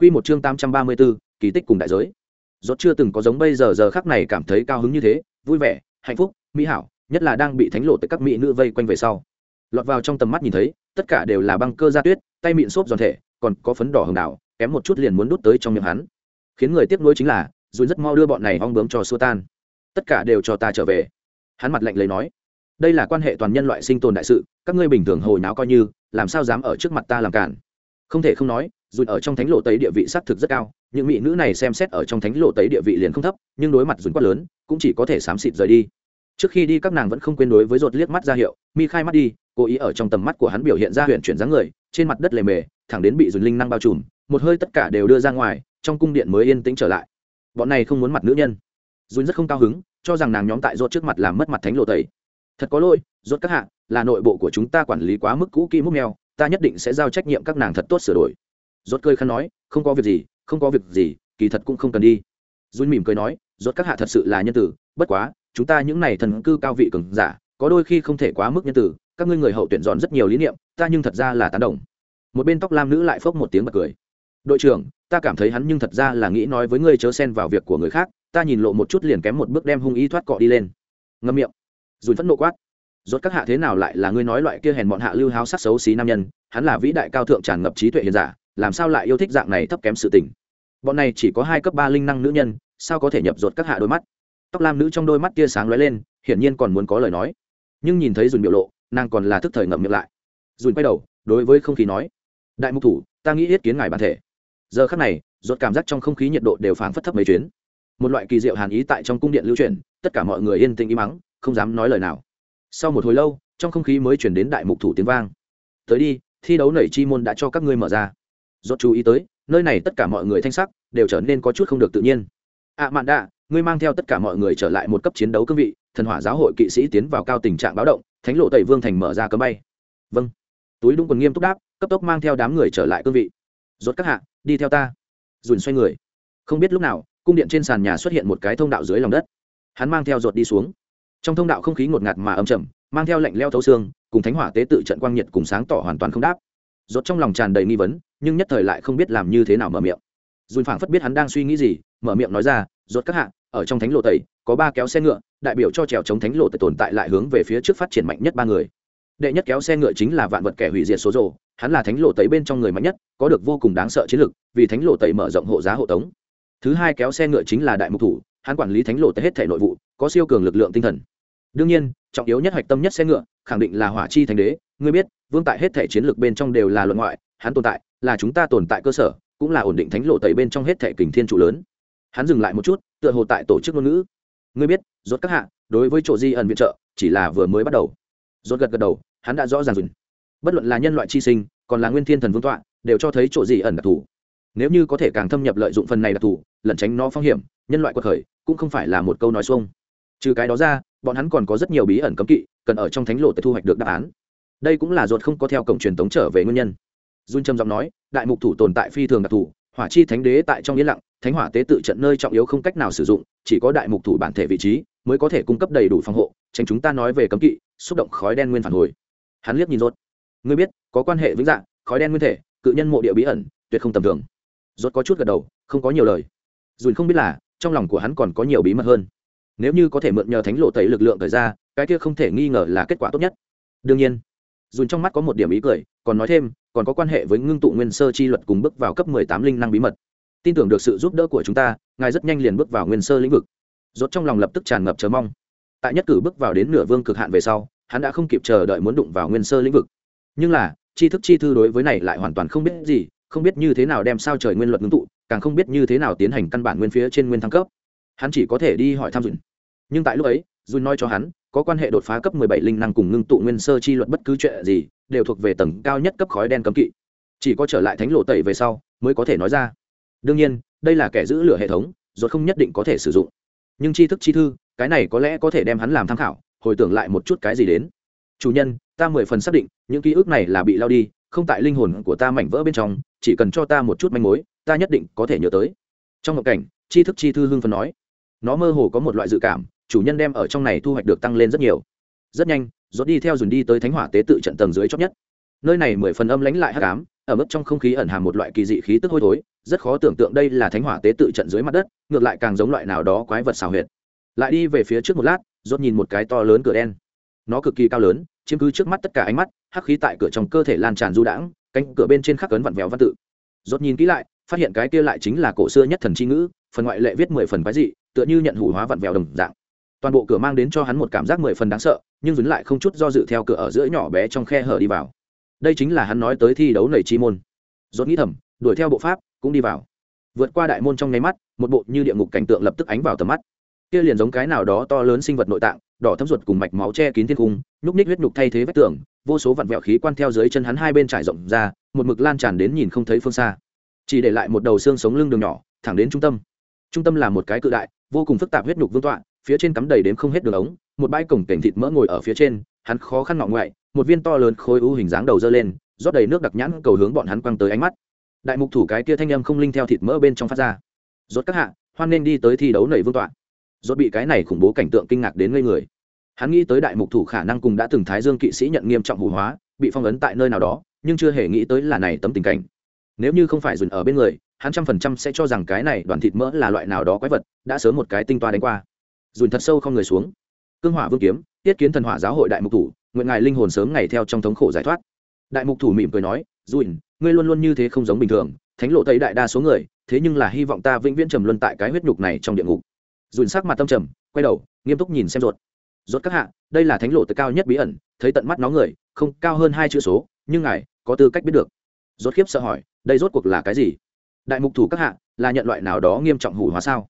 Quy một chương 834, kỳ tích cùng đại giới. Rốt chưa từng có giống bây giờ giờ khắc này cảm thấy cao hứng như thế, vui vẻ, hạnh phúc, mỹ hảo, nhất là đang bị thánh lộ tới các mỹ nữ vây quanh về sau. Lọt vào trong tầm mắt nhìn thấy, tất cả đều là băng cơ da tuyết, tay mịn xốp giòn thể, còn có phấn đỏ hồng đào, kém một chút liền muốn đút tới trong miệng hắn. Khiến người tiếc nuối chính là, dù rất mau đưa bọn này ong bướm cho xua tan. Tất cả đều cho ta trở về. Hắn mặt lạnh lấy nói, đây là quan hệ toàn nhân loại sinh tồn đại sự, các ngươi bình thường hồi náo coi như, làm sao dám ở trước mặt ta làm cản. Không thể không nói, dù ở trong thánh lộ tấy địa vị xác thực rất cao, những mỹ nữ này xem xét ở trong thánh lộ tấy địa vị liền không thấp, nhưng đối mặt dùn quát lớn, cũng chỉ có thể xám xịt rời đi. Trước khi đi, các nàng vẫn không quên đối với rột liếc mắt ra hiệu, mi khai mắt đi. Cố ý ở trong tầm mắt của hắn biểu hiện ra huyện chuyển dáng người, trên mặt đất lề mề, thẳng đến bị dùn linh năng bao trùm, một hơi tất cả đều đưa ra ngoài, trong cung điện mới yên tĩnh trở lại. Bọn này không muốn mặt nữ nhân. Dùn rất không cao hứng, cho rằng nàng nhóm tại rột trước mặt làm mất mặt thánh lộ tẩy thật có lỗi rốt các hạ, là nội bộ của chúng ta quản lý quá mức cũ kỹ múc mèo, ta nhất định sẽ giao trách nhiệm các nàng thật tốt sửa đổi rốt cười khăn nói, không có việc gì, không có việc gì, kỳ thật cũng không cần đi. Dùn mỉm cười nói, rốt các hạ thật sự là nhân tử, bất quá, chúng ta những này thần cư cao vị cường giả, có đôi khi không thể quá mức nhân tử, các ngươi người hậu tuyển dọn rất nhiều lý niệm, ta nhưng thật ra là tán đồng. Một bên tóc lam nữ lại phốc một tiếng bật cười. Đội trưởng, ta cảm thấy hắn nhưng thật ra là nghĩ nói với ngươi chớ xen vào việc của người khác, ta nhìn lộ một chút liền kém một bước đem hung ý thoát cọ đi lên. Ngâm miệng. Dùn phẫn nộ quát. Rốt các hạ thế nào lại là ngươi nói loại kia hèn bọn hạ lưu háo sắc xấu xí nam nhân, hắn là vĩ đại cao thượng tràn ngập trí tuệ hiền giả làm sao lại yêu thích dạng này thấp kém sự tình? Bọn này chỉ có hai cấp ba linh năng nữ nhân, sao có thể nhập ruột các hạ đôi mắt? Tóc lam nữ trong đôi mắt tia sáng lóe lên, hiển nhiên còn muốn có lời nói. Nhưng nhìn thấy dùn biểu lộ, nàng còn là thức thời ngậm miệng lại. Dùn quay đầu, đối với không khí nói, đại mục thủ, ta nghĩ yết kiến ngài bản thể. Giờ khắc này, ruột cảm giác trong không khí nhiệt độ đều phảng phất thấp mấy chuyến. Một loại kỳ diệu hàn ý tại trong cung điện lưu truyền tất cả mọi người yên tĩnh im mắng không dám nói lời nào. Sau một hồi lâu, trong không khí mới chuyển đến đại mục thủ tiếng vang. Tới đi, thi đấu nảy chi môn đã cho các ngươi mở ra rốt chú ý tới, nơi này tất cả mọi người thanh sắc, đều trở nên có chút không được tự nhiên. Ạ mạn đạ, ngươi mang theo tất cả mọi người trở lại một cấp chiến đấu cương vị, thần hỏa giáo hội kỵ sĩ tiến vào cao tình trạng báo động, thánh lộ tẩy vương thành mở ra cấm bay. Vâng. Túi đúng quần nghiêm túc đáp, cấp tốc mang theo đám người trở lại cương vị. Rốt các hạ, đi theo ta. Dùn xoay người. Không biết lúc nào, cung điện trên sàn nhà xuất hiện một cái thông đạo dưới lòng đất. Hắn mang theo rột đi xuống. Trong thông đạo không khí ngột ngạt mà âm trầm, mang theo lệnh leo thấu xương, cùng thánh hỏa tế tự trận quang nhiệt cùng sáng tỏ hoàn toàn không đáp. Rốt trong lòng tràn đầy nghi vấn nhưng nhất thời lại không biết làm như thế nào mở miệng. Dùn phảng phất biết hắn đang suy nghĩ gì, mở miệng nói ra, rốt các hạ, ở trong thánh lộ tẩy, có ba kéo xe ngựa, đại biểu cho trèo chống thánh lộ tẩy tồn tại lại hướng về phía trước phát triển mạnh nhất ba người. Đệ nhất kéo xe ngựa chính là vạn vật kẻ hủy diệt số rồ, hắn là thánh lộ tẩy bên trong người mạnh nhất, có được vô cùng đáng sợ chiến lực, vì thánh lộ tẩy mở rộng hộ giá hộ tống. Thứ hai kéo xe ngựa chính là đại mục thủ, hắn quản lý thánh lộ tẩy hết thể nội vụ, có siêu cường lực lượng tinh thần. Đương nhiên, trọng yếu nhất hoạch tâm nhất xe ngựa, khẳng định là hỏa chi thánh đế, ngươi biết, vương tại hết thể chiến lược bên trong đều là luận ngoại hắn tồn tại, là chúng ta tồn tại cơ sở, cũng là ổn định thánh lộ tẩy bên trong hết thệ kình thiên trụ lớn. Hắn dừng lại một chút, tựa hồ tại tổ chức ngôn ngữ. Ngươi biết rốt các hạ, đối với chỗ di ẩn viện trợ, chỉ là vừa mới bắt đầu. Rốt gật gật đầu, hắn đã rõ ràng rồi. Bất luận là nhân loại chi sinh, còn là nguyên thiên thần vương tọa, đều cho thấy chỗ di ẩn đặc thù. Nếu như có thể càng thâm nhập lợi dụng phần này đặc thù, lẩn tránh nó phong hiểm, nhân loại quật khởi, cũng không phải là một câu nói xuông. Trừ cái đó ra, bọn hắn còn có rất nhiều bí ẩn cấm kỵ, cần ở trong thánh lộ để thu hoạch được đáp án. Đây cũng là ruột không có theo cổng truyền tống trở về nguyên nhân dung trầm giọng nói, đại mục thủ tồn tại phi thường đặc thù, hỏa chi thánh đế tại trong yên lặng, thánh hỏa tế tự trận nơi trọng yếu không cách nào sử dụng, chỉ có đại mục thủ bản thể vị trí mới có thể cung cấp đầy đủ phòng hộ, tránh chúng ta nói về cấm kỵ, xúc động khói đen nguyên phản hồi. Hắn liếc nhìn rốt. Ngươi biết, có quan hệ vĩnh dạng khói đen nguyên thể, cự nhân mộ địa bí ẩn, tuyệt không tầm thường. Rốt có chút gật đầu, không có nhiều lời. Dùn không biết là, trong lòng của hắn còn có nhiều bí mật hơn. Nếu như có thể mượn nhờ thánh lộ tẩy lực lượng thời ra, cái kia không thể nghi ngờ là kết quả tốt nhất. Đương nhiên dùn trong mắt có một điểm ý cười, còn nói thêm, còn có quan hệ với ngưng tụ nguyên sơ chi luật cùng bước vào cấp mười tám linh năng bí mật. Tin tưởng được sự giúp đỡ của chúng ta, ngài rất nhanh liền bước vào nguyên sơ lĩnh vực. Rốt trong lòng lập tức tràn ngập chờ mong. Tại nhất cử bước vào đến nửa vương cực hạn về sau, hắn đã không kịp chờ đợi muốn đụng vào nguyên sơ lĩnh vực. Nhưng là tri thức chi thư đối với này lại hoàn toàn không biết gì, không biết như thế nào đem sao trời nguyên luật ngưng tụ, càng không biết như thế nào tiến hành căn bản nguyên phía trên nguyên thăng cấp. Hắn chỉ có thể đi hỏi tham dùn. Nhưng tại lúc ấy, dùn nói cho hắn có quan hệ đột phá cấp 17 linh năng cùng ngưng tụ nguyên sơ chi luật bất cứ chuyện gì, đều thuộc về tầng cao nhất cấp khói đen cấm kỵ. Chỉ có trở lại thánh lộ tẩy về sau, mới có thể nói ra. Đương nhiên, đây là kẻ giữ lửa hệ thống, rốt không nhất định có thể sử dụng. Nhưng tri thức chi thư, cái này có lẽ có thể đem hắn làm tham khảo, hồi tưởng lại một chút cái gì đến. Chủ nhân, ta mười phần xác định, những ký ức này là bị lao đi, không tại linh hồn của ta mảnh vỡ bên trong, chỉ cần cho ta một chút manh mối, ta nhất định có thể nhớ tới. Trong một cảnh, tri thức chi thư hưng phấn nói, nó mơ hồ có một loại dự cảm, chủ nhân đem ở trong này thu hoạch được tăng lên rất nhiều. Rất nhanh, rốt đi theo dùn đi tới thánh hỏa tế tự trận tầng dưới chót nhất. Nơi này mười phần âm lãnh lại hắc ám, ở mức trong không khí ẩn hàm một loại kỳ dị khí tức hôi thối, rất khó tưởng tượng đây là thánh hỏa tế tự trận dưới mặt đất, ngược lại càng giống loại nào đó quái vật xào huyệt. Lại đi về phía trước một lát, rốt nhìn một cái to lớn cửa đen. Nó cực kỳ cao lớn, chiếm cứ trước mắt tất cả ánh mắt, hắc khí tại cửa trong cơ thể lan tràn du đãng, cánh cửa bên trên khắc cấn vặn vẹo văn tự. Rốt nhìn kỹ lại, phát hiện cái kia lại chính là cổ xưa nhất thần chi ngữ, phần ngoại lệ viết mười phần quái dị, tựa như nhận hủ hóa vặn vẹo đồng dạng toàn bộ cửa mang đến cho hắn một cảm giác mười phần đáng sợ, nhưng dừng lại không chút do dự theo cửa ở giữa nhỏ bé trong khe hở đi vào. Đây chính là hắn nói tới thi đấu nảy chi môn. Rốt nghĩ thầm, đuổi theo bộ pháp, cũng đi vào. Vượt qua đại môn trong nháy mắt, một bộ như địa ngục cảnh tượng lập tức ánh vào tầm mắt. Kia liền giống cái nào đó to lớn sinh vật nội tạng, đỏ thấm ruột cùng mạch máu che kín thiên cung nhúc ních huyết nhục thay thế vách tường, vô số vặn vẹo khí quan theo dưới chân hắn hai bên trải rộng ra, một mực lan tràn đến nhìn không thấy phương xa. Chỉ để lại một đầu xương sống lưng đường nhỏ, thẳng đến trung tâm. Trung tâm là một cái cự đại, vô cùng phức tạp huyết nhục vương tọa phía trên cắm đầy đến không hết đường ống, một bãi cổng cảnh thịt mỡ ngồi ở phía trên, hắn khó khăn ngọ ngoại, một viên to lớn khối u hình dáng đầu dơ lên, rót đầy nước đặc nhãn cầu hướng bọn hắn quăng tới ánh mắt. Đại mục thủ cái kia thanh âm không linh theo thịt mỡ bên trong phát ra. Rốt các hạ, hoan nên đi tới thi đấu nảy vương tọa. Rốt bị cái này khủng bố cảnh tượng kinh ngạc đến ngây người. Hắn nghĩ tới đại mục thủ khả năng cùng đã từng thái dương kỵ sĩ nhận nghiêm trọng hủ hóa, bị phong ấn tại nơi nào đó, nhưng chưa hề nghĩ tới là này tấm tình cảnh. Nếu như không phải dùn ở bên người, hắn trăm phần trăm sẽ cho rằng cái này đoàn thịt mỡ là loại nào đó quái vật, đã sớm một cái tinh toa đánh qua dùn thật sâu không người xuống. Cương hỏa vương kiếm, tiết kiến thần hỏa giáo hội đại mục thủ, nguyện ngài linh hồn sớm ngày theo trong thống khổ giải thoát. Đại mục thủ mỉm cười nói, dùn, ngươi luôn luôn như thế không giống bình thường, thánh lộ tây đại đa số người, thế nhưng là hy vọng ta vĩnh viễn trầm luân tại cái huyết nhục này trong địa ngục. Dùn sắc mặt tâm trầm, quay đầu, nghiêm túc nhìn xem ruột. Rốt các hạ, đây là thánh lộ tới cao nhất bí ẩn, thấy tận mắt nó người, không cao hơn hai chữ số, nhưng ngài có tư cách biết được. Rốt khiếp sợ hỏi, đây rốt cuộc là cái gì? Đại mục thủ các hạ, là nhận loại nào đó nghiêm trọng hủ hóa sao?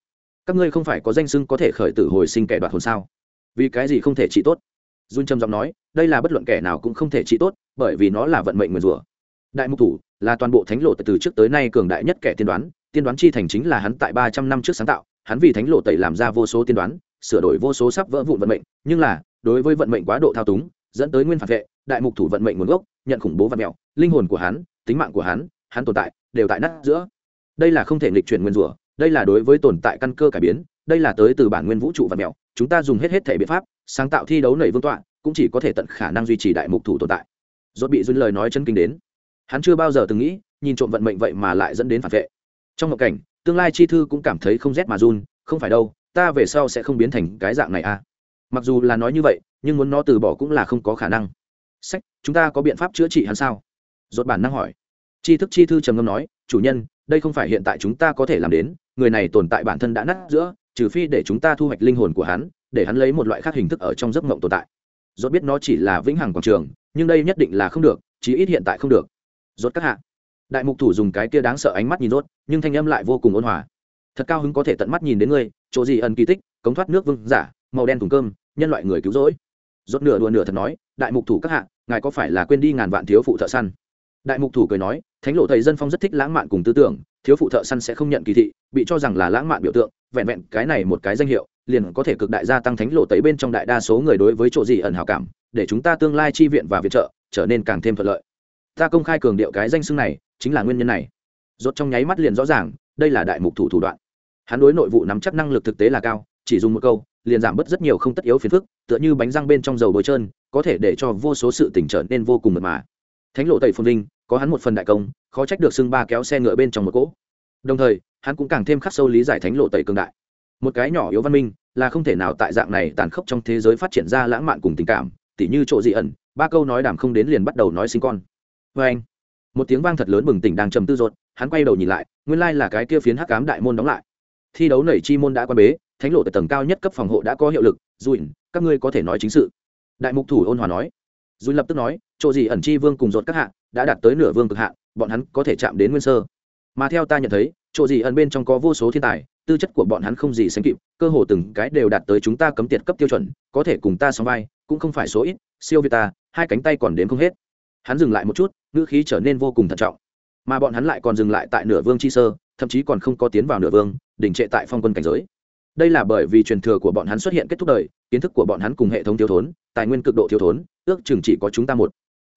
Các ngươi không phải có danh xưng có thể khởi tử hồi sinh kẻ đoạt hồn sao vì cái gì không thể trị tốt Jun trầm giọng nói, đây là bất luận kẻ nào cũng không thể trị tốt, bởi vì nó là vận mệnh nguyền rủa. Đại mục thủ là toàn bộ thánh lộ từ trước tới nay cường đại nhất kẻ tiên đoán, tiên đoán chi thành chính là hắn tại ba trăm năm trước sáng tạo, hắn vì thánh lộ tẩy làm ra vô số tiên đoán, sửa đổi vô số sắp vỡ vụn vận mệnh, nhưng là, đối với vận mệnh quá độ thao túng, dẫn tới nguyên phản vệ, đại mục thủ vận mệnh nguồn gốc, nhận khủng bố và mèo, linh hồn của hắn, tính mạng của hắn, hắn tồn tại, đều tại nát giữa. Đây là không thể nghịch chuyển nguyên rủa, đây là đối với tồn tại căn cơ cải biến, đây là tới từ bản nguyên vũ trụ và mèo, chúng ta dùng hết hết thể biện pháp, sáng tạo thi đấu nảy vương tọa, cũng chỉ có thể tận khả năng duy trì đại mục thủ tồn tại. Rốt bị duyên lời nói chân kinh đến. Hắn chưa bao giờ từng nghĩ, nhìn trộm vận mệnh vậy mà lại dẫn đến phản vệ. Trong một cảnh, tương lai chi thư cũng cảm thấy không rét mà run, không phải đâu, ta về sau sẽ không biến thành cái dạng này à mặc dù là nói như vậy nhưng muốn nó từ bỏ cũng là không có khả năng sách chúng ta có biện pháp chữa trị hắn sao dốt bản năng hỏi Chi thức chi thư trầm ngâm nói chủ nhân đây không phải hiện tại chúng ta có thể làm đến người này tồn tại bản thân đã nát giữa, trừ phi để chúng ta thu hoạch linh hồn của hắn, để hắn lấy một loại khác hình thức ở trong giấc mộng tồn tại. Dốt biết nó chỉ là vĩnh hằng quảng trường, nhưng đây nhất định là không được, chí ít hiện tại không được. Dốt các hạ. Đại mục thủ dùng cái kia đáng sợ ánh mắt nhìn rốt, nhưng thanh âm lại vô cùng ôn hòa. Thật cao hứng có thể tận mắt nhìn đến ngươi, chỗ gì ẩn kỳ tích, cống thoát nước vương giả, màu đen thùng cơm, nhân loại người cứu rỗi. Rốt nửa đùa nửa thật nói, đại mục thủ các hạ, ngài có phải là quên đi ngàn vạn thiếu phụ thợ săn? Đại mục thủ cười nói, thánh lộ thầy dân phong rất thích lãng mạn cùng tư tưởng, thiếu phụ thợ săn sẽ không nhận kỳ thị, bị cho rằng là lãng mạn biểu tượng, vẹn vẹn cái này một cái danh hiệu, liền có thể cực đại gia tăng thánh lộ tẩy bên trong đại đa số người đối với chỗ gì ẩn hảo cảm, để chúng ta tương lai chi viện và viện trợ, trở nên càng thêm thuận lợi. Ta công khai cường điệu cái danh xưng này, chính là nguyên nhân này. Rốt trong nháy mắt liền rõ ràng, đây là đại mục thủ thủ đoạn. Hắn đối nội vụ nắm chắc năng lực thực tế là cao, chỉ dùng một câu, liền giảm bớt rất nhiều không tất yếu phiền phức, tựa như bánh răng bên trong dầu bôi trơn, có thể để cho vô số sự tình trở nên vô cùng mật mà. Thánh lộ tẩy phồn linh có hắn một phần đại công, khó trách được xưng ba kéo xe ngựa bên trong một cỗ. Đồng thời, hắn cũng càng thêm khắc sâu lý giải thánh lộ tẩy cường đại. Một cái nhỏ yếu văn minh, là không thể nào tại dạng này tàn khốc trong thế giới phát triển ra lãng mạn cùng tình cảm, tỉ như chỗ dị ẩn, ba câu nói đàm không đến liền bắt đầu nói sinh con. Vê anh, một tiếng vang thật lớn bừng tỉnh đang trầm tư rột hắn quay đầu nhìn lại, nguyên lai là cái kia phiến hắc cám đại môn đóng lại. Thi đấu nảy chi môn đã quan bế, thánh lộ tại tầng cao nhất cấp phòng hộ đã có hiệu lực dùn các ngươi có thể nói chính sự. Đại mục thủ ôn hòa nói. Dùn lập tức nói chỗ gì ẩn chi vương cùng dột các hạ đã đạt tới nửa vương cực hạ, bọn hắn có thể chạm đến nguyên sơ. Mà theo ta nhận thấy, chỗ gì ẩn bên trong có vô số thiên tài, tư chất của bọn hắn không gì sánh kịp, cơ hồ từng cái đều đạt tới chúng ta cấm tiệt cấp tiêu chuẩn, có thể cùng ta song vai, cũng không phải số ít, siêu việt ta, hai cánh tay còn đến không hết. Hắn dừng lại một chút, ngữ khí trở nên vô cùng thận trọng. Mà bọn hắn lại còn dừng lại tại nửa vương chi sơ, thậm chí còn không có tiến vào nửa vương đỉnh trệ tại phong quân cảnh giới. Đây là bởi vì truyền thừa của bọn hắn xuất hiện kết thúc đời, kiến thức của bọn hắn cùng hệ thống thiếu thốn, tài nguyên cực độ thiếu thốn, ước chừng chỉ có chúng ta một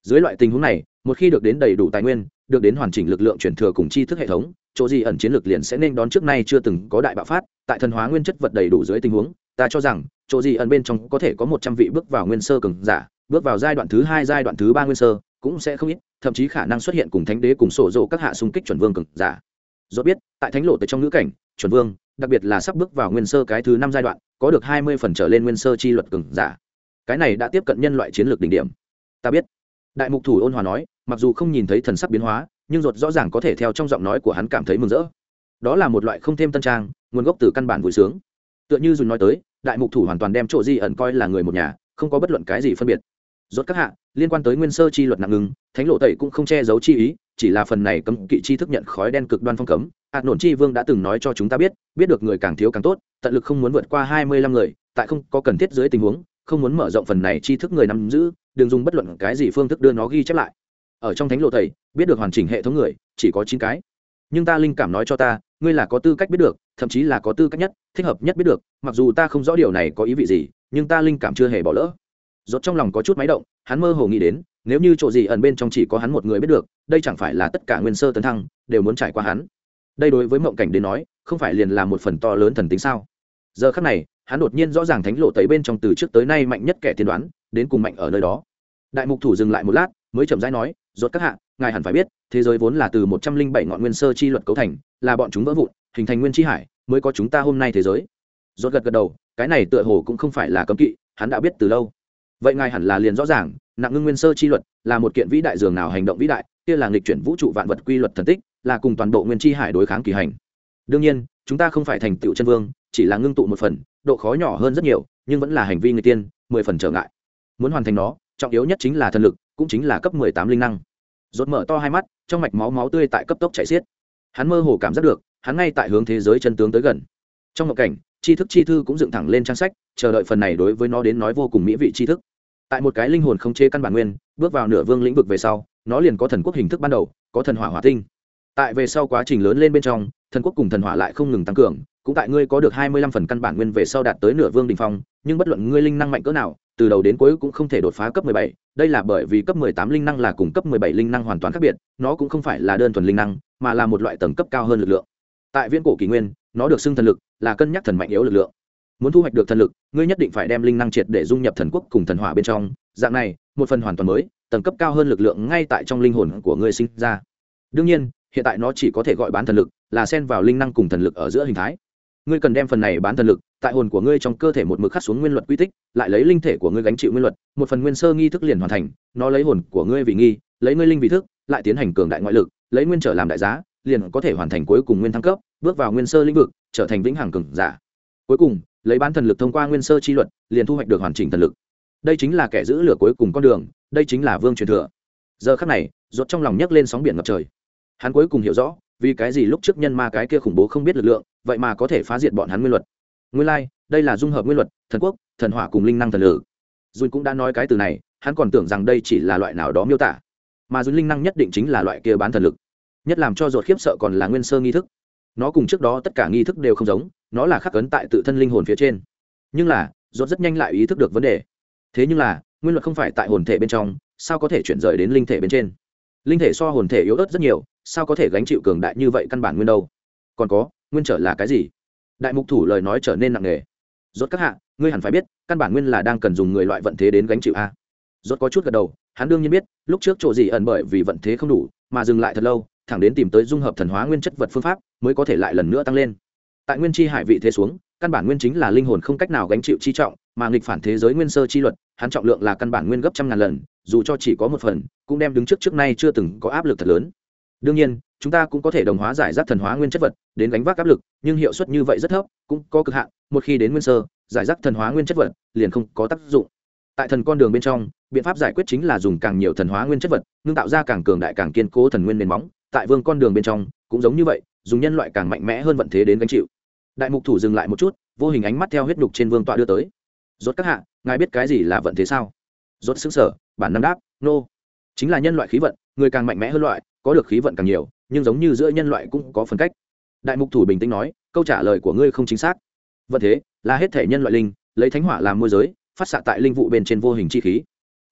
dưới loại tình huống này, một khi được đến đầy đủ tài nguyên, được đến hoàn chỉnh lực lượng truyền thừa cùng tri thức hệ thống, chỗ gì ẩn chiến lược liền sẽ nên đón trước nay chưa từng có đại bạo phát, tại thần hóa nguyên chất vật đầy đủ dưới tình huống, ta cho rằng, chỗ gì ẩn bên trong có thể có một trăm vị bước vào nguyên sơ cường giả, bước vào giai đoạn thứ hai, giai đoạn thứ ba nguyên sơ, cũng sẽ không ít, thậm chí khả năng xuất hiện cùng thánh đế cùng sổ rộ các hạ xung kích chuẩn vương cường giả. Do biết, tại thánh lộ từ trong ngữ cảnh, chuẩn vương, đặc biệt là sắp bước vào nguyên sơ cái thứ năm giai đoạn, có được hai mươi phần trở lên nguyên sơ chi luật cường giả. Cái này đã tiếp cận nhân loại chiến lược đỉnh điểm. Ta biết đại mục thủ ôn hòa nói, mặc dù không nhìn thấy thần sắc biến hóa, nhưng ruột rõ ràng có thể theo trong giọng nói của hắn cảm thấy mừng rỡ. Đó là một loại không thêm tân trang, nguồn gốc từ căn bản vui sướng. Tựa như dù nói tới, đại mục thủ hoàn toàn đem chỗ di ẩn coi là người một nhà, không có bất luận cái gì phân biệt. Rốt các hạ, liên quan tới nguyên sơ chi luật nặng ngưng thánh lộ tẩy cũng không che giấu chi ý, chỉ là phần này cấm kỵ chi thức nhận khói đen cực đoan phong cấm. Hạt nổn chi vương đã từng nói cho chúng ta biết biết được người càng thiếu càng tốt, tận lực không muốn vượt qua hai mươi lăm người, tại không có cần thiết dưới tình huống không muốn mở rộng phần này chi thức người nắm giữ, đừng dùng bất luận cái gì phương thức đưa nó ghi chép lại. Ở trong thánh lộ thầy, biết được hoàn chỉnh hệ thống người, chỉ có chín cái. Nhưng ta linh cảm nói cho ta, ngươi là có tư cách biết được, thậm chí là có tư cách nhất, thích hợp nhất biết được, mặc dù ta không rõ điều này có ý vị gì, nhưng ta linh cảm chưa hề bỏ lỡ. Rốt trong lòng có chút máy động, hắn mơ hồ nghĩ đến, nếu như chỗ gì ẩn bên trong chỉ có hắn một người biết được, đây chẳng phải là tất cả nguyên sơ tấn thăng, đều muốn trải qua hắn. Đây đối với mộng cảnh đến nói, không phải liền là một phần to lớn thần tính sao? Giờ khắc này hắn đột nhiên rõ ràng thánh lộ tẩy bên trong từ trước tới nay mạnh nhất kẻ tiên đoán, đến cùng mạnh ở nơi đó. Đại mục thủ dừng lại một lát, mới chậm rãi nói, rốt các hạ, ngài hẳn phải biết, thế giới vốn là từ một trăm linh bảy ngọn nguyên sơ chi luật cấu thành, là bọn chúng vỡ vụn, hình thành nguyên chi hải, mới có chúng ta hôm nay thế giới. Rốt gật gật đầu, cái này tựa hồ cũng không phải là cấm kỵ, hắn đã biết từ lâu. Vậy ngài hẳn là liền rõ ràng, nặng ngưng nguyên sơ chi luật, là một kiện vĩ đại dường nào hành động vĩ đại, kia là nghịch chuyển vũ trụ vạn vật quy luật thần tích, là cùng toàn bộ nguyên chi hải đối kháng kỳ hành. Đương nhiên, chúng ta không phải thành tựu chân vương chỉ là ngưng tụ một phần, độ khó nhỏ hơn rất nhiều, nhưng vẫn là hành vi người tiên, mười phần trở ngại. Muốn hoàn thành nó, trọng yếu nhất chính là thần lực, cũng chính là cấp mười tám linh năng. Rốt mở to hai mắt, trong mạch máu máu tươi tại cấp tốc chảy xiết. Hắn mơ hồ cảm giác được, hắn ngay tại hướng thế giới chân tướng tới gần. Trong một cảnh, tri thức chi thư cũng dựng thẳng lên trang sách, chờ đợi phần này đối với nó đến nói vô cùng mỹ vị tri thức. Tại một cái linh hồn không chế căn bản nguyên, bước vào nửa vương lĩnh vực về sau, nó liền có thần quốc hình thức ban đầu, có thần hỏa hỏa tinh. Tại về sau quá trình lớn lên bên trong, thần quốc cùng thần hỏa lại không ngừng tăng cường cũng tại ngươi có được hai mươi lăm phần căn bản nguyên về sau đạt tới nửa vương đình phong, nhưng bất luận ngươi linh năng mạnh cỡ nào, từ đầu đến cuối cũng không thể đột phá cấp mười bảy. Đây là bởi vì cấp mười tám linh năng là cùng cấp mười bảy linh năng hoàn toàn khác biệt, nó cũng không phải là đơn thuần linh năng, mà là một loại tầng cấp cao hơn lực lượng. Tại viễn cổ kỷ nguyên, nó được xưng thần lực, là cân nhắc thần mạnh yếu lực lượng. Muốn thu hoạch được thần lực, ngươi nhất định phải đem linh năng triệt để dung nhập thần quốc cùng thần hỏa bên trong. Dạng này, một phần hoàn toàn mới, tầng cấp cao hơn lực lượng ngay tại trong linh hồn của ngươi sinh ra. Đương nhiên, hiện tại nó chỉ có thể gọi bán thần lực, là xen vào linh năng cùng thần lực ở giữa hình thái ngươi cần đem phần này bán thần lực, tại hồn của ngươi trong cơ thể một mực khắc xuống nguyên luật quy tích, lại lấy linh thể của ngươi gánh chịu nguyên luật, một phần nguyên sơ nghi thức liền hoàn thành, nó lấy hồn của ngươi vì nghi, lấy ngươi linh vì thức, lại tiến hành cường đại ngoại lực, lấy nguyên trở làm đại giá, liền có thể hoàn thành cuối cùng nguyên thăng cấp, bước vào nguyên sơ lĩnh vực, trở thành vĩnh hằng cường giả. Cuối cùng, lấy bán thần lực thông qua nguyên sơ chi luật, liền thu hoạch được hoàn chỉnh thần lực. Đây chính là kẻ giữ lửa cuối cùng con đường, đây chính là vương truyền thừa. Giờ khắc này, rốt trong lòng nhấc lên sóng biển ngập trời. Hắn cuối cùng hiểu rõ, vì cái gì lúc trước nhân ma cái kia khủng bố không biết lực lượng vậy mà có thể phá diệt bọn hắn nguyên luật. Nguyên lai, đây là dung hợp nguyên luật, thần quốc, thần hỏa cùng linh năng thần lử. Dùn cũng đã nói cái từ này, hắn còn tưởng rằng đây chỉ là loại nào đó miêu tả. Mà dùn linh năng nhất định chính là loại kia bán thần lực. Nhất làm cho ruột khiếp sợ còn là nguyên sơ nghi thức. Nó cùng trước đó tất cả nghi thức đều không giống, nó là khắc ấn tại tự thân linh hồn phía trên. Nhưng là, ruột rất nhanh lại ý thức được vấn đề. Thế nhưng là, nguyên luật không phải tại hồn thể bên trong, sao có thể chuyển rời đến linh thể bên trên? Linh thể so hồn thể yếu ớt rất nhiều, sao có thể gánh chịu cường đại như vậy căn bản nguyên đâu? Còn có nguyên trở là cái gì? Đại mục thủ lời nói trở nên nặng nề. Rốt các hạ, ngươi hẳn phải biết, căn bản nguyên là đang cần dùng người loại vận thế đến gánh chịu a. Rốt có chút gật đầu, hắn đương nhiên biết, lúc trước chỗ gì ẩn bởi vì vận thế không đủ, mà dừng lại thật lâu, thẳng đến tìm tới dung hợp thần hóa nguyên chất vật phương pháp, mới có thể lại lần nữa tăng lên. Tại nguyên chi hải vị thế xuống, căn bản nguyên chính là linh hồn không cách nào gánh chịu chi trọng, mà nghịch phản thế giới nguyên sơ chi luật, hắn trọng lượng là căn bản nguyên gấp trăm ngàn lần, dù cho chỉ có một phần, cũng đem đứng trước trước nay chưa từng có áp lực thật lớn. Đương nhiên chúng ta cũng có thể đồng hóa giải rác thần hóa nguyên chất vật, đến gánh vác áp lực, nhưng hiệu suất như vậy rất thấp, cũng có cực hạn, một khi đến nguyên sơ, giải rác thần hóa nguyên chất vật liền không có tác dụng. Tại thần con đường bên trong, biện pháp giải quyết chính là dùng càng nhiều thần hóa nguyên chất vật, ngưng tạo ra càng cường đại càng kiên cố thần nguyên nền móng. Tại vương con đường bên trong, cũng giống như vậy, dùng nhân loại càng mạnh mẽ hơn vận thế đến gánh chịu. Đại mục thủ dừng lại một chút, vô hình ánh mắt theo huyết nhục trên vương tọa đưa tới. Rốt các hạ, ngài biết cái gì là vận thế sao? Rốt xứng sở bản năng đáp, nô、no. chính là nhân loại khí vận, người càng mạnh mẽ hơn loại, có được khí vận càng nhiều nhưng giống như giữa nhân loại cũng có phân cách. Đại mục thủ bình tĩnh nói, câu trả lời của ngươi không chính xác. Vận thế, là hết thể nhân loại linh, lấy thánh hỏa làm môi giới, phát xạ tại linh vụ bên trên vô hình chi khí.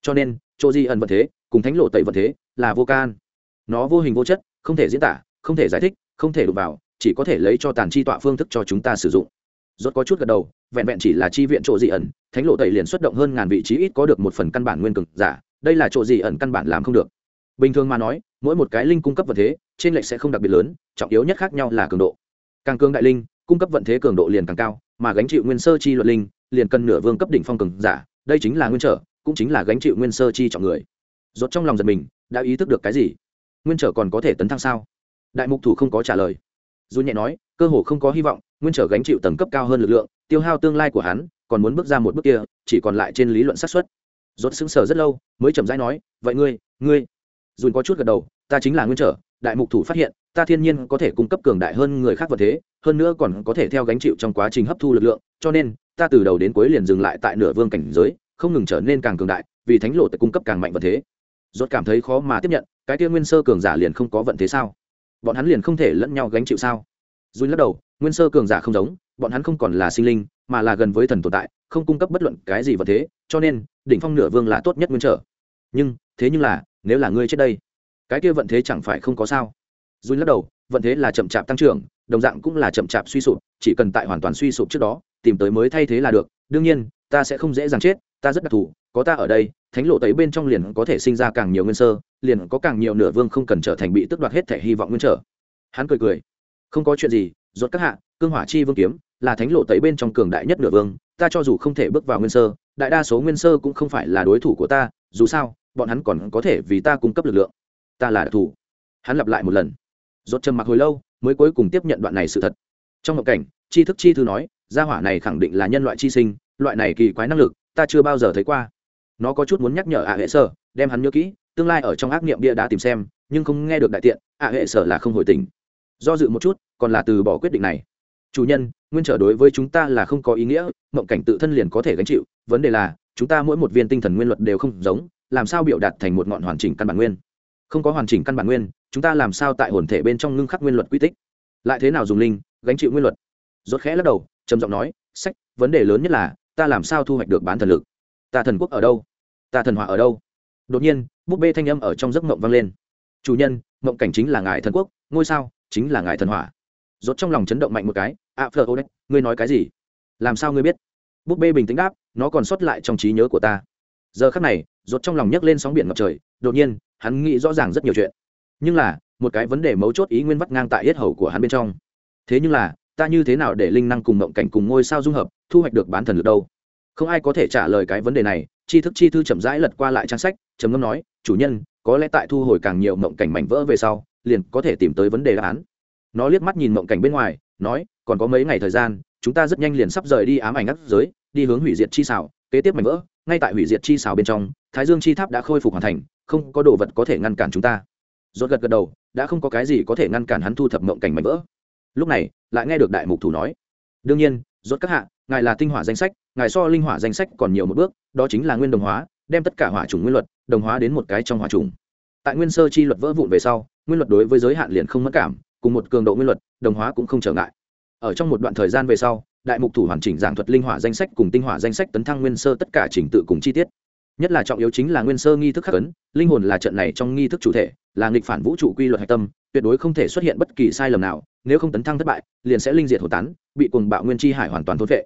Cho nên, chỗ di ẩn vận thế, cùng thánh lộ tẩy vận thế, là vô can. Nó vô hình vô chất, không thể diễn tả, không thể giải thích, không thể đụng vào, chỉ có thể lấy cho tàn chi tọa phương thức cho chúng ta sử dụng. Rốt có chút gật đầu, vẹn vẹn chỉ là chi viện chỗ dị ẩn, thánh lộ tẩy liền xuất động hơn ngàn vị trí ít có được một phần căn bản nguyên cực giả, đây là chỗ dị ẩn căn bản làm không được. Bình thường mà nói, mỗi một cái linh cung cấp vận thế trên lệch sẽ không đặc biệt lớn, trọng yếu nhất khác nhau là cường độ. Càng cường đại linh, cung cấp vận thế cường độ liền càng cao, mà gánh chịu nguyên sơ chi luật linh, liền cần nửa vương cấp đỉnh phong cường giả, đây chính là nguyên trở, cũng chính là gánh chịu nguyên sơ chi trọng người. Rốt trong lòng giật mình, đã ý thức được cái gì? Nguyên trở còn có thể tấn thăng sao? Đại mục thủ không có trả lời. Dù nhẹ nói, cơ hồ không có hy vọng, nguyên trở gánh chịu tầng cấp cao hơn lực lượng, tiêu hao tương lai của hắn, còn muốn bước ra một bước kia, chỉ còn lại trên lý luận xác suất. Rốt sững sờ rất lâu, mới chậm rãi nói, vậy ngươi ngươi dùn có chút gật đầu, ta chính là nguyên trở đại mục thủ phát hiện, ta thiên nhiên có thể cung cấp cường đại hơn người khác vật thế, hơn nữa còn có thể theo gánh chịu trong quá trình hấp thu lực lượng, cho nên, ta từ đầu đến cuối liền dừng lại tại nửa vương cảnh giới, không ngừng trở nên càng cường đại, vì thánh lộ tự cung cấp càng mạnh vật thế. Rốt cảm thấy khó mà tiếp nhận, cái kia nguyên sơ cường giả liền không có vận thế sao? Bọn hắn liền không thể lẫn nhau gánh chịu sao? Dùn lắc đầu, nguyên sơ cường giả không giống, bọn hắn không còn là sinh linh, mà là gần với thần tồn tại, không cung cấp bất luận cái gì vật thế, cho nên, đỉnh phong nửa vương là tốt nhất nguyên trở. Nhưng, thế nhưng là, nếu là ngươi chết đây cái kia vận thế chẳng phải không có sao? Dùi lắc đầu, vận thế là chậm chạp tăng trưởng, đồng dạng cũng là chậm chạp suy sụp, chỉ cần tại hoàn toàn suy sụp trước đó, tìm tới mới thay thế là được. Đương nhiên, ta sẽ không dễ dàng chết, ta rất đặc thù, có ta ở đây, thánh lộ tấy bên trong liền có thể sinh ra càng nhiều nguyên sơ, liền có càng nhiều nửa vương không cần trở thành bị tước đoạt hết thể hy vọng nguyên trở. Hắn cười cười. Không có chuyện gì, rốt các hạ, cương hỏa chi vương kiếm, là thánh lộ tấy bên trong cường đại nhất nửa vương, ta cho dù không thể bước vào nguyên sơ, đại đa số nguyên sơ cũng không phải là đối thủ của ta, dù sao, bọn hắn còn có thể vì ta cung cấp lực lượng ta là đặc thù. Hắn lặp lại một lần. Rốt trầm mặc hồi lâu, mới cuối cùng tiếp nhận đoạn này sự thật. Trong ngộ cảnh, tri thức chi thư nói, gia hỏa này khẳng định là nhân loại chi sinh, loại này kỳ quái năng lực, ta chưa bao giờ thấy qua. Nó có chút muốn nhắc nhở ạ hệ sở, đem hắn nhớ kỹ, tương lai ở trong ác niệm bia đã tìm xem, nhưng không nghe được đại tiện, ạ hệ sở là không hồi tình do dự một chút, còn là từ bỏ quyết định này. Chủ nhân, nguyên trở đối với chúng ta là không có ý nghĩa mộng cảnh tự thân liền có thể gánh chịu. Vấn đề là, chúng ta mỗi một viên tinh thần nguyên luật đều không giống, làm sao biểu đạt thành một ngọn hoàn chỉnh căn bản nguyên? Không có hoàn chỉnh căn bản nguyên, chúng ta làm sao tại hồn thể bên trong ngưng khắc nguyên luật quy tích? Lại thế nào dùng linh, gánh chịu nguyên luật? Rốt khẽ lắc đầu, trầm giọng nói, sách, vấn đề lớn nhất là, ta làm sao thu hoạch được bán thần lực? Ta thần quốc ở đâu? Ta thần hỏa ở đâu? Đột nhiên, búp bê thanh âm ở trong giấc mộng vang lên. Chủ nhân, mộng cảnh chính là ngài thần quốc, ngôi sao chính là ngài thần hỏa. Rốt trong lòng chấn động mạnh một cái ạ phờ ô đấy ngươi nói cái gì? Làm sao ngươi biết? Búp bê bình tĩnh đáp, nó còn sót lại trong trí nhớ của ta giờ khắc này rột trong lòng nhấc lên sóng biển ngập trời, đột nhiên, hắn nghĩ rõ ràng rất nhiều chuyện. Nhưng là, một cái vấn đề mấu chốt ý nguyên vắt ngang tại hết hầu của hắn bên trong. Thế nhưng là, ta như thế nào để linh năng cùng mộng cảnh cùng ngôi sao dung hợp, thu hoạch được bán thần lực đâu? Không ai có thể trả lời cái vấn đề này, tri thức chi thư chậm rãi lật qua lại trang sách, trầm ngâm nói, chủ nhân, có lẽ tại thu hồi càng nhiều mộng cảnh mảnh vỡ về sau, liền có thể tìm tới vấn đề đáp án. Nó liếc mắt nhìn mộng cảnh bên ngoài, nói, còn có mấy ngày thời gian, chúng ta rất nhanh liền sắp rời đi ám ảnh ngắt giới, đi hướng hủy diệt chi xảo, kế tiếp mảnh vỡ ngay tại hủy diệt chi xảo bên trong, thái dương chi tháp đã khôi phục hoàn thành, không có đồ vật có thể ngăn cản chúng ta. Rốt gật gật đầu, đã không có cái gì có thể ngăn cản hắn thu thập mộng cảnh mạnh vỡ. Lúc này, lại nghe được đại mục thủ nói, đương nhiên, rốt các hạ, ngài là tinh hỏa danh sách, ngài so linh hỏa danh sách còn nhiều một bước, đó chính là nguyên đồng hóa, đem tất cả hỏa chủng nguyên luật, đồng hóa đến một cái trong hỏa chủng. Tại nguyên sơ chi luật vỡ vụn về sau, nguyên luật đối với giới hạn liền không mất cảm, cùng một cường độ nguyên luật, đồng hóa cũng không trở ngại. Ở trong một đoạn thời gian về sau đại mục thủ hoàn chỉnh giảng thuật linh hỏa danh sách cùng tinh hỏa danh sách tấn thăng nguyên sơ tất cả trình tự cùng chi tiết. Nhất là trọng yếu chính là nguyên sơ nghi thức khắc ấn, linh hồn là trận này trong nghi thức chủ thể, là nghịch phản vũ trụ quy luật hạch tâm, tuyệt đối không thể xuất hiện bất kỳ sai lầm nào, nếu không tấn thăng thất bại, liền sẽ linh diệt hồ tán, bị cuồng bạo nguyên chi hải hoàn toàn thôn vệ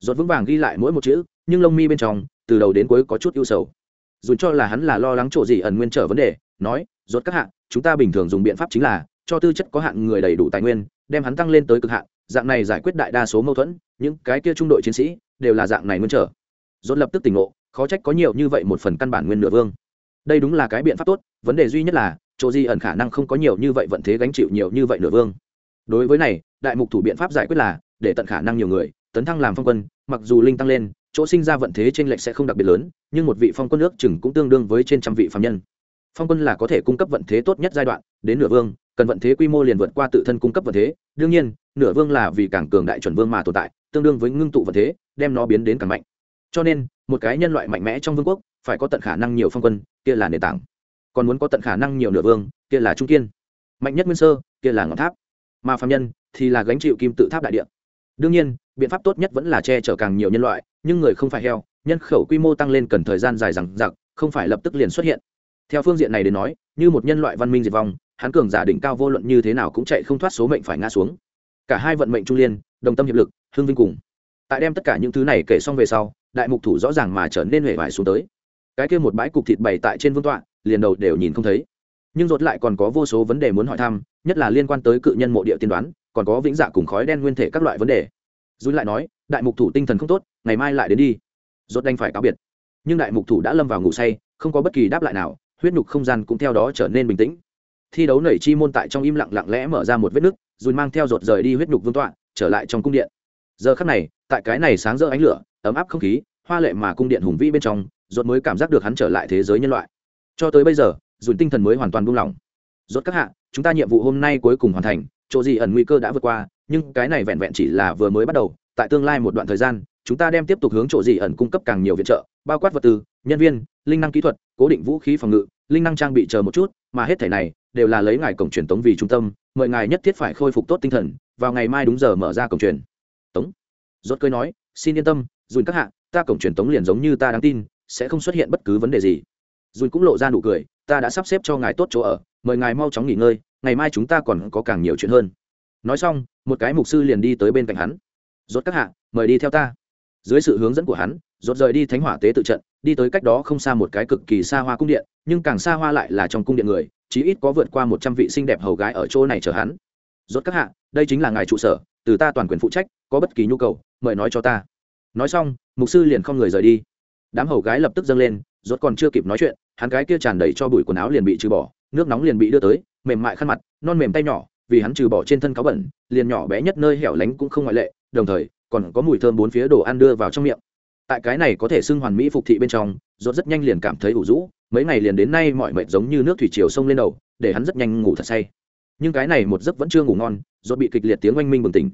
giọt vững vàng ghi lại mỗi một chữ, nhưng lông mi bên trong, từ đầu đến cuối có chút ưu sầu. Dù cho là hắn là lo lắng chỗ gì ẩn nguyên trở vấn đề, nói, rốt các hạng chúng ta bình thường dùng biện pháp chính là, cho tư chất có hạn người đầy đủ tài nguyên, đem hắn tăng lên tới cực hạn dạng này giải quyết đại đa số mâu thuẫn, những cái kia trung đội chiến sĩ đều là dạng này nguyên trở rốt lập tức tỉnh ngộ, khó trách có nhiều như vậy một phần căn bản nguyên nửa vương. Đây đúng là cái biện pháp tốt, vấn đề duy nhất là, chỗ di ẩn khả năng không có nhiều như vậy vận thế gánh chịu nhiều như vậy nửa vương. Đối với này, đại mục thủ biện pháp giải quyết là, để tận khả năng nhiều người, tấn thăng làm phong quân, mặc dù linh tăng lên, chỗ sinh ra vận thế trên lệch sẽ không đặc biệt lớn, nhưng một vị phong quân ước chừng cũng tương đương với trên trăm vị phạm nhân. Phong quân là có thể cung cấp vận thế tốt nhất giai đoạn, đến nửa vương cần vận thế quy mô liền vượt qua tự thân cung cấp vận thế. Đương nhiên, nửa vương là vì càng cường đại chuẩn vương mà tồn tại, tương đương với ngưng tụ vận thế, đem nó biến đến càng mạnh. Cho nên, một cái nhân loại mạnh mẽ trong vương quốc, phải có tận khả năng nhiều phong quân, kia là nền tảng. Còn muốn có tận khả năng nhiều nửa vương, kia là trung kiên. Mạnh nhất nguyên sơ, kia là ngọn tháp. Mà phạm nhân thì là gánh chịu kim tự tháp đại địa. Đương nhiên, biện pháp tốt nhất vẫn là che chở càng nhiều nhân loại, nhưng người không phải heo, nhân khẩu quy mô tăng lên cần thời gian dài rằng giặc không phải lập tức liền xuất hiện. Theo phương diện này đến nói, như một nhân loại văn minh diệt vong hắn cường giả đỉnh cao vô luận như thế nào cũng chạy không thoát số mệnh phải ngã xuống. Cả hai vận mệnh trung liên, đồng tâm hiệp lực hương vinh cùng. Tại đem tất cả những thứ này kể xong về sau, đại mục thủ rõ ràng mà trở nên huệ vải xuống tới. Cái kia một bãi cục thịt bày tại trên vương tọa, liền đầu đều nhìn không thấy. Nhưng rốt lại còn có vô số vấn đề muốn hỏi thăm, nhất là liên quan tới cự nhân mộ địa tiên đoán, còn có vĩnh dạ cùng khói đen nguyên thể các loại vấn đề. Dùi lại nói, đại mục thủ tinh thần không tốt, ngày mai lại đến đi. Rốt đành phải cáo biệt. Nhưng đại mục thủ đã lâm vào ngủ say, không có bất kỳ đáp lại nào, huyết nhục không gian cũng theo đó trở nên bình tĩnh thi đấu nảy chi môn tại trong im lặng lặng lẽ mở ra một vết nứt, rồi mang theo rột rời đi huyết nhục vương tọa, trở lại trong cung điện. Giờ khắc này, tại cái này sáng rỡ ánh lửa, ấm áp không khí, hoa lệ mà cung điện hùng vĩ bên trong rột mới cảm giác được hắn trở lại thế giới nhân loại. Cho tới bây giờ dùn tinh thần mới hoàn toàn buông lỏng. Rốt các hạ, chúng ta nhiệm vụ hôm nay cuối cùng hoàn thành, chỗ gì ẩn nguy cơ đã vượt qua, nhưng cái này vẹn vẹn chỉ là vừa mới bắt đầu, tại tương lai một đoạn thời gian, chúng ta đem tiếp tục hướng chỗ gì ẩn cung cấp càng nhiều viện trợ, bao quát vật tư, nhân viên, linh năng kỹ thuật, cố định vũ khí phòng ngự, linh năng trang bị chờ một chút, mà hết thể này đều là lấy ngài cổng truyền tống vì trung tâm, mời ngài nhất thiết phải khôi phục tốt tinh thần, vào ngày mai đúng giờ mở ra cổng truyền. Tống. Rốt cười nói, xin yên tâm, dùn các hạ, ta cổng truyền tống liền giống như ta đáng tin, sẽ không xuất hiện bất cứ vấn đề gì. Dùn cũng lộ ra nụ cười, ta đã sắp xếp cho ngài tốt chỗ ở, mời ngài mau chóng nghỉ ngơi, ngày mai chúng ta còn có càng nhiều chuyện hơn. Nói xong, một cái mục sư liền đi tới bên cạnh hắn. Rốt các hạ, mời đi theo ta. Dưới sự hướng dẫn của hắn, rốt rời đi thánh hỏa tế tự trận, đi tới cách đó không xa một cái cực kỳ xa hoa cung điện, nhưng càng xa hoa lại là trong cung điện người chí ít có vượt qua một trăm vị xinh đẹp hầu gái ở chỗ này chờ hắn. Rốt các hạ, đây chính là ngài trụ sở, từ ta toàn quyền phụ trách, có bất kỳ nhu cầu, mời nói cho ta. Nói xong, mục sư liền không người rời đi. Đám hầu gái lập tức dâng lên, rốt còn chưa kịp nói chuyện, hắn cái kia tràn đầy cho bụi quần áo liền bị trừ bỏ, nước nóng liền bị đưa tới, mềm mại khăn mặt, non mềm tay nhỏ, vì hắn trừ bỏ trên thân cáo bẩn, liền nhỏ bé nhất nơi hẻo lánh cũng không ngoại lệ, đồng thời, còn có mùi thơm bốn phía đồ ăn đưa vào trong miệng. Tại cái này có thể xưng hoàn mỹ phục thị bên trong, rốt rất nhanh liền cảm thấy ủ rũ mấy ngày liền đến nay mọi mệt giống như nước thủy triều sông lên đầu, để hắn rất nhanh ngủ thật say. Nhưng cái này một giấc vẫn chưa ngủ ngon rốt bị kịch liệt tiếng oanh minh bừng tỉnh.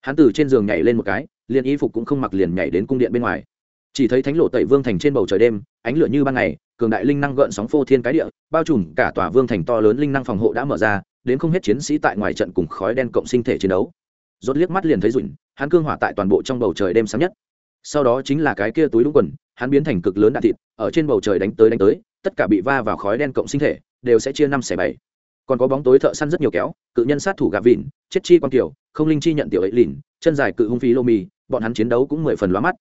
Hắn từ trên giường nhảy lên một cái, liền y phục cũng không mặc liền nhảy đến cung điện bên ngoài. Chỉ thấy thánh lộ tẩy vương thành trên bầu trời đêm, ánh lửa như ban ngày, cường đại linh năng gợn sóng phô thiên cái địa, bao trùm cả tòa vương thành to lớn linh năng phòng hộ đã mở ra, đến không hết chiến sĩ tại ngoài trận cùng khói đen cộng sinh thể chiến đấu. Rốt liếc mắt liền thấy rủi hắn cương hỏa tại toàn bộ trong bầu trời đêm sáng nhất. Sau đó chính là cái kia túi đúng quần, hắn biến thành cực lớn đạn thịt, ở trên bầu trời đánh tới đánh tới tất cả bị va vào khói đen cộng sinh thể, đều sẽ chia năm xẻ bảy. Còn có bóng tối thợ săn rất nhiều kéo, cự nhân sát thủ gà vịn, chết chi quan tiểu không linh chi nhận tiểu ấy lìn, chân dài cự hung phí lô mì, bọn hắn chiến đấu cũng mười phần lóa mắt.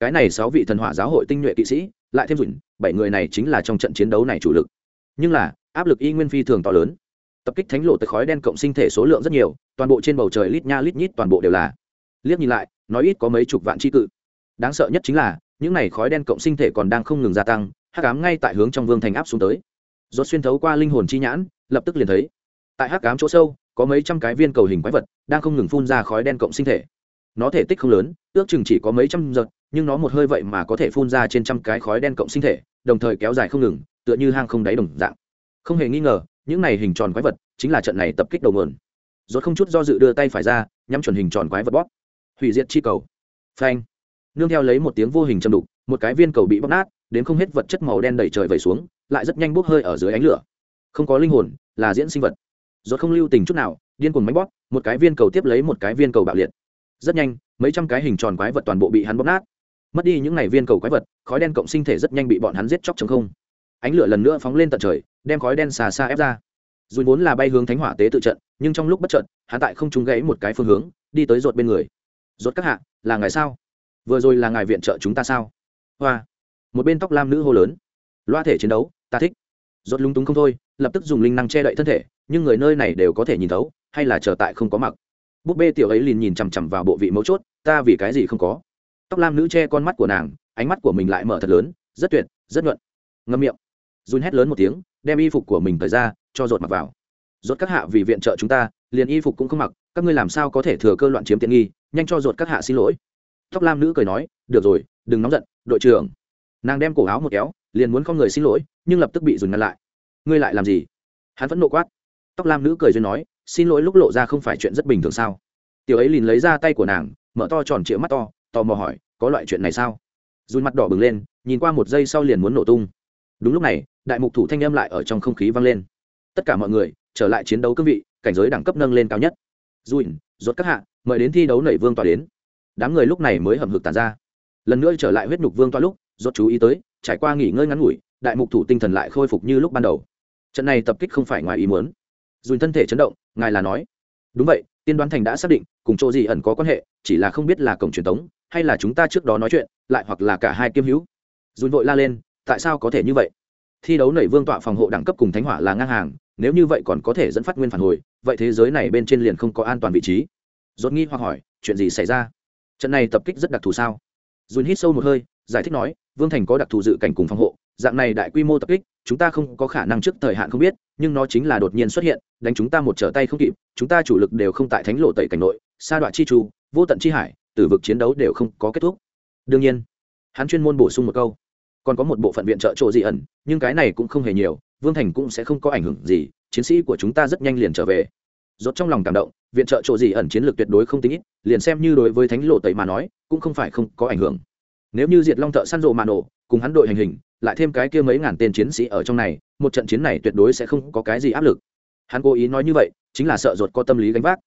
Cái này sáu vị thần hỏa giáo hội tinh nhuệ kỵ sĩ, lại thêm dùn bảy người này chính là trong trận chiến đấu này chủ lực. Nhưng là, áp lực y nguyên phi thường to lớn. Tập kích thánh lộ tới khói đen cộng sinh thể số lượng rất nhiều, toàn bộ trên bầu trời lít nha lít nhít toàn bộ đều là. Liếc nhìn lại, nói ít có mấy chục vạn tri cự. Đáng sợ nhất chính là, những này khói đen cộng sinh thể còn đang không ngừng gia tăng hắc ám ngay tại hướng trong vương thành áp xuống tới. Rốt xuyên thấu qua linh hồn chi nhãn, lập tức liền thấy, tại hắc ám chỗ sâu, có mấy trăm cái viên cầu hình quái vật đang không ngừng phun ra khói đen cộng sinh thể. Nó thể tích không lớn, ước chừng chỉ có mấy trăm giật nhưng nó một hơi vậy mà có thể phun ra trên trăm cái khói đen cộng sinh thể, đồng thời kéo dài không ngừng, tựa như hang không đáy đồng dạng. Không hề nghi ngờ, những này hình tròn quái vật chính là trận này tập kích đầu nguồn. Rốt không chút do dự đưa tay phải ra, nhắm chuẩn hình tròn quái vật bóp. Hủy diệt chi cầu. Phanh. Nương theo lấy một tiếng vô hình châm đục, một cái viên cầu bị bóc nát đến không hết vật chất màu đen đẩy trời vẩy xuống, lại rất nhanh bốc hơi ở dưới ánh lửa. Không có linh hồn, là diễn sinh vật. Rốt không lưu tình chút nào, điên cuồng máy bóp, một cái viên cầu tiếp lấy một cái viên cầu bạo liệt. Rất nhanh, mấy trăm cái hình tròn quái vật toàn bộ bị hắn bóp nát. Mất đi những này viên cầu quái vật, khói đen cộng sinh thể rất nhanh bị bọn hắn giết chóc chống không. Ánh lửa lần nữa phóng lên tận trời, đem khói đen xà xa ép ra. Dù vốn là bay hướng thánh hỏa tế tự trận, nhưng trong lúc bất trận hắn tại không trúng gãy một cái phương hướng, đi tới rột bên người. Rột các hạ, là ngài sao? Vừa rồi là ngài viện trợ chúng ta sao? Hoa một bên tóc lam nữ hô lớn. Loa thể chiến đấu, ta thích. Rốt lung túng không thôi, lập tức dùng linh năng che đậy thân thể, nhưng người nơi này đều có thể nhìn thấu, hay là trở tại không có mặc. Búp bê tiểu ấy liền nhìn chằm chằm vào bộ vị mấu chốt, ta vì cái gì không có? Tóc lam nữ che con mắt của nàng, ánh mắt của mình lại mở thật lớn, rất tuyệt, rất nhuận. Ngâm miệng. Run hét lớn một tiếng, đem y phục của mình thời ra, cho rột mặc vào. Rột các hạ vì viện trợ chúng ta, liền y phục cũng không mặc, các ngươi làm sao có thể thừa cơ loạn chiếm tiện nghi, nhanh cho rột các hạ xin lỗi. Tóc lam nữ cười nói, được rồi, đừng nóng giận, đội trưởng nàng đem cổ áo một kéo, liền muốn không người xin lỗi, nhưng lập tức bị dùn ngăn lại. Ngươi lại làm gì? Hắn vẫn nộ quát. Tóc lam nữ cười duyên nói, xin lỗi lúc lộ ra không phải chuyện rất bình thường sao? Tiểu ấy liền lấy ra tay của nàng, mở to tròn trịa mắt to, tò mò hỏi, có loại chuyện này sao? Dùn mặt đỏ bừng lên, nhìn qua một giây sau liền muốn nổ tung. Đúng lúc này, đại mục thủ thanh âm lại ở trong không khí vang lên. Tất cả mọi người, trở lại chiến đấu cương vị, cảnh giới đẳng cấp nâng lên cao nhất. Dùn, rốt các hạ, mời đến thi đấu nảy vương tòa đến. Đám người lúc này mới hầm hực tàn ra. Lần nữa trở lại huyết nhục vương tòa lúc rốt chú ý tới, trải qua nghỉ ngơi ngắn ngủi, đại mục thủ tinh thần lại khôi phục như lúc ban đầu. Trận này tập kích không phải ngoài ý muốn. Dùn thân thể chấn động, ngài là nói. Đúng vậy, tiên đoán thành đã xác định, cùng chỗ gì ẩn có quan hệ, chỉ là không biết là cổng truyền thống hay là chúng ta trước đó nói chuyện, lại hoặc là cả hai kiêm hữu. Dùn vội la lên, tại sao có thể như vậy? Thi đấu nảy vương tọa phòng hộ đẳng cấp cùng thánh hỏa là ngang hàng, nếu như vậy còn có thể dẫn phát nguyên phản hồi, vậy thế giới này bên trên liền không có an toàn vị trí. Dốt nghi hoặc hỏi, chuyện gì xảy ra? Trận này tập kích rất đặc thù sao? Dùn hít sâu một hơi giải thích nói, vương thành có đặc thù dự cảnh cùng phòng hộ, dạng này đại quy mô tập kích, chúng ta không có khả năng trước thời hạn không biết, nhưng nó chính là đột nhiên xuất hiện, đánh chúng ta một trở tay không kịp, chúng ta chủ lực đều không tại thánh lộ tẩy cảnh nội, sa đoạn chi tru vô tận chi hải, tử vực chiến đấu đều không có kết thúc. Đương nhiên, hắn chuyên môn bổ sung một câu, còn có một bộ phận viện trợ trộ dị ẩn, nhưng cái này cũng không hề nhiều, vương thành cũng sẽ không có ảnh hưởng gì, chiến sĩ của chúng ta rất nhanh liền trở về. Rốt trong lòng cảm động, viện trợ trộ dị ẩn chiến lược tuyệt đối không tính ít, liền xem như đối với thánh lộ tẩy mà nói, cũng không phải không có ảnh hưởng nếu như diệt long thợ săn rộ mà nổ, cùng hắn đội hành hình, lại thêm cái kia mấy ngàn tên chiến sĩ ở trong này, một trận chiến này tuyệt đối sẽ không có cái gì áp lực. Hắn cố ý nói như vậy, chính là sợ ruột có tâm lý gánh vác.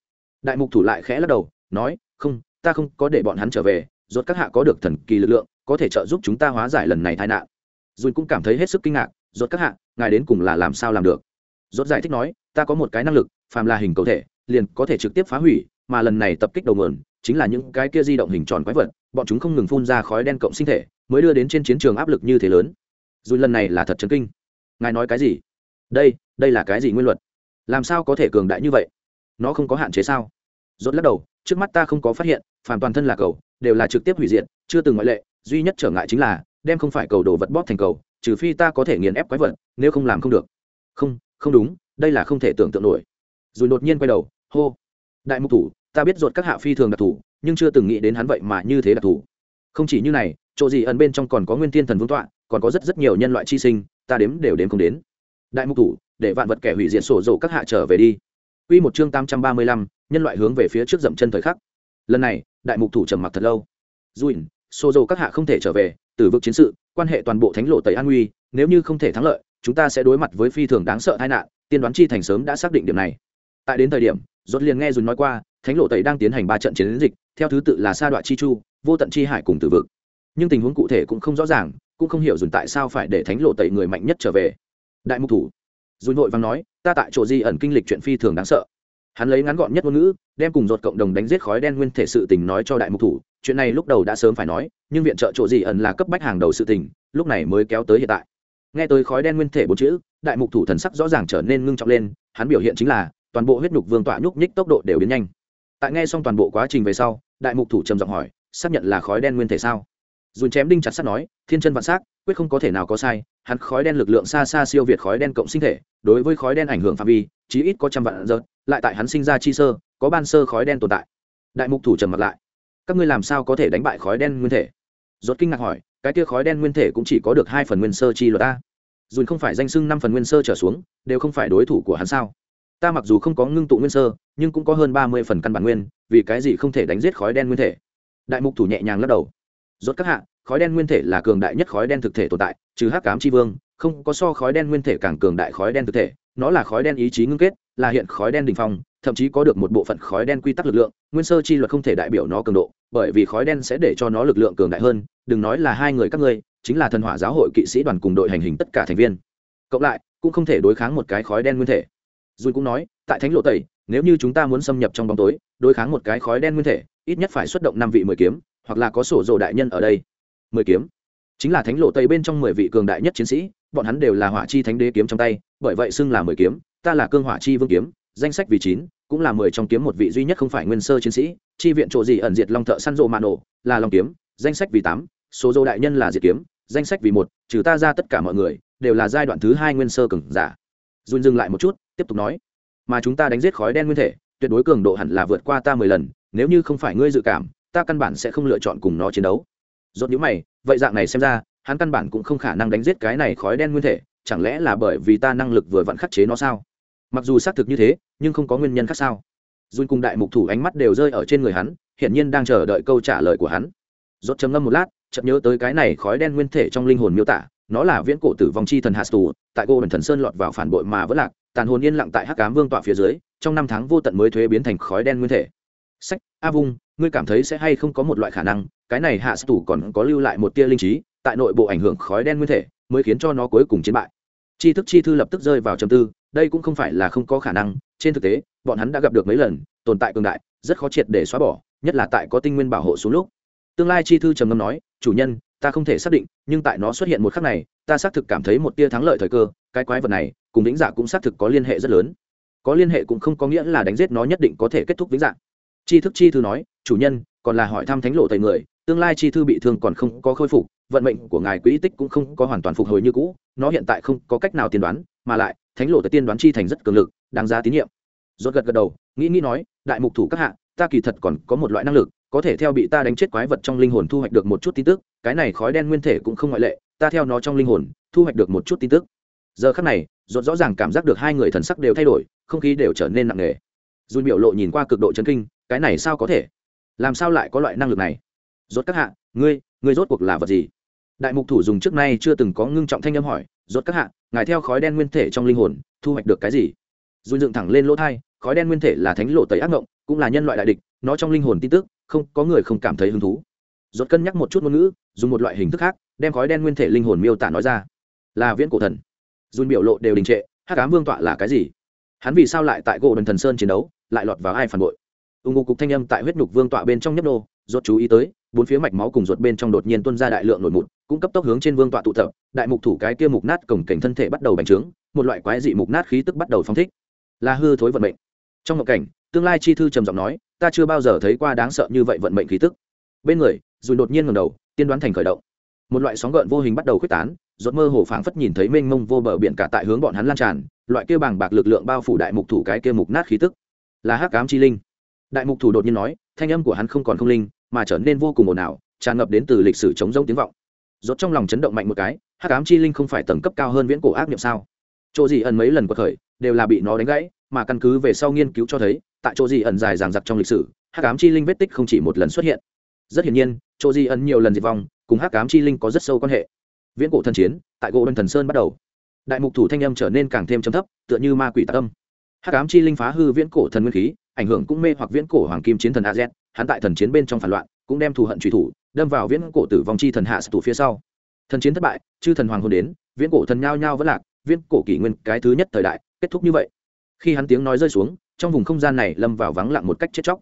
Đại mục thủ lại khẽ lắc đầu, nói, không, ta không có để bọn hắn trở về, ruột các hạ có được thần kỳ lực lượng, có thể trợ giúp chúng ta hóa giải lần này tai nạn. Dùi cũng cảm thấy hết sức kinh ngạc, ruột các hạ, ngài đến cùng là làm sao làm được? Ruột giải thích nói, ta có một cái năng lực, phàm là hình cầu thể, liền có thể trực tiếp phá hủy, mà lần này tập kích đầu nguồn chính là những cái kia di động hình tròn quái vật, bọn chúng không ngừng phun ra khói đen cộng sinh thể, mới đưa đến trên chiến trường áp lực như thế lớn. Dù lần này là thật chấn kinh. Ngài nói cái gì? Đây đây là cái gì nguyên luật? Làm sao có thể cường đại như vậy? Nó không có hạn chế sao? Rốt lắc đầu, trước mắt ta không có phát hiện, phàm toàn thân là cầu, đều là trực tiếp hủy diệt, chưa từng ngoại lệ, duy nhất trở ngại chính là, đem không phải cầu đồ vật bóp thành cầu, trừ phi ta có thể nghiền ép quái vật, nếu không làm không được. Không không đúng, đây là không thể tưởng tượng nổi. Rồi đột nhiên quay đầu, hô, đại mục thủ ta biết ruột các hạ phi thường đặc thủ nhưng chưa từng nghĩ đến hắn vậy mà như thế đặc thủ không chỉ như này chỗ gì ẩn bên trong còn có nguyên thiên thần vương tọa còn có rất rất nhiều nhân loại chi sinh ta đếm đều đếm không đến đại mục thủ để vạn vật kẻ hủy diệt sổ dầu các hạ trở về đi Quy một chương tám trăm ba mươi lăm, nhân loại hướng về phía trước dậm chân thời khắc. Lần này, đại mục thủ trầm mặc thật lâu. Duin, sổ Dầu các hạ không thể trở về, tử vực chiến sự, quan hệ toàn bộ thánh lộ tẩy an nguy, nếu như không thể thắng lợi, chúng ta sẽ đối mặt với phi thường đáng sợ tai nạn, tiên đoán chi thành sớm đã xác định điểm này. Tại đến thời điểm, rốt liền nghe Duin nói qua, thánh lộ tẩy đang tiến hành ba trận chiến dịch, theo thứ tự là sa đoạn chi chu, vô tận chi hải cùng tử vực. Nhưng tình huống cụ thể cũng không rõ ràng, cũng không hiểu Duin tại sao phải để thánh lộ tẩy người mạnh nhất trở về. Đại mục thủ, dùn vội vàng nói, ta tại chỗ di ẩn kinh lịch chuyện phi thường đáng sợ. Hắn lấy ngắn gọn nhất ngôn ngữ đem cùng dột cộng đồng đánh giết khói đen nguyên thể sự tình nói cho đại mục thủ. Chuyện này lúc đầu đã sớm phải nói nhưng viện trợ chỗ di ẩn là cấp bách hàng đầu sự tình lúc này mới kéo tới hiện tại. Nghe tới khói đen nguyên thể bốn chữ đại mục thủ thần sắc rõ ràng trở nên ngưng trọng lên hắn biểu hiện chính là toàn bộ huyết nhục vương tọa nhúc nhích tốc độ đều biến nhanh tại nghe xong toàn bộ quá trình về sau, đại mục thủ trầm giọng hỏi, xác nhận là khói đen nguyên thể sao? Dùn chém đinh chặt sắt nói, thiên chân vạn s á c quyết không có thể nào có sai, hắn khói đen lực lượng xa xa siêu việt khói đen cộng sinh thể, đối với khói đen ảnh hưởng phạm vi, chí ít có trăm vạn giật lại tại hắn sinh ra chi sơ, có ban sơ khói đen tồn tại. Đại mục thủ trầm mặt lại. Các ngươi làm sao có thể đánh bại khói đen nguyên thể? Dốt kinh ngạc hỏi, cái kia khói đen nguyên thể cũng chỉ có được hai phần nguyên sơ chi luật ta dùn không phải danh sưng năm phần nguyên sơ trở xuống, đều không phải đối thủ của hắn sao? Ta mặc dù không có ngưng tụ nguyên sơ nhưng cũng có hơn ba mươi phần căn bản nguyên vì cái gì không thể đánh giết khói đen nguyên thể đại mục thủ nhẹ nhàng lắc đầu rốt các hạ khói đen nguyên thể là cường đại nhất khói đen thực thể tồn tại trừ hắc cám chi vương không có so khói đen nguyên thể càng cường đại khói đen thực thể nó là khói đen ý chí ngưng kết là hiện khói đen đình phong thậm chí có được một bộ phận khói đen quy tắc lực lượng nguyên sơ chi luật không thể đại biểu nó cường độ bởi vì khói đen sẽ để cho nó lực lượng cường đại hơn đừng nói là hai người các ngươi chính là thần hỏa giáo hội kỵ sĩ đoàn cùng đội hành hình tất cả thành viên cộng lại cũng không thể đối kháng một cái khói đen nguyên thể dùn cũng nói, tại thánh lộ tẩy, nếu như chúng ta muốn xâm nhập trong bóng tối, đối kháng một cái khói đen nguyên thể, ít nhất phải xuất động năm vị mười kiếm, hoặc là có sổ rồ đại nhân ở đây. Mười kiếm. Chính là thánh lộ tây bên trong mười vị cường đại nhất chiến sĩ, bọn hắn đều là hỏa chi thánh đế kiếm trong tay, bởi vậy xưng là mười kiếm, ta là cương hỏa chi vương kiếm, danh sách vì chín, cũng là mười trong kiếm một vị duy nhất không phải nguyên sơ chiến sĩ, chi viện chỗ gì ẩn diệt long thợ săn rộ Mạn nổ, là long kiếm, danh sách vì tám số dô đại nhân là diệt kiếm, danh sách vì một, trừ ta ra tất cả mọi người, đều là giai đoạn thứ hai nguyên sơ cường giả. Dùn dừng lại một chút tiếp tục nói, mà chúng ta đánh giết khói đen nguyên thể, tuyệt đối cường độ hẳn là vượt qua ta mười lần, nếu như không phải ngươi dự cảm, ta căn bản sẽ không lựa chọn cùng nó chiến đấu. Rốt nhíu mày, vậy dạng này xem ra, hắn căn bản cũng không khả năng đánh giết cái này khói đen nguyên thể, chẳng lẽ là bởi vì ta năng lực vừa vặn khắc chế nó sao? Mặc dù xác thực như thế, nhưng không có nguyên nhân khác sao? Dùn cùng đại mục thủ ánh mắt đều rơi ở trên người hắn, hiển nhiên đang chờ đợi câu trả lời của hắn. Rốt chấm ngâm một lát, chợt nhớ tới cái này khói đen nguyên thể trong linh hồn miêu tả, nó là viễn cổ tử vong chi thần hạt tù tại cô thần sơn lọt vào phản bội mà vẫn lạc tàn hồn yên lặng tại hắc cám vương tọa phía dưới, trong năm tháng vô tận mới thuế biến thành khói đen nguyên thể. Sách, a vung, ngươi cảm thấy sẽ hay không có một loại khả năng, cái này hạ thủ còn có lưu lại một tia linh trí, tại nội bộ ảnh hưởng khói đen nguyên thể, mới khiến cho nó cuối cùng chiến bại. Tri thức chi thư lập tức rơi vào trầm tư, đây cũng không phải là không có khả năng, trên thực tế, bọn hắn đã gặp được mấy lần, tồn tại cường đại, rất khó triệt để xóa bỏ, nhất là tại có tinh nguyên bảo hộ xuống lúc. Tương lai chi thư trầm ngâm nói, chủ nhân, ta không thể xác định, nhưng tại nó xuất hiện một khắc này, ta xác thực cảm thấy một tia thắng lợi thời cơ, cái quái vật này cùng vĩnh dạ cũng xác thực có liên hệ rất lớn. Có liên hệ cũng không có nghĩa là đánh giết nó nhất định có thể kết thúc vĩnh dạ. Chi thức chi thư nói, chủ nhân, còn là hỏi thăm thánh lộ thầy người, tương lai chi thư bị thương còn không có khôi phục, vận mệnh của ngài quỹ tích cũng không có hoàn toàn phục hồi như cũ, nó hiện tại không có cách nào tiên đoán, mà lại, thánh lộ tại tiên đoán chi thành rất cường lực, đáng giá tín nhiệm. Rốt gật gật đầu, nghĩ nghĩ nói, đại mục thủ các hạ, ta kỳ thật còn có một loại năng lực, có thể theo bị ta đánh chết quái vật trong linh hồn thu hoạch được một chút tin tức, cái này khói đen nguyên thể cũng không ngoại lệ, ta theo nó trong linh hồn, thu hoạch được một chút tin tức. Giờ khắc này rốt rõ ràng cảm giác được hai người thần sắc đều thay đổi, không khí đều trở nên nặng nề. Dùn biểu lộ nhìn qua cực độ chấn kinh, cái này sao có thể? Làm sao lại có loại năng lực này? Rốt các hạ, ngươi ngươi rốt cuộc là vật gì? Đại mục thủ dùng trước nay chưa từng có ngưng trọng thanh âm hỏi, rốt các hạ, ngài theo khói đen nguyên thể trong linh hồn, thu hoạch được cái gì? Dùn dựng thẳng lên lỗ thai, khói đen nguyên thể là thánh lộ tẩy ác ngộng, cũng là nhân loại đại địch, nó trong linh hồn tin tức, không, có người không cảm thấy hứng thú. Rốt cân nhắc một chút ngôn ngữ, dùng một loại hình thức khác, đem khói đen nguyên thể linh hồn miêu tả nói ra. Là viễn cổ thần dùn biểu lộ đều đình trệ, hắc ám vương tọa là cái gì? Hắn vì sao lại tại gỗ đần thần sơn chiến đấu, lại lọt vào ai phản bội? Ưng ngô cục thanh âm tại huyết nhục vương tọa bên trong nhấp nô, rốt chú ý tới, bốn phía mạch máu cùng ruột bên trong đột nhiên tuôn ra đại lượng nổi mụn, cũng cấp tốc hướng trên vương tọa tụ tập, đại mục thủ cái kia mục nát cổng cảnh thân thể bắt đầu bành trướng, một loại quái dị mục nát khí tức bắt đầu phóng thích. Là hư thối vận mệnh. Trong một cảnh, tương lai chi thư trầm giọng nói, ta chưa bao giờ thấy qua đáng sợ như vậy vận mệnh khí tức. Bên người dù đột nhiên ngẩng đầu, tiên đoán thành khởi động. Một loại sóng gợn vô hình bắt đầu khuếch tán rốt mơ hồ phảng phất nhìn thấy mênh mông vô bờ biển cả tại hướng bọn hắn lan tràn, loại kia bàng bạc lực lượng bao phủ đại mục thủ cái kia mục nát khí tức. Là hắc ám chi linh. Đại mục thủ đột nhiên nói, thanh âm của hắn không còn không linh, mà trở nên vô cùng ồn ào, tràn ngập đến từ lịch sử chống rông tiếng vọng. Rốt trong lòng chấn động mạnh một cái, hắc ám chi linh không phải tầng cấp cao hơn viễn cổ ác niệm sao? Chỗ gì ẩn mấy lần quật khởi, đều là bị nó đánh gãy, mà căn cứ về sau nghiên cứu cho thấy, tại chỗ gì ẩn dài dằng dặc trong lịch sử, hắc ám chi linh vết tích không chỉ một lần xuất hiện. Rất hiển nhiên, chỗ gì ẩn nhiều lần diệt vong, cùng hắc ám chi linh có rất sâu quan hệ viễn cổ thần chiến, tại gỗ đơn thần sơn bắt đầu. Đại mục thủ thanh âm trở nên càng thêm trầm thấp, tựa như ma quỷ tạc âm. Hắc ám chi linh phá hư viễn cổ thần nguyên khí, ảnh hưởng cũng mê hoặc viễn cổ hoàng kim chiến thần a z, hắn tại thần chiến bên trong phản loạn, cũng đem thù hận truy thủ, đâm vào viễn cổ tử vong chi thần hạ thủ phía sau. Thần chiến thất bại, chư thần hoàng hôn đến, viễn cổ thần nhao nhao vẫn lạc, viễn cổ kỷ nguyên cái thứ nhất thời đại, kết thúc như vậy. Khi hắn tiếng nói rơi xuống, trong vùng không gian này lâm vào vắng lặng một cách chết chóc.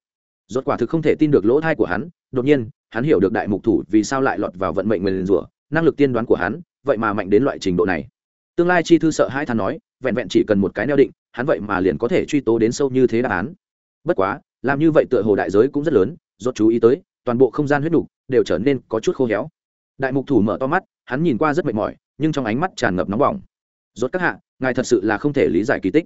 Rốt quả thực không thể tin được lỗ thai của hắn, đột nhiên, hắn hiểu được đại mục thủ vì sao lại lọt vào vận mệnh nguyền rủa năng lực tiên đoán của hắn, vậy mà mạnh đến loại trình độ này. Tương lai chi thư sợ hai than nói, vẹn vẹn chỉ cần một cái neo định, hắn vậy mà liền có thể truy tố đến sâu như thế đáp án. Bất quá, làm như vậy tựa hồ đại giới cũng rất lớn, rốt chú ý tới, toàn bộ không gian huyết đủ đều trở nên có chút khô héo. Đại mục thủ mở to mắt, hắn nhìn qua rất mệt mỏi, nhưng trong ánh mắt tràn ngập nóng bỏng. Rốt các hạ, ngài thật sự là không thể lý giải kỳ tích.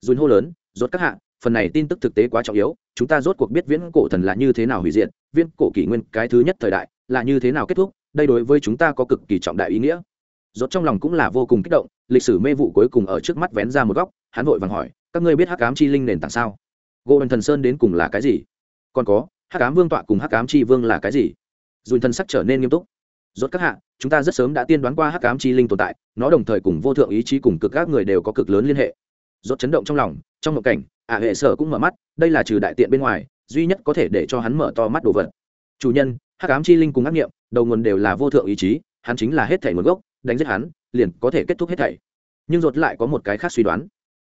Dùn hô lớn, rốt các hạ, phần này tin tức thực tế quá trọng yếu, chúng ta rốt cuộc biết viễn cổ thần là như thế nào hủy diệt, viễn cổ kỷ nguyên cái thứ nhất thời đại là như thế nào kết thúc đây đối với chúng ta có cực kỳ trọng đại ý nghĩa. Rốt trong lòng cũng là vô cùng kích động, lịch sử mê vụ cuối cùng ở trước mắt vén ra một góc, hắn vội vàng hỏi, các ngươi biết hắc ám chi linh nền tảng sao? Gỗ đần thần sơn đến cùng là cái gì? Còn có, hắc ám vương tọa cùng hắc ám chi vương là cái gì? Dùn thân sắc trở nên nghiêm túc. Rốt các hạ, chúng ta rất sớm đã tiên đoán qua hắc ám chi linh tồn tại, nó đồng thời cùng vô thượng ý chí cùng cực các người đều có cực lớn liên hệ. Rốt chấn động trong lòng, trong một cảnh, ả hệ sở cũng mở mắt, đây là trừ đại tiện bên ngoài, duy nhất có thể để cho hắn mở to mắt đồ vật. Chủ nhân hắc ám chi linh cùng ác nghiệm đầu nguồn đều là vô thượng ý chí, hắn chính là hết thảy nguồn gốc, đánh giết hắn, liền có thể kết thúc hết thảy. Nhưng dột lại có một cái khác suy đoán.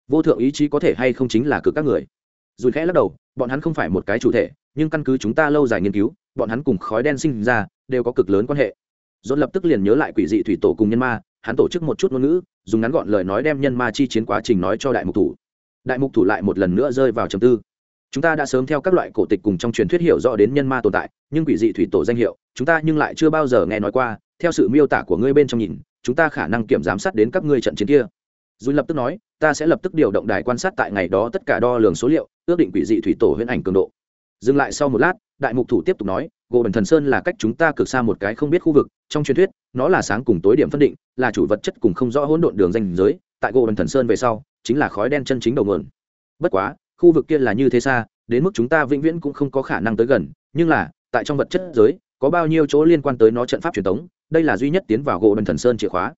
Vô thượng ý chí có thể hay không chính là cực các người? Dùi khẽ lắc đầu, bọn hắn không phải một cái chủ thể, nhưng căn cứ chúng ta lâu dài nghiên cứu, bọn hắn cùng khói đen sinh ra, đều có cực lớn quan hệ. Dột lập tức liền nhớ lại quỷ dị thủy tổ cùng nhân ma, hắn tổ chức một chút ngôn ngữ, dùng ngắn gọn lời nói đem nhân ma chi chiến quá trình nói cho đại mục thủ. Đại mục thủ lại một lần nữa rơi vào trầm tư chúng ta đã sớm theo các loại cổ tịch cùng trong truyền thuyết hiểu rõ đến nhân ma tồn tại, nhưng quỷ dị thủy tổ danh hiệu, chúng ta nhưng lại chưa bao giờ nghe nói qua. Theo sự miêu tả của ngươi bên trong nhìn, chúng ta khả năng kiểm giám sát đến các ngươi trận chiến kia. Dù lập tức nói, ta sẽ lập tức điều động đài quan sát tại ngày đó tất cả đo lường số liệu, ước định quỷ dị thủy tổ huyễn ảnh cường độ. Dừng lại sau một lát, đại mục thủ tiếp tục nói gỗ bần thần sơn là cách chúng ta cực xa một cái không biết khu vực, trong truyền thuyết, nó là sáng cùng tối điểm phân định, là chủ vật chất cùng không rõ hỗn độn đường danh giới. Tại gỗ bần thần sơn về sau, chính là khói đen chân chính đầu nguồn. Bất quá khu vực kia là như thế xa, đến mức chúng ta vĩnh viễn cũng không có khả năng tới gần, nhưng là, tại trong vật chất giới, có bao nhiêu chỗ liên quan tới nó trận pháp truyền thống đây là duy nhất tiến vào gỗ đần thần sơn chìa khóa.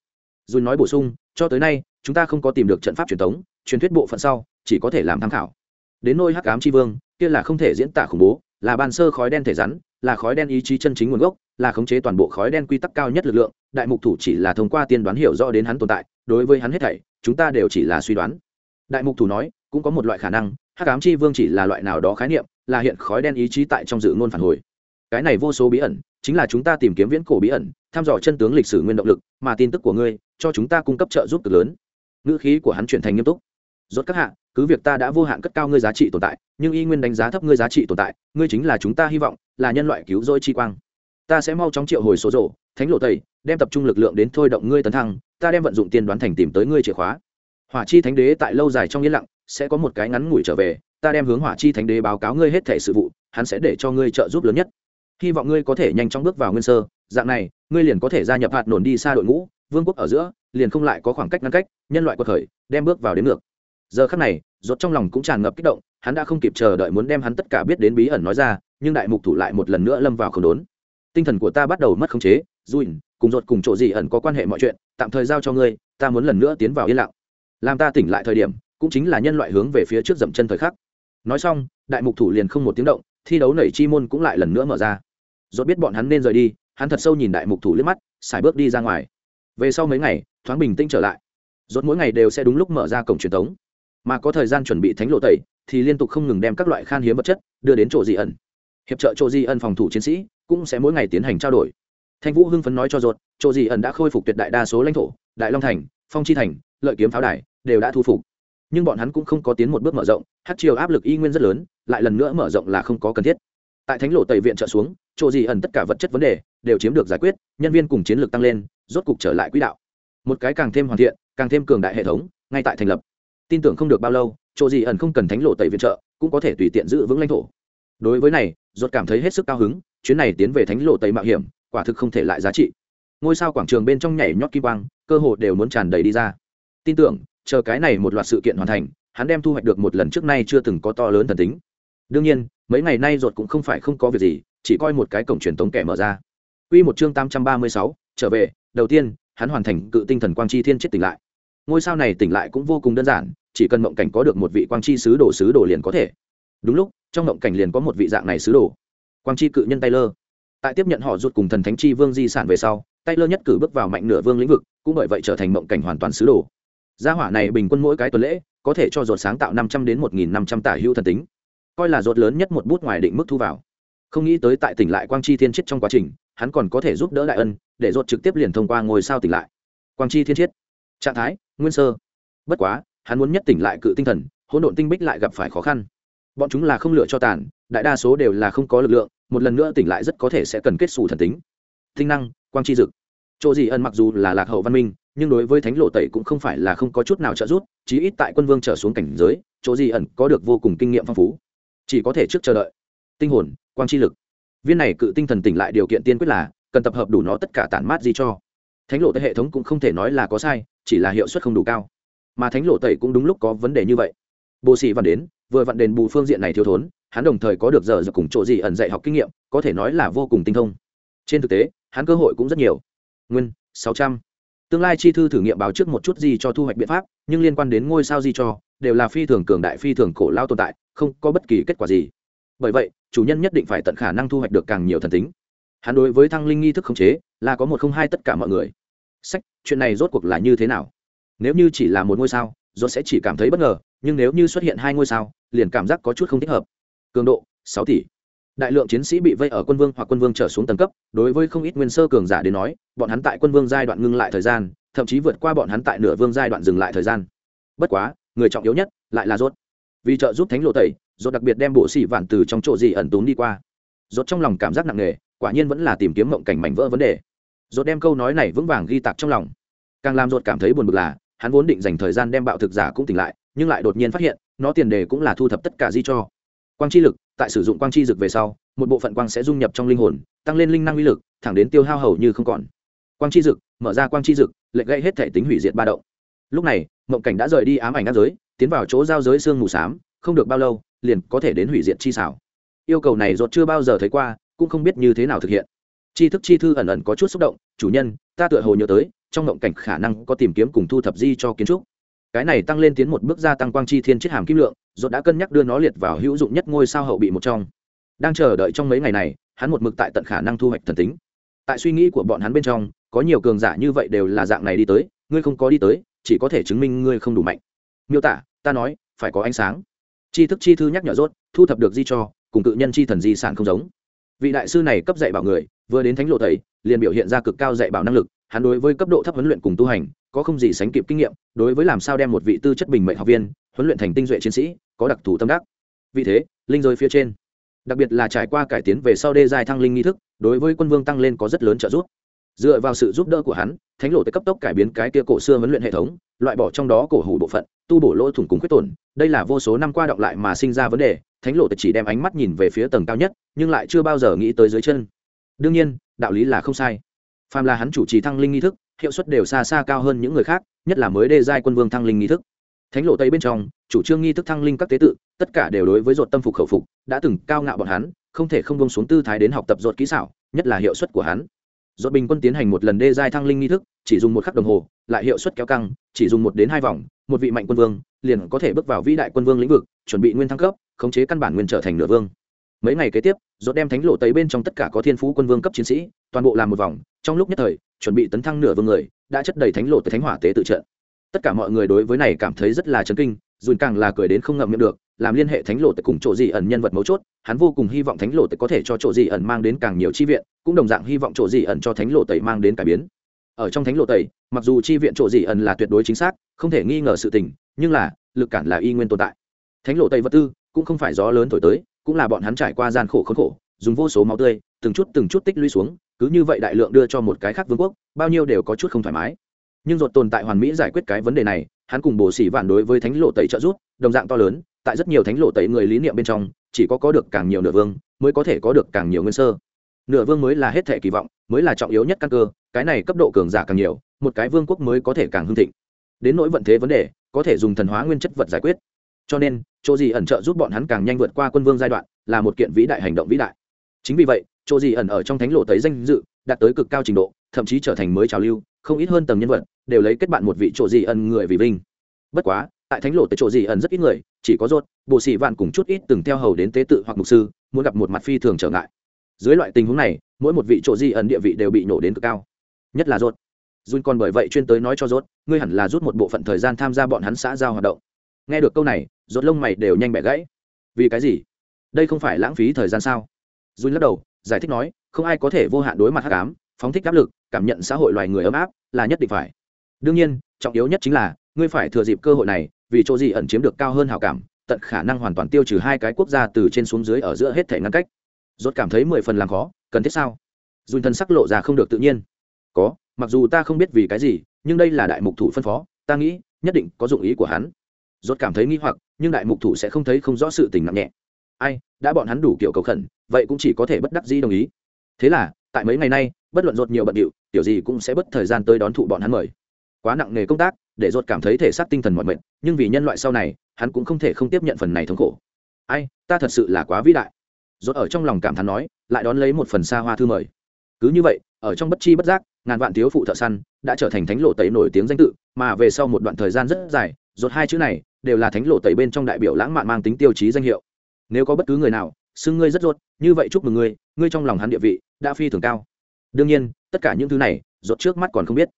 Dù nói bổ sung, cho tới nay, chúng ta không có tìm được trận pháp truyền thống truyền thuyết bộ phận sau, chỉ có thể làm tham khảo. Đến nôi hắc ám tri vương, kia là không thể diễn tả khủng bố, là ban sơ khói đen thể rắn, là khói đen ý chí chân chính nguồn gốc, là khống chế toàn bộ khói đen quy tắc cao nhất lực lượng, đại mục thủ chỉ là thông qua tiên đoán hiểu rõ đến hắn tồn tại, đối với hắn hết thảy, chúng ta đều chỉ là suy đoán. Đại mục thủ nói, cũng có một loại khả năng hắc ám chi vương chỉ là loại nào đó khái niệm, là hiện khói đen ý chí tại trong dự ngôn phản hồi. Cái này vô số bí ẩn, chính là chúng ta tìm kiếm viễn cổ bí ẩn, thăm dò chân tướng lịch sử nguyên động lực, mà tin tức của ngươi, cho chúng ta cung cấp trợ giúp cực lớn. Ngữ khí của hắn chuyển thành nghiêm túc. Rốt các hạ, cứ việc ta đã vô hạn cất cao ngươi giá trị tồn tại, nhưng y nguyên đánh giá thấp ngươi giá trị tồn tại, ngươi chính là chúng ta hy vọng, là nhân loại cứu rỗi chi quang. Ta sẽ mau chóng triệu hồi số rổ thánh lộ tây đem tập trung lực lượng đến thôi động ngươi tấn thăng, ta đem vận dụng tiên đoán thành tìm tới ngươi chìa khóa. Hỏa chi thánh đế tại lâu dài trong yên lặng sẽ có một cái ngắn ngủi trở về, ta đem hướng hỏa chi thánh đế báo cáo ngươi hết thể sự vụ, hắn sẽ để cho ngươi trợ giúp lớn nhất. Hy vọng ngươi có thể nhanh chóng bước vào nguyên sơ. Dạng này, ngươi liền có thể gia nhập hạt nổn đi xa đội ngũ, vương quốc ở giữa, liền không lại có khoảng cách ngăn cách, nhân loại quật khởi, đem bước vào đến ngược. Giờ khắc này, rốt trong lòng cũng tràn ngập kích động, hắn đã không kịp chờ đợi muốn đem hắn tất cả biết đến bí ẩn nói ra, nhưng đại mục thủ lại một lần nữa lâm vào không đốn. Tinh thần của ta bắt đầu mất khống chế dùn cùng rốt cùng chỗ gì ẩn có quan hệ mọi chuyện, tạm thời giao cho ngươi, ta muốn lần nữa tiến vào yên lặng. Làm ta tỉnh lại thời điểm cũng chính là nhân loại hướng về phía trước dậm chân thời khắc. Nói xong, đại mục thủ liền không một tiếng động, thi đấu nảy chi môn cũng lại lần nữa mở ra. Rốt biết bọn hắn nên rời đi, hắn thật sâu nhìn đại mục thủ liếc mắt xài bước đi ra ngoài. Về sau mấy ngày, thoáng bình tĩnh trở lại. Rốt mỗi ngày đều sẽ đúng lúc mở ra cổng truyền thống mà có thời gian chuẩn bị thánh lộ tẩy, thì liên tục không ngừng đem các loại khan hiếm vật chất đưa đến chỗ di ẩn. Hiệp trợ chỗ di ẩn phòng thủ chiến sĩ cũng sẽ mỗi ngày tiến hành trao đổi. Thanh vũ hưng phấn nói cho rốt, chỗ di ẩn đã khôi phục tuyệt đại đa số lãnh thổ, đại long thành, phong chi thành, lợi kiếm pháo đài đều đã thu phục nhưng bọn hắn cũng không có tiến một bước mở rộng, hát chiều áp lực y nguyên rất lớn, lại lần nữa mở rộng là không có cần thiết. Tại thánh lộ tẩy viện trợ xuống, chỗ gì ẩn tất cả vật chất vấn đề, đều chiếm được giải quyết, nhân viên cùng chiến lược tăng lên, rốt cục trở lại quỹ đạo. Một cái càng thêm hoàn thiện, càng thêm cường đại hệ thống, ngay tại thành lập. Tin tưởng không được bao lâu, chỗ gì ẩn không cần thánh lộ tẩy viện trợ, cũng có thể tùy tiện giữ vững lãnh thổ. Đối với này, rốt cảm thấy hết sức cao hứng, chuyến này tiến về thánh lộ tẩy mạo hiểm, quả thực không thể lại giá trị. Ngôi sao quảng trường bên trong nhảy nhót kim quang, cơ hồ đều muốn tràn đầy đi ra. Tin tưởng chờ cái này một loạt sự kiện hoàn thành hắn đem thu hoạch được một lần trước nay chưa từng có to lớn thần tính đương nhiên mấy ngày nay ruột cũng không phải không có việc gì chỉ coi một cái cổng truyền tống kẻ mở ra Quy một chương 836, trở về, đầu tiên, hắn hoàn thành cự tinh thần quang chi thiên chết tỉnh lại. Ngôi sao này tỉnh lại cũng vô cùng đơn giản, chỉ cần mộng cảnh có được một vị quang chi sứ đồ sứ đồ liền có thể. Đúng lúc, trong mộng cảnh liền có một vị dạng này sứ đồ. Quang chi cự nhân Taylor. Tại tiếp nhận họ rút cùng thần thánh chi vương di sản về sau, Taylor nhất cử bước vào mạnh nửa vương lĩnh vực, cũng bởi vậy trở thành mộng cảnh hoàn toàn sứ đồ. Gia hỏa này bình quân mỗi cái tuần lễ có thể cho ruột sáng tạo năm trăm đến một nghìn năm trăm tả hữu thần tính, coi là ruột lớn nhất một bút ngoài định mức thu vào. Không nghĩ tới tại tỉnh lại quang chi thiên chiết trong quá trình hắn còn có thể giúp đỡ đại ân để ruột trực tiếp liền thông qua ngôi sao tỉnh lại. Quang chi thiên chiết. Trạng thái nguyên sơ. Bất quá hắn muốn nhất tỉnh lại cự tinh thần hỗn độn tinh bích lại gặp phải khó khăn. Bọn chúng là không lựa cho tàn đại đa số đều là không có lực lượng một lần nữa tỉnh lại rất có thể sẽ cần kết xù thần tính. Tinh năng quang chi dực. Chỗ gì ân mặc dù là lạc hậu văn minh nhưng đối với thánh lộ tẩy cũng không phải là không có chút nào trợ giúp, chí ít tại quân vương trở xuống cảnh giới, chỗ gì ẩn có được vô cùng kinh nghiệm phong phú. Chỉ có thể trước chờ đợi. Tinh hồn, quang chi lực. Viên này cự tinh thần tỉnh lại điều kiện tiên quyết là, cần tập hợp đủ nó tất cả tản mát gì cho. Thánh lộ tẩy hệ thống cũng không thể nói là có sai, chỉ là hiệu suất không đủ cao. Mà thánh lộ tẩy cũng đúng lúc có vấn đề như vậy. Bồ sĩ văn đến, vừa vặn đền bù phương diện này thiếu thốn, hắn đồng thời có được giờ giờ cùng chỗ gì ẩn dạy học kinh nghiệm, có thể nói là vô cùng tinh thông. Trên thực tế, hắn cơ hội cũng rất nhiều. Nguyên, sáu trăm tương lai chi thư thử nghiệm báo trước một chút gì cho thu hoạch biện pháp, nhưng liên quan đến ngôi sao gì cho, đều là phi thường cường đại, phi thường cổ lao tồn tại, không có bất kỳ kết quả gì. Bởi vậy, chủ nhân nhất định phải tận khả năng thu hoạch được càng nhiều thần tính. Hắn đối với thăng linh nghi thức khống chế, là có một không hai tất cả mọi người. Sách, chuyện này rốt cuộc là như thế nào? Nếu như chỉ là một ngôi sao, rốt sẽ chỉ cảm thấy bất ngờ, nhưng nếu như xuất hiện hai ngôi sao, liền cảm giác có chút không thích hợp. Cường độ, sáu tỷ đại lượng chiến sĩ bị vây ở quân vương hoặc quân vương trở xuống tầng cấp, đối với không ít nguyên sơ cường giả đến nói, bọn hắn tại quân vương giai đoạn ngưng lại thời gian, thậm chí vượt qua bọn hắn tại nửa vương giai đoạn dừng lại thời gian. Bất quá, người trọng yếu nhất lại là rốt. Vì trợ giúp thánh lộ tẩy, rốt đặc biệt đem bộ xỉ vạn từ trong chỗ gì ẩn tốn đi qua. Rốt trong lòng cảm giác nặng nề, quả nhiên vẫn là tìm kiếm mộng cảnh mảnh vỡ vấn đề. Rốt đem câu nói này vững vàng ghi tạc trong lòng. Càng làm rốt cảm thấy buồn bực là, hắn vốn định dành thời gian đem bạo thực giả cũng tỉnh lại, nhưng lại đột nhiên phát hiện, nó tiền đề cũng là thu thập tất cả di cho quang chi lực, tại sử dụng quang chi dực về sau, một bộ phận quang sẽ dung nhập trong linh hồn, tăng lên linh năng uy lực, thẳng đến tiêu hao hầu như không còn. Quang chi dực mở ra quang chi dực lệnh gây hết thể tính hủy diệt ba động. Lúc này, mộng cảnh đã rời đi ám ảnh áp giới, tiến vào chỗ giao giới xương mù s không được bao lâu, liền có thể đến hủy diệt chi xảo. Yêu cầu này dột chưa bao giờ thấy qua, cũng không biết như thế nào thực hiện. Chi thức chi thư ẩn ẩn có chút xúc động, chủ nhân, ta tựa hồ nhớ tới, trong mộng cảnh khả năng có tìm kiếm cùng thu thập di cho kiến trúc. Cái này tăng lên tiến một bước gia tăng quang chi thiên chiết hàm kim lượng dột đã cân nhắc đưa nó liệt vào hữu dụng nhất ngôi sao hậu bị một trong. Đang chờ đợi trong mấy ngày này hắn một mực tại tận khả năng thu hoạch thần tính. Tại suy nghĩ của bọn hắn bên trong có nhiều cường giả như vậy đều là dạng này đi tới ngươi không có đi tới chỉ có thể chứng minh ngươi không đủ mạnh. Miêu tả ta nói phải có ánh sáng. Chi thức chi thư nhắc nhở rốt thu thập được di cho cùng cự nhân chi thần di sản không giống. Vị đại sư này cấp dạy bảo người vừa đến thánh lộ thầy, liền biểu hiện ra cực cao dạy bảo năng lực hắn đối với cấp độ thấp huấn luyện cùng tu hành có không gì sánh kịp kinh nghiệm đối với làm sao đem một vị tư chất bình mệnh học viên huấn luyện thành tinh duệ chiến sĩ có đặc thù tâm đắc. Vì thế, linh giới phía trên, đặc biệt là trải qua cải tiến về sau đê dài thăng linh nghi thức, đối với quân vương tăng lên có rất lớn trợ giúp. Dựa vào sự giúp đỡ của hắn, thánh lộ tới cấp tốc cải biến cái kia cổ xưa huấn luyện hệ thống, loại bỏ trong đó cổ hủ bộ phận, tu bổ lỗ thủng cùng khuyết tổn, đây là vô số năm qua đọng lại mà sinh ra vấn đề, thánh lộ chỉ đem ánh mắt nhìn về phía tầng cao nhất, nhưng lại chưa bao giờ nghĩ tới dưới chân. Đương nhiên, đạo lý là không sai. Phàm là hắn chủ trì thăng linh nghi thức, hiệu suất đều xa xa cao hơn những người khác, nhất là mới đê giai quân vương thăng linh nghi thức thánh lộ tây bên trong, chủ trương nghi thức thăng linh các tế tự, tất cả đều đối với ruột tâm phục khẩu phục, đã từng cao ngạo bọn hắn, không thể không bông xuống tư thái đến học tập ruột kỹ xảo, nhất là hiệu suất của hắn. Ruột bình quân tiến hành một lần đê giai thăng linh nghi thức, chỉ dùng một khắc đồng hồ, lại hiệu suất kéo căng, chỉ dùng một đến hai vòng, một vị mạnh quân vương, liền có thể bước vào vĩ đại quân vương lĩnh vực, chuẩn bị nguyên thăng cấp, khống chế căn bản nguyên trở thành nửa vương. Mấy ngày kế tiếp, ruột đem thánh lộ tây bên trong tất cả có thiên phú quân vương cấp chiến sĩ, toàn bộ làm một vòng, trong lúc nhất thời, chuẩn bị tấn thăng nửa vương người, đã chất đầy thánh lộ tới thánh hỏa tế tự trận tất cả mọi người đối với này cảm thấy rất là chấn kinh, dùn càng là cười đến không ngậm miệng được, làm liên hệ thánh lộ tại cùng chỗ gì ẩn nhân vật mấu chốt, hắn vô cùng hy vọng thánh lộ tại có thể cho chỗ gì ẩn mang đến càng nhiều chi viện, cũng đồng dạng hy vọng chỗ gì ẩn cho thánh lộ tẩy mang đến cải biến. Ở trong thánh lộ tẩy mặc dù chi viện chỗ gì ẩn là tuyệt đối chính xác, không thể nghi ngờ sự tình, nhưng là, lực cản là y nguyên tồn tại. Thánh lộ tẩy vật tư cũng không phải gió lớn thổi tới, cũng là bọn hắn trải qua gian khổ khốn khổ, dùng vô số máu tươi, từng chút từng chút tích lũy xuống, cứ như vậy đại lượng đưa cho một cái khác vương quốc, bao nhiêu đều có chút không thoải mái nhưng ruột tồn tại hoàn mỹ giải quyết cái vấn đề này, hắn cùng bổ xỉ vạn đối với thánh lộ tẩy trợ giúp, đồng dạng to lớn, tại rất nhiều thánh lộ tẩy người lý niệm bên trong, chỉ có có được càng nhiều nửa vương, mới có thể có được càng nhiều nguyên sơ. Nửa vương mới là hết thể kỳ vọng, mới là trọng yếu nhất căn cơ, cái này cấp độ cường giả càng nhiều, một cái vương quốc mới có thể càng hưng thịnh. Đến nỗi vận thế vấn đề, có thể dùng thần hóa nguyên chất vật giải quyết. Cho nên, chỗ gì ẩn trợ giúp bọn hắn càng nhanh vượt qua quân vương giai đoạn, là một kiện vĩ đại hành động vĩ đại. Chính vì vậy, chỗ gì ẩn ở trong thánh lộ tấy danh dự, đạt tới cực cao trình độ, thậm chí trở thành mới trào lưu, không ít hơn tầng nhân vật đều lấy kết bạn một vị chỗ gì ẩn người vì vinh. Bất quá, tại thánh lộ tới chỗ gì ẩn rất ít người, chỉ có rốt bộ sĩ vạn cùng chút ít từng theo hầu đến tế tự hoặc mục sư, muốn gặp một mặt phi thường trở ngại. Dưới loại tình huống này, mỗi một vị chỗ gì ẩn địa vị đều bị nổ đến cực cao. Nhất là rốt. Jun còn bởi vậy chuyên tới nói cho rốt, ngươi hẳn là rút một bộ phận thời gian tham gia bọn hắn xã giao hoạt động. Nghe được câu này, rốt lông mày đều nhanh bẻ gãy. Vì cái gì? Đây không phải lãng phí thời gian sao? Jun lắc đầu, giải thích nói, không ai có thể vô hạn đối mặt hắc ám, phóng thích áp lực, cảm nhận xã hội loài người ấm áp, là nhất định phải đương nhiên, trọng yếu nhất chính là, ngươi phải thừa dịp cơ hội này, vì chỗ gì ẩn chiếm được cao hơn hào cảm, tận khả năng hoàn toàn tiêu trừ hai cái quốc gia từ trên xuống dưới ở giữa hết thể ngăn cách. Rốt cảm thấy mười phần làm khó, cần thiết sao? Dùn thân sắc lộ ra không được tự nhiên. Có, mặc dù ta không biết vì cái gì, nhưng đây là đại mục thủ phân phó, ta nghĩ, nhất định có dụng ý của hắn. Rốt cảm thấy nghi hoặc, nhưng đại mục thủ sẽ không thấy không rõ sự tình nặng nhẹ. Ai, đã bọn hắn đủ kiểu cầu khẩn, vậy cũng chỉ có thể bất đắc dĩ đồng ý. Thế là, tại mấy ngày nay, bất luận rốt nhiều bận điệu, tiểu gì cũng sẽ bất thời gian tới đón thụ bọn hắn mời quá nặng nề công tác, để ruột cảm thấy thể xác tinh thần mọi mệt, nhưng vì nhân loại sau này, hắn cũng không thể không tiếp nhận phần này thống khổ. Ai, ta thật sự là quá vĩ đại. Ruột ở trong lòng cảm thán nói, lại đón lấy một phần xa hoa thư mời. Cứ như vậy, ở trong bất chi bất giác, ngàn vạn thiếu phụ thợ săn đã trở thành thánh lộ tẩy nổi tiếng danh tự, mà về sau một đoạn thời gian rất dài rốt hai chữ này đều là thánh lộ tẩy bên trong đại biểu lãng mạn mang tính tiêu chí danh hiệu. Nếu có bất cứ người nào xưng ngươi rất rốt như vậy chúc mừng ngươi ngươi trong lòng hắn địa vị đã phi thường cao. Đương nhiên, tất cả những thứ này rốt trước mắt còn không biết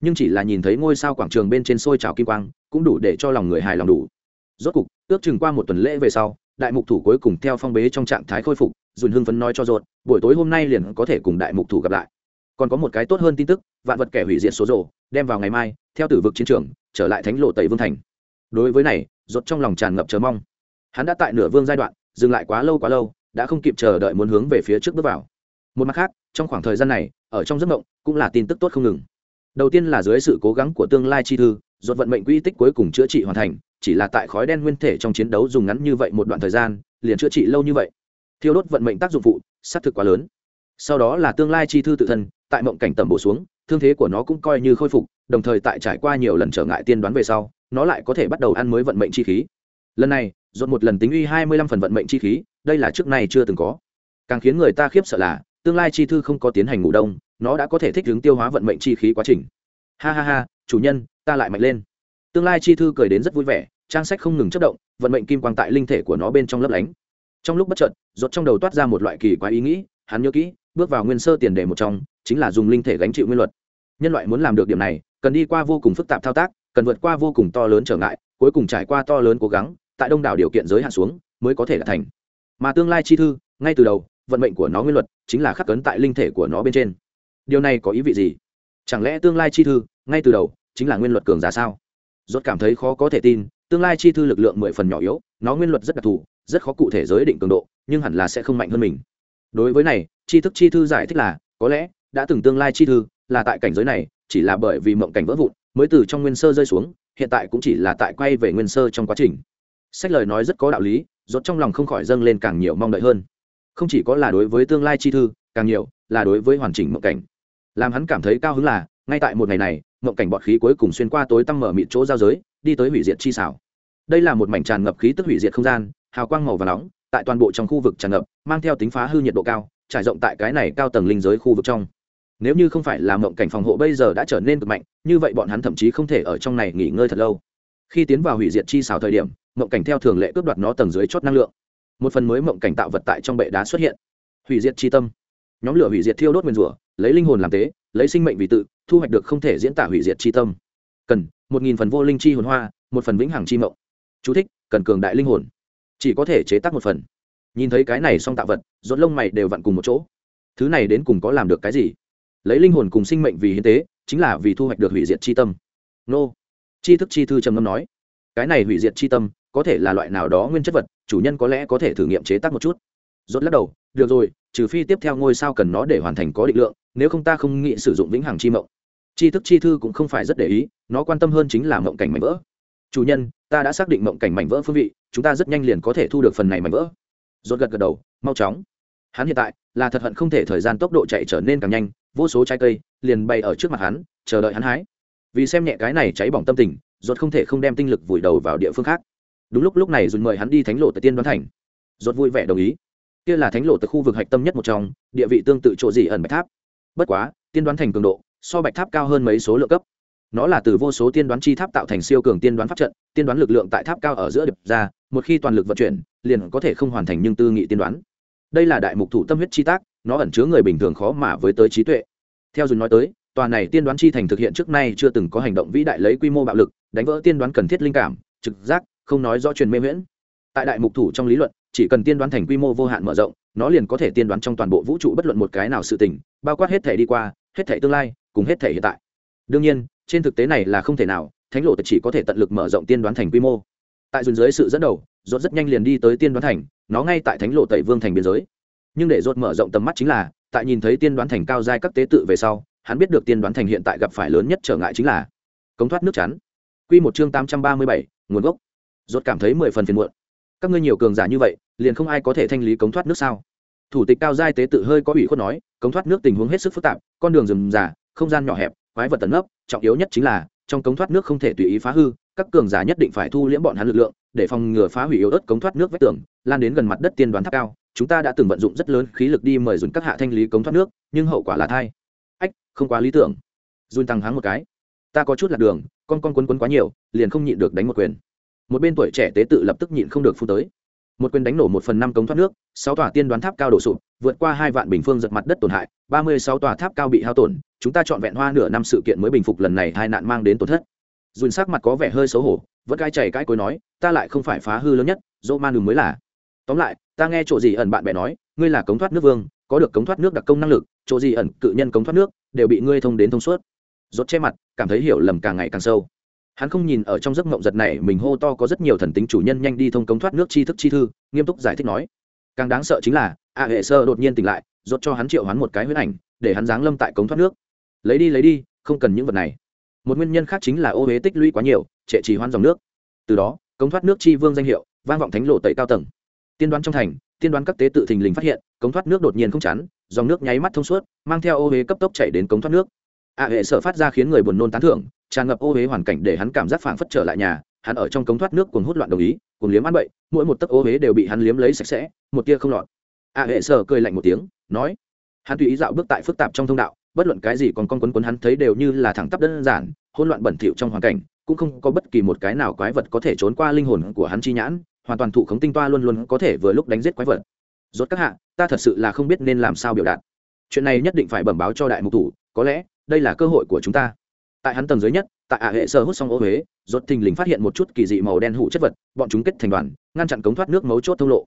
nhưng chỉ là nhìn thấy ngôi sao quảng trường bên trên sôi trào kim quang, cũng đủ để cho lòng người hài lòng đủ. Rốt cục, ước chừng qua một tuần lễ về sau, đại mục thủ cuối cùng theo phong bế trong trạng thái khôi phục, dùn hưng phấn nói cho rột buổi tối hôm nay liền có thể cùng đại mục thủ gặp lại. Còn có một cái tốt hơn tin tức, vạn vật kẻ hủy diệt số rồ, đem vào ngày mai, theo tử vực chiến trường, trở lại thánh lộ tẩy vương thành. Đối với này rột trong lòng tràn ngập chờ mong. Hắn đã tại nửa vương giai đoạn, dừng lại quá lâu quá lâu, đã không kịp chờ đợi muốn hướng về phía trước bước vào. Một mặt khác, trong khoảng thời gian này, ở trong giấc mộng, cũng là tin tức tốt không ngừng đầu tiên là dưới sự cố gắng của tương lai chi thư dột vận mệnh quy tích cuối cùng chữa trị hoàn thành, chỉ là tại khói đen nguyên thể trong chiến đấu dùng ngắn như vậy một đoạn thời gian, liền chữa trị lâu như vậy. Thiêu đốt vận mệnh tác dụng phụ, xác thực quá lớn. Sau đó là tương lai chi thư tự thân, tại mộng cảnh tầm bổ xuống, thương thế của nó cũng coi như khôi phục, đồng thời tại trải qua nhiều lần trở ngại tiên đoán về sau, nó lại có thể bắt đầu ăn mới vận mệnh chi khí. Lần này dột một lần tính uy hai mươi lăm phần vận mệnh chi khí, đây là trước nay chưa từng có. Càng khiến người ta khiếp sợ là, tương lai chi thư không có tiến hành ngủ đông nó đã có thể thích ứng tiêu hóa vận mệnh chi khí quá trình. Ha ha ha, chủ nhân, ta lại mạnh lên. Tương lai chi thư cười đến rất vui vẻ, trang sách không ngừng chất động, vận mệnh kim quang tại linh thể của nó bên trong lấp lánh. Trong lúc bất chợt rột trong đầu toát ra một loại kỳ quá ý nghĩ, hắn nhớ kỹ, bước vào nguyên sơ tiền đề một trong, chính là dùng linh thể gánh chịu nguyên luật. Nhân loại muốn làm được điểm này, cần đi qua vô cùng phức tạp thao tác, cần vượt qua vô cùng to lớn trở ngại, cuối cùng trải qua to lớn cố gắng, tại đông đảo điều kiện giới hạn xuống, mới có thể đạt thành. Mà tương lai chi thư, ngay từ đầu, vận mệnh của nó nguyên luật chính là khắc cấn tại linh thể của nó bên trên điều này có ý vị gì? Chẳng lẽ tương lai chi thư, ngay từ đầu, chính là nguyên luật cường giả sao? Rốt cảm thấy khó có thể tin, tương lai chi thư lực lượng mười phần nhỏ yếu, nó nguyên luật rất đặc thù, rất khó cụ thể giới định cường độ, nhưng hẳn là sẽ không mạnh hơn mình. Đối với này, tri thức chi thư giải thích là, có lẽ, đã từng tương lai chi thư, là tại cảnh giới này, chỉ là bởi vì mộng cảnh vỡ vụn, mới từ trong nguyên sơ rơi xuống, hiện tại cũng chỉ là tại quay về nguyên sơ trong quá trình. Sách lời nói rất có đạo lý, rốt trong lòng không khỏi dâng lên càng nhiều mong đợi hơn. Không chỉ có là đối với tương lai chi thư, càng nhiều là đối với hoàn chỉnh mộng cảnh làm hắn cảm thấy cao hứng là, ngay tại một ngày này, mộng cảnh bọt khí cuối cùng xuyên qua tối tăm mở mịt chỗ giao giới, đi tới hủy diệt chi xảo. Đây là một mảnh tràn ngập khí tức hủy diệt không gian, hào quang màu và nóng, tại toàn bộ trong khu vực tràn ngập, mang theo tính phá hư nhiệt độ cao, trải rộng tại cái này cao tầng linh giới khu vực trong. Nếu như không phải là mộng cảnh phòng hộ bây giờ đã trở nên cực mạnh, như vậy bọn hắn thậm chí không thể ở trong này nghỉ ngơi thật lâu. Khi tiến vào hủy diệt chi xào thời điểm, mộng cảnh theo thường lệ cướp đoạt nó tầng dưới chốt năng lượng. Một phần mới mộng cảnh tạo vật tại trong bệ đá xuất hiện. Hủy diệt chi tâm. Nhóm lửa hủy diệt thiêu đốt nguyên rủa lấy linh hồn làm tế, lấy sinh mệnh vì tự, thu hoạch được không thể diễn tả hủy diệt chi tâm. Cần một nghìn phần vô linh chi hồn hoa, một phần vĩnh hằng chi mộng. Chú thích, cần cường đại linh hồn. Chỉ có thể chế tác một phần. Nhìn thấy cái này xong tạo vật rốt lông mày đều vặn cùng một chỗ. Thứ này đến cùng có làm được cái gì? Lấy linh hồn cùng sinh mệnh vì hiến tế, chính là vì thu hoạch được hủy diệt chi tâm. Nô. Chi thức chi thư trầm ngâm nói, cái này hủy diệt chi tâm, có thể là loại nào đó nguyên chất vật, chủ nhân có lẽ có thể thử nghiệm chế tác một chút. Rốt lắc đầu, được rồi trừ phi tiếp theo ngôi sao cần nó để hoàn thành có định lượng, nếu không ta không nghĩ sử dụng vĩnh hằng chi mộng. Chi thức chi thư cũng không phải rất để ý, nó quan tâm hơn chính là mộng cảnh mảnh vỡ. Chủ nhân, ta đã xác định mộng cảnh mảnh vỡ phương vị, chúng ta rất nhanh liền có thể thu được phần này mảnh vỡ. Rốt gật gật đầu, mau chóng. Hắn hiện tại là thật hận không thể thời gian tốc độ chạy trở nên càng nhanh, vô số trái cây liền bay ở trước mặt hắn, chờ đợi hắn hái. Vì xem nhẹ cái này cháy bỏng tâm tình, rốt không thể không đem tinh lực vùi đầu vào địa phương khác. Đúng lúc lúc này dùn mời hắn đi thánh lộ tại tiên đoán thành. Rốt vui vẻ đồng ý kia là thánh lộ từ khu vực hạch tâm nhất một trong, địa vị tương tự chỗ gì ẩn bạch tháp. Bất quá, tiên đoán thành cường độ, so bạch tháp cao hơn mấy số lượng cấp. Nó là từ vô số tiên đoán chi tháp tạo thành siêu cường tiên đoán pháp trận, tiên đoán lực lượng tại tháp cao ở giữa điệp ra, một khi toàn lực vận chuyển, liền có thể không hoàn thành nhưng tư nghị tiên đoán. Đây là đại mục thủ tâm huyết chi tác, nó ẩn chứa người bình thường khó mà với tới trí tuệ. Theo dù nói tới, tòa này tiên đoán chi thành thực hiện trước nay chưa từng có hành động vĩ đại lấy quy mô bạo lực, đánh vỡ tiên đoán cần thiết linh cảm, trực giác, không nói rõ truyền mê miễn tại đại mục thủ trong lý luận chỉ cần tiên đoán thành quy mô vô hạn mở rộng nó liền có thể tiên đoán trong toàn bộ vũ trụ bất luận một cái nào sự tình bao quát hết thể đi qua hết thể tương lai cùng hết thể hiện tại. Đương nhiên trên thực tế này là không thể nào thánh lộ chỉ có thể tận lực mở rộng tiên đoán thành quy mô. Tại dùn dưới sự dẫn đầu rốt rất nhanh liền đi tới tiên đoán thành nó ngay tại thánh lộ tẩy vương thành biên giới. Nhưng để rốt mở rộng tầm mắt chính là tại nhìn thấy tiên đoán thành cao giai các tế tự về sau hắn biết được tiên đoán thành hiện tại gặp phải lớn nhất trở ngại chính là cống thoát nước chắn. Quy một chương tám trăm ba mươi bảy, nguồn gốc. Rốt cảm thấy mười phần phiền muộn các ngươi nhiều cường giả như vậy liền không ai có thể thanh lý cống thoát nước sao? Thủ tịch cao giai tế tự hơi có ủy khuất nói cống thoát nước tình huống hết sức phức tạp con đường rừng giả, không gian nhỏ hẹp quái vật tấn ấp trọng yếu nhất chính là trong cống thoát nước không thể tùy ý phá hư các cường giả nhất định phải thu liễm bọn hắn lực lượng để phòng ngừa phá hủy yếu ớt cống thoát nước vách tường lan đến gần mặt đất tiên đoán tháp cao. Chúng ta đã từng vận dụng rất lớn khí lực đi mời dùn các hạ thanh lý cống thoát nước nhưng hậu quả là thai. Ách không quá lý tưởng. Dùn tăng háng một cái. Ta có chút lạc đường con con quấn quấn quá nhiều liền không nhịn được đánh một quyền một bên tuổi trẻ tế tự lập tức nhịn không được phu tới. Một quyền đánh nổ một phần năm cống thoát nước, sáu tòa tiên đoán tháp cao đổ sụp, vượt qua hai vạn bình phương giật mặt đất tổn hại, ba mươi sáu tòa tháp cao bị hao tổn, chúng ta chọn vẹn hoa nửa năm sự kiện mới bình phục lần này hai nạn mang đến tổn thất. Dùn sắc mặt có vẻ hơi xấu hổ, vẫn cai chảy cãi cối nói, ta lại không phải phá hư lớn nhất dỗ man đường mới là. Tóm lại, ta nghe chỗ gì ẩn bạn bè nói, ngươi là cống thoát nước vương, có được cống thoát nước đặc công năng lực, chỗ gì ẩn cự nhân cống thoát nước, đều bị ngươi thông đến thông suốt. Rốt che mặt, cảm thấy hiểu lầm càng ngày càng sâu hắn không nhìn ở trong giấc mộng giật này, mình hô to có rất nhiều thần tính chủ nhân nhanh đi thông cống thoát nước chi thức chi thư, nghiêm túc giải thích nói. Càng đáng sợ chính là, a hệ sơ đột nhiên tỉnh lại, rốt cho hắn triệu hắn một cái huyết ảnh, để hắn giáng lâm tại cống thoát nước. Lấy đi lấy đi, không cần những vật này. Một nguyên nhân khác chính là ô huế tích lũy quá nhiều, trệ trì hoan dòng nước. Từ đó, cống thoát nước chi vương danh hiệu, vang vọng thánh lộ tẩy cao tầng. Tiên đoán trong thành, tiên đoán các tế tự thình lình phát hiện, cống thoát nước đột nhiên không chắn, dòng nước nháy mắt thông suốt, mang theo ô huế cấp tốc chảy đến cống thoát nước. A hệ sở phát ra khiến người buồn nôn tán thưởng tràn ngập ô huế hoàn cảnh để hắn cảm giác phảng phất trở lại nhà, hắn ở trong cống thoát nước cuồng hút loạn đồng ý, cuồng liếm ăn bậy, mỗi một tấc ô huế đều bị hắn liếm lấy sạch sẽ, một tia không lọt. A hệ sở cười lạnh một tiếng, nói, hắn tùy ý dạo bước tại phức tạp trong thông đạo, bất luận cái gì còn con quấn quấn hắn thấy đều như là thẳng tắp đơn giản, hỗn loạn bẩn thỉu trong hoàn cảnh, cũng không có bất kỳ một cái nào quái vật có thể trốn qua linh hồn của hắn chi nhãn, hoàn toàn thụ khống tinh toa luôn luôn có thể vừa lúc đánh giết quái vật. Rốt các hạ, ta thật sự là không biết nên làm sao biểu đạt. Chuyện này nhất định phải bẩm báo cho đại mục thủ, có lẽ đây là cơ hội của chúng ta tại hắn tầng dưới nhất, tại ả hệ sơ hút xong ô huế, rốt thình lình phát hiện một chút kỳ dị màu đen hủ chất vật, bọn chúng kết thành đoàn, ngăn chặn cống thoát nước mấu chốt thông lộ.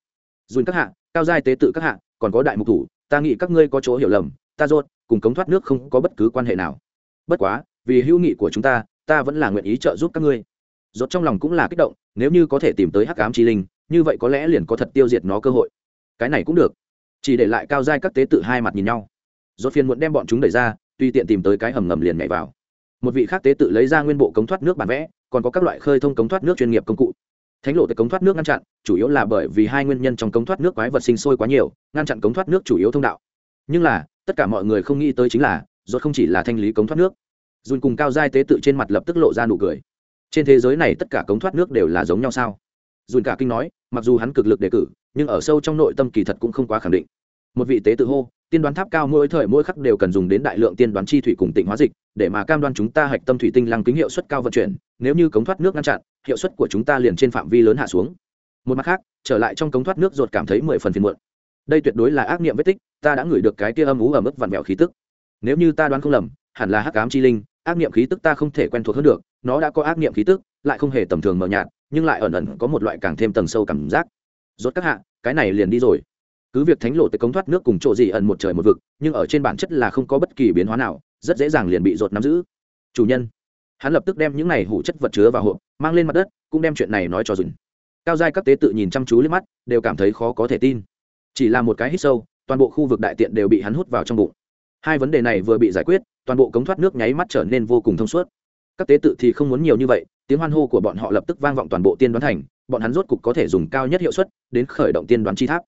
Dùn các hạ, cao giai tế tự các hạ, còn có đại mục thủ, ta nghĩ các ngươi có chỗ hiểu lầm, ta rốt, cùng cống thoát nước không có bất cứ quan hệ nào. Bất quá, vì hữu nghị của chúng ta ta vẫn là nguyện ý trợ giúp các ngươi. Rốt trong lòng cũng là kích động, nếu như có thể tìm tới hắc ám chi linh, như vậy có lẽ liền có thật tiêu diệt nó cơ hội. Cái này cũng được. Chỉ để lại cao giai các tế tự hai mặt nhìn nhau. Rốt phiền muộn đem bọn chúng đẩy ra, tùy tiện tìm tới cái hầm ngầm liền nhảy vào một vị khác tế tự lấy ra nguyên bộ cống thoát nước bản vẽ, còn có các loại khơi thông cống thoát nước chuyên nghiệp công cụ. Thánh lộ tới cống thoát nước ngăn chặn, chủ yếu là bởi vì hai nguyên nhân trong cống thoát nước quái vật sinh sôi quá nhiều, ngăn chặn cống thoát nước chủ yếu thông đạo. Nhưng là, tất cả mọi người không nghĩ tới chính là, rốt không chỉ là thanh lý cống thoát nước. Dùn cùng cao giai tế tự trên mặt lập tức lộ ra nụ cười. Trên thế giới này tất cả cống thoát nước đều là giống nhau sao? Dùn cả kinh nói, mặc dù hắn cực lực đề cử, nhưng ở sâu trong nội tâm kỳ thật cũng không quá khẳng định một vị tế tự hô, tiên đoán tháp cao mỗi thời mỗi khắc đều cần dùng đến đại lượng tiên đoán chi thủy cùng tịnh hóa dịch, để mà cam đoan chúng ta hạch tâm thủy tinh lăng kính hiệu suất cao vận chuyển, nếu như cống thoát nước ngăn chặn, hiệu suất của chúng ta liền trên phạm vi lớn hạ xuống. Một mặt khác, trở lại trong cống thoát nước ruột cảm thấy mười phần phiền muộn. Đây tuyệt đối là ác niệm vết tích, ta đã ngửi được cái kia âm ú ở mức vặn vẹo khí tức. Nếu như ta đoán không lầm, hẳn là hắc ám chi linh, ác niệm khí tức ta không thể quen thuộc hơn được, nó đã có ác niệm khí tức, lại không hề tầm thường mờ nhạt, nhưng lại ẩn ẩn có một loại càng thêm tầng sâu cảm giác. Rốt các hạ, cái này liền đi rồi cứ việc thánh lộ tới cống thoát nước cùng chỗ gì ẩn một trời một vực, nhưng ở trên bản chất là không có bất kỳ biến hóa nào, rất dễ dàng liền bị rột nắm giữ. Chủ nhân. Hắn lập tức đem những này hủ chất vật chứa vào hộp, mang lên mặt đất, cũng đem chuyện này nói cho dừng cao giai các tế tự nhìn chăm chú lên mắt, đều cảm thấy khó có thể tin. Chỉ là một cái hít sâu, toàn bộ khu vực đại tiện đều bị hắn hút vào trong bụng. Hai vấn đề này vừa bị giải quyết, toàn bộ cống thoát nước nháy mắt trở nên vô cùng thông suốt. Các tế tự thì không muốn nhiều như vậy, tiếng hoan hô của bọn họ lập tức vang vọng toàn bộ tiên đoán thành, bọn hắn rốt cục có thể dùng cao nhất hiệu suất đến khởi động tiên đoán chi tháp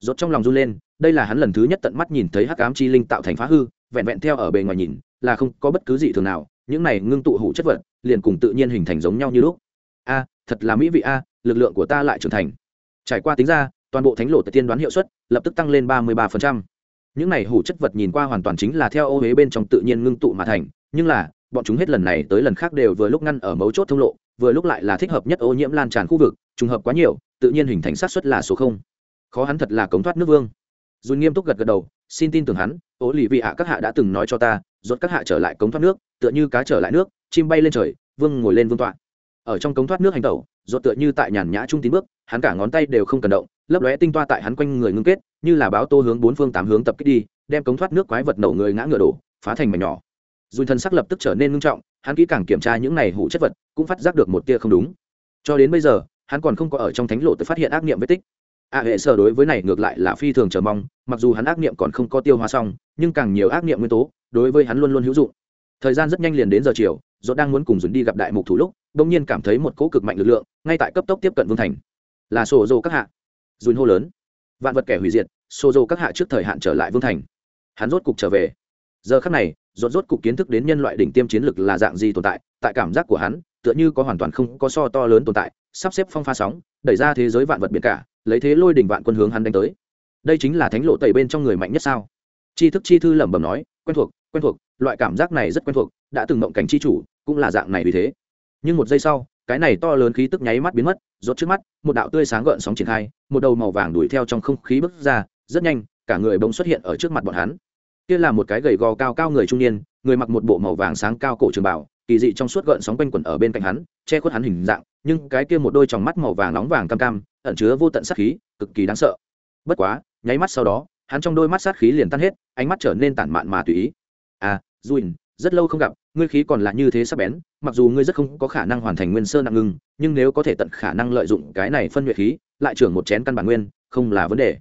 rốt trong lòng run lên, đây là hắn lần thứ nhất tận mắt nhìn thấy hắc ám chi linh tạo thành phá hư, vẹn vẹn theo ở bề ngoài nhìn, là không có bất cứ gì thường nào, những này ngưng tụ hủ chất vật, liền cùng tự nhiên hình thành giống nhau như lúc. A, thật là mỹ vị a, lực lượng của ta lại trưởng thành. Trải qua tính ra, toàn bộ thánh lộ tự tiên đoán hiệu suất lập tức tăng lên ba mươi ba những này hủ chất vật nhìn qua hoàn toàn chính là theo ô huế bên trong tự nhiên ngưng tụ mà thành, nhưng là, bọn chúng hết lần này tới lần khác đều vừa lúc ngăn ở mấu chốt thông lộ, vừa lúc lại là thích hợp nhất ô nhiễm lan tràn khu vực, trùng hợp quá nhiều, tự nhiên hình thành sát xuất là số không khó hắn thật là cống thoát nước vương. Dùn nghiêm túc gật gật đầu, xin tin tưởng hắn ố lì vị ạ, các hạ đã từng nói cho ta, rốt các hạ trở lại cống thoát nước, tựa như cá trở lại nước, chim bay lên trời, vương ngồi lên vương tọa. Ở trong cống thoát nước hành tẩu, rốt tựa như tại nhàn nhã trung tín bước, hắn cả ngón tay đều không cần động, lấp lóe tinh toa tại hắn quanh người ngưng kết, như là báo tô hướng bốn phương tám hướng tập kích đi, đem cống thoát nước quái vật nổ người ngã ngựa đổ, phá thành mảnh nhỏ. Dùn thân sắc lập tức trở nên ngưng trọng, hắn kỹ càng kiểm tra những này hủ chất vật, cũng phát giác được một tia không đúng. Cho đến bây giờ, hắn còn không có ở trong thánh lộ tự phát hiện ác niệm vết tích a hệ sở đối với này ngược lại là phi thường chờ mong, mặc dù hắn ác niệm còn không có tiêu hóa xong, nhưng càng nhiều ác niệm nguyên tố, đối với hắn luôn luôn hữu dụng. Thời gian rất nhanh liền đến giờ chiều do đang muốn cùng dùn đi gặp đại mục thủ lúc đông nhiên cảm thấy một cỗ cực mạnh lực lượng, ngay tại cấp tốc tiếp cận vương thành. Là sổ dô các hạ. Dùn hô lớn. Vạn vật kẻ hủy diệt sổ dô các hạ trước thời hạn trở lại vương thành. Hắn rốt cục trở về. Giờ khắc này, rốt rốt cục kiến thức đến nhân loại đỉnh tiêm chiến lực là dạng gì tồn tại tại cảm giác của hắn, tựa như có hoàn toàn không có so to lớn tồn tại, sắp xếp phong pha sóng, đẩy ra thế giới vạn vật biển cả lấy thế lôi đỉnh vạn quân hướng hắn đánh tới. Đây chính là thánh lộ tẩy bên trong người mạnh nhất sao? Chi thức chi thư lẩm bẩm nói, quen thuộc quen thuộc, loại cảm giác này rất quen thuộc, đã từng mộng cảnh chi chủ, cũng là dạng này vì thế. Nhưng một giây sau, cái này to lớn khí tức nháy mắt biến mất, rốt trước mắt, một đạo tươi sáng gợn sóng triển khai, một đầu màu vàng đuổi theo trong không khí bước ra, rất nhanh, cả người bỗng xuất hiện ở trước mặt bọn hắn. Kia là một cái gầy gò cao cao người trung niên, người mặc một bộ màu vàng sáng cao cổ trường bảo kỳ dị trong suốt gợn sóng quanh quẩn ở bên cạnh hắn, che khuất hắn hình dạng, nhưng cái kia một đôi tròng mắt màu vàng nóng vàng cam cam, ẩn chứa vô tận sát khí, cực kỳ đáng sợ. Bất quá, nháy mắt sau đó, hắn trong đôi mắt sát khí liền tan hết, ánh mắt trở nên tản mạn mà tùy ý. À dùn rất lâu không gặp, ngươi khí còn là như thế sắc bén, mặc dù ngươi rất không có khả năng hoàn thành nguyên sơ nặng ngưng, nhưng nếu có thể tận khả năng lợi dụng cái này phân nhuệ khí, lại trưởng một chén căn bản nguyên, không là vấn đề.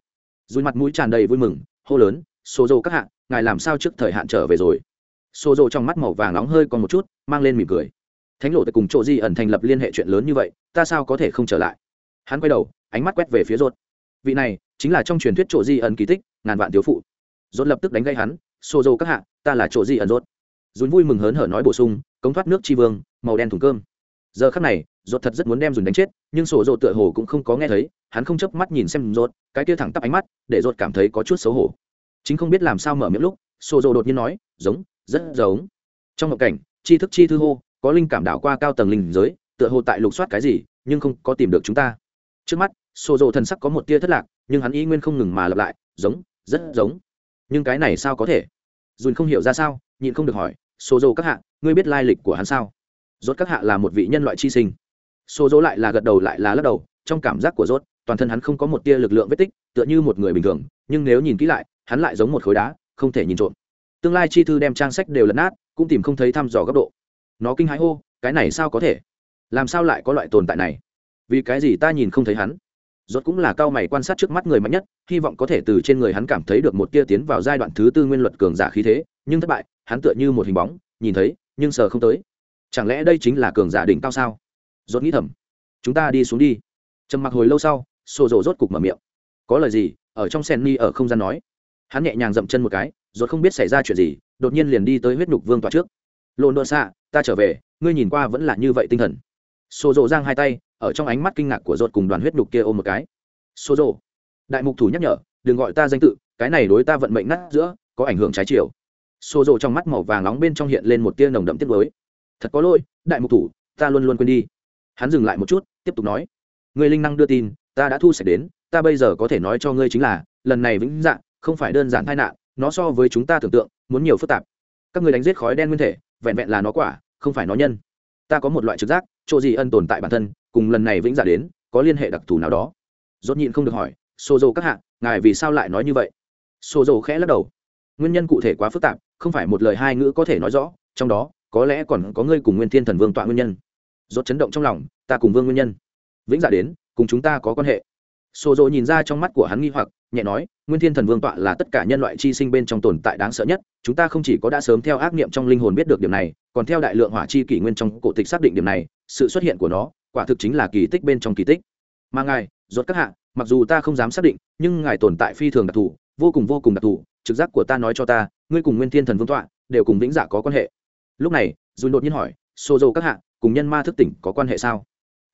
Dùi mặt mũi tràn đầy vui mừng, hô lớn số dô các hạ, ngài làm sao trước thời hạn trở về rồi? Xô rộ trong mắt màu vàng nóng hơi còn một chút, mang lên mỉm cười. Thánh lộ tại cùng chỗ di ẩn thành lập liên hệ chuyện lớn như vậy, ta sao có thể không trở lại? Hắn quay đầu, ánh mắt quét về phía rốt vị này, chính là trong truyền thuyết chỗ di ẩn kỳ tích, ngàn vạn thiếu phụ. Rốt lập tức đánh gây hắn xô rộ các hạ, ta là chỗ di ẩn rốt dùn vui mừng hớn hở nói bổ sung, cống thoát nước tri vương, màu đen thùng cơm. Giờ khắc này rốt thật rất muốn đem dùn đánh chết, nhưng sổ rộ tựa hồ cũng không có nghe thấy, hắn không chớp mắt nhìn xem rốt cái kia thẳng tắp ánh mắt, để rốt cảm thấy có chút xấu hổ. Chính không biết làm sao mở miệng lúc sổ rộ đột nhiên nói, giống rất giống. Trong ngộ cảnh, tri thức chi thư hô, có linh cảm đảo qua cao tầng linh giới, tựa hồ tại lục soát cái gì, nhưng không có tìm được chúng ta. Trước mắt Xô rộ thần sắc có một tia thất lạc, nhưng hắn ý nguyên không ngừng mà lặp lại, giống, rất giống. Nhưng cái này sao có thể? Dùn không hiểu ra sao, nhịn không được hỏi Xô rộ các hạ, ngươi biết lai lịch của hắn sao? Rốt các hạ là một vị nhân loại chi sinh. Xô rộ lại là gật đầu lại là lắc đầu, trong cảm giác của rốt, toàn thân hắn không có một tia lực lượng vết tích, tựa như một người bình thường, nhưng nếu nhìn kỹ lại, hắn lại giống một khối đá, không thể nhìn trộm tương lai chi thư đem trang sách đều lật nát, cũng tìm không thấy thăm dò góc độ. Nó kinh hãi hô, cái này sao có thể? Làm sao lại có loại tồn tại này? Vì cái gì ta nhìn không thấy hắn? Rốt cũng là cao mày quan sát trước mắt người mạnh nhất, hy vọng có thể từ trên người hắn cảm thấy được một tia tiến vào giai đoạn thứ tư nguyên luật cường giả khí thế, nhưng thất bại, hắn tựa như một hình bóng, nhìn thấy, nhưng sờ không tới. Chẳng lẽ đây chính là cường giả đỉnh cao sao? Rốt nghĩ thầm. Chúng ta đi xuống đi. Trầm mặc hồi lâu sau xô rộ rốt cục mở miệng. Có lời gì? Ở trong sen ni ở không gian nói. Hắn nhẹ nhàng dậm chân một cái rốt không biết xảy ra chuyện gì, đột nhiên liền đi tới huyết nhục vương tọa trước. Lộn đồn xạ, ta trở về, ngươi nhìn qua vẫn là như vậy tinh thần. Xô rộ giang hai tay, ở trong ánh mắt kinh ngạc của rốt cùng đoàn huyết nhục kia ôm một cái. Xô rộ đại mục thủ nhắc nhở, đừng gọi ta danh tự, cái này đối ta vận mệnh nát giữa, có ảnh hưởng trái chiều. Xô rộ trong mắt màu vàng nóng bên trong hiện lên một tia nồng đậm tiết mới thật có lỗi, đại mục thủ, ta luôn luôn quên đi. Hắn dừng lại một chút, tiếp tục nói. Người linh năng đưa tin, ta đã thu sạch đến, ta bây giờ có thể nói cho ngươi chính là, lần này vĩnh dạng, không phải đơn giản tai nạn nó so với chúng ta tưởng tượng, muốn nhiều phức tạp. Các người đánh giết khói đen nguyên thể, vẹn vẹn là nó quả, không phải nó nhân. Ta có một loại trực giác, chỗ gì ân tồn tại bản thân, cùng lần này vĩnh giả đến, có liên hệ đặc thù nào đó. Dốt nhịn không được hỏi xô dầu các hạng ngài vì sao lại nói như vậy? Xô dầu khẽ lắc đầu. Nguyên nhân cụ thể quá phức tạp, không phải một lời hai ngữ có thể nói rõ, trong đó, có lẽ còn có ngươi cùng nguyên thiên thần vương tọa nguyên nhân. Dốt chấn động trong lòng, ta cùng vương nguyên nhân. Vĩnh giả đến, cùng chúng ta có quan hệ. Sô dầu nhìn ra trong mắt của hắn nghi hoặc, nhẹ nói, nguyên thiên thần vương tọa là tất cả nhân loại chi sinh bên trong tồn tại đáng sợ nhất, chúng ta không chỉ có đã sớm theo ác niệm trong linh hồn biết được điểm này, còn theo đại lượng hỏa chi kỷ nguyên trong cổ tịch xác định điểm này, sự xuất hiện của nó, quả thực chính là kỳ tích bên trong kỳ tích. Mà ngài rốt các hạ, mặc dù ta không dám xác định, nhưng ngài tồn tại phi thường đặc thù, vô cùng vô cùng đặc thù, trực giác của ta nói cho ta, ngươi cùng nguyên thiên thần vương tọa đều cùng vĩnh dạ có quan hệ. Lúc này, dùn đột nhiên hỏi, Sô dầu các hạ, cùng nhân ma thức tỉnh có quan hệ sao?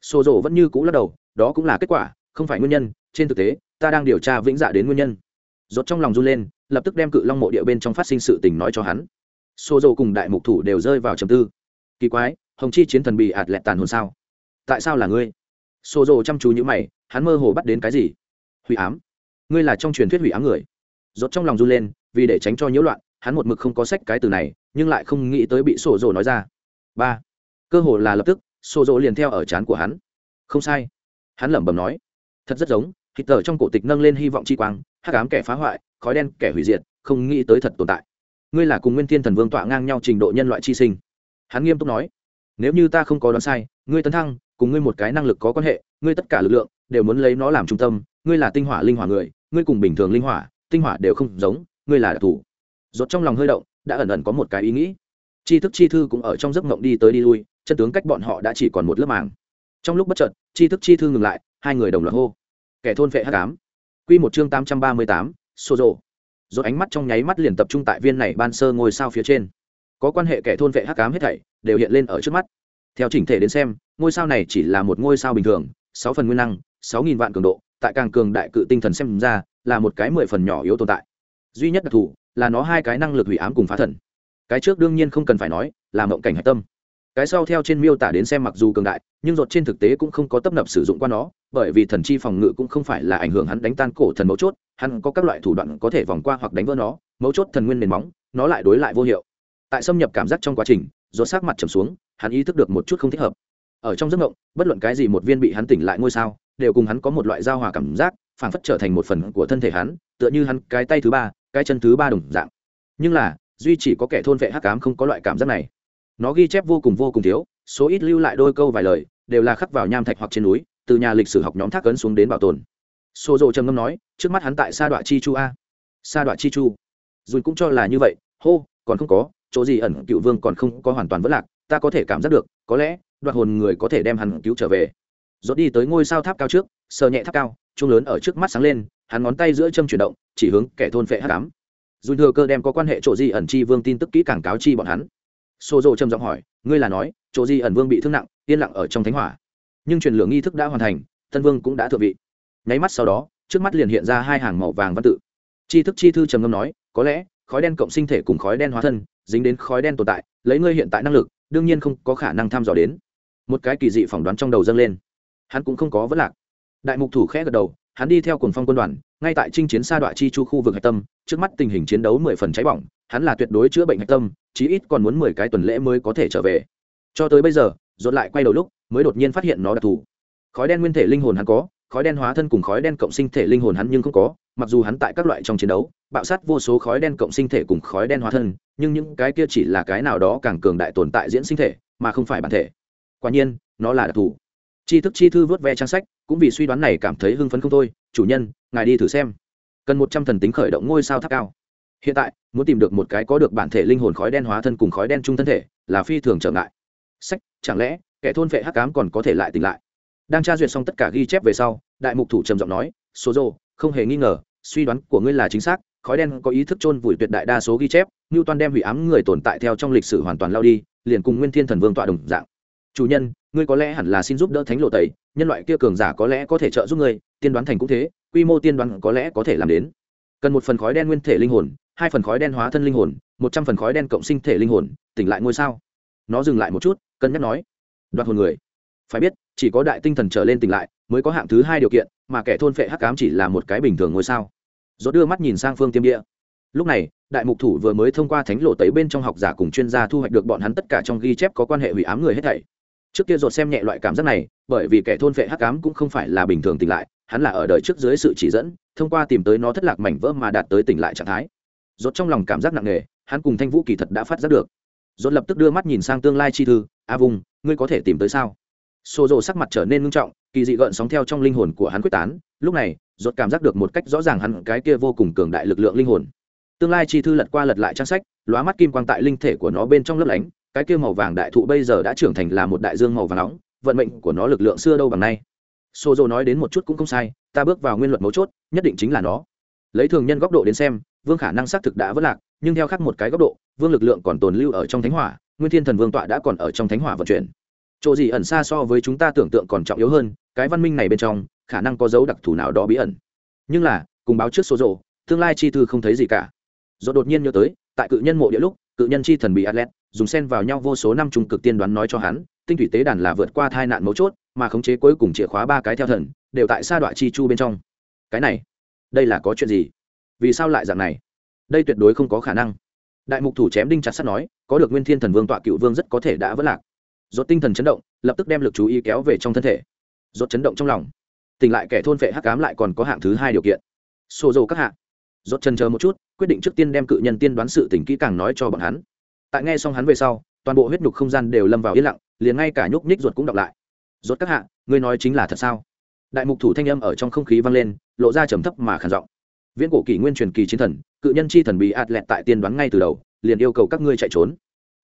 Sô dầu vẫn như cũ lắc đầu, đó cũng là kết quả không phải nguyên nhân, trên thực tế, ta đang điều tra vĩnh dạ đến nguyên nhân. Rốt trong lòng run lên, lập tức đem cự long mộ địa bên trong phát sinh sự tình nói cho hắn. Xô dầu cùng đại mục thủ đều rơi vào trầm tư. Kỳ quái, hồng chi chiến thần bị ạt lẹt tàn hồn sao? Tại sao là ngươi? Xô dầu chăm chú như mày, hắn mơ hồ bắt đến cái gì? Hủy ám. Ngươi là trong truyền thuyết hủy ám người. Rốt trong lòng run lên, vì để tránh cho nhiễu loạn, hắn một mực không có sách cái từ này, nhưng lại không nghĩ tới bị sổ dồ nói ra. Ba. Cơ hồ là lập tức sổ dồ liền theo ở trán của hắn. Không sai. Hắn lẩm bẩm nói thật rất giống, thịt tờ trong cổ tịch nâng lên hy vọng chi quang, hắc ám kẻ phá hoại, khói đen kẻ hủy diệt, không nghĩ tới thật tồn tại. Ngươi là cùng nguyên thiên thần vương tọa ngang nhau trình độ nhân loại chi sinh. Hắn nghiêm túc nói, nếu như ta không có đoán sai, ngươi tấn thăng, cùng ngươi một cái năng lực có quan hệ, ngươi tất cả lực lượng đều muốn lấy nó làm trung tâm, ngươi là tinh hỏa linh hỏa người, ngươi cùng bình thường linh hỏa, tinh hỏa đều không giống, ngươi là đặc thù. Rốt trong lòng hơi động, đã ẩn ẩn có một cái ý nghĩ. Chi thức chi thư cũng ở trong giấc mộng đi tới đi lui, chân tướng cách bọn họ đã chỉ còn một lớp màng. Trong lúc bất chợt, chi thức chi thư ngừng lại, hai người đồng loạt hô kẻ thôn vệ hắc ám. Quy một chương tám trăm ba mươi tám xô rộ rồi ánh mắt trong nháy mắt liền tập trung tại viên này ban sơ ngôi sao phía trên. Có quan hệ kẻ thôn vệ hắc ám hết thảy, đều hiện lên ở trước mắt. Theo chỉnh thể đến xem, ngôi sao này chỉ là một ngôi sao bình thường, sáu phần nguyên năng, sáu nghìn vạn cường độ, tại càng cường đại cự tinh thần xem ra, là một cái mười phần nhỏ yếu tồn tại. Duy nhất đặc thù là nó hai cái năng lực hủy ám cùng phá thần. Cái trước đương nhiên không cần phải nói, là mộng cảnh hạch tâm cái sau theo trên miêu tả đến xem mặc dù cường đại, nhưng ruột trên thực tế cũng không có tấp nập sử dụng qua nó, bởi vì thần chi phòng ngự cũng không phải là ảnh hưởng hắn đánh tan cổ thần mấu chốt, hắn có các loại thủ đoạn có thể vòng qua hoặc đánh vỡ nó, mấu chốt thần nguyên nền móng, nó lại đối lại vô hiệu. Tại xâm nhập cảm giác trong quá trình, ruột sát mặt trầm xuống, hắn ý thức được một chút không thích hợp. Ở trong giấc mộng, bất luận cái gì một viên bị hắn tỉnh lại ngôi sao, đều cùng hắn có một loại giao hòa cảm giác, phảng phất trở thành một phần của thân thể hắn, tựa như hắn cái tay thứ ba, cái chân thứ ba đồng dạng. Nhưng là, duy chỉ có kẻ thôn vệ hắc cám không có loại cảm giác này nó ghi chép vô cùng vô cùng thiếu, số ít lưu lại đôi câu vài lời, đều là khắc vào nham thạch hoặc trên núi, từ nhà lịch sử học nhóm thác ấn xuống đến bảo tồn. Xô rộ trầm ngâm nói, trước mắt hắn tại sa đoạn chi chu a. Sa đoạn chi chu. Dùi cũng cho là như vậy, hô, còn không có, chỗ gì ẩn cựu vương còn không có hoàn toàn vất lạc, ta có thể cảm giác được, có lẽ, đoạt hồn người có thể đem hắn cứu trở về. Dốt đi tới ngôi sao tháp cao trước, sờ nhẹ tháp cao chung lớn ở trước mắt sáng lên, hắn ngón tay giữa châm chuyển động, chỉ hướng kẻ thôn phệ hát đám dù thừa cơ đem có quan hệ chỗ gì ẩn chi vương tin tức kỹ càng cáo chi bọn hắn xô rộ trầm giọng hỏi, ngươi là nói, chỗ di ẩn vương bị thương nặng, yên lặng ở trong thánh hỏa. Nhưng truyền lượng nghi thức đã hoàn thành tân vương cũng đã thượng vị. Nháy mắt sau đó, trước mắt liền hiện ra hai hàng màu vàng văn tự. Chi thức chi thư trầm ngâm nói, có lẽ, khói đen cộng sinh thể cùng khói đen hóa thân, dính đến khói đen tồn tại, lấy ngươi hiện tại năng lực, đương nhiên không có khả năng thăm dò đến. Một cái kỳ dị phỏng đoán trong đầu dâng lên. Hắn cũng không có vấn lạc. Đại mục thủ khẽ gật đầu, hắn đi theo cuồng phong quân đoàn, ngay tại chinh chiến sa đoạn chi chu khu vực hạch tâm, trước mắt tình hình chiến đấu mười phần cháy bỏng, hắn là tuyệt đối chữa bệnh hạch tâm chí ít còn muốn mười cái tuần lễ mới có thể trở về. Cho tới bây giờ dồn lại quay đầu lúc, mới đột nhiên phát hiện nó đặc thù. Khói đen nguyên thể linh hồn hắn có, khói đen hóa thân cùng khói đen cộng sinh thể linh hồn hắn nhưng không có, mặc dù hắn tại các loại trong chiến đấu, bạo sát vô số khói đen cộng sinh thể cùng khói đen hóa thân, nhưng những cái kia chỉ là cái nào đó càng cường đại tồn tại diễn sinh thể, mà không phải bản thể. Quả nhiên, nó là đặc thù. Chi thức chi thư vớt ve trang sách, cũng vì suy đoán này cảm thấy hưng phấn không thôi. Chủ nhân, ngài đi thử xem. Cần một trăm thần tính khởi động ngôi sao tháp cao hiện tại, muốn tìm được một cái có được bản thể linh hồn khói đen hóa thân cùng khói đen chung thân thể, là phi thường trở ngại. Sách, chẳng lẽ, kẻ thôn vệ hắc cám còn có thể lại tỉnh lại? Đang tra duyệt xong tất cả ghi chép về sau, đại mục thủ trầm giọng nói, số rô không hề nghi ngờ, suy đoán của ngươi là chính xác, khói đen có ý thức chôn vùi tuyệt đại đa số ghi chép như toàn đem hủy ám người tồn tại theo trong lịch sử hoàn toàn lao đi, liền cùng nguyên thiên thần vương tọa đồng dạng. Chủ nhân, ngươi có lẽ hẳn là xin giúp đỡ thánh lộ tẩy, nhân loại kia cường giả có lẽ có thể trợ giúp ngươi, tiên đoán thành cũng thế, quy mô tiên đoán có lẽ có thể làm đến. Cần một phần khói đen nguyên thể linh hồn hai phần khói đen hóa thân linh hồn, một trăm phần khói đen cộng sinh thể linh hồn, tỉnh lại ngôi sao. Nó dừng lại một chút, cân nhắc nói, đoạt hồn người. Phải biết, chỉ có đại tinh thần trở lên tỉnh lại mới có hạng thứ hai điều kiện, mà kẻ thôn phệ hắc cám chỉ là một cái bình thường ngôi sao. Dốt đưa mắt nhìn sang phương tiêm địa. Lúc này, đại mục thủ vừa mới thông qua thánh lộ tấy bên trong học giả cùng chuyên gia thu hoạch được bọn hắn tất cả trong ghi chép có quan hệ hủy ám người hết thảy. Trước kia dột xem nhẹ loại cảm giác này, bởi vì kẻ thôn phệ hắc ám cũng không phải là bình thường tỉnh lại, hắn là ở đời trước dưới sự chỉ dẫn, thông qua tìm tới nó thất lạc mảnh vỡ mà đạt tới tỉnh lại trạng thái. Rốt trong lòng cảm giác nặng nề, hắn cùng thanh vũ kỳ thật đã phát giác được. Rốt lập tức đưa mắt nhìn sang tương lai chi thư, a vùng ngươi có thể tìm tới sao? Xô rộ sắc mặt trở nên ngưng trọng, kỳ dị gợn sóng theo trong linh hồn của hắn quyết tán. Lúc này, rốt cảm giác được một cách rõ ràng hắn cái kia vô cùng cường đại lực lượng linh hồn. Tương lai chi thư lật qua lật lại trang sách, lóa mắt kim quang tại linh thể của nó bên trong lấp lánh, cái kia màu vàng đại thụ bây giờ đã trưởng thành là một đại dương màu vàng nóng, vận mệnh của nó lực lượng xưa đâu bằng nay. Xô dô nói đến một chút cũng không sai, ta bước vào nguyên luật mấu chốt, nhất định chính là nó lấy thường nhân góc độ đến xem, vương khả năng xác thực đã vất lạc, nhưng theo khác một cái góc độ, vương lực lượng còn tồn lưu ở trong thánh hỏa, nguyên thiên thần vương tọa đã còn ở trong thánh hỏa vận chuyển. Chỗ gì ẩn xa so với chúng ta tưởng tượng còn trọng yếu hơn, cái văn minh này bên trong, khả năng có dấu đặc thù nào đó bí ẩn. Nhưng là, cùng báo trước số rộ, tương lai chi thư không thấy gì cả. Do đột nhiên nhớ tới, tại cự nhân mộ địa lúc, cự nhân chi thần bị atlet, dùng sen vào nhau vô số năm trung cực tiên đoán nói cho hắn, tinh thủy tế đàn là vượt qua tai nạn mấu chốt, mà khống chế cuối cùng chìa khóa ba cái theo thần, đều tại sa đoạn chi chu bên trong. Cái này đây là có chuyện gì? Vì sao lại dạng này? Đây tuyệt đối không có khả năng. Đại mục thủ chém đinh chặt sắt nói, có được nguyên thiên thần vương tọa cựu vương rất có thể đã vất lạc. Dốt tinh thần chấn động, lập tức đem lực chú ý kéo về trong thân thể. Dốt chấn động trong lòng. Tỉnh lại kẻ thôn vệ hắc cám lại còn có hạng thứ hai điều kiện. Xô dầu các hạng dốt chân chờ một chút, quyết định trước tiên đem cự nhân tiên đoán sự tỉnh kỹ càng nói cho bọn hắn. Tại nghe xong hắn về sau, toàn bộ huyết nhục không gian đều lâm vào yên lặng, liền ngay cả nhúc nhích ruột cũng đọc lại. Rốt các hạ, ngươi nói chính là thật sao? Đại mục thủ thanh âm ở trong không khí vang lên, lộ ra trầm thấp mà khản giọng. Viễn cổ kỷ nguyên truyền kỳ chiến thần, cự nhân chi thần bị ạt lẹt tại tiên đoán ngay từ đầu, liền yêu cầu các ngươi chạy trốn.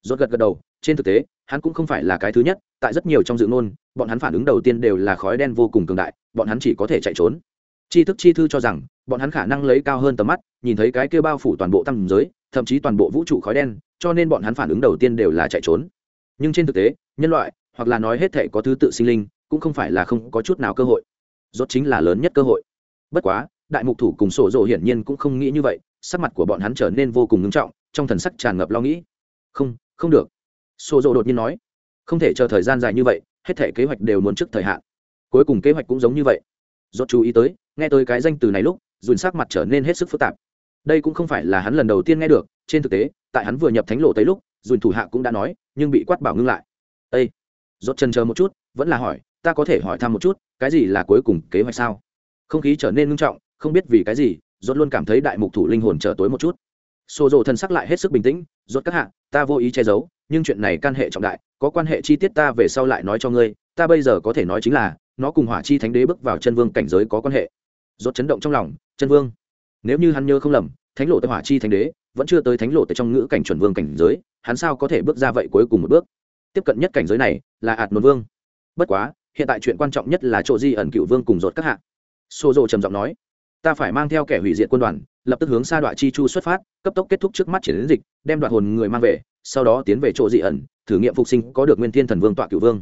Rốt gật gật đầu, trên thực tế, hắn cũng không phải là cái thứ nhất, tại rất nhiều trong dự ngôn, bọn hắn phản ứng đầu tiên đều là khói đen vô cùng cường đại, bọn hắn chỉ có thể chạy trốn. Chi thức chi thư cho rằng, bọn hắn khả năng lấy cao hơn tầm mắt, nhìn thấy cái kia bao phủ toàn bộ tam giới, thậm chí toàn bộ vũ trụ khói đen, cho nên bọn hắn phản ứng đầu tiên đều là chạy trốn. Nhưng trên thực tế, nhân loại, hoặc là nói hết thể có thứ tự sinh linh, cũng không phải là không có chút nào cơ hội rốt chính là lớn nhất cơ hội. Bất quá, đại mục thủ cùng sổ rồ hiển nhiên cũng không nghĩ như vậy, sắc mặt của bọn hắn trở nên vô cùng ngưng trọng, trong thần sắc tràn ngập lo nghĩ. Không không được. Sổ rồ đột nhiên nói, không thể chờ thời gian dài như vậy, hết thể kế hoạch đều muốn trước thời hạn. Cuối cùng kế hoạch cũng giống như vậy. Rốt chú ý tới, nghe tới cái danh từ này lúc, dùn sắc mặt trở nên hết sức phức tạp. Đây cũng không phải là hắn lần đầu tiên nghe được, trên thực tế, tại hắn vừa nhập thánh lộ tới lúc, dùn thủ hạ cũng đã nói, nhưng bị quát bảo ngưng lại. Ây rốt chân chờ một chút, vẫn là hỏi ta có thể hỏi thăm một chút, cái gì là cuối cùng kế hoạch sao? Không khí trở nên ngưng trọng, không biết vì cái gì dốt luôn cảm thấy đại mục thủ linh hồn trở tối một chút. Xô rộ thân sắc lại hết sức bình tĩnh dốt các hạ, ta vô ý che giấu, nhưng chuyện này can hệ trọng đại, có quan hệ chi tiết ta về sau lại nói cho ngươi, ta bây giờ có thể nói chính là, nó cùng hỏa chi thánh đế bước vào chân vương cảnh giới có quan hệ. Dốt chấn động trong lòng, chân vương, nếu như hắn nhớ không lầm, thánh lộ tới hỏa chi thánh đế, vẫn chưa tới thánh lộ tới trong ngữ cảnh chuẩn vương cảnh giới, hắn sao có thể bước ra vậy cuối cùng một bước? Tiếp cận nhất cảnh giới này là ạt nôn vương. Bất quá hiện tại chuyện quan trọng nhất là chỗ di ẩn cựu vương cùng rột các hạ. Xô rộ trầm giọng nói, ta phải mang theo kẻ hủy diệt quân đoàn, lập tức hướng xa đoạn chi chu xuất phát, cấp tốc kết thúc trước mắt triển dịch, đem đoạn hồn người mang về, sau đó tiến về chỗ dị ẩn, thử nghiệm phục sinh có được nguyên thiên thần vương tọa cựu vương.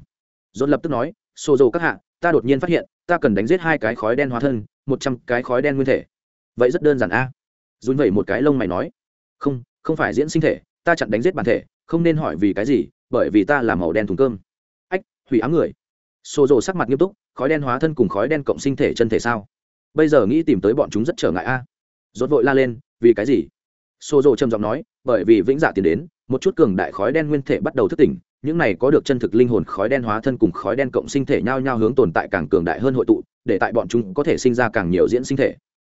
Dồn lập tức nói xô rộ các hạ, ta đột nhiên phát hiện, ta cần đánh giết hai cái khói đen hóa thân, một trăm cái khói đen nguyên thể. Vậy rất đơn giản a. Dùn vẩy một cái lông mày nói, không không phải diễn sinh thể, ta chặn đánh giết bản thể, không nên hỏi vì cái gì, bởi vì ta là màu đen thùng cơm. Ách, hủy ám người xô rộ sắc mặt nghiêm túc, khói đen hóa thân cùng khói đen cộng sinh thể chân thể sao? Bây giờ nghĩ tìm tới bọn chúng rất trở ngại a. À. rốt vội la lên, vì cái gì? Xô rộ trầm giọng nói, bởi vì vĩnh dạ tiến đến, một chút cường đại khói đen nguyên thể bắt đầu thức tỉnh, những này có được chân thực linh hồn khói đen hóa thân cùng khói đen cộng sinh thể nhau nhau hướng tồn tại càng cường đại hơn hội tụ, để tại bọn chúng có thể sinh ra càng nhiều diễn sinh thể.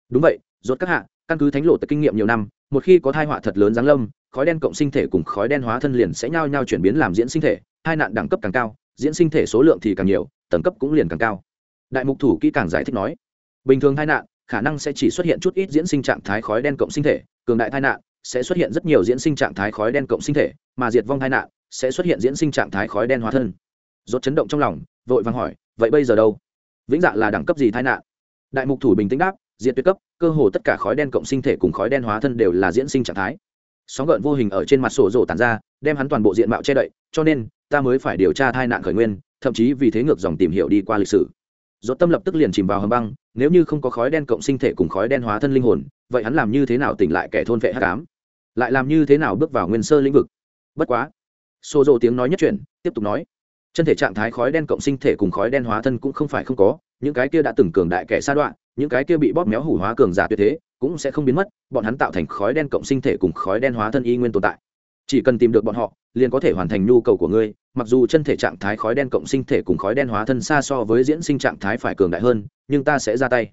Đúng vậy, rốt các hạ, căn cứ thánh lộ tật kinh nghiệm nhiều năm, một khi có thai họa thật lớn giáng lâm, khói đen cộng sinh thể cùng khói đen hóa thân liền sẽ nhau nhau chuyển biến làm diễn sinh thể, hai nạn đẳng cấp càng cao diễn sinh thể số lượng thì càng nhiều, tầng cấp cũng liền càng cao. Đại mục thủ kỹ càng giải thích nói, bình thường tai nạn khả năng sẽ chỉ xuất hiện chút ít diễn sinh trạng thái khói đen cộng sinh thể, cường đại tai nạn sẽ xuất hiện rất nhiều diễn sinh trạng thái khói đen cộng sinh thể, mà diệt vong tai nạn sẽ xuất hiện diễn sinh trạng thái khói đen hóa thân. Rốt chấn động trong lòng, vội vàng hỏi, vậy bây giờ đâu? Vĩnh dạ là đẳng cấp gì tai nạn? Đại mục thủ bình tĩnh đáp, diệt tuyệt cấp, cơ hồ tất cả khói đen cộng sinh thể cùng khói đen hóa thân đều là diễn sinh trạng thái. Sóng gợn vô hình ở trên mặt sổ rổ tàn ra, đem hắn toàn bộ diện mạo che đậy, cho nên ta mới phải điều tra tai nạn khởi nguyên, thậm chí vì thế ngược dòng tìm hiểu đi qua lịch sử. Dốt tâm lập tức liền chìm vào hầm băng, nếu như không có khói đen cộng sinh thể cùng khói đen hóa thân linh hồn, vậy hắn làm như thế nào tỉnh lại kẻ thôn vệ hắc ám? Lại làm như thế nào bước vào nguyên sơ lĩnh vực? Bất quá xô rộ tiếng nói nhất chuyển, tiếp tục nói. Chân thể trạng thái khói đen cộng sinh thể cùng khói đen hóa thân cũng không phải không có, những cái kia đã từng cường đại kẻ sa đoạn những cái kia bị bóp méo hủ hóa cường giả tuyệt thế, cũng sẽ không biến mất, bọn hắn tạo thành khói đen cộng sinh thể cùng khói đen hóa thân y nguyên tồn tại chỉ cần tìm được bọn họ, liền có thể hoàn thành nhu cầu của ngươi, mặc dù chân thể trạng thái khói đen cộng sinh thể cùng khói đen hóa thân xa so với diễn sinh trạng thái phải cường đại hơn, nhưng ta sẽ ra tay.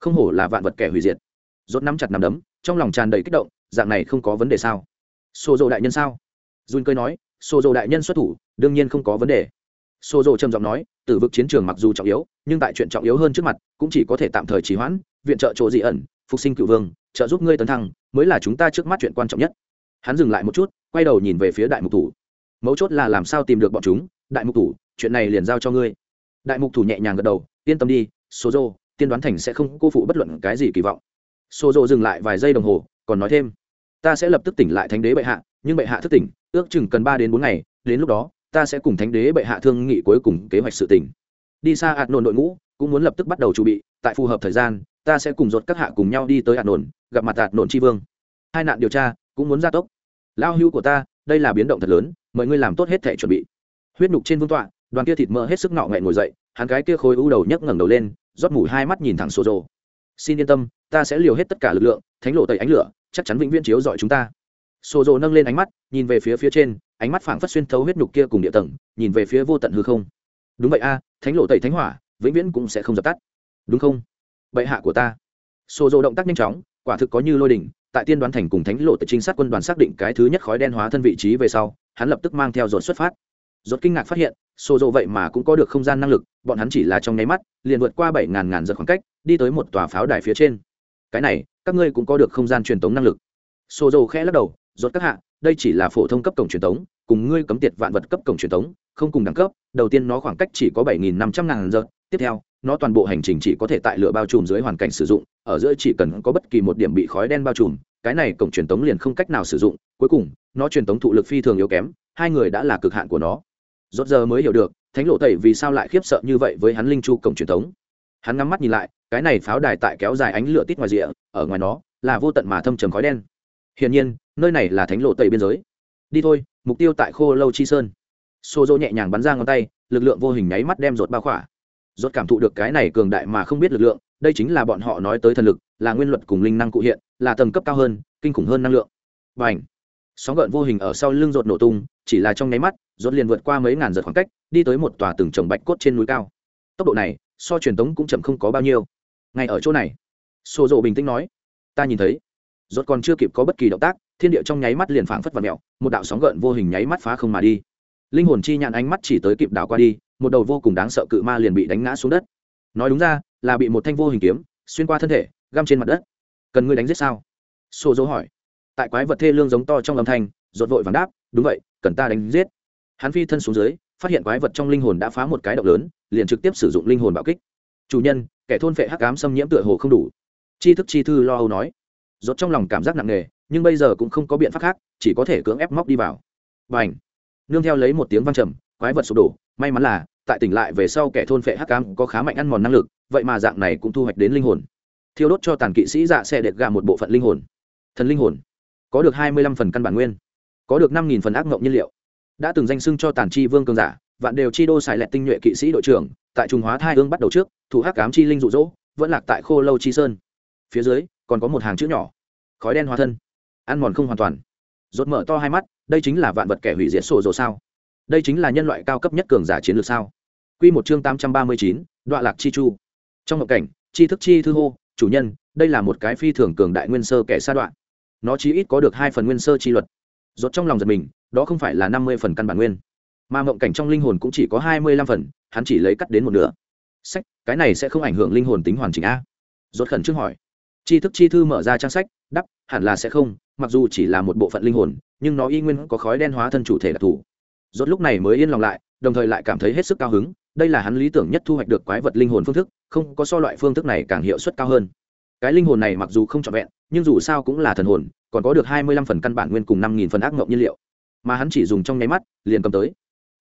Không hổ là vạn vật kẻ hủy diệt. Rốt nắm chặt nắm đấm, trong lòng tràn đầy kích động, dạng này không có vấn đề sao? Xô dầu đại nhân sao? Dùn cơi nói xô dầu đại nhân xuất thủ, đương nhiên không có vấn đề. Xô dầu trầm giọng nói, tử vực chiến trường mặc dù trọng yếu, nhưng tại chuyện trọng yếu hơn trước mặt, cũng chỉ có thể tạm thời trì hoãn, viện trợ chỗ dị ẩn, phục sinh cựu vương, trợ giúp ngươi tấn thăng, mới là chúng ta trước mắt chuyện quan trọng nhất. Hắn dừng lại một chút quay đầu nhìn về phía đại mục thủ. Mấu chốt là làm sao tìm được bọn chúng? Đại mục thủ, chuyện này liền giao cho ngươi. Đại mục thủ nhẹ nhàng gật đầu, yên tâm đi số dô tiên đoán thành sẽ không cô phụ bất luận cái gì kỳ vọng. Số dô dừng lại vài giây đồng hồ, còn nói thêm. Ta sẽ lập tức tỉnh lại thánh đế bệ hạ, nhưng bệ hạ thức tỉnh, ước chừng cần ba đến bốn ngày, đến lúc đó, ta sẽ cùng thánh đế bệ hạ thương nghị cuối cùng kế hoạch sự tỉnh. Đi xa hạt nồn đội ngũ, cũng muốn lập tức bắt đầu chuẩn bị, tại phù hợp thời gian, ta sẽ cùng dột các hạ cùng nhau đi tới hạt nồn, gặp mặt hạt nồn tri vương. Hai nạn điều tra, cũng muốn gia tốc lao hưu của ta, đây là biến động thật lớn, mời ngươi làm tốt hết thể chuẩn bị. Huyết nhục trên vương tọa, đoàn kia thịt mỡ hết sức nọ nghẹn ngồi dậy, hắn cái kia khối u đầu nhấc ngẩng đầu lên, rót mùi hai mắt nhìn thẳng sổ rồ. Xin yên tâm, ta sẽ liều hết tất cả lực lượng, thánh lộ tẩy ánh lửa, chắc chắn vĩnh viễn chiếu dọi chúng ta. Sổ rồ nâng lên ánh mắt, nhìn về phía phía trên, ánh mắt phảng phất xuyên thấu huyết nhục kia cùng địa tầng, nhìn về phía vô tận hư không. Đúng vậy a, thánh lộ tẩy thánh hỏa, vĩnh viễn cũng sẽ không dập tắt. Đúng không? Bệ hạ của ta. Sổ rồ động tác nhanh chóng, quả thực có như lôi đỉnh tại tiên đoán thành cùng thánh lộ tự trinh sát quân đoàn xác định cái thứ nhất khói đen hóa thân vị trí về sau, hắn lập tức mang theo dồn xuất phát. Dồn kinh ngạc phát hiện xô dộ vậy mà cũng có được không gian năng lực, bọn hắn chỉ là trong nháy mắt, liền vượt qua bảy ngàn ngàn giật khoảng cách, đi tới một tòa pháo đài phía trên. Cái này, các ngươi cũng có được không gian truyền tống năng lực. Xô dộ khẽ lắc đầu dồn các hạ, đây chỉ là phổ thông cấp cổng truyền tống, cùng ngươi cấm tiệt vạn vật cấp cổng truyền tống, không cùng đẳng cấp, đầu tiên nó khoảng cách chỉ có bảy nghìn năm trăm ngàn giật tiếp theo nó toàn bộ hành trình chỉ có thể tại lửa bao trùm dưới hoàn cảnh sử dụng, ở giữa chỉ cần có bất kỳ một điểm bị khói đen bao trùm, cái này cổng truyền tống liền không cách nào sử dụng, cuối cùng, nó truyền tống thụ lực phi thường yếu kém, hai người đã là cực hạn của nó. Rốt giờ mới hiểu được, thánh lộ tẩy vì sao lại khiếp sợ như vậy với hắn linh chu cổng truyền tống. Hắn ngắm mắt nhìn lại, cái này pháo đài tại kéo dài ánh lửa tít ngoài rìa, ở ngoài nó, là vô tận mà thâm trầm khói đen. Hiển nhiên, nơi này là thánh lộ tẩy biên giới. Đi thôi, mục tiêu tại khô lâu chi sơn. Xô dỗ nhẹ nhàng bắn ra ngón tay, lực lượng vô hình nháy mắt đem rột bao khỏa rốt cảm thụ được cái này cường đại mà không biết lực lượng, đây chính là bọn họ nói tới thần lực, là nguyên luật cùng linh năng cụ hiện, là tầng cấp cao hơn, kinh khủng hơn năng lượng. Và ảnh sóng gợn vô hình ở sau lưng rột nổ tung, chỉ là trong nháy mắt, rốt liền vượt qua mấy ngàn giật khoảng cách, đi tới một tòa từng trồng bạch cốt trên núi cao. Tốc độ này, so truyền tống cũng chậm không có bao nhiêu. Ngay ở chỗ này xô rộ bình tĩnh nói, ta nhìn thấy, rốt còn chưa kịp có bất kỳ động tác, thiên địa trong nháy mắt liền phảng phất và mèo, một đạo sóng gợn vô hình nháy mắt phá không mà đi. Linh hồn chi nhạn ánh mắt chỉ tới kịp đảo qua đi một đầu vô cùng đáng sợ cự ma liền bị đánh ngã xuống đất. Nói đúng ra, là bị một thanh vô hình kiếm xuyên qua thân thể, găm trên mặt đất. Cần ngươi đánh giết sao? Xô dỗ hỏi. Tại quái vật thê lương giống to trong âm thanh, rột vội vàng đáp, đúng vậy, cần ta đánh giết. Hắn phi thân xuống dưới, phát hiện quái vật trong linh hồn đã phá một cái động lớn, liền trực tiếp sử dụng linh hồn bạo kích. Chủ nhân, kẻ thôn phệ hắc cám xâm nhiễm tựa hồ không đủ. Chi thức chi thư lo âu nói. Rột trong lòng cảm giác nặng nề, nhưng bây giờ cũng không có biện pháp khác, chỉ có thể cưỡng ép móc đi vào. Và ảnh nương theo lấy một tiếng vang trầm, quái vật sụp đổ may mắn là, tại tỉnh lại về sau kẻ thôn phệ hắc cám có khá mạnh ăn mòn năng lực, vậy mà dạng này cũng thu hoạch đến linh hồn. Thiêu đốt cho tàn kỵ sĩ dạ xe đệt gà một bộ phận linh hồn. Thần linh hồn. Có được hai mươi lăm phần căn bản nguyên. Có được năm nghìn phần ác mộng nhiên liệu. Đã từng danh xưng cho tàn chi vương cường giả, vạn đều chi đô xài lẹt tinh nhuệ kỵ sĩ đội trưởng, tại Trung hóa thai ương bắt đầu trước, thủ hắc cám chi linh rụ rỗ vẫn lạc tại khô lâu chi sơn. Phía dưới, còn có một hàng chữ nhỏ. Khói đen hóa thân. Ăn mòn không hoàn toàn. Rốt mở to hai mắt, đây chính là vạn vật kẻ hủy diệt sổ rồi sao đây chính là nhân loại cao cấp nhất cường giả chiến lược sao? Quy một chương tám trăm ba mươi chín đoạn lạc chi chu. Trong ngộng cảnh, chi thức chi thư hô, chủ nhân, đây là một cái phi thường cường đại nguyên sơ kẻ sa đoạn. Nó chí ít có được hai phần nguyên sơ chi luật. Rốt trong lòng giật mình, đó không phải là năm mươi phần căn bản nguyên. Mà mộng cảnh trong linh hồn cũng chỉ có hai mươi lăm phần, hắn chỉ lấy cắt đến một nửa. Sách, cái này sẽ không ảnh hưởng linh hồn tính hoàn chỉnh a? Rốt khẩn trương hỏi. Tri thức chi thư mở ra trang sách đắp hẳn là sẽ không, mặc dù chỉ là một bộ phận linh hồn, nhưng nó y nguyên có khói đen hóa thân chủ thể đặc thù rốt lúc này mới yên lòng lại, đồng thời lại cảm thấy hết sức cao hứng, đây là hắn lý tưởng nhất thu hoạch được quái vật linh hồn phương thức, không có so loại phương thức này càng hiệu suất cao hơn. Cái linh hồn này mặc dù không trọn vẹn, nhưng dù sao cũng là thần hồn, còn có được hai mươi lăm phần căn bản nguyên cùng năm nghìn phần ác mộng nhiên liệu. Mà hắn chỉ dùng trong nháy mắt, liền cầm tới.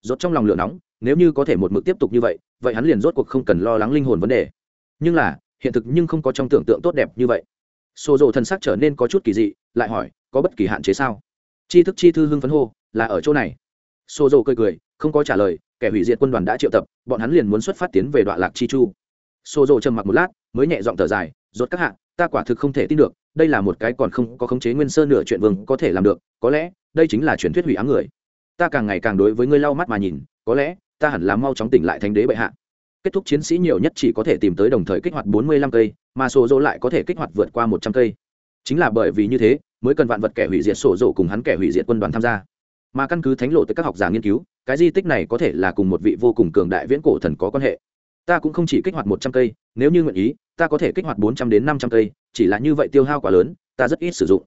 Rốt trong lòng lửa nóng, nếu như có thể một mực tiếp tục như vậy vậy hắn liền rốt cuộc không cần lo lắng linh hồn vấn đề. Nhưng là, hiện thực nhưng không có trong tưởng tượng tốt đẹp như vậy. Xô rộ thân sắc trở nên có chút kỳ dị, lại hỏi, có bất kỳ hạn chế sao? Chi thức chi thư hưng phấn hô, là ở chỗ này xô Dầu cười cười, không có trả lời, kẻ hủy diệt quân đoàn đã triệu tập, bọn hắn liền muốn xuất phát tiến về đoạn lạc chi chu. Xô Dầu trầm mặc một lát, mới nhẹ giọng thở dài, rốt các hạ, ta quả thực không thể tin được, đây là một cái còn không có khống chế nguyên sơ nửa chuyện vương có thể làm được, có lẽ, đây chính là truyền thuyết hủy ám người. Ta càng ngày càng đối với ngươi lau mắt mà nhìn, có lẽ, ta hẳn là mau chóng tỉnh lại thánh đế bệ hạ. Kết thúc chiến sĩ nhiều nhất chỉ có thể tìm tới đồng thời kích hoạt bốn mươi lăm cây, mà sổ dỗ lại có thể kích hoạt vượt qua một trăm cây. Chính là bởi vì như thế, mới cần vạn vật kẻ hủy diệt sổ dỗ cùng hắn kẻ hủy diệt quân đoàn tham gia mà căn cứ thánh lộ tới các học giả nghiên cứu, cái di tích này có thể là cùng một vị vô cùng cường đại viễn cổ thần có quan hệ. Ta cũng không chỉ kích hoạt một trăm cây, nếu như nguyện ý, ta có thể kích hoạt bốn trăm đến năm trăm cây, chỉ là như vậy tiêu hao quá lớn, ta rất ít sử dụng.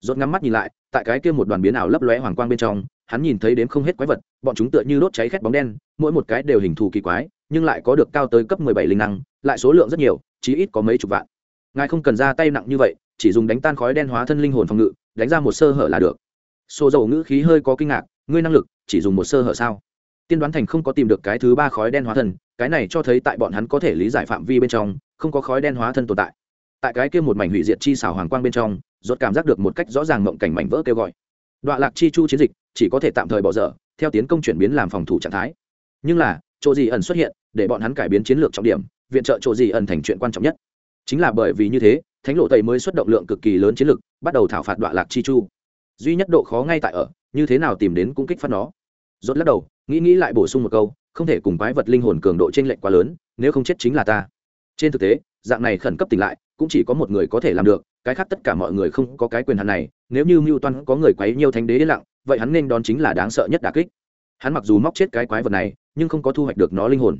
Rốt ngắm mắt nhìn lại, tại cái kia một đoàn biến ảo lấp lóe hoàng quang bên trong, hắn nhìn thấy đến không hết quái vật, bọn chúng tựa như đốt cháy khét bóng đen, mỗi một cái đều hình thù kỳ quái, nhưng lại có được cao tới cấp mười bảy linh năng, lại số lượng rất nhiều, chí ít có mấy chục vạn. Ngài không cần ra tay nặng như vậy, chỉ dùng đánh tan khói đen hóa thân linh hồn phòng ngự, đánh ra một sơ hở là được xô dầu ngữ khí hơi có kinh ngạc, ngươi năng lực, chỉ dùng một sơ hở sao? Tiên đoán thành không có tìm được cái thứ ba khói đen hóa thân, cái này cho thấy tại bọn hắn có thể lý giải phạm vi bên trong, không có khói đen hóa thân tồn tại. Tại cái kia một mảnh hủy diệt chi xảo hoàng quang bên trong, rốt cảm giác được một cách rõ ràng mộng cảnh mảnh vỡ kêu gọi. Đoạn lạc chi chu chiến dịch, chỉ có thể tạm thời bỏ dở, theo tiến công chuyển biến làm phòng thủ trạng thái. Nhưng là, chỗ gì ẩn xuất hiện, để bọn hắn cải biến chiến lược trọng điểm, viện trợ chỗ gì ẩn thành chuyện quan trọng nhất. Chính là bởi vì như thế, thánh lộ tây mới xuất động lượng cực kỳ lớn chiến lược, bắt đầu thảo phạt đoạn lạc chi chu duy nhất độ khó ngay tại ở, như thế nào tìm đến cũng kích phát nó. Rốt lắc đầu, nghĩ nghĩ lại bổ sung một câu, không thể cùng quái vật linh hồn cường độ trên lệnh quá lớn, nếu không chết chính là ta. Trên thực tế, dạng này khẩn cấp tỉnh lại, cũng chỉ có một người có thể làm được, cái khác tất cả mọi người không có cái quyền hạn này, nếu như mưu toan có người quấy nhiêu thánh đế yên lặng, vậy hắn nên đón chính là đáng sợ nhất đà kích. Hắn mặc dù móc chết cái quái vật này, nhưng không có thu hoạch được nó linh hồn.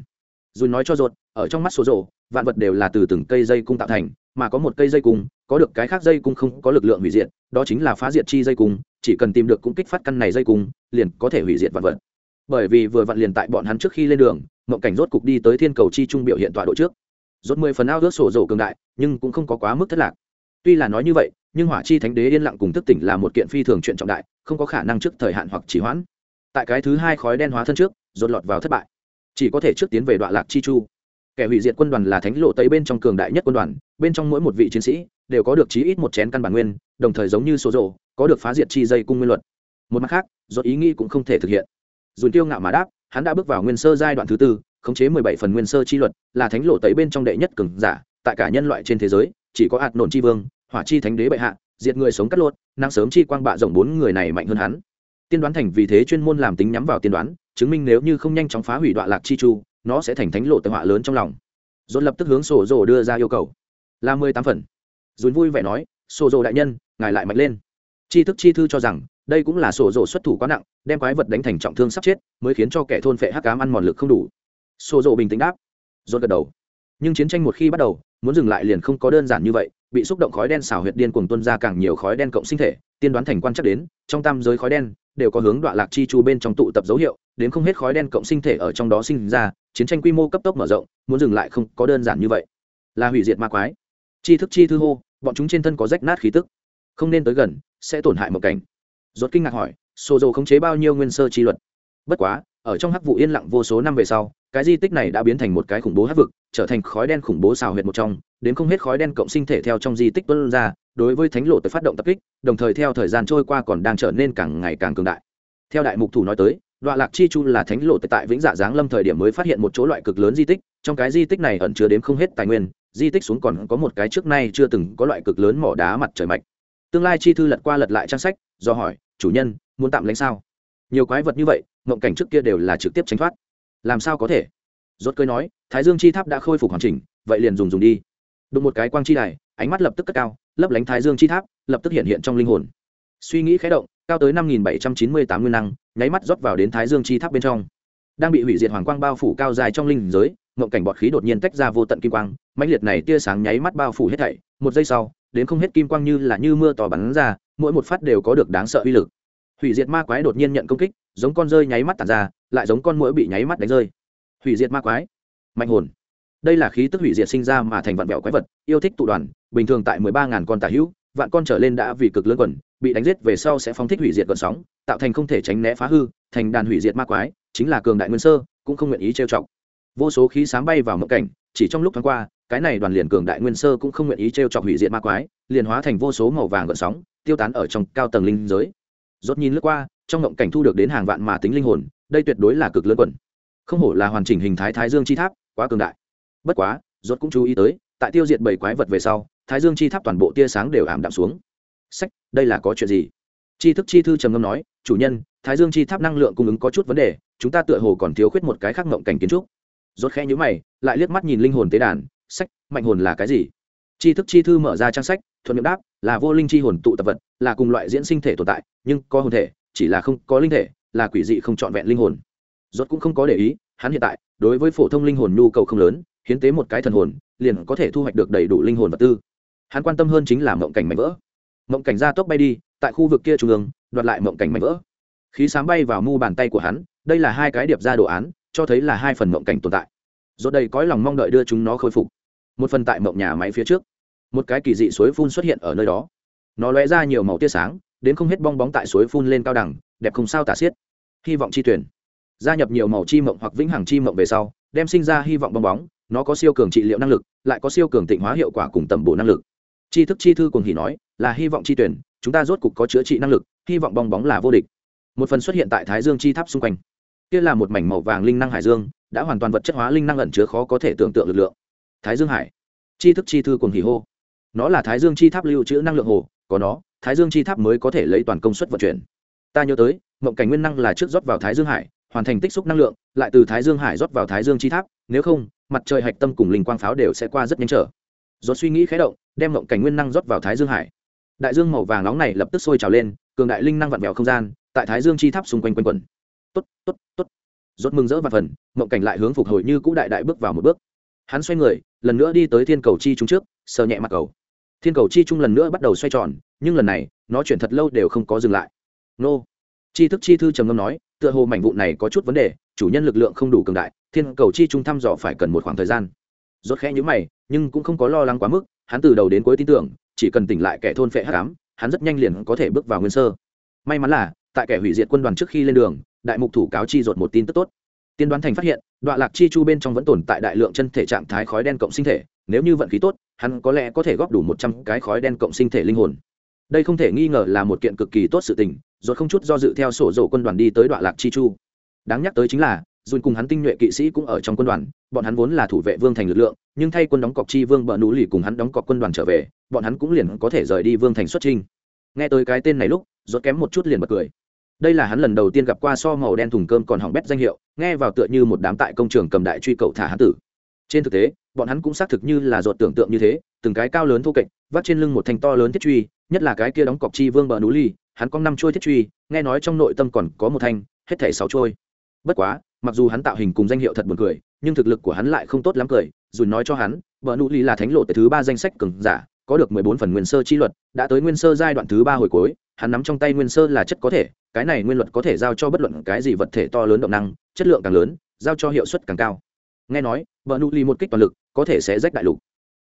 Dù nói cho rột ở trong mắt số rộ, vạn vật đều là từ từng cây dây cung tạo thành, mà có một cây dây cung có được cái khác dây cung không có lực lượng hủy diệt, đó chính là phá diệt chi dây cung, chỉ cần tìm được cũng kích phát căn này dây cung, liền có thể hủy diệt vạn vật. Bởi vì vừa vặn liền tại bọn hắn trước khi lên đường, mộng cảnh rốt cục đi tới thiên cầu chi trung biểu hiện tọa độ trước. Rốt mười phần ao ước sổ rổ cường đại, nhưng cũng không có quá mức thất lạc. Tuy là nói như vậy, nhưng hỏa chi thánh đế yên lặng cùng thức tỉnh là một kiện phi thường chuyện trọng đại, không có khả năng trước thời hạn hoặc chỉ hoãn. Tại cái thứ hai khói đen hóa thân trước, rốt lọt vào thất bại. Chỉ có thể trước tiến về đoạn lạc chi chu. Kẻ hủy diệt quân đoàn là thánh lộ tây bên trong cường đại nhất quân đoàn, bên trong mỗi một vị chiến sĩ đều có được chí ít một chén căn bản nguyên, đồng thời giống như số rổ có được phá diệt chi dây cung nguyên luật. Một mặt khác, do ý nghĩ cũng không thể thực hiện. Dùn tiêu ngạo mà đáp, hắn đã bước vào nguyên sơ giai đoạn thứ tư, khống chế mười bảy phần nguyên sơ chi luật, là thánh lộ tẩy bên trong đệ nhất cường giả, tại cả nhân loại trên thế giới, chỉ có ạt nổn chi vương, hỏa chi thánh đế bệ hạ, diệt người sống cắt lốt năng sớm chi quang bạ rộng bốn người này mạnh hơn hắn. Tiên đoán thành vì thế chuyên môn làm tính nhắm vào tiên đoán, chứng minh nếu như không nhanh chóng phá hủy đoạn lạc chi chu, nó sẽ thành thánh lộ tẩy họa lớn trong lòng. Dồn lập tức hướng sổ rồ đưa ra yêu cầu. Là mười tám phần dùn vui vẻ nói, sổ rồ đại nhân, ngài lại mạnh lên. Chi thức chi thư cho rằng, đây cũng là sổ rồ xuất thủ quá nặng, đem quái vật đánh thành trọng thương sắp chết, mới khiến cho kẻ thôn phệ hắc cám ăn mòn lực không đủ. Sổ rồ bình tĩnh đáp dồn gật đầu. Nhưng chiến tranh một khi bắt đầu, muốn dừng lại liền không có đơn giản như vậy, bị xúc động khói đen xào huyệt điên cuồng tuân ra càng nhiều khói đen cộng sinh thể, tiên đoán thành quan chắc đến, trong tam giới khói đen, đều có hướng đoạn lạc chi chu bên trong tụ tập dấu hiệu, đến không hết khói đen cộng sinh thể ở trong đó sinh ra, chiến tranh quy mô cấp tốc mở rộng, muốn dừng lại không có đơn giản như vậy. Là hủy diệt ma quái chi thức chi thư hô, bọn chúng trên thân có rách nát khí tức. Không nên tới gần, sẽ tổn hại một cảnh. Rốt kinh ngạc hỏi sổ dầu khống chế bao nhiêu nguyên sơ chi luật? Bất quá, ở trong hắc vụ yên lặng vô số năm về sau, cái di tích này đã biến thành một cái khủng bố hắc vực, trở thành khói đen khủng bố xào huyệt một trong, đến không hết khói đen cộng sinh thể theo trong di tích tuân ra, đối với thánh lộ tới phát động tập kích, đồng thời theo thời gian trôi qua còn đang trở nên càng ngày càng cường đại. Theo đại mục thủ nói tới đoạn lạc chi chu là thánh lộ tại vĩnh dạ giáng lâm thời điểm mới phát hiện một chỗ loại cực lớn di tích, trong cái di tích này ẩn chứa đến không hết tài nguyên di tích xuống còn có một cái trước nay chưa từng có loại cực lớn mỏ đá mặt trời mạch. Tương lai chi thư lật qua lật lại trang sách, do hỏi, chủ nhân, muốn tạm lánh sao? Nhiều quái vật như vậy, mộng cảnh trước kia đều là trực tiếp tránh thoát. Làm sao có thể? Rốt cười nói, thái dương chi tháp đã khôi phục hoàn chỉnh, vậy liền dùng dùng đi. Đụng một cái quang chi đài, ánh mắt lập tức cất cao, lấp lánh thái dương chi tháp, lập tức hiện hiện trong linh hồn. Suy nghĩ khé động, cao tới năm nghìn bảy trăm chín mươi tám nguyên năng, nháy mắt rót vào đến thái dương chi tháp bên trong. Đang bị hủy diệt hoàng quang bao phủ cao dài trong linh giới ngộng cảnh bọt khí đột nhiên tách ra vô tận kim quang, mãnh liệt này tia sáng nháy mắt bao phủ hết thảy. Một giây sau, đến không hết kim quang như là như mưa tỏ bắn ra, mỗi một phát đều có được đáng sợ uy lực. Hủy diệt ma quái đột nhiên nhận công kích, giống con rơi nháy mắt tàn ra, lại giống con mũi bị nháy mắt đánh rơi. Hủy diệt ma quái. Mạnh hồn. Đây là khí tức hủy diệt sinh ra mà thành vạn vẹo quái vật, yêu thích tụ đoàn, bình thường tại mười ba ngàn con tà hữu, vạn con trở lên đã vì cực lớn quần, bị đánh giết về sau sẽ phóng thích hủy diệt cơn sóng, tạo thành không thể tránh né phá hư, thành đàn hủy diệt ma quái, chính là cường đại nguyên sơ, cũng không nguyện ý trêu chọc vô số khí sáng bay vào mộng cảnh, chỉ trong lúc thoáng qua, cái này đoàn liền cường đại nguyên sơ cũng không nguyện ý trêu chọc hủy diệt ma quái, liền hóa thành vô số màu vàng gợn sóng, tiêu tán ở trong cao tầng linh giới. Rốt nhìn lướt qua, trong mộng cảnh thu được đến hàng vạn mà tính linh hồn, đây tuyệt đối là cực lớn quẩn không hổ là hoàn chỉnh hình thái thái dương chi tháp, quá cường đại. Bất quá, rốt cũng chú ý tới, tại tiêu diệt bảy quái vật về sau, thái dương chi tháp toàn bộ tia sáng đều ảm đạm xuống. Sách, đây là có chuyện gì? Chi thức chi thư trầm ngâm nói, chủ nhân, thái dương chi tháp năng lượng cung ứng có chút vấn đề, chúng ta tựa hồ còn thiếu khuyết một cái khác ngộng cảnh kiến trúc rốt khẽ nhíu mày, lại liếc mắt nhìn linh hồn tế đàn, sách mạnh hồn là cái gì? Chi thức chi thư mở ra trang sách, thuận miệng đáp, là vô linh chi hồn tụ tập vật, là cùng loại diễn sinh thể tồn tại, nhưng có hồn thể, chỉ là không có linh thể, là quỷ dị không trọn vẹn linh hồn. Rốt cũng không có để ý, hắn hiện tại, đối với phổ thông linh hồn nhu cầu không lớn, hiến tế một cái thần hồn, liền có thể thu hoạch được đầy đủ linh hồn vật tư. Hắn quan tâm hơn chính là mộng cảnh mảnh vỡ. Mộng cảnh ra tốc bay đi, tại khu vực kia trung ương, đoạt lại mộng cảnh mảnh vỡ. Khí xám bay vào mu bàn tay của hắn, đây là hai cái điệp ra đồ án cho thấy là hai phần mộng cảnh tồn tại. Rốt đây cõi lòng mong đợi đưa chúng nó khôi phục. Một phần tại mộng nhà máy phía trước. Một cái kỳ dị suối phun xuất hiện ở nơi đó. Nó lóe ra nhiều màu tia sáng, đến không hết bong bóng tại suối phun lên cao đẳng, đẹp không sao tả xiết. Hy vọng chi tuyển. Gia nhập nhiều màu chi mộng hoặc vĩnh hằng chi mộng về sau, đem sinh ra hy vọng bong bóng, nó có siêu cường trị liệu năng lực, lại có siêu cường tịnh hóa hiệu quả cùng tầm bổ năng lực. Tri thức chi thư cùng hỉ nói, là hy vọng chi tuyển, chúng ta rốt cục có chữa trị năng lực, hy vọng bong bóng là vô địch. Một phần xuất hiện tại thái dương chi tháp xung quanh kia là một mảnh màu vàng linh năng hải dương, đã hoàn toàn vật chất hóa linh năng ẩn chứa khó có thể tưởng tượng lực lượng. Thái dương hải. Chi thức chi thư cùng hỉ hô. Nó là thái dương chi tháp lưu trữ năng lượng hồ, có nó, thái dương chi tháp mới có thể lấy toàn công suất vận chuyển. Ta nhớ tới, mộng cảnh nguyên năng là trước rót vào thái dương hải, hoàn thành tích xúc năng lượng, lại từ thái dương hải rót vào thái dương chi tháp, nếu không, mặt trời hạch tâm cùng linh quang pháo đều sẽ qua rất nhanh trở. Do suy nghĩ khé động, đem mộng cảnh nguyên năng rót vào thái dương hải. Đại dương màu vàng nóng này lập tức sôi trào lên, cường đại linh năng vặn vẹo không gian, tại thái dương chi tháp xung quanh quanh quẩn tốt tốt tốt. Rốt mừng rỡ và phần, mộng cảnh lại hướng phục hồi như cũ đại đại bước vào một bước. Hắn xoay người, lần nữa đi tới thiên cầu chi trung trước, sờ nhẹ mặt cầu. Thiên cầu chi trung lần nữa bắt đầu xoay tròn, nhưng lần này, nó chuyển thật lâu đều không có dừng lại. Nô. Chi thức chi thư trầm ngâm nói, tựa hồ mảnh vụ này có chút vấn đề, chủ nhân lực lượng không đủ cường đại, thiên cầu chi trung thăm dò phải cần một khoảng thời gian. Rốt khẽ nhíu mày, nhưng cũng không có lo lắng quá mức, hắn từ đầu đến cuối tin tưởng, chỉ cần tỉnh lại kẻ thôn phệ hắc ám, hắn rất nhanh liền có thể bước vào nguyên sơ. May mắn là, tại kẻ hủy diệt quân đoàn trước khi lên đường đại mục thủ cáo chi rột một tin tức tốt. Tiên đoán thành phát hiện đoạn lạc chi chu bên trong vẫn tồn tại đại lượng chân thể trạng thái khói đen cộng sinh thể, nếu như vận khí tốt, hắn có lẽ có thể góp đủ một trăm cái khói đen cộng sinh thể linh hồn. Đây không thể nghi ngờ là một kiện cực kỳ tốt sự tình rồi không chút do dự theo sổ dỗ quân đoàn đi tới đoạn lạc chi chu. Đáng nhắc tới chính là dùn cùng hắn tinh nhuệ kỵ sĩ cũng ở trong quân đoàn, bọn hắn vốn là thủ vệ vương thành lực lượng, nhưng thay quân đóng cọc chi vương bờ nú lì cùng hắn đóng cọc quân đoàn trở về, bọn hắn cũng liền có thể rời đi vương thành xuất trinh nghe tới cái tên này lúc rốt kém một chút liền bật cười đây là hắn lần đầu tiên gặp qua so màu đen thùng cơm còn hỏng bét danh hiệu, nghe vào tựa như một đám tại công trường cầm đại truy cầu thả hán tử. Trên thực tế, bọn hắn cũng xác thực như là ruột tưởng tượng như thế, từng cái cao lớn thô kệch, vắt trên lưng một thanh to lớn thiết truy, nhất là cái kia đóng cọc chi vương bờ núi ly hắn có năm trôi thiết truy, nghe nói trong nội tâm còn có một thanh, hết thảy sáu trôi bất quá, mặc dù hắn tạo hình cùng danh hiệu thật buồn cười, nhưng thực lực của hắn lại không tốt lắm cười, dù nói cho hắn, bờ núi ly là thánh lộ thứ ba danh sách cường giả, có được mười bốn phần nguyên sơ chi luật, đã tới nguyên sơ giai đoạn thứ ba hồi cuối, hắn nắm trong tay nguyên sơ là chất có thể cái này nguyên luật có thể giao cho bất luận cái gì vật thể to lớn động năng, chất lượng càng lớn, giao cho hiệu suất càng cao. Nghe nói vợ nụ ly một kích toàn lực, có thể sẽ rách đại lục.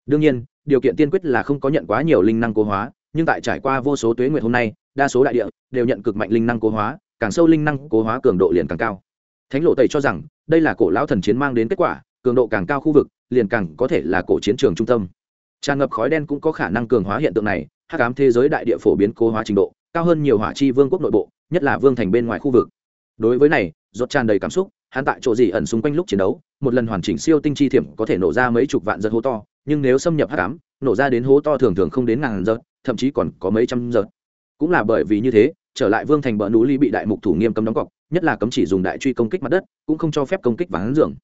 Đương nhiên, điều kiện tiên quyết là không có nhận quá nhiều linh năng cố hóa, nhưng tại trải qua vô số tuế nguyệt hôm nay, đa số đại địa đều nhận cực mạnh linh năng cố hóa, càng sâu linh năng cố hóa cường độ liền càng cao. Thánh lộ tẩy cho rằng, đây là cổ lão thần chiến mang đến kết quả, cường độ càng cao khu vực, liền càng có thể là cổ chiến trường trung tâm. Tràn ngập khói đen cũng có khả năng cường hóa hiện tượng này hát cám thế giới đại địa phổ biến cố hóa trình độ, cao hơn nhiều hỏa chi vương quốc nội bộ nhất là vương thành bên ngoài khu vực. Đối với này, rốt tràn đầy cảm xúc, hắn tại chỗ gì ẩn xung quanh lúc chiến đấu, một lần hoàn chỉnh siêu tinh chi thiểm có thể nổ ra mấy chục vạn giật hố to, nhưng nếu xâm nhập hắc ám, nổ ra đến hố to thường thường không đến ngàn giật, thậm chí còn có mấy trăm giật. Cũng là bởi vì như thế, trở lại vương thành bờ núi ly bị đại mục thủ nghiêm cấm đóng cọc, nhất là cấm chỉ dùng đại truy công kích mặt đất, cũng không cho phép công kích ván dường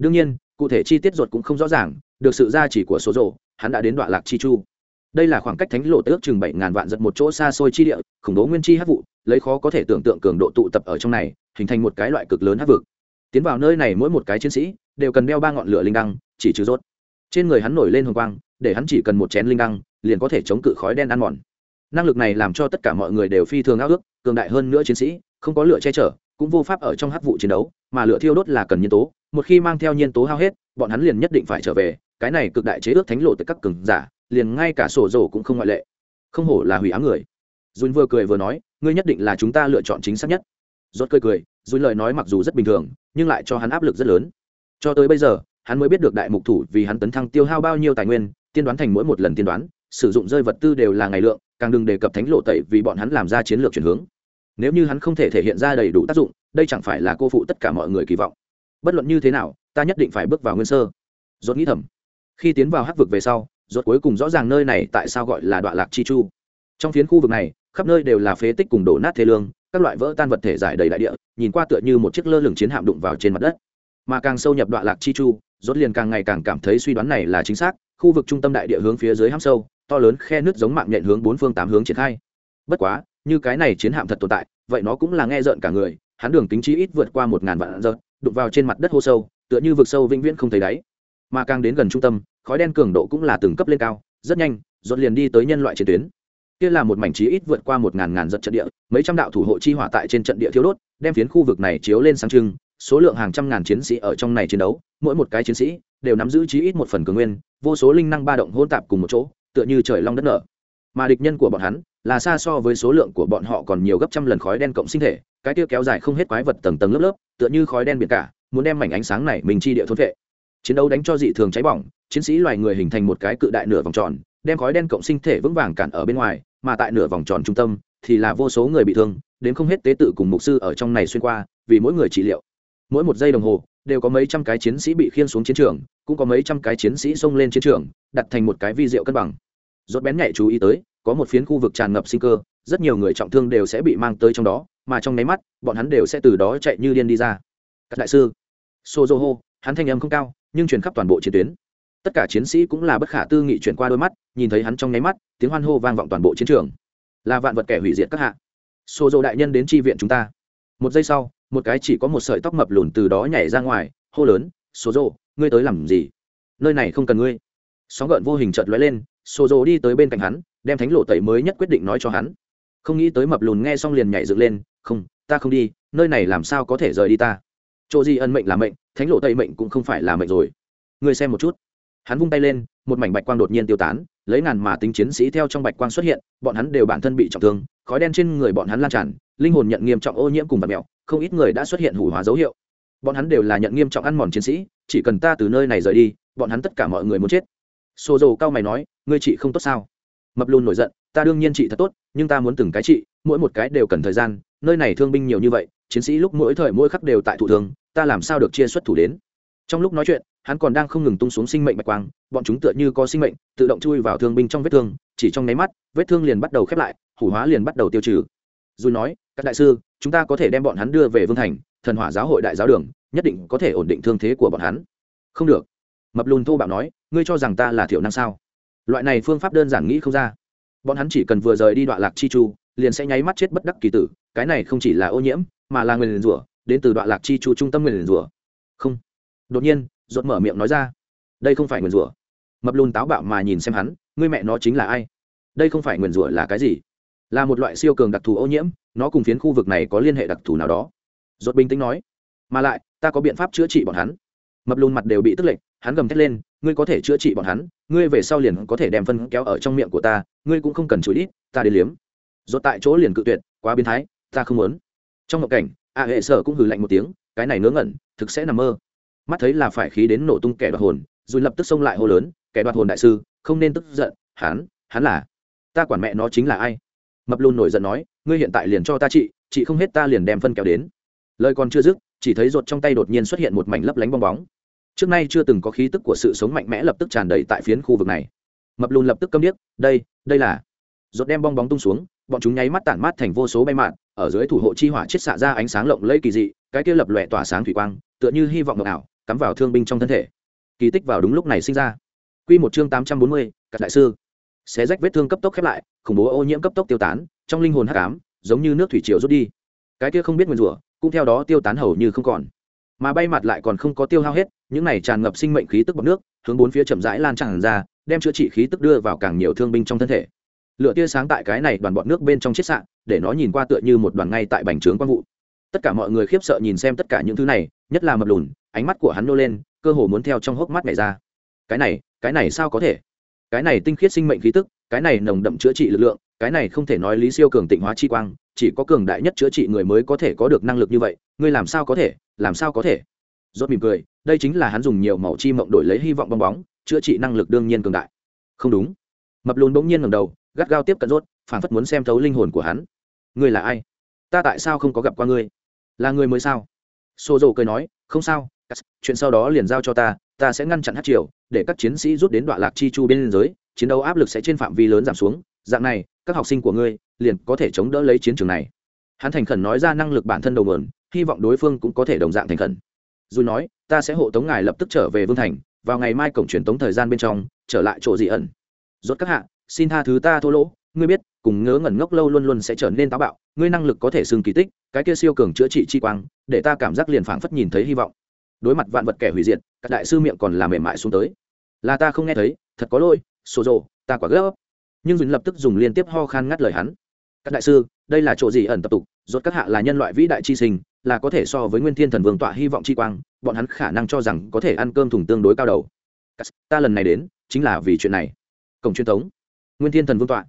đương nhiên, cụ thể chi tiết ruột cũng không rõ ràng, được sự gia chỉ của số rộ hắn đã đến đoạn lạc chi chu đây là khoảng cách thánh lộ tới ước chừng bảy ngàn vạn giật một chỗ xa xôi chi địa, khủng bố nguyên chi hát vụ, lấy khó có thể tưởng tượng cường độ tụ tập ở trong này, hình thành một cái loại cực lớn hát vực. Tiến vào nơi này mỗi một cái chiến sĩ đều cần đeo ba ngọn lửa linh đăng, chỉ trừ rốt. Trên người hắn nổi lên hồng quang, để hắn chỉ cần một chén linh đăng, liền có thể chống cự khói đen ăn mòn. Năng lực này làm cho tất cả mọi người đều phi thường ao ước, cường đại hơn nữa chiến sĩ, không có lửa che chở, cũng vô pháp ở trong hắc vụ chiến đấu, mà lửa thiêu đốt là cần nhân tố, một khi mang theo nhân tố hao hết, bọn hắn liền nhất định phải trở về, cái này cực đại chế ước thánh lộ từ các cường giả liền ngay cả sổ rổ cũng không ngoại lệ. Không hổ là hủy ám người. Dùn vừa cười vừa nói, ngươi nhất định là chúng ta lựa chọn chính xác nhất. Rốt cười cười dùn lời nói mặc dù rất bình thường, nhưng lại cho hắn áp lực rất lớn. Cho tới bây giờ, hắn mới biết được đại mục thủ vì hắn tấn thăng tiêu hao bao nhiêu tài nguyên, tiên đoán thành mỗi một lần tiên đoán, sử dụng rơi vật tư đều là ngày lượng, càng đừng đề cập thánh lộ tẩy vì bọn hắn làm ra chiến lược chuyển hướng. Nếu như hắn không thể thể hiện ra đầy đủ tác dụng, đây chẳng phải là cô phụ tất cả mọi người kỳ vọng. Bất luận như thế nào, ta nhất định phải bước vào nguyên sơ. Rốt nghĩ thầm. Khi tiến vào hắc vực về sau rốt cuối cùng rõ ràng nơi này tại sao gọi là đoạn lạc chi chu. Trong phiến khu vực này, khắp nơi đều là phế tích cùng đổ nát thế lương, các loại vỡ tan vật thể giải đầy đại địa, nhìn qua tựa như một chiếc lơ lửng chiến hạm đụng vào trên mặt đất. Mà càng sâu nhập đoạn lạc chi chu, rốt liền càng ngày càng cảm thấy suy đoán này là chính xác, khu vực trung tâm đại địa hướng phía dưới hăm sâu, to lớn khe nước giống mạng nhện hướng bốn phương tám hướng triển khai. Bất quá, như cái này chiến hạm thật tồn tại, vậy nó cũng là nghe rợn cả người, hắn đường kính chí ít vượt qua một ngàn vạn giờ, đụng vào trên mặt đất hô sâu, tựa như vực sâu vĩnh viễn không thấy đáy. Mà càng đến gần trung tâm khói đen cường độ cũng là từng cấp lên cao, rất nhanh dột liền đi tới nhân loại chiến tuyến. Kia là một mảnh trí ít vượt qua một ngàn ngàn giật trận địa, mấy trăm đạo thủ hộ chi hỏa tại trên trận địa thiếu đốt, đem phiến khu vực này chiếu lên sáng trưng, số lượng hàng trăm ngàn chiến sĩ ở trong này chiến đấu, mỗi một cái chiến sĩ đều nắm giữ chí ít một phần cường nguyên, vô số linh năng ba động hỗn tạp cùng một chỗ, tựa như trời long đất nở. Mà địch nhân của bọn hắn là xa so với số lượng của bọn họ còn nhiều gấp trăm lần khói đen cộng sinh thể, cái tiêu kéo dài không hết quái vật tầng tầng lớp lớp, tựa như khói đen biển cả, muốn đem mảnh ánh sáng này mình chi địa thôn vệ. Chiến đấu đánh cho dị thường cháy bỏng chiến sĩ loài người hình thành một cái cự đại nửa vòng tròn, đem khói đen cộng sinh thể vững vàng cản ở bên ngoài, mà tại nửa vòng tròn trung tâm thì là vô số người bị thương, đến không hết tế tự cùng mục sư ở trong này xuyên qua, vì mỗi người trị liệu. Mỗi một giây đồng hồ, đều có mấy trăm cái chiến sĩ bị khiên xuống chiến trường, cũng có mấy trăm cái chiến sĩ xông lên chiến trường, đặt thành một cái vi diệu cân bằng. Rốt bén nhạy chú ý tới, có một phiến khu vực tràn ngập sinh cơ, rất nhiều người trọng thương đều sẽ bị mang tới trong đó, mà trong nháy mắt, bọn hắn đều sẽ từ đó chạy như điên đi ra. Các đại sư sozoho hắn thanh âm không cao, nhưng truyền khắp toàn bộ chiến tuyến tất cả chiến sĩ cũng là bất khả tư nghị chuyển qua đôi mắt, nhìn thấy hắn trong nháy mắt, tiếng hoan hô vang vọng toàn bộ chiến trường. Là vạn vật kẻ hủy diệt các hạ. Xô đại nhân đến tri viện chúng ta. Một giây sau, một cái chỉ có một sợi tóc mập lùn từ đó nhảy ra ngoài, hô lớn xô dầu ngươi tới làm gì? Nơi này không cần ngươi. Sóng gợn vô hình chợt lóe lên xô dầu đi tới bên cạnh hắn, đem thánh lộ tẩy mới nhất quyết định nói cho hắn. Không nghĩ tới mập lùn nghe xong liền nhảy dựng lên, không, ta không đi, nơi này làm sao có thể rời đi ta? Chỗ gì ân mệnh là mệnh, thánh lộ tẩy mệnh cũng không phải là mệnh rồi. Ngươi xem một chút hắn vung tay lên, một mảnh bạch quang đột nhiên tiêu tán, lấy ngàn mà tính chiến sĩ theo trong bạch quang xuất hiện, bọn hắn đều bản thân bị trọng thương, khói đen trên người bọn hắn lan tràn, linh hồn nhận nghiêm trọng ô nhiễm cùng vật mẹo, không ít người đã xuất hiện hủ hóa dấu hiệu. Bọn hắn đều là nhận nghiêm trọng ăn mòn chiến sĩ, chỉ cần ta từ nơi này rời đi, bọn hắn tất cả mọi người muốn chết. Xô dầu cao mày nói, ngươi chị không tốt sao? Mập lùn nổi giận, ta đương nhiên chị thật tốt, nhưng ta muốn từng cái chị, mỗi một cái đều cần thời gian, nơi này thương binh nhiều như vậy, chiến sĩ lúc mỗi thời mỗi khắc đều tại thủ thương, ta làm sao được chia xuất thủ đến? Trong lúc nói chuyện hắn còn đang không ngừng tung xuống sinh mệnh bạch quang, bọn chúng tựa như có sinh mệnh, tự động chui vào thương binh trong vết thương, chỉ trong nháy mắt, vết thương liền bắt đầu khép lại, hủ hóa liền bắt đầu tiêu trừ. Rồi nói, các đại sư, chúng ta có thể đem bọn hắn đưa về vương thành, thần hỏa giáo hội đại giáo đường, nhất định có thể ổn định thương thế của bọn hắn. Không được. Mập lùn thô bạo nói, ngươi cho rằng ta là thiểu năng sao? Loại này phương pháp đơn giản nghĩ không ra. Bọn hắn chỉ cần vừa rời đi đoạn lạc chi chu, liền sẽ nháy mắt chết bất đắc kỳ tử, cái này không chỉ là ô nhiễm, mà là nguyền rủa, đến từ đoạn lạc chi chu trung tâm nguyền rủa. Không. Đột nhiên rột mở miệng nói ra. Đây không phải nguyền rủa. Mập lùn táo bạo mà nhìn xem hắn, ngươi mẹ nó chính là ai? Đây không phải nguyền rủa là cái gì? Là một loại siêu cường đặc thù ô nhiễm, nó cùng phiến khu vực này có liên hệ đặc thù nào đó. Rột bình tĩnh nói. Mà lại, ta có biện pháp chữa trị bọn hắn. Mập lùn mặt đều bị tức lệnh hắn gầm thét lên, ngươi có thể chữa trị bọn hắn, ngươi về sau liền có thể đem phân kéo ở trong miệng của ta, ngươi cũng không cần chửi đi. ta đến liếm. Rột tại chỗ liền cự tuyệt, quá biến thái, ta không muốn. Trong một cảnh, a hệ sở cũng hừ lạnh một tiếng, cái này ngớ ngẩn, thực sẽ nằm mơ mắt thấy là phải khí đến nổ tung kẻ đoạt hồn, rồi lập tức xông lại hô lớn, kẻ đoạt hồn đại sư, không nên tức giận, hắn hắn là, ta quản mẹ nó chính là ai? Mập lùn nổi giận nói, ngươi hiện tại liền cho ta chị chị không hết ta liền đem phân kéo đến. Lời còn chưa dứt, chỉ thấy rột trong tay đột nhiên xuất hiện một mảnh lấp lánh bong bóng. Trước nay chưa từng có khí tức của sự sống mạnh mẽ lập tức tràn đầy tại phiến khu vực này. Mập lùn lập tức câm điếc, đây đây là. Rột đem bong bóng tung xuống, bọn chúng nháy mắt tản mát thành vô số bay mạn, ở dưới thủ hộ chi hỏa chết xạ ra ánh sáng lộng lẫy kỳ dị, cái kia lập lòe tỏa sáng thủy quang, tựa như hy vọng ngọc ảo cắm vào thương binh trong thân thể kỳ tích vào đúng lúc này sinh ra Quy một chương tám trăm bốn mươi, cắt đại sư. Xé rách vết thương cấp tốc khép lại, khủng bố ô nhiễm cấp tốc tiêu tán, trong linh hồn hắc ám, giống như nước thủy triều rút đi. Cái kia không biết nguyên rủa, cũng theo đó tiêu tán hầu như không còn. Mà bay mặt lại còn không có tiêu hao hết, những này tràn ngập sinh mệnh khí tức bọt nước, hướng bốn phía chậm rãi lan tràn ra, đem chữa trị khí tức đưa vào càng nhiều thương binh trong thân thể. Lửa tia sáng tại cái này đoàn bọt nước bên trong chiết sạn, để nó nhìn qua tựa như một đoàn ngay tại bành trướng quang vụ. Tất cả mọi người khiếp sợ nhìn xem tất cả những thứ này, nhất là mập lùn, ánh mắt của hắn nô lên, cơ hồ muốn theo trong hốc mắt nhảy ra. Cái này, cái này sao có thể? cái này tinh khiết sinh mệnh khí tức cái này nồng đậm chữa trị lực lượng cái này không thể nói lý siêu cường tịnh hóa chi quang chỉ có cường đại nhất chữa trị người mới có thể có được năng lực như vậy ngươi làm sao có thể làm sao có thể? Rốt mỉm cười đây chính là hắn dùng nhiều màu chi mộng đổi lấy hy vọng bong bóng chữa trị năng lực đương nhiên cường đại. Không đúng. Mập lùn bỗng nhiên ngẩng đầu gắt gao tiếp cận rốt phản phất muốn xem thấu linh hồn của hắn. Ngươi là ai? Ta tại sao không có gặp qua ngươi? Là người mới sao? Xô dầu cười nói không sao chuyện sau đó liền giao cho ta ta sẽ ngăn chặn Hắc triều để các chiến sĩ rút đến đoạn lạc chi chu bên dưới, chiến đấu áp lực sẽ trên phạm vi lớn giảm xuống dạng này các học sinh của ngươi liền có thể chống đỡ lấy chiến trường này. Hắn thành khẩn nói ra năng lực bản thân đầu nguồn, hy vọng đối phương cũng có thể đồng dạng thành khẩn. Dù nói ta sẽ hộ tống ngài lập tức trở về vương thành vào ngày mai cổng truyền tống thời gian bên trong trở lại chỗ dị ẩn. Rốt các hạ xin tha thứ ta thô lỗ ngươi biết cùng ngớ ngẩn ngốc lâu luôn luôn sẽ trở nên táo bạo ngươi năng lực có thể xưng kỳ tích cái kia siêu cường chữa trị chi quang để ta cảm giác liền phảng phất nhìn thấy hy vọng đối mặt vạn vật kẻ hủy diệt, các đại sư miệng còn làm mềm mại xuống tới. Là ta không nghe thấy, thật có lỗi, sổ rồ, ta quả gấp. Nhưng dùn lập tức dùng liên tiếp ho khan ngắt lời hắn. Các đại sư, đây là chỗ gì ẩn tập tục, rốt các hạ là nhân loại vĩ đại chi sinh, là có thể so với nguyên thiên thần vương tọa hy vọng chi quang, bọn hắn khả năng cho rằng có thể ăn cơm thùng tương đối cao đầu. Ta lần này đến, chính là vì chuyện này. Cổng truyền thống, nguyên thiên thần vương tọa.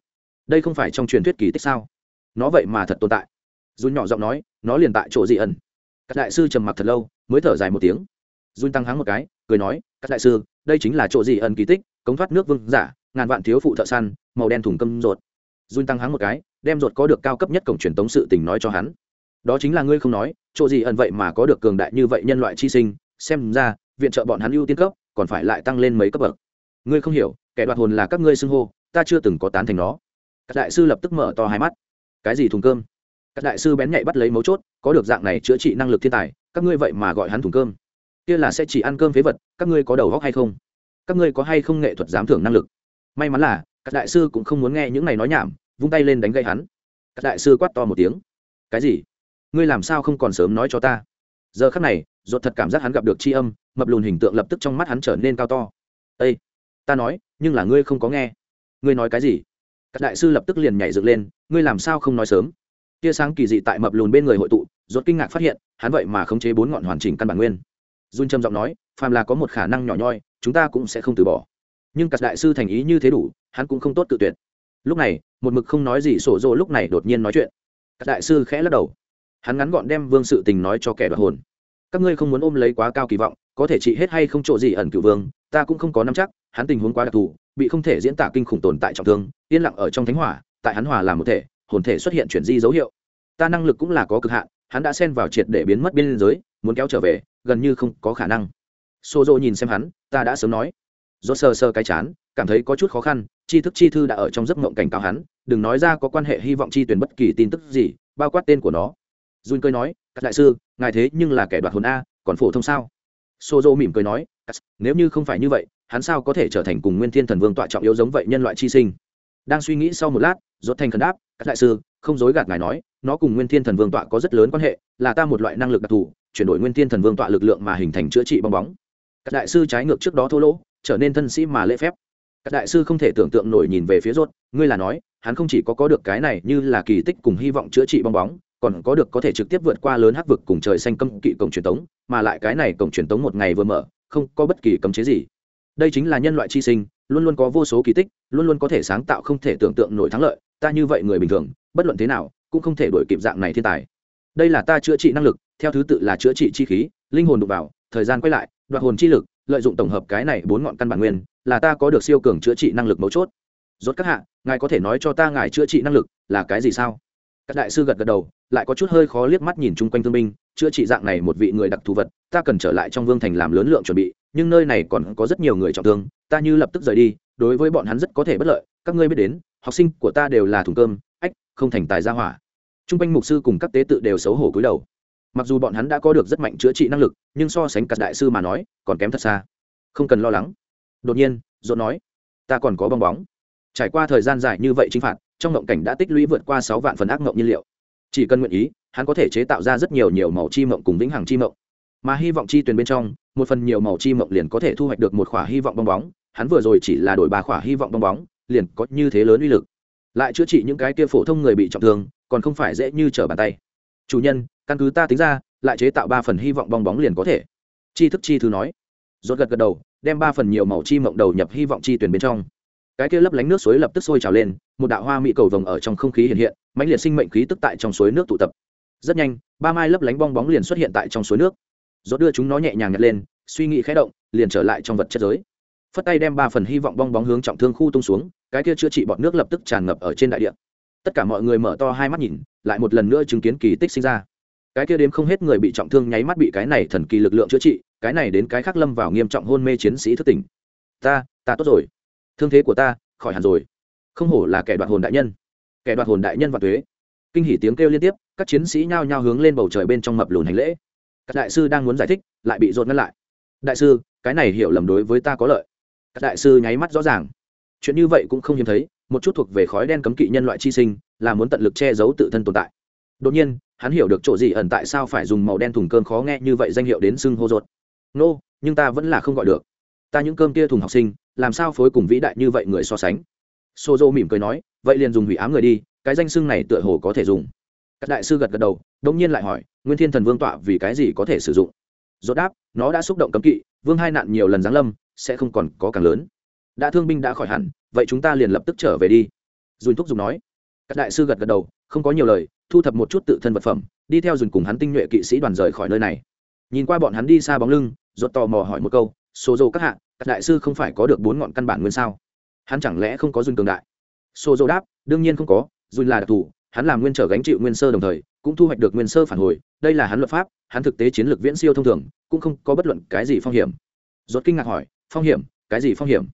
Đây không phải trong truyền thuyết kỳ tích sao? Nó vậy mà thật tồn tại. Dùn nhỏ giọng nói, nó liền tại chỗ gì ẩn các đại sư trầm mặc thật lâu, mới thở dài một tiếng. Dùn tăng hắng một cái, cười nói, các đại sư, đây chính là chỗ gì ẩn kỳ tích, cống thoát nước vương giả, ngàn vạn thiếu phụ thợ săn, màu đen thùng câm ruột. Dùn tăng hắng một cái, đem ruột có được cao cấp nhất cổng truyền tống sự tình nói cho hắn. Đó chính là ngươi không nói, chỗ gì ẩn vậy mà có được cường đại như vậy nhân loại chi sinh, xem ra, viện trợ bọn hắn ưu tiên cấp, còn phải lại tăng lên mấy cấp bậc. Ngươi không hiểu, kẻ đoạt hồn là các ngươi xưng hô, ta chưa từng có tán thành nó. Các đại sư lập tức mở to hai mắt. Cái gì thùng cơm? Các đại sư bén nhạy bắt lấy mấu chốt, có được dạng này chữa trị năng lực thiên tài, các ngươi vậy mà gọi hắn thùng cơm. Kia là sẽ chỉ ăn cơm phế vật, các ngươi có đầu góc hay không? Các ngươi có hay không nghệ thuật giám thưởng năng lực? May mắn là, các đại sư cũng không muốn nghe những này nói nhảm, vung tay lên đánh gây hắn. Các đại sư quát to một tiếng. Cái gì? Ngươi làm sao không còn sớm nói cho ta? Giờ khắc này, ruột thật cảm giác hắn gặp được tri âm, mập lùn hình tượng lập tức trong mắt hắn trở nên cao to. Ây ta nói, nhưng là ngươi không có nghe. Ngươi nói cái gì? Các đại sư lập tức liền nhảy dựng lên, ngươi làm sao không nói sớm? Tia sáng kỳ dị tại mập lùn bên người hội tụ rốt kinh ngạc phát hiện hắn vậy mà khống chế bốn ngọn hoàn chỉnh căn bản nguyên Jun trầm giọng nói, phàm là có một khả năng nhỏ nhoi, chúng ta cũng sẽ không từ bỏ. Nhưng các đại sư thành ý như thế đủ, hắn cũng không tốt tự tuyệt. Lúc này, một mực không nói gì sổ rồ lúc này đột nhiên nói chuyện. Các đại sư khẽ lắc đầu. Hắn ngắn gọn đem vương sự tình nói cho kẻ đoạt hồn. Các ngươi không muốn ôm lấy quá cao kỳ vọng, có thể trị hết hay không chỗ gì ẩn cửu vương, ta cũng không có nắm chắc, hắn tình huống quá đặc thù, bị không thể diễn tả kinh khủng tồn tại trọng thương, yên lặng ở trong thánh hỏa, tại hắn hòa làm một thể, hồn thể xuất hiện chuyển di dấu hiệu. Ta năng lực cũng là có cực hạn, hắn đã xen vào triệt để biến mất biên giới, muốn kéo trở về, gần như không có khả năng. Xô dô nhìn xem hắn ta đã sớm nói. Do sơ sơ cái chán cảm thấy có chút khó khăn tri thức chi thư đã ở trong giấc mộng cảnh cáo hắn đừng nói ra có quan hệ hy vọng chi tuyển bất kỳ tin tức gì bao quát tên của nó. Dùn cười nói các đại sư ngài thế nhưng là kẻ đoạt hồn a còn phổ thông sao? Xô dô mỉm cười nói nếu như không phải như vậy hắn sao có thể trở thành cùng nguyên thiên thần vương tọa trọng yếu giống vậy nhân loại chi sinh? Đang suy nghĩ sau một lát dốt thành khẩn đáp, các đại sư, không dối gạt ngài nói, nó cùng nguyên thiên thần vương tọa có rất lớn quan hệ, là ta một loại năng lực đặc thù, chuyển đổi nguyên thiên thần vương tọa lực lượng mà hình thành chữa trị bong bóng. Các đại sư trái ngược trước đó thô lỗ, trở nên thân sĩ mà lễ phép. Các đại sư không thể tưởng tượng nổi nhìn về phía rốt, ngươi là nói, hắn không chỉ có có được cái này như là kỳ tích cùng hy vọng chữa trị bong bóng, còn có được có thể trực tiếp vượt qua lớn hắc vực cùng trời xanh cấm kỵ cổng truyền tống, mà lại cái này cổng truyền tống một ngày vừa mở, không có bất kỳ cấm chế gì. Đây chính là nhân loại chi sinh luôn luôn có vô số kỳ tích, luôn luôn có thể sáng tạo không thể tưởng tượng nổi thắng lợi, ta như vậy người bình thường, bất luận thế nào, cũng không thể đổi kịp dạng này thiên tài. Đây là ta chữa trị năng lực, theo thứ tự là chữa trị chi khí, linh hồn đụng vào, thời gian quay lại, đoạt hồn chi lực, lợi dụng tổng hợp cái này bốn ngọn căn bản nguyên, là ta có được siêu cường chữa trị năng lực mấu chốt. Rốt các hạ, ngài có thể nói cho ta ngài chữa trị năng lực là cái gì sao? Các đại sư gật gật đầu, lại có chút hơi khó liếc mắt nhìn chung quanh thương binh, chữa trị dạng này một vị người đặc thù vật, ta cần trở lại trong vương thành làm lớn lượng chuẩn bị nhưng nơi này còn có rất nhiều người trọng thương ta như lập tức rời đi đối với bọn hắn rất có thể bất lợi các ngươi biết đến học sinh của ta đều là thùng cơm ách không thành tài gia hỏa Trung quanh mục sư cùng các tế tự đều xấu hổ cúi đầu. Mặc dù bọn hắn đã có được rất mạnh chữa trị năng lực, nhưng so sánh các đại sư mà nói, còn kém thật xa. Không cần lo lắng. Đột nhiên, dốt nói ta còn có bong bóng trải qua thời gian dài như vậy chinh phạt trong ngộng cảnh đã tích lũy vượt qua sáu vạn phần ác ngộng nhiên liệu chỉ cần nguyện ý hắn có thể chế tạo ra rất nhiều nhiều màu chi mộng cùng vĩnh hằng chi mộng mà hy vọng chi tuyển bên trong, một phần nhiều màu chi mộng liền có thể thu hoạch được một khỏa hy vọng bong bóng. Hắn vừa rồi chỉ là đổi ba khỏa hy vọng bong bóng, liền có như thế lớn uy lực. Lại chữa trị những cái kia phổ thông người bị trọng thương, còn không phải dễ như trở bàn tay. Chủ nhân, căn cứ ta tính ra, lại chế tạo ba phần hy vọng bong bóng liền có thể. Chi thức chi thứ nói. Rốt gật gật đầu, đem ba phần nhiều màu chi mộng đầu nhập hy vọng chi tuyển bên trong. Cái kia lấp lánh nước suối lập tức sôi trào lên, một đạo hoa mỹ cầu vồng ở trong không khí hiện hiện, mãnh liệt sinh mệnh khí tức tại trong suối nước tụ tập. Rất nhanh, ba mai lấp lánh bong bóng liền xuất hiện tại trong suối nước rốt đưa chúng nó nhẹ nhàng nhặt lên, suy nghĩ khẽ động, liền trở lại trong vật chất giới. Phất tay đem ba phần hy vọng bong bóng hướng trọng thương khu tung xuống, cái kia chữa trị bọt nước lập tức tràn ngập ở trên đại địa. Tất cả mọi người mở to hai mắt nhìn, lại một lần nữa chứng kiến kỳ tích sinh ra. Cái kia đến không hết người bị trọng thương nháy mắt bị cái này thần kỳ lực lượng chữa trị, cái này đến cái khác lâm vào nghiêm trọng hôn mê chiến sĩ thất tỉnh. Ta ta tốt rồi. Thương thế của ta, khỏi hẳn rồi. Không hổ là kẻ đoạt hồn đại nhân. Kẻ đoạt hồn đại nhân và thuế kinh hỉ tiếng kêu liên tiếp, các chiến sĩ nhao nhao hướng lên bầu trời bên trong mập lùn hành lễ các đại sư đang muốn giải thích lại bị dồn ngăn lại. Đại sư cái này hiểu lầm đối với ta có lợi. Các đại sư nháy mắt rõ ràng. Chuyện như vậy cũng không hiếm thấy một chút thuộc về khói đen cấm kỵ nhân loại chi sinh là muốn tận lực che giấu tự thân tồn tại. Đột nhiên hắn hiểu được chỗ gì ẩn tại sao phải dùng màu đen thùng cơm khó nghe như vậy danh hiệu đến xưng hô rột. Nô、no, nhưng ta vẫn là không gọi được. Ta những cơm kia thùng học sinh làm sao phối cùng vĩ đại như vậy người so sánh? Xô dô mỉm cười nói vậy liền dùng hủy ám người đi cái danh xưng này tựa hồ có thể dùng các đại sư gật gật đầu đông nhiên lại hỏi, nguyên thiên thần vương tọa vì cái gì có thể sử dụng? Dốt đáp, nó đã xúc động cấm kỵ, vương hai nạn nhiều lần giáng lâm, sẽ không còn có càng lớn. Đã thương binh đã khỏi hẳn, vậy chúng ta liền lập tức trở về đi. Dùn thúc dùng nói. Các đại sư gật gật đầu, không có nhiều lời, thu thập một chút tự thân vật phẩm, đi theo dùn cùng hắn tinh nhuệ kỵ sĩ đoàn rời khỏi nơi này. Nhìn qua bọn hắn đi xa bóng lưng, rốt tò mò hỏi một câu số dô các hạ, các đại sư không phải có được bốn ngọn căn bản nguyên sao? Hắn chẳng lẽ không có dùn cường đại? Số dô đáp, đương nhiên không có, dùn là đặc thù hắn làm nguyên trở gánh chịu nguyên sơ đồng thời, cũng thu hoạch được nguyên sơ phản hồi, đây là hắn luật pháp, hắn thực tế chiến lược viễn siêu thông thường, cũng không có bất luận cái gì phong hiểm. Rốt kinh ngạc hỏi, phong hiểm? Cái gì phong hiểm?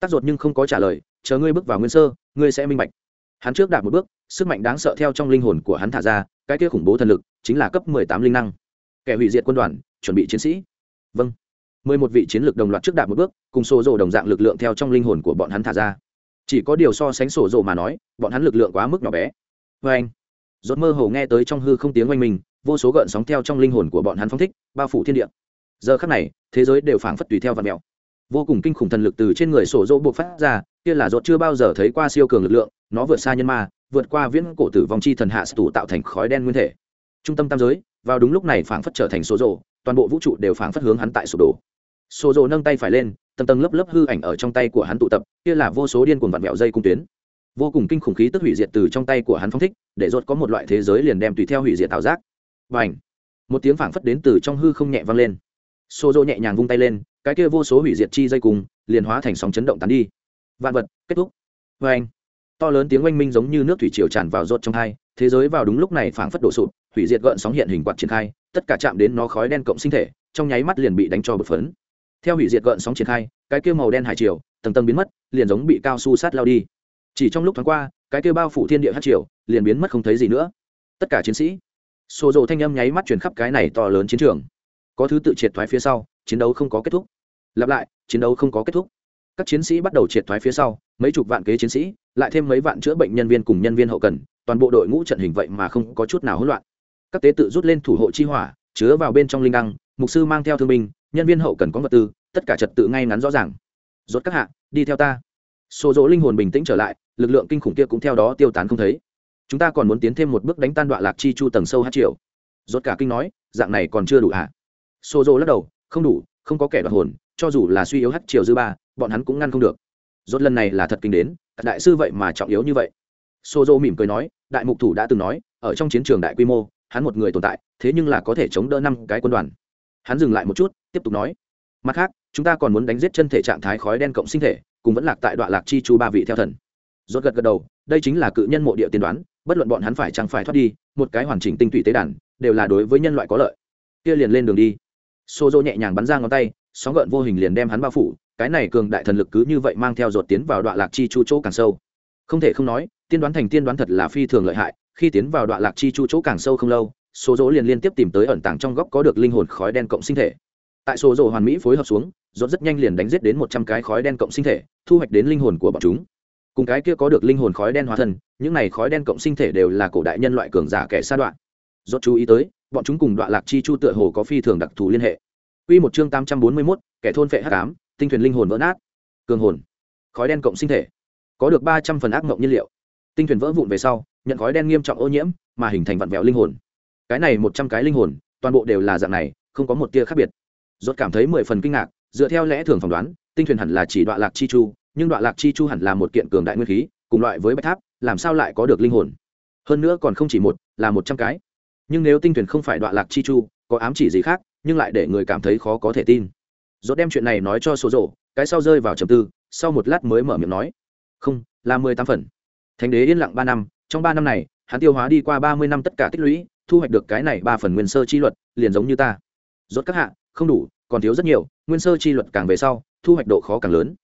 Tác ruột nhưng không có trả lời, chờ ngươi bước vào nguyên sơ, ngươi sẽ minh bạch. Hắn trước đạt một bước, sức mạnh đáng sợ theo trong linh hồn của hắn thả ra, cái kia khủng bố thần lực chính là cấp mười tám linh năng. Kẻ hủy diệt quân đoàn, chuẩn bị chiến sĩ. Vâng. Mười một vị chiến lược đồng loạt trước đạt một bước, cùng sổ rồ đồng dạng lực lượng theo trong linh hồn của bọn hắn thả ra. Chỉ có điều so sánh sổ rồ mà nói, bọn hắn lực lượng quá mức nhỏ bé vê anh. Rốt mơ hồ nghe tới trong hư không tiếng oanh mình, vô số gợn sóng theo trong linh hồn của bọn hắn phong thích, bao phủ thiên địa. Giờ khắc này, thế giới đều phảng phất tùy theo và mèo. Vô cùng kinh khủng thần lực từ trên người sổ dỗ buộc phát ra, kia là rốt chưa bao giờ thấy qua siêu cường lực lượng, nó vượt xa nhân ma, vượt qua viễn cổ tử vong chi thần hạ tụ tạo thành khói đen nguyên thể. Trung tâm tam giới, vào đúng lúc này phảng phất trở thành số rồ toàn bộ vũ trụ đều phảng phất hướng hắn tại sụp đổ. Số rồ nâng tay phải lên, tầng tầng lớp lớp hư ảnh ở trong tay của hắn tụ tập, kia là vô số điên cuồng vặn vẹo dây cung tuyến vô cùng kinh khủng khí tức hủy diệt từ trong tay của hắn phong thích, để rốt có một loại thế giới liền đem tùy theo hủy diệt tạo giác. Và ảnh một tiếng phảng phất đến từ trong hư không nhẹ vang lên. Xô rô nhẹ nhàng vung tay lên, cái kia vô số hủy diệt chi dây cùng, liền hóa thành sóng chấn động tán đi. Vạn vật, kết thúc. Và anh to lớn tiếng oanh minh giống như nước thủy triều tràn vào rốt trong hai, thế giới vào đúng lúc này phảng phất đổ sụp, hủy diệt gợn sóng hiện hình quạt triển khai, tất cả chạm đến nó khói đen cộng sinh thể, trong nháy mắt liền bị đánh cho bực phấn. Theo hủy diệt gợn sóng triển khai, cái kia màu đen hải triều, tầng tầng biến mất, liền giống bị cao su sát lao đi chỉ trong lúc thoáng qua, cái kia bao phủ thiên địa hát triều liền biến mất không thấy gì nữa. Tất cả chiến sĩ xô rộ thanh âm nháy mắt chuyển khắp cái này to lớn chiến trường. Có thứ tự triệt thoái phía sau, chiến đấu không có kết thúc. Lặp lại, chiến đấu không có kết thúc. Các chiến sĩ bắt đầu triệt thoái phía sau, mấy chục vạn kế chiến sĩ, lại thêm mấy vạn chữa bệnh nhân viên cùng nhân viên hậu cần, toàn bộ đội ngũ trận hình vậy mà không có chút nào hỗn loạn. Các tế tự rút lên thủ hộ chi hỏa, chứa vào bên trong linh đăng, mục sư mang theo thương binh, nhân viên hậu cần có vật tư, tất cả trật tự ngay ngắn rõ ràng. Rốt các hạ, đi theo ta. Sô dỗ linh hồn bình tĩnh trở lại, lực lượng kinh khủng kia cũng theo đó tiêu tán không thấy. Chúng ta còn muốn tiến thêm một bước đánh tan đoạn lạc chi chu tầng sâu hát triệu rốt cả kinh nói, dạng này còn chưa đủ hả? Xô dỗ lắc đầu, không đủ, không có kẻ đoạt hồn, cho dù là suy yếu hát triều dư ba, bọn hắn cũng ngăn không được. Rốt lần này là thật kinh đến đại sư vậy mà trọng yếu như vậy. Xô dỗ mỉm cười nói, đại mục thủ đã từng nói, ở trong chiến trường đại quy mô, hắn một người tồn tại, thế nhưng là có thể chống đỡ năm cái quân đoàn. Hắn dừng lại một chút, tiếp tục nói mặt khác, chúng ta còn muốn đánh giết chân thể trạng thái khói đen cộng sinh thể, cùng vẫn lạc tại đoạn lạc chi chu ba vị theo thần. Rốt gật gật đầu, đây chính là cự nhân mộ địa tiên đoán, bất luận bọn hắn phải chẳng phải thoát đi, một cái hoàn chỉnh tinh tụy tế đàn, đều là đối với nhân loại có lợi. Kia liền lên đường đi. Xô dô nhẹ nhàng bắn ra ngón tay, sóng gợn vô hình liền đem hắn bao phủ, cái này cường đại thần lực cứ như vậy mang theo rột tiến vào đoạn lạc chi chu chỗ càng sâu. Không thể không nói, tiên đoán thành tiên đoán thật là phi thường lợi hại, khi tiến vào đoạn lạc chi chu chỗ càng sâu không lâu số dỗ liền liên tiếp tìm tới ẩn tàng trong góc có được linh hồn khói đen cộng sinh thể tại số rộ hoàn mỹ phối hợp xuống rốt rất nhanh liền đánh giết đến một trăm cái khói đen cộng sinh thể thu hoạch đến linh hồn của bọn chúng cùng cái kia có được linh hồn khói đen hóa thân những này khói đen cộng sinh thể đều là cổ đại nhân loại cường giả kẻ sa đoạn rốt chú ý tới bọn chúng cùng đoạn lạc chi chu tựa hồ có phi thường đặc thù liên hệ Quy một chương 841, kẻ thôn phệ hắc ám, tinh thuyền linh hồn vỡ nát. Cường hồn. Khói đen cộng sinh thể. Có được 300 phần ác mộng nhiên liệu. Tinh thuyền vỡ vụn về sau, nhận khói đen nghiêm trọng ô nhiễm, mà hình thành vặn vẹo linh hồn. Cái này 100 cái linh hồn, toàn bộ đều là dạng này, không có một tia khác biệt. Rốt cảm thấy 10 phần kinh ngạc, dựa theo lẽ thường phỏng đoán, tinh thuyền hẳn là chỉ đoạn lạc chi chu, nhưng đoạn lạc chi chu hẳn là một kiện cường đại nguyên khí, cùng loại với bạch tháp, làm sao lại có được linh hồn? Hơn nữa còn không chỉ một, là 100 cái. Nhưng nếu tinh thuyền không phải đoạn lạc chi chu, có ám chỉ gì khác, nhưng lại để người cảm thấy khó có thể tin dốt đem chuyện này nói cho số rộ cái sau rơi vào trầm tư sau một lát mới mở miệng nói không là mười tám phần thánh đế yên lặng ba năm trong ba năm này hắn tiêu hóa đi qua ba mươi năm tất cả tích lũy thu hoạch được cái này ba phần nguyên sơ chi luật liền giống như ta rốt các hạ không đủ, còn thiếu rất nhiều, nguyên sơ chi luật càng về sau, thu hoạch độ khó càng lớn.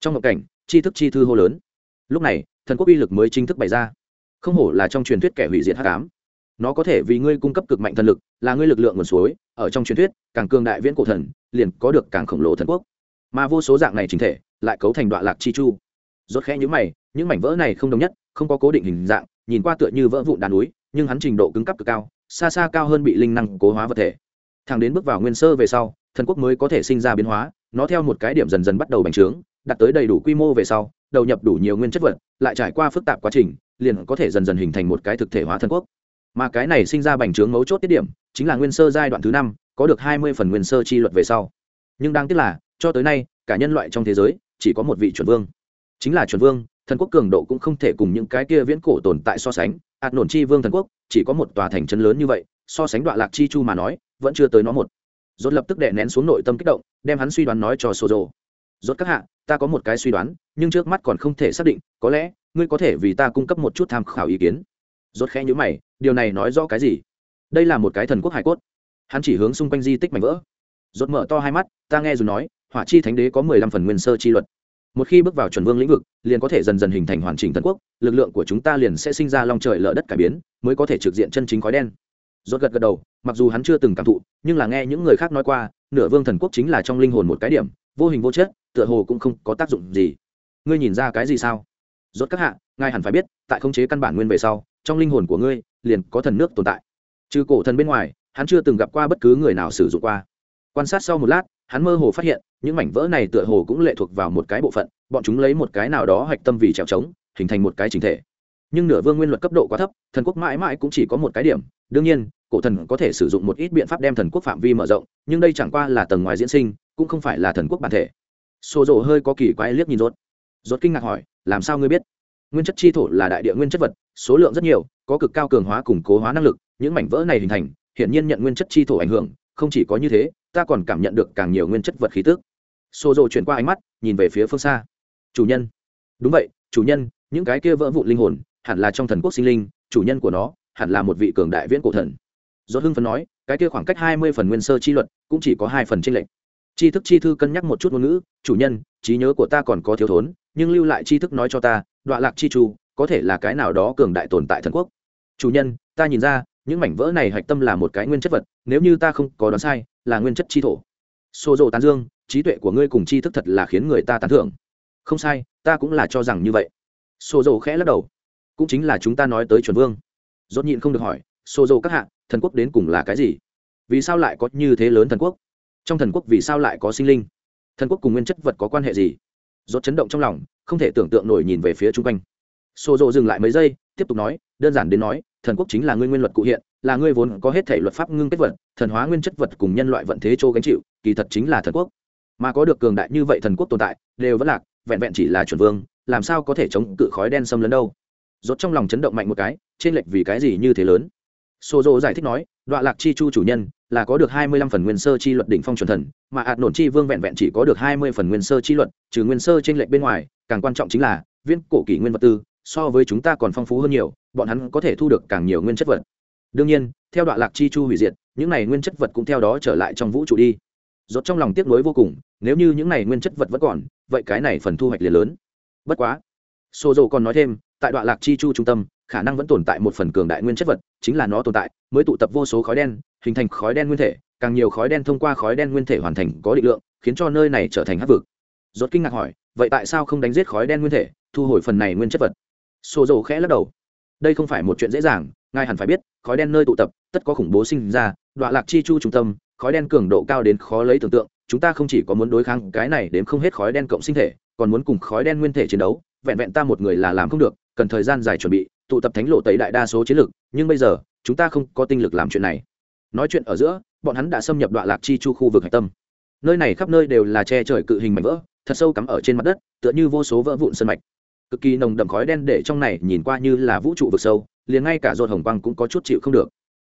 Trong ngộ cảnh, chi thức chi thư hô lớn. Lúc này, thần quốc uy lực mới chính thức bày ra. Không hổ là trong truyền thuyết kẻ hủy diệt hắc ám. Nó có thể vì ngươi cung cấp cực mạnh thần lực, là ngươi lực lượng nguồn suối, ở trong truyền thuyết, càng cường đại viễn cổ thần, liền có được càng khổng lồ thần quốc. Mà vô số dạng này chính thể, lại cấu thành đoạn lạc chi chu. Rốt khẽ nhíu mày, những mảnh vỡ này không đồng nhất, không có cố định hình dạng, nhìn qua tựa như vỡ vụn đá núi, nhưng hắn trình độ cứng cấp cực cao, xa xa cao hơn bị linh năng cố hóa vật thể thẳng đến bước vào nguyên sơ về sau, thần quốc mới có thể sinh ra biến hóa, nó theo một cái điểm dần dần bắt đầu bành trướng, đạt tới đầy đủ quy mô về sau, đầu nhập đủ nhiều nguyên chất vật, lại trải qua phức tạp quá trình, liền có thể dần dần hình thành một cái thực thể hóa thần quốc. Mà cái này sinh ra bành trướng mấu chốt tiết điểm, chính là nguyên sơ giai đoạn thứ năm, có được hai mươi phần nguyên sơ chi luật về sau. Nhưng đáng tiếc là, cho tới nay, cả nhân loại trong thế giới, chỉ có một vị chuẩn vương. Chính là chuẩn vương, thần quốc cường độ cũng không thể cùng những cái kia viễn cổ tồn tại so sánh. Ạt nổn chi vương thần quốc, chỉ có một tòa thành trấn lớn như vậy, so sánh đoạn lạc chi chu mà nói vẫn chưa tới nó một. Dốt lập tức đè nén xuống nội tâm kích động, đem hắn suy đoán nói cho sô rồ dốt các hạ, ta có một cái suy đoán, nhưng trước mắt còn không thể xác định, có lẽ, ngươi có thể vì ta cung cấp một chút tham khảo ý kiến. Rốt khẽ nhíu mày, điều này nói rõ cái gì? Đây là một cái thần quốc hải cốt. Hắn chỉ hướng xung quanh di tích mảnh vỡ. Rốt mở to hai mắt, ta nghe dù nói, hỏa chi thánh đế có mười lăm phần nguyên sơ chi luật. Một khi bước vào chuẩn vương lĩnh vực, liền có thể dần dần hình thành hoàn chỉnh thần quốc, lực lượng của chúng ta liền sẽ sinh ra long trời lở đất cải biến, mới có thể trực diện chân chính khói đen rốt gật gật đầu, mặc dù hắn chưa từng cảm thụ, nhưng là nghe những người khác nói qua, nửa vương thần quốc chính là trong linh hồn một cái điểm, vô hình vô chất, tựa hồ cũng không có tác dụng gì. Ngươi nhìn ra cái gì sao? Rốt các hạ, ngài hẳn phải biết, tại khống chế căn bản nguyên về sau, trong linh hồn của ngươi, liền có thần nước tồn tại. Trừ cổ thần bên ngoài, hắn chưa từng gặp qua bất cứ người nào sử dụng qua. Quan sát sau một lát, hắn mơ hồ phát hiện, những mảnh vỡ này tựa hồ cũng lệ thuộc vào một cái bộ phận, bọn chúng lấy một cái nào đó hạch tâm vì trèo trống, hình thành một cái chính thể. Nhưng nửa vương nguyên luật cấp độ quá thấp, thần quốc mãi mãi cũng chỉ có một cái điểm đương nhiên, cổ thần có thể sử dụng một ít biện pháp đem thần quốc phạm vi mở rộng, nhưng đây chẳng qua là tầng ngoài diễn sinh, cũng không phải là thần quốc bản thể. Xô rộ hơi có kỳ quái liếc nhìn rốt rốt kinh ngạc hỏi, làm sao ngươi biết? Nguyên chất chi thổ là đại địa nguyên chất vật, số lượng rất nhiều, có cực cao cường hóa củng cố hóa năng lực, những mảnh vỡ này hình thành, hiển nhiên nhận nguyên chất chi thổ ảnh hưởng, không chỉ có như thế, ta còn cảm nhận được càng nhiều nguyên chất vật khí tức. Xô rộ chuyển qua ánh mắt, nhìn về phía phương xa. Chủ nhân. Đúng vậy, chủ nhân, những cái kia vỡ vụn linh hồn, hẳn là trong thần quốc sinh linh, chủ nhân của nó hẳn là một vị cường đại viễn cổ thần. Do hưng phấn nói, cái kia khoảng cách hai mươi phần nguyên sơ chi luật cũng chỉ có hai phần tranh lệnh tri thức chi thư cân nhắc một chút ngôn ngữ, chủ nhân, trí nhớ của ta còn có thiếu thốn, nhưng lưu lại tri thức nói cho ta đoạn lạc chi chu có thể là cái nào đó cường đại tồn tại thần quốc. Chủ nhân, ta nhìn ra, những mảnh vỡ này hạch tâm là một cái nguyên chất vật, nếu như ta không có đoán sai, là nguyên chất chi thổ. Xô dầu tán dương, trí tuệ của ngươi cùng tri thức thật là khiến người ta tán thưởng. Không sai, ta cũng là cho rằng như vậy. Xô dầu khẽ lắc đầu. Cũng chính là chúng ta nói tới chuẩn vương dốt nhịn không được hỏi xô Dô các hạ, thần quốc đến cùng là cái gì? Vì sao lại có như thế lớn thần quốc? Trong thần quốc vì sao lại có sinh linh? Thần quốc cùng nguyên chất vật có quan hệ gì? Dốt chấn động trong lòng, không thể tưởng tượng nổi nhìn về phía chung quanh. Xô Dô dừng lại mấy giây, tiếp tục nói, đơn giản đến nói, thần quốc chính là ngươi nguyên luật cụ hiện, là ngươi vốn có hết thể luật pháp ngưng kết vật, thần hóa nguyên chất vật cùng nhân loại vận thế châu gánh chịu, kỳ thật chính là thần quốc. Mà có được cường đại như vậy thần quốc tồn tại, đều vẫn lạc, vẹn vẹn chỉ là chuẩn vương, làm sao có thể chống cự khói đen xâm lấn đâu? Rốt trong lòng chấn động mạnh một cái trên lệch vì cái gì như thế lớn Sô Dô giải thích nói, Đoạ Lạc Chi Chu chủ nhân là có được hai mươi lăm phần nguyên sơ chi luật đỉnh phong chuẩn thần, mà ạt nổn chi vương vẹn vẹn chỉ có được hai mươi phần nguyên sơ chi luật, trừ nguyên sơ trên lệch bên ngoài, càng quan trọng chính là viên cổ kỷ nguyên vật tư, so với chúng ta còn phong phú hơn nhiều, bọn hắn có thể thu được càng nhiều nguyên chất vật. Đương nhiên, theo Đoạ Lạc Chi Chu hủy diệt, những này nguyên chất vật cũng theo đó trở lại trong vũ trụ đi. Rốt trong lòng tiếc nuối vô cùng, nếu như những này nguyên chất vật vẫn còn, vậy cái này phần thu hoạch liền lớn. Bất quá, Sô Dầu còn nói thêm, tại đoạn Lạc Chi Chu trung tâm, khả năng vẫn tồn tại một phần cường đại nguyên chất vật chính là nó tồn tại mới tụ tập vô số khói đen hình thành khói đen nguyên thể càng nhiều khói đen thông qua khói đen nguyên thể hoàn thành có định lượng khiến cho nơi này trở thành hắc vực. Rốt kinh ngạc hỏi vậy tại sao không đánh giết khói đen nguyên thể thu hồi phần này nguyên chất vật? Xô dầu khẽ lắc đầu. Đây không phải một chuyện dễ dàng ngài hẳn phải biết khói đen nơi tụ tập tất có khủng bố sinh ra đoạn lạc chi chu trung tâm khói đen cường độ cao đến khó lấy tưởng tượng chúng ta không chỉ có muốn đối kháng cái này đến không hết khói đen cộng sinh thể còn muốn cùng khói đen nguyên thể chiến đấu vẹn vẹn ta một người là làm không được, cần thời gian dài chuẩn bị, tụ tập thánh lộ tẩy đại đa số chiến lược, nhưng bây giờ, chúng ta không có tinh lực làm chuyện này. Nói chuyện ở giữa, bọn hắn đã xâm nhập đoạn lạc chi chu khu vực hạch tâm. Nơi này khắp nơi đều là che trời cự hình mảnh vỡ, thật sâu cắm ở trên mặt đất, tựa như vô số vỡ vụn sân mạch. Cực kỳ nồng đậm khói đen để trong này nhìn qua như là vũ trụ vực sâu, liền ngay cả ruột hồng quang cũng có chút chịu không được.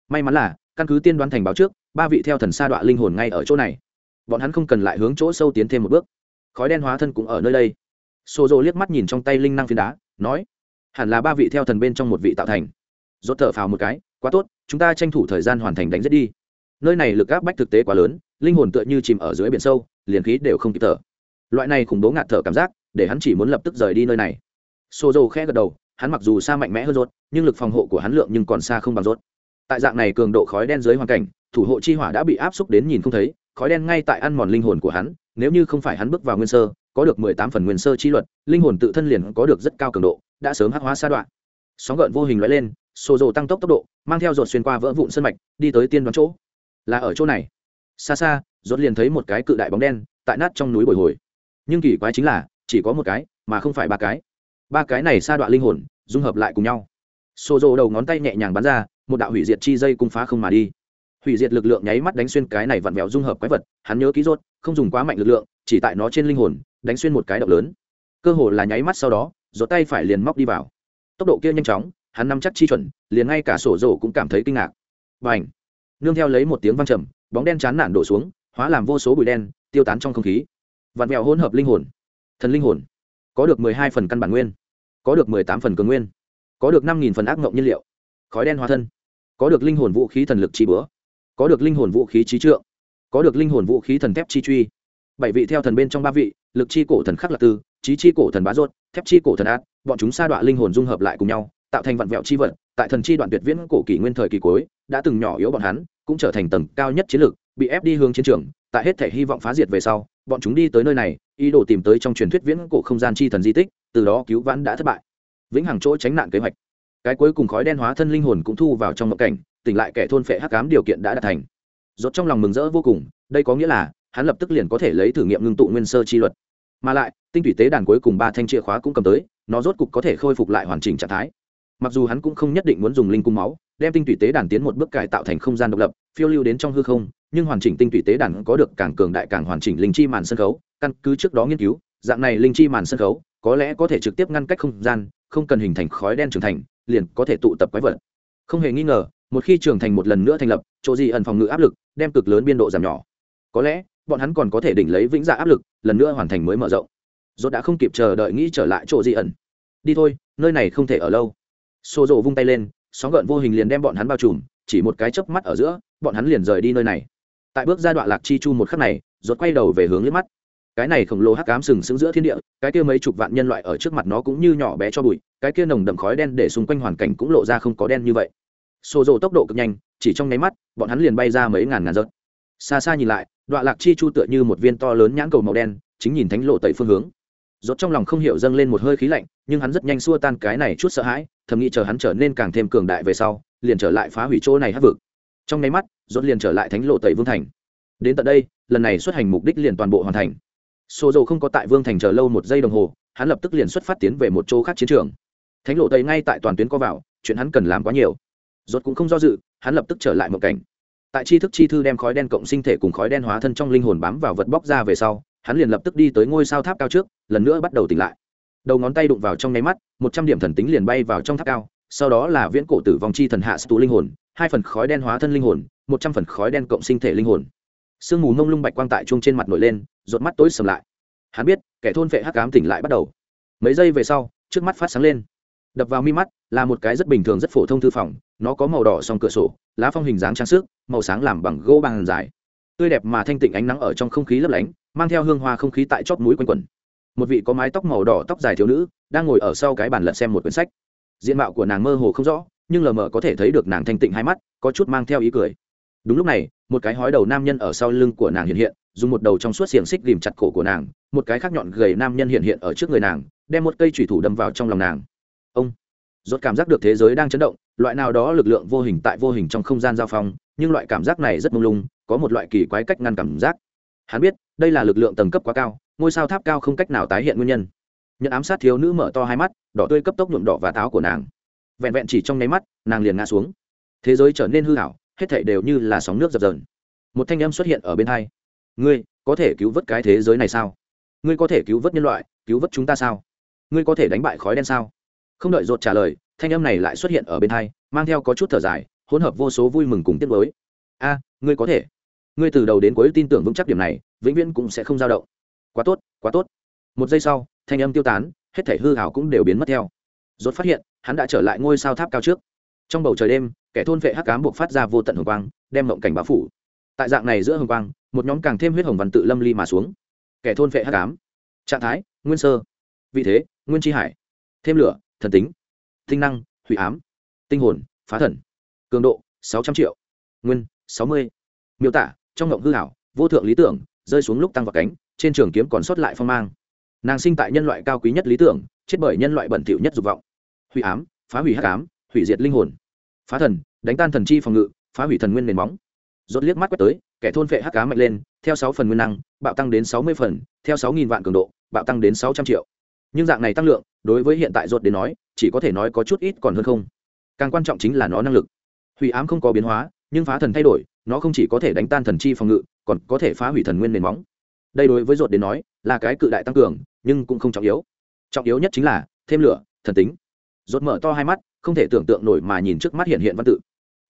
May mắn là, căn cứ tiên đoán thành báo trước, ba vị theo thần sa đọa linh hồn ngay ở chỗ này. Bọn hắn không cần lại hướng chỗ sâu tiến thêm một bước. Khói đen hóa thân cũng ở nơi đây xô rộ liếc mắt nhìn trong tay linh năng phiến đá, nói, hẳn là ba vị theo thần bên trong một vị tạo thành. Rốt thở phào một cái, quá tốt, chúng ta tranh thủ thời gian hoàn thành đánh giết đi. Nơi này lực áp bách thực tế quá lớn, linh hồn tựa như chìm ở dưới biển sâu, liền khí đều không kịp thở. Loại này khủng bố ngạt thở cảm giác, để hắn chỉ muốn lập tức rời đi nơi này. Xô dầu khẽ gật đầu, hắn mặc dù xa mạnh mẽ hơn rốt, nhưng lực phòng hộ của hắn lượng nhưng còn xa không bằng rốt. Tại dạng này cường độ khói đen dưới hoàn cảnh, thủ hộ chi hỏa đã bị áp xúc đến nhìn không thấy, khói đen ngay tại ăn mòn linh hồn của hắn, nếu như không phải hắn bước vào nguyên sơ có được mười tám phần nguyên sơ chi luật, linh hồn tự thân liền có được rất cao cường độ, đã sớm hắc hóa sa đoạn. Sóng gợn vô hình lóe lên, xô dầu tăng tốc tốc độ, mang theo rột xuyên qua vỡ vụn sân mạch, đi tới tiên đoán chỗ. Là ở chỗ này. Xa xa rột liền thấy một cái cự đại bóng đen, tại nát trong núi bồi hồi. Nhưng kỳ quái chính là, chỉ có một cái, mà không phải ba cái. Ba cái này sa đoạn linh hồn, dung hợp lại cùng nhau. Xô rộ đầu ngón tay nhẹ nhàng bắn ra, một đạo hủy diệt chi dây cung phá không mà đi. Hủy diệt lực lượng nháy mắt đánh xuyên cái này vặn vẹo dung hợp quái vật, hắn nhớ ký rốt không dùng quá mạnh lực lượng, chỉ tại nó trên linh hồn đánh xuyên một cái động lớn. Cơ hồ là nháy mắt sau đó rốt tay phải liền móc đi vào. Tốc độ kia nhanh chóng, hắn nắm chắc chi chuẩn, liền ngay cả sổ rổ cũng cảm thấy kinh ngạc. Và ảnh nương theo lấy một tiếng vang trầm, bóng đen chán nản đổ xuống, hóa làm vô số bụi đen, tiêu tán trong không khí. Vạn vẹo hỗn hợp linh hồn. Thần linh hồn. Có được mười hai phần căn bản nguyên. Có được mười tám phần cường nguyên. Có được năm nghìn phần ác mộng nhiên liệu. Khói đen hóa thân. Có được linh hồn vũ khí thần lực chi bữa. Có được linh hồn vũ khí trí trượng. Có được linh hồn vũ khí thần thép chi truy bảy vị theo thần bên trong ba vị, lực chi cổ thần khắc lạc tư, trí chi cổ thần bá rốt, thép chi cổ thần ác, bọn chúng sa đọa linh hồn dung hợp lại cùng nhau, tạo thành vạn vẹo chi vật, tại thần chi đoạn tuyệt viễn cổ kỷ nguyên thời kỳ cuối, đã từng nhỏ yếu bọn hắn, cũng trở thành tầng cao nhất chiến lược, bị ép đi hướng chiến trường, tại hết thể hy vọng phá diệt về sau, bọn chúng đi tới nơi này, ý đồ tìm tới trong truyền thuyết viễn cổ không gian chi thần di tích, từ đó cứu vãn đã thất bại. Vĩnh hằng chỗ tránh nạn kế hoạch. Cái cuối cùng khói đen hóa thân linh hồn cũng thu vào trong mộng cảnh, tỉnh lại kẻ thôn phệ hắc cám điều kiện đã đạt thành. Rốt trong lòng mừng rỡ vô cùng, đây có nghĩa là hắn lập tức liền có thể lấy thử nghiệm ngưng tụ nguyên sơ chi luật. Mà lại, tinh thủy tế đàn cuối cùng ba thanh chìa khóa cũng cầm tới, nó rốt cục có thể khôi phục lại hoàn chỉnh trạng thái. Mặc dù hắn cũng không nhất định muốn dùng linh cung máu, đem tinh thủy tế đàn tiến một bước cải tạo thành không gian độc lập, phiêu lưu đến trong hư không, nhưng hoàn chỉnh tinh thủy tế đàn có được càng cường đại càng hoàn chỉnh linh chi màn sân khấu, căn cứ trước đó nghiên cứu, dạng này linh chi màn sân khấu, có lẽ có thể trực tiếp ngăn cách không gian, không cần hình thành khói đen trưởng thành, liền có thể tụ tập quái vật. Không hề nghi ngờ, một khi trưởng thành một lần nữa thành lập, chỗ gì ẩn phòng ngự áp lực, đem cực lớn biên độ giảm nhỏ. Có lẽ bọn hắn còn có thể đỉnh lấy vĩnh dạ áp lực, lần nữa hoàn thành mới mở rộng. Dốt đã không kịp chờ đợi nghĩ trở lại chỗ gì ẩn. Đi thôi, nơi này không thể ở lâu. Xô rộ vung tay lên, sóng gợn vô hình liền đem bọn hắn bao trùm, chỉ một cái chớp mắt ở giữa, bọn hắn liền rời đi nơi này. Tại bước giai đoạn lạc chi chu một khắc này, rốt quay đầu về hướng liếc mắt. Cái này khổng lồ hắc ám sừng sững giữa thiên địa, cái kia mấy chục vạn nhân loại ở trước mặt nó cũng như nhỏ bé cho bụi, cái kia nồng đậm khói đen để xung quanh hoàn cảnh cũng lộ ra không có đen như vậy. Xô rộ tốc độ cực nhanh, chỉ trong nháy mắt, bọn hắn liền bay ra mấy ngàn ngàn giật xa xa nhìn lại đoạn lạc chi chu tựa như một viên to lớn nhãn cầu màu đen, chính nhìn thánh lộ tẩy phương hướng. Rốt trong lòng không hiểu dâng lên một hơi khí lạnh, nhưng hắn rất nhanh xua tan cái này chút sợ hãi, thầm nghĩ chờ hắn trở nên càng thêm cường đại về sau, liền trở lại phá hủy chỗ này hắc vực. Trong nháy mắt, rốt liền trở lại thánh lộ tẩy vương thành. Đến tận đây, lần này xuất hành mục đích liền toàn bộ hoàn thành. Xô dầu không có tại vương thành chờ lâu một giây đồng hồ, hắn lập tức liền xuất phát tiến về một chỗ khác chiến trường. Thánh lộ tây ngay tại toàn tuyến có vào, chuyện hắn cần làm quá nhiều. Rốt cũng không do dự, hắn lập tức trở lại một cảnh tại tri thức chi thư đem khói đen cộng sinh thể cùng khói đen hóa thân trong linh hồn bám vào vật bóc ra về sau, hắn liền lập tức đi tới ngôi sao tháp cao trước, lần nữa bắt đầu tỉnh lại. Đầu ngón tay đụng vào trong nháy mắt, một trăm điểm thần tính liền bay vào trong tháp cao, sau đó là viễn cổ tử vong chi thần hạ tù linh hồn, hai phần khói đen hóa thân linh hồn, một trăm phần khói đen cộng sinh thể linh hồn. Sương mù mông lung bạch quang tại chung trên mặt nổi lên, rột mắt tối sầm lại. Hắn biết, kẻ thôn vệ hắc cám tỉnh lại bắt đầu. Mấy giây về sau, trước mắt phát sáng lên đập vào mi mắt, là một cái rất bình thường rất phổ thông thư phòng, nó có màu đỏ song cửa sổ, lá phong hình dáng trang sức, màu sáng làm bằng gỗ bằng dài. Tươi đẹp mà thanh tịnh ánh nắng ở trong không khí lấp lánh, mang theo hương hoa không khí tại chóp mũi quanh quẩn một vị có mái tóc màu đỏ tóc dài thiếu nữ, đang ngồi ở sau cái bàn lật xem một quyển sách. Diện mạo của nàng mơ hồ không rõ, nhưng lờ mờ có thể thấy được nàng thanh tịnh hai mắt, có chút mang theo ý cười. Đúng lúc này, một cái hói đầu nam nhân ở sau lưng của nàng hiện hiện, dùng một đầu trong suốt xiềng xích ghìm chặt cổ của nàng, một cái khác nhọn gầy nam nhân hiện hiện ở trước người nàng, đem một cây thủy thủ đâm vào trong lòng nàng ông. Rốt cảm giác được thế giới đang chấn động, loại nào đó lực lượng vô hình tại vô hình trong không gian giao phong, nhưng loại cảm giác này rất mông lung, có một loại kỳ quái cách ngăn cảm giác. Hắn biết, đây là lực lượng tầng cấp quá cao, ngôi sao tháp cao không cách nào tái hiện nguyên nhân. Nhận ám sát thiếu nữ mở to hai mắt, đỏ tươi cấp tốc nhuộm đỏ và táo của nàng. Vẹn vẹn chỉ trong nháy mắt, nàng liền ngã xuống. Thế giới trở nên hư hảo hết thảy đều như là sóng nước dập dờn. Một thanh âm xuất hiện ở bên hai. Ngươi, có thể cứu vớt cái thế giới này sao? Ngươi có thể cứu vớt nhân loại, cứu vớt chúng ta sao? Ngươi có thể đánh bại khói đen sao? Không đợi rột trả lời, thanh âm này lại xuất hiện ở bên hai, mang theo có chút thở dài, hỗn hợp vô số vui mừng cùng tiếc với a, ngươi có thể. Ngươi từ đầu đến cuối tin tưởng vững chắc điểm này, vĩnh viễn cũng sẽ không dao động. Quá tốt quá tốt. Một giây sau, thanh âm tiêu tán, hết thể hư hảo cũng đều biến mất theo. Rốt phát hiện, hắn đã trở lại ngôi sao tháp cao trước. Trong bầu trời đêm, kẻ thôn vệ hắc cám buộc phát ra vô tận hồng quang, đem mộng cảnh bao phủ. Tại dạng này giữa hồng quang, một nhóm càng thêm huyết hồng văn tự lâm ly mà xuống. Kẻ thôn vệ hắc cám trạng thái, nguyên sơ. Vị thế, nguyên tri hải. Thêm lửa thần tính, tinh năng, hủy ám, tinh hồn, phá thần. Cường độ, sáu trăm triệu. Nguyên, sáu mươi. Miêu tả, trong ngộng hư hảo, vô thượng lý tưởng, rơi xuống lúc tăng vào cánh, trên trường kiếm còn sót lại phong mang. Nàng sinh tại nhân loại cao quý nhất lý tưởng, chết bởi nhân loại bẩn thỉu nhất dục vọng. Hủy ám, phá hủy hắc ám, hủy diệt linh hồn. Phá thần, đánh tan thần chi phòng ngự, phá hủy thần nguyên nền móng. Rốt liếc mắt quét tới, kẻ thôn phệ hắc ám mạnh lên, theo sáu phần nguyên năng, bạo tăng đến sáu mươi phần, theo sáu nghìn vạn cường độ, bạo tăng đến sáu trăm triệu nhưng dạng này tăng lượng đối với hiện tại ruột đến nói chỉ có thể nói có chút ít còn hơn không. Càng quan trọng chính là nó năng lực. Hủy ám không có biến hóa nhưng phá thần thay đổi nó không chỉ có thể đánh tan thần chi phòng ngự còn có thể phá hủy thần nguyên nền móng. Đây đối với ruột đến nói là cái cự đại tăng cường nhưng cũng không trọng yếu. Trọng yếu nhất chính là thêm lửa thần tính. Ruột mở to hai mắt không thể tưởng tượng nổi mà nhìn trước mắt hiện hiện văn tự.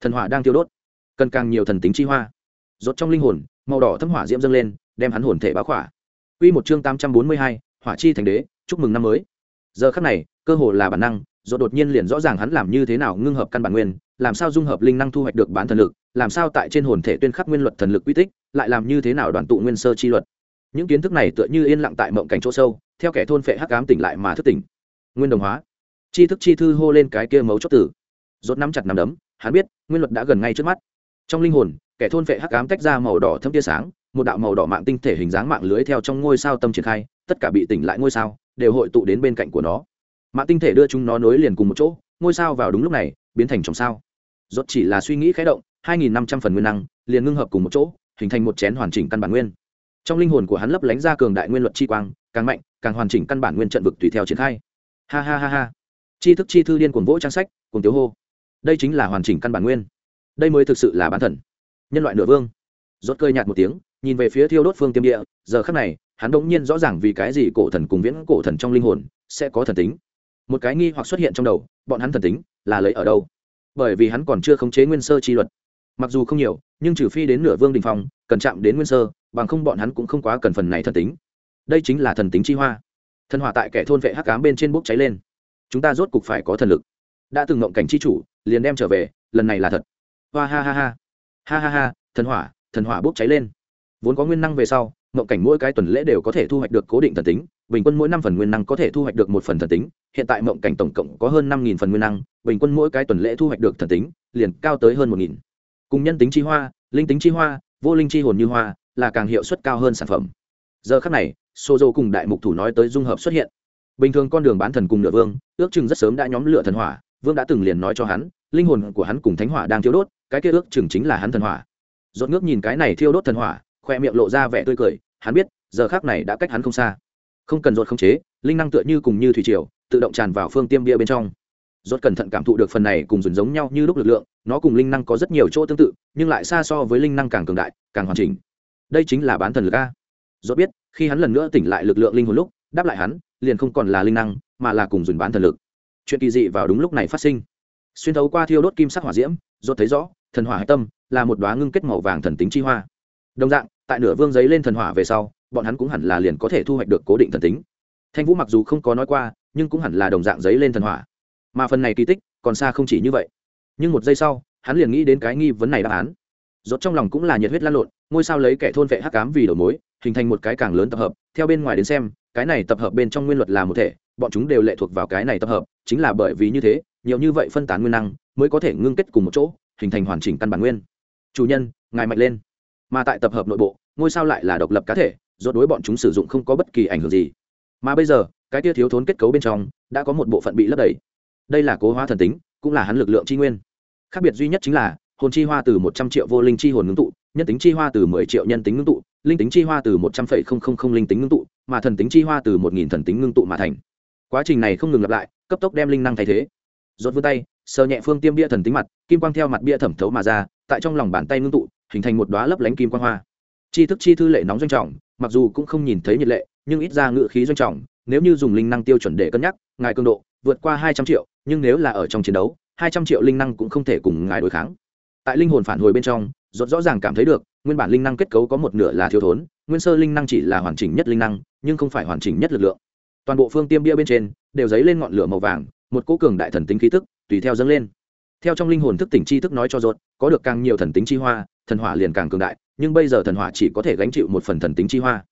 Thần hỏa đang thiêu đốt. Cần càng nhiều thần tính chi hoa. Ruột trong linh hồn màu đỏ thâm hỏa diễm dâng lên đem hắn hồn thể bá khỏa. Quy một chương 842, hỏa chi thành đế, chúc mừng năm mới. Giờ khắc này, cơ hồ là bản năng rồi đột nhiên liền rõ ràng hắn làm như thế nào ngưng hợp căn bản nguyên, làm sao dung hợp linh năng thu hoạch được bán thần lực, làm sao tại trên hồn thể tuyên khắc nguyên luật thần lực quy tích, lại làm như thế nào đoàn tụ nguyên sơ chi luật. Những kiến thức này tựa như yên lặng tại mộng cảnh chỗ sâu, theo kẻ thôn phệ hắc ám tỉnh lại mà thức tỉnh. Nguyên đồng hóa. Chi thức chi thư hô lên cái kia mấu chốt tử rốt nắm chặt nắm đấm, hắn biết, nguyên luật đã gần ngay trước mắt. Trong linh hồn, kẻ thôn phệ hắc ám tách ra màu đỏ thâm tia sáng, một đạo màu đỏ mạng tinh thể hình dáng mạng lưới theo trong ngôi sao tâm triển khai tất cả bị tỉnh lại ngôi sao, đều hội tụ đến bên cạnh của nó. Mạng tinh thể đưa chúng nó nối liền cùng một chỗ, ngôi sao vào đúng lúc này, biến thành trồng sao. Rốt chỉ là suy nghĩ khái động 2.500 phần nguyên năng, liền ngưng hợp cùng một chỗ, hình thành một chén hoàn chỉnh căn bản nguyên. Trong linh hồn của hắn lấp lánh ra cường đại nguyên luật chi quang, càng mạnh, càng hoàn chỉnh căn bản nguyên trận vực tùy theo triển khai. Ha ha ha ha. Chi thức chi thư điên cuồng vỗ trang sách cùng tiếu hô. Đây chính là hoàn chỉnh căn bản nguyên. Đây mới thực sự là bán thần. Nhân loại nửa vương. Rốt cơi nhạt một tiếng, nhìn về phía thiêu đốt phương tiêm địa, giờ khắc này hắn đống nhiên rõ ràng vì cái gì cổ thần cùng viễn cổ thần trong linh hồn sẽ có thần tính. Một cái nghi hoặc xuất hiện trong đầu, bọn hắn thần tính là lấy ở đâu? Bởi vì hắn còn chưa khống chế nguyên sơ chi luật. Mặc dù không nhiều, nhưng trừ phi đến nửa vương đình phong, cần chạm đến nguyên sơ, bằng không bọn hắn cũng không quá cần phần này thần tính. Đây chính là thần tính chi hoa. Thần hỏa tại kẻ thôn vệ hắc cám bên trên bốc cháy lên. Chúng ta rốt cục phải có thần lực. Đã từng ngộng cảnh chi chủ, liền đem trở về, lần này là thật. Hoa ha ha ha. Ha ha ha, thần hỏa thần hỏa bốc cháy lên. Vốn có nguyên năng về sau Mộng cảnh mỗi cái tuần lễ đều có thể thu hoạch được cố định thần tính, bình quân mỗi năm phần nguyên năng có thể thu hoạch được một phần thần tính, hiện tại mộng cảnh tổng cộng có hơn năm nghìn phần nguyên năng, bình quân mỗi cái tuần lễ thu hoạch được thần tính, liền cao tới hơn một nghìn. Cùng nhân tính chi hoa, linh tính chi hoa, vô linh chi hồn như hoa, là càng hiệu suất cao hơn sản phẩm. Giờ khắc này Sô dô cùng đại mục thủ nói tới dung hợp xuất hiện. Bình thường con đường bán thần cùng nửa vương, ước chừng rất sớm đã nhóm lửa thần hỏa, vương đã từng liền nói cho hắn, linh hồn của hắn cùng thánh hỏa đang thiêu đốt, cái kia ước chừng chính là hắn thần hỏa. Dốt ngước nhìn cái này thiêu đốt thần hỏa khoe miệng lộ ra vẻ tươi cười, hắn biết, giờ khác này đã cách hắn không xa. Không cần dột khống chế, linh năng tựa như cùng như thủy triều, tự động tràn vào phương tiêm bia bên trong. Dốt cẩn thận cảm thụ được phần này cùng dồn giống nhau như lúc lực lượng, nó cùng linh năng có rất nhiều chỗ tương tự, nhưng lại xa so với linh năng càng cường đại, càng hoàn chỉnh. Đây chính là bán thần lực a. Dốt biết, khi hắn lần nữa tỉnh lại lực lượng linh hồn lúc, đáp lại hắn, liền không còn là linh năng, mà là cùng dồn bán thần lực. Chuyện kỳ dị vào đúng lúc này phát sinh. Xuyên thấu qua thiêu đốt kim sắc hỏa diễm dốt thấy rõ, thần hỏa hải tâm là một đoá ngưng kết màu vàng thần tính chi hoa. Đồng dạng tại nửa vương giấy lên thần hỏa về sau, bọn hắn cũng hẳn là liền có thể thu hoạch được cố định thần tính. Thanh vũ mặc dù không có nói qua, nhưng cũng hẳn là đồng dạng giấy lên thần hỏa. Mà phần này kỳ tích còn xa không chỉ như vậy. Nhưng một giây sau, hắn liền nghĩ đến cái nghi vấn này đáp án. Rốt trong lòng cũng là nhiệt huyết lan lộn, ngôi sao lấy kẻ thôn vệ hắc ám vì đầu mối, hình thành một cái càng lớn tập hợp. Theo bên ngoài đến xem, cái này tập hợp bên trong nguyên luật là một thể, bọn chúng đều lệ thuộc vào cái này tập hợp, chính là bởi vì như thế, nhiều như vậy phân tán nguyên năng, mới có thể ngưng kết cùng một chỗ, hình thành hoàn chỉnh căn bản nguyên. Chủ nhân, ngài mạnh lên mà tại tập hợp nội bộ, ngôi sao lại là độc lập cá thể do đối bọn chúng sử dụng không có bất kỳ ảnh hưởng gì. Mà bây giờ, cái tia thiếu thốn kết cấu bên trong, đã có một bộ phận bị lấp đầy. Đây là cố hóa thần tính, cũng là hắn lực lượng tri nguyên. Khác biệt duy nhất chính là, hồn chi hoa từ một trăm triệu vô linh chi hồn ngưng tụ, nhân tính chi hoa từ mười triệu nhân tính ngưng tụ, linh tính chi hoa từ một trăm phẩy không không không linh tính ngưng tụ, mà thần tính chi hoa từ một nghìn thần tính ngưng tụ mà thành. Quá trình này không ngừng lặp lại, cấp tốc đem linh năng thay thế. Rốt vươn tay, sờ nhẹ phương tiêm bia thần tính mặt, kim quang theo mặt bia thẩm thấu mà ra, tại trong lòng bàn tay ngưng tụ hình thành một đóa lấp lánh kim quang hoa. Chi thức chi thư lệ nóng doanh trọng, mặc dù cũng không nhìn thấy nhiệt lệ, nhưng ít ra ngự khí doanh trọng, nếu như dùng linh năng tiêu chuẩn để cân nhắc, ngài cường độ vượt qua hai trăm triệu, nhưng nếu là ở trong chiến đấu, hai trăm triệu linh năng cũng không thể cùng ngài đối kháng. Tại linh hồn phản hồi bên trong, rốt rõ ràng cảm thấy được, nguyên bản linh năng kết cấu có một nửa là thiếu thốn, nguyên sơ linh năng chỉ là hoàn chỉnh nhất linh năng, nhưng không phải hoàn chỉnh nhất lực lượng. Toàn bộ phương tiêm bia bên trên đều dấy lên ngọn lửa màu vàng, một cỗ cường đại thần tính khí tức, tùy theo dâng lên theo trong linh hồn thức tỉnh chi thức nói cho rốt, có được càng nhiều thần tính chi hoa, thần hỏa liền càng cường đại, nhưng bây giờ thần hỏa chỉ có thể gánh chịu một phần thần tính chi hoa.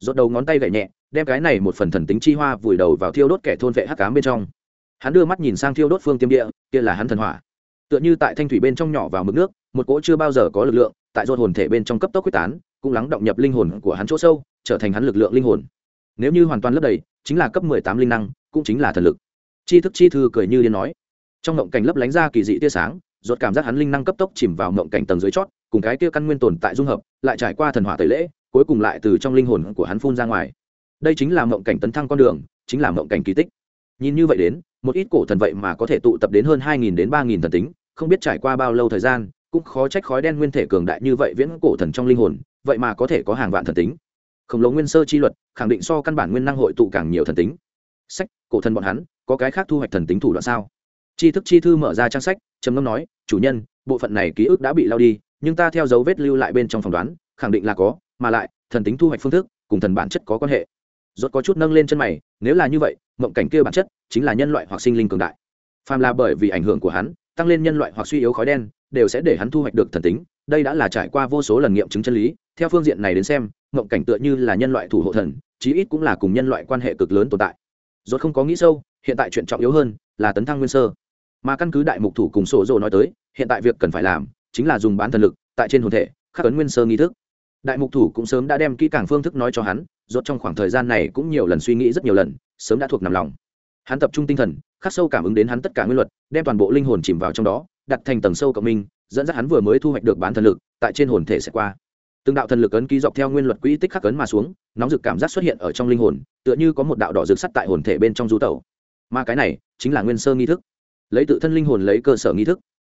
Rốt đầu ngón tay gảy nhẹ, đem cái này một phần thần tính chi hoa vùi đầu vào thiêu đốt kẻ thôn vệ hắc ám bên trong. Hắn đưa mắt nhìn sang thiêu đốt phương tiêm địa, kia là hắn thần hỏa. Tựa như tại thanh thủy bên trong nhỏ vào mực nước, một cỗ chưa bao giờ có lực lượng, tại rốt hồn thể bên trong cấp tốc quyết tán, cũng lắng động nhập linh hồn của hắn chỗ sâu, trở thành hắn lực lượng linh hồn. Nếu như hoàn toàn lấp đầy, chính là cấp mười tám linh năng, cũng chính là thần lực. Chi thức chi thư cười như điên nói trong mộng cảnh lấp lánh ra kỳ dị tia sáng ruột cảm giác hắn linh năng cấp tốc chìm vào mộng cảnh tầng dưới chót, cùng cái tia căn nguyên tồn tại dung hợp, lại trải qua thần hỏa tẩy lễ, cuối cùng lại từ trong linh hồn của hắn phun ra ngoài. Đây chính là mộng cảnh tấn thăng con đường, chính là mộng cảnh kỳ tích. Nhìn như vậy đến, một ít cổ thần vậy mà có thể tụ tập đến hơn hai nghìn đến ba nghìn thần tính, không biết trải qua bao lâu thời gian, cũng khó trách khói đen nguyên thể cường đại như vậy viễn cổ thần trong linh hồn, vậy mà có thể có hàng vạn thần tính. Khổng lồ nguyên sơ chi luật, khẳng định so căn bản nguyên năng hội tụ càng nhiều thần tính. Sách, cổ thần bọn hắn, có cái khác thu hoạch thần tính thủ đoạn sao? Tri thức chi thư mở ra trang sách, trầm ngâm nói, chủ nhân, bộ phận này ký ức đã bị lao đi, nhưng ta theo dấu vết lưu lại bên trong phỏng đoán, khẳng định là có, mà lại, thần tính thu hoạch phương thức, cùng thần bản chất có quan hệ. Rốt có chút nâng lên chân mày, nếu là như vậy, mộng cảnh kia bản chất chính là nhân loại hoặc sinh linh cường đại. Phàm là bởi vì ảnh hưởng của hắn, tăng lên nhân loại hoặc suy yếu khói đen, đều sẽ để hắn thu hoạch được thần tính. Đây đã là trải qua vô số lần nghiệm chứng chân lý. Theo phương diện này đến xem, mộng cảnh tựa như là nhân loại thủ hộ thần, chí ít cũng là cùng nhân loại quan hệ cực lớn tồn tại. Rốt không có nghĩ sâu, hiện tại chuyện trọng yếu hơn là tấn thăng nguyên sơ mà căn cứ đại mục thủ cùng sổ dồ nói tới, hiện tại việc cần phải làm chính là dùng bán thần lực, tại trên hồn thể, khắc ấn nguyên sơ nghi thức. Đại mục thủ cũng sớm đã đem kỹ càng phương thức nói cho hắn, rốt trong khoảng thời gian này cũng nhiều lần suy nghĩ rất nhiều lần, sớm đã thuộc nằm lòng. Hắn tập trung tinh thần, khắc sâu cảm ứng đến hắn tất cả nguyên luật, đem toàn bộ linh hồn chìm vào trong đó, đặt thành tầng sâu cộng minh, dẫn dắt hắn vừa mới thu hoạch được bán thần lực, tại trên hồn thể sẽ qua. Từng đạo thần lực ấn ký dọc theo nguyên luật quỹ tích khắc ấn mà xuống, nóng rực cảm giác xuất hiện ở trong linh hồn, tựa như có một đạo đỏ rực sắt tại hồn thể bên trong du tẩu. Mà cái này chính là nguyên sơ nghi thức lấy tự thân linh hồn lấy cơ sở nghi thức.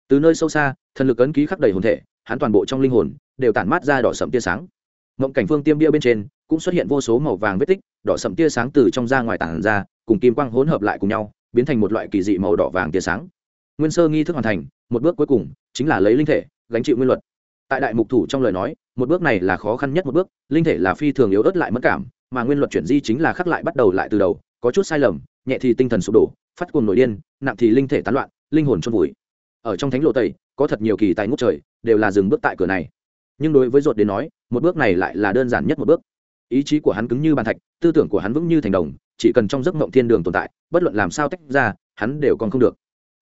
Từ nơi sâu xa, thần lực ấn ký khắc đầy hồn thể, hắn toàn bộ trong linh hồn đều tản mát ra đỏ sậm tia sáng. Mộng cảnh phương tiêm bia bên trên cũng xuất hiện vô số màu vàng vết tích, đỏ sậm tia sáng từ trong ra ngoài tản ra, cùng kim quang hỗn hợp lại cùng nhau, biến thành một loại kỳ dị màu đỏ vàng tia sáng. Nguyên sơ nghi thức hoàn thành, một bước cuối cùng chính là lấy linh thể gánh chịu nguyên luật. Tại đại mục thủ trong lời nói, một bước này là khó khăn nhất một bước, linh thể là phi thường yếu ớt lại mất cảm, mà nguyên luật chuyển di chính là khắc lại bắt đầu lại từ đầu, có chút sai lầm, nhẹ thì tinh thần sụp đổ phát cuồng nội điên, nặng thì linh thể tán loạn, linh hồn trôn vùi. Ở trong thánh lộ tây có thật nhiều kỳ tài ngút trời, đều là dừng bước tại cửa này. Nhưng đối với ruột đến nói, một bước này lại là đơn giản nhất một bước. Ý chí của hắn cứng như bàn thạch, tư tưởng của hắn vững như thành đồng, chỉ cần trong giấc mộng thiên đường tồn tại, bất luận làm sao tách ra, hắn đều còn không được.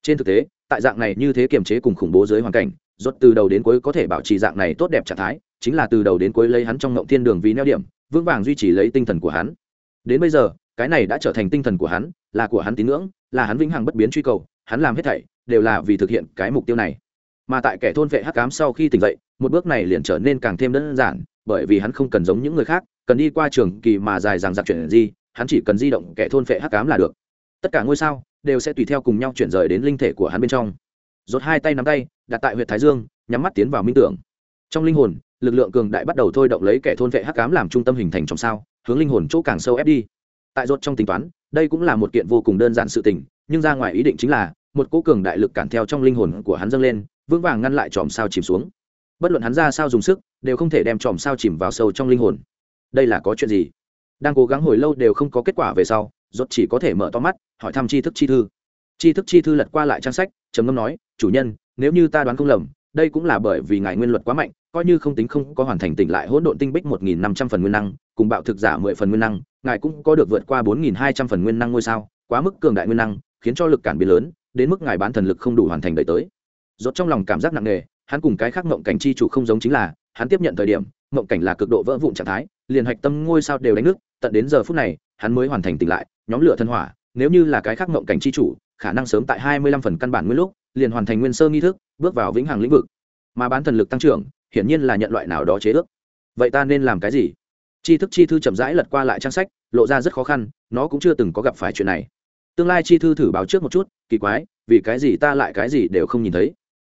Trên thực tế, tại dạng này như thế kiềm chế cùng khủng bố dưới hoàn cảnh rốt từ đầu đến cuối có thể bảo trì dạng này tốt đẹp trạng thái, chính là từ đầu đến cuối lấy hắn trong mộng thiên đường vì neo điểm, vững vàng duy trì lấy tinh thần của hắn. Đến bây giờ, cái này đã trở thành tinh thần của hắn, là của hắn tín ngưỡng là hắn vĩnh hằng bất biến truy cầu, hắn làm hết thảy đều là vì thực hiện cái mục tiêu này. Mà tại kẻ thôn vệ hắc ám sau khi tỉnh dậy, một bước này liền trở nên càng thêm đơn giản, bởi vì hắn không cần giống những người khác, cần đi qua trường kỳ mà dài dằng dặc chuyển gì hắn chỉ cần di động kẻ thôn vệ hắc ám là được. Tất cả ngôi sao đều sẽ tùy theo cùng nhau chuyển rời đến linh thể của hắn bên trong. Rốt hai tay nắm tay, đặt tại huyệt thái dương, nhắm mắt tiến vào minh tưởng. Trong linh hồn, lực lượng cường đại bắt đầu thôi động lấy kẻ thôn vệ hắc ám làm trung tâm hình thành trong sao, hướng linh hồn chỗ càng sâu ép đi. Tại rốt trong tính toán đây cũng là một kiện vô cùng đơn giản sự tình, nhưng ra ngoài ý định chính là, một cố cường đại lực cản theo trong linh hồn của hắn dâng lên, vững vàng ngăn lại chòm sao chìm xuống. Bất luận hắn ra sao dùng sức, đều không thể đem chòm sao chìm vào sâu trong linh hồn. Đây là có chuyện gì? Đang cố gắng hồi lâu đều không có kết quả về sau, rốt chỉ có thể mở to mắt, hỏi thăm tri thức chi thư. Tri thức chi thư lật qua lại trang sách, trầm ngâm nói, chủ nhân, nếu như ta đoán không lầm, đây cũng là bởi vì ngài nguyên luật quá mạnh, coi như không tính không có hoàn thành tỉnh lại hỗn độn tinh bích một nghìn năm trăm phần nguyên năng, cùng bạo thực giả mười phần nguyên năng ngài cũng có được vượt qua bốn nghìn hai trăm phần nguyên năng ngôi sao, quá mức cường đại nguyên năng, khiến cho lực cản biến lớn, đến mức ngài bán thần lực không đủ hoàn thành đợi tới. Rốt trong lòng cảm giác nặng nề, hắn cùng cái khác mộng cảnh chi chủ không giống chính là, hắn tiếp nhận thời điểm, mộng cảnh là cực độ vỡ vụn trạng thái, liền hạch tâm ngôi sao đều đánh nước tận đến giờ phút này, hắn mới hoàn thành tỉnh lại, nhóm lửa thân hỏa, nếu như là cái khác mộng cảnh chi chủ, khả năng sớm tại hai mươi lăm phần căn bản nguyên lúc, liền hoàn thành nguyên sơ nghi thức, bước vào vĩnh hằng lĩnh vực. Mà bán thần lực tăng trưởng, hiển nhiên là nhận loại nào đó chế ước. Vậy ta nên làm cái gì? Tri thức chi thư chậm rãi lật qua lại trang sách, lộ ra rất khó khăn, nó cũng chưa từng có gặp phải chuyện này. Tương lai chi thư thử báo trước một chút, kỳ quái, vì cái gì ta lại cái gì đều không nhìn thấy.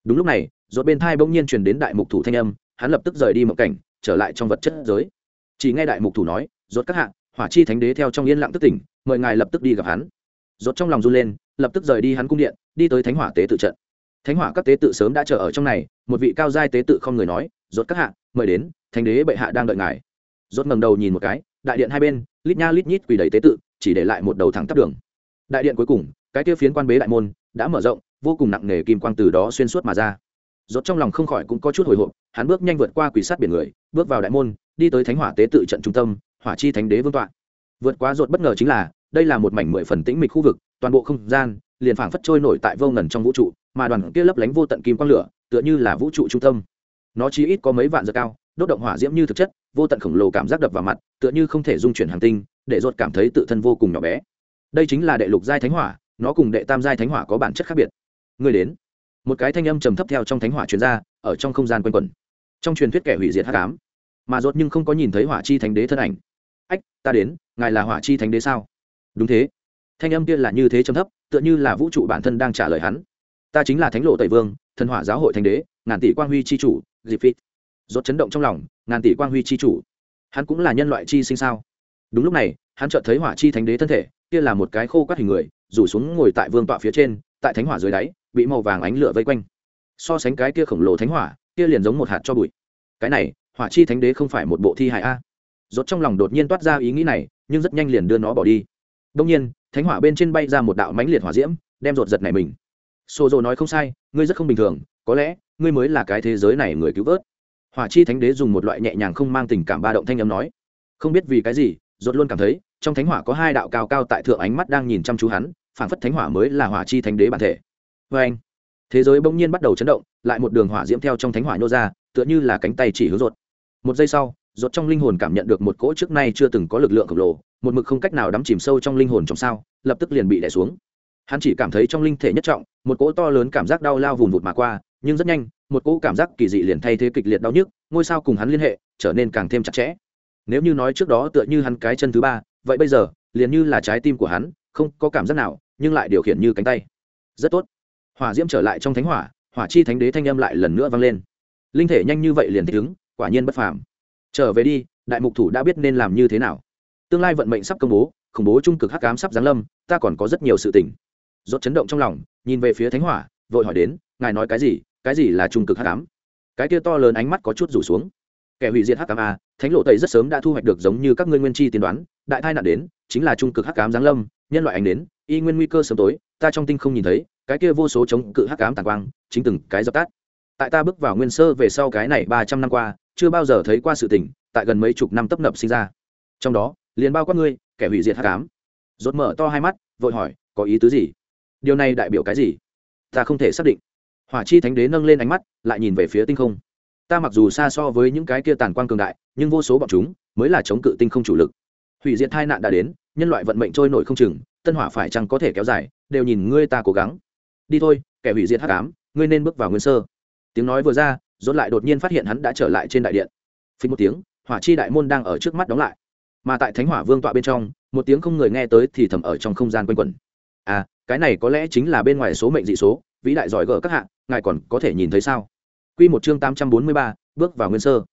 Đúng lúc này dột bên thai bỗng nhiên truyền đến đại mục thủ thanh âm, hắn lập tức rời đi mộng cảnh, trở lại trong vật chất giới. Chỉ nghe đại mục thủ nói dột các hạ, hỏa chi thánh đế theo trong yên lặng tức tỉnh, mời ngài lập tức đi gặp hắn. Dột trong lòng run lên, lập tức rời đi hắn cung điện, đi tới thánh hỏa tế tự trận. Thánh hỏa các tế tự sớm đã chờ ở trong này, một vị cao giai tế tự không người nói dột các hạ, mời đến, thánh đế bệ hạ đang đợi ngài rốt ngẩng đầu nhìn một cái, đại điện hai bên, lít nha lít nhít quỳ đầy tế tự, chỉ để lại một đầu thẳng tắp đường. Đại điện cuối cùng, cái kia phiến quan bế đại môn, đã mở rộng, vô cùng nặng nề kim quang từ đó xuyên suốt mà ra. Rốt trong lòng không khỏi cũng có chút hồi hộp, hắn bước nhanh vượt qua quỷ sát biển người, bước vào đại môn, đi tới thánh hỏa tế tự trận trung tâm, hỏa chi thánh đế vương tọa. Vượt qua rốt bất ngờ chính là, đây là một mảnh mười phần tĩnh mịch khu vực, toàn bộ không gian, liền phảng phất trôi nổi tại vô ngần trong vũ trụ, mà đoàn kia lấp lánh vô tận kim quang lửa, tựa như là vũ trụ trung tâm. Nó chí ít có mấy vạn giờ cao, đốt động hỏa diễm như thực chất vô tận khổng lồ cảm giác đập vào mặt, tựa như không thể dung chuyển hàng tinh, để ruột cảm thấy tự thân vô cùng nhỏ bé. Đây chính là đệ lục giai thánh hỏa, nó cùng đệ tam giai thánh hỏa có bản chất khác biệt. Người đến. Một cái thanh âm trầm thấp theo trong thánh hỏa truyền ra, ở trong không gian quanh quẩn. Trong truyền thuyết kẻ hủy diệt hắc ám. Mà ruột nhưng không có nhìn thấy hỏa chi thánh đế thân ảnh. Ách, ta đến, ngài là hỏa chi thánh đế sao? Đúng thế. Thanh âm kia là như thế trầm thấp, tựa như là vũ trụ bản thân đang trả lời hắn. Ta chính là thánh lộ tẩy vương, thần hỏa giáo hội thánh đế, ngàn tỷ quang huy chi chủ dịp phít rốt chấn động trong lòng ngàn tỷ quang huy chi chủ. Hắn cũng là nhân loại chi sinh sao? Đúng lúc này, hắn chợt thấy hỏa chi thánh đế thân thể, kia là một cái khô quát hình người, rủ xuống ngồi tại vương tọa phía trên, tại thánh hỏa dưới đáy, bị màu vàng ánh lửa vây quanh. So sánh cái kia khổng lồ thánh hỏa, kia liền giống một hạt cho bụi. Cái này, hỏa chi thánh đế không phải một bộ thi hài a. Rốt trong lòng đột nhiên toát ra ý nghĩ này, nhưng rất nhanh liền đưa nó bỏ đi. Đông nhiên, thánh hỏa bên trên bay ra một đạo mãnh liệt hỏa diễm, đem rột giật này mình. Xô dô nói không sai, ngươi rất không bình thường, có lẽ, ngươi mới là cái thế giới này người cứu vớt hỏa chi thánh đế dùng một loại nhẹ nhàng không mang tình cảm ba động thanh âm nói, không biết vì cái gì, rốt luôn cảm thấy, trong thánh hỏa có hai đạo cao cao tại thượng ánh mắt đang nhìn chăm chú hắn, phảng phất thánh hỏa mới là hỏa chi thánh đế bản thể. Vê anh, thế giới bỗng nhiên bắt đầu chấn động, lại một đường hỏa diễm theo trong thánh hỏa nhô ra, tựa như là cánh tay chỉ hướng rột một giây sau rột trong linh hồn cảm nhận được một cỗ trước nay chưa từng có lực lượng khổng lồ, một mực không cách nào đắm chìm sâu trong linh hồn trong sao, lập tức liền bị đè xuống. Hắn chỉ cảm thấy trong linh thể nhất trọng, một cỗ to lớn cảm giác đau lao vùng vụt mà qua, nhưng rất nhanh một cỗ cảm giác kỳ dị liền thay thế kịch liệt đau nhức, ngôi sao cùng hắn liên hệ trở nên càng thêm chặt chẽ. Nếu như nói trước đó tựa như hắn cái chân thứ ba, vậy bây giờ, liền như là trái tim của hắn, không có cảm giác nào, nhưng lại điều khiển như cánh tay. Rất tốt. Hỏa diễm trở lại trong thánh hỏa hỏa chi thánh đế thanh âm lại lần nữa vang lên. Linh thể nhanh như vậy liền thích ứng, quả nhiên bất phàm. Trở về đi, đại mục thủ đã biết nên làm như thế nào. Tương lai vận mệnh sắp công bố, khủng bố trung cực hắc ám sắp giáng lâm, ta còn có rất nhiều sự tình. Rốt chấn động trong lòng, nhìn về phía thánh hỏa, vội hỏi đến, ngài nói cái gì? Cái gì là trung cực hắc ám? Cái kia to lớn ánh mắt có chút rủ xuống. Kẻ hủy diệt hắc ám a thánh lộ tây rất sớm đã thu hoạch được giống như các ngươi nguyên chi tiên đoán, đại tai nạn đến, chính là trung cực hắc ám giáng lâm, nhân loại ánh đến, y nguyên nguy cơ sớm tối, ta trong tinh không nhìn thấy, cái kia vô số chống cự hắc ám tàn quang, chính từng cái dập tắt. Tại ta bước vào nguyên sơ về sau cái này ba trăm năm qua, chưa bao giờ thấy qua sự tình, tại gần mấy chục năm tấp nập sinh ra. Trong đó, liền bao quát ngươi, kẻ hủy diệt hắc ám. Rốt mở to hai mắt, vội hỏi, có ý tứ gì? Điều này đại biểu cái gì? Ta không thể xác định hỏa chi thánh đế nâng lên ánh mắt, lại nhìn về phía tinh không. Ta mặc dù xa so với những cái kia tàn quang cường đại, nhưng vô số bọn chúng mới là chống cự tinh không chủ lực. Hủy diệt tai nạn đã đến, nhân loại vận mệnh trôi nổi không chừng, tân hỏa phải chăng có thể kéo dài, đều nhìn ngươi ta cố gắng. Đi thôi, kẻ hủy diệt hắc ám, ngươi nên bước vào nguyên sơ. Tiếng nói vừa ra dốt lại đột nhiên phát hiện hắn đã trở lại trên đại điện. Phí một tiếng, hỏa chi đại môn đang ở trước mắt đóng lại. Mà tại thánh hỏa vương tọa bên trong, một tiếng không người nghe tới thì thầm ở trong không gian quanh quẩn. À cái này có lẽ chính là bên ngoài số mệnh dị số, vĩ đại giỏi gở các hạng ngài còn có thể nhìn thấy sao? Quy một chương tám trăm bốn mươi ba, bước vào nguyên sơ.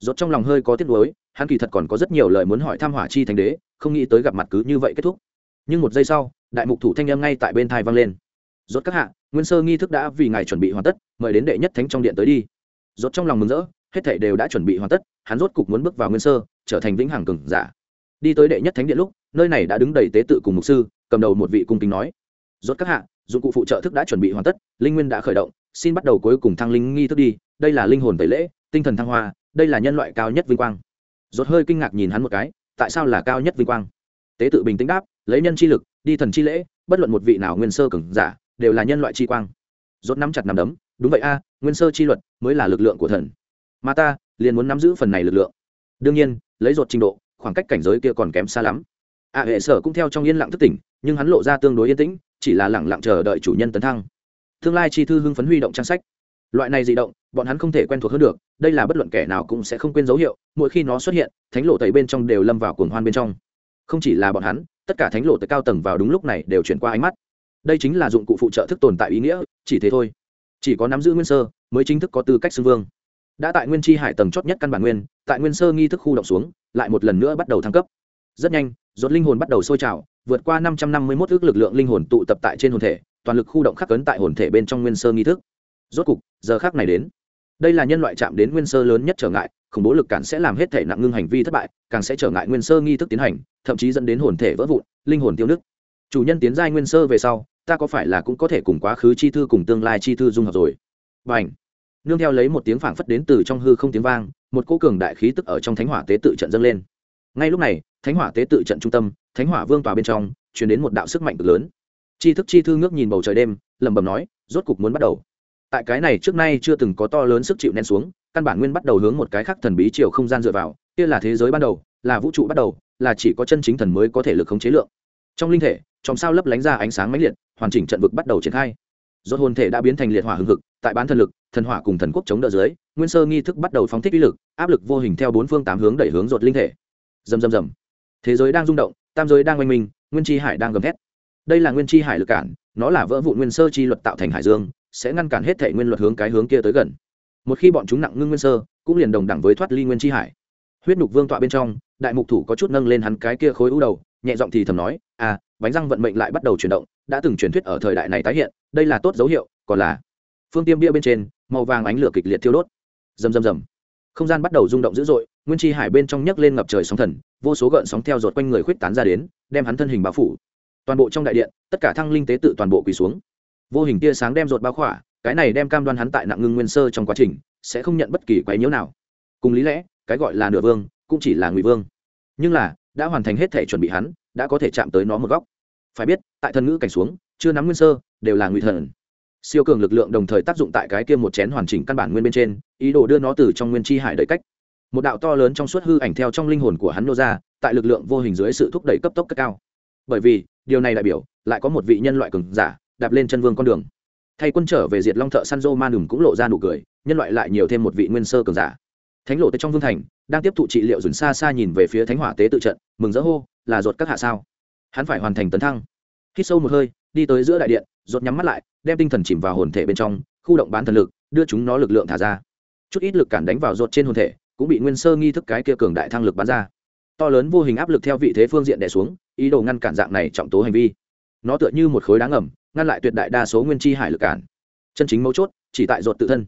Rốt trong lòng hơi có tiếc nuối, hắn kỳ thật còn có rất nhiều lời muốn hỏi thăm hỏa chi thánh đế, không nghĩ tới gặp mặt cứ như vậy kết thúc. Nhưng một giây sau, đại mục thủ thanh âm ngay tại bên thai vang lên. Rốt các hạ, nguyên sơ nghi thức đã vì ngài chuẩn bị hoàn tất, mời đến đệ nhất thánh trong điện tới đi. Rốt trong lòng mừng rỡ, hết thảy đều đã chuẩn bị hoàn tất, hắn rốt cục muốn bước vào nguyên sơ, trở thành vĩnh hằng cường giả. Đi tới đệ nhất thánh điện lúc, nơi này đã đứng đầy tế tự cùng mục sư, cầm đầu một vị cung kính nói. Rốt các hạ, dụng cụ phụ trợ thức đã chuẩn bị hoàn tất, linh nguyên đã khởi động xin bắt đầu cuối cùng thăng linh nghi thức đi, đây là linh hồn tẩy lễ, tinh thần thăng hoa, đây là nhân loại cao nhất vinh quang. Rốt hơi kinh ngạc nhìn hắn một cái, tại sao là cao nhất vinh quang? Tế tự bình tĩnh đáp, lấy nhân chi lực, đi thần chi lễ, bất luận một vị nào nguyên sơ cường giả, đều là nhân loại chi quang. Rốt nắm chặt nắm đấm, đúng vậy a, nguyên sơ chi luật mới là lực lượng của thần. Mà ta, liền muốn nắm giữ phần này lực lượng. Đương nhiên, lấy rột trình độ, khoảng cách cảnh giới kia còn kém xa lắm. A hệ sở cũng theo trong yên lặng thức tỉnh, nhưng hắn lộ ra tương đối yên tĩnh, chỉ là lẳng lặng chờ đợi chủ nhân tấn thăng tương lai chi thư hưng phấn huy động trang sách. Loại này di động, bọn hắn không thể quen thuộc hơn được, đây là bất luận kẻ nào cũng sẽ không quên dấu hiệu, mỗi khi nó xuất hiện, thánh lộ tẩy bên trong đều lâm vào cuồng hoan bên trong. Không chỉ là bọn hắn, tất cả thánh lộ tẩy cao tầng vào đúng lúc này đều chuyển qua ánh mắt. Đây chính là dụng cụ phụ trợ thức tồn tại ý nghĩa, chỉ thế thôi. Chỉ có nắm giữ nguyên sơ, mới chính thức có tư cách xưng vương. Đã tại nguyên chi hải tầng chót nhất căn bản nguyên, tại nguyên sơ nghi thức khu động xuống, lại một lần nữa bắt đầu thăng cấp. Rất nhanh giọt linh hồn bắt đầu sôi trào, vượt qua năm trăm năm mươi mốt ước lực lượng linh hồn tụ tập tại trên hồn thể toàn lực khu động khắc cấn tại hồn thể bên trong nguyên sơ nghi thức. Rốt cục, giờ khác này đến. Đây là nhân loại chạm đến nguyên sơ lớn nhất trở ngại, khủng bố lực cản sẽ làm hết thể nặng ngưng hành vi thất bại, càng sẽ trở ngại nguyên sơ nghi thức tiến hành, thậm chí dẫn đến hồn thể vỡ vụn, linh hồn tiêu nứt. Chủ nhân tiến giai nguyên sơ về sau, ta có phải là cũng có thể cùng quá khứ chi thư cùng tương lai chi thư dung hợp rồi? Bành. nương theo lấy một tiếng phảng phất đến từ trong hư không tiếng vang, một cô cường đại khí tức ở trong thánh hỏa tế tự trận dâng lên. Ngay lúc này, thánh hỏa tế tự trận trung tâm, thánh hỏa vương tòa bên trong chuyển đến một đạo sức mạnh cực lớn chi thức chi thư ngước nhìn bầu trời đêm, lẩm bẩm nói, rốt cục muốn bắt đầu. Tại cái này trước nay chưa từng có to lớn sức chịu nén xuống, căn bản nguyên bắt đầu hướng một cái khác thần bí chiều không gian dựa vào, kia là thế giới ban đầu, là vũ trụ bắt đầu, là chỉ có chân chính thần mới có thể lực khống chế lượng. Trong linh thể trong sao lấp lánh ra ánh sáng mãnh liệt, hoàn chỉnh trận vực bắt đầu triển khai. Rốt hồn thể đã biến thành liệt hỏa hưng hực, tại bán thần lực, thần hỏa cùng thần quốc chống đỡ dưới, nguyên sơ nghi thức bắt đầu phóng thích uy lực, áp lực vô hình theo bốn phương tám hướng đẩy hướng rột linh thể. Rầm rầm rầm. Thế giới đang rung động, tam giới đang oanh minh, nguyên chi hải đang gầm thét đây là nguyên chi hải lực cản, nó là vỡ vụ nguyên sơ chi luật tạo thành hải dương, sẽ ngăn cản hết thể nguyên luật hướng cái hướng kia tới gần. Một khi bọn chúng nặng ngưng nguyên sơ, cũng liền đồng đẳng với thoát ly nguyên chi hải. Huyết nhục vương tọa bên trong, đại mục thủ có chút nâng lên hắn cái kia khối u đầu, nhẹ giọng thì thầm nói à bánh răng vận mệnh lại bắt đầu chuyển động, đã từng truyền thuyết ở thời đại này tái hiện, đây là tốt dấu hiệu, còn là phương tiêm bia bên trên, màu vàng ánh lửa kịch liệt thiêu đốt. Rầm rầm rầm. Không gian bắt đầu rung động dữ dội, nguyên chi hải bên trong nhấc lên ngập trời sóng thần, vô số gợn sóng theo dột quanh người khuyết tán ra đến, đem hắn thân hình bao phủ toàn bộ trong đại điện, tất cả thăng linh tế tự toàn bộ quỳ xuống. Vô hình tia sáng đem rột bao khỏa, cái này đem cam đoan hắn tại nặng ngưng nguyên sơ trong quá trình, sẽ không nhận bất kỳ quấy nhiễu nào. Cùng lý lẽ, cái gọi là nửa vương, cũng chỉ là ngụy vương. Nhưng là, đã hoàn thành hết thể chuẩn bị hắn, đã có thể chạm tới nó một góc. Phải biết, tại thần ngữ cảnh xuống, chưa nắm nguyên sơ, đều là ngụy thần. Siêu cường lực lượng đồng thời tác dụng tại cái kia một chén hoàn chỉnh căn bản nguyên bên trên, ý đồ đưa nó từ trong nguyên chi hải đợi cách. Một đạo to lớn trong suốt hư ảnh theo trong linh hồn của hắn nô ra, tại lực lượng vô hình dưới sự thúc đẩy cấp tốc cấp cao. Bởi vì điều này đại biểu, lại có một vị nhân loại cường giả, đạp lên chân vương con đường. Thay quân trở về diệt long thợ san man đùm cũng lộ ra nụ cười, nhân loại lại nhiều thêm một vị nguyên sơ cường giả. Thánh lộ tới trong vương thành, đang tiếp thụ trị liệu dùn xa xa nhìn về phía thánh hỏa tế tự trận, mừng rỡ hô, là ruột các hạ sao? Hắn phải hoàn thành tấn thăng. Hít sâu một hơi, đi tới giữa đại điện, ruột nhắm mắt lại, đem tinh thần chìm vào hồn thể bên trong, khu động bán thần lực, đưa chúng nó lực lượng thả ra. Chút ít lực cản đánh vào ruột trên hồn thể, cũng bị nguyên sơ nghi thức cái kia cường đại thăng lực bắn ra to lớn vô hình áp lực theo vị thế phương diện đè xuống, ý đồ ngăn cản dạng này trọng tố hành vi. Nó tựa như một khối đá ngầm, ngăn lại tuyệt đại đa số nguyên chi hải lực cản. Chân chính mấu chốt, chỉ tại ruột tự thân.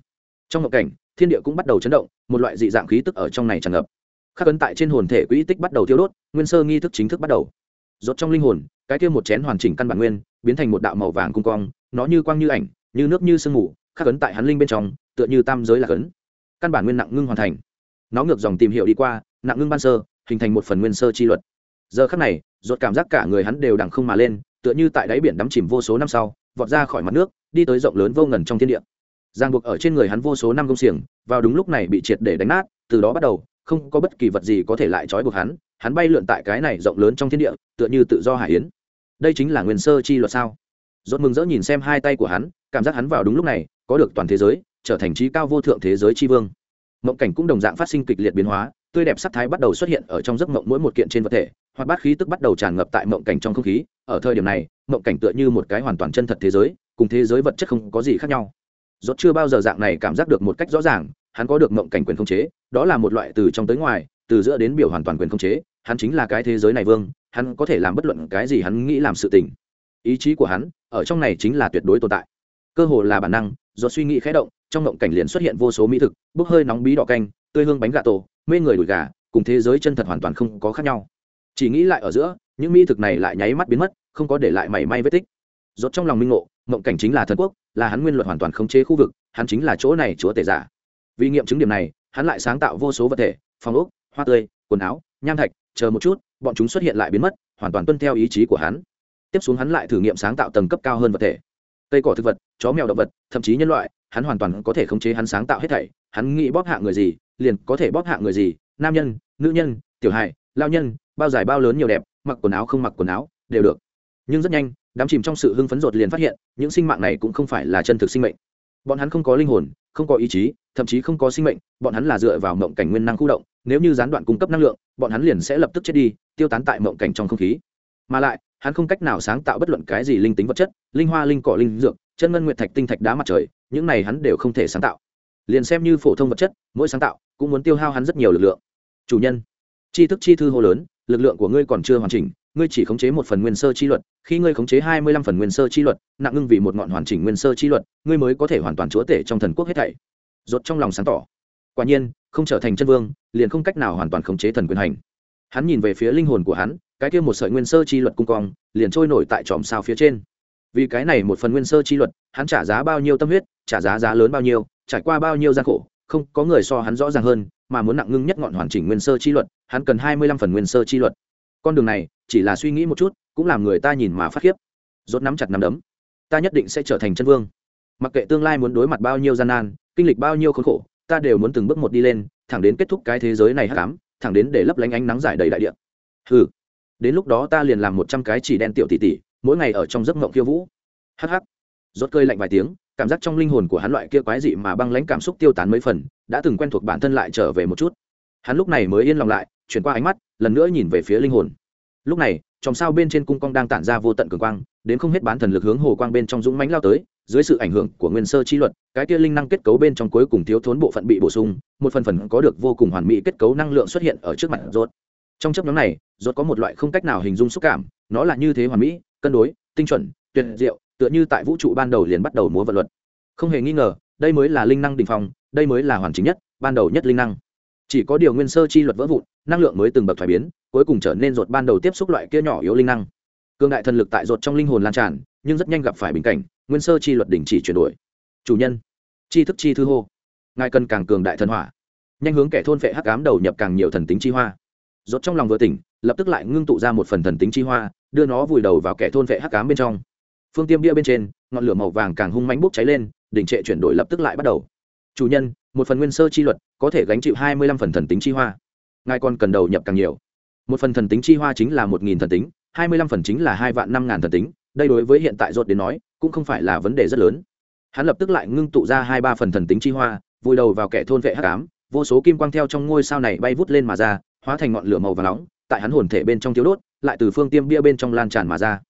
Trong ngộ cảnh, thiên địa cũng bắt đầu chấn động, một loại dị dạng khí tức ở trong này tràn ngập. Khắc ấn tại trên hồn thể quỹ tích bắt đầu thiêu đốt, nguyên sơ nghi thức chính thức bắt đầu. Ruột trong linh hồn, cái kia một chén hoàn chỉnh căn bản nguyên, biến thành một đạo màu vàng cung cong nó như quang như ảnh, như nước như sương mù, khắc ấn tại hắn linh bên trong, tựa như tam giới là ấn. Căn bản nguyên nặng ngưng hoàn thành. Nó ngược dòng tìm hiểu đi qua, nặng ngưng ban sơ hình thành một phần nguyên sơ chi luật. Giờ khắc này, ruột cảm giác cả người hắn đều đằng không mà lên, tựa như tại đáy biển đắm chìm vô số năm sau, vọt ra khỏi mặt nước, đi tới rộng lớn vô ngần trong thiên địa. Giang buộc ở trên người hắn vô số năm công xiềng, vào đúng lúc này bị triệt để đánh nát, từ đó bắt đầu, không có bất kỳ vật gì có thể lại trói buộc hắn hắn bay lượn tại cái này rộng lớn trong thiên địa, tựa như tự do hải yến. Đây chính là nguyên sơ chi luật sao? Rốt mừng rỡ nhìn xem hai tay của hắn, cảm giác hắn vào đúng lúc này, có được toàn thế giới, trở thành trí cao vô thượng thế giới chi vương. Mộng cảnh cũng đồng dạng phát sinh kịch liệt biến hóa tươi đẹp sắc thái bắt đầu xuất hiện ở trong giấc mộng mỗi một kiện trên vật thể hoặc bát khí tức bắt đầu tràn ngập tại mộng cảnh trong không khí. Ở thời điểm này, mộng cảnh tựa như một cái hoàn toàn chân thật thế giới, cùng thế giới vật chất không có gì khác nhau. Dốt chưa bao giờ dạng này cảm giác được một cách rõ ràng, hắn có được mộng cảnh quyền không chế, đó là một loại từ trong tới ngoài, từ giữa đến biểu hoàn toàn quyền không chế, hắn chính là cái thế giới này vương, hắn có thể làm bất luận cái gì hắn nghĩ làm sự tình. Ý chí của hắn, ở trong này chính là tuyệt đối tồn tại. Cơ hồ là bản năng do suy nghĩ khẽ động trong ngộng cảnh liền xuất hiện vô số mỹ thực, bốc hơi nóng bí đỏ canh, tươi hương bánh gà tổ, mê người đùi gà, cùng thế giới chân thật hoàn toàn không có khác nhau. Chỉ nghĩ lại ở giữa, những mỹ thực này lại nháy mắt biến mất, không có để lại mảy may vết tích. Rốt trong lòng minh ngộ, ngộng cảnh chính là thần quốc, là hắn nguyên luật hoàn toàn khống chế khu vực, hắn chính là chỗ này chúa tể giả. Vì nghiệm chứng điểm này, hắn lại sáng tạo vô số vật thể phòng ốc, hoa tươi, quần áo, nham thạch, chờ một chút, bọn chúng xuất hiện lại biến mất, hoàn toàn tuân theo ý chí của hắn. Tiếp xuống hắn lại thử nghiệm sáng tạo tầng cấp cao hơn vật thể. Cây cỏ thực vật, chó mèo động vật, thậm chí nhân loại hắn hoàn toàn có thể khống chế hắn sáng tạo hết thảy, hắn nghĩ bóp hạ người gì, liền có thể bóp hạ người gì, nam nhân, nữ nhân, tiểu hài, lao nhân, bao dài bao lớn nhiều đẹp, mặc quần áo không mặc quần áo, đều được. Nhưng rất nhanh, đám chìm trong sự hưng phấn rột liền phát hiện, những sinh mạng này cũng không phải là chân thực sinh mệnh. Bọn hắn không có linh hồn, không có ý chí, thậm chí không có sinh mệnh, bọn hắn là dựa vào mộng cảnh nguyên năng khu động, nếu như gián đoạn cung cấp năng lượng, bọn hắn liền sẽ lập tức chết đi, tiêu tán tại mộng cảnh trong không khí. Mà lại, hắn không cách nào sáng tạo bất luận cái gì linh tính vật chất, linh hoa, linh cỏ, linh dược chân ngân nguyệt thạch tinh thạch đá mặt trời, những này hắn đều không thể sáng tạo. Liền xem như phổ thông vật chất, mỗi sáng tạo cũng muốn tiêu hao hắn rất nhiều lực lượng. Chủ nhân chi thức chi thư hô lớn, lực lượng của ngươi còn chưa hoàn chỉnh, ngươi chỉ khống chế một phần nguyên sơ chi luật, khi ngươi khống chế hai mươi lăm phần nguyên sơ chi luật, nặng ngưng vì một ngọn hoàn chỉnh nguyên sơ chi luật, ngươi mới có thể hoàn toàn chúa tể trong thần quốc hết thảy. Rốt trong lòng sáng tỏ. Quả nhiên, không trở thành chân vương, liền không cách nào hoàn toàn khống chế thần quyền hành. Hắn nhìn về phía linh hồn của hắn, cái kia một sợi nguyên sơ chi luật cung cong, liền trôi nổi tại tròm sao phía trên vì cái này một phần nguyên sơ chi luật, hắn trả giá bao nhiêu tâm huyết, trả giá giá lớn bao nhiêu, trải qua bao nhiêu gian khổ, không có người so hắn rõ ràng hơn, mà muốn nặng ngưng nhất ngọn hoàn chỉnh nguyên sơ chi luật, hắn cần hai mươi lăm phần nguyên sơ chi luật. Con đường này, chỉ là suy nghĩ một chút, cũng làm người ta nhìn mà phát khiếp. Rốt nắm chặt nắm đấm. Ta nhất định sẽ trở thành chân vương. Mặc kệ tương lai muốn đối mặt bao nhiêu gian nan, kinh lịch bao nhiêu khốn khổ, ta đều muốn từng bước một đi lên, thẳng đến kết thúc cái thế giới này hắc ám, thẳng đến để lấp lánh ánh nắng giải đầy đại địa. Hừ. Đến lúc đó ta liền làm một trăm cái chỉ đen tiểu tỷ tỷ mỗi ngày ở trong giấc mộng khiêu vũ. Hh rốt cơi lạnh vài tiếng, cảm giác trong linh hồn của hắn loại kia quái dị mà băng lãnh cảm xúc tiêu tán mấy phần, đã từng quen thuộc bản thân lại trở về một chút. Hắn lúc này mới yên lòng lại, chuyển qua ánh mắt, lần nữa nhìn về phía linh hồn. Lúc này trong sao bên trên cung cong đang tản ra vô tận cường quang, đến không hết bán thần lực hướng hồ quang bên trong dũng mãnh lao tới, dưới sự ảnh hưởng của nguyên sơ chi luật, cái kia linh năng kết cấu bên trong cuối cùng thiếu thốn bộ phận bị bổ sung, một phần phần có được vô cùng hoàn mỹ kết cấu năng lượng xuất hiện ở trước mặt rốt. Trong chấp nhóm này, rốt có một loại không cách nào hình dung xúc cảm, nó là như thế hoàn mỹ cân đối, tinh chuẩn, tuyệt diệu, tựa như tại vũ trụ ban đầu liền bắt đầu múa vận luật. Không hề nghi ngờ, đây mới là linh năng đỉnh phong, đây mới là hoàn chỉnh nhất, ban đầu nhất linh năng. Chỉ có điều nguyên sơ chi luật vỡ vụn, năng lượng mới từng bậc thoái biến, cuối cùng trở nên rột ban đầu tiếp xúc loại kia nhỏ yếu linh năng. Cương đại thần lực tại rột trong linh hồn lan tràn, nhưng rất nhanh gặp phải bình cảnh, nguyên sơ chi luật đình chỉ chuyển đổi. Chủ nhân, chi thức chi thư hô. Ngài cần càng cường đại thần hỏa. Nhanh hướng kẻ thôn phệ hắc ám đầu nhập càng nhiều thần tính chi hoa. Rốt trong lòng vừa tỉnh, lập tức lại ngưng tụ ra một phần thần tính chi hoa đưa nó vùi đầu vào kẻ thôn vệ hắc ám bên trong. Phương tiêm bia bên trên, ngọn lửa màu vàng càng hung mãnh bốc cháy lên, đỉnh trệ chuyển đổi lập tức lại bắt đầu. Chủ nhân, một phần nguyên sơ chi luật, có thể gánh chịu hai mươi lăm phần thần tính chi hoa. Ngài còn cần đầu nhập càng nhiều. Một phần thần tính chi hoa chính là một nghìn thần tính, hai mươi lăm phần chính là hai vạn năm ngàn thần tính, đây đối với hiện tại rốt đến nói, cũng không phải là vấn đề rất lớn. Hắn lập tức lại ngưng tụ ra hai ba phần thần tính chi hoa, vùi đầu vào kẻ thôn vệ hắc ám, vô số kim quang theo trong ngôi sao này bay vút lên mà ra, hóa thành ngọn lửa màu và nóng, tại hắn hồn thể bên trong thiếu đốt lại từ phương tiêm bia bên trong lan tràn mà ra.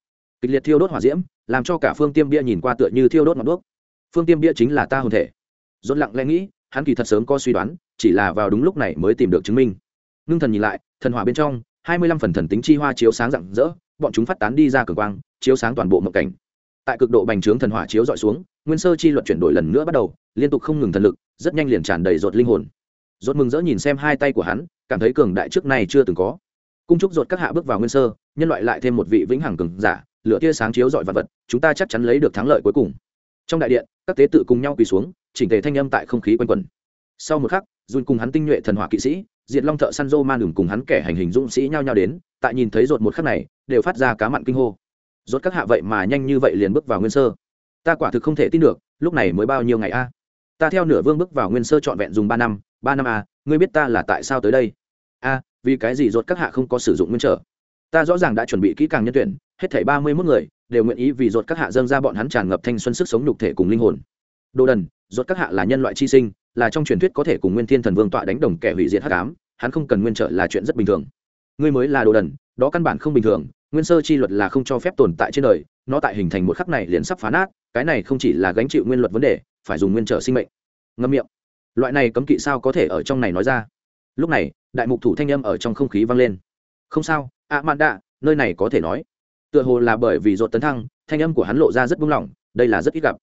Kịch liệt thiêu đốt hỏa diễm, làm cho cả phương tiêm bia nhìn qua tựa như thiêu đốt ngọn đuốc. Phương tiêm bia chính là ta hồn thể. Dốt lặng lẽ nghĩ, hắn kỳ thật sớm có suy đoán, chỉ là vào đúng lúc này mới tìm được chứng minh. Ngưng thần nhìn lại, thần hỏa bên trong, hai mươi lăm phần thần tính chi hoa chiếu sáng rạng rỡ, bọn chúng phát tán đi ra cường quang, chiếu sáng toàn bộ mộng cảnh. Tại cực độ bành trướng thần hỏa chiếu dọi xuống, nguyên sơ chi luật chuyển đổi lần nữa bắt đầu, liên tục không ngừng thần lực, rất nhanh liền tràn đầy rột linh hồn. Rột mừng rỡ nhìn xem hai tay của hắn, cảm thấy cường đại trước này chưa từng có cung trúc rột các hạ bước vào nguyên sơ, nhân loại lại thêm một vị vĩnh hằng cường giả, lửa tia sáng chiếu dọi vật vật, chúng ta chắc chắn lấy được thắng lợi cuối cùng. Trong đại điện, các tế tự cùng nhau quỳ xuống, chỉnh tề thanh âm tại không khí quanh quẩn. Sau một khắc dùn cùng hắn tinh nhuệ thần hỏa kỵ sĩ, diệt long thợ săn dô man đường cùng hắn kẻ hành hình dũng sĩ nhao nhao đến, tại nhìn thấy rột một khắc này, đều phát ra cá mặn kinh hô. Rốt các hạ vậy mà nhanh như vậy liền bước vào nguyên sơ. Ta quả thực không thể tin được, lúc này mới bao nhiêu ngày a? Ta theo nửa vương bước vào nguyên sơ trọn vẹn dùng ba năm ba năm a, ngươi biết ta là tại sao tới đây? Vì cái gì rốt các hạ không có sử dụng nguyên trở? Ta rõ ràng đã chuẩn bị kỹ càng nhân tuyển, hết thảy ba mươi mốt người đều nguyện ý vì rốt các hạ dâng ra bọn hắn tràn ngập thanh xuân sức sống nhục thể cùng linh hồn. Đồ đần, rốt các hạ là nhân loại chi sinh, là trong truyền thuyết có thể cùng nguyên thiên thần vương tọa đánh đồng kẻ hủy diệt hắc ám, hắn không cần nguyên trợ là chuyện rất bình thường. Ngươi mới là đồ đần, đó căn bản không bình thường, nguyên sơ chi luật là không cho phép tồn tại trên đời, nó tại hình thành một khắc này liền sắp phá nát, cái này không chỉ là gánh chịu nguyên luật vấn đề, phải dùng nguyên trợ sinh mệnh. Ngâm miệng. Loại này cấm kỵ sao có thể ở trong này nói ra? Lúc này đại mục thủ thanh âm ở trong không khí vang lên. Không sao, ạ, mạn đạ, nơi này có thể nói. Tựa hồ là bởi vì dột tấn thăng, thanh âm của hắn lộ ra rất buông lỏng, đây là rất ít gặp.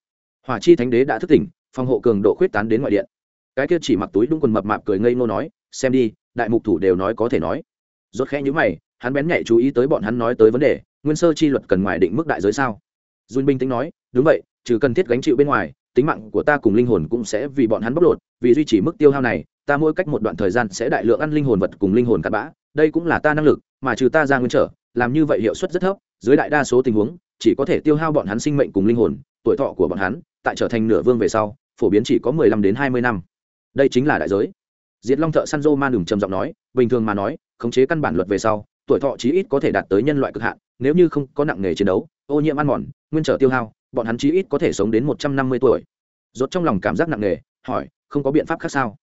Hỏa chi thánh đế đã thức tỉnh, phòng hộ cường độ khuyết tán đến ngoại điện. Cái kia chỉ mặc túi đúng quần mập mạp cười ngây ngô nói, xem đi, đại mục thủ đều nói có thể nói. Rốt khẽ nhíu mày, hắn bén nhạy chú ý tới bọn hắn nói tới vấn đề, nguyên sơ chi luật cần ngoài định mức đại giới sao? Dùn bình tĩnh nói, đúng vậy, trừ cần thiết gánh chịu bên ngoài, tính mạng của ta cùng linh hồn cũng sẽ vì bọn hắn bóc lột, vì duy trì mức tiêu hao này ta mỗi cách một đoạn thời gian sẽ đại lượng ăn linh hồn vật cùng linh hồn cặn bã, đây cũng là ta năng lực, mà trừ ta ra nguyên trở, làm như vậy hiệu suất rất thấp, dưới đại đa số tình huống, chỉ có thể tiêu hao bọn hắn sinh mệnh cùng linh hồn, tuổi thọ của bọn hắn, tại trở thành nửa vương về sau, phổ biến chỉ có mười lăm đến hai mươi năm. Đây chính là đại giới. Diệt long thợ săn dô man đừng trầm giọng nói, bình thường mà nói, khống chế căn bản luật về sau, tuổi thọ chí ít có thể đạt tới nhân loại cực hạn, nếu như không có nặng nghề chiến đấu, ô nhiễm ăn mòn, nguyên trở tiêu hao, bọn hắn chí ít có thể sống đến một trăm năm mươi tuổi. Rốt trong lòng cảm giác nặng nề, hỏi, không có biện pháp khác sao?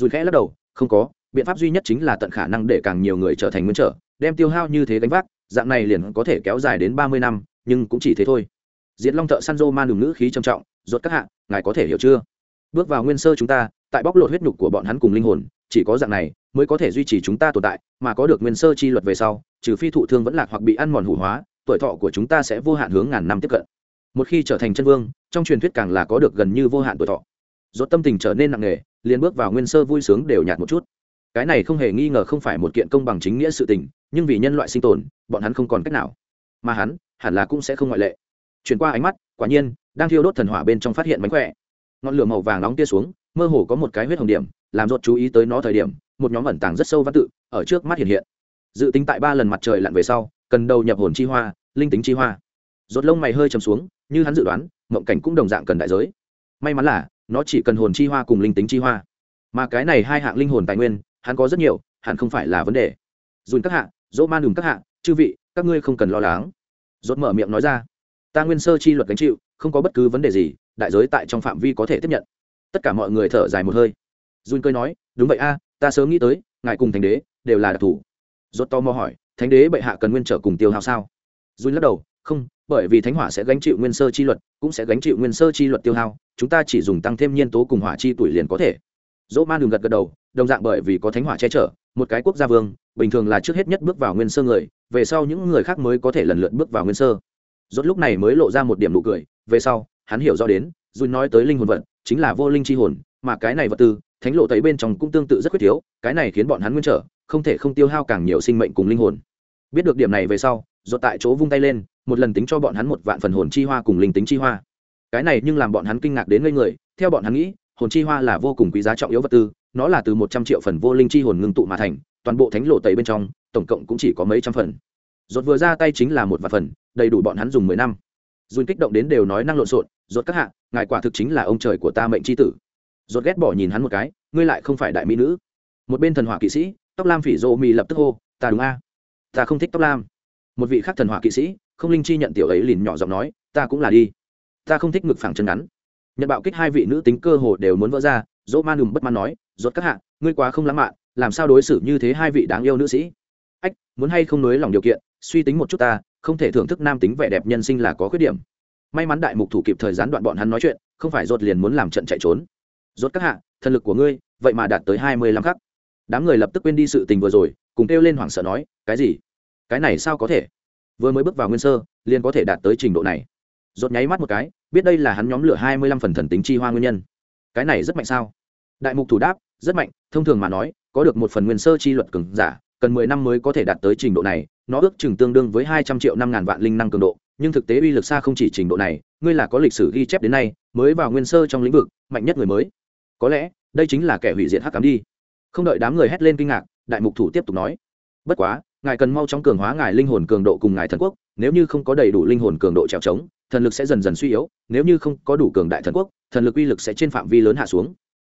Dù khẽ lắc đầu, không có, biện pháp duy nhất chính là tận khả năng để càng nhiều người trở thành nguyên trở, đem tiêu hao như thế gánh vác, dạng này liền có thể kéo dài đến ba mươi năm, nhưng cũng chỉ thế thôi. Diệt long thợ săn dô man đường ngữ khí trầm trọng, rốt các hạ, ngài có thể hiểu chưa? Bước vào nguyên sơ chúng ta, tại bóc lột huyết nhục của bọn hắn cùng linh hồn, chỉ có dạng này mới có thể duy trì chúng ta tồn tại, mà có được nguyên sơ chi luật về sau, trừ phi thụ thương vẫn lạc hoặc bị ăn mòn hủ hóa, tuổi thọ của chúng ta sẽ vô hạn hướng ngàn năm tiếp cận. Một khi trở thành chân vương, trong truyền thuyết càng là có được gần như vô hạn tuổi thọ. Ruột tâm tình trở nên nặng nề liền bước vào nguyên sơ vui sướng đều nhạt một chút. Cái này không hề nghi ngờ không phải một kiện công bằng chính nghĩa sự tình, nhưng vì nhân loại sinh tồn, bọn hắn không còn cách nào. Mà hắn, hẳn là cũng sẽ không ngoại lệ. Chuyển qua ánh mắt, quả nhiên, đang thiêu đốt thần hỏa bên trong phát hiện mánh khỏe. Ngọn lửa màu vàng nóng tia xuống, mơ hồ có một cái huyết hồng điểm, làm rốt chú ý tới nó thời điểm, một nhóm ẩn tàng rất sâu văn tự, ở trước mắt hiện hiện. Dự tính tại ba lần mặt trời lặn về sau, cần đầu nhập hồn chi hoa, linh tính chi hoa. Rốt lông mày hơi trầm xuống, như hắn dự đoán, mộng cảnh cũng đồng dạng cần đại giới. May mắn là nó chỉ cần hồn chi hoa cùng linh tính chi hoa. Mà cái này hai hạng linh hồn tài nguyên, hắn có rất nhiều, hẳn không phải là vấn đề. Dùn các hạ, dỗ man đùm các hạ, chư vị, các ngươi không cần lo lắng. Dốt mở miệng nói ra. Ta nguyên sơ chi luật gánh chịu, không có bất cứ vấn đề gì, đại giới tại trong phạm vi có thể tiếp nhận. Tất cả mọi người thở dài một hơi. Dùn cười nói, đúng vậy a, ta sớm nghĩ tới, ngài cùng thánh đế đều là đặc thù. Dốt to mò hỏi, thánh đế bệ hạ cần nguyên trở cùng tiêu hao sao? Dùn lắc đầu không, bởi vì thánh hỏa sẽ gánh chịu nguyên sơ chi luật, cũng sẽ gánh chịu nguyên sơ chi luật tiêu hao, chúng ta chỉ dùng tăng thêm nhiên tố cùng hỏa chi tuổi liền có thể. Dỗ man đường gật gật đầu, đồng dạng bởi vì có thánh hỏa che chở, một cái quốc gia vương, bình thường là trước hết nhất bước vào nguyên sơ người, về sau những người khác mới có thể lần lượt bước vào nguyên sơ. Rốt lúc này mới lộ ra một điểm nụ cười, về sau, hắn hiểu rõ đến, dùn nói tới linh hồn vật, chính là vô linh chi hồn, mà cái này vật tư, thánh lộ thấy bên trong cũng tương tự rất quyết thiếu, cái này khiến bọn hắn nguyên trở, không thể không tiêu hao càng nhiều sinh mệnh cùng linh hồn. Biết được điểm này về sau rốt tại chỗ vung tay lên, một lần tính cho bọn hắn một vạn phần hồn chi hoa cùng linh tính chi hoa. Cái này nhưng làm bọn hắn kinh ngạc đến ngây người, theo bọn hắn nghĩ, hồn chi hoa là vô cùng quý giá trọng yếu vật tư, nó là từ một trăm triệu phần vô linh chi hồn ngưng tụ mà thành, toàn bộ thánh lộ tẩy bên trong, tổng cộng cũng chỉ có mấy trăm phần. Rốt vừa ra tay chính là một vạn phần, đầy đủ bọn hắn dùng mười năm. Dùn kích động đến đều nói năng lộn xộn rốt các hạ, ngài quả thực chính là ông trời của ta mệnh chi tử. Rốt ghét bỏ nhìn hắn một cái, ngươi lại không phải đại mỹ nữ. Một bên thần hỏa kỵ sĩ, tóc lam phỉ rô mì lập tức hô, ta đúng a. Ta không thích tóc lam một vị khác thần hỏa kỵ sĩ, không linh chi nhận tiểu ấy liền nhỏ giọng nói, ta cũng là đi. Ta không thích ngực phẳng chân ngắn. Nhận bạo kích hai vị nữ tính cơ hồ đều muốn vỡ ra, dỗ man đùm bất man nói, rốt các hạ, ngươi quá không lãng mạn, làm sao đối xử như thế hai vị đáng yêu nữ sĩ? Ách, muốn hay không nối lòng điều kiện, suy tính một chút ta, không thể thưởng thức nam tính vẻ đẹp nhân sinh là có khuyết điểm. May mắn đại mục thủ kịp thời gián đoạn bọn hắn nói chuyện, không phải rốt liền muốn làm trận chạy trốn. Rốt các hạ, thần lực của ngươi, vậy mà đạt tới hai mươi lăm khắc. Đám người lập tức quên đi sự tình vừa rồi, cùng kêu lên hoảng sợ nói, cái gì? Cái này sao có thể? Vừa mới bước vào nguyên sơ, liền có thể đạt tới trình độ này. Rột nháy mắt một cái, biết đây là hắn nhóm lửa hai mươi lăm phần thần tính chi hoa nguyên nhân. Cái này rất mạnh sao? Đại mục thủ đáp, rất mạnh, thông thường mà nói, có được một phần nguyên sơ chi luật cường giả, cần mười năm mới có thể đạt tới trình độ này, nó ước chừng tương đương với hai trăm triệu năm ngàn vạn linh năng cường độ, nhưng thực tế uy lực xa không chỉ trình độ này, ngươi là có lịch sử ghi chép đến nay, mới vào nguyên sơ trong lĩnh vực, mạnh nhất người mới. Có lẽ, đây chính là kẻ hủy diệt hắc cám đi. Không đợi đám người hét lên kinh ngạc, đại mục thủ tiếp tục nói. Bất quá ngài cần mau chóng cường hóa ngài linh hồn cường độ cùng ngài thần quốc, nếu như không có đầy đủ linh hồn cường độ trèo trống, thần lực sẽ dần dần suy yếu, nếu như không có đủ cường đại thần quốc, thần lực uy lực sẽ trên phạm vi lớn hạ xuống.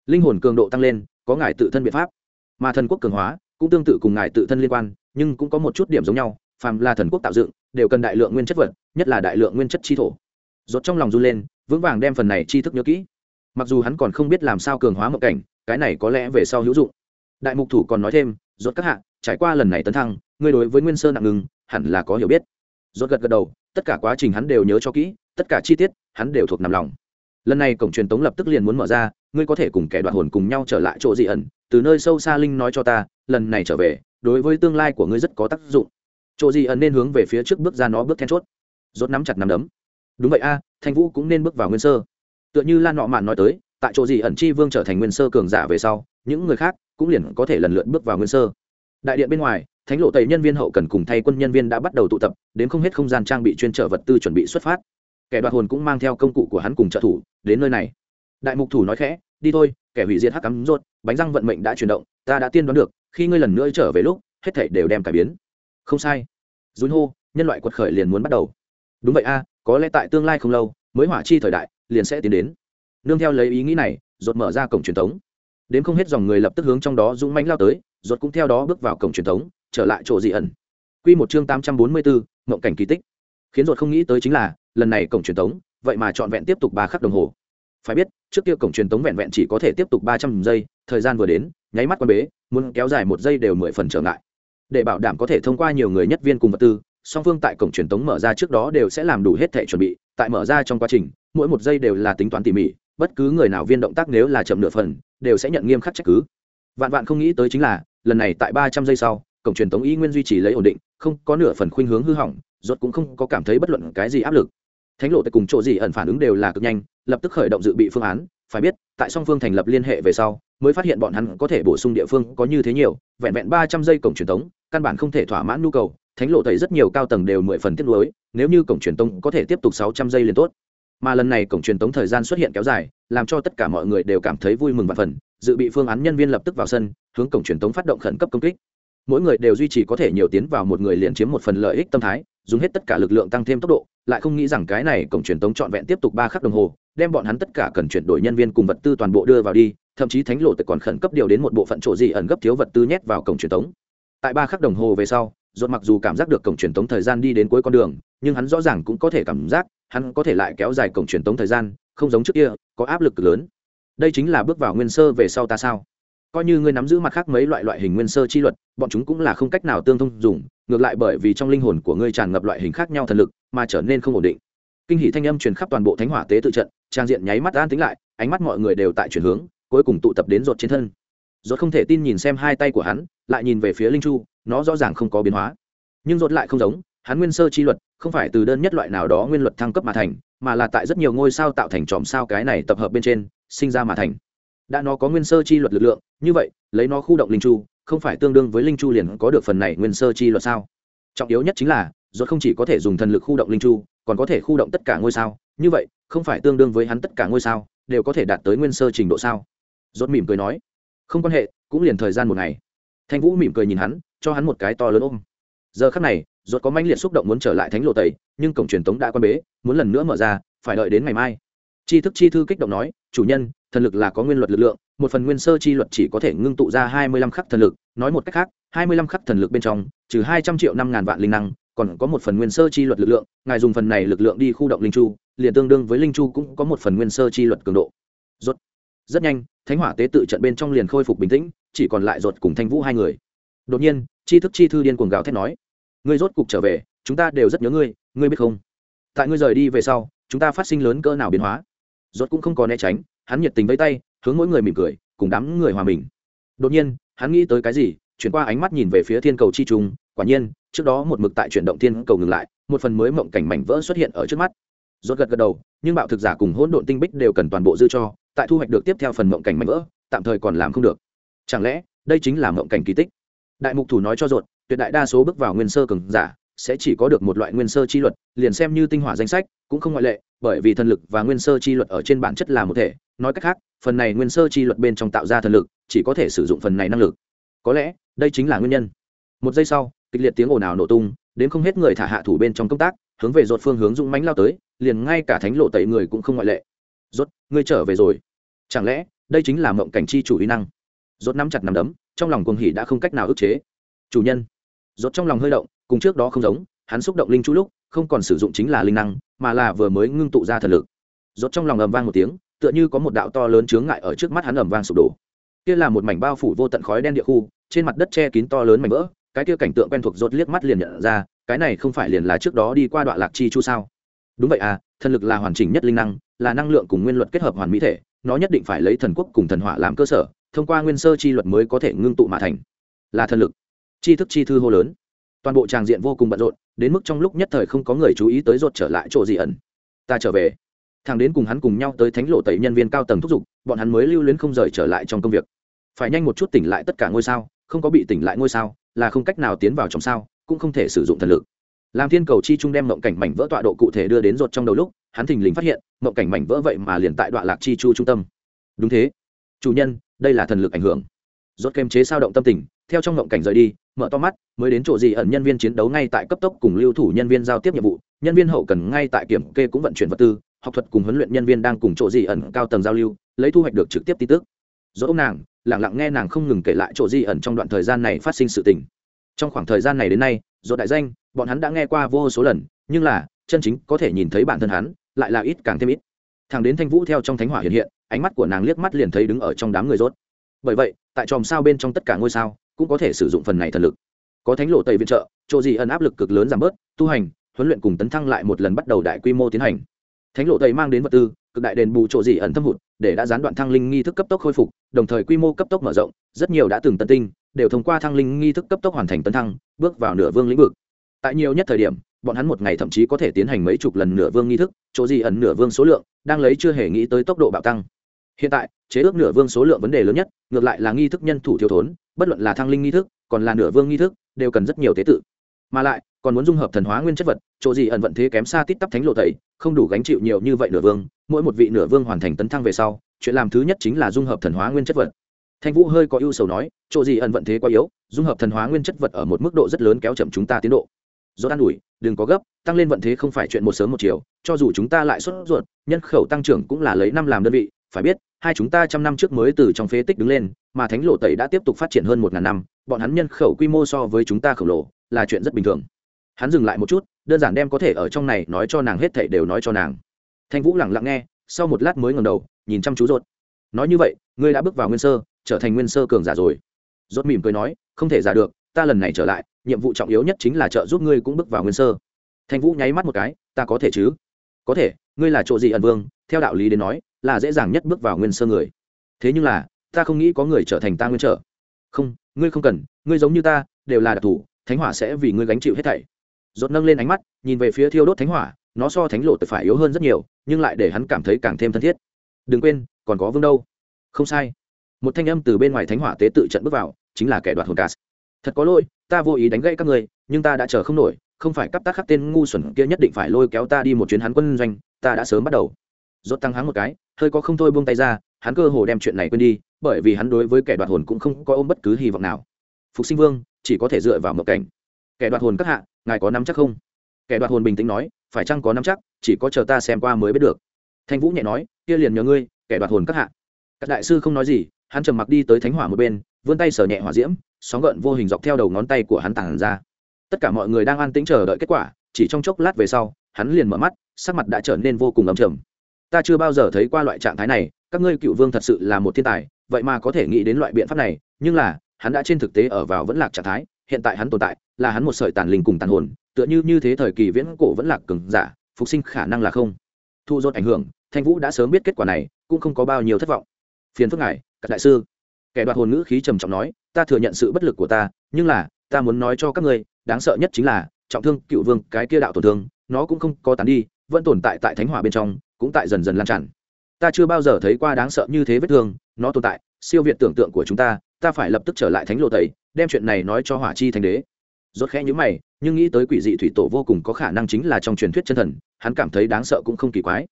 Linh hồn cường độ tăng lên, có ngài tự thân biện pháp. Mà thần quốc cường hóa cũng tương tự cùng ngài tự thân liên quan, nhưng cũng có một chút điểm giống nhau, phàm là thần quốc tạo dựng, đều cần đại lượng nguyên chất vật, nhất là đại lượng nguyên chất chi thổ. Rốt trong lòng run lên, vững vàng đem phần này chi thức nhớ kỹ. Mặc dù hắn còn không biết làm sao cường hóa mộng cảnh, cái này có lẽ về sau hữu dụng. Đại mục thủ còn nói thêm, rốt các hạ, trải qua lần này tấn thăng ngươi đối với nguyên sơ nặng ngừng, hẳn là có hiểu biết. Rốt gật gật đầu, tất cả quá trình hắn đều nhớ cho kỹ, tất cả chi tiết, hắn đều thuộc nằm lòng. Lần này cổng truyền tống lập tức liền muốn mở ra, ngươi có thể cùng kẻ đoạt hồn cùng nhau trở lại chỗ dị ẩn, từ nơi sâu xa linh nói cho ta, lần này trở về, đối với tương lai của ngươi rất có tác dụng. Chỗ dị ẩn nên hướng về phía trước bước ra nó bước then chốt. Rốt nắm chặt nắm đấm. Đúng vậy a, thanh vũ cũng nên bước vào nguyên sơ. Tựa như lan nọ mạn nói tới, tại chỗ dị ẩn chi vương trở thành nguyên sơ cường giả về sau, những người khác cũng liền có thể lần lượt bước vào nguyên sơ. Đại điện bên ngoài thánh lộ tẩy nhân viên hậu cần cùng thay quân nhân viên đã bắt đầu tụ tập, đến không hết không gian trang bị chuyên trở vật tư chuẩn bị xuất phát. Kẻ đoạt hồn cũng mang theo công cụ của hắn cùng trợ thủ, đến nơi này. Đại mục thủ nói khẽ, đi thôi, kẻ hủy diệt hắc cắm rốt, bánh răng vận mệnh đã chuyển động, ta đã tiên đoán được, khi ngươi lần nữa trở về lúc, hết thảy đều đem cải biến. Không sai. Dùn hô, nhân loại quật khởi liền muốn bắt đầu. Đúng vậy a, có lẽ tại tương lai không lâu, mới hỏa chi thời đại, liền sẽ tiến đến. Nương theo lấy ý nghĩ này rột mở ra cổng truyền thống. Đến không hết dòng người lập tức hướng trong đó dũng mãnh lao tới rột cũng theo đó bước vào cổng truyền thống trở lại chỗ dị ẩn. Quy một chương tám trăm bốn mươi bốn mộng cảnh kỳ tích. Khiến ruột không nghĩ tới chính là, lần này cổng truyền thống vậy mà trọn vẹn tiếp tục ba khắc đồng hồ. Phải biết, trước kia cổng truyền thống vẹn vẹn chỉ có thể tiếp tục ba trăm giây, thời gian vừa đến, nháy mắt quan bế, muốn kéo dài một giây đều mười phần trở ngại. Để bảo đảm có thể thông qua nhiều người nhất viên cùng vật tư, song phương tại cổng truyền thống mở ra trước đó đều sẽ làm đủ hết thể chuẩn bị, tại mở ra trong quá trình, mỗi một giây đều là tính toán tỉ mỉ, bất cứ người nào viên động tác nếu là chậm nửa phần, đều sẽ nhận nghiêm khắc trách cứ. Vạn vạn không nghĩ tới chính là, lần này tại ba trăm giây sau cổng truyền thống y nguyên duy trì lấy ổn định, không có nửa phần khuynh hướng hư hỏng, rốt cũng không có cảm thấy bất luận cái gì áp lực. Thánh lộ tại cùng chỗ gì ẩn phản ứng đều là cực nhanh, lập tức khởi động dự bị phương án, phải biết, tại song phương thành lập liên hệ về sau, mới phát hiện bọn hắn có thể bổ sung địa phương có như thế nhiều, vẹn vẹn ba trăm giây cổng truyền thống căn bản không thể thỏa mãn nhu cầu, thánh lộ tẩy rất nhiều cao tầng đều mười phần tiết lối nếu như cổng truyền tống có thể tiếp tục sáu trăm giây liền tốt. Mà lần này cổng truyền tống thời gian xuất hiện kéo dài, làm cho tất cả mọi người đều cảm thấy vui mừng và phần dự bị phương án nhân viên lập tức vào sân, hướng cổng truyền tống phát động khẩn cấp công kích mỗi người đều duy trì có thể nhiều tiến vào một người liền chiếm một phần lợi ích tâm thái, dùng hết tất cả lực lượng tăng thêm tốc độ, lại không nghĩ rằng cái này cổng truyền tống trọn vẹn tiếp tục ba khắc đồng hồ, đem bọn hắn tất cả cần chuyển đổi nhân viên cùng vật tư toàn bộ đưa vào đi, thậm chí thánh lộ tịch còn khẩn cấp điều đến một bộ phận chỗ gì ẩn gấp thiếu vật tư nhét vào cổng truyền tống. Tại ba khắc đồng hồ về sau dột mặc dù cảm giác được cổng truyền tống thời gian đi đến cuối con đường, nhưng hắn rõ ràng cũng có thể cảm giác, hắn có thể lại kéo dài cổng truyền tống thời gian, không giống trước kia, có áp lực lớn. Đây chính là bước vào nguyên sơ về sau ta sao? Coi như ngươi nắm giữ mặt khác mấy loại loại hình nguyên sơ chi luật, bọn chúng cũng là không cách nào tương thông dùng, ngược lại bởi vì trong linh hồn của ngươi tràn ngập loại hình khác nhau thần lực, mà trở nên không ổn định. Kinh hỷ thanh âm truyền khắp toàn bộ thánh hỏa tế tự trận, trang diện nháy mắt an tính lại, ánh mắt mọi người đều tại chuyển hướng, cuối cùng tụ tập đến rột trên thân. Rột không thể tin nhìn xem hai tay của hắn, lại nhìn về phía linh chu, nó rõ ràng không có biến hóa. Nhưng rột lại không giống, hắn nguyên sơ chi luật, không phải từ đơn nhất loại nào đó nguyên luật thăng cấp mà thành, mà là tại rất nhiều ngôi sao tạo thành tròm sao cái này tập hợp bên trên, sinh ra mà thành đã nó có nguyên sơ chi luật lực lượng, như vậy, lấy nó khu động linh chu, không phải tương đương với linh chu liền có được phần này nguyên sơ chi luật sao? Trọng yếu nhất chính là, ruột không chỉ có thể dùng thần lực khu động linh chu, còn có thể khu động tất cả ngôi sao. Như vậy, không phải tương đương với hắn tất cả ngôi sao đều có thể đạt tới nguyên sơ trình độ sao? Ruột mỉm cười nói. Không quan hệ, cũng liền thời gian một ngày. Thanh vũ mỉm cười nhìn hắn, cho hắn một cái to lớn ôm. Giờ khắc này, ruột có mãnh liệt xúc động muốn trở lại thánh lộ tẩy, nhưng cổng truyền tống đã quan bế, muốn lần nữa mở ra, phải đợi đến ngày mai. Chi thức chi thư kích động nói, chủ nhân thần lực là có nguyên luật lực lượng, một phần nguyên sơ chi luật chỉ có thể ngưng tụ ra hai mươi lăm khắc thần lực. Nói một cách khác, hai mươi lăm khắc thần lực bên trong, trừ hai trăm triệu năm ngàn vạn linh năng, còn có một phần nguyên sơ chi luật lực lượng, ngài dùng phần này lực lượng đi khu động linh chu, liền tương đương với linh chu cũng có một phần nguyên sơ chi luật cường độ. Rốt. Rất nhanh, thánh hỏa tế tự trận bên trong liền khôi phục bình tĩnh, chỉ còn lại rột cùng thanh vũ hai người. Đột nhiên, chi thức chi thư điên cuồng gào thét nói, ngươi rốt cục trở về, chúng ta đều rất nhớ ngươi ngươi biết không? Tại ngươi rời đi về sau, chúng ta phát sinh lớn cỡ nào biến hóa? Rốt cũng không có né tránh, hắn nhiệt tình với tay, hướng mỗi người mỉm cười, cùng đám người hòa mình. Đột nhiên, hắn nghĩ tới cái gì, chuyển qua ánh mắt nhìn về phía thiên cầu chi trung, quả nhiên, trước đó một mực tại chuyển động thiên cầu ngừng lại, một phần mới mộng cảnh mảnh vỡ xuất hiện ở trước mắt. Rốt gật gật đầu, nhưng bạo thực giả cùng hỗn độn tinh bích đều cần toàn bộ dư cho, tại thu hoạch được tiếp theo phần mộng cảnh mảnh vỡ, tạm thời còn làm không được. Chẳng lẽ, đây chính là mộng cảnh kỳ tích? Đại mục thủ nói cho rốt, tuyệt đại đa số bước vào nguyên sơ cường giả sẽ chỉ có được một loại nguyên sơ chi luật, liền xem như tinh hỏa danh sách, cũng không ngoại lệ, bởi vì thần lực và nguyên sơ chi luật ở trên bản chất là một thể. Nói cách khác, phần này nguyên sơ chi luật bên trong tạo ra thần lực, chỉ có thể sử dụng phần này năng lực. Có lẽ, đây chính là nguyên nhân. Một giây sau, kịch liệt tiếng ồn ào nổ tung, đến không hết người thả hạ thủ bên trong công tác, hướng về rột phương hướng dũng mánh lao tới, liền ngay cả thánh lộ tẩy người cũng không ngoại lệ. Rốt ngươi trở về rồi. Chẳng lẽ, đây chính là mộng cảnh chi chủ uy năng? Rốt nắm chặt nắm đấm, trong lòng cuồng hỉ đã không cách nào ức chế. Chủ nhân rốt trong lòng hơi động, cùng trước đó không giống, hắn xúc động linh chú lúc, không còn sử dụng chính là linh năng, mà là vừa mới ngưng tụ ra thần lực. Rốt trong lòng ầm vang một tiếng, tựa như có một đạo to lớn chướng ngại ở trước mắt hắn ầm vang sụp đổ. Kia là một mảnh bao phủ vô tận khói đen địa khu, trên mặt đất che kín to lớn mảnh vỡ, cái kia cảnh tượng quen thuộc rốt liếc mắt liền nhận ra, cái này không phải liền là trước đó đi qua đoạn lạc chi chu sao? Đúng vậy à thần lực là hoàn chỉnh nhất linh năng, là năng lượng cùng nguyên luật kết hợp hoàn mỹ thể, nó nhất định phải lấy thần quốc cùng thần hỏa làm cơ sở, thông qua nguyên sơ chi luật mới có thể ngưng tụ mà thành. Là thần lực chi thức chi thư hô lớn. Toàn bộ tràng diện vô cùng bận rộn, đến mức trong lúc nhất thời không có người chú ý tới rột trở lại chỗ gì ẩn. Ta trở về. Thằng đến cùng hắn cùng nhau tới thánh lộ tẩy nhân viên cao tầng thúc giục, bọn hắn mới lưu luyến không rời trở lại trong công việc. Phải nhanh một chút tỉnh lại tất cả ngôi sao, không có bị tỉnh lại ngôi sao, là không cách nào tiến vào trong sao, cũng không thể sử dụng thần lực. Làm thiên cầu chi trung đem mộng cảnh mảnh vỡ tọa độ cụ thể đưa đến rột trong đầu lúc, hắn thình lình phát hiện, mộng cảnh mảnh vỡ vậy mà liền tại đoạn lạc chi chu trung tâm. Đúng thế. Chủ nhân, đây là thần lực ảnh hưởng. Rốt kềm chế sao động tâm tình, theo trong mộng cảnh rời đi mở to mắt, mới đến chỗ gì ẩn nhân viên chiến đấu ngay tại cấp tốc cùng lưu thủ nhân viên giao tiếp nhiệm vụ. Nhân viên hậu cần ngay tại kiểm kê cũng vận chuyển vật tư, học thuật cùng huấn luyện nhân viên đang cùng chỗ gì ẩn cao tầng giao lưu, lấy thu hoạch được trực tiếp tin tức. Dỗ ông nàng lẳng lặng nghe nàng không ngừng kể lại chỗ gì ẩn trong đoạn thời gian này phát sinh sự tình. Trong khoảng thời gian này đến nay dỗ đại danh, bọn hắn đã nghe qua vô số lần, nhưng là, chân chính có thể nhìn thấy bản thân hắn, lại là ít càng thêm ít. Thằng đến thanh vũ theo trong thánh hỏa hiện hiện, ánh mắt của nàng liếc mắt liền thấy đứng ở trong đám người rốt. Bởi vậy, tại tròm sao bên trong tất cả ngôi sao cũng có thể sử dụng phần này thần lực. Có thánh lộ tây viện trợ, chỗ gì ẩn áp lực cực lớn giảm bớt, tu hành, huấn luyện cùng tấn thăng lại một lần bắt đầu đại quy mô tiến hành. Thánh lộ tây mang đến vật tư, cực đại đền bù chỗ gì ẩn thâm hụt, để đã gián đoạn thăng linh nghi thức cấp tốc khôi phục, đồng thời quy mô cấp tốc mở rộng, rất nhiều đã từng tân tinh, đều thông qua thăng linh nghi thức cấp tốc hoàn thành tấn thăng, bước vào nửa vương lĩnh vực. Tại nhiều nhất thời điểm, bọn hắn một ngày thậm chí có thể tiến hành mấy chục lần nửa vương nghi thức, chỗ gì ẩn nửa vương số lượng đang lấy chưa hề nghĩ tới tốc độ bạo tăng. Hiện tại, chế ước nửa vương số lượng vấn đề lớn nhất, ngược lại là nghi thức nhân thủ thiếu thốn bất luận là thăng linh nghi thức, còn là nửa vương nghi thức, đều cần rất nhiều tế tự. Mà lại, còn muốn dung hợp thần hóa nguyên chất vật, chỗ gì ẩn vận thế kém xa tít tắp thánh lộ thầy không đủ gánh chịu nhiều như vậy nửa vương, mỗi một vị nửa vương hoàn thành tấn thăng về sau, chuyện làm thứ nhất chính là dung hợp thần hóa nguyên chất vật. Thanh vũ hơi có ưu sầu nói, chỗ gì ẩn vận thế quá yếu, dung hợp thần hóa nguyên chất vật ở một mức độ rất lớn kéo chậm chúng ta tiến độ. Do an ủi, đừng có gấp, tăng lên vận thế không phải chuyện một sớm một chiều, cho dù chúng ta lại xuất ruột, nhân khẩu tăng trưởng cũng là lấy năm làm đơn vị phải biết, hai chúng ta trăm năm trước mới từ trong phế tích đứng lên, mà thánh lộ tẩy đã tiếp tục phát triển hơn một ngàn năm, bọn hắn nhân khẩu quy mô so với chúng ta khổng lồ, là chuyện rất bình thường. Hắn dừng lại một chút, đơn giản đem có thể ở trong này nói cho nàng hết thảy đều nói cho nàng. Thanh vũ lẳng lặng nghe, sau một lát mới ngầm đầu, nhìn chăm chú rốt. Nói như vậy, ngươi đã bước vào nguyên sơ, trở thành nguyên sơ cường giả rồi. Rốt mỉm cười nói, không thể giả được, ta lần này trở lại, nhiệm vụ trọng yếu nhất chính là trợ giúp ngươi cũng bước vào nguyên sơ. Thanh vũ nháy mắt một cái, ta có thể chứ? Có thể, ngươi là chỗ gì ẩn vương, theo đạo lý đến nói là dễ dàng nhất bước vào nguyên sơ người. Thế nhưng là ta không nghĩ có người trở thành ta nguyên trở. Không ngươi không cần ngươi giống như ta đều là đặc thù thánh hỏa sẽ vì ngươi gánh chịu hết thảy. Dột nâng lên ánh mắt nhìn về phía thiêu đốt thánh hỏa nó so thánh lộ phải yếu hơn rất nhiều nhưng lại để hắn cảm thấy càng thêm thân thiết. Đừng quên còn có vương đâu. Không sai. Một thanh âm từ bên ngoài thánh hỏa tế tự trận bước vào chính là kẻ đoạt hồn cát. thật có lỗi ta vô ý đánh gãy các người, nhưng ta đã chờ không nổi không phải cấp tác khắc tên ngu xuẩn kia nhất định phải lôi kéo ta đi một chuyến hắn quân doanh ta đã sớm bắt đầu rốt tăng hắn một cái, hơi có không thôi buông tay ra, hắn cơ hồ đem chuyện này quên đi, bởi vì hắn đối với kẻ đoạt hồn cũng không có ôm bất cứ hy vọng nào. Phục sinh vương, chỉ có thể dựa vào một cảnh. Kẻ đoạt hồn các hạ, ngài có nắm chắc không? Kẻ đoạt hồn bình tĩnh nói, phải chăng có nắm chắc, chỉ có chờ ta xem qua mới biết được. Thanh vũ nhẹ nói, kia liền nhờ ngươi, kẻ đoạt hồn các hạ. Các đại sư không nói gì, hắn trầm mặc đi tới thánh hỏa một bên, vươn tay sờ nhẹ hỏa diễm, sóng gợn vô hình dọc theo đầu ngón tay của hắn tản ra. Tất cả mọi người đang an tĩnh chờ đợi kết quả, chỉ trong chốc lát về sau, hắn liền mở mắt, sắc mặt đã trở nên vô cùng ấm trầm ta chưa bao giờ thấy qua loại trạng thái này, các ngươi cựu vương thật sự là một thiên tài, vậy mà có thể nghĩ đến loại biện pháp này, nhưng là, hắn đã trên thực tế ở vào vẫn lạc trạng thái, hiện tại hắn tồn tại, là hắn một sợi tàn linh cùng tàn hồn, tựa như như thế thời kỳ viễn cổ vẫn lạc cứng giả, phục sinh khả năng là không. Thu dốt ảnh hưởng, thanh vũ đã sớm biết kết quả này, cũng không có bao nhiêu thất vọng. Phiền phức ngài, các đại sư. Kẻ đoạt hồn ngữ khí trầm trọng nói, ta thừa nhận sự bất lực của ta, nhưng là, ta muốn nói cho các ngươi, đáng sợ nhất chính là, trọng thương cựu vương, cái kia đạo tổn thương, nó cũng không có tán đi vẫn tồn tại tại thánh hỏa bên trong, cũng tại dần dần lan tràn. Ta chưa bao giờ thấy qua đáng sợ như thế vết thương, nó tồn tại, siêu việt tưởng tượng của chúng ta ta phải lập tức trở lại thánh lộ tẩy, đem chuyện này nói cho hỏa chi thánh đế. Rốt khẽ nhíu mày, nhưng nghĩ tới quỷ dị thủy tổ vô cùng có khả năng chính là trong truyền thuyết chân thần, hắn cảm thấy đáng sợ cũng không kỳ quái.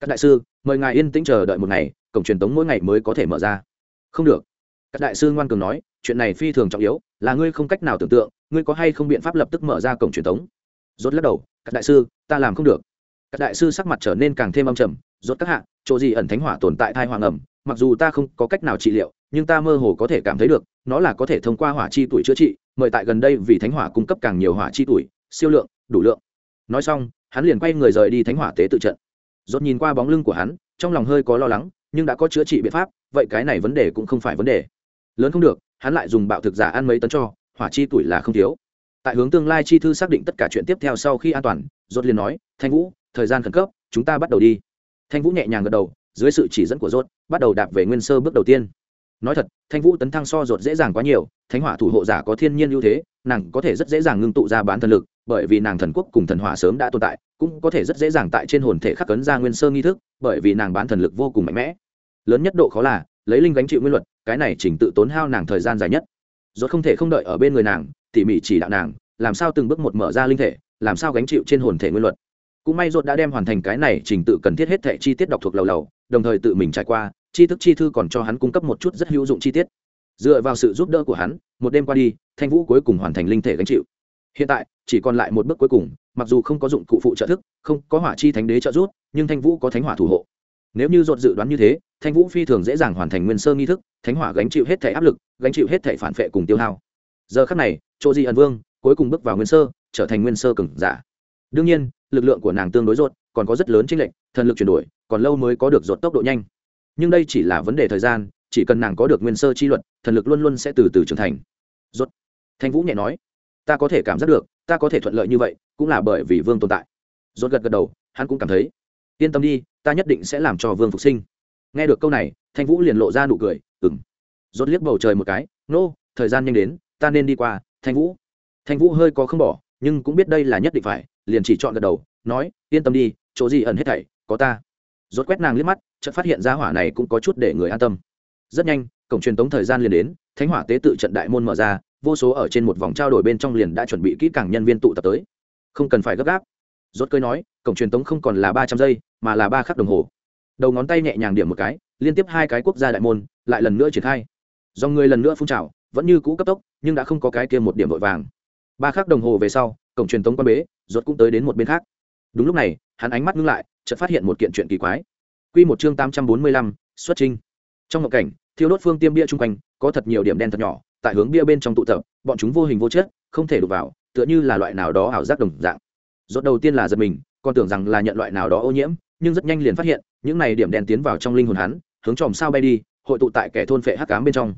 Các đại sư, mời ngài yên tĩnh chờ đợi một ngày, cổng truyền tống mỗi ngày mới có thể mở ra. Không được. Các đại sư ngoan cường nói, chuyện này phi thường trọng yếu, là ngươi không cách nào tưởng tượng, ngươi có hay không biện pháp lập tức mở ra cổng truyền tống? Rốt lắc đầu, các đại sư, ta làm không được các đại sư sắc mặt trở nên càng thêm âm trầm, rốt các hạ, chỗ gì ẩn thánh hỏa tồn tại thai hoàng ẩm, mặc dù ta không có cách nào trị liệu, nhưng ta mơ hồ có thể cảm thấy được, nó là có thể thông qua hỏa chi tuổi chữa trị, mời tại gần đây vì thánh hỏa cung cấp càng nhiều hỏa chi tuổi, siêu lượng, đủ lượng. Nói xong, hắn liền quay người rời đi thánh hỏa tế tự trận. Rốt nhìn qua bóng lưng của hắn, trong lòng hơi có lo lắng, nhưng đã có chữa trị biện pháp, vậy cái này vấn đề cũng không phải vấn đề. Lớn không được, hắn lại dùng bạo thực giả ăn mấy tấn cho, hỏa chi tuổi là không thiếu. Tại hướng tương lai chi thư xác định tất cả chuyện tiếp theo sau khi an toàn, rốt liền nói, thanh vũ thời gian khẩn cấp, chúng ta bắt đầu đi. Thanh vũ nhẹ nhàng gật đầu, dưới sự chỉ dẫn của rốt, bắt đầu đạp về nguyên sơ bước đầu tiên. Nói thật, thanh vũ tấn thăng so rột dễ dàng quá nhiều, thánh hỏa thủ hộ giả có thiên nhiên ưu thế, nàng có thể rất dễ dàng ngưng tụ ra bán thần lực, bởi vì nàng thần quốc cùng thần hỏa sớm đã tồn tại, cũng có thể rất dễ dàng tại trên hồn thể khắc cấn ra nguyên sơ nghi thức, bởi vì nàng bán thần lực vô cùng mạnh mẽ. Lớn nhất độ khó là, lấy linh gánh chịu nguyên luật, cái này chỉnh tự tốn hao nàng thời gian dài nhất. Rốt không thể không đợi ở bên người nàng, tỉ mỉ chỉ đạo nàng, làm sao từng bước một mở ra linh thể, làm sao gánh chịu trên hồn thể nguyên luật cũng may rốt đã đem hoàn thành cái này trình tự cần thiết hết thảy chi tiết đọc thuộc lầu lầu, đồng thời tự mình trải qua chi thức chi thư còn cho hắn cung cấp một chút rất hữu dụng chi tiết. Dựa vào sự giúp đỡ của hắn, một đêm qua đi, thanh vũ cuối cùng hoàn thành linh thể gánh chịu. Hiện tại, chỉ còn lại một bước cuối cùng, mặc dù không có dụng cụ phụ trợ thức, không có hỏa chi thánh đế trợ giúp, nhưng thanh vũ có thánh hỏa thủ hộ. Nếu như dột dự đoán như thế, thanh vũ phi thường dễ dàng hoàn thành nguyên sơ nghi thức, thánh hỏa gánh chịu hết thể áp lực, gánh chịu hết thể phản vệ cùng tiêu hao. Giờ khắc này, chỗ di ẩn vương, cuối cùng bước vào nguyên sơ, trở thành nguyên sơ cừng giả. Đương nhiên lực lượng của nàng tương đối rột còn có rất lớn chênh lệch, thần lực chuyển đổi, còn lâu mới có được rột tốc độ nhanh. Nhưng đây chỉ là vấn đề thời gian, chỉ cần nàng có được nguyên sơ chi luật, thần lực luôn luôn sẽ từ từ trưởng thành. Rốt. Thanh vũ nhẹ nói, ta có thể cảm giác được, ta có thể thuận lợi như vậy, cũng là bởi vì vương tồn tại. Rốt gật gật đầu, hắn cũng cảm thấy, yên tâm đi, ta nhất định sẽ làm cho vương phục sinh. Nghe được câu này, thanh vũ liền lộ ra nụ cười ừng rốt liếc bầu trời một cái, nô, thời gian nhanh đến, ta nên đi qua, thanh vũ. Thanh vũ hơi có không bỏ, nhưng cũng biết đây là nhất định phải liền chỉ chọn gật đầu, nói, yên tâm đi, chỗ gì ẩn hết thảy, có ta. Rốt quét nàng liếc mắt, chợt phát hiện ra hỏa này cũng có chút để người an tâm. Rất nhanh, cổng truyền tống thời gian liền đến, thánh hỏa tế tự trận đại môn mở ra, vô số ở trên một vòng trao đổi bên trong liền đã chuẩn bị kỹ càng nhân viên tụ tập tới. Không cần phải gấp gáp. Rốt cơi nói, cổng truyền tống không còn là ba trăm giây, mà là ba khắc đồng hồ. Đầu ngón tay nhẹ nhàng điểm một cái, liên tiếp hai cái quốc gia đại môn, lại lần nữa triển khai. Do người lần nữa phun trào, vẫn như cũ cấp tốc, nhưng đã không có cái kia một điểm vội vàng. Ba khắc đồng hồ về sau cổng truyền tống quan bế, rốt cũng tới đến một bên khác. Đúng lúc này, hắn ánh mắt ngưng lại, chợt phát hiện một kiện chuyện kỳ quái. Quy một chương tám trăm bốn mươi lăm, xuất trình trong một cảnh, thiêu đốt phương tiêm bia chung quanh, có thật nhiều điểm đen thật nhỏ, tại hướng bia bên trong tụ tập, bọn chúng vô hình vô chất, không thể đụng vào, tựa như là loại nào đó ảo giác đồng dạng. Rốt đầu tiên là giật mình, còn tưởng rằng là nhận loại nào đó ô nhiễm, nhưng rất nhanh liền phát hiện, những này điểm đen tiến vào trong linh hồn hắn, hướng tròm sao bay đi, hội tụ tại kẻ thôn phệ hắc ám bên trong.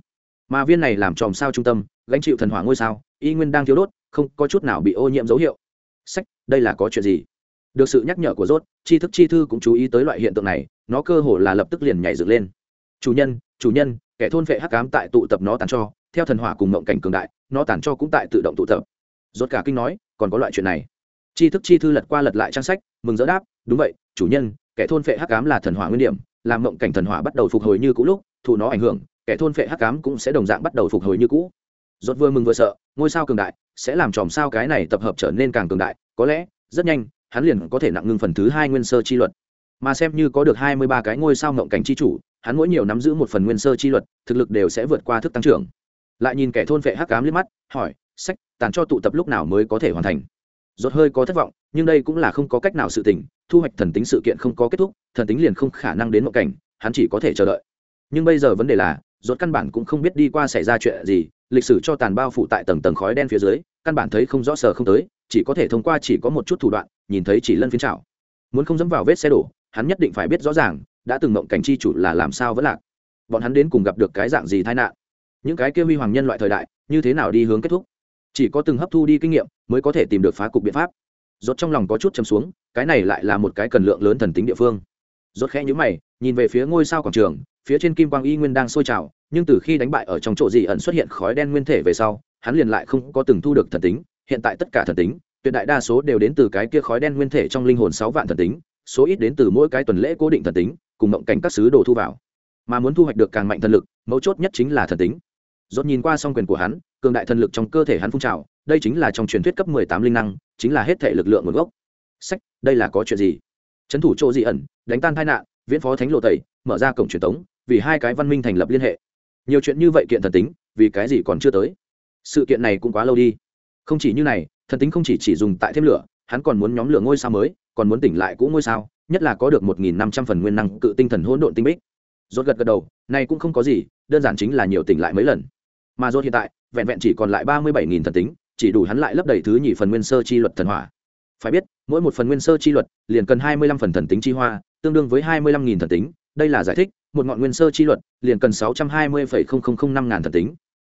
Mà viên này làm tròm sao trung tâm, gánh chịu thần hỏa ngôi sao, y nguyên đang thiếu đốt không có chút nào bị ô nhiễm dấu hiệu. Sách, đây là có chuyện gì? Được sự nhắc nhở của rốt, tri thức chi thư cũng chú ý tới loại hiện tượng này, nó cơ hồ là lập tức liền nhảy dựng lên. Chủ nhân chủ nhân, kẻ thôn vệ hắc ám tại tụ tập nó tàn cho, theo thần hỏa cùng mộng cảnh cường đại, nó tàn cho cũng tại tự động tụ tập. Rốt cả kinh nói, còn có loại chuyện này. Tri thức chi thư lật qua lật lại trang sách, mừng dỡ đáp, đúng vậy, chủ nhân, kẻ thôn vệ hắc ám là thần hỏa nguyên điểm, làm mộng cảnh thần hỏa bắt đầu phục hồi như cũ lúc, thụ nó ảnh hưởng, kẻ thôn vệ hắc ám cũng sẽ đồng dạng bắt đầu phục hồi như cũ rốt vừa mừng vừa sợ, ngôi sao cường đại, sẽ làm tròm sao cái này tập hợp trở nên càng cường đại, có lẽ, rất nhanh, hắn liền có thể nặng ngưng phần thứ hai nguyên sơ chi luật. Mà xem như có được hai mươi ba cái ngôi sao ngộng cảnh chi chủ, hắn mỗi nhiều nắm giữ một phần nguyên sơ chi luật, thực lực đều sẽ vượt qua thức tăng trưởng. Lại nhìn kẻ thôn vệ hắc cám liếc mắt, hỏi, sách, tàn cho tụ tập lúc nào mới có thể hoàn thành? Rốt hơi có thất vọng, nhưng đây cũng là không có cách nào sự tình, thu hoạch thần tính sự kiện không có kết thúc, thần tính liền không khả năng đến mộng cảnh, hắn chỉ có thể chờ đợi. Nhưng bây giờ vấn đề là, rốt căn bản cũng không biết đi qua xảy ra chuyện gì lịch sử cho tàn bao phủ tại tầng tầng khói đen phía dưới, căn bản thấy không rõ sở không tới, chỉ có thể thông qua chỉ có một chút thủ đoạn, nhìn thấy chỉ lân phiến trào muốn không dẫm vào vết xe đổ, hắn nhất định phải biết rõ ràng, đã từng mộng cảnh chi chủ là làm sao vẫn lạc. Bọn hắn đến cùng gặp được cái dạng gì tai nạn? Những cái kia huy hoàng nhân loại thời đại, như thế nào đi hướng kết thúc? Chỉ có từng hấp thu đi kinh nghiệm, mới có thể tìm được phá cục biện pháp. Rốt trong lòng có chút chầm xuống, cái này lại là một cái cần lượng lớn thần tính địa phương. Rốt khẽ nhíu mày nhìn về phía ngôi sao quảng trường, phía trên kim quang y nguyên đang sôi trào, nhưng từ khi đánh bại ở trong chỗ gì ẩn xuất hiện khói đen nguyên thể về sau, hắn liền lại không có từng thu được thần tính, hiện tại tất cả thần tính, tuyệt đại đa số đều đến từ cái kia khói đen nguyên thể trong linh hồn sáu vạn thần tính, số ít đến từ mỗi cái tuần lễ cố định thần tính, cùng mộng cảnh các sứ đồ thu vào. Mà muốn thu hoạch được càng mạnh thần lực, mấu chốt nhất chính là thần tính. Dốt nhìn qua song quyền của hắn, cường đại thần lực trong cơ thể hắn phun trào, đây chính là trong truyền thuyết cấp mười tám linh năng, chính là hết thể lực lượng nguồn gốc. Sách, đây là có chuyện gì? Trấn thủ chỗ dị ẩn, đánh tan tai nạn viễn phó thánh lộ tẩy, mở ra cổng truyền tống, vì hai cái văn minh thành lập liên hệ. Nhiều chuyện như vậy kiện thần tính, vì cái gì còn chưa tới? Sự kiện này cũng quá lâu đi. Không chỉ như này, thần tính không chỉ chỉ dùng tại thêm lửa, hắn còn muốn nhóm lửa ngôi sao mới, còn muốn tỉnh lại cũ ngôi sao, nhất là có được một nghìn năm trăm phần nguyên năng cự tinh thần hỗn độn tinh bích. Rốt gật gật đầu, này cũng không có gì, đơn giản chính là nhiều tỉnh lại mấy lần. Mà rốt hiện tại, vẹn vẹn chỉ còn lại ba mươi bảy nghìn thần tính, chỉ đủ hắn lại lấp đầy thứ nhị phần nguyên sơ chi luật thần hỏa. Phải biết, mỗi một phần nguyên sơ chi luật, liền cần hai mươi lăm phần thần tính chi hoa tương đương với hai mươi lăm nghìn thần tính, đây là giải thích, một ngọn nguyên sơ chi luật, liền cần sáu trăm hai mươi phẩy không không không năm ngàn thần tính.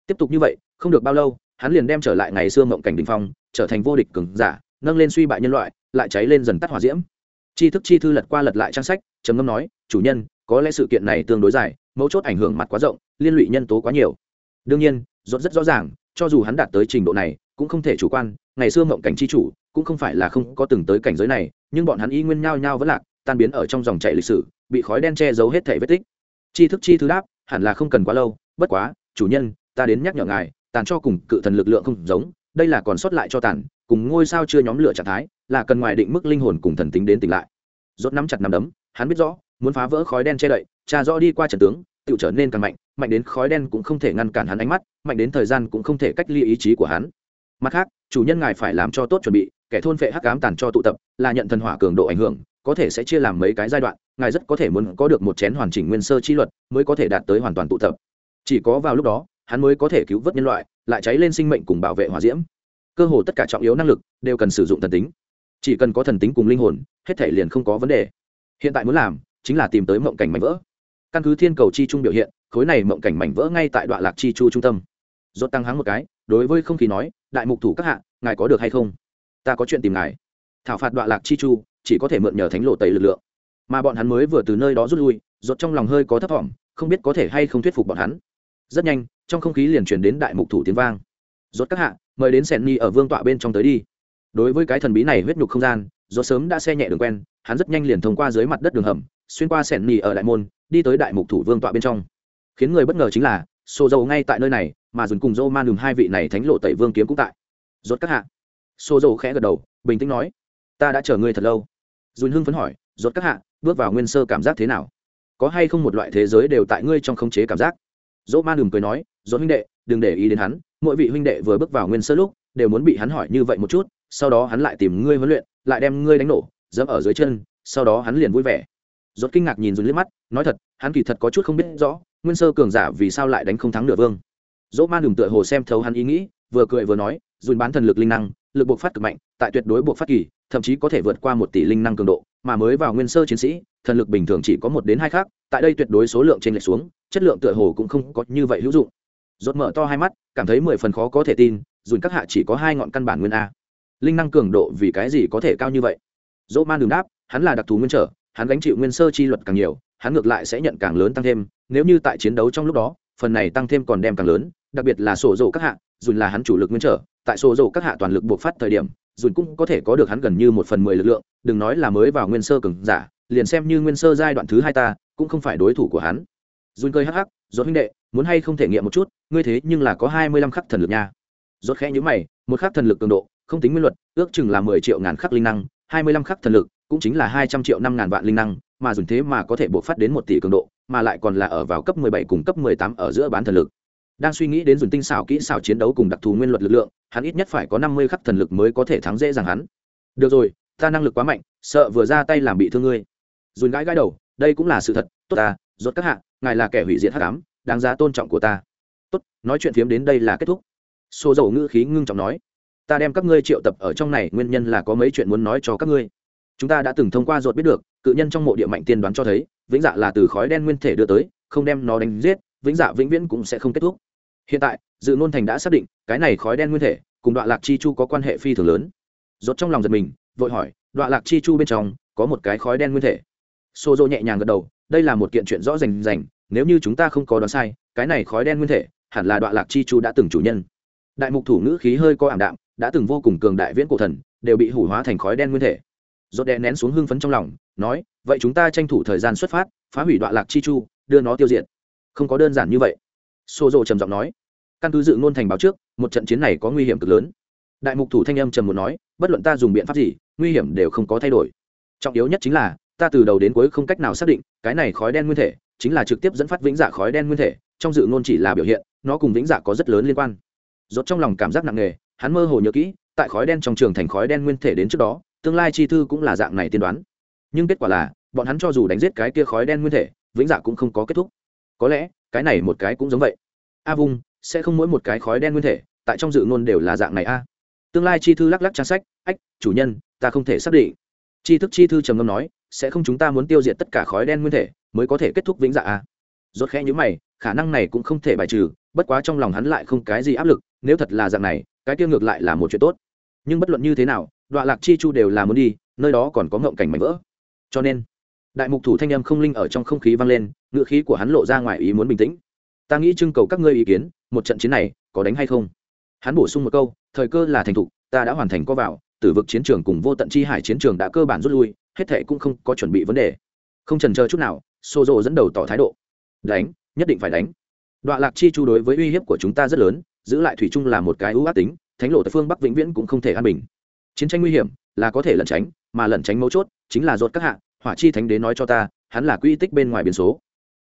Tiếp tục như vậy, không được bao lâu, hắn liền đem trở lại ngày xưa mộng cảnh đỉnh phong, trở thành vô địch cường giả, nâng lên suy bại nhân loại, lại cháy lên dần tắt hỏa diễm. Tri thức chi thư lật qua lật lại trang sách, trầm ngâm nói, chủ nhân, có lẽ sự kiện này tương đối dài, mấu chốt ảnh hưởng mặt quá rộng, liên lụy nhân tố quá nhiều. Đương nhiên, rốt rất rõ ràng, cho dù hắn đạt tới trình độ này, cũng không thể chủ quan, ngày xưa mộng cảnh chi chủ, cũng không phải là không có từng tới cảnh giới này, nhưng bọn hắn y nguyên nhau nhau vẫn lạc tan biến ở trong dòng chảy lịch sử, bị khói đen che giấu hết thể vết tích. Chi thức chi thứ đáp, hẳn là không cần quá lâu, bất quá, chủ nhân, ta đến nhắc nhở ngài, tàn cho cùng cự thần lực lượng không giống, đây là còn sót lại cho tàn, cùng ngôi sao chưa nhóm lửa trạng thái, là cần ngoài định mức linh hồn cùng thần tính đến tỉnh lại. Rốt nắm chặt nắm đấm, hắn biết rõ, muốn phá vỡ khói đen che đậy trà rõ đi qua trận tướng tự trở nên càng mạnh mạnh đến khói đen cũng không thể ngăn cản hắn ánh mắt, mạnh đến thời gian cũng không thể cách ly ý chí của hắn. Mặt khác, chủ nhân ngài phải làm cho tốt chuẩn bị, kẻ thôn phệ hắc ám tàn cho tụ tập, là nhận thần hỏa cường độ ảnh hưởng có thể sẽ chia làm mấy cái giai đoạn, ngài rất có thể muốn có được một chén hoàn chỉnh nguyên sơ chi luật mới có thể đạt tới hoàn toàn tụ tập. Chỉ có vào lúc đó, hắn mới có thể cứu vớt nhân loại, lại cháy lên sinh mệnh cùng bảo vệ hỏa diễm. Cơ hồ tất cả trọng yếu năng lực đều cần sử dụng thần tính. Chỉ cần có thần tính cùng linh hồn, hết thể liền không có vấn đề. Hiện tại muốn làm chính là tìm tới mộng cảnh mảnh vỡ. Căn cứ thiên cầu chi trung biểu hiện, khối này mộng cảnh mảnh vỡ ngay tại đoạn lạc chi chu trung tâm. Dốt tăng hắng một cái, đối với không khí nói, đại mục thủ các hạ, ngài có được hay không? Ta có chuyện tìm ngài. Thảo phạt đoạn lạc chi chu chỉ có thể mượn nhờ thánh lộ tẩy lực lượng. Mà bọn hắn mới vừa từ nơi đó rút lui, rốt trong lòng hơi có thấp thỏm, không biết có thể hay không thuyết phục bọn hắn. Rất nhanh, trong không khí liền truyền đến đại mục thủ tiếng vang. Rốt các hạ, mời đến sẻn ni ở vương tọa bên trong tới đi. Đối với cái thần bí này huyết nhục không gian, rốt sớm đã xe nhẹ đường quen, hắn rất nhanh liền thông qua dưới mặt đất đường hầm, xuyên qua sẻn ni ở đại môn, đi tới đại mục thủ vương tọa bên trong. Khiến người bất ngờ chính là, sô dầu ngay tại nơi này, mà dùn cùng dô man đùm hai vị này thánh lộ tẩy vương kiếm cũng tại. Rốt các hạ. Sô dầu khẽ gật đầu, bình tĩnh nói, ta đã chờ ngươi thật lâu dùn hưng phấn hỏi, rốt các hạ, bước vào nguyên sơ cảm giác thế nào? Có hay không một loại thế giới đều tại ngươi trong khống chế cảm giác? Dỗ ma đừng cười nói dỗ huynh đệ, đừng để ý đến hắn. Mỗi vị huynh đệ vừa bước vào nguyên sơ lúc, đều muốn bị hắn hỏi như vậy một chút, sau đó hắn lại tìm ngươi huấn luyện, lại đem ngươi đánh nổ, dẫm ở dưới chân, sau đó hắn liền vui vẻ. Rốt kinh ngạc nhìn dùn liếc mắt, nói thật, hắn kỳ thật có chút không biết rõ, nguyên sơ cường giả vì sao lại đánh không thắng nửa vương. Dỗ man đường tựa hồ xem thấu hắn ý nghĩ, vừa cười vừa nói, dùn bán thần lực linh năng, lực buộc phát cực mạnh, tại tuyệt đối buộc phát kỳ thậm chí có thể vượt qua một tỷ linh năng cường độ, mà mới vào nguyên sơ chiến sĩ, thần lực bình thường chỉ có một đến hai khác, tại đây tuyệt đối số lượng trên lệch xuống, chất lượng tựa hồ cũng không có như vậy hữu dụng. Rốt mở to hai mắt, cảm thấy mười phần khó có thể tin, dùn các hạ chỉ có hai ngọn căn bản nguyên a. Linh năng cường độ vì cái gì có thể cao như vậy? Dỗ man đường đáp, hắn là đặc thù nguyên trở, hắn gánh chịu nguyên sơ chi luật càng nhiều, hắn ngược lại sẽ nhận càng lớn tăng thêm, nếu như tại chiến đấu trong lúc đó, phần này tăng thêm còn đem càng lớn, đặc biệt là sổ dầu các hạ, dùn là hắn chủ lực nguyên trở, tại sổ dầu các hạ toàn lực buộc phát thời điểm dùn cũng có thể có được hắn gần như một phần mười lực lượng, đừng nói là mới vào nguyên sơ cường giả, liền xem như nguyên sơ giai đoạn thứ hai ta, cũng không phải đối thủ của hắn. Dùn cười hắc hắc dốt huynh đệ, muốn hay không thể nghiệm một chút, ngươi thế nhưng là có hai mươi lăm khắc thần lực nha. Dốt khẽ nhữ mày, một khắc thần lực cường độ, không tính nguyên luật, ước chừng là mười triệu ngàn khắc linh năng, hai mươi lăm khắc thần lực, cũng chính là hai trăm triệu năm ngàn vạn linh năng, mà dùng thế mà có thể buộc phát đến một tỷ cường độ, mà lại còn là ở vào cấp mười bảy cùng cấp mười tám ở giữa bán thần lực đang suy nghĩ đến dùng tinh xảo kỹ xảo chiến đấu cùng đặc thù nguyên luật lực lượng, hắn ít nhất phải có năm mươi khắc thần lực mới có thể thắng dễ dàng hắn. Được rồi, ta năng lực quá mạnh, sợ vừa ra tay làm bị thương ngươi. Dùn gãi gãi đầu, đây cũng là sự thật. Tốt ta, rốt các hạ, ngài là kẻ hủy diệt hắc ám, đáng giá tôn trọng của ta. Tốt, nói chuyện phiếm đến đây là kết thúc. Xô dầu ngữ khí ngưng trọng nói, ta đem các ngươi triệu tập ở trong này, nguyên nhân là có mấy chuyện muốn nói cho các ngươi. Chúng ta đã từng thông qua ruột biết được, cự nhân trong mộ địa mạnh tiên đoán cho thấy, vĩnh dạ là từ khói đen nguyên thể đưa tới, không đem nó đánh giết, vĩnh dạ vĩnh viễn cũng sẽ không kết thúc hiện tại, dự nôn thành đã xác định, cái này khói đen nguyên thể, cùng đoạn lạc chi chu có quan hệ phi thường lớn. Rốt trong lòng giật mình, vội hỏi đoạn lạc chi chu bên trong, có một cái khói đen nguyên thể? Xô dô nhẹ nhàng gật đầu, đây là một kiện chuyện rõ rành rành, nếu như chúng ta không có đoán sai, cái này khói đen nguyên thể, hẳn là đoạn lạc chi chu đã từng chủ nhân. Đại mục thủ ngữ khí hơi có ảm đạm, đã từng vô cùng cường đại viễn cổ thần, đều bị hủ hóa thành khói đen nguyên thể. Rốt đè nén xuống hưng phấn trong lòng, nói, vậy chúng ta tranh thủ thời gian xuất phát, phá hủy đoạn lạc chi chu, đưa nó tiêu diệt. Không có đơn giản như vậy xô dô trầm giọng nói, căn cứ dự ngôn thành báo trước, một trận chiến này có nguy hiểm cực lớn. Đại mục thủ thanh âm trầm muốn nói, bất luận ta dùng biện pháp gì, nguy hiểm đều không có thay đổi. Trọng yếu nhất chính là, ta từ đầu đến cuối không cách nào xác định, cái này khói đen nguyên thể chính là trực tiếp dẫn phát vĩnh dạ khói đen nguyên thể, trong dự ngôn chỉ là biểu hiện, nó cùng vĩnh dạ có rất lớn liên quan. Rốt trong lòng cảm giác nặng nề, hắn mơ hồ nhớ kỹ, tại khói đen trong trường thành khói đen nguyên thể đến trước đó, tương lai chi thư cũng là dạng này tiên đoán. Nhưng kết quả là, bọn hắn cho dù đánh giết cái kia khói đen nguyên thể, vĩnh dạ cũng không có kết thúc. Có lẽ cái này một cái cũng giống vậy. A vung, sẽ không mỗi một cái khói đen nguyên thể, tại trong dự ngôn đều là dạng này a. Tương lai chi thư lắc lắc trang sách, ách, chủ nhân, ta không thể xác định. Chi thức chi thư trầm ngâm nói, sẽ không chúng ta muốn tiêu diệt tất cả khói đen nguyên thể mới có thể kết thúc vĩnh dạ a. Rốt khẽ nhíu mày, khả năng này cũng không thể bài trừ, bất quá trong lòng hắn lại không cái gì áp lực, nếu thật là dạng này, cái kia ngược lại là một chuyện tốt. Nhưng bất luận như thế nào đoạn lạc chi chu đều là muốn đi, nơi đó còn có ngộng cảnh mảnh vỡ. Cho nên đại mục thủ thanh âm không linh ở trong không khí vang lên ngựa khí của hắn lộ ra ngoài ý muốn bình tĩnh. Ta nghĩ trưng cầu các ngươi ý kiến, một trận chiến này có đánh hay không? Hắn bổ sung một câu, thời cơ là thành thục, ta đã hoàn thành có vào, tử vực chiến trường cùng vô tận chi hải chiến trường đã cơ bản rút lui, hết thệ cũng không có chuẩn bị vấn đề. Không trần chờ chút nào xô rộ dẫn đầu tỏ thái độ. Đánh, nhất định phải đánh. Đoạn lạc chi chu đối với uy hiếp của chúng ta rất lớn, giữ lại thủy chung là một cái ưu ác tính, thánh lộ tại phương bắc vĩnh viễn cũng không thể an bình. Chiến tranh nguy hiểm, là có thể lẩn tránh, mà lẩn tránh mấu chốt, chính là ruột các hạ hỏa chi thánh đế nói cho ta, hắn là quy tích bên ngoài biến số.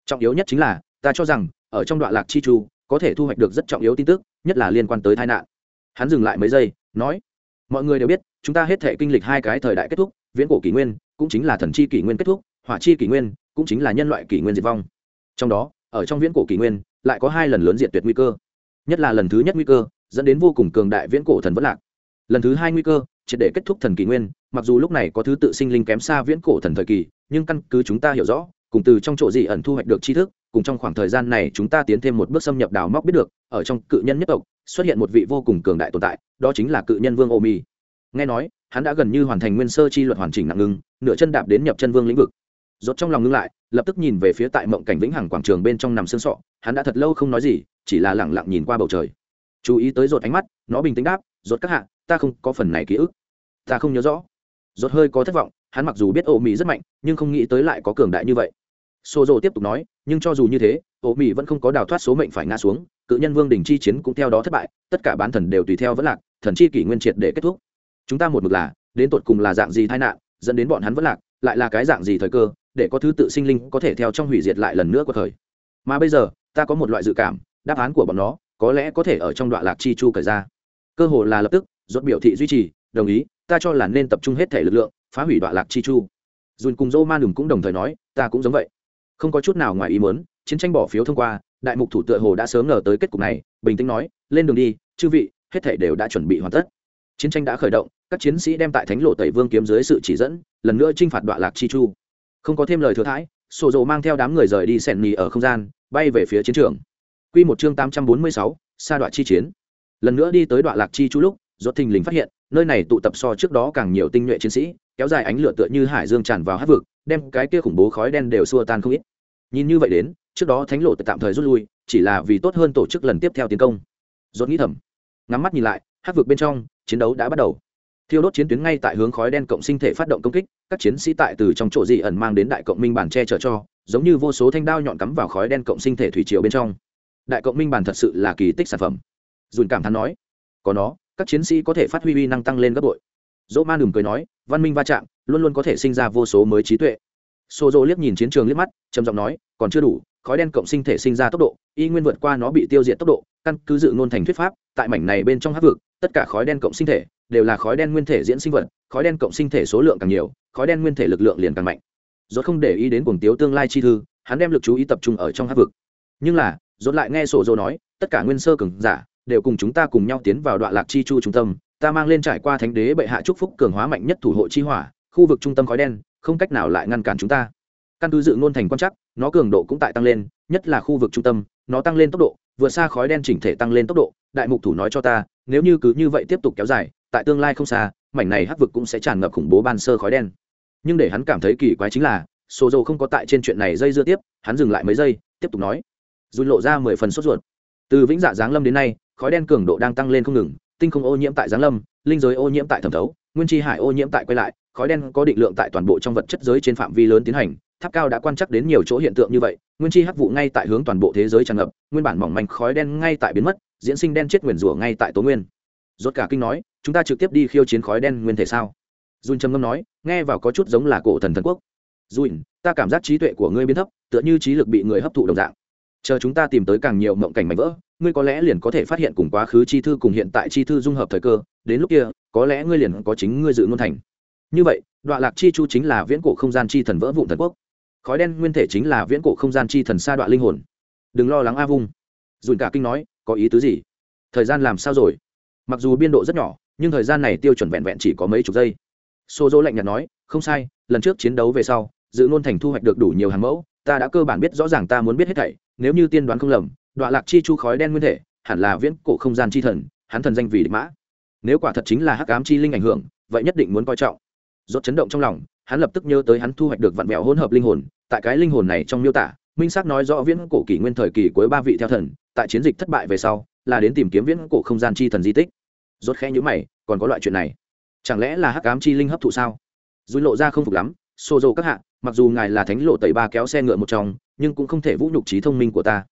Trọng yếu nhất chính là, ta cho rằng, ở trong đoạn lạc chi chu, có thể thu hoạch được rất trọng yếu tin tức, nhất là liên quan tới tai nạn. Hắn dừng lại mấy giây, nói, mọi người đều biết, chúng ta hết thể kinh lịch hai cái thời đại kết thúc, viễn cổ kỷ nguyên, cũng chính là thần chi kỷ nguyên kết thúc, hỏa chi kỷ nguyên, cũng chính là nhân loại kỷ nguyên diệt vong. Trong đó, ở trong viễn cổ kỷ nguyên, lại có hai lần lớn diệt tuyệt nguy cơ. Nhất là lần thứ nhất nguy cơ, dẫn đến vô cùng cường đại viễn cổ thần vẫn lạc. Lần thứ hai nguy cơ triệt để kết thúc thần kỷ nguyên, mặc dù lúc này có thứ tự sinh linh kém xa viễn cổ thần thời kỳ, nhưng căn cứ chúng ta hiểu rõ, cùng từ trong chỗ gì ẩn thu hoạch được tri thức, cùng trong khoảng thời gian này chúng ta tiến thêm một bước xâm nhập đào móc biết được, ở trong cự nhân nhất tộc, xuất hiện một vị vô cùng cường đại tồn tại, đó chính là cự nhân vương ô mi. Nghe nói, hắn đã gần như hoàn thành nguyên sơ chi luật hoàn chỉnh nặng ngưng, nửa chân đạp đến nhập chân vương lĩnh vực. Rốt trong lòng ngưng lại, lập tức nhìn về phía tại mộng cảnh vĩnh hằng quảng trường bên trong nằm xương sọ, hắn đã thật lâu không nói gì, chỉ là lẳng lặng nhìn qua bầu trời. Chú ý tới rột ánh mắt, nó bình tĩnh đáp Rốt các hạ, ta không có phần này ký ức. Ta không nhớ rõ. Rốt hơi có thất vọng, hắn mặc dù biết ổ mỹ rất mạnh, nhưng không nghĩ tới lại có cường đại như vậy. Xô rộ tiếp tục nói, nhưng cho dù như thế, ổ mỹ vẫn không có đào thoát số mệnh phải ngã xuống, cự nhân vương đình chi chiến cũng theo đó thất bại, tất cả bán thần đều tùy theo vẫn lạc, thần chi kỷ nguyên triệt để kết thúc. Chúng ta một mực là, đến tột cùng là dạng gì tai nạn, dẫn đến bọn hắn vẫn lạc, lại là cái dạng gì thời cơ, để có thứ tự sinh linh có thể theo trong hủy diệt lại lần nữa của thời. Mà bây giờ, ta có một loại dự cảm, đáp án của bọn nó có lẽ có thể ở trong đoạn lạc chi chu cởi ra cơ hồ là lập tức dốt biểu thị duy trì, đồng ý, ta cho là nên tập trung hết thể lực lượng, phá hủy đoạn lạc chi chu. Dùn cùng dô man đùm cũng đồng thời nói, ta cũng giống vậy. Không có chút nào ngoài ý muốn, chiến tranh bỏ phiếu thông qua, đại mục thủ tựa hồ đã sớm ngờ tới kết cục này, bình tĩnh nói, lên đường đi, chư vị, hết thể đều đã chuẩn bị hoàn tất. Chiến tranh đã khởi động, các chiến sĩ đem tại thánh lộ tẩy vương kiếm dưới sự chỉ dẫn, lần nữa chinh phạt đoạn lạc chi chu. Không có thêm lời thừa thãi sổ dồ mang theo đám người rời đi sẻn mì ở không gian, bay về phía chiến trường. Q một chương tám trăm bốn mươi sáu, sa đoạn chi chiến lần nữa đi tới đoạn lạc chi chú lúc, rốt thình lình phát hiện, nơi này tụ tập so trước đó càng nhiều tinh nhuệ chiến sĩ, kéo dài ánh lửa tựa như hải dương tràn vào hát vực, đem cái kia khủng bố khói đen đều xua tan không ít. Nhìn như vậy đến, trước đó thánh lộ tạm thời rút lui, chỉ là vì tốt hơn tổ chức lần tiếp theo tiến công. Rốt nghĩ thầm, ngắm mắt nhìn lại, hát vực bên trong, chiến đấu đã bắt đầu. Thiêu đốt chiến tuyến ngay tại hướng khói đen cộng sinh thể phát động công kích, các chiến sĩ tại từ trong chỗ dị ẩn mang đến đại cộng minh bản che chở cho, giống như vô số thanh đao nhọn cắm vào khói đen cộng sinh thể thủy triều bên trong. Đại cộng minh bản thật sự là kỳ tích sản phẩm dùn cảm thán nói, có nó, các chiến sĩ có thể phát huy uy năng tăng lên gấp bội. Dỗ man đùm cười nói, văn minh va chạm, luôn luôn có thể sinh ra vô số mới trí tuệ. Xô dỗ liếc nhìn chiến trường liếc mắt, trầm giọng nói, còn chưa đủ, khói đen cộng sinh thể sinh ra tốc độ, y nguyên vượt qua nó bị tiêu diệt tốc độ, căn cứ dự ngôn thành thuyết pháp, tại mảnh này bên trong hát vực, tất cả khói đen cộng sinh thể đều là khói đen nguyên thể diễn sinh vật, khói đen cộng sinh thể số lượng càng nhiều, khói đen nguyên thể lực lượng liền càng mạnh. Rốt không để ý đến cuồng tiếu tương lai chi thư, hắn đem lực chú ý tập trung ở trong hát vực. Nhưng là rốt lại nghe sổ dô nói, tất cả nguyên sơ cường giả đều cùng chúng ta cùng nhau tiến vào đoạn lạc chi chu trung tâm, ta mang lên trải qua thánh đế bệ hạ chúc phúc cường hóa mạnh nhất thủ hộ chi hỏa, khu vực trung tâm khói đen, không cách nào lại ngăn cản chúng ta. Căn cứ dự ngôn thành quan chắc nó cường độ cũng tại tăng lên, nhất là khu vực trung tâm, nó tăng lên tốc độ vượt xa khói đen chỉnh thể tăng lên tốc độ, đại mục thủ nói cho ta, nếu như cứ như vậy tiếp tục kéo dài, tại tương lai không xa, mảnh này hắc vực cũng sẽ tràn ngập khủng bố ban sơ khói đen. Nhưng để hắn cảm thấy kỳ quái chính là số dầu không có tại trên chuyện này dây dưa tiếp, hắn dừng lại mấy giây, tiếp tục nói. Dùn lộ ra mười phần sốt ruột. Từ vĩnh dạ giáng lâm đến nay khói đen cường độ đang tăng lên không ngừng, tinh không ô nhiễm tại giáng lâm, linh giới ô nhiễm tại thẩm thấu, nguyên tri hải ô nhiễm tại quay lại, khói đen có định lượng tại toàn bộ trong vật chất giới trên phạm vi lớn tiến hành, tháp cao đã quan trắc đến nhiều chỗ hiện tượng như vậy, nguyên chi hắc vụ ngay tại hướng toàn bộ thế giới tràn ngập, nguyên bản mỏng manh khói đen ngay tại biến mất, diễn sinh đen chết nguyền rủa ngay tại tố nguyên. Rốt cả kinh nói, chúng ta trực tiếp đi khiêu chiến khói đen nguyên thể sao? Dùn trầm ngâm nói, nghe vào có chút giống là cổ thần thần quốc. Dùn, ta cảm giác trí tuệ của ngươi biến thấp, tựa như trí lực bị người hấp thụ đồng dạng. Chờ chúng ta tìm tới càng nhiều mộng cảnh mảnh vỡ ngươi có lẽ liền có thể phát hiện cùng quá khứ chi thư cùng hiện tại chi thư dung hợp thời cơ, đến lúc kia, có lẽ ngươi liền có chính ngươi dự ngôn thành. Như vậy đoạn lạc chi chu chính là viễn cổ không gian chi thần vỡ vụn thần quốc. Khói đen nguyên thể chính là viễn cổ không gian chi thần sa đoạn linh hồn. Đừng lo lắng a vung. Dùn cả kinh nói, có ý tứ gì? Thời gian làm sao rồi? Mặc dù biên độ rất nhỏ, nhưng thời gian này tiêu chuẩn vẹn vẹn chỉ có mấy chục giây. Xô dỗ lạnh nhạt nói, không sai, lần trước chiến đấu về sau, dự ngôn thành thu hoạch được đủ nhiều hàng mẫu, ta đã cơ bản biết rõ ràng ta muốn biết hết thảy, nếu như tiên đoán không lầm đoạn lạc chi chu khói đen nguyên thể, hẳn là viễn cổ không gian chi thần, hắn thần danh vì địch mã. Nếu quả thật chính là hắc ám chi linh ảnh hưởng, vậy nhất định muốn coi trọng. Rốt chấn động trong lòng, hắn lập tức nhớ tới hắn thu hoạch được vạn mẹo hỗn hợp linh hồn, tại cái linh hồn này trong miêu tả, minh xác nói rõ viễn cổ kỷ nguyên thời kỳ cuối ba vị theo thần, tại chiến dịch thất bại về sau, là đến tìm kiếm viễn cổ không gian chi thần di tích. Rốt khẽ nhíu mày, còn có loại chuyện này? Chẳng lẽ là hắc ám chi linh hấp thụ sao? Dùi lộ ra không phục lắm xô dầu các hạ, mặc dù ngài là thánh lộ tẩy ba kéo xe ngựa một trong, nhưng cũng không thể vũ nhục trí thông minh của ta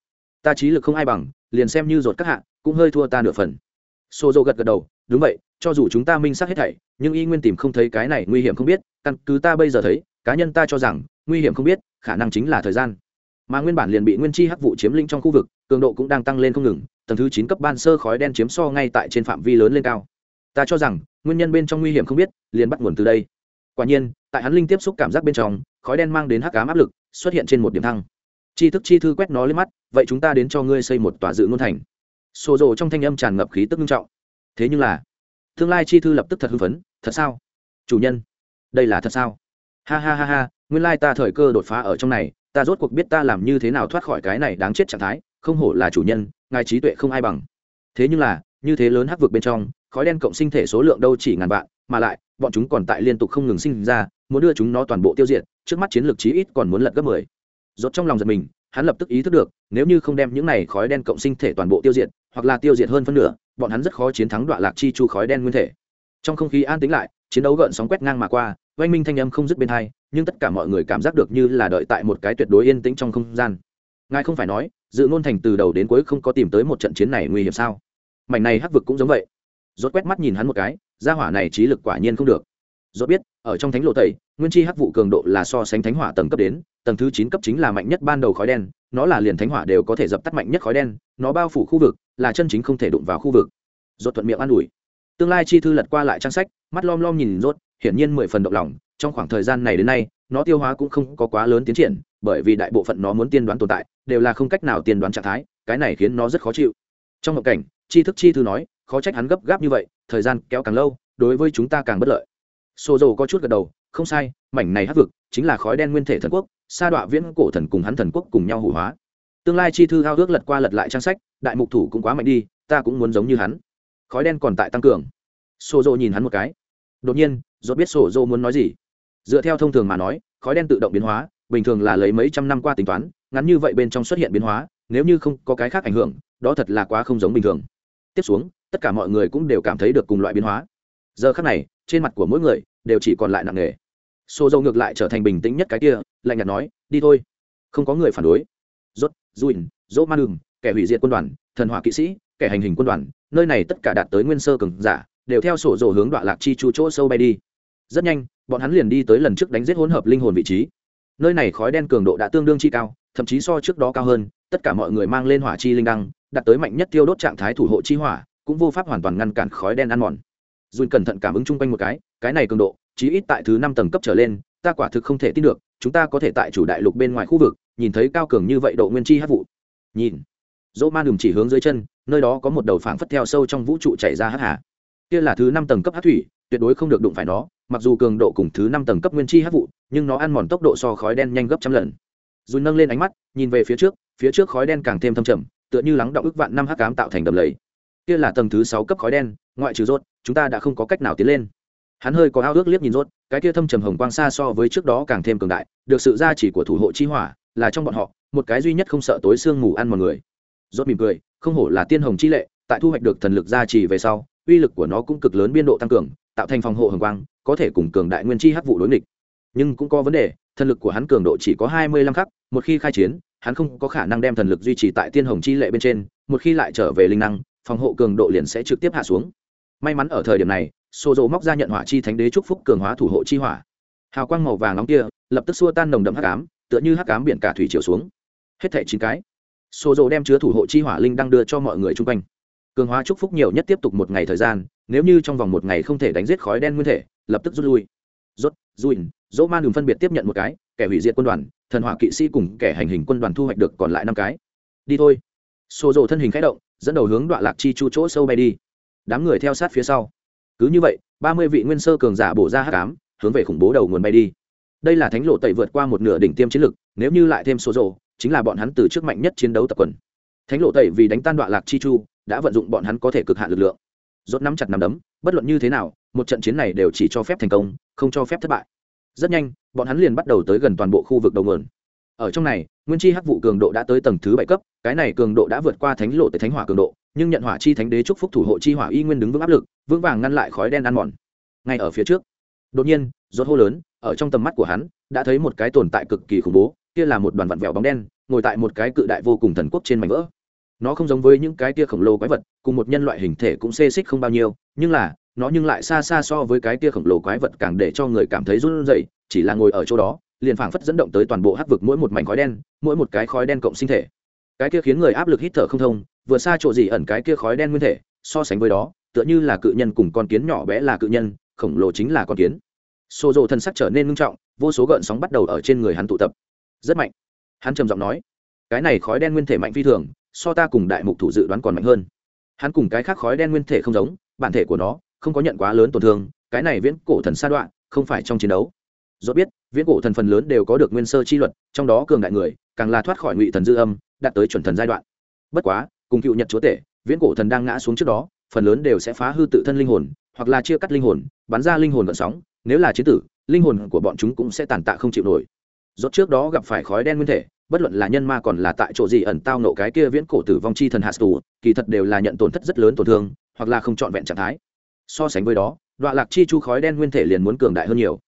ta trí lực không ai bằng, liền xem như rột các hạ, cũng hơi thua ta nửa phần. Xô Dô gật gật đầu, đúng vậy, cho dù chúng ta minh xác hết thảy, nhưng y nguyên tìm không thấy cái này nguy hiểm không biết, căn cứ ta bây giờ thấy, cá nhân ta cho rằng, nguy hiểm không biết, khả năng chính là thời gian. Mà nguyên bản liền bị nguyên chi hắc vụ chiếm lĩnh trong khu vực, cường độ cũng đang tăng lên không ngừng, tầng thứ chín cấp ban sơ khói đen chiếm so ngay tại trên phạm vi lớn lên cao. Ta cho rằng, nguyên nhân bên trong nguy hiểm không biết, liền bắt nguồn từ đây. Quả nhiên, tại hắn linh tiếp xúc cảm giác bên trong, khói đen mang đến hắc ám áp lực, xuất hiện trên một điểm thăng chi thức chi thư quét nó lên mắt, vậy chúng ta đến cho ngươi xây một tòa dự ngôn thành. Xô rộ trong thanh âm tràn ngập khí tức nghiêm trọng. Thế nhưng là, tương lai chi thư lập tức thật hưng phấn, thật sao? Chủ nhân, đây là thật sao? Ha ha ha ha, nguyên lai ta thời cơ đột phá ở trong này, ta rốt cuộc biết ta làm như thế nào thoát khỏi cái này đáng chết trạng thái, không hổ là chủ nhân, ngài trí tuệ không ai bằng. Thế nhưng là, như thế lớn hắc vực bên trong, khói đen cộng sinh thể số lượng đâu chỉ ngàn vạn, mà lại, bọn chúng còn tại liên tục không ngừng sinh ra, muốn đưa chúng nó toàn bộ tiêu diệt, trước mắt chiến lược chí ít còn muốn lật gấp mười rốt trong lòng giật mình, hắn lập tức ý thức được, nếu như không đem những này khói đen cộng sinh thể toàn bộ tiêu diệt, hoặc là tiêu diệt hơn phân nửa, bọn hắn rất khó chiến thắng đoạn lạc chi chu khói đen nguyên thể. Trong không khí an tĩnh lại, chiến đấu gợn sóng quét ngang mà qua, oanh minh thanh âm không dứt bên hai, nhưng tất cả mọi người cảm giác được như là đợi tại một cái tuyệt đối yên tĩnh trong không gian. Ngài không phải nói, dự ngôn thành từ đầu đến cuối không có tìm tới một trận chiến này nguy hiểm sao? Mảnh này hắc vực cũng giống vậy. Rốt quét mắt nhìn hắn một cái, gia hỏa này trí lực quả nhiên không được. Rốt biết ở trong thánh lộ tẩy, nguyên chi hắc vụ cường độ là so sánh thánh hỏa tầng cấp đến, tầng thứ chín cấp chính là mạnh nhất ban đầu khói đen, nó là liền thánh hỏa đều có thể dập tắt mạnh nhất khói đen, nó bao phủ khu vực, là chân chính không thể đụng vào khu vực. Rốt thuận miệng an ủi. Tương lai chi thư lật qua lại trang sách, mắt lom lom nhìn rốt, hiển nhiên mười phần động lòng, trong khoảng thời gian này đến nay, nó tiêu hóa cũng không có quá lớn tiến triển, bởi vì đại bộ phận nó muốn tiên đoán tồn tại, đều là không cách nào tiên đoán trạng thái, cái này khiến nó rất khó chịu. Trong ngộ cảnh, chi thức chi thư nói, khó trách hắn gấp gáp như vậy, thời gian kéo càng lâu, đối với chúng ta càng bất lợi. Sô dầu có chút gật đầu, không sai, mảnh này hắc vực chính là khói đen nguyên thể thần quốc, sa đọa viễn cổ thần cùng hắn thần quốc cùng nhau hủ hóa. Tương lai chi thư ao ước lật qua lật lại trang sách, đại mục thủ cũng quá mạnh đi, ta cũng muốn giống như hắn. Khói đen còn tại tăng cường. Sô dầu nhìn hắn một cái. Đột nhiên, rốt biết Sô Dầu muốn nói gì. Dựa theo thông thường mà nói, khói đen tự động biến hóa, bình thường là lấy mấy trăm năm qua tính toán, ngắn như vậy bên trong xuất hiện biến hóa, nếu như không có cái khác ảnh hưởng, đó thật là quá không giống bình thường. Tiếp xuống, tất cả mọi người cũng đều cảm thấy được cùng loại biến hóa. Giờ khắc này trên mặt của mỗi người đều chỉ còn lại nặng nề. Xô dầu ngược lại trở thành bình tĩnh nhất cái kia, lạnh nhạt nói, đi thôi. Không có người phản đối. Rốt, duin dỗ man đường kẻ hủy diệt quân đoàn, thần hỏa kỵ sĩ, kẻ hành hình quân đoàn, nơi này tất cả đạt tới nguyên sơ cường giả, đều theo sổ rồ hướng đoạn lạc chi chu chỗ sâu bay đi. Rất nhanh, bọn hắn liền đi tới lần trước đánh giết hỗn hợp linh hồn vị trí. Nơi này khói đen cường độ đã tương đương chi cao, thậm chí so trước đó cao hơn, tất cả mọi người mang lên hỏa chi linh đăng, đạt tới mạnh nhất tiêu đốt trạng thái thủ hộ chi hỏa, cũng vô pháp hoàn toàn ngăn cản khói đen ăn mòn dùn cẩn thận cảm ứng chung quanh một cái cái này cường độ, chí ít tại thứ năm tầng cấp trở lên, ta quả thực không thể tin được, chúng ta có thể tại chủ đại lục bên ngoài khu vực, nhìn thấy cao cường như vậy độ nguyên chi hát vụ. Nhìn. Dỗ man đùm chỉ hướng dưới chân, nơi đó có một đầu phảng phất theo sâu trong vũ trụ chảy ra hát hà. Kia là thứ năm tầng cấp hát thủy, tuyệt đối không được đụng phải nó, mặc dù cường độ cùng thứ năm tầng cấp nguyên chi hát vụ, nhưng nó ăn mòn tốc độ so khói đen nhanh gấp trăm lần. Dù nâng lên ánh mắt, nhìn về phía trước phía trước khói đen càng thêm thâm trầm, tựa như lắng động ức vạn năm hắc cám tạo thành đầm lầy. Kia là tầng thứ sáu cấp khói đen, ngoại trừ rốt chúng ta đã không có cách nào tiến lên. Hắn hơi có ao ước liếc nhìn rốt, cái kia thâm trầm hồng quang xa so với trước đó càng thêm cường đại, được sự gia trì của thủ hộ chi hỏa, là trong bọn họ, một cái duy nhất không sợ tối sương mù ăn mọi người. Rốt mỉm cười, không hổ là tiên hồng chi lệ, tại thu hoạch được thần lực gia trì về sau, uy lực của nó cũng cực lớn biên độ tăng cường, tạo thành phòng hộ hồng quang, có thể cùng cường đại nguyên chi hấp vụ đối nghịch. Nhưng cũng có vấn đề, thần lực của hắn cường độ chỉ có hai mươi lăm khắc, một khi khai chiến, hắn không có khả năng đem thần lực duy trì tại tiên hồng chi lệ bên trên, một khi lại trở về linh năng, phòng hộ cường độ liền sẽ trực tiếp hạ xuống may mắn ở thời điểm này xô dỗ móc ra nhận hỏa chi thánh đế chúc phúc cường hóa thủ hộ chi hỏa. Hào quang màu vàng nóng kia, lập tức xua tan nồng đậm hắc ám, tựa như hắc ám biển cả thủy chiều xuống. Hết thảy chín cái. Xô dỗ đem chứa thủ hộ chi hỏa linh đang đưa cho mọi người chung quanh. Cường hóa chúc phúc nhiều nhất tiếp tục một ngày thời gian, nếu như trong vòng một ngày không thể đánh giết khói đen nguyên thể, lập tức rút lui. Rốt dùn dỗ man đường phân biệt tiếp nhận một cái, kẻ hủy diệt quân đoàn, thần hỏa kỵ sĩ cùng kẻ hành hình quân đoàn thu hoạch được còn lại năm cái. Đi thôi. Xô dỗ thân hình khẽ động, dẫn đầu hướng đoạn lạc chi chu chỗ sâu bay đi đám người theo sát phía sau. Cứ như vậy, ba mươi vị nguyên sơ cường giả bổ ra hát cám hướng về khủng bố đầu nguồn bay đi. Đây là thánh lộ tẩy vượt qua một nửa đỉnh tiêm chiến lực, nếu như lại thêm số rộ chính là bọn hắn từ trước mạnh nhất chiến đấu tập quần. Thánh lộ tẩy vì đánh tan đoạn lạc chi chu, đã vận dụng bọn hắn có thể cực hạn lực lượng. Rốt nắm chặt nắm đấm, bất luận như thế nào, một trận chiến này đều chỉ cho phép thành công, không cho phép thất bại. Rất nhanh, bọn hắn liền bắt đầu tới gần toàn bộ khu vực đầu nguồn. Ở trong này nguyên chi hắc vụ cường độ đã tới tầng thứ bảy cấp, cái này cường độ đã vượt qua thánh lộ tới thánh hỏa cường độ, nhưng nhận hỏa chi thánh đế chúc phúc thủ hộ chi hỏa y nguyên đứng vững áp lực, vững vàng ngăn lại khói đen ăn mòn. Ngay ở phía trước, đột nhiên rốt hô lớn, ở trong tầm mắt của hắn, đã thấy một cái tồn tại cực kỳ khủng bố, kia là một đoàn vặn vẹo bóng đen, ngồi tại một cái cự đại vô cùng thần quốc trên mảnh vỡ. Nó không giống với những cái kia khổng lồ quái vật, cùng một nhân loại hình thể cũng xê xích không bao nhiêu, nhưng là, nó nhưng lại xa xa so với cái kia khổng lồ quái vật càng để cho người cảm thấy run rẩy, chỉ là ngồi ở chỗ đó liền phảng phất dẫn động tới toàn bộ hắc vực mỗi một mảnh khói đen, mỗi một cái khói đen cộng sinh thể. Cái kia khiến người áp lực hít thở không thông, vừa xa chỗ gì ẩn cái kia khói đen nguyên thể, so sánh với đó, tựa như là cự nhân cùng con kiến nhỏ bé là cự nhân, khổng lồ chính là con kiến. Xô rộ thân sắc trở nên ngưng trọng, vô số gợn sóng bắt đầu ở trên người hắn tụ tập. Rất mạnh. Hắn trầm giọng nói, cái này khói đen nguyên thể mạnh phi thường, so ta cùng đại mục thủ dự đoán còn mạnh hơn. Hắn cùng cái khác khói đen nguyên thể không giống, bản thể của nó không có nhận quá lớn tổn thương, cái này viễn cổ thần sa đoạn, không phải trong chiến đấu do biết, viễn cổ thần phần lớn đều có được nguyên sơ chi luật, trong đó cường đại người, càng là thoát khỏi ngụy thần dư âm, đạt tới chuẩn thần giai đoạn. Bất quá, cùng cựu nhật chúa tể, viễn cổ thần đang ngã xuống trước đó, phần lớn đều sẽ phá hư tự thân linh hồn, hoặc là chia cắt linh hồn, bắn ra linh hồn gợn sóng. Nếu là chiến tử, linh hồn của bọn chúng cũng sẽ tàn tạ không chịu nổi. Rốt trước đó gặp phải khói đen nguyên thể, bất luận là nhân ma còn là tại chỗ gì ẩn tao nộ cái kia viễn cổ tử vong chi thần hạt tù kỳ thật đều là nhận tổn thất rất lớn tổn thương, hoặc là không trọn vẹn trạng thái. So sánh với đó đoạn lạc chi chu khói đen nguyên thể liền muốn cường đại hơn nhiều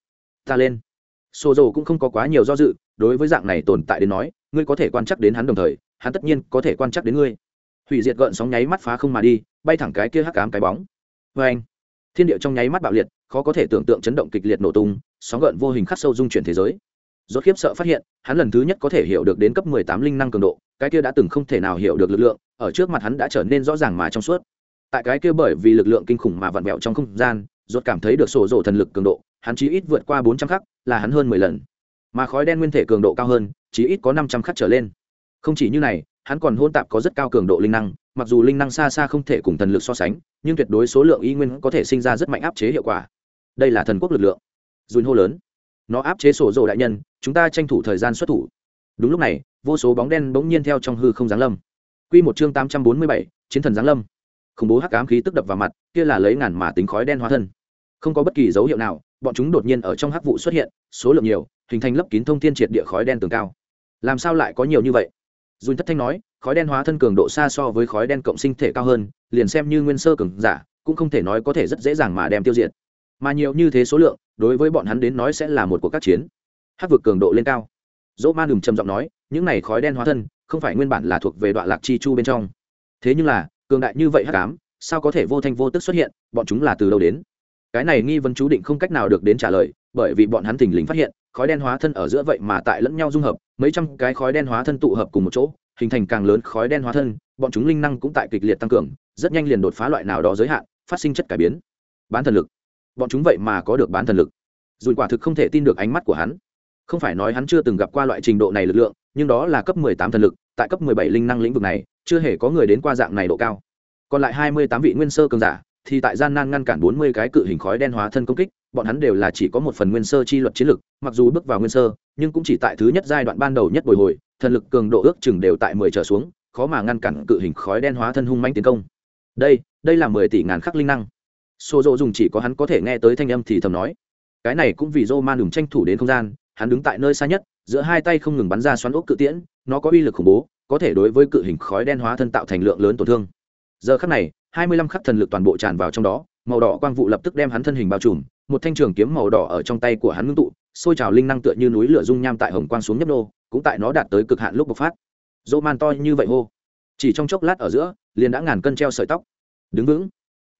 ta lên. Xô dầu cũng không có quá nhiều do dự, đối với dạng này tồn tại đến nói, ngươi có thể quan chắc đến hắn đồng thời, hắn tất nhiên có thể quan chắc đến ngươi. Hủy diệt gợn sóng nháy mắt phá không mà đi, bay thẳng cái kia hắc ám cái bóng. Vê anh, thiên địa trong nháy mắt bạo liệt, khó có thể tưởng tượng chấn động kịch liệt nổ tung, sóng gợn vô hình khắc sâu dung chuyển thế giới. Rốt khiếp sợ phát hiện, hắn lần thứ nhất có thể hiểu được đến cấp mười tám linh năng cường độ, cái kia đã từng không thể nào hiểu được lực lượng, ở trước mặt hắn đã trở nên rõ ràng mà trong suốt. Tại cái kia bởi vì lực lượng kinh khủng mà vặn vẹo trong không gian, rốt cảm thấy được sổ rộ thần lực cường độ hắn chỉ ít vượt qua bốn trăm khắc, là hắn hơn mười lần. Mà khói đen nguyên thể cường độ cao hơn chỉ ít có năm trăm khắc trở lên. Không chỉ như này, hắn còn hôn tạp có rất cao cường độ linh năng, mặc dù linh năng xa xa không thể cùng thần lực so sánh, nhưng tuyệt đối số lượng y nguyên có thể sinh ra rất mạnh áp chế hiệu quả. Đây là thần quốc lực lượng. Dùn hô lớn. Nó áp chế sổ rồ đại nhân, chúng ta tranh thủ thời gian xuất thủ. Đúng lúc này, vô số bóng đen bỗng nhiên theo trong hư không giáng lâm. Quy một chương tám trăm bốn mươi bảy, chiến thần giáng lâm. Khủng bố hắc ám khí tức đập vào mặt, kia là lấy ngàn mà tính khói đen hóa thân không có bất kỳ dấu hiệu nào, bọn chúng đột nhiên ở trong hắc vụ xuất hiện, số lượng nhiều, hình thành lấp kín thông thiên triệt địa khói đen tường cao. Làm sao lại có nhiều như vậy? Dùn thất thanh nói, khói đen hóa thân cường độ xa so với khói đen cộng sinh thể cao hơn, liền xem như nguyên sơ cường giả, cũng không thể nói có thể rất dễ dàng mà đem tiêu diệt. Mà nhiều như thế số lượng, đối với bọn hắn đến nói sẽ là một cuộc các chiến. Hắc vực cường độ lên cao. Dỗ ma đùm trầm giọng nói, những này khói đen hóa thân, không phải nguyên bản là thuộc về đoạn lạc chi chu bên trong. Thế nhưng là, cường đại như vậy hắc ám, sao có thể vô thanh vô tức xuất hiện, bọn chúng là từ đâu đến? Cái này nghi vấn chú định không cách nào được đến trả lời, bởi vì bọn hắn thình lình phát hiện, khói đen hóa thân ở giữa vậy mà tại lẫn nhau dung hợp, mấy trăm cái khói đen hóa thân tụ hợp cùng một chỗ, hình thành càng lớn khói đen hóa thân, bọn chúng linh năng cũng tại kịch liệt tăng cường, rất nhanh liền đột phá loại nào đó giới hạn, phát sinh chất cải biến. Bán thần lực. Bọn chúng vậy mà có được bán thần lực. Dùi quả thực không thể tin được ánh mắt của hắn. Không phải nói hắn chưa từng gặp qua loại trình độ này lực lượng, nhưng đó là cấp mười tám thần lực, tại cấp mười bảy linh năng lĩnh vực này, chưa hề có người đến qua dạng này độ cao. Còn lại hai mươi tám vị nguyên sơ cường giả thì tại gian nan ngăn cản bốn mươi cái cự hình khói đen hóa thân công kích, bọn hắn đều là chỉ có một phần nguyên sơ chi luật chiến lực mặc dù bước vào nguyên sơ, nhưng cũng chỉ tại thứ nhất giai đoạn ban đầu nhất bồi hồi, thần lực cường độ ước chừng đều tại mười trở xuống, khó mà ngăn cản cự hình khói đen hóa thân hung mãnh tiến công. Đây đây là mười tỷ ngàn khắc linh năng. Sô dỗ dùng chỉ có hắn có thể nghe tới thanh âm thì thầm nói, cái này cũng vì Roman man đừng tranh thủ đến không gian, hắn đứng tại nơi xa nhất, giữa hai tay không ngừng bắn ra xoắn ốc cự tiễn, nó có uy lực khủng bố, có thể đối với cự hình khói đen hóa thân tạo thành lượng lớn tổn thương. Giờ khắc này hai mươi lăm khắc thần lực toàn bộ tràn vào trong đó, màu đỏ quang vụ lập tức đem hắn thân hình bao trùm, một thanh trường kiếm màu đỏ ở trong tay của hắn ngưng tụ xôi trào linh năng tựa như núi lửa dung nham tại hồng quang xuống nhấp nô, cũng tại nó đạt tới cực hạn lúc bộc phát. Dỗ man to như vậy hô, chỉ trong chốc lát ở giữa, liền đã ngàn cân treo sợi tóc. Đứng vững.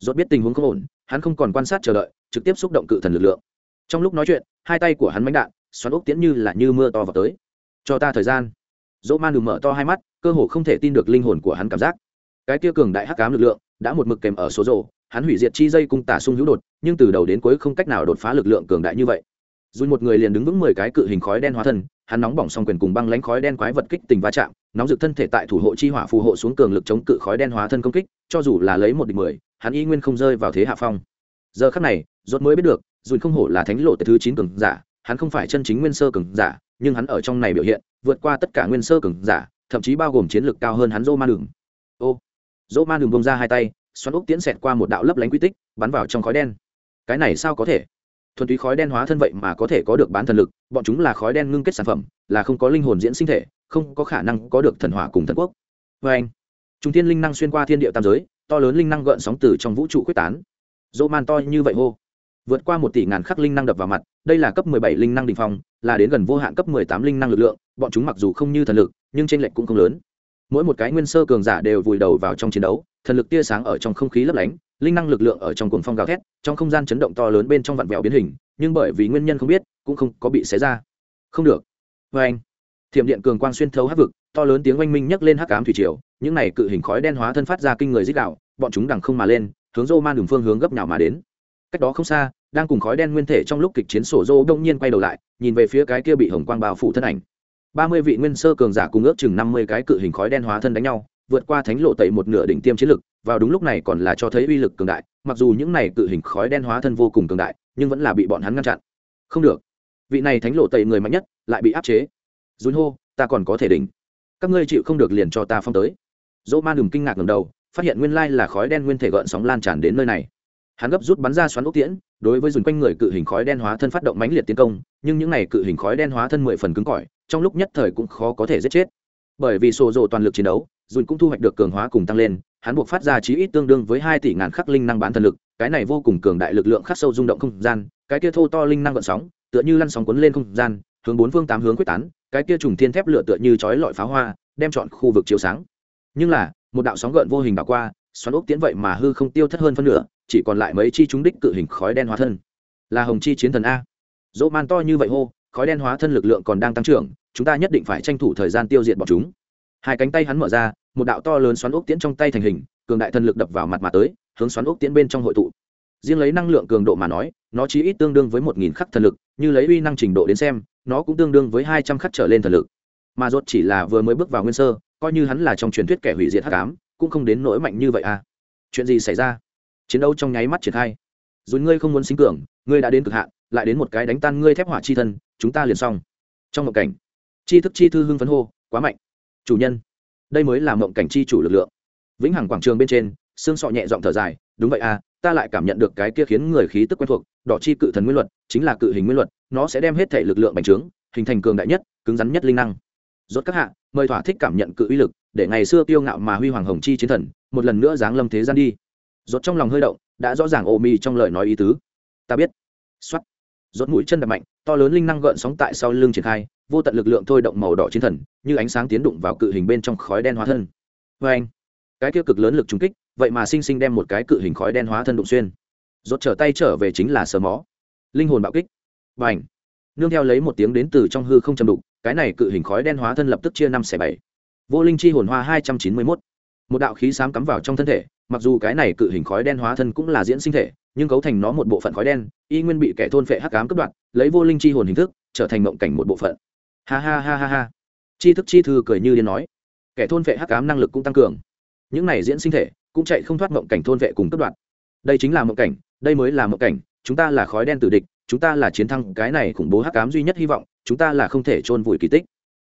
Dốt biết tình huống không ổn, hắn không còn quan sát chờ đợi, trực tiếp xúc động cự thần lực lượng. Trong lúc nói chuyện, hai tay của hắn mánh đạn, xoắn ốc tiễn như là như mưa to vào tới. Cho ta thời gian. Dỗ man đừng mở to hai mắt, cơ hồ không thể tin được linh hồn của hắn cảm giác. Cái kia cường đại hắc cám lực lượng đã một mực kèm ở số rổ hắn hủy diệt chi dây cung tả sung hữu đột, nhưng từ đầu đến cuối không cách nào đột phá lực lượng cường đại như vậy. Dù một người liền đứng vững mười cái cự hình khói đen hóa thân, hắn nóng bỏng xong quyền cùng băng lánh khói đen quái vật kích tình va chạm, nóng rực thân thể tại thủ hộ chi hỏa phù hộ xuống cường lực chống cự khói đen hóa thân công kích, cho dù là lấy một địch mười, hắn y nguyên không rơi vào thế hạ phong. Giờ khắc này, rốt mới biết được dù không hổ là thánh lộ thứ chín cường giả, hắn không phải chân chính nguyên sơ cường giả, nhưng hắn ở trong này biểu hiện, vượt qua tất cả nguyên sơ cường giả, thậm chí bao gồm chiến lược cao hơn hắn rô ma đường. Ô dỗ man đường bông ra hai tay, xoắn ốc tiễn xẹt qua một đạo lấp lánh quy tích, bắn vào trong khói đen. Cái này sao có thể? Thuần túy khói đen hóa thân vậy mà có thể có được bán thần lực, bọn chúng là khói đen ngưng kết sản phẩm, là không có linh hồn diễn sinh thể, không có khả năng có được thần hỏa cùng thần quốc. Vê anh, trung thiên linh năng xuyên qua thiên địa tam giới, to lớn linh năng gợn sóng từ trong vũ trụ quyết tán. Dỗ man to như vậy hô. Vượt qua một tỷ ngàn khắc linh năng đập vào mặt, đây là cấp mười bảy linh năng đình phong, là đến gần vô hạn cấp mười tám linh năng lực lượng, bọn chúng mặc dù không như thần lực, nhưng trên lệch cũng không lớn mỗi một cái nguyên sơ cường giả đều vùi đầu vào trong chiến đấu, thần lực tia sáng ở trong không khí lấp lánh, linh năng lực lượng ở trong cuồng phong gào thét, trong không gian chấn động to lớn bên trong vặn vẹo biến hình, nhưng bởi vì nguyên nhân không biết, cũng không có bị xé ra. Không được. Vê anh, thiểm điện cường quang xuyên thấu hắc vực, to lớn tiếng oanh minh nhấc lên hắc ám thủy triều, những này cự hình khói đen hóa thân phát ra kinh người dích đạo, bọn chúng đằng không mà lên, hướng rô man đường phương hướng gấp nhào mà đến. Cách đó không xa, đang cùng khói đen nguyên thể trong lúc kịch chiến sổ rô đông nhiên quay đầu lại, nhìn về phía cái kia bị hồng quang bao phủ thân ảnh ba mươi vị nguyên sơ cường giả cùng ước chừng năm mươi cái cự hình khói đen hóa thân đánh nhau, vượt qua thánh lộ tẩy một nửa đỉnh tiêm chiến lực, vào đúng lúc này còn là cho thấy uy lực cường đại, mặc dù những này cự hình khói đen hóa thân vô cùng cường đại, nhưng vẫn là bị bọn hắn ngăn chặn. Không được. Vị này thánh lộ tẩy người mạnh nhất, lại bị áp chế. Dùn hô, ta còn có thể đỉnh. Các ngươi chịu không được liền cho ta phong tới. Dỗ ma đừng kinh ngạc ngầm đầu, phát hiện nguyên lai là khói đen nguyên thể gợn sóng lan tràn đến nơi này. Hắn gấp rút bắn ra xoắn ốc tiễn đối với dùn quanh người cự hình khói đen hóa thân phát động mãnh liệt tiến công, nhưng những này cự hình khói đen hóa thân mười phần cứng cỏi, trong lúc nhất thời cũng khó có thể giết chết. Bởi vì sổ rộ toàn lực chiến đấu, dùn cũng thu hoạch được cường hóa cùng tăng lên, hắn buộc phát ra chí ít tương đương với hai tỷ ngàn khắc linh năng bán thần lực, cái này vô cùng cường đại lực lượng khắc sâu rung động không gian, cái kia thô to linh năng gợn sóng, tựa như lăn sóng cuốn lên không gian, hướng bốn phương tám hướng quyết tán, cái kia trùng thiên thép lửa tựa như chói lọi pháo hoa, đem chọn khu vực chiếu sáng. Nhưng là, một đạo sóng gợn vô hình đảo qua, xoắn ốc tiến vậy mà hư không tiêu thất hơn phân nửa chỉ còn lại mấy chi chúng đích cự hình khói đen hóa thân. Là hồng chi chiến thần a. Dỗ man to như vậy hô, khói đen hóa thân lực lượng còn đang tăng trưởng, chúng ta nhất định phải tranh thủ thời gian tiêu diệt bọn chúng. Hai cánh tay hắn mở ra, một đạo to lớn xoắn ốc tiễn trong tay thành hình, cường đại thần lực đập vào mặt mà tới, hướng xoắn ốc tiễn bên trong hội tụ. Riêng lấy năng lượng cường độ mà nói, nó chỉ ít tương đương với một nghìn khắc thần lực, như lấy uy năng trình độ đến xem, nó cũng tương đương với hai trăm khắc trở lên thần lực. Mà rốt chỉ là vừa mới bước vào nguyên sơ, coi như hắn là trong truyền thuyết kẻ hủy diệt hắc ám, cũng không đến nỗi mạnh như vậy à. Chuyện gì xảy ra? Chiến đấu trong nháy mắt triển khai. Dù ngươi không muốn sinh cường, ngươi đã đến cực hạn, lại đến một cái đánh tan ngươi thép hỏa chi thân, chúng ta liền xong. Trong mộng cảnh chi thức chi thư hưng phấn hô, quá mạnh! Chủ nhân, đây mới là mộng cảnh chi chủ lực lượng. Vĩnh hằng quảng trường bên trên, xương sọ nhẹ giọng thở dài, đúng vậy à ta lại cảm nhận được cái kia khiến người khí tức quen thuộc, đỏ chi cự thần nguyên luật, chính là cự hình nguyên luật, nó sẽ đem hết thể lực lượng bành trướng, hình thành cường đại nhất, cứng rắn nhất linh năng. Rốt các hạ, mời thỏa thích cảm nhận cự uy lực, để ngày xưa tiêu ngạo mà huy hoàng hồng chi chiến thần, một lần nữa giáng lâm thế gian đi rốt trong lòng hơi động đã rõ ràng ô mi trong lời nói ý tứ. Ta biết. Xoát, rốt mũi chân đập mạnh to lớn linh năng gợn sóng tại sau lưng triển khai vô tận lực lượng thôi động màu đỏ chiến thần như ánh sáng tiến đụng vào cự hình bên trong khói đen hóa thân. Vê anh cái kia cực lớn lực trùng kích vậy mà sinh sinh đem một cái cự hình khói đen hóa thân đụng xuyên. Rốt trở tay trở về chính là sờ mó. Linh hồn bạo kích. Và nương theo lấy một tiếng đến từ trong hư không trầm đục cái này cự hình khói đen hóa thân lập tức chia năm xẻ bảy. Vô linh chi hồn hoa hai trăm chín mươi mốt. Một đạo khí xám cắm vào trong thân thể mặc dù cái này cự hình khói đen hóa thân cũng là diễn sinh thể, nhưng cấu thành nó một bộ phận khói đen, y nguyên bị kẻ thôn phệ hắc ám cướp đoạt, lấy vô linh chi hồn hình thức, trở thành mộng cảnh một bộ phận. Ha ha ha ha ha. Chi thức chi thư cười như điên nói. Kẻ thôn phệ hắc ám năng lực cũng tăng cường. Những này diễn sinh thể cũng chạy không thoát mộng cảnh thôn vệ cùng cướp đoạt. Đây chính là mộng cảnh, đây mới là mộng cảnh, chúng ta là khói đen tử địch, chúng ta là chiến thắng, cái này khủng bố hắc ám duy nhất hy vọng, chúng ta là không thể chôn vùi kỳ tích.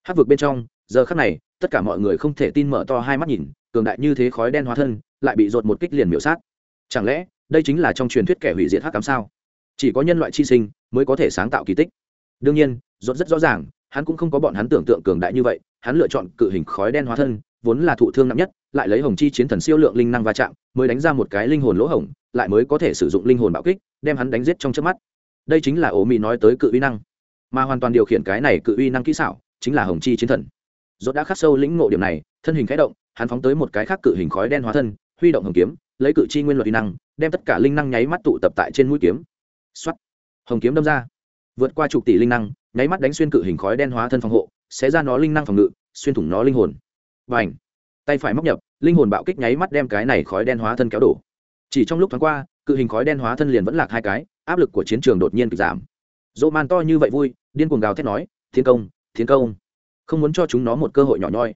Hắc vực bên trong, giờ khắc này tất cả mọi người không thể tin mở to hai mắt nhìn, cường đại như thế khói đen hóa thân, lại bị dột một kích liền miểu sát. Chẳng lẽ, đây chính là trong truyền thuyết kẻ hủy diệt hắc cám sao? Chỉ có nhân loại chi sinh mới có thể sáng tạo kỳ tích. Đương nhiên dột rất rõ ràng, hắn cũng không có bọn hắn tưởng tượng cường đại như vậy, hắn lựa chọn cự hình khói đen hóa thân, vốn là thụ thương nặng nhất, lại lấy hồng chi chiến thần siêu lượng linh năng va chạm, mới đánh ra một cái linh hồn lỗ hổng, lại mới có thể sử dụng linh hồn bạo kích, đem hắn đánh giết trong trước mắt. Đây chính là ổ mỹ nói tới cự uy năng. Mà hoàn toàn điều khiển cái này cự uy năng kỹ xảo, chính là hồng chi chiến thần. Rốt đã khắc sâu lĩnh ngộ điểm này thân hình khẽ động hắn phóng tới một cái khác cự hình khói đen hóa thân huy động hồng kiếm lấy cự chi nguyên luật uy năng đem tất cả linh năng nháy mắt tụ tập tại trên mũi kiếm. Xoát, hồng kiếm đâm ra. Vượt qua chục tỷ linh năng nháy mắt đánh xuyên cự hình khói đen hóa thân phòng hộ xé ra nó linh năng phòng ngự xuyên thủng nó linh hồn. Và ảnh tay phải móc nhập linh hồn bạo kích nháy mắt đem cái này khói đen hóa thân kéo đổ. Chỉ trong lúc thoáng qua cự hình khói đen hóa thân liền vẫn lạc hai cái áp lực của chiến trường đột nhiên kịch giảm. Dỗ man to như vậy vui điên cuồng gào thét nói thiên công thiên công không muốn cho chúng nó một cơ hội nhỏ nhoi.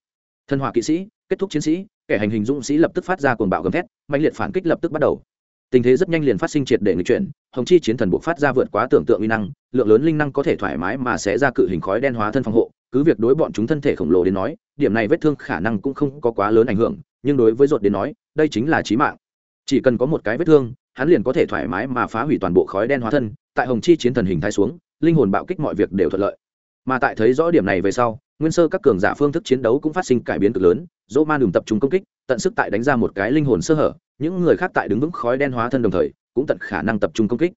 Thân hỏa kỵ sĩ, kết thúc chiến sĩ, kẻ hành hình dũng sĩ lập tức phát ra cuồng bạo gầm thét mạnh liệt phản kích lập tức bắt đầu. Tình thế rất nhanh liền phát sinh triệt để người chuyển, hồng chi chiến thần buộc phát ra vượt quá tưởng tượng uy năng, lượng lớn linh năng có thể thoải mái mà sẽ ra cự hình khói đen hóa thân phòng hộ, cứ việc đối bọn chúng thân thể khổng lồ đến nói, điểm này vết thương khả năng cũng không có quá lớn ảnh hưởng, nhưng đối với ruột đến nói, đây chính là trí mạng. Chỉ cần có một cái vết thương, hắn liền có thể thoải mái mà phá hủy toàn bộ khói đen hóa thân, tại hồng chi chiến thần hình thái xuống, linh hồn bạo kích mọi việc đều thuận lợi. Mà tại thấy rõ điểm này về sau nguyên sơ các cường giả phương thức chiến đấu cũng phát sinh cải biến cực lớn, dỗ man đùm tập trung công kích, tận sức tại đánh ra một cái linh hồn sơ hở, những người khác tại đứng vững khói đen hóa thân đồng thời, cũng tận khả năng tập trung công kích.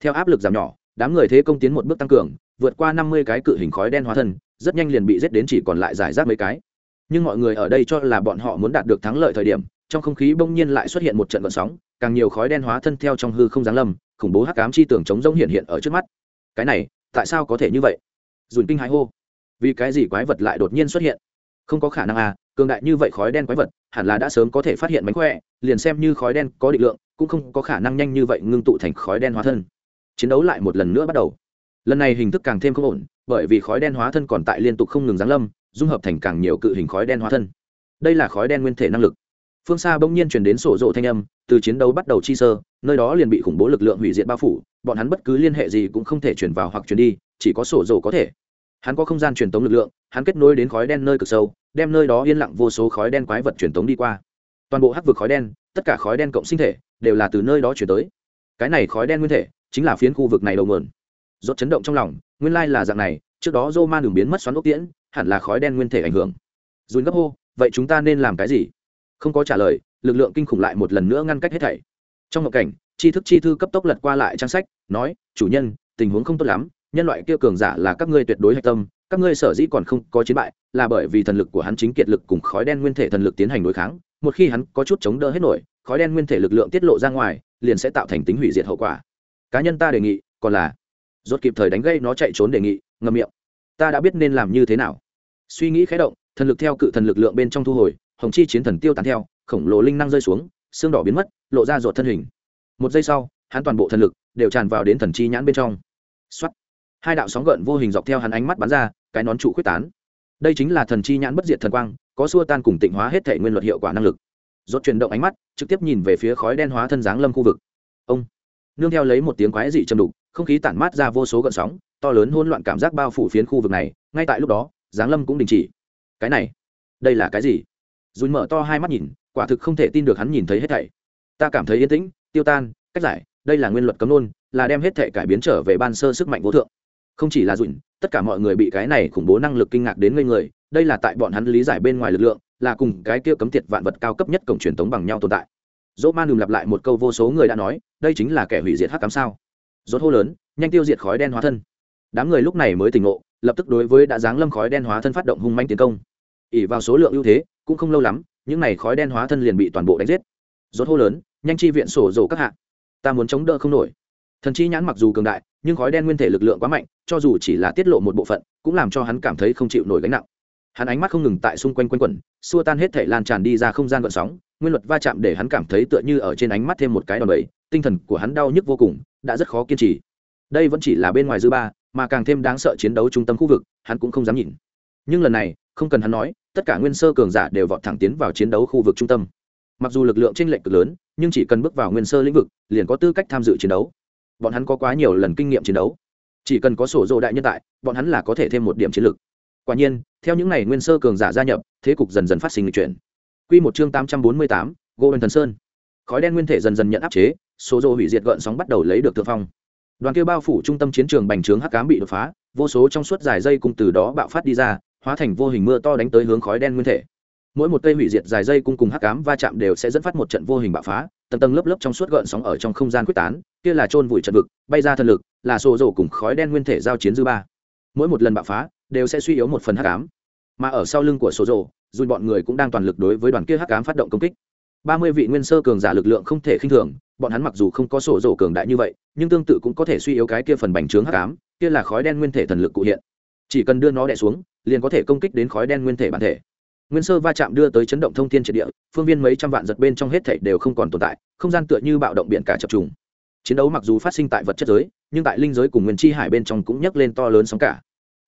Theo áp lực giảm nhỏ, đám người thế công tiến một bước tăng cường, vượt qua năm mươi cái cự hình khói đen hóa thân, rất nhanh liền bị giết đến chỉ còn lại giải rác mấy cái. Nhưng mọi người ở đây cho là bọn họ muốn đạt được thắng lợi thời điểm, trong không khí bỗng nhiên lại xuất hiện một trận vận sóng, càng nhiều khói đen hóa thân theo trong hư không giáng lâm, khủng bố hắc ám chi tưởng chống rông hiện hiện ở trước mắt. Cái này, tại sao có thể như vậy? Dùn kinh hãi hô vì cái gì quái vật lại đột nhiên xuất hiện? Không có khả năng à cường đại như vậy khói đen quái vật, hẳn là đã sớm có thể phát hiện mánh khỏe, liền xem như khói đen có định lượng, cũng không có khả năng nhanh như vậy ngưng tụ thành khói đen hóa thân. Chiến đấu lại một lần nữa bắt đầu. Lần này hình thức càng thêm không ổn, bởi vì khói đen hóa thân còn tại liên tục không ngừng giáng lâm, dung hợp thành càng nhiều cự hình khói đen hóa thân. Đây là khói đen nguyên thể năng lực. Phương xa bỗng nhiên chuyển đến sổ rộ thanh âm, từ chiến đấu bắt đầu chi sơ, nơi đó liền bị khủng bố lực lượng hủy diệt bao phủ, bọn hắn bất cứ liên hệ gì cũng không thể chuyển vào hoặc chuyển đi, chỉ có sổ rộ có thể hắn có không gian truyền tống lực lượng, hắn kết nối đến khói đen nơi cực sâu, đem nơi đó yên lặng vô số khói đen quái vật truyền tống đi qua. Toàn bộ hắc vực khói đen, tất cả khói đen cộng sinh thể, đều là từ nơi đó chuyển tới. Cái này khói đen nguyên thể, chính là phiến khu vực này đầu nguồn. Rốt chấn động trong lòng, nguyên lai là dạng này, trước đó dô ma đường biến mất xoắn ốc tiễn, hẳn là khói đen nguyên thể ảnh hưởng. Dùn gấp hô, vậy chúng ta nên làm cái gì? Không có trả lời, lực lượng kinh khủng lại một lần nữa ngăn cách hết thảy. Trong một cảnh, tri thức chi thư cấp tốc lật qua lại trang sách, nói, chủ nhân, tình huống không tốt lắm nhân loại kia cường giả là các ngươi tuyệt đối hạch tâm, các ngươi sở dĩ còn không có chiến bại, là bởi vì thần lực của hắn chính kiệt lực cùng khói đen nguyên thể thần lực tiến hành đối kháng. Một khi hắn có chút chống đỡ hết nổi, khói đen nguyên thể lực lượng tiết lộ ra ngoài, liền sẽ tạo thành tính hủy diệt hậu quả. Cá nhân ta đề nghị, còn là rốt kịp thời đánh gây nó chạy trốn đề nghị, ngậm miệng. Ta đã biết nên làm như thế nào. Suy nghĩ khẽ động, thần lực theo cự thần lực lượng bên trong thu hồi, hồng chi chiến thần tiêu tán theo, khổng lồ linh năng rơi xuống, xương đỏ biến mất, lộ ra ruột thân hình. Một giây sau, hắn toàn bộ thần lực đều tràn vào đến thần chi nhãn bên trong. Xuất hai đạo sóng gợn vô hình dọc theo hắn ánh mắt bắn ra, cái nón trụ quyết tán. Đây chính là thần chi nhãn bất diệt thần quang, có xua tan cùng tịnh hóa hết thể nguyên luật hiệu quả năng lực. Rốt chuyển động ánh mắt, trực tiếp nhìn về phía khói đen hóa thân dáng lâm khu vực. Ông! Nương theo lấy một tiếng quái dị châm đục, không khí tản mát ra vô số gợn sóng, to lớn hỗn loạn cảm giác bao phủ phiến khu vực này, ngay tại lúc đó giáng lâm cũng đình chỉ. Cái này, đây là cái gì? Dùn mở to hai mắt nhìn, quả thực không thể tin được hắn nhìn thấy hết thảy. Ta cảm thấy yên tĩnh, tiêu tan, cách giải, đây là nguyên luật cấm nôn là đem hết thảy cải biến trở về ban sơ sức mạnh vô thượng không chỉ là dùn tất cả mọi người bị cái này khủng bố năng lực kinh ngạc đến ngây người, đây là tại bọn hắn lý giải bên ngoài lực lượng, là cùng cái kia cấm tiệt vạn vật cao cấp nhất cổng truyền thống bằng nhau tồn tại. Dỗ man đùm lặp lại một câu vô số người đã nói, đây chính là kẻ hủy diệt hắc cám sao? Rốt hô lớn, nhanh tiêu diệt khói đen hóa thân. Đám người lúc này mới tỉnh ngộ, lập tức đối với đã giáng lâm khói đen hóa thân phát động hung manh tiến công. Ỉ vào số lượng ưu thế, cũng không lâu lắm, những n à y khói đen hóa thân liền bị toàn bộ đánh giết. Rốt hô lớn, nhanh chi viện sổ dầu các hạ. Ta muốn chống đỡ không nổi thần chi nhãn mặc dù cường đại, nhưng khói đen nguyên thể lực lượng quá mạnh, cho dù chỉ là tiết lộ một bộ phận, cũng làm cho hắn cảm thấy không chịu nổi gánh nặng. Hắn ánh mắt không ngừng tại xung quanh quanh quẩn, xua tan hết thể lan tràn đi ra không gian gợn sóng, nguyên luật va chạm để hắn cảm thấy tựa như ở trên ánh mắt thêm một cái đòn bẩy, tinh thần của hắn đau nhức vô cùng, đã rất khó kiên trì. Đây vẫn chỉ là bên ngoài dư ba, mà càng thêm đáng sợ chiến đấu trung tâm khu vực, hắn cũng không dám nhìn. Nhưng lần này, không cần hắn nói, tất cả nguyên sơ cường giả đều vọt thẳng tiến vào chiến đấu khu vực trung tâm. Mặc dù lực lượng tranh lệch cực lớn, nhưng chỉ cần bước vào nguyên sơ lĩnh vực, liền có tư cách tham dự chiến đấu bọn hắn có quá nhiều lần kinh nghiệm chiến đấu. Chỉ cần có sổ dồ đại nhân tại, bọn hắn là có thể thêm một điểm chiến lược quả nhiên, theo những n à y nguyên sơ cường giả gia nhập, thế cục dần dần phát sinh lịch chuyển. Q một chương tám trăm bốn mươi tám gô thần sơn. Khói đen nguyên thể dần dần nhận áp chế số dồ hủy diệt gợn sóng bắt đầu lấy được thượng phong. Đoàn kia bao phủ trung tâm chiến trường bành trướng hắc cám bị đột phá, vô số trong suốt dài dây cung từ đó bạo phát đi ra, hóa thành vô hình mưa to đánh tới hướng khói đen nguyên thể. Mỗi một cây hủy diệt dài dây cung cùng hắc cám va chạm đều sẽ dẫn phát một trận vô hình bạo phá tầng tầng lớp lớp trong suốt gợn sóng ở trong không gian quyết tán, kia là trôn vùi trận vực, bay ra thần lực, là xô rổ cùng khói đen nguyên thể giao chiến dư ba. Mỗi một lần bạo phá, đều sẽ suy yếu một phần hắc ám. Mà ở sau lưng của xô rổ, dù bọn người cũng đang toàn lực đối với đoàn kia hắc ám phát động công kích. Ba mươi vị nguyên sơ cường giả lực lượng không thể khinh thường, bọn hắn mặc dù không có sổ rổ cường đại như vậy, nhưng tương tự cũng có thể suy yếu cái kia phần bành trướng hắc ám, kia là khói đen nguyên thể thần lực cụ hiện. Chỉ cần đưa nó đè xuống, liền có thể công kích đến khói đen nguyên thể bản thể nguyên sơ va chạm đưa tới chấn động thông thiên triệt địa, phương viên mấy trăm vạn giật bên trong hết thảy đều không còn tồn tại, không gian tựa như bạo động biển cả chập trùng. Chiến đấu mặc dù phát sinh tại vật chất giới, nhưng tại linh giới cùng nguyên chi hải bên trong cũng nhấc lên to lớn sóng cả.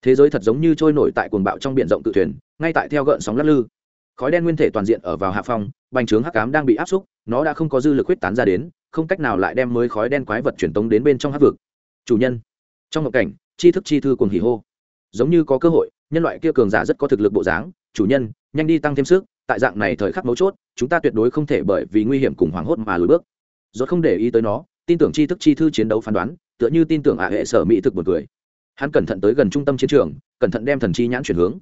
Thế giới thật giống như trôi nổi tại cuồng bạo trong biển rộng tự thuyền, ngay tại theo gợn sóng lắc lư. Khói đen nguyên thể toàn diện ở vào hạ phong, bành trướng hắc cám đang bị áp xúc, nó đã không có dư lực huyết tán ra đến, không cách nào lại đem mới khói đen quái vật truyền tống đến bên trong hắc vực. Chủ nhân, trong một cảnh chi thức chi thư cuồng hỉ hô. Giống như có cơ hội, nhân loại kia cường giả rất có thực lực bộ dáng. Chủ nhân nhanh đi tăng thêm sức, tại dạng này thời khắc mấu chốt, chúng ta tuyệt đối không thể bởi vì nguy hiểm cùng hoảng hốt mà lùi bước. Rốt không để ý tới nó, tin tưởng chi thức chi thư chiến đấu phán đoán, tựa như tin tưởng ả hệ sở mỹ thực một người hắn cẩn thận tới gần trung tâm chiến trường, cẩn thận đem thần chi nhãn chuyển hướng.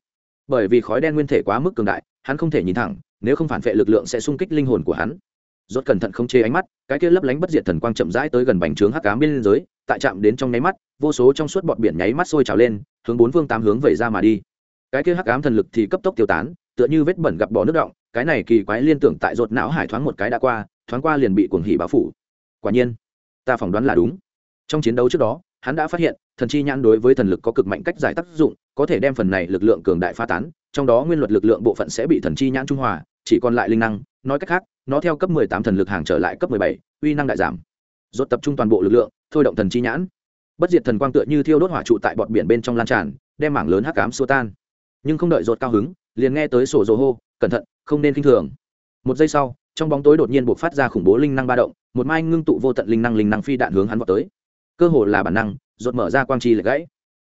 Bởi vì khói đen nguyên thể quá mức cường đại, hắn không thể nhìn thẳng, nếu không phản vệ lực lượng sẽ xung kích linh hồn của hắn. Rốt cẩn thận không chế ánh mắt, cái kia lấp lánh bất diệt thần quang chậm rãi tới gần bành trướng hắc cá bên dưới tại chạm đến trong nháy mắt, vô số trong suốt bọt biển nháy mắt sôi trào lên, hướng bốn phương tám hướng vẩy ra mà đi cái kia hắc ám thần lực thì cấp tốc tiêu tán tựa như vết bẩn gặp bỏ nước động cái này kỳ quái liên tưởng tại rột não hải thoáng một cái đã qua thoáng qua liền bị cuồng hỉ báo phủ. Quả nhiên ta phỏng đoán là đúng. Trong chiến đấu trước đó hắn đã phát hiện thần chi nhãn đối với thần lực có cực mạnh cách giải tác dụng có thể đem phần này lực lượng cường đại phá tán trong đó nguyên luật lực lượng bộ phận sẽ bị thần chi nhãn trung hòa chỉ còn lại linh năng nói cách khác nó theo cấp 18 thần lực hàng trở lại cấp 17, uy năng đại giảm. Rốt tập trung toàn bộ lực lượng thôi động thần chi nhãn. Bất diệt thần quang tựa như thiêu đốt hỏa trụ tại bọt biển bên trong lan tràn đem mảng lớn hắc ám xua tan nhưng không đợi rột cao hứng, liền nghe tới sổ rồ hô, cẩn thận, không nên kinh thường. Một giây sau, trong bóng tối đột nhiên buộc phát ra khủng bố linh năng ba động, một mai ngưng tụ vô tận linh năng linh năng phi đạn hướng hắn vào tới. Cơ hồ là bản năng, rột mở ra quang chi lệch gãy.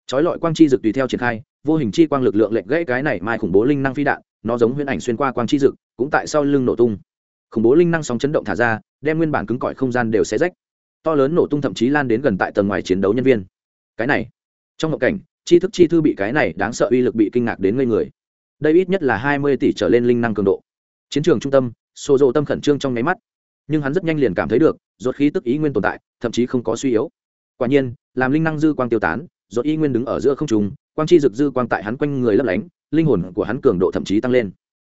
Chói lọi quang chi dực tùy theo triển khai, vô hình chi quang lực lượng lệch gãy cái này mai khủng bố linh năng phi đạn, nó giống huyễn ảnh xuyên qua quang chi dực, cũng tại sau lưng nổ tung. Khủng bố linh năng sóng chấn động thả ra, đem nguyên bản cứng cỏi không gian đều xé rách. To lớn nổ tung thậm chí lan đến gần tại tầng ngoài chiến đấu nhân viên. Cái này, trong ngộ cảnh chi thức chi thư bị cái này đáng sợ uy lực bị kinh ngạc đến ngây người. Đây ít nhất là hai mươi tỷ trở lên linh năng cường độ. Chiến trường trung tâm xô rộ tâm khẩn trương trong nháy mắt. Nhưng hắn rất nhanh liền cảm thấy được, rốt khí tức ý nguyên tồn tại, thậm chí không có suy yếu. Quả nhiên, làm linh năng dư quang tiêu tán, rốt ý nguyên đứng ở giữa không trung, quang chi rực dư quang tại hắn quanh người lấp lánh, linh hồn của hắn cường độ thậm chí tăng lên.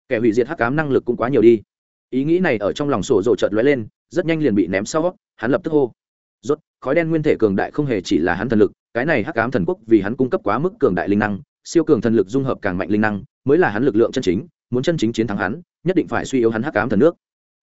Kẻ hủy diệt hắc cám năng lực cũng quá nhiều đi. Ý nghĩ này ở trong lòng sổ rộ chợt lóe lên, rất nhanh liền bị ném sau, hắn lập tức hô. Rốt, khói đen nguyên thể cường đại không hề chỉ là hắn thần lực cái này hắc ám thần quốc vì hắn cung cấp quá mức cường đại linh năng, siêu cường thần lực dung hợp càng mạnh linh năng, mới là hắn lực lượng chân chính, muốn chân chính chiến thắng hắn, nhất định phải suy yếu hắn hắc ám thần nước.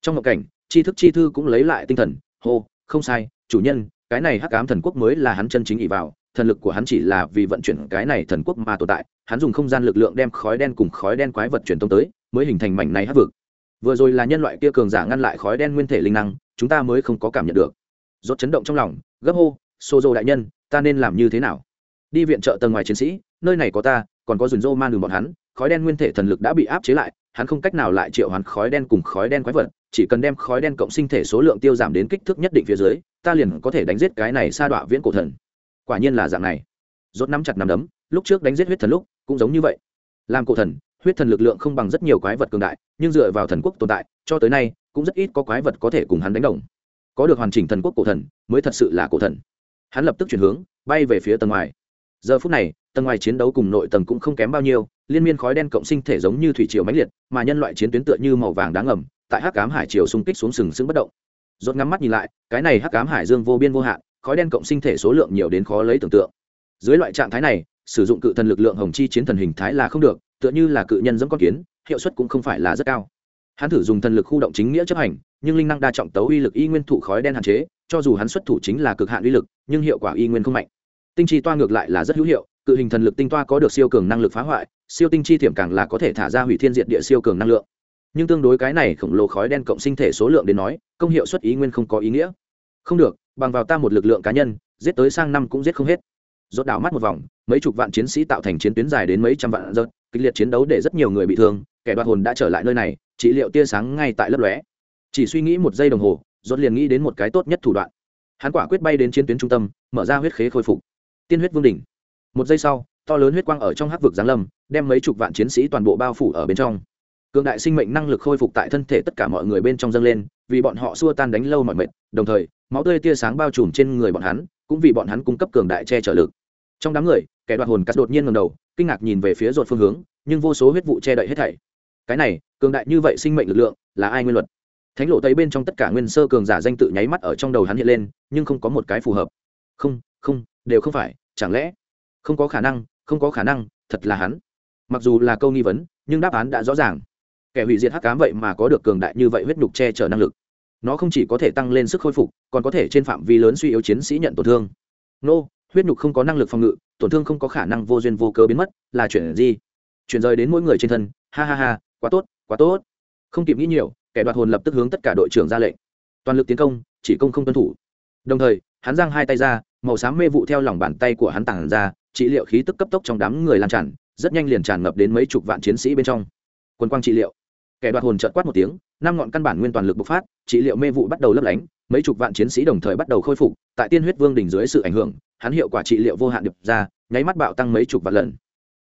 Trong một cảnh, tri thức chi thư cũng lấy lại tinh thần, hô, không sai, chủ nhân, cái này hắc ám thần quốc mới là hắn chân chính ỉ vào, thần lực của hắn chỉ là vì vận chuyển cái này thần quốc mà tồn tại, hắn dùng không gian lực lượng đem khói đen cùng khói đen quái vật truyền tông tới, mới hình thành mảnh này hắc vực. Vừa rồi là nhân loại kia cường giả ngăn lại khói đen nguyên thể linh năng, chúng ta mới không có cảm nhận được. Rốt chấn động trong lòng, gấp hô xô dô đại nhân ta nên làm như thế nào? Đi viện trợ tầng ngoài chiến sĩ, nơi này có ta, còn có dùn rô man đường bọn hắn, khói đen nguyên thể thần lực đã bị áp chế lại, hắn không cách nào lại triệu hoán khói đen cùng khói đen quái vật, chỉ cần đem khói đen cộng sinh thể số lượng tiêu giảm đến kích thước nhất định phía dưới, ta liền có thể đánh giết cái này sa đọa viễn cổ thần. Quả nhiên là dạng này. Rốt nắm chặt nắm đấm, lúc trước đánh giết huyết thần lúc, cũng giống như vậy. Làm cổ thần, huyết thần lực lượng không bằng rất nhiều quái vật cường đại, nhưng dựa vào thần quốc tồn tại, cho tới nay, cũng rất ít có quái vật có thể cùng hắn đánh đồng. Có được hoàn chỉnh thần quốc cổ thần, mới thật sự là cổ thần hắn lập tức chuyển hướng, bay về phía tầng ngoài. Giờ phút này, tầng ngoài chiến đấu cùng nội tầng cũng không kém bao nhiêu, liên miên khói đen cộng sinh thể giống như thủy triều mãnh liệt, mà nhân loại chiến tuyến tựa như màu vàng đáng ngầm, tại hắc cám hải triều xung kích xuống sừng sững bất động. Rốt ngắm mắt nhìn lại, cái này hắc cám hải dương vô biên vô hạn, khói đen cộng sinh thể số lượng nhiều đến khó lấy tưởng tượng. Dưới loại trạng thái này, sử dụng cự thần lực lượng hồng chi chiến thần hình thái là không được, tựa như là cự nhân dẫm con kiến, hiệu suất cũng không phải là rất cao hắn thử dùng thần lực khu động chính nghĩa chấp hành, nhưng linh năng đa trọng tấu uy lực y nguyên thụ khói đen hạn chế, cho dù hắn xuất thủ chính là cực hạn uy lực, nhưng hiệu quả y nguyên không mạnh. Tinh chi toa ngược lại là rất hữu hiệu, cự hình thần lực tinh toa có được siêu cường năng lực phá hoại, siêu tinh chi thiểm càng là có thể thả ra hủy thiên diện địa siêu cường năng lượng. Nhưng tương đối cái này khổng lồ khói đen cộng sinh thể số lượng đến nói, công hiệu xuất ý nguyên không có ý nghĩa. Không được, bằng vào ta một lực lượng cá nhân, giết tới sang năm cũng giết không hết. Rốt đảo mắt một vòng, mấy chục vạn chiến sĩ tạo thành chiến tuyến dài đến mấy trăm vạn rớt kịch liệt chiến đấu để rất nhiều người bị thương, kẻ đoạt hồn đã trở lại nơi này trị liệu tia sáng ngay tại lớp lóe. Chỉ suy nghĩ một giây đồng hồ, rốt liền nghĩ đến một cái tốt nhất thủ đoạn. Hắn quả quyết bay đến chiến tuyến trung tâm, mở ra huyết khế khôi phục. Tiên huyết vương đỉnh. Một giây sau, to lớn huyết quang ở trong hắc vực giáng lâm, đem mấy chục vạn chiến sĩ toàn bộ bao phủ ở bên trong. Cường đại sinh mệnh năng lực khôi phục tại thân thể tất cả mọi người bên trong dâng lên, vì bọn họ xua tan đánh lâu mọi mệt, đồng thời, máu tươi tia sáng bao trùm trên người bọn hắn, cũng vì bọn hắn cung cấp cường đại che chở lực. Trong đám người, kẻ đoạt hồn cắt đột nhiên ngầm đầu, kinh ngạc nhìn về phía ruột phương hướng, nhưng vô số huyết vụ che đậy hết thảy cái này, cường đại như vậy sinh mệnh lực lượng, là ai nguyên luật? Thánh lộ tây bên trong tất cả nguyên sơ cường giả danh tự nháy mắt ở trong đầu hắn hiện lên, nhưng không có một cái phù hợp. Không không, đều không phải, chẳng lẽ? Không có khả năng, không có khả năng, thật là hắn. Mặc dù là câu nghi vấn, nhưng đáp án đã rõ ràng. Kẻ hủy diệt hắc cám vậy mà có được cường đại như vậy huyết nhục che chở năng lực. Nó không chỉ có thể tăng lên sức khôi phục, còn có thể trên phạm vi lớn suy yếu chiến sĩ nhận tổn thương. Nô, huyết nhục không có năng lực phòng ngự, tổn thương không có khả năng vô duyên vô cớ biến mất, là chuyện gì? Chuyển rời đến mỗi người trên thân, ha ha ha quá tốt quá tốt. Không kịp nghĩ nhiều, kẻ đoạt hồn lập tức hướng tất cả đội trưởng ra lệnh. Toàn lực tiến công, chỉ công không tuân thủ. Đồng thời, hắn giang hai tay ra, màu xám mê vụ theo lòng bàn tay của hắn tản ra, trị liệu khí tức cấp tốc trong đám người lan tràn, rất nhanh liền tràn ngập đến mấy chục vạn chiến sĩ bên trong. Quân quang trị liệu. Kẻ đoạt hồn trợt quát một tiếng, năm ngọn căn bản nguyên toàn lực bộc phát, trị liệu mê vụ bắt đầu lấp lánh, mấy chục vạn chiến sĩ đồng thời bắt đầu khôi phục, tại tiên huyết vương đỉnh dưới sự ảnh hưởng, hắn hiệu quả trị liệu vô hạn điệp ra, nháy mắt bạo tăng mấy chục vạn lần.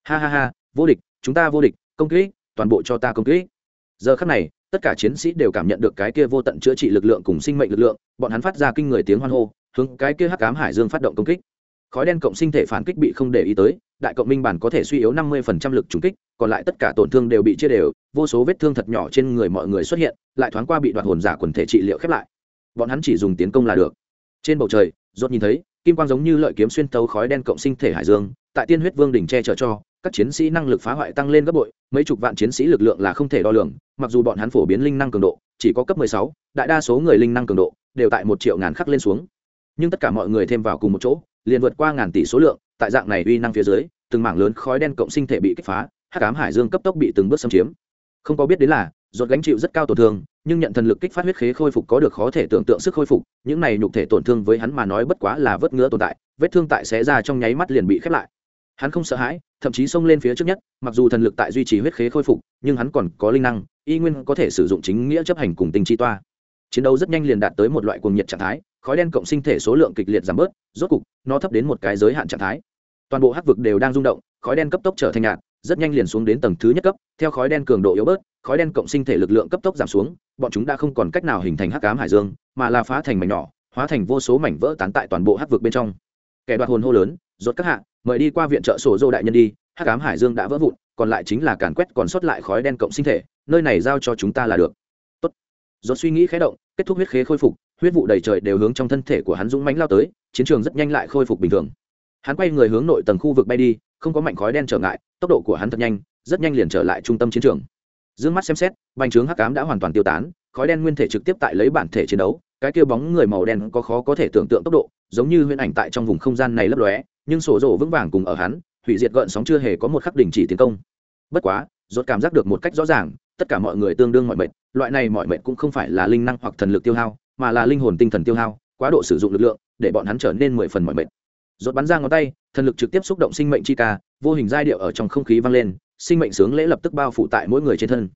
Ha ha ha, vô địch, chúng ta vô địch, công kích toàn bộ cho ta công kích. Giờ khắc này, tất cả chiến sĩ đều cảm nhận được cái kia vô tận chữa trị lực lượng cùng sinh mệnh lực lượng, bọn hắn phát ra kinh người tiếng hoan hô, hướng cái kia hắc ám hải dương phát động công kích. Khói đen cộng sinh thể phản kích bị không để ý tới, đại cộng minh bản có thể suy yếu năm mươi lực trúng kích, còn lại tất cả tổn thương đều bị chia đều, vô số vết thương thật nhỏ trên người mọi người xuất hiện, lại thoáng qua bị đoạt hồn giả quần thể trị liệu khép lại. Bọn hắn chỉ dùng tiến công là được. Trên bầu trời, rốt nhìn thấy, kim quang giống như lợi kiếm xuyên tấu khói đen cộng sinh thể hải dương, tại tiên huyết vương đỉnh che chở cho các chiến sĩ năng lực phá hoại tăng lên gấp bội mấy chục vạn chiến sĩ lực lượng là không thể đo lường mặc dù bọn hắn phổ biến linh năng cường độ chỉ có cấp 16, đại đa số người linh năng cường độ đều tại một triệu ngàn khắc lên xuống. Nhưng tất cả mọi người thêm vào cùng một chỗ liền vượt qua ngàn tỷ số lượng tại dạng này uy năng phía dưới từng mảng lớn khói đen cộng sinh thể bị kích phá hắc ám hải dương cấp tốc bị từng bước xâm chiếm. Không có biết đến là ruột gánh chịu rất cao tổn thương nhưng nhận thần lực kích phát huyết khế khôi phục có được khó thể tưởng tượng sức khôi phục những này nhục thể tổn thương với hắn mà nói bất quá là vớt ngứa tồn tại vết thương tại xé ra trong nháy mắt liền bị khép lại hắn không sợ hãi, thậm chí xông lên phía trước nhất, mặc dù thần lực tại duy trì huyết khế khôi phục, nhưng hắn còn có linh năng, y nguyên có thể sử dụng chính nghĩa chấp hành cùng tinh chi toa. Chiến đấu rất nhanh liền đạt tới một loại cuồng nhiệt trạng thái, khói đen cộng sinh thể số lượng kịch liệt giảm bớt, rốt cục, nó thấp đến một cái giới hạn trạng thái. Toàn bộ hắc vực đều đang rung động, khói đen cấp tốc trở thành nhạt, rất nhanh liền xuống đến tầng thứ nhất cấp, theo khói đen cường độ yếu bớt, khói đen cộng sinh thể lực lượng cấp tốc giảm xuống, bọn chúng đã không còn cách nào hình thành hắc ám hải dương, mà là phá thành mảnh nhỏ, hóa thành vô số mảnh vỡ tán tại toàn bộ hắc vực bên trong. Kẻ đoạt hồn hô lớn rốt các hạ, mời đi qua viện trợ sổ dô đại nhân đi, hắc ám hải dương đã vỡ vụn, còn lại chính là càn quét còn sót lại khói đen cộng sinh thể, nơi này giao cho chúng ta là được. Tốt. Rốt suy nghĩ khẽ động, kết thúc huyết khế khôi phục, huyết vụ đầy trời đều hướng trong thân thể của hắn dũng mãnh lao tới, chiến trường rất nhanh lại khôi phục bình thường. Hắn quay người hướng nội tầng khu vực bay đi, không có mạnh khói đen trở ngại, tốc độ của hắn thật nhanh, rất nhanh liền trở lại trung tâm chiến trường. Dương mắt xem xét, bành trướng hắc ám đã hoàn toàn tiêu tán, khói đen nguyên thể trực tiếp tại lấy bản thể chiến đấu, cái kia bóng người màu đen có khó có thể tưởng tượng tốc độ, giống như huyễn ảnh tại trong vùng không gian này lấp lóe nhưng sổ rổ vững vàng cùng ở hắn, hủy diệt gợn sóng chưa hề có một khắc đình chỉ tiến công. Bất quá dốt cảm giác được một cách rõ ràng, tất cả mọi người tương đương mọi mệnh, loại này mọi mệnh cũng không phải là linh năng hoặc thần lực tiêu hao, mà là linh hồn tinh thần tiêu hao, quá độ sử dụng lực lượng, để bọn hắn trở nên mười phần mọi mệnh. Dốt bắn ra ngón tay, thần lực trực tiếp xúc động sinh mệnh chi ca, vô hình giai điệu ở trong không khí vang lên, sinh mệnh sướng lễ lập tức bao phủ tại mỗi người trên thân.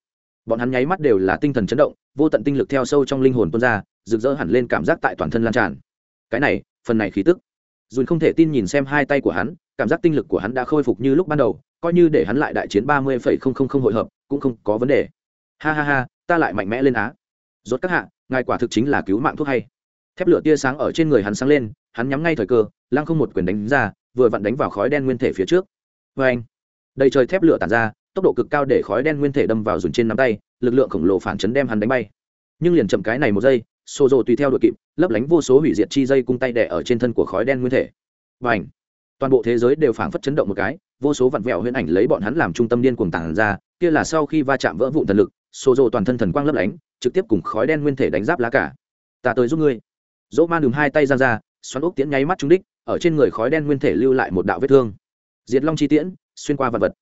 Bọn hắn nháy mắt đều là tinh thần chấn động, vô tận tinh lực theo sâu trong linh hồn tuôn ra, rực rỡ hẳn lên cảm giác tại toàn thân lan tràn. Cái này, phần này khí tức dùn không thể tin nhìn xem hai tay của hắn, cảm giác tinh lực của hắn đã khôi phục như lúc ban đầu, coi như để hắn lại đại chiến ba mươi phẩy không không không hội hợp, cũng không có vấn đề. Ha ha ha, ta lại mạnh mẽ lên á. Rốt các hạ, ngài quả thực chính là cứu mạng thuốc hay. Thép lửa tia sáng ở trên người hắn sáng lên, hắn nhắm ngay thời cơ, lăng không một quyền đánh ra, vừa vặn đánh vào khói đen nguyên thể phía trước. Vê anh, đầy trời thép lửa tản ra, tốc độ cực cao để khói đen nguyên thể đâm vào dùn trên nắm tay, lực lượng khổng lồ phản chấn đem hắn đánh bay. Nhưng liền chậm cái này một giây xô rồ tùy theo đội kịp, lấp lánh vô số hủy diệt chi dây cung tay đẻ ở trên thân của khói đen nguyên thể. Và ảnh toàn bộ thế giới đều phảng phất chấn động một cái, vô số vặn vẹo huyễn ảnh lấy bọn hắn làm trung tâm điên cuồng tàn ra, kia là sau khi va chạm vỡ vụn thần lực xô rồ toàn thân thần quang lấp lánh, trực tiếp cùng khói đen nguyên thể đánh giáp lá cả. Ta tới giúp ngươi. Dỗ man đường hai tay ra ra, xoắn ốc tiễn nháy mắt trúng đích, ở trên người khói đen nguyên thể lưu lại một đạo vết thương. Diệt long chi tiễn, xuyên qua vật vật.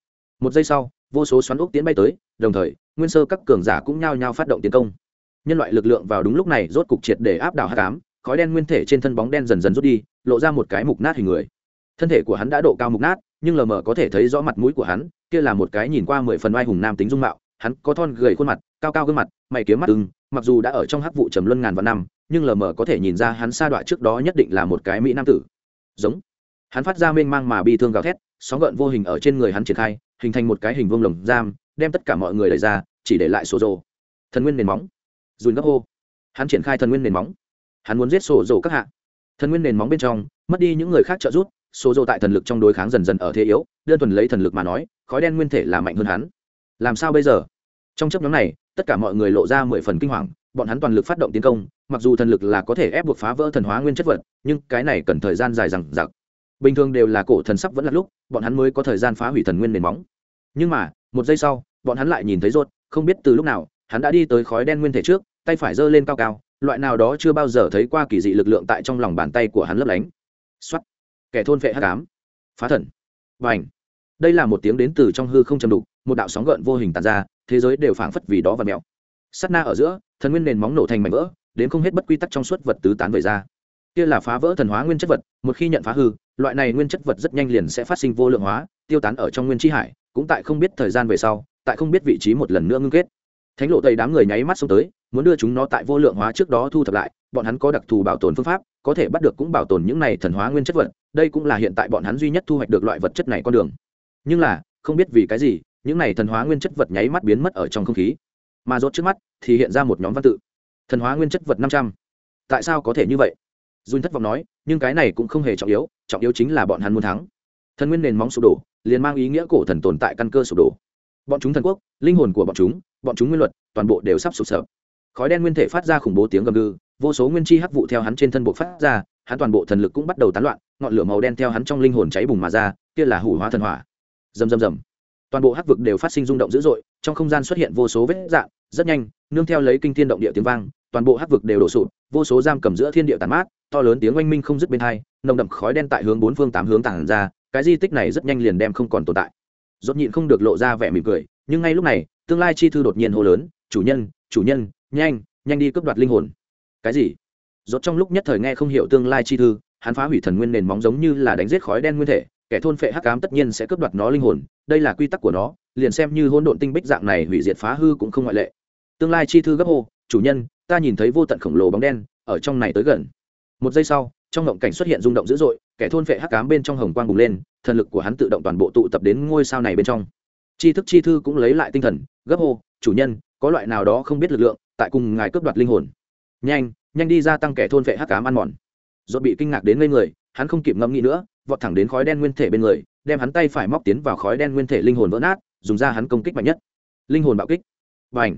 Một giây sau, vô số xoắn ốc tiễn bay tới, đồng thời, nguyên sơ các cường giả cũng nhao nhao phát động tiến công nhân loại lực lượng vào đúng lúc này rốt cục triệt để áp đảo hát cám khói đen nguyên thể trên thân bóng đen dần dần rút đi, lộ ra một cái mục nát hình người. Thân thể của hắn đã độ cao mục nát, nhưng lờ mờ có thể thấy rõ mặt mũi của hắn, kia là một cái nhìn qua mười phần oai hùng nam tính dung mạo. Hắn có thon gầy khuôn mặt, cao cao gương mặt, mày kiếm mắt ưng, mặc dù đã ở trong hắc vụ trầm luân ngàn vạn năm, nhưng lờ mờ có thể nhìn ra hắn sa đọa trước đó nhất định là một cái mỹ nam tử. Giống. Hắn phát ra mênh mang mà bi thương gào thét, sóng gợn vô hình ở trên người hắn triển khai, hình thành một cái hình vương lồng giam, đem tất cả mọi người đẩy ra, chỉ để lại sổ rồ. Thần nguyên nền móng dùn gấp hô. Hắn triển khai thần nguyên nền móng. Hắn muốn giết sổ rồ các hạ. Thần nguyên nền móng bên trong, mất đi những người khác trợ giúp, sổ rồ tại thần lực trong đối kháng dần dần ở thế yếu, đơn thuần lấy thần lực mà nói, khói đen nguyên thể là mạnh hơn hắn. Làm sao bây giờ? Trong chấp nhóm này, tất cả mọi người lộ ra mười phần kinh hoàng, bọn hắn toàn lực phát động tiến công, mặc dù thần lực là có thể ép buộc phá vỡ thần hóa nguyên chất vật, nhưng cái này cần thời gian dài rằng giặc bình thường đều là cổ thần sắp vẫn là lúc, bọn hắn mới có thời gian phá hủy thần nguyên nền móng. Nhưng mà, một giây sau, bọn hắn lại nhìn thấy rốt, không biết từ lúc nào, hắn đã đi tới khói đen nguyên thể trước tay phải giơ lên cao cao, loại nào đó chưa bao giờ thấy qua kỳ dị lực lượng tại trong lòng bàn tay của hắn lấp lánh. Xuất kẻ thôn vệ hắc ám. Phá thần. Và ảnh đây là một tiếng đến từ trong hư không chầm đục, một đạo sóng gợn vô hình tàn ra, thế giới đều phảng phất vì đó và mèo. Sắt na ở giữa, thần nguyên nền móng nổ thành mảnh vỡ, đến không hết bất quy tắc trong suốt vật tứ tán về ra. Kia là phá vỡ thần hóa nguyên chất vật, một khi nhận phá hư, loại này nguyên chất vật rất nhanh liền sẽ phát sinh vô lượng hóa, tiêu tán ở trong nguyên tri hải, cũng tại không biết thời gian về sau, tại không biết vị trí một lần nữa ngưng kết. Thánh lộ tây đám người nháy mắt xông tới muốn đưa chúng nó tại vô lượng hóa trước đó thu thập lại, bọn hắn có đặc thù bảo tồn phương pháp, có thể bắt được cũng bảo tồn những này thần hóa nguyên chất vật, đây cũng là hiện tại bọn hắn duy nhất thu hoạch được loại vật chất này con đường. Nhưng là, không biết vì cái gì, những này thần hóa nguyên chất vật nháy mắt biến mất ở trong không khí. Mà rốt trước mắt, thì hiện ra một nhóm văn tự. Thần hóa nguyên chất vật năm trăm. Tại sao có thể như vậy? Dùn thất vọng nói, nhưng cái này cũng không hề trọng yếu trọng yếu chính là bọn hắn muốn thắng. Thần nguyên nền móng sụp đổ, liền mang ý nghĩa cổ thần tồn tại căn cơ sụp đổ. Bọn chúng thần quốc, linh hồn của bọn chúng bọn chúng nguyên luật, toàn bộ đều sắp sụp sập khói đen nguyên thể phát ra khủng bố tiếng gầm gừ, vô số nguyên chi hắc vụ theo hắn trên thân bộ phát ra, hắn toàn bộ thần lực cũng bắt đầu tán loạn, ngọn lửa màu đen theo hắn trong linh hồn cháy bùng mà ra, kia là hủ hóa thần hỏa. Rầm rầm rầm. Toàn bộ hắc vực đều phát sinh rung động dữ dội, trong không gian xuất hiện vô số vết dạng, rất nhanh, nương theo lấy kinh thiên động địa tiếng vang, toàn bộ hắc vực đều đổ sụp, vô số giam cầm giữa thiên địa tàn mát, to lớn tiếng oanh minh không dứt bên hai, nồng đậm khói đen tại hướng bốn phương tám hướng tàn ra, cái di tích này rất nhanh liền đem không còn tồn tại. Dốt nhịn không được lộ ra vẻ mỉm cười, nhưng ngay lúc này, tương lai chi thư đột nhiên hô lớn, chủ nhân chủ nhân nhanh nhanh đi cướp đoạt linh hồn. Cái gì? Dốt trong lúc nhất thời nghe không hiểu tương lai chi thư, hắn phá hủy thần nguyên nền móng giống như là đánh giết khói đen nguyên thể, kẻ thôn phệ hắc ám tất nhiên sẽ cướp đoạt nó linh hồn, đây là quy tắc của nó, liền xem như hỗn độn tinh bích dạng này hủy diệt phá hư cũng không ngoại lệ. Tương lai chi thư gấp hô, chủ nhân, ta nhìn thấy vô tận khổng lồ bóng đen, ở trong này tới gần. Một giây sau, trong ngộng cảnh xuất hiện rung động dữ dội, kẻ thôn phệ hắc ám bên trong hồng quang bùng lên, thần lực của hắn tự động toàn bộ tụ tập đến ngôi sao này bên trong. Chi thức chi thư cũng lấy lại tinh thần, gấp hô, chủ nhân, có loại nào đó không biết lực lượng tại cùng ngài cướp đoạt linh hồn. Nhanh nhanh đi gia tăng kẻ thôn vệ hắc ám ăn mòn. Dốt bị kinh ngạc đến ngây người, hắn không kịp ngẫm nghĩ nữa, vọt thẳng đến khói đen nguyên thể bên người, đem hắn tay phải móc tiến vào khói đen nguyên thể linh hồn vỡ nát, dùng ra hắn công kích mạnh nhất. Linh hồn bạo kích. Và ảnh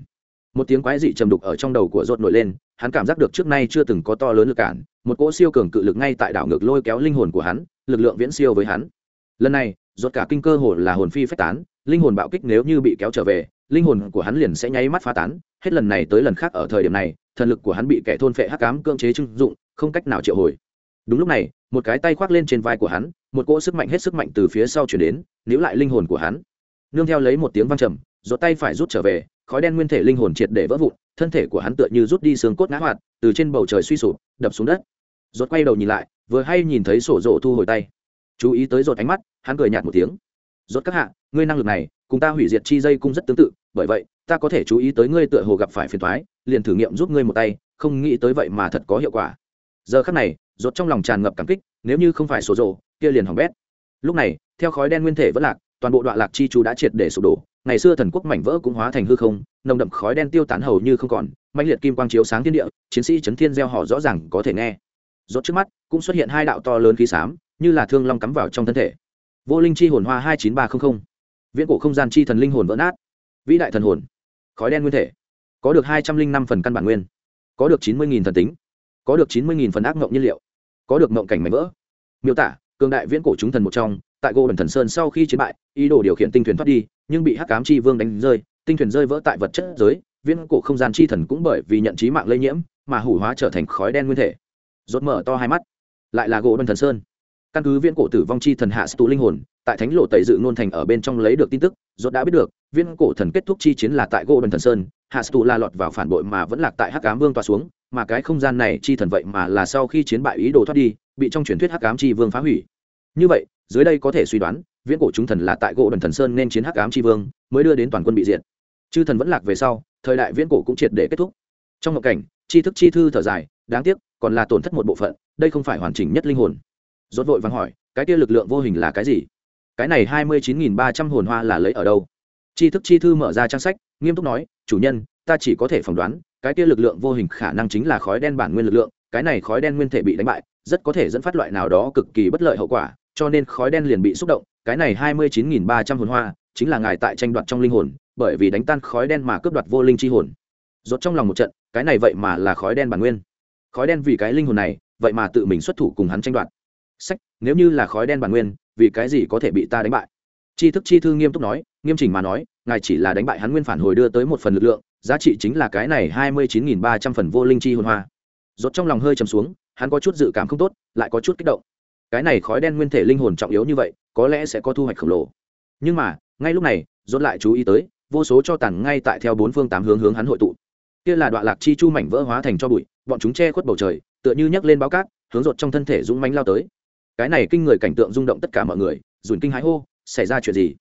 một tiếng quái dị trầm đục ở trong đầu của rốt nổi lên, hắn cảm giác được trước nay chưa từng có to lớn lực cản, một cỗ siêu cường cự lực ngay tại đảo ngược lôi kéo linh hồn của hắn, lực lượng viễn siêu với hắn. Lần này, rốt cả kinh cơ hồ là hồn phi phách tán, linh hồn bạo kích nếu như bị kéo trở về linh hồn của hắn liền sẽ nháy mắt phá tán, hết lần này tới lần khác ở thời điểm này, thần lực của hắn bị kẻ thôn phệ hắc ám cưỡng chế trưng dụng, không cách nào triệu hồi. Đúng lúc này, một cái tay khoác lên trên vai của hắn, một cỗ sức mạnh hết sức mạnh từ phía sau chuyển đến, níu lại linh hồn của hắn. Nương theo lấy một tiếng vang trầm, giọt tay phải rút trở về, khói đen nguyên thể linh hồn triệt để vỡ vụn, thân thể của hắn tựa như rút đi xương cốt ngã hoạt, từ trên bầu trời suy sụp, đập xuống đất. Giọt quay đầu nhìn lại, vừa hay nhìn thấy sổ rộ thu hồi tay. Chú ý tới giọt ánh mắt, hắn cười nhạt một tiếng. Giọt các hạ, ngươi năng lực này cùng ta hủy diệt chi dây cung rất tương tự, bởi vậy, ta có thể chú ý tới ngươi tựa hồ gặp phải phiền toái, liền thử nghiệm giúp ngươi một tay, không nghĩ tới vậy mà thật có hiệu quả. Giờ khắc này rột trong lòng tràn ngập cảm kích, nếu như không phải sổ rộ kia liền hỏng bét. Lúc này, theo khói đen nguyên thể vẫn lạc, toàn bộ đoạn lạc chi chú đã triệt để sụp đổ, ngày xưa thần quốc mảnh vỡ cũng hóa thành hư không, nồng đậm khói đen tiêu tán hầu như không còn mạnh liệt kim quang chiếu sáng thiên địa, chiến sĩ chấn thiên gieo họ rõ ràng có thể nghe. Rốt trước mắt, cũng xuất hiện hai đạo to lớn khí xám, như là thương long cắm vào trong thân thể. Vô linh chi hồn hoa hai chín ba trăm linh viễn cổ không gian chi thần linh hồn vỡ nát. Vĩ đại thần hồn. Khói đen nguyên thể. Có được hai trăm linh năm phần căn bản nguyên. Có được chín mươi thần tính. Có được chín mươi phần ác mộng nhiên liệu. Có được mộng cảnh mảnh vỡ. Miêu tả, cường đại viễn cổ chúng thần một trong, tại gỗ đần thần sơn sau khi chiến bại, ý đồ điều khiển tinh thuyền thoát đi, nhưng bị hắc cám chi vương đánh rơi, tinh thuyền rơi vỡ tại vật chất giới, viễn cổ không gian chi thần cũng bởi vì nhận trí mạng lây nhiễm, mà hủ hóa trở thành khói đen nguyên thể. Rốt mở to hai mắt. Lại là gỗ đần thần sơn. Căn cứ viễn cổ tử vong chi thần hạ tụ linh hồn tại thánh lộ tẩy dự nôn thành ở bên trong lấy được tin tức, rốt đã biết được, viên cổ thần kết thúc chi chiến là tại gỗ đần thần sơn, hạ stu la lọt vào phản bội mà vẫn lạc tại hắc cám vương tòa xuống, mà cái không gian này chi thần vậy mà là sau khi chiến bại ý đồ thoát đi, bị trong truyền thuyết hắc ám chi vương phá hủy. Như vậy, dưới đây có thể suy đoán viễn cổ chúng thần là tại gỗ đần thần sơn nên chiến hắc ám chi vương, mới đưa đến toàn quân bị diệt. Chư thần vẫn lạc về sau, thời đại viễn cổ cũng triệt để kết thúc. Trong ngộ cảnh chi thức chi thư thở dài, đáng tiếc, còn là tổn thất một bộ phận, đây không phải hoàn chỉnh nhất linh hồn. Rốt vội vàng hỏi, cái kia lực lượng vô hình là cái gì? Cái này hai mươi chín nghìn ba trăm hồn hoa là lấy ở đâu? Tri thức chi thư mở ra trang sách, nghiêm túc nói, chủ nhân, ta chỉ có thể phỏng đoán, cái kia lực lượng vô hình khả năng chính là khói đen bản nguyên lực lượng, cái này khói đen nguyên thể bị đánh bại, rất có thể dẫn phát loại nào đó cực kỳ bất lợi hậu quả, cho nên khói đen liền bị xúc động, cái này hai mươi chín nghìn ba trăm hồn hoa chính là ngài tại tranh đoạt trong linh hồn, bởi vì đánh tan khói đen mà cướp đoạt vô linh chi hồn. Rốt trong lòng một trận, cái này vậy mà là khói đen bản nguyên. Khói đen vì cái linh hồn này, vậy mà tự mình xuất thủ cùng hắn tranh đoạt. Sách, nếu như là khói đen bản nguyên vì cái gì có thể bị ta đánh bại? Chi thức chi thư nghiêm túc nói, nghiêm chỉnh mà nói, ngài chỉ là đánh bại hắn nguyên phản hồi đưa tới một phần lực lượng, giá trị chính là cái này hai mươi chín nghìn ba trăm phần vô linh chi hồn hoa. Rốt trong lòng hơi trầm xuống, hắn có chút dự cảm không tốt, lại có chút kích động. Cái này khói đen nguyên thể linh hồn trọng yếu như vậy, có lẽ sẽ có thu hoạch khổng lồ. Nhưng mà, ngay lúc này, rốt lại chú ý tới, vô số cho tàn ngay tại theo bốn phương tám hướng hướng hắn hội tụ. Kia là đoạn lạc chi chu mảnh vỡ hóa thành cho bụi, bọn chúng che khuất bầu trời, tựa như nhấc lên báo cát, hướng rột trong thân thể dũng mánh lao tới cái này kinh người cảnh tượng rung động tất cả mọi người, dùn kinh hãi hô, xảy ra chuyện gì?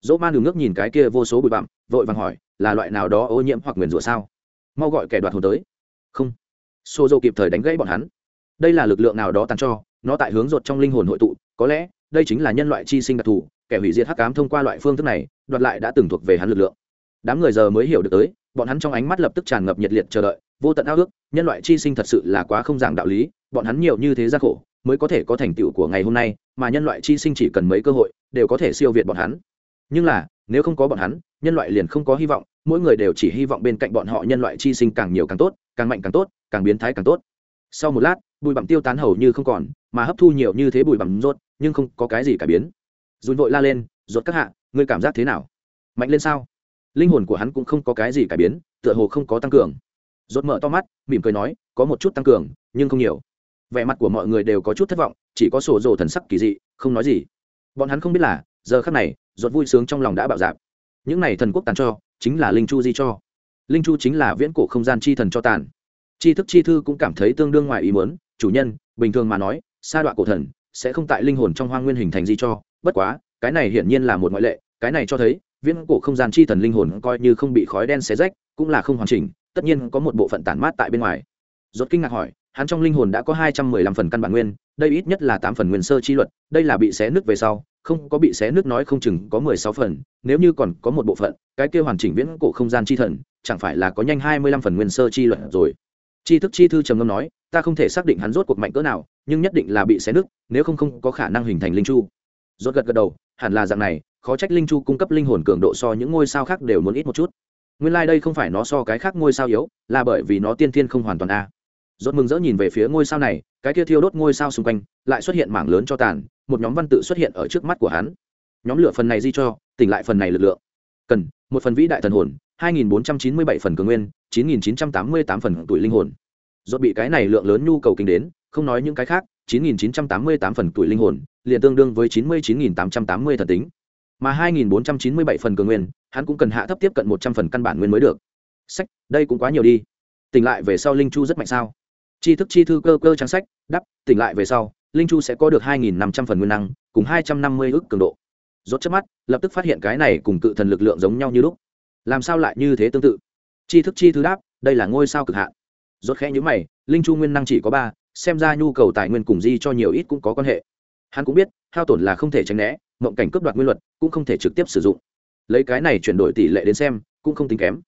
Dỗ man đường ngước nhìn cái kia vô số bụi bặm, vội vàng hỏi, là loại nào đó ô nhiễm hoặc nguyền rủa sao? Mau gọi kẻ đoạt hồn tới. Không. Xô dô kịp thời đánh gãy bọn hắn. Đây là lực lượng nào đó tàn cho, nó tại hướng rột trong linh hồn hội tụ, có lẽ, đây chính là nhân loại chi sinh đặc thù, kẻ hủy diệt hắc cám thông qua loại phương thức này, đoạt lại đã từng thuộc về hắn lực lượng. Đám người giờ mới hiểu được tới, bọn hắn trong ánh mắt lập tức tràn ngập nhiệt liệt chờ đợi, vô tận ao ước, nhân loại chi sinh thật sự là quá không giảng đạo lý, bọn hắn nhiều như thế gian khổ mới có thể có thành tựu của ngày hôm nay, mà nhân loại chi sinh chỉ cần mấy cơ hội, đều có thể siêu việt bọn hắn. Nhưng là, nếu không có bọn hắn, nhân loại liền không có hy vọng, mỗi người đều chỉ hy vọng bên cạnh bọn họ nhân loại chi sinh càng nhiều càng tốt, càng mạnh càng tốt, càng biến thái càng tốt. Sau một lát, bụi bặm tiêu tán hầu như không còn, mà hấp thu nhiều như thế bụi bặm rốt, nhưng không có cái gì cải biến. Dùn vội la lên, rốt các hạ, ngươi cảm giác thế nào? Mạnh lên sao? Linh hồn của hắn cũng không có cái gì cải biến, tựa hồ không có tăng cường. Rốt mở to mắt, mỉm cười nói, có một chút tăng cường, nhưng không nhiều vẻ mặt của mọi người đều có chút thất vọng, chỉ có sổ rồ thần sắc kỳ dị, không nói gì. Bọn hắn không biết là, giờ khắc này giọt vui sướng trong lòng đã bạo dạp. Những này thần quốc tàn cho, chính là linh chu di cho. Linh chu chính là viễn cổ không gian chi thần cho tàn. Chi thức chi thư cũng cảm thấy tương đương ngoài ý muốn, chủ nhân, bình thường mà nói, sa đoạn cổ thần sẽ không tại linh hồn trong hoang nguyên hình thành di cho, bất quá, cái này hiển nhiên là một ngoại lệ, cái này cho thấy, viễn cổ không gian chi thần linh hồn coi như không bị khói đen xé rách, cũng là không hoàn chỉnh, tất nhiên có một bộ phận tản mát tại bên ngoài. Rốt kinh ngạc hỏi hắn trong linh hồn đã có hai trăm mười lăm phần căn bản nguyên đây ít nhất là tám phần nguyên sơ chi luật đây là bị xé nước về sau không có bị xé nước nói không chừng có mười sáu phần nếu như còn có một bộ phận cái kia hoàn chỉnh viễn cổ không gian chi thần chẳng phải là có nhanh hai mươi lăm phần nguyên sơ chi luật rồi. Chi thức chi thư trầm ngâm nói ta không thể xác định hắn rốt cuộc mạnh cỡ nào nhưng nhất định là bị xé nước, nếu không không có khả năng hình thành linh chu. Rốt gật gật đầu hẳn là dạng này khó trách linh chu cung cấp linh hồn cường độ so những ngôi sao khác đều muốn ít một chút. Nguyên lai đây không phải nó so cái khác ngôi sao yếu là bởi vì nó tiên thiên không hoàn toàn a rốt mừng rỡ nhìn về phía ngôi sao này, cái kia thiêu đốt ngôi sao xung quanh lại xuất hiện mảng lớn cho tàn, một nhóm văn tự xuất hiện ở trước mắt của hắn. Nhóm lửa phần này di cho, tỉnh lại phần này lực lượng. Cần, một phần vĩ đại thần hồn 2.497 phần cường nguyên 9.988 phần tuổi linh hồn. Rốt bị cái này lượng lớn nhu cầu kinh đến, không nói những cái khác 9.988 phần tuổi linh hồn, liền tương đương với 99.880 thần tính. Mà 2.497 phần cường nguyên, hắn cũng cần hạ thấp tiếp cận 100 phần căn bản nguyên mới được. Sách, đây cũng quá nhiều đi. Tỉnh lại về sau linh chu rất mạnh sao? Tri thức chi thư cơ cơ trang sách, đắp, tỉnh lại về sau, linh chu sẽ có được 2.500 phần nguyên năng, cùng 250 ước cường độ. Rốt chớp mắt, lập tức phát hiện cái này cùng cự thần lực lượng giống nhau như lúc. Làm sao lại như thế tương tự? Tri thức chi thư đáp, đây là ngôi sao cực hạn. Rốt khẽ nhíu mày, linh chu nguyên năng chỉ có ba, xem ra nhu cầu tài nguyên cùng di cho nhiều ít cũng có quan hệ. Hắn cũng biết, hao tổn là không thể tránh né, mộng cảnh cướp đoạt nguyên luật cũng không thể trực tiếp sử dụng. Lấy cái này chuyển đổi tỷ lệ đến xem, cũng không tính kém.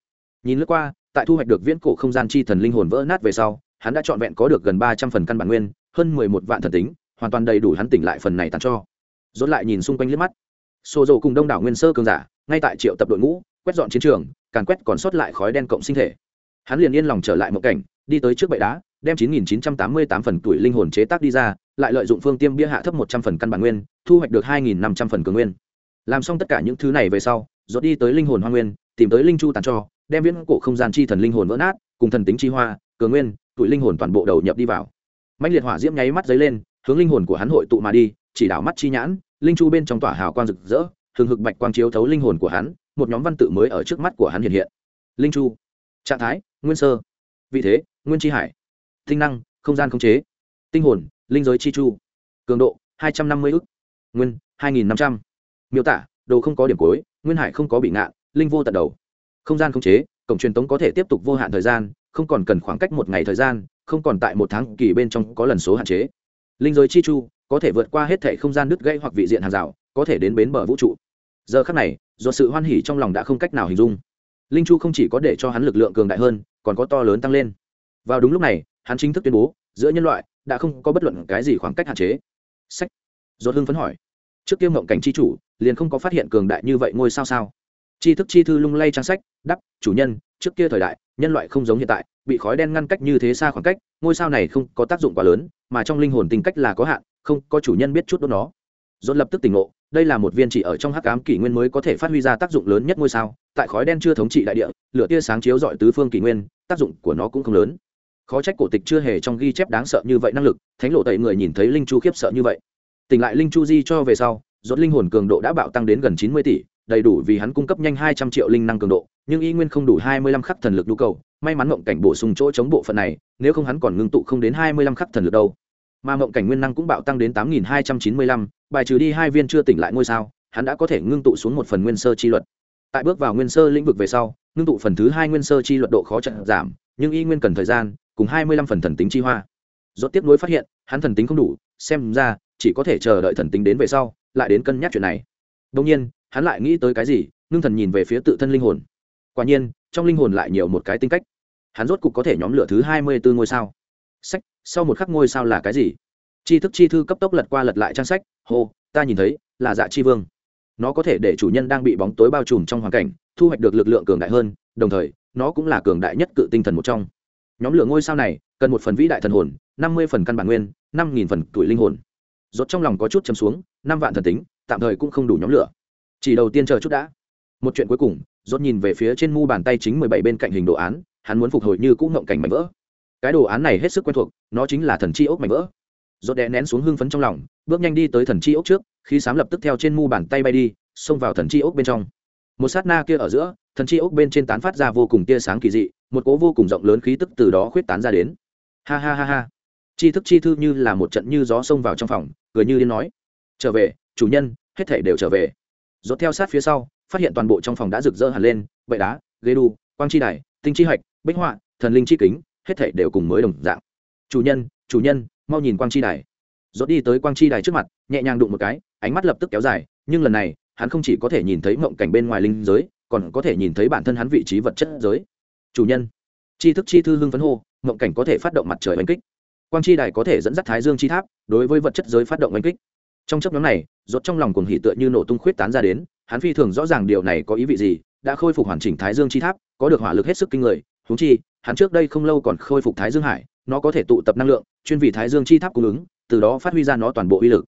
Nhìn lướt qua, tại thu hoạch được viễn cổ không gian chi thần linh hồn vỡ nát về sau hắn đã trọn vẹn có được gần ba trăm phần căn bản nguyên hơn mười một vạn thần tính hoàn toàn đầy đủ hắn tỉnh lại phần này tàn cho. Dốt lại nhìn xung quanh liếc mắt. Xô dầu cùng đông đảo nguyên sơ cường giả ngay tại triệu tập đội ngũ quét dọn chiến trường càn quét còn sót lại khói đen cộng sinh thể. Hắn liền yên lòng trở lại một cảnh đi tới trước bệ đá đem 9988 phần tuổi linh hồn chế tác đi ra, lại lợi dụng phương tiêm bia hạ thấp 100 phần căn bản nguyên, thu hoạch được 2500 phần cường nguyên. Làm xong tất cả những thứ này về sau, rốt đi tới linh hồn hoa nguyên, tìm tới linh chu tàn cho, đem viễn cổ không gian chi thần linh hồn vỡ nát, cùng thần tính chi hoa, cường nguyên, tuổi linh hồn toàn bộ đầu nhập đi vào. Mãnh liệt hỏa diễm nháy mắt giấy lên, hướng linh hồn của hắn hội tụ mà đi, chỉ đảo mắt chi nhãn, linh chu bên trong tỏa hào quang rực rỡ, hừng hực bạch quang chiếu thấu linh hồn của hắn, một nhóm văn tự mới ở trước mắt của hắn hiện hiện. Linh chu, trạng thái, nguyên sơ, vị thế, nguyên chi hải. Tinh năng không gian khống chế. Tinh hồn linh giới chi chu. Cường độ hai trăm năm mươi ức. Nguyên hai nghìn năm trăm. Miêu tả đồ không có điểm cuối nguyên hải không có bị ngạn linh vô tận đầu. Không gian khống chế cổng truyền tống có thể tiếp tục vô hạn thời gian không còn cần khoảng cách một ngày thời gian, không còn tại một tháng kỳ bên trong có lần số hạn chế. Linh giới chi chu có thể vượt qua hết thể không gian đứt gây hoặc vị diện hàng rào, có thể đến bến bờ vũ trụ. Giờ khắc này, do sự hoan hỉ trong lòng đã không cách nào hình dung. Linh chu không chỉ có để cho hắn lực lượng cường đại hơn, còn có to lớn tăng lên. Vào đúng lúc này, hắn chính thức tuyên bố, giữa nhân loại đã không có bất luận cái gì khoảng cách hạn chế. Sách. Dốt hưng phấn hỏi. Trước kia mộng cảnh c h i chủ liền không có phát hiện cường đại như vậy ngôi sao sao? Tri thức chi thư lung lay trang sách, đắp, chủ nhân, trước kia thời đại, nhân loại không giống hiện tại, bị khói đen ngăn cách như thế xa khoảng cách, ngôi sao này không có tác dụng quá lớn, mà trong linh hồn tình cách là có hạn, không có chủ nhân biết chút đốt nó. Rốt lập tức tỉnh ngộ, đây là một viên chỉ ở trong hắc ám kỷ nguyên mới có thể phát huy ra tác dụng lớn nhất ngôi sao, tại khói đen chưa thống trị đại địa, lửa tia sáng chiếu dọi tứ phương kỷ nguyên, tác dụng của nó cũng không lớn. Khó trách cổ tịch chưa hề trong ghi chép đáng sợ như vậy năng lực, thánh lộ tẩy người nhìn thấy linh chu khiếp sợ như vậy. Tỉnh lại linh chu di cho về sau dốt linh hồn cường độ đã bạo tăng đến gần chín mươi tỷ đầy đủ vì hắn cung cấp nhanh hai trăm triệu linh năng cường độ, nhưng y nguyên không đủ hai mươi lăm khắc thần lực nhu cầu, may mắn mộng cảnh bổ sung chỗ chống bộ phận này, nếu không hắn còn ngưng tụ không đến hai mươi lăm khắc thần lực đâu. Mà mộng cảnh nguyên năng cũng bạo tăng đến tám nghìn hai trăm chín mươi lăm, bài trừ đi hai viên chưa tỉnh lại ngôi sao, hắn đã có thể ngưng tụ xuống một phần nguyên sơ chi luật. Tại bước vào nguyên sơ lĩnh vực về sau, ngưng tụ phần thứ hai nguyên sơ chi luật độ khó trận giảm, nhưng y nguyên cần thời gian, cùng hai mươi lăm phần thần tính chi hoa. Rốt tiếp nối phát hiện, hắn thần tính không đủ, xem ra, chỉ có thể chờ đợi thần tính đến về sau, lại đến cân nhắc chuyện này. Đương nhiên hắn lại nghĩ tới cái gì, ngưng thần nhìn về phía tự thân linh hồn. Quả nhiên, trong linh hồn lại nhiều một cái tinh cách. Hắn rốt cục có thể nhóm lửa thứ hai mươi bốn ngôi sao. Sách, sau một khắc ngôi sao là cái gì? Tri thức chi thư cấp tốc lật qua lật lại trang sách, hô, ta nhìn thấy, là dạ chi vương. Nó có thể để chủ nhân đang bị bóng tối bao trùm trong hoàn cảnh, thu hoạch được lực lượng cường đại hơn, đồng thời, nó cũng là cường đại nhất cự tinh thần một trong. Nhóm lửa ngôi sao này, cần một phần vĩ đại thần hồn, năm mươi phần căn bản nguyên, năm nghìn phần tuổi linh hồn. Rốt trong lòng có chút chấm xuống, năm vạn thần tính, tạm thời cũng không đủ nhóm lửa chỉ đầu tiên chờ chút đã. Một chuyện cuối cùng, rốt nhìn về phía trên mu bàn tay chính mười bảy bên cạnh hình đồ án, hắn muốn phục hồi như cũ ngộng cảnh mảnh vỡ. Cái đồ án này hết sức quen thuộc, nó chính là thần chi ốc mảnh vỡ. Rốt đè nén xuống hưng phấn trong lòng, bước nhanh đi tới thần chi ốc trước khi sám lập tức theo trên mu bàn tay bay đi, xông vào thần chi ốc bên trong. Một sát na kia ở giữa, thần chi ốc bên trên tán phát ra vô cùng tia sáng kỳ dị, một cố vô cùng rộng lớn khí tức từ đó khuyết tán ra đến. Ha ha ha ha. Chi thức chi thư như là một trận như gió xông vào trong phòng, cười như điên nói. Trở về, chủ nhân, hết thể đều trở về rốt theo sát phía sau, phát hiện toàn bộ trong phòng đã rực rỡ hẳn lên vậy đá, ghế đu, quang chi đài, tinh chi hạch, bích họa, thần linh chi kính, hết thảy đều cùng mới đồng dạng. Chủ nhân chủ nhân, mau nhìn quang chi đài. Rốt đi tới quang chi đài trước mặt, nhẹ nhàng đụng một cái, ánh mắt lập tức kéo dài, nhưng lần này, hắn không chỉ có thể nhìn thấy mộng cảnh bên ngoài linh giới, còn có thể nhìn thấy bản thân hắn vị trí vật chất giới. Chủ nhân. Chi thức chi thư hưng phấn hô, mộng cảnh có thể phát động mặt trời oanh kích. Quang chi đài có thể dẫn dắt thái dương chi tháp, đối với vật chất giới phát động oanh kích trong chấp nhóm này, rốt trong lòng cuồng hỉ tựa như nổ tung khuyết tán ra đến, hắn phi thường rõ ràng điều này có ý vị gì, đã khôi phục hoàn chỉnh thái dương chi tháp, có được hỏa lực hết sức kinh người, huống chi, hắn trước đây không lâu còn khôi phục thái dương hải, nó có thể tụ tập năng lượng, chuyên vì thái dương chi tháp cung ứng, từ đó phát huy ra nó toàn bộ uy lực.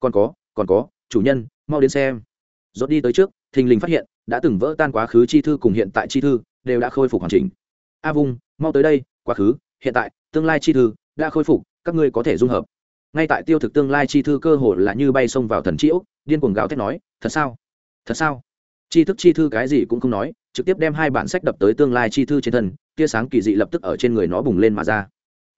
Còn có còn có, chủ nhân, mau đến xem. Rốt đi tới trước, thình lình phát hiện, đã từng vỡ tan quá khứ chi thư cùng hiện tại chi thư, đều đã khôi phục hoàn chỉnh. A vung, mau tới đây, quá khứ, hiện tại, tương lai chi thư, đã khôi phục, các ngươi có thể dung hợp ngay tại tiêu thực tương lai chi thư cơ hồ là như bay xông vào thần chiếu điên cuồng gào thét nói, thật sao? Thật sao? Chi thức chi thư cái gì cũng không nói, trực tiếp đem hai bản sách đập tới tương lai chi thư trên thân, tia sáng kỳ dị lập tức ở trên người nó bùng lên mà ra.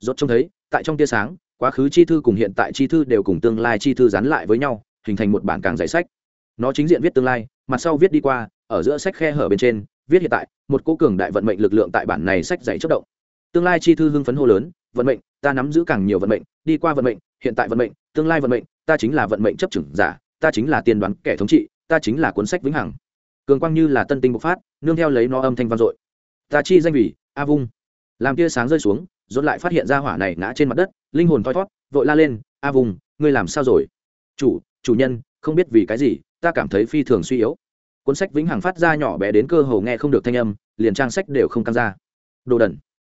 Rốt trông thấy, tại trong tia sáng, quá khứ chi thư cùng hiện tại chi thư đều cùng tương lai chi thư dán lại với nhau, hình thành một bản càng dày sách. Nó chính diện viết tương lai, mặt sau viết đi qua, ở giữa sách khe hở bên trên, viết hiện tại, một cố cường đại vận mệnh lực lượng tại bản này sách dày chất động. Tương lai chi thư hưng phấn hô lớn, vận mệnh, ta nắm giữ càng nhiều vận mệnh, đi qua vận mệnh hiện tại vận mệnh, tương lai vận mệnh, ta chính là vận mệnh chấp chừng giả, ta chính là tiên đoán kẻ thống trị, ta chính là cuốn sách vĩnh hằng. Cường quang như là tân tinh bộc phát, nương theo lấy nó âm thanh vang dội. Ta chi danh vì a vung. Làm tia sáng rơi xuống dốt lại phát hiện ra hỏa này ngã trên mặt đất, linh hồn thoi thót, vội la lên, a vùng ngươi làm sao rồi? Chủ chủ nhân, không biết vì cái gì, ta cảm thấy phi thường suy yếu. Cuốn sách vĩnh hằng phát ra nhỏ bé đến cơ hồ nghe không được thanh âm, liền trang sách đều không căng ra. Đồ đần.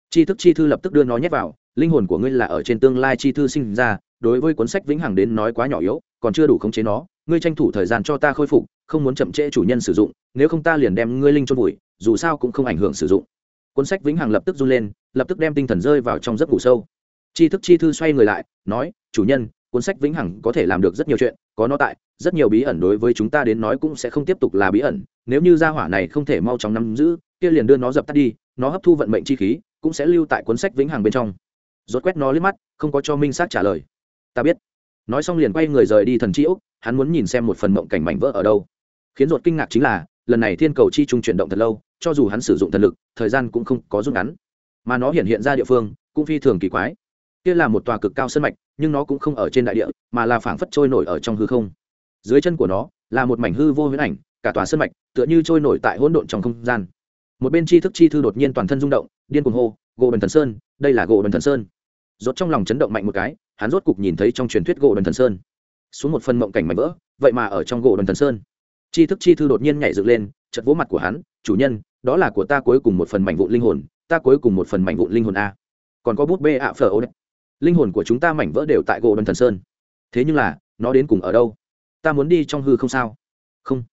Chi thức chi thư lập tức đưa nó nhét vào, linh hồn của ngươi là ở trên tương lai chi thư sinh ra đối với cuốn sách vĩnh hằng đến nói quá nhỏ yếu, còn chưa đủ khống chế nó, ngươi tranh thủ thời gian cho ta khôi phục, không muốn chậm trễ chủ nhân sử dụng, nếu không ta liền đem ngươi linh cho vùi, dù sao cũng không ảnh hưởng sử dụng. Cuốn sách vĩnh hằng lập tức run lên, lập tức đem tinh thần rơi vào trong giấc ngủ sâu. Chi thức chi thư xoay người lại, nói, chủ nhân, cuốn sách vĩnh hằng có thể làm được rất nhiều chuyện, có nó tại, rất nhiều bí ẩn đối với chúng ta đến nói cũng sẽ không tiếp tục là bí ẩn, nếu như gia hỏa này không thể mau chóng nắm giữ, kia liền đưa nó dập tắt đi, nó hấp thu vận mệnh chi khí, cũng sẽ lưu tại cuốn sách vĩnh hằng bên trong. Rốt quét nó liếc mắt, không có cho minh sát trả lời ta biết. Nói xong liền quay người rời đi thần chi úc hắn muốn nhìn xem một phần mộng cảnh mảnh vỡ ở đâu. Khiến ruột kinh ngạc chính là, lần này thiên cầu chi trung chuyển động thật lâu, cho dù hắn sử dụng thần lực, thời gian cũng không có rút ngắn. Mà nó hiện hiện ra địa phương, cũng phi thường kỳ quái. Kia là một tòa cực cao sân mạch, nhưng nó cũng không ở trên đại địa, mà là phảng phất trôi nổi ở trong hư không. Dưới chân của nó, là một mảnh hư vô huyễn ảnh, cả tòa sân mạch, tựa như trôi nổi tại hỗn độn trong không gian. Một bên tri thức chi thư đột nhiên toàn thân rung động, điên cuồng hô, gỗ bần thần sơn, đây là gỗ bần thần sơn rốt trong lòng chấn động mạnh một cái, hắn rốt cục nhìn thấy trong truyền thuyết gỗ đần thần sơn. Xuống một phần mộng cảnh mảnh vỡ, vậy mà ở trong gỗ đần thần sơn. Chi thức chi thư đột nhiên nhảy dựng lên chật vỗ mặt của hắn, chủ nhân, đó là của ta cuối cùng một phần mảnh vụn linh hồn, ta cuối cùng một phần mảnh vụn linh hồn a. Còn có bút bê ạ phở ô đấy linh hồn của chúng ta mảnh vỡ đều tại gỗ đần thần sơn. Thế nhưng là, nó đến cùng ở đâu? Ta muốn đi trong hư không sao? Không.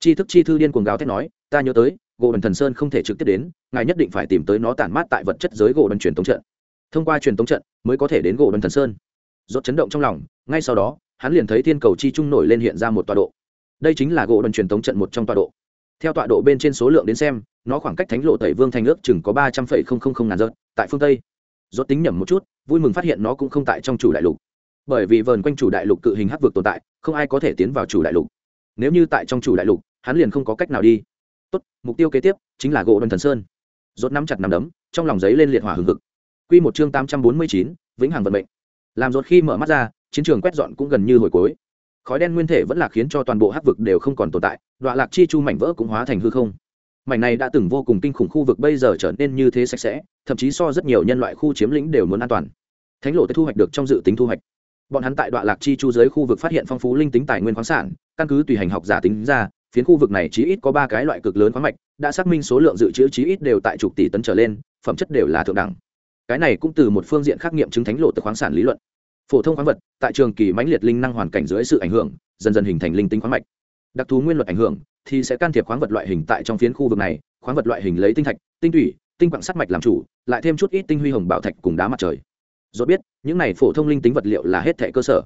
Chi thức chi thư điên cuồng gáo thét nói, ta nhớ tới, gỗ đần thần sơn không thể trực tiếp đến, ngài nhất định phải tìm tới nó tản mát tại vật chất giới gỗ đần truyền tống trận thông qua truyền tống trận mới có thể đến gỗ đần thần sơn. Rốt chấn động trong lòng, ngay sau đó, hắn liền thấy thiên cầu chi trung nổi lên hiện ra một tọa độ. Đây chính là gỗ đần truyền tống trận một trong tọa độ. Theo tọa độ bên trên số lượng đến xem, nó khoảng cách thánh lộ tẩy vương thành ước chừng có ba trăm phẩy không không không ngàn dợt tại phương tây. Rốt tính nhầm một chút, vui mừng phát hiện nó cũng không tại trong chủ đại lục. Bởi vì vờn quanh chủ đại lục cự hình hắc vực tồn tại, không ai có thể tiến vào chủ đại lục. Nếu như tại trong chủ đại lục, hắn liền không có cách nào đi. Tốt, mục tiêu kế tiếp chính là gỗ đần thần sơn. Rốt nắm chặt nắm đấm, trong lòng giấy lên liệt hỏa hừng hực quy một chương tám trăm bốn mươi chín, vĩnh hằng vận mệnh. Làm rốt khi mở mắt ra, chiến trường quét dọn cũng gần như hồi cuối. Khói đen nguyên thể vẫn là khiến cho toàn bộ hắc vực đều không còn tồn tại đoạn lạc chi chu mảnh vỡ cũng hóa thành hư không. Mảnh này đã từng vô cùng kinh khủng khu vực bây giờ trở nên như thế sạch sẽ, thậm chí so rất nhiều nhân loại khu chiếm lĩnh đều muốn an toàn. Thánh lộ thu hoạch được trong dự tính thu hoạch. Bọn hắn tại đoạn lạc chi chu dưới khu vực phát hiện phong phú linh tính tài nguyên khoáng sản, căn cứ tùy hành học giả tính ra, phiến khu vực này chí ít có ba cái loại cực lớn khoáng mạch, đã xác minh số lượng dự trữ chí ít đều tại chục tỷ tấn trở lên, phẩm chất đều là thượng đẳng cái này cũng từ một phương diện khắc nghiệm chứng thánh lộ từ khoáng sản lý luận. Phổ thông khoáng vật, tại trường kỳ mãnh liệt linh năng hoàn cảnh dưới sự ảnh hưởng, dần dần hình thành linh tinh khoáng mạch. Đặc thù nguyên luật ảnh hưởng, thì sẽ can thiệp khoáng vật loại hình tại trong phiến khu vực này, khoáng vật loại hình lấy tinh thạch, tinh thủy tinh quặng sắt mạch làm chủ, lại thêm chút ít tinh huy hồng bảo thạch cùng đá mặt trời. Do biết, những này phổ thông linh tính vật liệu là hết thẻ cơ sở.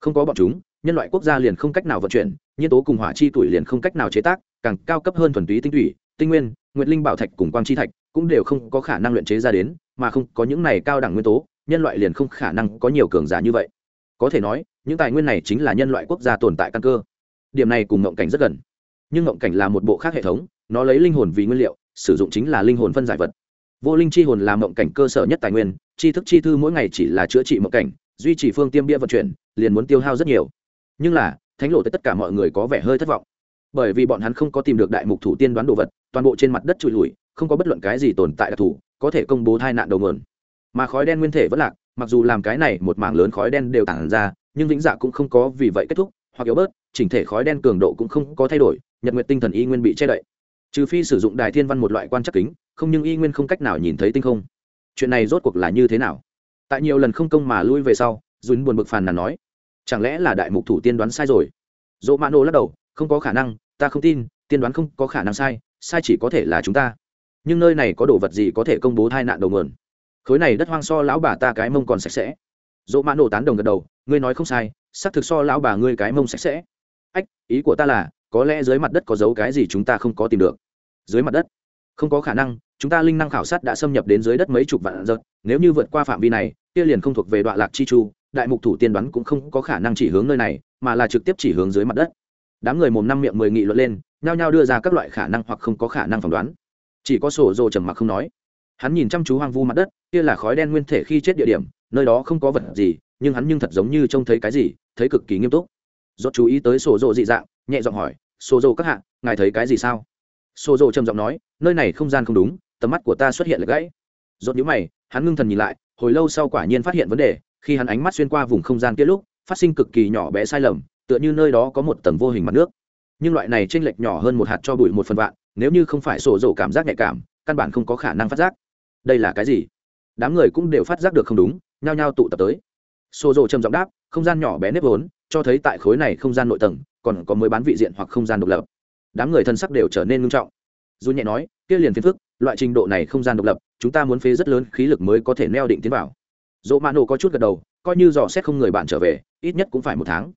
Không có bọn chúng, nhân loại quốc gia liền không cách nào vận chuyển nhiên tố cùng hỏa chi tuổi liền không cách nào chế tác, càng cao cấp hơn thuần túy tinh thủy tinh nguyên, nguyệt linh bảo thạch cùng quang chi thạch cũng đều không có khả năng luyện chế ra đến, mà không có những này cao đẳng nguyên tố, nhân loại liền không khả năng có nhiều cường giả như vậy. Có thể nói, những tài nguyên này chính là nhân loại quốc gia tồn tại căn cơ. Điểm này cùng ngộng cảnh rất gần. Nhưng ngộng cảnh là một bộ khác hệ thống, nó lấy linh hồn vì nguyên liệu, sử dụng chính là linh hồn phân giải vật. Vô linh chi hồn là ngộng cảnh cơ sở nhất tài nguyên, chi thức chi thư mỗi ngày chỉ là chữa trị ngộng cảnh, duy trì phương tiêm bia vận chuyển, liền muốn tiêu hao rất nhiều. Nhưng là, thánh lộ tới tất cả mọi người có vẻ hơi thất vọng. Bởi vì bọn hắn không có tìm được đại mục thủ tiên đoán đồ vật, toàn bộ trên mặt đất trụi lùi không có bất luận cái gì tồn tại đặc thù, có thể công bố tai nạn đầu nguồn. Mà khói đen nguyên thể vẫn lạc, mặc dù làm cái này một mảng lớn khói đen đều tản ra, nhưng vĩnh dạ cũng không có vì vậy kết thúc, hoặc yếu bớt, chỉnh thể khói đen cường độ cũng không có thay đổi, nhật nguyện tinh thần y nguyên bị che đậy. Trừ phi sử dụng đài thiên văn một loại quan chắc kính, không nhưng y nguyên không cách nào nhìn thấy tinh không. Chuyện này rốt cuộc là như thế nào? Tại nhiều lần không công mà lui về sau dùn buồn bực phàn nàn nói, chẳng lẽ là đại mục thủ tiên đoán sai rồi? Dỗ mã nô lắc đầu, không có khả năng, ta không tin, tiên đoán không có khả năng sai sai chỉ có thể là chúng ta nhưng nơi này có đồ vật gì có thể công bố tai nạn đầu nguồn? Khối này đất hoang so lão bà ta cái mông còn sạch sẽ. Dỗ mã nổ tán đồng gật đầu, ngươi nói không sai, xác thực so lão bà ngươi cái mông sạch sẽ. Ách, ý của ta là, có lẽ dưới mặt đất có dấu cái gì chúng ta không có tìm được. Dưới mặt đất? Không có khả năng, chúng ta linh năng khảo sát đã xâm nhập đến dưới đất mấy chục vạn giật nếu như vượt qua phạm vi này, kia liền không thuộc về đoạn lạc chi chu, đại mục thủ tiên đoán cũng không có khả năng chỉ hướng nơi này, mà là trực tiếp chỉ hướng dưới mặt đất. Đám người mồm năm miệng mười nghị luận lên, nhao nhao đưa ra các loại khả năng hoặc không có khả năng phỏng đoán chỉ có sổ rồ trầm mặc không nói. Hắn nhìn chăm chú hoang vu mặt đất, kia là khói đen nguyên thể khi chết địa điểm, nơi đó không có vật gì, nhưng hắn nhưng thật giống như trông thấy cái gì, thấy cực kỳ nghiêm túc. Dốt chú ý tới sổ rồ dị dạng, nhẹ giọng hỏi, sổ rồ các hạ, ngài thấy cái gì sao? Sổ rồ trầm giọng nói, nơi này không gian không đúng, tầm mắt của ta xuất hiện là gãy. Dốt nhíu mày, hắn ngưng thần nhìn lại, hồi lâu sau quả nhiên phát hiện vấn đề, khi hắn ánh mắt xuyên qua vùng không gian kia lúc, phát sinh cực kỳ nhỏ bé sai lầm, tựa như nơi đó có một tầng vô hình mặt nước. Nhưng loại này chênh lệch nhỏ hơn một hạt cho bụi một phần vạn nếu như không phải sổ rổ cảm giác nhạy cảm, căn bản không có khả năng phát giác. Đây là cái gì? Đám người cũng đều phát giác được không đúng, nhao nhao tụ tập tới. Sổ rổ trầm giọng đáp, không gian nhỏ bé nếp vốn, cho thấy tại khối này không gian nội tầng, còn có mới bán vị diện hoặc không gian độc lập. Đám người thân sắc đều trở nên ngưng trọng. Dù nhẹ nói, kia liền phiền phức, loại trình độ này không gian độc lập, chúng ta muốn phế rất lớn khí lực mới có thể neo định tiến vào. Dỗ mã nổ có chút gật đầu, coi như dò xét không người bạn trở về, ít nhất cũng phải một tháng.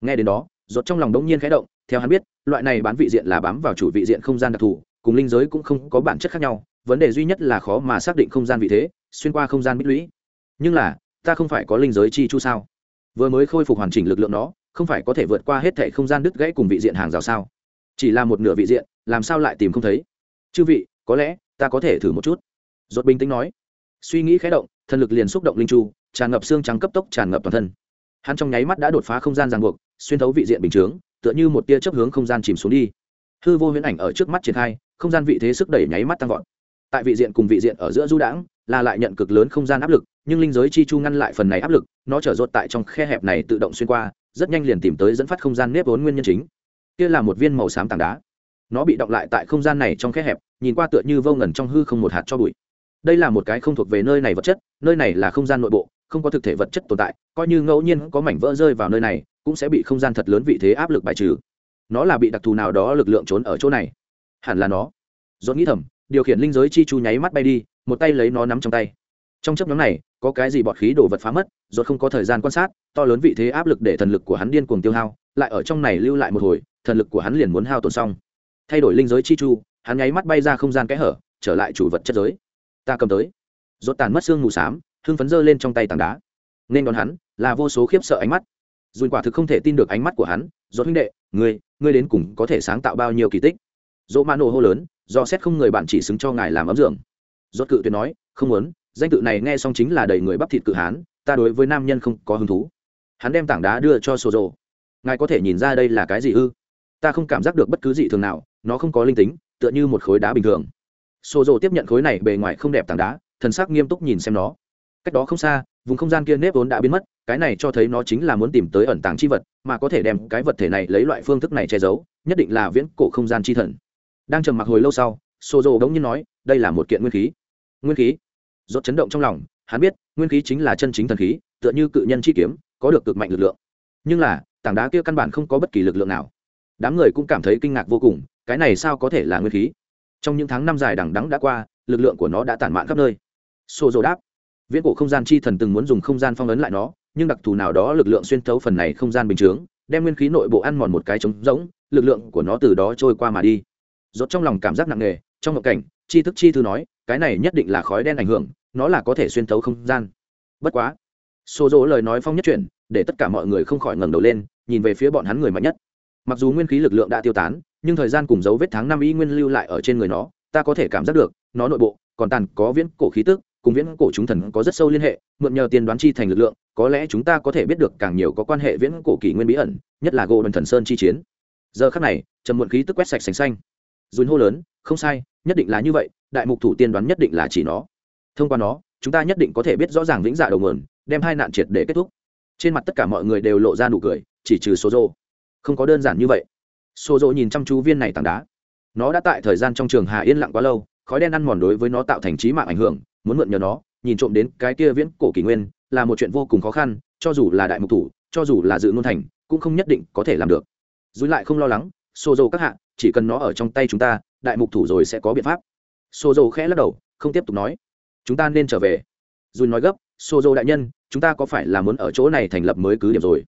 Nghe đến đó rột trong lòng đông nhiên khẽ động, theo hắn biết, loại này bán vị diện là bám vào chủ vị diện không gian đặc thù, cùng linh giới cũng không có bản chất khác nhau, vấn đề duy nhất là khó mà xác định không gian vị thế, xuyên qua không gian bích lũy. Nhưng là, ta không phải có linh giới chi chu sao? Vừa mới khôi phục hoàn chỉnh lực lượng nó không phải có thể vượt qua hết thảy không gian đứt gãy cùng vị diện hàng rào sao? Chỉ là một nửa vị diện, làm sao lại tìm không thấy? Chư vị, có lẽ, ta có thể thử một chút. Dốt bình tĩnh nói. Suy nghĩ khé động thần lực liền xúc động linh chu, tràn ngập xương trắng cấp tốc tràn ngập toàn thân hắn trong nháy mắt đã đột phá không gian ràng buộc, xuyên thấu vị diện bình chướng, tựa như một tia chấp hướng không gian chìm xuống đi. Hư vô huyễn ảnh ở trước mắt triển khai, không gian vị thế sức đẩy nháy mắt tăng vọt. Tại vị diện cùng vị diện ở giữa du đãng, là lại nhận cực lớn không gian áp lực, nhưng linh giới chi chu ngăn lại phần này áp lực, nó trở rột tại trong khe hẹp này tự động xuyên qua, rất nhanh liền tìm tới dẫn phát không gian nếp vốn nguyên nhân chính. Kia là một viên màu xám tảng đá. Nó bị động lại tại không gian này trong khe hẹp, nhìn qua tựa như vô ngần trong hư không một hạt cho bụi. Đây là một cái không thuộc về nơi này vật chất, nơi này là không gian nội bộ không có thực thể vật chất tồn tại, coi như ngẫu nhiên có mảnh vỡ rơi vào nơi này, cũng sẽ bị không gian thật lớn vị thế áp lực bài trừ. Nó là bị đặc thù nào đó lực lượng trốn ở chỗ này? Hẳn là nó. Dốt nghĩ thầm, điều khiển linh giới chi chu nháy mắt bay đi, một tay lấy nó nắm trong tay. Trong chấp nhóm này, có cái gì bọt khí đổ vật phá mất dốt không có thời gian quan sát, to lớn vị thế áp lực để thần lực của hắn điên cuồng tiêu hao, lại ở trong này lưu lại một hồi, thần lực của hắn liền muốn hao tổn xong. Thay đổi linh giới chi chu, hắn nháy mắt bay ra không gian kẽ hở, trở lại chủ vật chất giới. Ta cầm tới. Dốt tàn mất xương mù xám hưng phấn giơ lên trong tay tảng đá. Nên đón hắn là vô số khiếp sợ ánh mắt. Dùn quả thực không thể tin được ánh mắt của hắn. Dốt huynh đệ, ngươi ngươi đến cùng có thể sáng tạo bao nhiêu kỳ tích? Dỗ mã nổ hô lớn, do xét không người bạn chỉ xứng cho ngài làm ấm dưỡng dốt cự tuyệt nói, không muốn, danh tự này nghe xong chính là đầy người bắp thịt cự hán, ta đối với nam nhân không có hứng thú. Hắn đem tảng đá đưa cho sổ rồ ngài có thể nhìn ra đây là cái gì ư? Ta không cảm giác được bất cứ gì thường nào, nó không có linh tính, tựa như một khối đá bình thường. Sổ rồ tiếp nhận khối này bề ngoài không đẹp tảng đá, thần sắc nghiêm túc nhìn xem nó cách đó không xa, vùng không gian kia nếp vốn đã biến mất, cái này cho thấy nó chính là muốn tìm tới ẩn tàng chi vật, mà có thể đem cái vật thể này lấy loại phương thức này che giấu, nhất định là viễn cổ không gian chi thần. Đang trầm mặc hồi lâu sau xô rộ đống nhiên nói, đây là một kiện nguyên khí. Nguyên khí? Rốt chấn động trong lòng, hắn biết, nguyên khí chính là chân chính thần khí, tựa như cự nhân chi kiếm, có được cực mạnh lực lượng. Nhưng là, tảng đá kia căn bản không có bất kỳ lực lượng nào. Đám người cũng cảm thấy kinh ngạc vô cùng, cái này sao có thể là nguyên khí? Trong những tháng năm dài đằng đắng đã qua, lực lượng của nó đã tản mạn khắp nơi. Xô rộ đáp viễn cổ không gian chi thần từng muốn dùng không gian phong ấn lại nó, nhưng đặc thù nào đó lực lượng xuyên thấu phần này không gian bình chướng, đem nguyên khí nội bộ ăn mòn một cái trống rỗng, lực lượng của nó từ đó trôi qua mà đi. Rốt trong lòng cảm giác nặng nề, trong ngộ cảnh chi thức chi thư nói, cái này nhất định là khói đen ảnh hưởng, nó là có thể xuyên thấu không gian. Bất quá xô dỗ lời nói phong nhất chuyển, để tất cả mọi người không khỏi ngẩng đầu lên, nhìn về phía bọn hắn người mạnh nhất. Mặc dù nguyên khí lực lượng đã tiêu tán, nhưng thời gian cùng dấu vết tháng năm y nguyên lưu lại ở trên người nó, ta có thể cảm giác được, nó nội bộ còn tàn có viễn cổ khí tức cùng viễn cổ chúng thần có rất sâu liên hệ, mượn nhờ tiên đoán chi thành lực lượng, có lẽ chúng ta có thể biết được càng nhiều có quan hệ viễn cổ kỷ nguyên bí ẩn, nhất là gỗ đần thần sơn chi chiến. Giờ khắc này, trầm muộn khí tức quét sạch sành xanh. Dùn hô lớn, không sai, nhất định là như vậy, đại mục thủ tiên đoán nhất định là chỉ nó. Thông qua nó, chúng ta nhất định có thể biết rõ ràng vĩnh dạ đầu nguồn, đem hai nạn triệt để kết thúc. Trên mặt tất cả mọi người đều lộ ra nụ cười, chỉ trừ số rô không có đơn giản như vậy. Số rô nhìn chăm chú viên này tảng đá. Nó đã tại thời gian trong trường hà yên lặng quá lâu, khói đen ăn mòn đối với nó tạo thành trí mạng ảnh hưởng muốn mượn nhờ nó, nhìn trộm đến cái kia viễn cổ kỷ nguyên, là một chuyện vô cùng khó khăn, cho dù là đại mục thủ, cho dù là dự ngôn thành, cũng không nhất định có thể làm được. Dùi lại không lo lắng xô dầu các hạ, chỉ cần nó ở trong tay chúng ta, đại mục thủ rồi sẽ có biện pháp. Xô dầu khẽ lắc đầu, không tiếp tục nói. Chúng ta nên trở về. Dùi nói gấp xô dầu đại nhân, chúng ta có phải là muốn ở chỗ này thành lập mới cứ điểm rồi?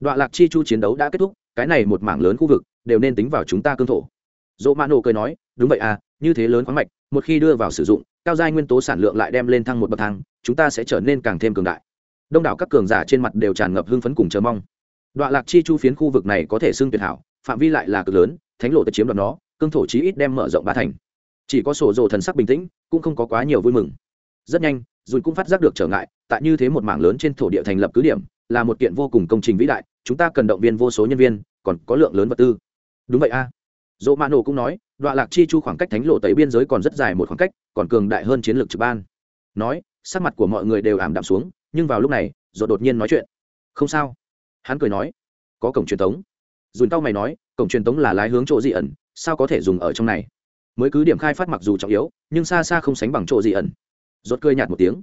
Đoạn lạc chi chu chiến đấu đã kết thúc, cái này một mảng lớn khu vực, đều nên tính vào chúng ta cương thổ. Dỗ mã nổ cười nói, đúng vậy à như thế lớn khoáng mạch một khi đưa vào sử dụng, cao giai nguyên tố sản lượng lại đem lên thăng một bậc thang, chúng ta sẽ trở nên càng thêm cường đại. Đông đảo các cường giả trên mặt đều tràn ngập hưng phấn cùng chờ mong. Đoạn lạc chi chu phiến khu vực này có thể xưng tuyệt hảo, phạm vi lại là cực lớn, thánh lộ tự chiếm đoạt nó, cương thổ chí ít đem mở rộng ba thành. Chỉ có sổ rồ thần sắc bình tĩnh, cũng không có quá nhiều vui mừng. Rất nhanh, dùn cũng phát giác được trở ngại, tại như thế một mảng lớn trên thổ địa thành lập cứ điểm, là một kiện vô cùng công trình vĩ đại, chúng ta cần động viên vô số nhân viên, còn có lượng lớn vật tư. Đúng vậy a dỗ mạ nổ cũng nói đoạn lạc chi chu khoảng cách thánh lộ tẩy biên giới còn rất dài một khoảng cách, còn cường đại hơn chiến lược trực ban. Nói, sắc mặt của mọi người đều ảm đạm xuống, nhưng vào lúc này, dỗ đột nhiên nói chuyện. Không sao. Hắn cười nói, có cổng truyền thống dùn tao mày nói, cổng truyền thống là lái hướng chỗ dị ẩn, sao có thể dùng ở trong này? Mới cứ điểm khai phát mặc dù trọng yếu, nhưng xa xa không sánh bằng chỗ dị ẩn. Rốt cười nhạt một tiếng,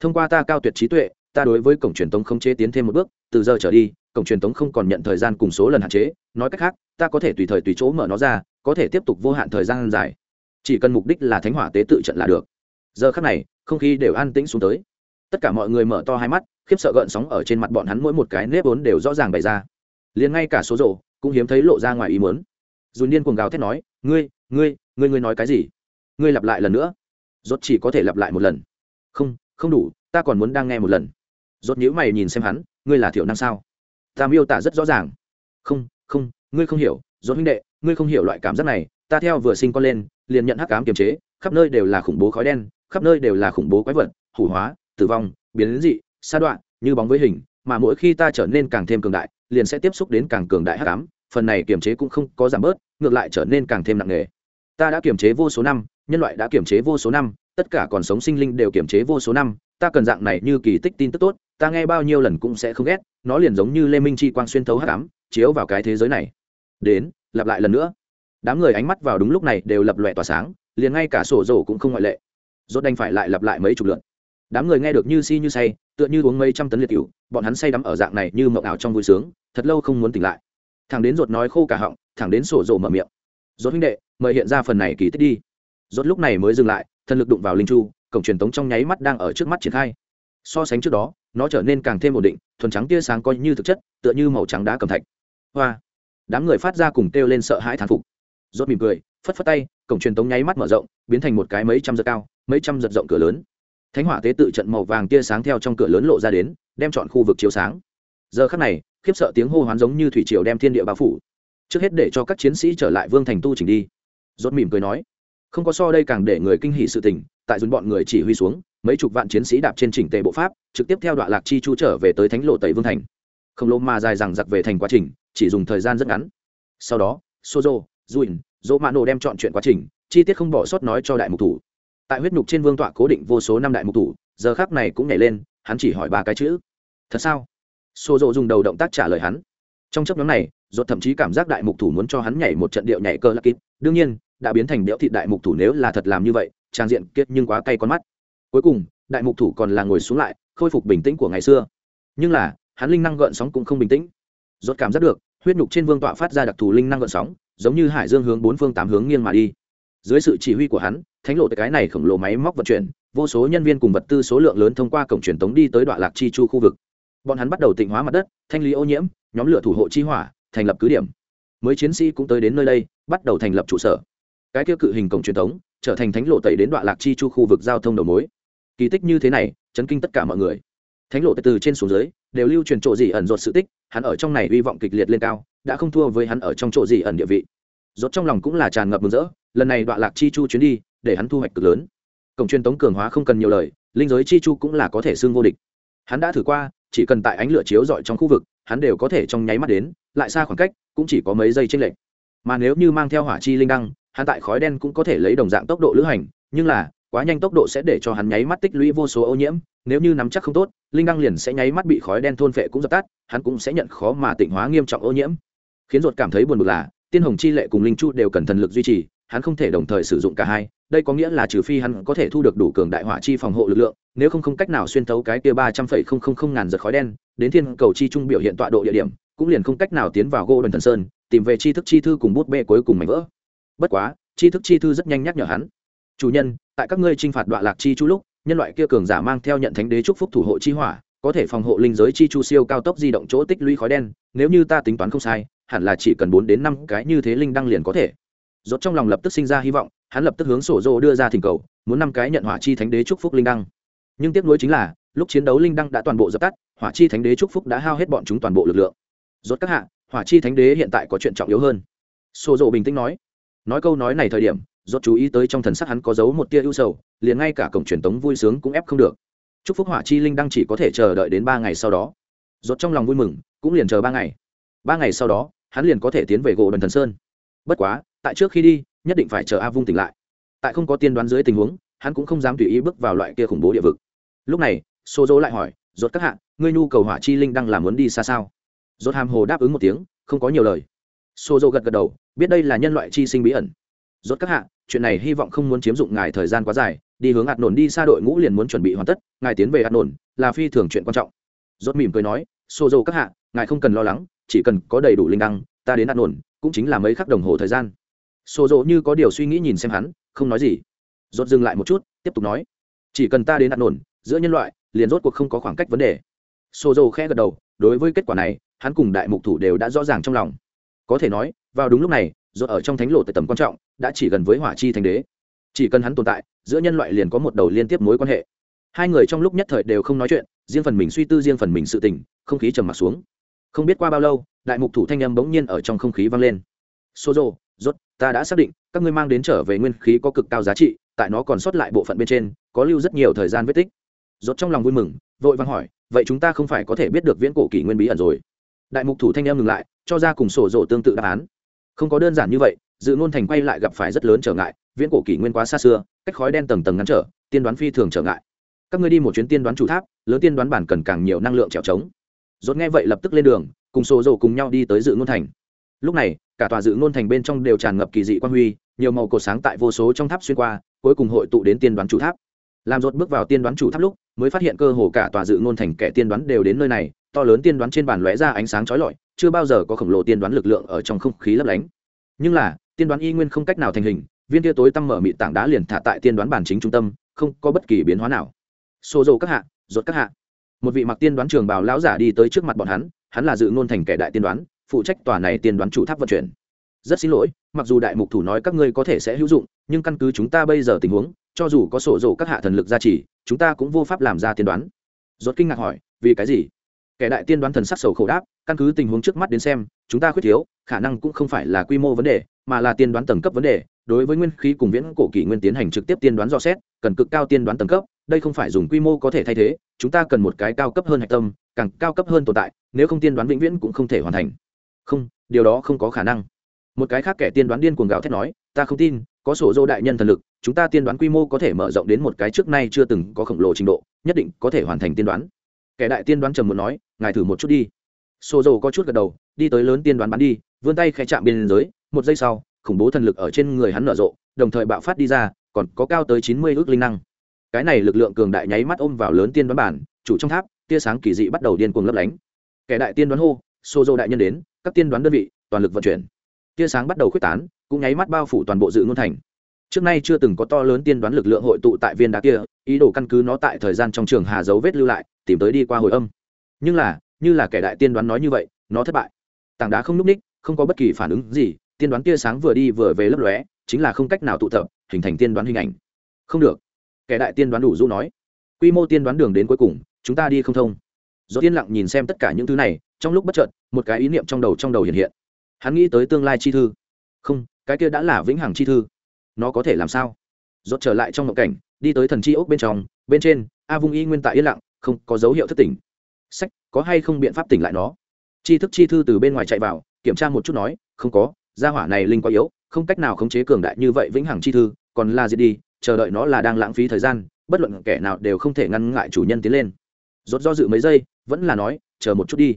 thông qua ta cao tuyệt trí tuệ, ta đối với cổng truyền thống không chế tiến thêm một bước, từ giờ trở đi, cổng truyền thống không còn nhận thời gian cùng số lần hạn chế, nói cách khác ta có thể tùy thời tùy chỗ mở nó ra, có thể tiếp tục vô hạn thời gian dài. Chỉ cần mục đích là thánh hỏa tế tự trận là được. Giờ khắc này, không khí đều an tĩnh xuống tới. Tất cả mọi người mở to hai mắt, khiếp sợ gợn sóng ở trên mặt bọn hắn mỗi một cái nếp vốn đều rõ ràng bày ra. Liền ngay cả số rộ cũng hiếm thấy lộ ra ngoài ý muốn. Dùn điên cuồng gào thét nói, ngươi ngươi ngươi ngươi nói cái gì? Ngươi lặp lại lần nữa. Rốt chỉ có thể lặp lại một lần. Không không đủ, ta còn muốn đang nghe một lần. Rốt nhíu mày nhìn xem hắn, ngươi là thiểu năng sao? Ta miêu tả rất rõ ràng. Không không ngươi không hiểu rốt huynh đệ, ngươi không hiểu loại cảm giác này, ta theo vừa sinh con lên, liền nhận hắc ám kiềm chế, khắp nơi đều là khủng bố khói đen, khắp nơi đều là khủng bố quái vật, hủ hóa, tử vong, biến dị, sa đoạn như bóng với hình, mà mỗi khi ta trở nên càng thêm cường đại, liền sẽ tiếp xúc đến càng cường đại hắc ám, phần này kiềm chế cũng không có giảm bớt, ngược lại trở nên càng thêm nặng nề. Ta đã kiềm chế vô số năm, nhân loại đã kiềm chế vô số năm, tất cả còn sống sinh linh đều kiềm chế vô số năm, ta cần dạng này như kỳ tích tin tức tốt, ta nghe bao nhiêu lần cũng sẽ không ghét, nó liền giống như lê minh chi quang xuyên thấu hắc ám, chiếu vào cái thế giới này đến, lặp lại lần nữa. Đám người ánh mắt vào đúng lúc này đều lập lòe tỏa sáng, liền ngay cả sổ rổ cũng không ngoại lệ. Rốt đành phải lại lặp lại mấy chục lượt. Đám người nghe được như si như say, tựa như uống mấy trăm tấn liệt cựu bọn hắn say đắm ở dạng này như mộng ảo trong vui sướng, thật lâu không muốn tỉnh lại. Thằng đến rột nói khô cả họng thẳng đến sổ rổ mở miệng. Rốt huynh đệ, mời hiện ra phần này kỳ tích đi. Rốt lúc này mới dừng lại thân lực đụng vào linh chu, cổng truyền tống trong nháy mắt đang ở trước mắt triển khai. So sánh trước đó, nó trở nên càng thêm ổn định, thuần trắng tia sáng coi như thực chất, tựa như màu trắng đá cầm thạch. Hoa! Đám người phát ra cùng kêu lên sợ hãi thán phục. Rốt mỉm cười, phất phất tay, cổng truyền tống nháy mắt mở rộng, biến thành một cái mấy trăm giật cao, mấy trăm giật rộng cửa lớn. Thánh hỏa tế tự trận màu vàng tia sáng theo trong cửa lớn lộ ra đến, đem chọn khu vực chiếu sáng. Giờ khắc này, khiếp sợ tiếng hô hoán giống như thủy triều đem thiên địa bao phủ. Trước hết để cho các chiến sĩ trở lại vương thành tu chỉnh đi. Rốt mỉm cười nói, không có so đây càng để người kinh hỉ sự tình, tại dùn bọn người chỉ huy xuống, mấy chục vạn chiến sĩ đạp trên chỉnh tề bộ pháp, trực tiếp theo đoạn lạc chi chu trở về tới thánh lộ tây vương thành. Không lô mà dài rằng giặc về thành quá trình chỉ dùng thời gian rất ngắn. Sau đó, sozo duin dỗ nổ đem chọn chuyện quá trình, chi tiết không bỏ sót nói cho đại mục thủ. Tại huyết nhục trên vương tọa cố định vô số năm đại mục thủ, giờ khác này cũng nhảy lên, hắn chỉ hỏi ba cái chữ. Thật sao? Xô rộ dùng đầu động tác trả lời hắn. Trong chấp nhóm này dột thậm chí cảm giác đại mục thủ muốn cho hắn nhảy một trận điệu nhảy cơ lắc kín đương nhiên, đã biến thành điệu thị đại mục thủ nếu là thật làm như vậy, trang diện kiết nhưng quá cay con mắt. Cuối cùng, đại mục thủ còn là ngồi xuống lại, khôi phục bình tĩnh của ngày xưa. Nhưng là, hắn linh năng gợn sóng cũng không bình tĩnh. Rốt cảm giác được huyết nhục trên vương tọa phát ra đặc thù linh năng gợn sóng, giống như hải dương hướng bốn phương tám hướng nghiêng mà đi. Dưới sự chỉ huy của hắn, thánh lộ cái này khổng lồ máy móc vận chuyển, vô số nhân viên cùng vật tư số lượng lớn thông qua cổng truyền tống đi tới đoạn lạc chi chu khu vực. Bọn hắn bắt đầu tịnh hóa mặt đất, thanh lý ô nhiễm, nhóm lửa thủ hộ chi hỏa, thành lập cứ điểm. Mới chiến sĩ cũng tới đến nơi đây, bắt đầu thành lập trụ sở. Cái kia cự hình cổng truyền thống trở thành thánh lộ tẩy đến đoạn lạc chi chu khu vực giao thông đầu mối. Kỳ tích như thế này, chấn kinh tất cả mọi người. Thánh lộ từ trên xuống dưới đều lưu truyền chỗ gì ẩn rột sự tích, hắn ở trong này hy vọng kịch liệt lên cao, đã không thua với hắn ở trong chỗ gì ẩn địa vị. Rốt trong lòng cũng là tràn ngập mừng rỡ, lần này đoạn lạc chi chu chuyến đi, để hắn thu hoạch cực lớn. Cổng truyền tống cường hóa không cần nhiều lời, linh giới chi chu cũng là có thể xương vô địch. Hắn đã thử qua, chỉ cần tại ánh lửa chiếu rọi trong khu vực, hắn đều có thể trong nháy mắt đến, lại xa khoảng cách, cũng chỉ có mấy giây trên lệch. Mà nếu như mang theo hỏa chi linh đăng, hắn tại khói đen cũng có thể lấy đồng dạng tốc độ lữ hành, nhưng là quá nhanh tốc độ sẽ để cho hắn nháy mắt tích lũy vô số ô nhiễm, nếu như nắm chắc không tốt, linh đăng liền sẽ nháy mắt bị khói đen thôn phệ cũng dập tắt, hắn cũng sẽ nhận khó mà tịnh hóa nghiêm trọng ô nhiễm. Khiến ruột cảm thấy buồn bực là, tiên hồng chi lệ cùng linh chu đều cần thần lực duy trì, hắn không thể đồng thời sử dụng cả hai, đây có nghĩa là trừ phi hắn có thể thu được đủ cường đại hỏa chi phòng hộ lực lượng, nếu không không cách nào xuyên thấu cái kia ba trăm phẩy không không không ngàn giật khói đen, đến thiên cầu chi trung biểu hiện tọa độ địa điểm, cũng liền không cách nào tiến vào gô đần thần sơn, tìm về chi thức chi thư cùng bút bê cuối cùng mảnh vỡ. Bất quá chi thức chi thư rất nhanh nhắc nhở hắn chủ nhân, tại các ngươi t r i n h phạt đoạn lạc chi chu lúc, nhân loại kia cường giả mang theo nhận thánh đế chúc phúc thủ hộ chi hỏa, có thể phòng hộ linh giới chi chu siêu cao tốc di động chỗ tích lũy khói đen, nếu như ta tính toán không sai, hẳn là chỉ cần bốn đến năm cái như thế linh đăng liền có thể. Rốt trong lòng lập tức sinh ra hy vọng, hắn lập tức hướng sổ rô đưa ra thỉnh cầu, muốn năm cái nhận hỏa chi thánh đế chúc phúc linh đăng. Nhưng tiếc nuối chính là, lúc chiến đấu linh đăng đã toàn bộ dập tắt, hỏa chi thánh đế trúc phúc đã hao hết bọn chúng toàn bộ lực lượng. Rốt các hạ, hỏa chi thánh đế hiện tại có chuyện trọng yếu hơn. Sổ rô bình tĩnh nói. Nói câu nói này thời điểm rốt chú ý tới trong thần sắc hắn có giấu một tia ưu sầu, liền ngay cả cổng truyền tống vui sướng cũng ép không được. Chúc phúc hỏa chi linh đăng chỉ có thể chờ đợi đến ba ngày sau đó. Rốt trong lòng vui mừng, cũng liền chờ ba ngày. Ba ngày sau đó, hắn liền có thể tiến về gỗ đần thần sơn. Bất quá, tại trước khi đi, nhất định phải chờ a vung tỉnh lại. Tại không có tiên đoán dưới tình huống, hắn cũng không dám tùy ý bước vào loại kia khủng bố địa vực. Lúc này xô dỗ lại hỏi, rốt các hạ, ngươi nhu cầu hỏa chi linh đang làm muốn đi xa sao? Rốt hàm hồ đáp ứng một tiếng, không có nhiều lời. Xô dỗ gật gật đầu, biết đây là nhân loại chi sinh bí ẩn. Rốt các hạ chuyện này hy vọng không muốn chiếm dụng ngài thời gian quá dài, đi hướng hạt nổn đi xa đội ngũ liền muốn chuẩn bị hoàn tất, ngài tiến về hạt nổn là phi thường chuyện quan trọng. Rốt mỉm cười nói xô dỗ các hạ, ngài không cần lo lắng, chỉ cần có đầy đủ linh đăng, ta đến hạt nổn cũng chính là mấy khắc đồng hồ thời gian. Xô dỗ như có điều suy nghĩ nhìn xem hắn, không nói gì. Rốt dừng lại một chút, tiếp tục nói, chỉ cần ta đến hạt nổn, giữa nhân loại liền rốt cuộc không có khoảng cách vấn đề. Xô dỗ khẽ gật đầu, đối với kết quả này, hắn cùng đại mục thủ đều đã rõ ràng trong lòng. Có thể nói, vào đúng lúc này rốt ở trong thánh lộ tầm quan trọng, đã chỉ gần với hỏa chi thánh đế. Chỉ cần hắn tồn tại, giữa nhân loại liền có một đầu liên tiếp mối quan hệ. Hai người trong lúc nhất thời đều không nói chuyện, riêng phần mình suy tư, riêng phần mình sự tình, không khí trầm mặc xuống. Không biết qua bao lâu, đại mục thủ thanh âm bỗng nhiên ở trong không khí vang lên. Xô rốt, ta đã xác định, các ngươi mang đến trở về nguyên khí có cực cao giá trị, tại nó còn sót lại bộ phận bên trên, có lưu rất nhiều thời gian vết tích. Rốt trong lòng vui mừng, vội vàng hỏi, vậy chúng ta không phải có thể biết được viễn cổ kỷ nguyên bí ẩn rồi? Đại mục thủ thanh em ngừng lại, cho ra cùng sổ rộ tương tự đáp án không có đơn giản như vậy, dự ngôn thành quay lại gặp phải rất lớn trở ngại, viễn cổ kỷ nguyên quá xa xưa, cách khói đen tầng tầng ngăn trở, tiên đoán phi thường trở ngại. Các ngươi đi một chuyến tiên đoán chủ tháp, lớn tiên đoán bản cần càng nhiều năng lượng trèo trống. Rốt nghe vậy lập tức lên đường, cùng xô rộ cùng nhau đi tới dự ngôn thành. Lúc này, cả tòa dự ngôn thành bên trong đều tràn ngập kỳ dị quan huy, nhiều màu cột sáng tại vô số trong tháp xuyên qua, cuối cùng hội tụ đến tiên đoán chủ tháp làm rột bước vào tiên đoán chủ tháp lúc, mới phát hiện cơ hồ cả tòa dự ngôn thành kẻ tiên đoán đều đến nơi này, to lớn tiên đoán trên bàn lóe ra ánh sáng chói lọi, chưa bao giờ có khổng lồ tiên đoán lực lượng ở trong không khí lấp lánh. Nhưng là, tiên đoán y nguyên không cách nào thành hình, viên tia tối tăm mở mịt tảng đá liền thả tại tiên đoán bản chính trung tâm, không có bất kỳ biến hóa nào. Xô rộ các hạ rột các hạ. Một vị mặc tiên đoán trường bào lão giả đi tới trước mặt bọn hắn hắn là dự ngôn thành kẻ đại tiên đoán, phụ trách tòa này tiên đoán chủ tháp vận chuyển. Rất xin lỗi, mặc dù đại mục thủ nói các ngươi có thể sẽ hữu dụng, nhưng căn cứ chúng ta bây giờ tình huống cho dù có sổ rổ các hạ thần lực gia trì, chúng ta cũng vô pháp làm ra tiên đoán. Rốt kinh ngạc hỏi, vì cái gì? Kẻ đại tiên đoán thần sắc sầu khổ đáp, căn cứ tình huống trước mắt đến xem, chúng ta khuyết thiếu, khả năng cũng không phải là quy mô vấn đề, mà là tiên đoán tầng cấp vấn đề. Đối với nguyên khí cùng viễn cổ kỷ nguyên tiến hành trực tiếp tiên đoán dò xét, cần cực cao tiên đoán tầng cấp, đây không phải dùng quy mô có thể thay thế, chúng ta cần một cái cao cấp hơn hạch tâm, càng cao cấp hơn tồn tại, nếu không tiên đoán vĩnh viễn cũng không thể hoàn thành. Không, điều đó không có khả năng. Một cái khác kẻ tiên đoán điên cuồng gào thét nói, ta không tin, có sổ dô đại nhân thần lực chúng ta tiên đoán quy mô có thể mở rộng đến một cái trước nay chưa từng có khổng lồ trình độ, nhất định có thể hoàn thành tiên đoán. Kẻ đại tiên đoán trầm muốn nói, ngài thử một chút đi. Xô dầu có chút gật đầu, đi tới lớn tiên đoán bắn đi, vươn tay khẽ chạm biên giới, một giây sau, khủng bố thần lực ở trên người hắn nở rộ, đồng thời bạo phát đi ra, còn có cao tới chín mươi ước linh năng. Cái này lực lượng cường đại nháy mắt ôm vào lớn tiên đoán bản, chủ trong tháp, tia sáng kỳ dị bắt đầu điên cuồng lấp lánh. Kẻ đại tiên đoán hô xô dầu đại nhân đến, các tiên đoán đơn vị, toàn lực vận chuyển. Tia sáng bắt đầu khuếch tán, cũng nháy mắt bao phủ toàn bộ dự ngôn thành trước nay chưa từng có to lớn tiên đoán lực lượng hội tụ tại viên đá kia, ý đồ căn cứ nó tại thời gian trong trường hà dấu vết lưu lại, tìm tới đi qua hồi âm. Nhưng là, như là kẻ đại tiên đoán nói như vậy, nó thất bại. Tảng đá không n ú c ních, không có bất kỳ phản ứng gì, tiên đoán kia sáng vừa đi vừa về lấp lóe, chính là không cách nào tụ tập, hình thành tiên đoán hình ảnh. Không được. Kẻ đại tiên đoán đủ dũ nói. Quy mô tiên đoán đường đến cuối cùng, chúng ta đi không thông. Do tiên lặng nhìn xem tất cả những thứ này, trong lúc bất chợt, một cái ý niệm trong đầu trong đầu hiện hiện. Hắn nghĩ tới tương lai chi thư. Không, cái kia đã là vĩnh hằng chi thư nó có thể làm sao? Rốt trở lại trong mộng cảnh, đi tới thần chi ốc bên trong, bên trên, a vung y nguyên tại yên lặng, không có dấu hiệu thất tỉnh. Sách, có hay không biện pháp tỉnh lại nó? Chi thức chi thư từ bên ngoài chạy vào, kiểm tra một chút nói, không có, gia hỏa này linh quá yếu, không cách nào khống chế cường đại như vậy vĩnh hằng chi thư, còn là diệt đi, chờ đợi nó là đang lãng phí thời gian, bất luận kẻ nào đều không thể ngăn ngại chủ nhân tiến lên. Rốt do dự mấy giây, vẫn là nói, chờ một chút đi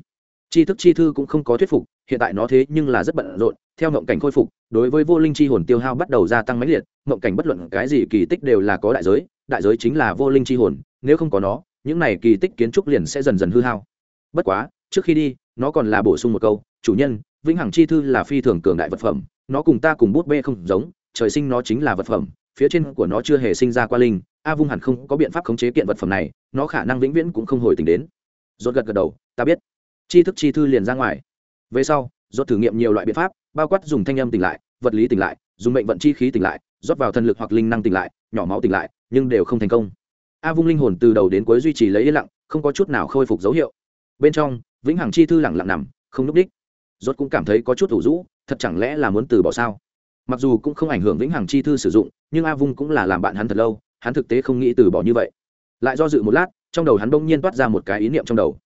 chi thức chi thư cũng không có thuyết phục, hiện tại nó thế nhưng là rất bận rộn, theo ngộng cảnh khôi phục, đối với vô linh chi hồn tiêu hao bắt đầu gia tăng mãnh liệt ngộng cảnh bất luận cái gì kỳ tích đều là có đại giới đại giới chính là vô linh chi hồn, nếu không có nó, những này kỳ tích kiến trúc liền sẽ dần dần hư hao. Bất quá, trước khi đi, nó còn là bổ sung một câu, chủ nhân, vĩnh hằng chi thư là phi thường cường đại vật phẩm, nó cùng ta cùng bút bê không giống, trời sinh nó chính là vật phẩm, phía trên của nó chưa hề sinh ra qua linh, a vung hẳn không có biện pháp khống chế kiện vật phẩm này, nó khả năng vĩnh viễn cũng không hồi tình đến. Rốt gật gật đầu, ta biết chi thức chi thư liền ra ngoài. Về sau, rốt thử nghiệm nhiều loại biện pháp, bao quát dùng thanh âm tỉnh lại, vật lý tỉnh lại, dùng mệnh vận chi khí tỉnh lại, rót vào thần lực hoặc linh năng tỉnh lại, nhỏ máu tỉnh lại, nhưng đều không thành công. A vung linh hồn từ đầu đến cuối duy trì lấy yên lặng, không có chút nào khôi phục dấu hiệu. Bên trong, vĩnh hằng chi thư lặng lặng nằm, không núp đích. Rốt cũng cảm thấy có chút thủ rũ, thật chẳng lẽ là muốn từ bỏ sao? Mặc dù cũng không ảnh hưởng vĩnh hằng chi thư sử dụng, nhưng a vung cũng là làm bạn hắn thật lâu, hắn thực tế không nghĩ từ bỏ như vậy. Lại do dự một lát, trong đầu hắn bỗng nhiên toát ra một cái ý niệm trong đầu.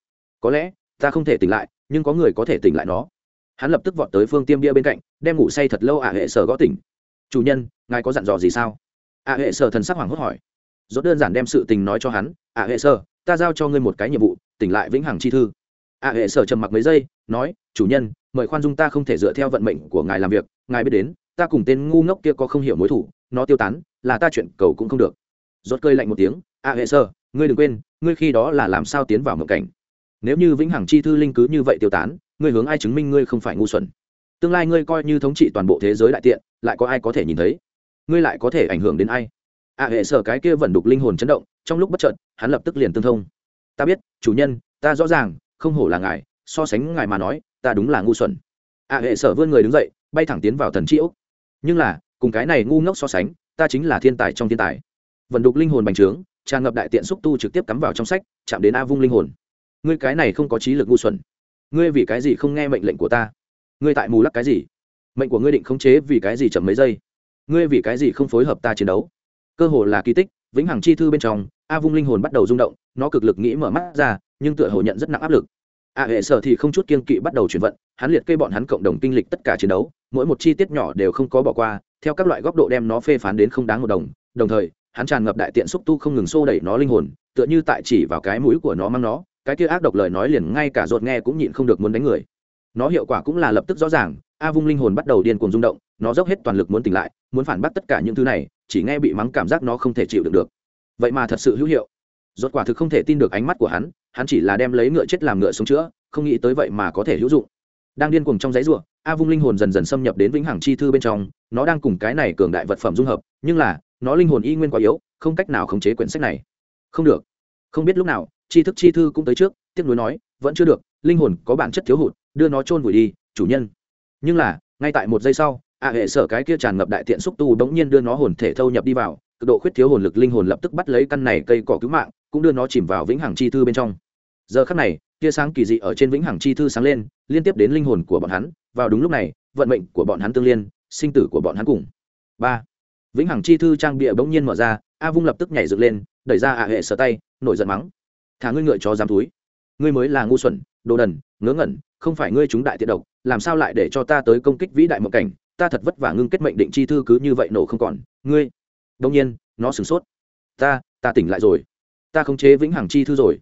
Có lẽ ta không thể tỉnh lại nhưng có người có thể tỉnh lại nó. Hắn lập tức vọt tới phương tiêm bia bên cạnh đem ngủ say thật lâu ả hệ sở gõ tỉnh. Chủ nhân ngài có dặn dò gì sao? ả hệ sở thần sắc hoảng hốt hỏi. Dốt đơn giản đem sự tình nói cho hắn ả hệ sở ta giao cho ngươi một cái nhiệm vụ tỉnh lại vĩnh hằng chi thư. ả hệ sở trầm mặc mấy giây nói chủ nhân mời khoan dung ta không thể dựa theo vận mệnh của ngài làm việc ngài biết đến ta cùng tên ngu ngốc kia có không hiểu mối thủ nó tiêu tán là ta chuyện cầu cũng không được. Rốt cơi lạnh một tiếng ạ hệ sở, ngươi đừng quên ngươi khi đó là làm sao tiến vào mộng cảnh? Nếu như vĩnh hằng chi thư linh cứ như vậy tiêu tán, ngươi hướng ai chứng minh ngươi không phải ngu xuẩn? Tương lai ngươi coi như thống trị toàn bộ thế giới đại tiện, lại có ai có thể nhìn thấy? Ngươi lại có thể ảnh hưởng đến ai? A hệ sở cái kia vẫn đục linh hồn chấn động, trong lúc bất chợt, hắn lập tức liền tương thông. Ta biết, chủ nhân, ta rõ ràng, không hổ là ngài, so sánh ngài mà nói, ta đúng là ngu xuẩn. A hệ sở vươn người đứng dậy, bay thẳng tiến vào thần chi nhưng là, cùng cái này ngu ngốc so sánh, ta chính là thiên tài trong thiên tài. Vận đục linh hồn bành trướng, tràn ngập đại tiện xúc tu trực tiếp cắm vào trong sách, chạm đến a vung linh hồn ngươi cái này không có trí lực ngu xuẩn. Ngươi vì cái gì không nghe mệnh lệnh của ta? Ngươi tại mù lắc cái gì? Mệnh của ngươi định khống chế vì cái gì chậm mấy giây? Ngươi vì cái gì không phối hợp ta chiến đấu? Cơ hồ là kỳ tích, vĩnh hằng chi thư bên trong, a vung linh hồn bắt đầu rung động, nó cực lực nghĩ mở mắt ra, nhưng tựa hồ nhận rất nặng áp lực. A hệ sở thì không chút kiên kỵ bắt đầu chuyển vận, hắn liệt kê bọn hắn cộng đồng kinh lịch tất cả chiến đấu, mỗi một chi tiết nhỏ đều không có bỏ qua, theo các loại góc độ đem nó phê phán đến không đáng một đồng. Đồng thời, hắn tràn ngập đại tiện xúc tu không ngừng xô đẩy nó linh hồn, tựa như tại chỉ vào cái mũi của nó mang nó cái kia ác độc lời nói liền ngay cả ruột nghe cũng nhịn không được muốn đánh người. Nó hiệu quả cũng là lập tức rõ ràng, a vung linh hồn bắt đầu điên cuồng rung động, nó dốc hết toàn lực muốn tỉnh lại, muốn phản bác tất cả những thứ này, chỉ nghe bị mắng cảm giác nó không thể chịu được được. Vậy mà thật sự hữu hiệu. Rốt quả thực không thể tin được ánh mắt của hắn hắn chỉ là đem lấy ngựa chết làm ngựa sống chữa, không nghĩ tới vậy mà có thể hữu dụng. Đang điên cuồng trong giấy ruộng a vung linh hồn dần dần xâm nhập đến vĩnh hằng chi thư bên trong, nó đang cùng cái này cường đại vật phẩm dung hợp, nhưng là, nó linh hồn y nguyên quá yếu, không cách nào khống chế quyển sách này. Không được. Không biết lúc nào tri thức chi thư cũng tới trước tiếp nối nói, vẫn chưa được, linh hồn có bản chất thiếu hụt, đưa nó chôn vùi đi, chủ nhân. Nhưng là, ngay tại một giây sau à hệ sở cái kia tràn ngập đại tiện xúc tu bỗng nhiên đưa nó hồn thể thâu nhập đi vào, cực độ khuyết thiếu hồn lực linh hồn lập tức bắt lấy căn này cây cỏ cứu mạng, cũng đưa nó chìm vào vĩnh hằng chi thư bên trong. Giờ khắc này, tia sáng kỳ dị ở trên vĩnh hằng chi thư sáng lên, liên tiếp đến linh hồn của bọn hắn, vào đúng lúc này, vận mệnh của bọn hắn tương liên, sinh tử của bọn hắn cùng. Ba. Vĩnh hằng chi thư trang bịa bỗng nhiên mở ra, a vung lập tức nhảy dựng lên, đẩy ra ạ hệ sở tay, nổi giận mắng thả ngươi ngựa cho dám túi. Ngươi mới là ngu xuẩn, đồ đần, ngớ ngẩn, không phải ngươi chúng đại tiện độc, làm sao lại để cho ta tới công kích vĩ đại mộng cảnh? Ta thật vất vả ngưng kết mệnh định chi thư cứ như vậy nổ không còn. Ngươi, đông nhiên, nó sửng sốt. Ta ta tỉnh lại rồi. Ta khống chế vĩnh hằng chi thư rồi.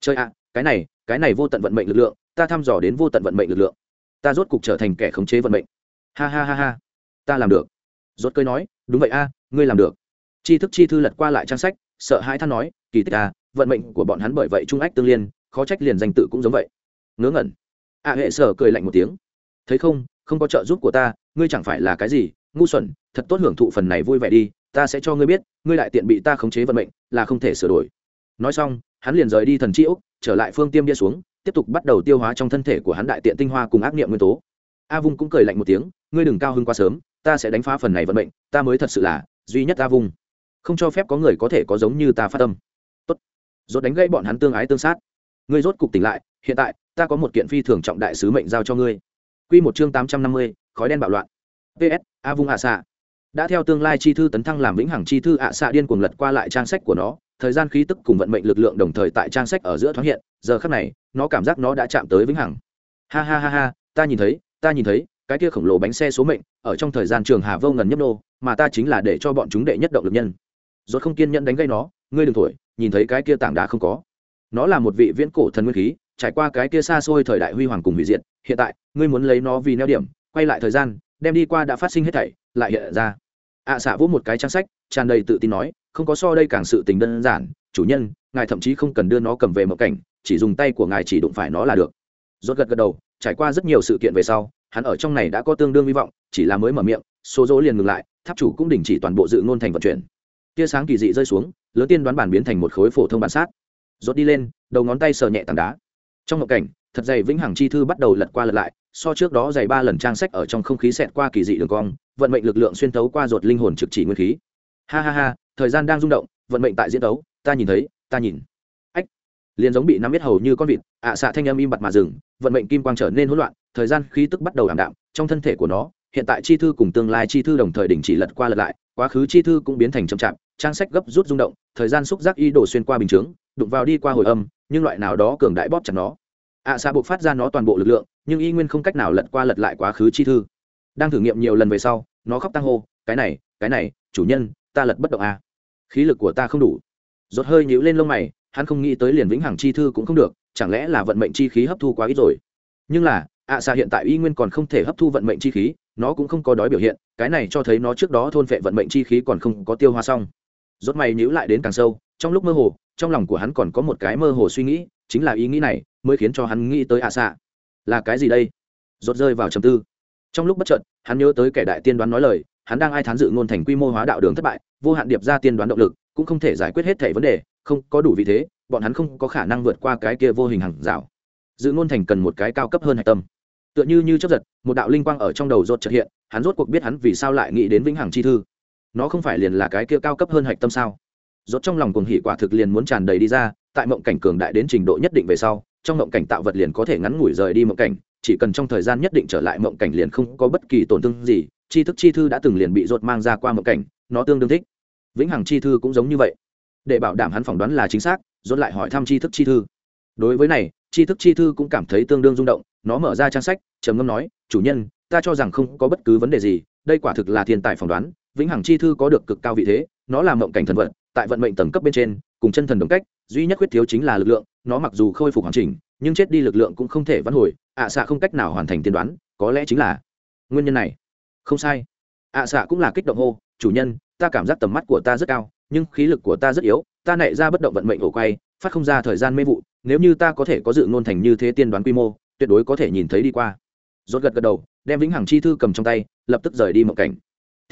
Chơi ạ, cái này cái này vô tận vận mệnh lực lượng, ta thăm dò đến vô tận vận mệnh lực lượng. Ta rốt cục trở thành kẻ khống chế vận mệnh. Ha ha ha ha. Ta làm được. Rốt cơi nói, đúng vậy a, ngươi làm được. Chi thức chi thư lật qua lại trang sách, sợ hãi than nói, kỳ tích à vận mệnh của bọn hắn bởi vậy trung ách tương liên, khó trách liền danh tự cũng giống vậy. Ngớ ngẩn. Ạ hệ sở cười lạnh một tiếng. Thấy không không có trợ giúp của ta, ngươi chẳng phải là cái gì, ngu xuẩn, thật tốt hưởng thụ phần này vui vẻ đi, ta sẽ cho ngươi biết, ngươi đại tiện bị ta khống chế vận mệnh, là không thể sửa đổi. Nói xong, hắn liền rời đi thần chi trở lại phương tiêm bia xuống, tiếp tục bắt đầu tiêu hóa trong thân thể của hắn đại tiện tinh hoa cùng ác niệm nguyên tố. A vung cũng cười lạnh một tiếng, ngươi đừng cao hơn quá sớm, ta sẽ đánh phá phần này vận mệnh, ta mới thật sự là duy nhất a vung. Không cho phép có người có thể có giống như ta phát tâm rốt đánh gây bọn hắn tương ái tương sát. Ngươi rốt cục tỉnh lại hiện tại ta có một kiện phi thường trọng đại sứ mệnh giao cho ngươi. Quy một chương tám trăm năm mươi, khói đen bạo loạn. Ps a vung ạ xạ đã theo tương lai chi thư tấn thăng làm vĩnh hằng chi thư ạ xạ điên cuồng lật qua lại trang sách của nó. Thời gian khí tức cùng vận mệnh lực lượng đồng thời tại trang sách ở giữa thoáng hiện. Giờ khắc này nó cảm giác nó đã chạm tới vĩnh hằng. Ha ha ha ha ta nhìn thấy ta nhìn thấy cái kia khổng lồ bánh xe số mệnh ở trong thời gian trường hà vô ngần nhấp nô mà ta chính là để cho bọn chúng đệ nhất động lực nhân. Rốt không kiên nhẫn đánh gây nó ngươi đừng thổi nhìn thấy cái kia tảng đá không có. Nó là một vị viễn cổ thần nguyên khí trải qua cái kia xa xôi thời đại huy hoàng cùng hủy diệt hiện tại ngươi muốn lấy nó vì neo điểm quay lại thời gian đem đi qua đã phát sinh hết thảy lại hiện ra. Ạ à, xạ vỗ một cái trang sách tràn đầy tự tin nói không có so đây càng sự tình đơn giản chủ nhân ngài thậm chí không cần đưa nó cầm về một cảnh chỉ dùng tay của ngài chỉ đụng phải nó là được. Rốt gật gật đầu trải qua rất nhiều sự kiện về sau hắn ở trong này đã có tương đương hy vọng chỉ là mới mở miệng số dỗ liền ngừng lại tháp chủ cũng đình chỉ toàn bộ dự ngôn thành vận chuyển. Tia sáng kỳ dị rơi xuống lớn tiên đoán bản biến thành một khối phổ thông bản sát. Rốt đi lên, đầu ngón tay sờ nhẹ tảng đá. Trong ngộ cảnh, thật dày vĩnh hằng chi thư bắt đầu lật qua lật lại, so trước đó dày ba lần trang sách ở trong không khí xẹt qua kỳ dị đường cong, vận mệnh lực lượng xuyên tấu qua ruột linh hồn trực chỉ nguyên khí. Ha ha ha, thời gian đang rung động, vận mệnh tại diễn tấu, ta nhìn thấy, ta nhìn. Ách, liền giống bị nắm biết hầu như con vịt, ạ xạ thanh âm im bặt mà dừng, vận mệnh kim quang trở nên hỗn loạn, thời gian khí tức bắt đầu ảm đạm, trong thân thể của nó, hiện tại chi thư cùng tương lai chi thư đồng thời đình chỉ lật qua lật lại, quá khứ chi thư cũng biến thành chậm chạp trang sách gấp rút rung động, thời gian xúc giác y đổ xuyên qua bình chướng, đụng vào đi qua hồi âm, nhưng loại nào đó cường đại bóp chặt nó. Ạ xạ buộc phát ra nó toàn bộ lực lượng, nhưng y nguyên không cách nào lật qua lật lại quá khứ chi thư. Đang thử nghiệm nhiều lần về sau, nó khóc tăng hô, cái này cái này, chủ nhân, ta lật bất động à. khí lực của ta không đủ. Rột hơi nhíu lên lông mày, hắn không nghĩ tới liền vĩnh hằng chi thư cũng không được, chẳng lẽ là vận mệnh chi khí hấp thu quá ít rồi? Nhưng là, ạ xạ hiện tại y nguyên còn không thể hấp thu vận mệnh chi khí, nó cũng không có đói biểu hiện, cái này cho thấy nó trước đó thôn phệ vận mệnh chi khí còn không có tiêu hóa xong rốt mày nhíu lại đến càng sâu, trong lúc mơ hồ, trong lòng của hắn còn có một cái mơ hồ suy nghĩ, chính là ý nghĩ này mới khiến cho hắn nghĩ tới ạ xạ. Là cái gì đây? Rốt rơi vào trầm tư. Trong lúc bất chợt, hắn nhớ tới kẻ đại tiên đoán nói lời, hắn đang ai thán dự ngôn thành quy mô hóa đạo đường thất bại, vô hạn điệp ra tiên đoán động lực, cũng không thể giải quyết hết thể vấn đề, không có đủ vị thế, bọn hắn không có khả năng vượt qua cái kia vô hình hàng rào. Dự ngôn thành cần một cái cao cấp hơn hạch tâm. Tựa như như chấp giật, một đạo linh quang ở trong đầu rốt chợt hiện, hắn rốt cuộc biết hắn vì sao lại nghĩ đến vĩnh hằng chi thư nó không phải liền là cái kia cao cấp hơn hạch tâm sao? Rốt trong lòng cuồng hỉ quả thực liền muốn tràn đầy đi ra, tại mộng cảnh cường đại đến trình độ nhất định về sau, trong mộng cảnh tạo vật liền có thể ngắn ngủi rời đi mộng cảnh, chỉ cần trong thời gian nhất định trở lại mộng cảnh liền không có bất kỳ tổn thương gì, chi thức chi thư đã từng liền bị rốt mang ra qua mộng cảnh, nó tương đương thích. Vĩnh hằng chi thư cũng giống như vậy. Để bảo đảm hắn phỏng đoán là chính xác, rốt lại hỏi thăm chi thức chi thư. Đối với này, chi thức chi thư cũng cảm thấy tương đương rung động, nó mở ra trang sách, trầm ngâm nói, chủ nhân, ta cho rằng không có bất cứ vấn đề gì, đây quả thực là thiên tài phỏng đoán vĩnh hằng chi thư có được cực cao vị thế, nó là mộng cảnh thần vận tại vận mệnh tầng cấp bên trên, cùng chân thần đồng cách, duy nhất quyết thiếu chính là lực lượng, nó mặc dù khôi phục hoàn chỉnh, nhưng chết đi lực lượng cũng không thể vãn hồi, ạ à xạ không cách nào hoàn thành tiên đoán, có lẽ chính là nguyên nhân này. Không sai. Ạ à xạ cũng là kích động hô, chủ nhân, ta cảm giác tầm mắt của ta rất cao, nhưng khí lực của ta rất yếu, ta nảy ra bất động vận mệnh ổ quay, phát không ra thời gian mê vụ, nếu như ta có thể có dự ngôn thành như thế tiên đoán quy mô, tuyệt đối có thể nhìn thấy đi qua. Rốt gật gật đầu, đem vĩnh hằng chi thư cầm trong tay, lập tức rời đi mộng cảnh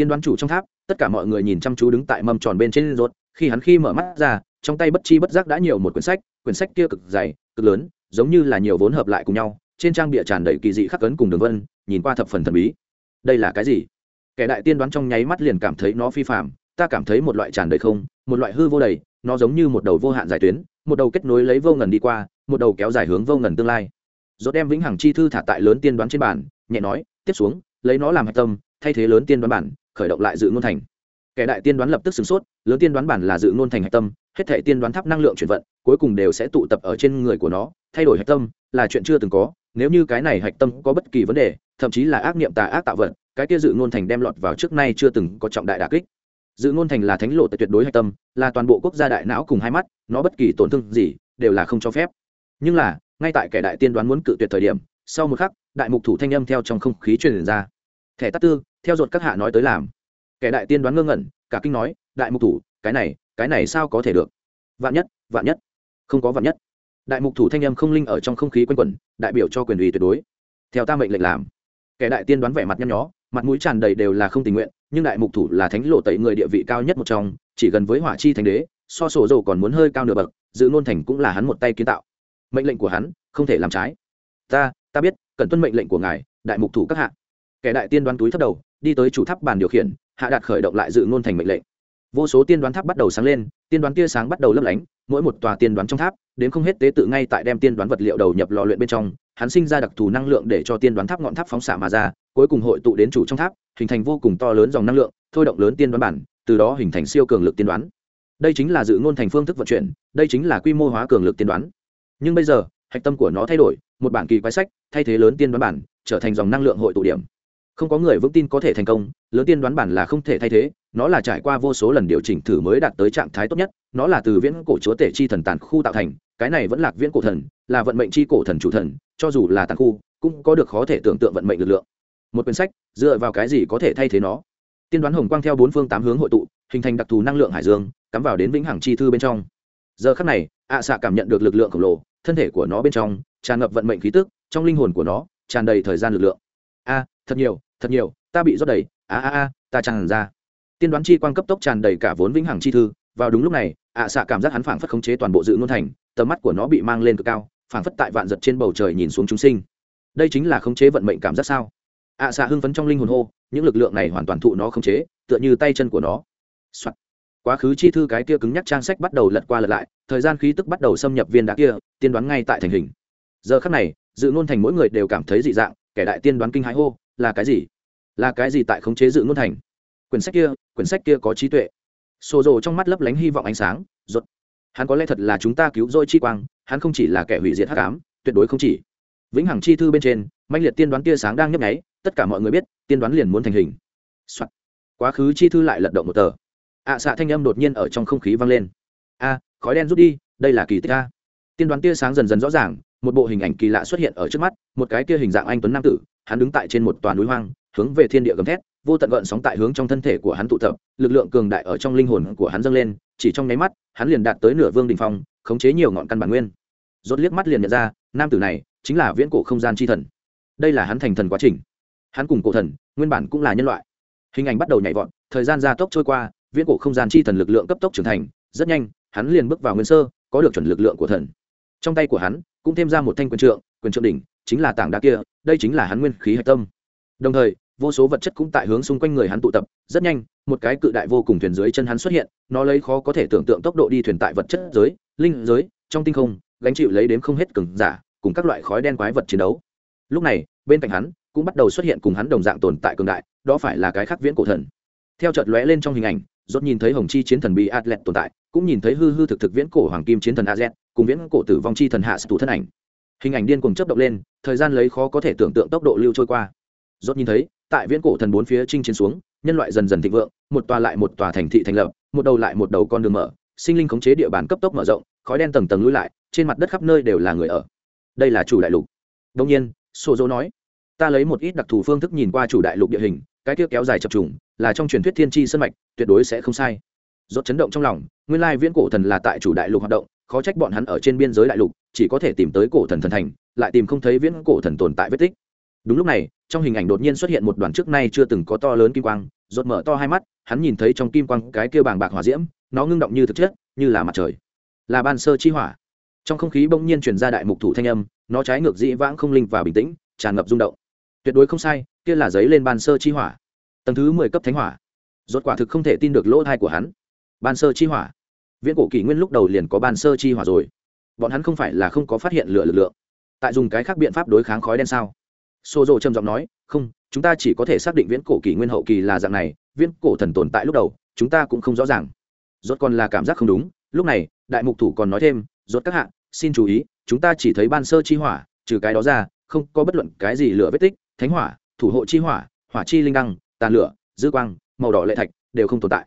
tiên đoán chủ trong tháp, tất cả mọi người nhìn chăm chú đứng tại mâm tròn bên trên rốt, khi hắn khi mở mắt ra, trong tay bất chi bất giác đã nhiều một quyển sách quyển sách kia cực dày, cực lớn, giống như là nhiều vốn hợp lại cùng nhau, trên trang bìa tràn đầy kỳ dị khắc ấn cùng đường vân, nhìn qua thập phần thần bí. Đây là cái gì? Kẻ đại tiên đoán trong nháy mắt liền cảm thấy nó phi phạm ta cảm thấy một loại tràn đầy không, một loại hư vô đầy, nó giống như một đầu vô hạn giải tuyến, một đầu kết nối lấy vô ngần đi qua, một đầu kéo dài hướng vô ngần tương lai. Dốt đem vĩnh hằng chi thư thả tại lớn tiên đoán trên bản nhẹ nói, tiếp xuống, lấy nó làm hạch tâm, thay thế lớn tiên đoán bản khởi động lại dự ngôn thành. Kẻ đại tiên đoán lập tức sửng sốt, lớn tiên đoán bản là dự ngôn thành hạch tâm, hết thể tiên đoán tháp năng lượng chuyển vận, cuối cùng đều sẽ tụ tập ở trên người của nó, thay đổi hạch tâm, là chuyện chưa từng có, nếu như cái này hạch tâm có bất kỳ vấn đề, thậm chí là ác niệm tà ác tạo vật, cái kia dự ngôn thành đem lọt vào trước nay chưa từng có trọng đại đà kích. Dự ngôn thành là thánh lộ tuyệt đối hạch tâm, là toàn bộ quốc gia đại não cùng hai mắt, nó bất kỳ tổn thương gì, đều là không cho phép. Nhưng là, ngay tại kẻ đại tiên đoán muốn cự tuyệt thời điểm, sau một khắc, đại mục thủ thanh âm theo trong không khí truyền ra thẻ tắt tư, theo dột các hạ nói tới làm. Kẻ đại tiên đoán ngơ ngẩn, cả kinh nói, đại mục thủ, cái này cái này sao có thể được? Vạn nhất vạn nhất, không có vạn nhất. Đại mục thủ thanh âm không linh ở trong không khí quanh quẩn, đại biểu cho quyền ủy tuyệt đối. Theo ta mệnh lệnh làm. Kẻ đại tiên đoán vẻ mặt nhăn nhó, mặt mũi tràn đầy đều là không tình nguyện, nhưng đại mục thủ là thánh lộ tẩy người địa vị cao nhất một trong, chỉ gần với hỏa chi thánh đế, so sổ dầu còn muốn hơi cao nửa bậc dự ngôn thành cũng là hắn một tay kiến tạo. Mệnh lệnh của hắn, không thể làm trái. Ta ta biết, cần tuân mệnh lệnh của ngài, đại mục thủ các hạ kẻ đại tiên đoán túi thấp đầu, đi tới chủ tháp bàn điều khiển, hạ đạt khởi động lại dự ngôn thành mệnh lệnh. Vô số tiên đoán tháp bắt đầu sáng lên, tiên đoán tia sáng bắt đầu lấp lánh, mỗi một tòa tiên đoán trong tháp, đến không hết tế tự ngay tại đem tiên đoán vật liệu đầu nhập lò luyện bên trong, hắn sinh ra đặc thù năng lượng để cho tiên đoán tháp ngọn tháp phóng xạ mà ra, cuối cùng hội tụ đến chủ trong tháp, hình thành vô cùng to lớn dòng năng lượng, thôi động lớn tiên đoán bản, từ đó hình thành siêu cường lực tiên đoán. Đây chính là dự ngôn thành phương thức vận chuyển, đây chính là quy mô hóa cường lực tiên đoán. Nhưng bây giờ, hạch tâm của nó thay đổi, một bản kỳ quái sách, thay thế lớn tiên đoán bản, trở thành dòng năng lượng hội tụ điểm không có người vững tin có thể thành công, lớn tiên đoán bản là không thể thay thế, nó là trải qua vô số lần điều chỉnh thử mới đạt tới trạng thái tốt nhất, nó là từ viễn cổ chúa tể chi thần tàn khu tạo thành, cái này vẫn là viễn cổ thần, là vận mệnh chi cổ thần chủ thần, cho dù là tàn khu, cũng có được khó thể tưởng tượng vận mệnh lực lượng. Một quyển sách, dựa vào cái gì có thể thay thế nó? Tiên đoán hồng quang theo bốn phương tám hướng hội tụ, hình thành đặc thù năng lượng hải dương, cắm vào đến vĩnh hằng chi thư bên trong. Giờ khắc này, ạ xạ cảm nhận được lực lượng khổng lồ, thân thể của nó bên trong, tràn ngập vận mệnh khí tức, trong linh hồn của nó, tràn đầy thời gian lực lượng. A thật nhiều thật nhiều, ta bị rót đầy, a a a, ta tràn ra. Tiên đoán chi quang cấp tốc tràn đầy cả vốn vĩnh hằng chi thư. Vào đúng lúc này, ạ xạ cảm giác hắn phảng phất khống chế toàn bộ dự ngôn thành, tầm mắt của nó bị mang lên cực cao, phảng phất tại vạn giật trên bầu trời nhìn xuống chúng sinh. Đây chính là khống chế vận mệnh cảm giác sao? ạ xạ hưng phấn trong linh hồn hô, những lực lượng này hoàn toàn thụ nó khống chế, tựa như tay chân của nó、Soạn. quá khứ chi thư cái kia cứng nhắc trang sách bắt đầu lật qua lật lại, thời gian khí tức bắt đầu xâm nhập viên đá kia, tiên đoán ngay tại thành hình. Giờ khắc này, dự ngôn thành mỗi người đều cảm thấy dị dạng kẻ đại tiên đoán kinh hãi hô, là cái gì? Là cái gì tại khống chế dự ngôn thành? Quyển sách kia, quyển sách kia có trí tuệ. Xô rồ trong mắt lấp lánh hy vọng ánh sáng, rốt. Hắn có lẽ thật là chúng ta cứu rỗi chi quang, hắn không chỉ là kẻ hủy diệt hắc ám, tuyệt đối không chỉ. Vĩnh hằng chi thư bên trên manh liệt tiên đoán tia sáng đang nhấp nháy, tất cả mọi người biết, tiên đoán liền muốn thành hình、Soạn. quá khứ chi thư lại lật động một tờ. Ạ xạ thanh âm đột nhiên ở trong không khí vang lên. A, khói đen rút đi, đây là kỳ tích a. Tiên đoán tia sáng dần dần rõ ràng một bộ hình ảnh kỳ lạ xuất hiện ở trước mắt, một cái kia hình dạng anh tuấn nam tử, hắn đứng tại trên một toàn núi hoang, hướng về thiên địa gầm thét, vô tận gợn sóng tại hướng trong thân thể của hắn tụ tập, lực lượng cường đại ở trong linh hồn của hắn dâng lên, chỉ trong nháy mắt, hắn liền đạt tới nửa vương đình phong, khống chế nhiều ngọn căn bản nguyên. Rốt liếc mắt liền nhận ra, nam tử này chính là viễn cổ không gian chi thần. Đây là hắn thành thần quá trình. Hắn cùng cổ thần, nguyên bản cũng là nhân loại. Hình ảnh bắt đầu nhảy vọt, thời gian gia tốc trôi qua, viễn cổ không gian chi thần lực lượng cấp tốc trưởng thành, rất nhanh, hắn liền bước vào nguyên sơ, có được chuẩn lực lượng của thần trong tay của hắn, cũng thêm ra một thanh quyền trượng quyền trượng đỉnh, chính là tảng đá kia, đây chính là hắn nguyên khí hạch tâm. Đồng thời, vô số vật chất cũng tại hướng xung quanh người hắn tụ tập, rất nhanh, một cái cự đại vô cùng thuyền dưới chân hắn xuất hiện, nó lấy khó có thể tưởng tượng tốc độ đi thuyền tại vật chất giới, linh giới, trong tinh không, gánh chịu lấy đếm không hết cứng giả, cùng các loại khói đen quái vật chiến đấu. Lúc này, bên cạnh hắn, cũng bắt đầu xuất hiện cùng hắn đồng dạng tồn tại cường đại, đó phải là cái khắc viễn cổ thần. Theo chợt lóe lên trong hình ảnh, rốt nhìn thấy hồng chi chiến thần bị atlet tồn tại cũng nhìn thấy hư hư thực thực viễn cổ hoàng kim chiến thần az cùng viễn cổ tử vong chi thần hạ tù thân ảnh. Hình ảnh điên cuồng chớp động lên, thời gian lấy khó có thể tưởng tượng tốc độ lưu trôi qua. Rốt nhìn thấy, tại viễn cổ thần bốn phía chinh chiến xuống, nhân loại dần dần thịnh vượng, một tòa lại một tòa thành thị thành lập, một đầu lại một đầu con đường mở, sinh linh khống chế địa bàn cấp tốc mở rộng, khói đen tầng tầng lui lại, trên mặt đất khắp nơi đều là người ở. Đây là chủ đại lục. Đông nhiên, sô dỗ nói, ta lấy một ít đặc thù phương thức nhìn qua chủ đại lục địa hình, cái kia kéo dài chập trùng, là trong truyền thuyết thiên tri sân mạch, tuyệt đối sẽ không sai rốt chấn động trong lòng, nguyên lai viễn cổ thần là tại chủ đại lục hoạt động, khó trách bọn hắn ở trên biên giới đại lục, chỉ có thể tìm tới cổ thần thần thành, lại tìm không thấy viễn cổ thần tồn tại vết tích. Đúng lúc này, trong hình ảnh đột nhiên xuất hiện một đoàn trước nay chưa từng có to lớn kim quang, rốt mở to hai mắt, hắn nhìn thấy trong kim quang cái kia bàng bạc hỏa diễm, nó ngưng động như thực chất, như là mặt trời. Là ban sơ chi hỏa. Trong không khí bỗng nhiên truyền ra đại mục thủ thanh âm, nó trái ngược dĩ vãng không linh và bình tĩnh, tràn ngập rung động. Tuyệt đối không sai, kia là giấy lên ban sơ chi hỏa. Tầng thứ mười cấp thánh hỏa. Rốt quả thực không thể tin được lỗ thai của hắn ban sơ chi hỏa. Viễn cổ kỷ nguyên lúc đầu liền có ban sơ chi hỏa rồi. Bọn hắn không phải là không có phát hiện lửa lực lượng. Tại dùng cái khác biện pháp đối kháng khói đen sao? Xô rộ trầm giọng nói, không, chúng ta chỉ có thể xác định viễn cổ kỷ nguyên hậu kỳ là dạng này, viễn cổ thần tồn tại lúc đầu, chúng ta cũng không rõ ràng. Rốt còn là cảm giác không đúng, lúc này, đại mục thủ còn nói thêm, rốt các hạ, xin chú ý, chúng ta chỉ thấy ban sơ chi hỏa, trừ cái đó ra, không có bất luận cái gì lửa vết tích, thánh hỏa, thủ hộ chi hỏa hỏa chi linh đăng tàn lửa, dư quang, màu đỏ lệ thạch, đều không tồn tại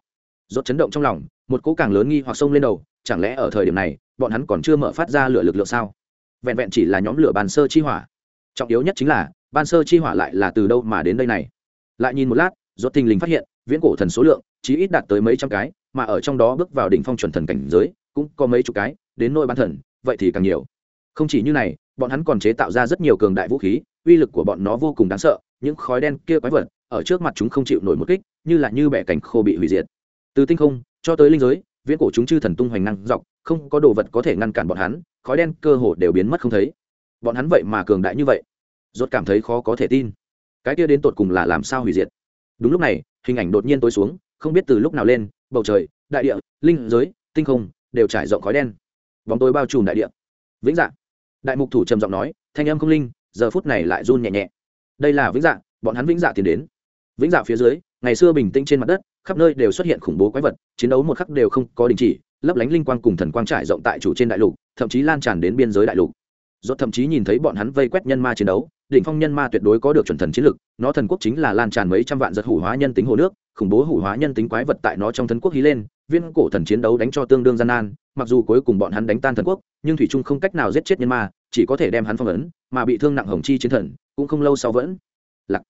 rốt chấn động trong lòng, một cỗ càng lớn nghi hoặc sông lên đầu, chẳng lẽ ở thời điểm này, bọn hắn còn chưa mở phát ra lửa lực lượng sao? Vẹn vẹn chỉ là nhóm lửa ban sơ chi hỏa. Trọng yếu nhất chính là ban sơ chi hỏa lại là từ đâu mà đến đây này? Lại nhìn một lát, rốt thình lình phát hiện, viễn cổ thần số lượng, chí ít đạt tới mấy trăm cái, mà ở trong đó bước vào đỉnh phong chuẩn thần cảnh giới, cũng có mấy chục cái, đến nội bán thần, vậy thì càng nhiều. Không chỉ như này, bọn hắn còn chế tạo ra rất nhiều cường đại vũ khí, uy lực của bọn nó vô cùng đáng sợ, những khói đen kia quái vật, ở trước mặt chúng không chịu nổi một kích, như là như bẻ cánh khô bị hủy diệt từ tinh không cho tới linh giới viễn cổ chúng chư thần tung hoành năng dọc không có đồ vật có thể ngăn cản bọn hắn khói đen cơ hồ đều biến mất không thấy. Bọn hắn vậy mà cường đại như vậy rốt cảm thấy khó có thể tin. Cái kia đến tột cùng là làm sao hủy diệt? Đúng lúc này hình ảnh đột nhiên tối xuống không biết từ lúc nào lên bầu trời đại địa linh giới tinh không đều trải rộng khói đen. Bóng tối bao trùm đại địa. Vĩnh dạng đại mục thủ trầm giọng nói thanh âm không linh giờ phút này lại run nhẹ nhẹ. Đây là vĩnh dạng, bọn hắn vĩnh dạ tiến đến. Vĩnh dạ phía dưới ngày xưa bình tĩnh trên mặt đất, khắp nơi đều xuất hiện khủng bố quái vật, chiến đấu một khắc đều không có đình chỉ, lấp lánh linh quang cùng thần quang trải rộng tại chủ trên đại lục, thậm chí lan tràn đến biên giới đại lục. Dốt thậm chí nhìn thấy bọn hắn vây quét nhân ma chiến đấu, đỉnh phong nhân ma tuyệt đối có được chuẩn thần chiến lực, nó thần quốc chính là lan tràn mấy trăm vạn giật hủ hóa nhân tính hồ nước, khủng bố hủ hóa nhân tính quái vật tại nó trong thần quốc hí lên, viên cổ thần chiến đấu đánh cho tương đương gian nan, mặc dù cuối cùng bọn hắn đánh tan thần quốc, nhưng thủy trung không cách nào giết chết nhân ma, chỉ có thể đem hắn phong ấn, mà bị thương nặng hồng chi chiến thần, cũng không lâu sau vẫn lặc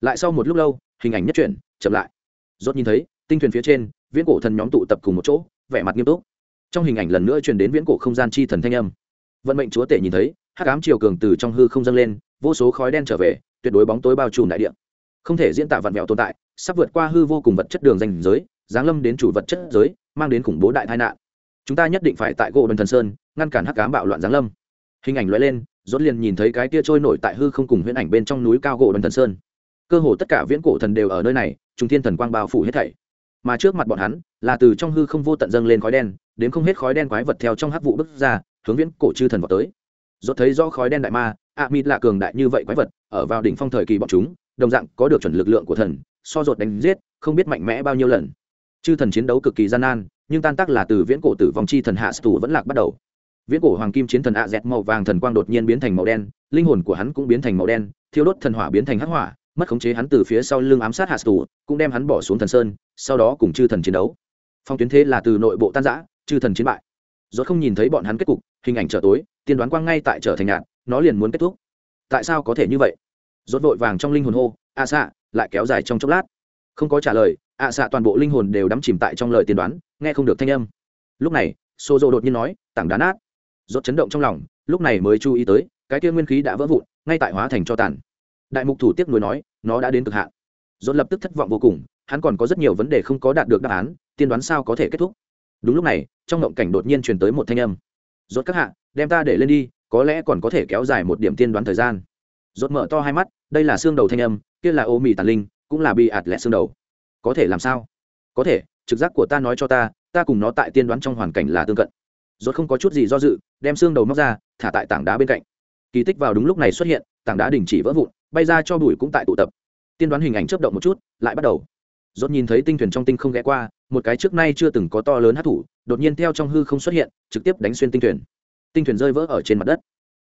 lại sau một lúc lâu, hình ảnh nhất chuyển chậm lại. Rốt nhìn thấy, tinh thuyền phía trên, viễn cổ thần nhóm tụ tập cùng một chỗ, vẻ mặt nghiêm túc. Trong hình ảnh lần nữa truyền đến viễn cổ không gian chi thần thanh âm. Vận mệnh chúa tể nhìn thấy, hắc ám chiều cường từ trong hư không dâng lên, vô số khói đen trở về, tuyệt đối bóng tối bao trùm đại địa. Không thể diễn tả vạn mèo tồn tại, sắp vượt qua hư vô cùng vật chất đường danh giới, giáng lâm đến chủ vật chất giới, mang đến khủng bố đại tai nạn. Chúng ta nhất định phải tại gỗ đần thần sơn, ngăn cản hắc ám bạo loạn giáng lâm. Hình ảnh lóe lên, rốt liền nhìn thấy cái kia trôi nổi tại hư không cùng huyễn ảnh bên trong núi cao gỗ đần thần sơn cơ hồ tất cả viễn cổ thần đều ở nơi này trung thiên thần quang bao phủ hết thảy. Mà trước mặt bọn hắn, là từ trong hư không vô tận dâng lên khói đen, đến không hết khói đen quái vật theo trong hắc vụ bước ra, hướng viễn cổ chư thần vào tới. Dốt thấy do khói đen đại ma a mịt lạ cường đại như vậy quái vật, ở vào đỉnh phong thời kỳ bọn chúng, đồng dạng có được chuẩn lực lượng của thần, so dột đánh giết, không biết mạnh mẽ bao nhiêu lần. Chư thần chiến đấu cực kỳ gian nan, nhưng tan tác là từ viễn cổ tử vong chi thần hạ tù vẫn lạc bắt đầu. Viễn cổ hoàng kim chiến thần a dẹt màu vàng thần quang đột nhiên biến thành màu đen, linh hồn của hắn cũng biến thành màu đen, thiêu đốt thần hỏa biến thành hắc hỏa mất khống chế hắn từ phía sau lưng ám sát hạ tù, cũng đem hắn bỏ xuống thần sơn, sau đó cùng chư thần chiến đấu. Phong tuyến thế là từ nội bộ tan giã chư thần chiến bại. Rốt không nhìn thấy bọn hắn kết cục, hình ảnh trở tối, tiên đoán quang ngay tại trở thành nhạt nó liền muốn kết thúc. Tại sao có thể như vậy? Rốt vội vàng trong linh hồn hô, a xạ lại kéo dài trong chốc lát. Không có trả lời, a xạ toàn bộ linh hồn đều đắm chìm tại trong lời tiên đoán, nghe không được thanh âm. Lúc này xô dô đột nhiên nói, tảng đá nát. Rốt chấn động trong lòng, lúc này mới chú ý tới, cái kia nguyên khí đã vỡ vụn, ngay tại hóa thành cho tàn đại mục thủ tiếc nuối nói, nó đã đến cực hạn. Rốt lập tức thất vọng vô cùng, hắn còn có rất nhiều vấn đề không có đạt được đáp án, tiên đoán sao có thể kết thúc. Đúng lúc này, trong ngộng cảnh đột nhiên truyền tới một thanh âm. Rốt các hạ, đem ta để lên đi, có lẽ còn có thể kéo dài một điểm tiên đoán thời gian. Rốt mở to hai mắt, đây là xương đầu thanh âm, kia là ô mì tàn linh, cũng là bị ạt lẹ xương đầu. Có thể làm sao? Có thể, trực giác của ta nói cho ta ta cùng nó tại tiên đoán trong hoàn cảnh là tương cận. Rốt không có chút gì do dự, đem xương đầu móc ra, thả tại tảng đá bên cạnh. Kỳ tích vào đúng lúc này xuất hiện, tảng đá đình chỉ vỡ vụn bay ra cho bụi cũng tại tụ tập. Tiên đoán hình ảnh chớp động một chút, lại bắt đầu. Rốt nhìn thấy tinh thuyền trong tinh không ghé qua, một cái trước nay chưa từng có to lớn hát thủ, đột nhiên theo trong hư không xuất hiện, trực tiếp đánh xuyên tinh thuyền. Tinh thuyền rơi vỡ ở trên mặt đất.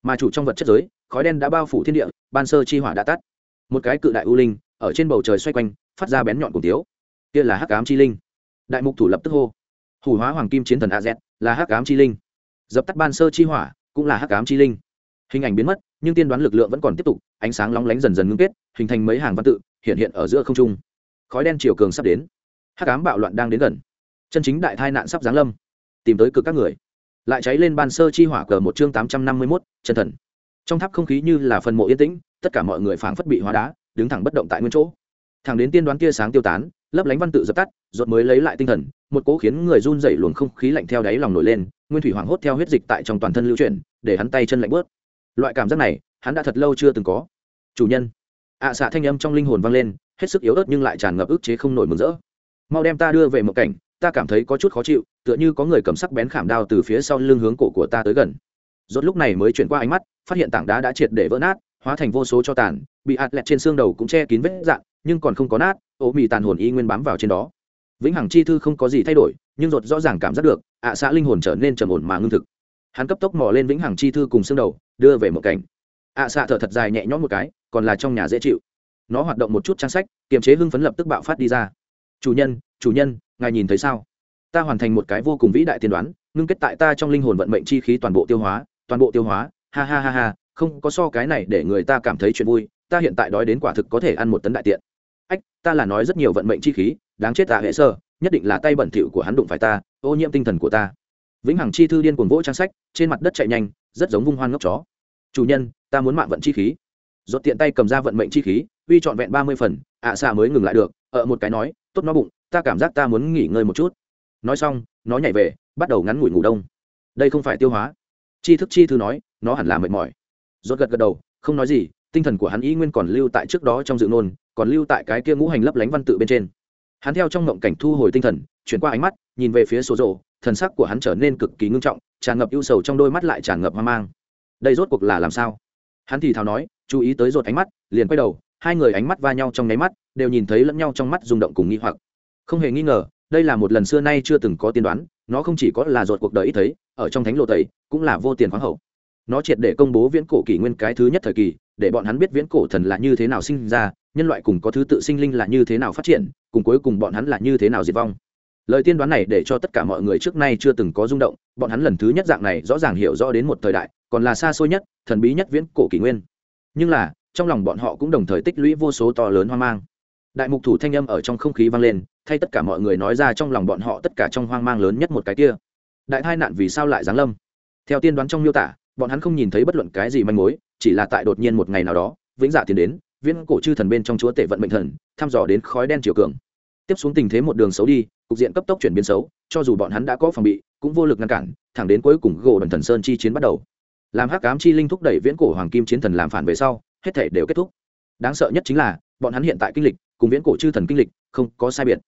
Mà chủ trong vật chất giới, khói đen đã bao phủ thiên địa, ban sơ chi hỏa đã tắt. Một cái cự đại u linh, ở trên bầu trời xoay quanh, phát ra bén nhọn cùng tiếu. Kia là hắc ám chi linh. Đại mục thủ lập tức hô. Hủ hóa hoàng kim chiến thần a z, là hắc ám chi linh. Dập tắt ban sơ chi hỏa, cũng là hắc ám chi linh. Hình ảnh biến mất nhưng tiên đoán lực lượng vẫn còn tiếp tục, ánh sáng lóng lánh dần dần ngưng kết, hình thành mấy hàng văn tự, hiện hiện ở giữa không trung. Khói đen chiều cường sắp đến. Hắc ám bạo loạn đang đến gần. Chân chính đại tai nạn sắp giáng lâm. Tìm tới cực các người. Lại cháy lên ban sơ chi hỏa cờ một chương tám trăm năm mươi mốt, chân thần. Trong tháp không khí như là phần mộ yên tĩnh, tất cả mọi người phảng phất bị hóa đá, đứng thẳng bất động tại nguyên chỗ. Thẳng đến tiên đoán tia sáng tiêu tán, lấp lánh văn tự dập tắt rột mới lấy lại tinh thần, một cỗ khiến người run dậy luồng không khí lạnh theo đáy lòng nổi lên, nguyên thủy hoảng hốt theo huyết dịch tại trong toàn thân lưu chuyển, để hắn tay chân lạnh bớt loại cảm giác này, hắn đã thật lâu chưa từng có. Chủ nhân. Ạ xạ thanh âm trong linh hồn vang lên, hết sức yếu ớt nhưng lại tràn ngập ức chế không nổi mừng rỡ. Mau đem ta đưa về một cảnh, ta cảm thấy có chút khó chịu, tựa như có người cầm sắc bén khảm đao từ phía sau lưng hướng cổ của ta tới gần. Rốt lúc này mới chuyển qua ánh mắt, phát hiện tảng đá đã triệt để vỡ nát, hóa thành vô số cho tàn, bị ạt lẹt trên xương đầu cũng che kín vết dạng, nhưng còn không có nát, ố mì tàn hồn y nguyên bám vào trên đó. Vĩnh hằng chi thư không có gì thay đổi, nhưng rốt rõ ràng cảm giác được, ạ xã linh hồn trở nên trầm ổn mà ngưng thực hắn cấp tốc mò lên vĩnh hằng chi thư cùng xương đầu, đưa về một cảnh. Ạ xạ thở thật dài nhẹ nhõm một cái, còn là trong nhà dễ chịu. Nó hoạt động một chút trang sách, kiềm chế hưng phấn lập tức bạo phát đi ra. Chủ nhân chủ nhân, ngài nhìn thấy sao? Ta hoàn thành một cái vô cùng vĩ đại tiên đoán, ngưng kết tại ta trong linh hồn vận mệnh chi khí toàn bộ tiêu hóa, toàn bộ tiêu hóa, ha ha ha ha, không có so cái này để người ta cảm thấy chuyện vui, ta hiện tại đói đến quả thực có thể ăn một tấn đại tiện. Ách, ta là nói rất nhiều vận mệnh chi khí, đáng chết tạ hệ sơ, nhất định là tay bẩn thỉu của hắn đụng phải ta, ô nhiễm tinh thần của ta vĩnh hằng chi thư điên cuồng vỗ trang sách, trên mặt đất chạy nhanh, rất giống vung hoan ngốc chó. Chủ nhân, ta muốn mạng vận chi khí. Rốt tiện tay cầm ra vận mệnh chi khí, uy trọn vẹn ba mươi phần, ạ à xạ mới ngừng lại được ở một cái nói, tốt nó bụng, ta cảm giác ta muốn nghỉ ngơi một chút. Nói xong, nó nhảy về, bắt đầu ngắn ngủi ngủ đông. Đây không phải tiêu hóa. Chi thức chi thư nói, nó hẳn là mệt mỏi. Rốt gật gật đầu, không nói gì, tinh thần của hắn ý nguyên còn lưu tại trước đó trong dự nôn còn lưu tại cái kia ngũ hành lấp lánh văn tự bên trên. Hắn theo trong ngộng cảnh thu hồi tinh thần, chuyển qua ánh mắt, nhìn về phía số rộ thần sắc của hắn trở nên cực kỳ ngưng trọng, tràn ngập ưu sầu trong đôi mắt lại tràn ngập hoang mang. Đây rốt cuộc là làm sao? Hắn thì thào nói, chú ý tới rột ánh mắt, liền quay đầu, hai người ánh mắt va nhau trong nháy mắt, đều nhìn thấy lẫn nhau trong mắt rung động cùng nghi hoặc. Không hề nghi ngờ, đây là một lần xưa nay chưa từng có tiên đoán, nó không chỉ có là rột cuộc đời ít thấy, ở trong thánh lộ tẩy, cũng là vô tiền khoáng hậu. Nó triệt để công bố viễn cổ kỷ nguyên cái thứ nhất thời kỳ, để bọn hắn biết viễn cổ thần là như thế nào sinh ra, nhân loại cùng có thứ tự sinh linh là như thế nào phát triển, cùng cuối cùng bọn hắn là như thế nào diệt vong lời tiên đoán này để cho tất cả mọi người trước nay chưa từng có rung động, bọn hắn lần thứ nhất dạng này rõ ràng hiểu rõ đến một thời đại, còn là xa xôi nhất, thần bí nhất viễn cổ kỷ nguyên. Nhưng là, trong lòng bọn họ cũng đồng thời tích lũy vô số to lớn hoang mang. Đại mục thủ thanh âm ở trong không khí vang lên, thay tất cả mọi người nói ra trong lòng bọn họ tất cả trong hoang mang lớn nhất một cái kia. Đại tai nạn vì sao lại giáng lâm? Theo tiên đoán trong miêu tả, bọn hắn không nhìn thấy bất luận cái gì manh mối, chỉ là tại đột nhiên một ngày nào đó, vĩnh dạ tiến đến, viễn cổ chư thần bên trong chúa tể vận mệnh thần, thăm dò đến khói đen chiều cường tiếp xuống tình thế một đường xấu đi, cục diện cấp tốc chuyển biến xấu, cho dù bọn hắn đã có phòng bị, cũng vô lực ngăn cản, thẳng đến cuối cùng gỗ đần thần sơn chi chiến bắt đầu. Làm hắc cám chi linh thúc đẩy viễn cổ hoàng kim chiến thần làm phản về sau, hết thể đều kết thúc. Đáng sợ nhất chính là, bọn hắn hiện tại kinh lịch, cùng viễn cổ chư thần kinh lịch, không có sai biệt.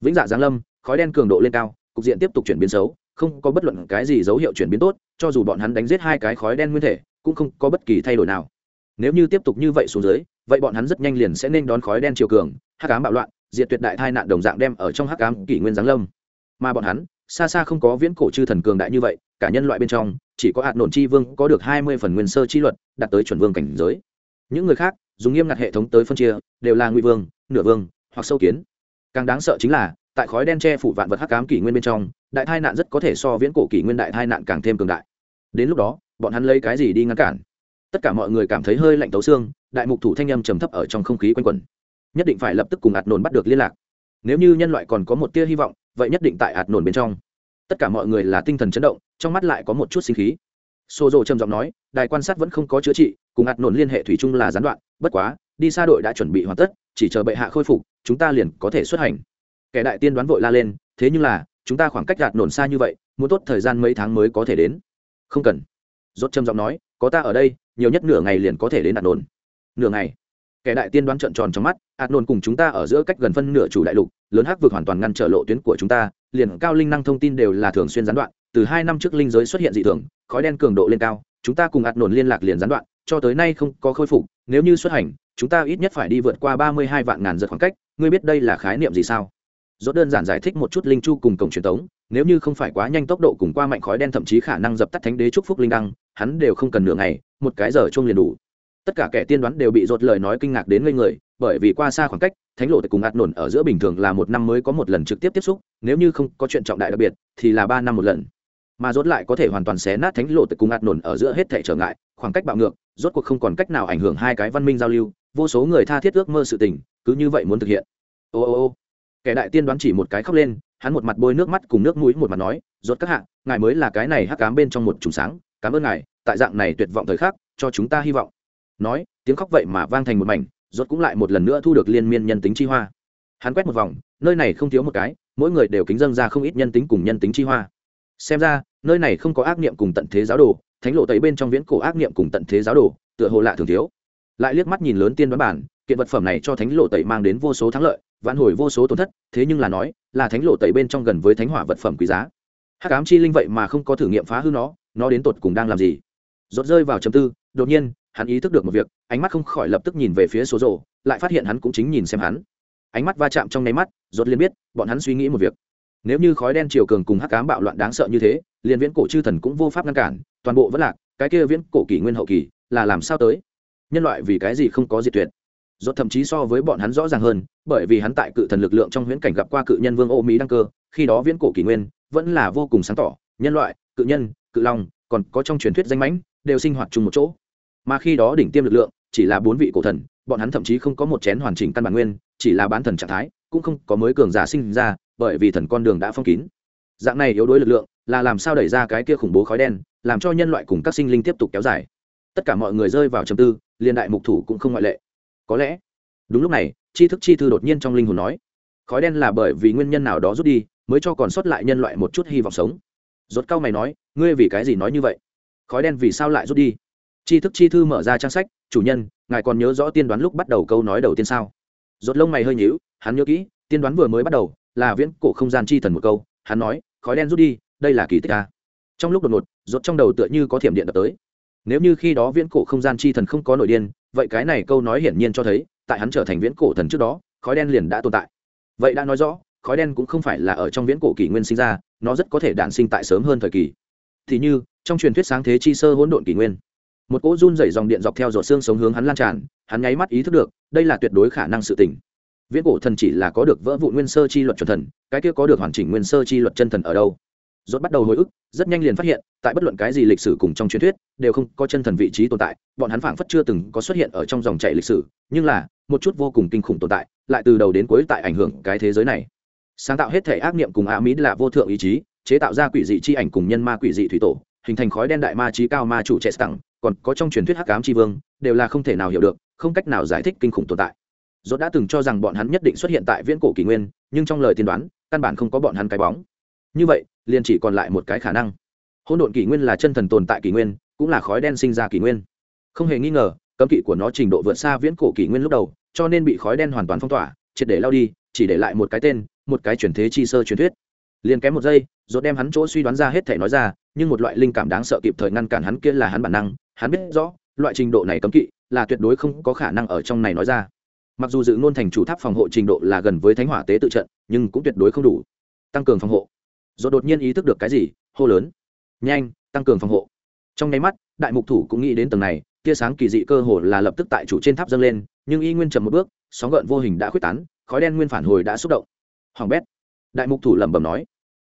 Vĩnh dạ giáng lâm, khói đen cường độ lên cao, cục diện tiếp tục chuyển biến xấu, không có bất luận cái gì dấu hiệu chuyển biến tốt, cho dù bọn hắn đánh giết hai cái khói đen nguyên thể, cũng không có bất kỳ thay đổi nào. Nếu như tiếp tục như vậy xuống dưới, vậy bọn hắn rất nhanh liền sẽ nên đón khói đen chiều cường, hắc ám bạo loạn diệt tuyệt đại tai nạn đồng dạng đem ở trong hắc ám kỷ nguyên giáng lâm. Mà bọn hắn, xa xa không có viễn cổ chư thần cường đại như vậy, cả nhân loại bên trong, chỉ có hạt nổn chi vương có được hai mươi phần nguyên sơ chi luật, đạt tới chuẩn vương cảnh giới. Những người khác, dùng nghiêm ngặt hệ thống tới phân chia, đều là ngụy vương, nửa vương, hoặc sâu kiến. Càng đáng sợ chính là, tại khói đen che phủ vạn vật hắc ám kỷ nguyên bên trong, đại tai nạn rất có thể so viễn cổ kỷ nguyên đại tai nạn càng thêm cường đại. Đến lúc đó, bọn hắn lấy cái gì đi ngăn cản? Tất cả mọi người cảm thấy hơi lạnh tấu xương, đại mục thủ thanh âm trầm thấp ở trong không khí quanh quẩn nhất định phải lập tức cùng ạt nổn bắt được liên lạc. Nếu như nhân loại còn có một tia hy vọng, vậy nhất định tại ạt nổn bên trong. Tất cả mọi người là tinh thần chấn động, trong mắt lại có một chút sinh khí. Xô rộ trầm giọng nói, đài quan sát vẫn không có chữa trị, cùng ạt nổn liên hệ thủy chung là gián đoạn, bất quá, đi xa đội đã chuẩn bị hoàn tất, chỉ chờ bệ hạ khôi phục, chúng ta liền có thể xuất hành. Kẻ đại tiên đoán vội la lên, thế nhưng là, chúng ta khoảng cách ạt nổn xa như vậy, muốn tốt thời gian mấy tháng mới có thể đến. Không cần. Rốt trầm giọng nói, có ta ở đây, nhiều nhất nửa ngày liền có thể đến ạt nổn nửa ngày kẻ đại tiên đoán trợn tròn trong mắt, ạt nôn cùng chúng ta ở giữa cách gần phân nửa chủ đại lục, lớn hắc vực hoàn toàn ngăn trở lộ tuyến của chúng ta, liền cao linh năng thông tin đều là thường xuyên gián đoạn, từ hai năm trước linh giới xuất hiện dị thường, khói đen cường độ lên cao, chúng ta cùng ạt nôn liên lạc liền gián đoạn, cho tới nay không có khôi phục, nếu như xuất hành, chúng ta ít nhất phải đi vượt qua ba mươi hai vạn ngàn giật khoảng cách, ngươi biết đây là khái niệm gì sao? Dốt đơn giản giải thích một chút linh chu cùng cổng truyền thống nếu như không phải quá nhanh tốc độ cùng qua mạnh khói đen thậm chí khả năng dập tắt thánh đế chúc phúc linh đăng, hắn đều không cần nửa ngày, một cái giờ chung liền đủ tất cả kẻ tiên đoán đều bị dột lời nói kinh ngạc đến ngây người, bởi vì qua xa khoảng cách, thánh lộ cùng ạt nổn ở giữa bình thường là một năm mới có một lần trực tiếp tiếp xúc, nếu như không có chuyện trọng đại đặc biệt, thì là ba năm một lần. Mà rốt lại có thể hoàn toàn xé nát thánh lộ cùng ạt nổn ở giữa hết thể trở ngại, khoảng cách bạo ngược, rốt cuộc không còn cách nào ảnh hưởng hai cái văn minh giao lưu, vô số người tha thiết ước mơ sự tình, cứ như vậy muốn thực hiện. Ô ô ô, kẻ đại tiên đoán chỉ một cái khóc lên, hắn một mặt bôi nước mắt cùng nước mũi một mặt nói, rốt các hạ, ngài mới là cái này hắc cám bên trong một trùng sáng, cảm ơn ngài, tại dạng này tuyệt vọng thời khắc, cho chúng ta hy vọng nói, tiếng khóc vậy mà vang thành một mảnh, rốt cũng lại một lần nữa thu được liên miên nhân tính chi hoa. Hắn quét một vòng, nơi này không thiếu một cái, mỗi người đều kính dâng ra không ít nhân tính cùng nhân tính chi hoa. Xem ra, nơi này không có ác niệm cùng tận thế giáo đồ, thánh lộ tẩy bên trong viễn cổ ác niệm cùng tận thế giáo đồ, tựa hồ lạ thường thiếu. Lại liếc mắt nhìn lớn tiên đoán bản, kiện vật phẩm này cho thánh lộ tẩy mang đến vô số thắng lợi vãn hồi vô số tổn thất, thế nhưng là nói, là thánh lộ tẩy bên trong gần với thánh hỏa vật phẩm quý giá. Hắc ám chi linh vậy mà không có thử nghiệm phá hư nó nó đến tột cùng đang làm gì? Rốt rơi vào chấm tư, đột nhiên hắn ý thức được một việc, ánh mắt không khỏi lập tức nhìn về phía số rồ lại phát hiện hắn cũng chính nhìn xem hắn. Ánh mắt va chạm trong nháy mắt, rốt liền biết, bọn hắn suy nghĩ một việc. Nếu như khói đen chiều cường cùng hắc ám bạo loạn đáng sợ như thế, liền viễn cổ chư thần cũng vô pháp ngăn cản, toàn bộ vẫn lạc, cái kia viễn cổ kỷ nguyên hậu kỳ, là làm sao tới? Nhân loại vì cái gì không có diệt tuyệt? Rốt thậm chí so với bọn hắn rõ ràng hơn, bởi vì hắn tại cự thần lực lượng trong huyễn cảnh gặp qua cự nhân vương ô mỹ đăng cơ, khi đó viễn cổ kỷ nguyên vẫn là vô cùng sáng tỏ. Nhân loại, cự nhân, cự long, còn có trong truyền thuyết danh mãnh, đều sinh hoạt chung một chỗ mà khi đó đỉnh tiêm lực lượng chỉ là bốn vị cổ thần, bọn hắn thậm chí không có một chén hoàn chỉnh căn bản nguyên, chỉ là bán thần trạng thái, cũng không có mới cường giả sinh ra, bởi vì thần con đường đã phong kín. Dạng này yếu đuối lực lượng, là làm sao đẩy ra cái kia khủng bố khói đen, làm cho nhân loại cùng các sinh linh tiếp tục kéo dài. Tất cả mọi người rơi vào trầm tư, liên đại mục thủ cũng không ngoại lệ. Có lẽ, đúng lúc này, tri thức chi thư đột nhiên trong linh hồn nói, khói đen là bởi vì nguyên nhân nào đó rút đi, mới cho còn sót lại nhân loại một chút hy vọng sống. Rốt cao mày nói, ngươi vì cái gì nói như vậy? Khói đen vì sao lại rút đi? Tri thức chi thư mở ra trang sách, chủ nhân, ngài còn nhớ rõ tiên đoán lúc bắt đầu câu nói đầu tiên sao? Rốt lông mày hơi nhíu, hắn nhớ kỹ, tiên đoán vừa mới bắt đầu, là viễn cổ không gian chi thần một câu. Hắn nói, khói đen rút đi, đây là kỳ tích a trong lúc đột ngột, rốt trong đầu tựa như có thiểm điện đập tới. Nếu như khi đó viễn cổ không gian chi thần không có nội điên, vậy cái này câu nói hiển nhiên cho thấy, tại hắn trở thành viễn cổ thần trước đó, khói đen liền đã tồn tại. Vậy đã nói rõ, khói đen cũng không phải là ở trong viễn cổ kỷ nguyên sinh ra, nó rất có thể đản sinh tại sớm hơn thời kỳ. Thì như, trong truyền thuyết sáng thế chi sơ hỗn độn kỷ nguyên một cỗ run dày dòng điện dọc theo giọt xương sống hướng hắn lan tràn, hắn nháy mắt ý thức được, đây là tuyệt đối khả năng sự tình. Viễn cổ thần chỉ là có được vỡ vụ nguyên sơ chi luật chuẩn thần, cái kia có được hoàn chỉnh nguyên sơ chi luật chân thần ở đâu? Rốt bắt đầu hồi ức, rất nhanh liền phát hiện, tại bất luận cái gì lịch sử cùng trong truyền thuyết, đều không có chân thần vị trí tồn tại, bọn hắn phảng phất chưa từng có xuất hiện ở trong dòng chảy lịch sử, nhưng là, một chút vô cùng kinh khủng tồn tại, lại từ đầu đến cuối tại ảnh hưởng cái thế giới này. Sáng tạo hết thể ác niệm cùng a mỹ là vô thượng ý chí, chế tạo ra quỷ dị chi ảnh cùng nhân ma quỷ dị thủy tổ, hình thành khói đen đại ma trí cao ma chủ trẻ tặng còn có trong truyền thuyết hắc ám tri vương, đều là không thể nào hiểu được, không cách nào giải thích kinh khủng tồn tại. Dốt đã từng cho rằng bọn hắn nhất định xuất hiện tại viễn cổ kỷ nguyên, nhưng trong lời tiên đoán, căn bản không có bọn hắn cái bóng. Như vậy, liền chỉ còn lại một cái khả năng. Hỗn độn kỷ nguyên là chân thần tồn tại kỷ nguyên, cũng là khói đen sinh ra kỷ nguyên. Không hề nghi ngờ, cấm kỵ của nó trình độ vượt xa viễn cổ kỷ nguyên lúc đầu, cho nên bị khói đen hoàn toàn phong tỏa, triệt để lao đi, chỉ để lại một cái tên, một cái chuyển thế chi sơ truyền thuyết. Liền kém một giây rồi đem hắn chỗ suy đoán ra hết thể nói ra, nhưng một loại linh cảm đáng sợ kịp thời ngăn cản hắn kia là hắn bản năng hắn biết rõ, loại trình độ này cấm kỵ là tuyệt đối không có khả năng ở trong này nói ra. Mặc dù dự ngôn thành chủ tháp phòng hộ trình độ là gần với thánh hỏa tế tự trận, nhưng cũng tuyệt đối không đủ. Tăng cường phòng hộ. Rồi đột nhiên ý thức được cái gì, hô lớn. Nhanh, tăng cường phòng hộ. Trong nháy mắt, đại mục thủ cũng nghĩ đến tầng này, tia sáng kỳ dị cơ hồ là lập tức tại chủ trên tháp dâng lên, nhưng y nguyên chậm một bước, sóng gợn vô hình đã khuếch tán, khói đen nguyên phản hồi đã xúc động. Hoàng bét. Đại mục thủ lẩm bẩm nói.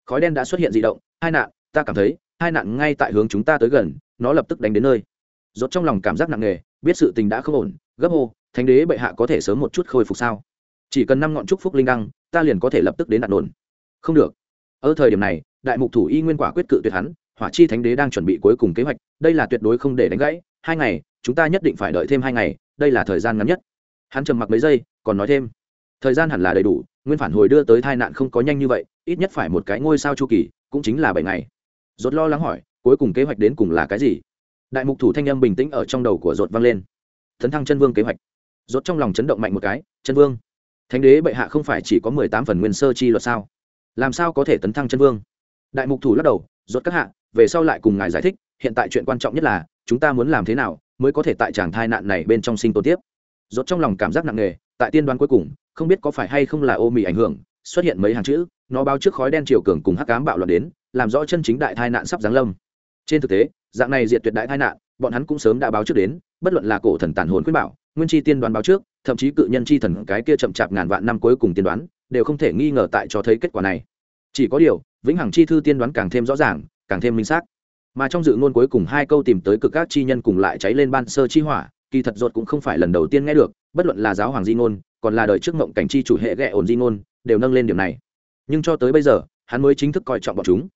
Khói đen đã xuất hiện dị động, hai nạn, ta cảm thấy, hai nạn ngay tại hướng chúng ta tới gần, nó lập tức đánh đến nơi rốt trong lòng cảm giác nặng nề, biết sự tình đã không ổn, gấp hô, thánh đế bệ hạ có thể sớm một chút khôi phục sao? Chỉ cần năm ngọn trúc phúc linh đăng, ta liền có thể lập tức đến đạt đồn. Không được. Ở thời điểm này, đại mục thủ y nguyên quả quyết cự tuyệt hắn, hỏa chi thánh đế đang chuẩn bị cuối cùng kế hoạch, đây là tuyệt đối không để đánh gãy, hai ngày, chúng ta nhất định phải đợi thêm hai ngày, đây là thời gian ngắn nhất. Hắn trầm mặc mấy giây, còn nói thêm, thời gian hẳn là đầy đủ, nguyên phản hồi đưa tới tai nạn không có nhanh như vậy, ít nhất phải một cái ngôi sao chu kỳ, cũng chính là bảy ngày. Rốt lo lắng hỏi, cuối cùng kế hoạch đến cùng là cái gì? Đại mục thủ thanh âm bình tĩnh ở trong đầu của rột vang lên. Thấn thăng chân vương kế hoạch. Rột trong lòng chấn động mạnh một cái, chân vương, thánh đế bệ hạ không phải chỉ có mười tám phần nguyên sơ chi luật sao? Làm sao có thể tấn thăng chân vương? Đại mục thủ lắc đầu rột các hạ, về sau lại cùng ngài giải thích, hiện tại chuyện quan trọng nhất là, chúng ta muốn làm thế nào mới có thể tại tràng thai nạn này bên trong sinh tồn tiếp? Rột trong lòng cảm giác nặng nề, tại tiên đoán cuối cùng, không biết có phải hay không là ô mì ảnh hưởng, xuất hiện mấy hàng chữ, nó báo trước khói đen triều cường cùng hắc ám bạo loạn đến, làm rõ chân chính đại tai nạn sắp giáng lâm trên thực tế, dạng này diệt tuyệt đại tai nạn, bọn hắn cũng sớm đã báo trước đến, bất luận là cổ thần tàn hồn khuyên bảo, nguyên chi tiên đoán báo trước, thậm chí cự nhân chi thần cái kia chậm chạp ngàn vạn năm cuối cùng tiên đoán, đều không thể nghi ngờ tại cho thấy kết quả này. Chỉ có điều, vĩnh hằng chi thư tiên đoán càng thêm rõ ràng, càng thêm minh xác. Mà trong dự ngôn cuối cùng hai câu tìm tới cực các chi nhân cùng lại cháy lên ban sơ chi hỏa, kỳ thật ruột cũng không phải lần đầu tiên nghe được, bất luận là giáo hoàng di ngôn, còn là đời trước mộng cảnh chi chủ hệ ghẹ ổn di ngôn, đều nâng lên điểm này. Nhưng cho tới bây giờ, hắn mới chính thức coi trọng bọn chúng.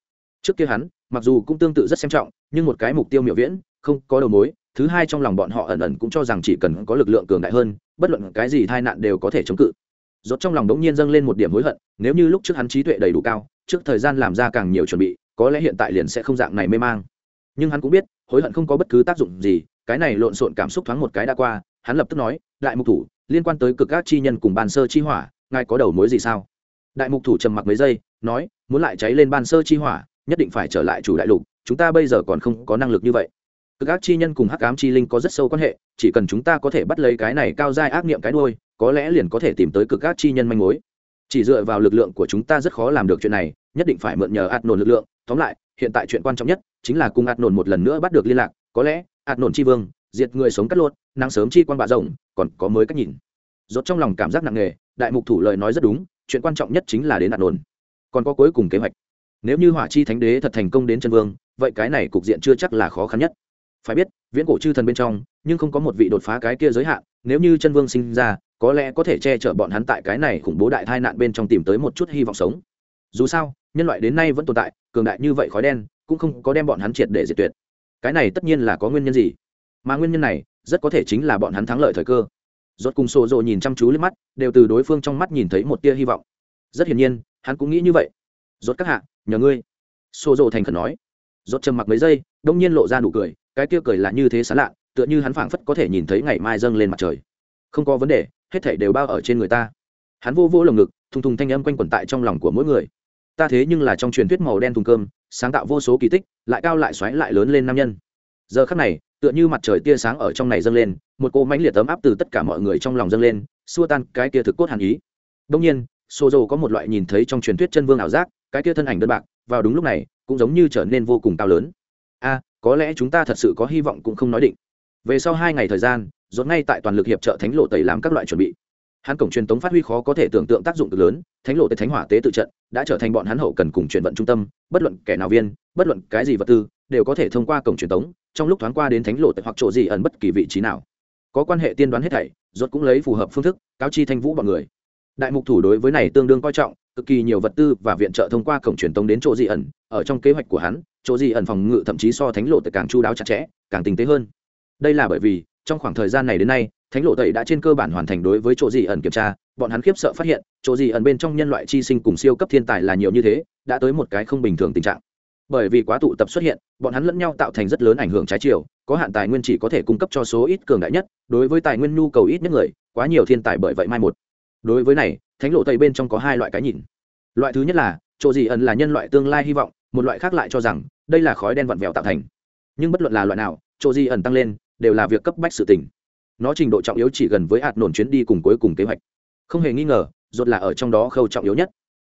Trước kia hắn mặc dù cũng tương tự rất xem trọng, nhưng một cái mục tiêu miểu viễn, không có đầu mối, thứ hai trong lòng bọn họ ẩn ẩn cũng cho rằng chỉ cần có lực lượng cường đại hơn, bất luận cái gì tai nạn đều có thể chống cự. Rốt trong lòng đống nhiên dâng lên một điểm hối hận, nếu như lúc trước hắn trí tuệ đầy đủ cao, trước thời gian làm ra càng nhiều chuẩn bị, có lẽ hiện tại liền sẽ không dạng này mê mang. Nhưng hắn cũng biết, hối hận không có bất cứ tác dụng gì, cái này lộn xộn cảm xúc thoáng một cái đã qua, hắn lập tức nói, đại mục thủ, liên quan tới cực các chi nhân cùng bàn sơ chi hỏa, ngài có đầu mối gì sao? Đại mục thủ trầm mặc mấy giây, nói, muốn lại cháy lên bàn sơ chi hỏa nhất định phải trở lại chủ đại lục chúng ta bây giờ còn không có năng lực như vậy. Cực ác chi nhân cùng hắc ám chi linh có rất sâu quan hệ chỉ cần chúng ta có thể bắt lấy cái này cao dai ác niệm cái đuôi có lẽ liền có thể tìm tới cực ác chi nhân manh mối. Chỉ dựa vào lực lượng của chúng ta rất khó làm được chuyện này nhất định phải mượn nhờ ạt nổn lực lượng. Tóm lại hiện tại chuyện quan trọng nhất chính là cùng ạt nổn một lần nữa bắt được liên lạc có lẽ ạt nổn chi vương diệt người sống cắt luôn, nắng sớm chi quan bạ rộng còn có mới cách nhìn. Rốt trong lòng cảm giác nặng nề đại mục thủ lời nói rất đúng chuyện quan trọng nhất chính là đến ạt nổn còn có cuối cùng kế hoạch nếu như hỏa chi thánh đế thật thành công đến chân vương, vậy cái này cục diện chưa chắc là khó khăn nhất. Phải biết, viễn cổ chư thần bên trong, nhưng không có một vị đột phá cái kia giới hạn, nếu như chân vương sinh ra, có lẽ có thể che chở bọn hắn tại cái này khủng bố đại tai nạn bên trong tìm tới một chút hy vọng sống. Dù sao, nhân loại đến nay vẫn tồn tại, cường đại như vậy khói đen, cũng không có đem bọn hắn triệt để diệt tuyệt. Cái này tất nhiên là có nguyên nhân gì? Mà nguyên nhân này, rất có thể chính là bọn hắn thắng lợi thời cơ. Rốt cùng sổ rộ nhìn chăm chú lên mắt, đều từ đối phương trong mắt nhìn thấy một tia hy vọng. Rất hiển nhiên, hắn cũng nghĩ như vậy rốt các hạ, nhờ ngươi. Xô rộ thành khẩn nói. Rốt trầm mặc mấy giây, đông nhiên lộ ra nụ cười, cái kia cười là như thế xá lạ, tựa như hắn phảng phất có thể nhìn thấy ngày mai dâng lên mặt trời. Không có vấn đề, hết thảy đều bao ở trên người ta. Hắn vô vô lồng ngực, thùng thùng thanh âm quanh quẩn tại trong lòng của mỗi người. Ta thế nhưng là trong truyền thuyết màu đen thùng cơm, sáng tạo vô số kỳ tích, lại cao lại xoáy lại lớn lên nam nhân. Giờ khắc này, tựa như mặt trời tia sáng ở trong này dâng lên, một cô mãnh liệt tấm áp từ tất cả mọi người trong lòng dâng lên, xua tan cái kia thực cốt hàn ý. Đông nhiên xô dầu có một loại nhìn thấy trong truyền thuyết chân vương ảo giác cái kia thân ảnh đơn bạc, vào đúng lúc này, cũng giống như trở nên vô cùng cao lớn. A, có lẽ chúng ta thật sự có hy vọng cũng không nói định. Về sau hai ngày thời gian dốt ngay tại toàn lực hiệp trợ thánh lộ tẩy làm các loại chuẩn bị. Hắn cổng truyền tống phát huy khó có thể tưởng tượng tác dụng cực lớn, thánh lộ tới thánh hỏa tế tự trận đã trở thành bọn hắn hậu cần cùng chuyển vận trung tâm, bất luận kẻ nào viên, bất luận cái gì vật tư, đều có thể thông qua cổng truyền tống, trong lúc thoáng qua đến thánh lộ hoặc chỗ gì ẩn bất kỳ vị trí nào. Có quan hệ tiên đoán hết thảy, rốt cũng lấy phù hợp phương thức, cáo chi thanh vũ bọn người. Đại mục thủ đối với này tương đương coi trọng cực kỳ nhiều vật tư và viện trợ thông qua cổng truyền tống đến chỗ dị ẩn. Ở trong kế hoạch của hắn, chỗ dị ẩn phòng ngự thậm chí so thánh lộ tẩy càng chu đáo chặt chẽ, càng tinh tế hơn. Đây là bởi vì, trong khoảng thời gian này đến nay, thánh lộ tẩy đã trên cơ bản hoàn thành đối với chỗ dị ẩn kiểm tra. Bọn hắn khiếp sợ phát hiện, chỗ dị ẩn bên trong nhân loại chi sinh cùng siêu cấp thiên tài là nhiều như thế, đã tới một cái không bình thường tình trạng. Bởi vì quá tụ tập xuất hiện, bọn hắn lẫn nhau tạo thành rất lớn ảnh hưởng trái chiều, có hạn tài nguyên chỉ có thể cung cấp cho số ít cường đại nhất, đối với tài nguyên nhu cầu ít nhất người, quá nhiều thiên tài bởi vậy mai một đối với này, thánh lộ tây bên trong có hai loại cái nhìn. Loại thứ nhất là, chỗ gì ẩn là nhân loại tương lai hy vọng, một loại khác lại cho rằng, đây là khói đen vặn vẹo tạo thành. Nhưng bất luận là loại nào, chỗ gì ẩn tăng lên, đều là việc cấp bách sự tình. Nó trình độ trọng yếu chỉ gần với hạt nổn chuyến đi cùng cuối cùng kế hoạch. Không hề nghi ngờ, rốt là ở trong đó khâu trọng yếu nhất.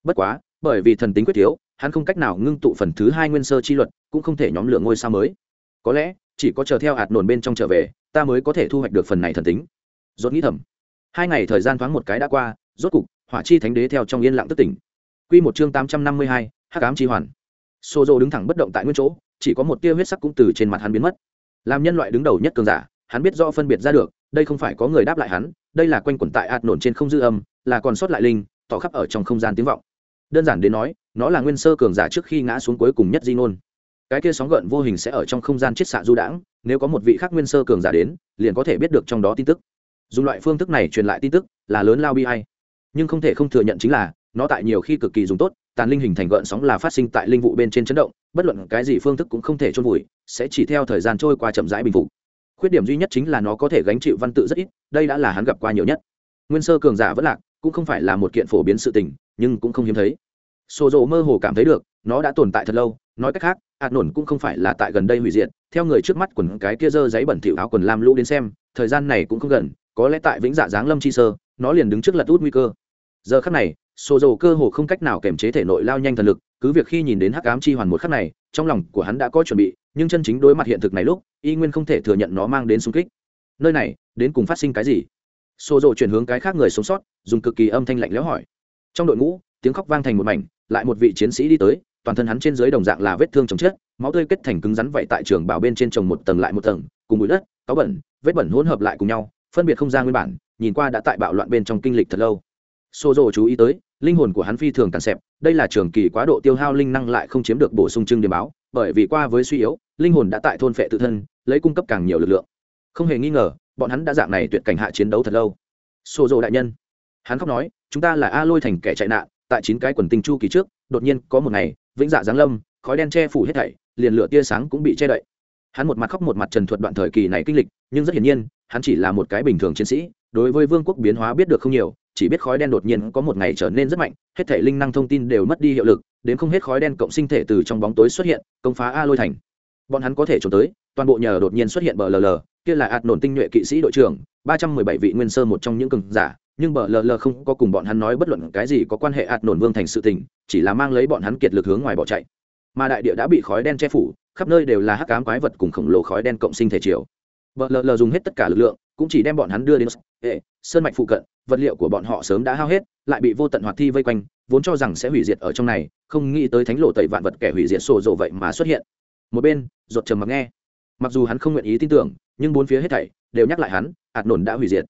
Bất quá, bởi vì thần tính quyết thiếu, hắn không cách nào ngưng tụ phần thứ hai nguyên sơ chi luật, cũng không thể nhóm lửa ngôi sao mới. Có lẽ, chỉ có chờ theo hạt nổn bên trong trở về, ta mới có thể thu hoạch được phần này thần tính. Rốt nghĩ thầm hai ngày thời gian thoáng một cái đã qua, rốt cục, hỏa chi thánh đế theo trong yên lặng tức tỉnh. Quy một chương tám trăm năm mươi hai, hắc ám chi hoàn. Xô dô đứng thẳng bất động tại nguyên chỗ, chỉ có một tia huyết sắc cũng từ trên mặt hắn biến mất. Làm nhân loại đứng đầu nhất cường giả, hắn biết rõ phân biệt ra được, đây không phải có người đáp lại hắn, đây là quanh quẩn tại ạt nổn trên không dư âm, là còn sót lại linh, tỏ khắp ở trong không gian tiếng vọng. Đơn giản đến nói, nó là nguyên sơ cường giả trước khi ngã xuống cuối cùng nhất di ngôn cái kia sóng gợn vô hình sẽ ở trong không gian chiết xạ du đãng, nếu có một vị khác nguyên sơ cường giả đến, liền có thể biết được trong đó tin tức dùng loại phương thức này truyền lại tin tức là lớn lao bi hay nhưng không thể không thừa nhận chính là, nó tại nhiều khi cực kỳ dùng tốt, tàn linh hình thành gợn sóng là phát sinh tại linh vụ bên trên chấn động, bất luận cái gì phương thức cũng không thể trôn vùi, sẽ chỉ theo thời gian trôi qua chậm rãi bình phục. Khuyết điểm duy nhất chính là nó có thể gánh chịu văn tự rất ít, đây đã là hắn gặp qua nhiều nhất. Nguyên sơ cường giả vẫn lạc, cũng không phải là một kiện phổ biến sự tình, nhưng cũng không hiếm thấy. Sổ dỗ mơ hồ cảm thấy được, nó đã tồn tại thật lâu, nói cách khác hạt nổn cũng không phải là tại gần đây hủy diệt, theo người trước mắt quần cái kia dơ giấy bẩn thỉu áo quần lam lũ đến xem, thời gian này cũng không gần có lẽ tại vĩnh dạ giáng lâm chi sơ, nó liền đứng trước lật út nguy cơ. Giờ khắc này sổ dầu cơ hồ không cách nào kềm chế thể nội lao nhanh thần lực, cứ việc khi nhìn đến hắc ám chi hoàn một khắc này, trong lòng của hắn đã có chuẩn bị, nhưng chân chính đối mặt hiện thực này lúc, y nguyên không thể thừa nhận nó mang đến xung kích. Nơi này, đến cùng phát sinh cái gì? Sổ dầu chuyển hướng cái khác người sống sót, dùng cực kỳ âm thanh lạnh lẽo hỏi. Trong đội ngũ, tiếng khóc vang thành một mảnh, lại một vị chiến sĩ đi tới, toàn thân hắn trên dưới đồng dạng là vết thương chồng chết, máu tươi kết thành cứng rắn vậy tại trường bảo bên trên trồng một tầng lại một tầng, cùng bụi đất có bẩn, vết bẩn hỗn hợp lại cùng nhau phân biệt không ra nguyên bản, nhìn qua đã tại bạo loạn bên trong kinh lịch thật lâu. Xô rộ chú ý tới, linh hồn của hắn phi thường tàn xẹp, đây là trường kỳ quá độ tiêu hao linh năng lại không chiếm được bổ sung trưng điểm báo, bởi vì qua với suy yếu, linh hồn đã tại thôn phệ tự thân, lấy cung cấp càng nhiều lực lượng. Không hề nghi ngờ, bọn hắn đã dạng này tuyệt cảnh hạ chiến đấu thật lâu. Xô rộ đại nhân, hắn khóc nói, chúng ta là a lôi thành kẻ chạy nạn, tại chín cái quần tinh chu kỳ trước, đột nhiên có một ngày, vĩnh dạ giáng lâm, khói đen che phủ hết thảy, liền lửa tia sáng cũng bị che đậy. Hắn một mặt khóc một mặt trần thuật đoạn thời kỳ này kinh lịch, nhưng rất hiển nhiên hắn chỉ là một cái bình thường chiến sĩ, đối với vương quốc biến hóa biết được không nhiều, chỉ biết khói đen đột nhiên có một ngày trở nên rất mạnh, hết thể linh năng thông tin đều mất đi hiệu lực, đến không hết khói đen cộng sinh thể từ trong bóng tối xuất hiện, công phá a lôi thành. Bọn hắn có thể trốn tới, toàn bộ nhờ đột nhiên xuất hiện bờ lờ lờ, kia là ạt nổn tinh nhuệ kỵ sĩ đội trưởng, ba trăm mười bảy vị nguyên sơ một trong những cường giả, nhưng bờ lờ lờ không có cùng bọn hắn nói bất luận cái gì có quan hệ ạt nổn vương thành sự tình, chỉ là mang lấy bọn hắn kiệt lực hướng ngoài bỏ chạy. Mà đại địa đã bị khói đen che phủ, khắp nơi đều là hắc cám quái vật cùng khổng lồ khói đen cộng sinh thể chiều bờ lờ lờ dùng hết tất cả lực lượng, cũng chỉ đem bọn hắn đưa đến hệ, sơn mạch phụ cận, vật liệu của bọn họ sớm đã hao hết, lại bị vô tận hoạt thi vây quanh, vốn cho rằng sẽ hủy diệt ở trong này, không nghĩ tới thánh lộ tẩy vạn vật kẻ hủy diệt sổ rồ vậy mà xuất hiện. Một bên, ruột trầm mặc nghe. Mặc dù hắn không nguyện ý tin tưởng, nhưng bốn phía hết thảy đều nhắc lại hắn ạt nổn đã hủy diệt.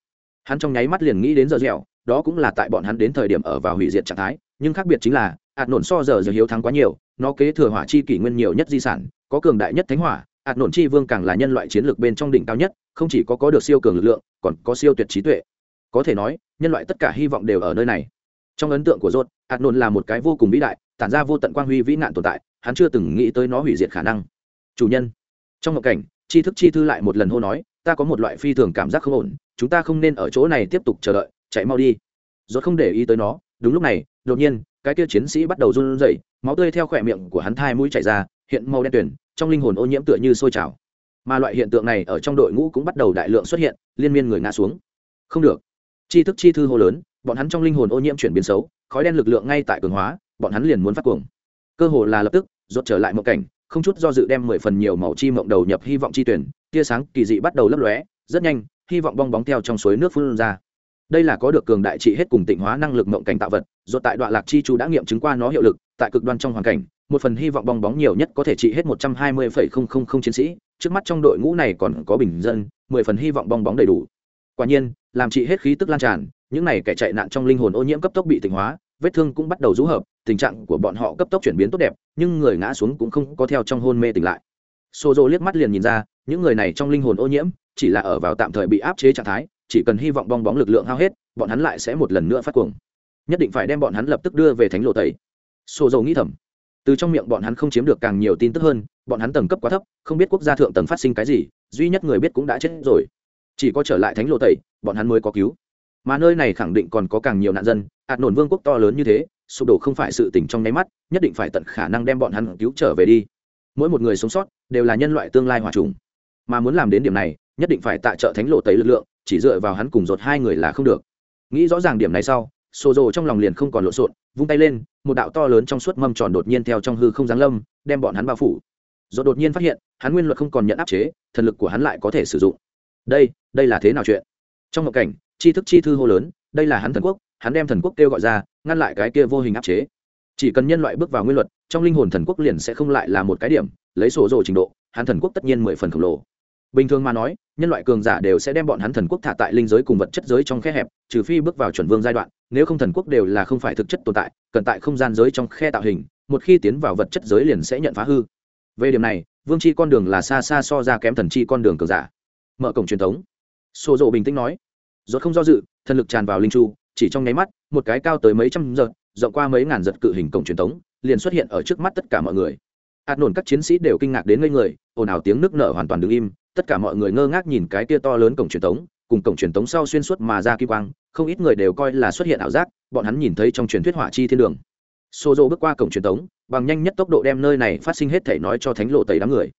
Hắn trong nháy mắt liền nghĩ đến giờ dẻo, đó cũng là tại bọn hắn đến thời điểm ở vào hủy diệt trạng thái, nhưng khác biệt chính là ạt nổn so giờ giờ hiếu thắng quá nhiều, nó kế thừa hỏa chi kỷ nguyên nhiều nhất di sản, có cường đại nhất thánh hỏa ạt nổn chi vương càng là nhân loại chiến lược bên trong đỉnh cao nhất, không chỉ có có được siêu cường lực lượng, còn có siêu tuyệt trí tuệ. Có thể nói, nhân loại tất cả hy vọng đều ở nơi này. Trong ấn tượng của rốt, ạt nổn là một cái vô cùng vĩ đại, tản ra vô tận quang huy vĩ nạn tồn tại, hắn chưa từng nghĩ tới nó hủy diệt khả năng. Chủ nhân, trong ngộ cảnh, tri thức chi thư lại một lần hô nói, ta có một loại phi thường cảm giác không ổn, chúng ta không nên ở chỗ này tiếp tục chờ đợi, chạy mau đi. Rốt không để ý tới nó, đúng lúc này, đột nhiên, cái kia chiến sĩ bắt đầu run rẩy, máu tươi theo khỏe miệng của hắn thai mũi chảy ra, hiện màu đen tuyển trong linh hồn ô nhiễm tựa như sôi trào. Mà loại hiện tượng này ở trong đội ngũ cũng bắt đầu đại lượng xuất hiện, liên miên người ngã xuống. Không được. Chi thức chi thư hô lớn, bọn hắn trong linh hồn ô nhiễm chuyển biến xấu, khói đen lực lượng ngay tại cường hóa, bọn hắn liền muốn phát cuồng. Cơ hồ là lập tức, rốt trở lại một cảnh, không chút do dự đem mười phần nhiều màu chi mộng đầu nhập hy vọng chi tuyển, tia sáng kỳ dị bắt đầu lấp lóe, rất nhanh, hy vọng bong bóng theo trong suối nước phun ra. Đây là có được cường đại trị hết cùng tịnh hóa năng lực mộng cảnh tạo vật, rốt tại đoạn lạc chi chu đã nghiệm chứng qua nó hiệu lực tại cực đoan trong hoàn cảnh, một phần hy vọng bong bóng nhiều nhất có thể trị hết một trăm hai mươi phẩy không không không chiến sĩ, trước mắt trong đội ngũ này còn có bình dân, mười phần hy vọng bong bóng đầy đủ. Quả nhiên, làm trị hết khí tức lan tràn, những này kẻ chạy nạn trong linh hồn ô nhiễm cấp tốc bị tỉnh hóa, vết thương cũng bắt đầu rũ hợp, tình trạng của bọn họ cấp tốc chuyển biến tốt đẹp, nhưng người ngã xuống cũng không có theo trong hôn mê tỉnh lại. Xô dô liếc mắt liền nhìn ra, những người này trong linh hồn ô nhiễm, chỉ là ở vào tạm thời bị áp chế trạng thái, chỉ cần hy vọng bong bóng lực lượng hao hết, bọn hắn lại sẽ một lần nữa phát cuồng. Nhất định phải đem bọn hắn lập tức đưa về thánh lộ tẩy sổ dầu nghĩ thầm. Từ trong miệng bọn hắn không chiếm được càng nhiều tin tức hơn, bọn hắn tầng cấp quá thấp, không biết quốc gia thượng tầng phát sinh cái gì, duy nhất người biết cũng đã chết rồi. Chỉ có trở lại thánh lộ tẩy, bọn hắn mới có cứu. Mà nơi này khẳng định còn có càng nhiều nạn dân, hạt nổn vương quốc to lớn như thế, sụp đổ không phải sự tỉnh trong nháy mắt, nhất định phải tận khả năng đem bọn hắn cứu trở về đi. Mỗi một người sống sót, đều là nhân loại tương lai hòa trùng. Mà muốn làm đến điểm này, nhất định phải tạ trợ thánh lộ tẩy lực lượng, chỉ dựa vào hắn cùng dột hai người là không được. Nghĩ rõ ràng điểm này sau sổ rồ trong lòng liền không còn lộn xộn, vung tay lên, một đạo to lớn trong suốt mâm tròn đột nhiên theo trong hư không giáng lâm, đem bọn hắn bao phủ. Rồi đột nhiên phát hiện, hắn nguyên luật không còn nhận áp chế, thần lực của hắn lại có thể sử dụng. Đây đây là thế nào chuyện? Trong một cảnh chi thức chi thư hô lớn, đây là hắn thần quốc, hắn đem thần quốc kêu gọi ra, ngăn lại cái kia vô hình áp chế. Chỉ cần nhân loại bước vào nguyên luật, trong linh hồn thần quốc liền sẽ không lại là một cái điểm, lấy sổ rồ trình độ, hắn thần quốc tất nhiên mười phần khổng lồ bình thường mà nói, nhân loại cường giả đều sẽ đem bọn hắn thần quốc thả tại linh giới cùng vật chất giới trong khe hẹp, trừ phi bước vào chuẩn vương giai đoạn, nếu không thần quốc đều là không phải thực chất tồn tại, cần tại không gian giới trong khe tạo hình, một khi tiến vào vật chất giới liền sẽ nhận phá hư. Về điểm này, vương chi con đường là xa xa so ra kém thần chi con đường cường giả. Mở cổng truyền thống. Xô rộ bình tĩnh nói. Rốt không do dự, thần lực tràn vào linh chu, chỉ trong nháy mắt, một cái cao tới mấy trăm giật, rộng qua mấy ngàn giật cự hình cổng truyền thống, liền xuất hiện ở trước mắt tất cả mọi người. Hạt nổn các chiến sĩ đều kinh ngạc đến ngây người, ồn ào tiếng nước nở hoàn toàn đứng im tất cả mọi người ngơ ngác nhìn cái kia to lớn cổng truyền thống cùng cổng truyền thống sau xuyên suốt mà ra kỳ quang, không ít người đều coi là xuất hiện ảo giác, bọn hắn nhìn thấy trong truyền thuyết hỏa chi thiên đường. Xô dô bước qua cổng truyền thống bằng nhanh nhất tốc độ đem nơi này phát sinh hết thể nói cho thánh lộ tẩy đám người.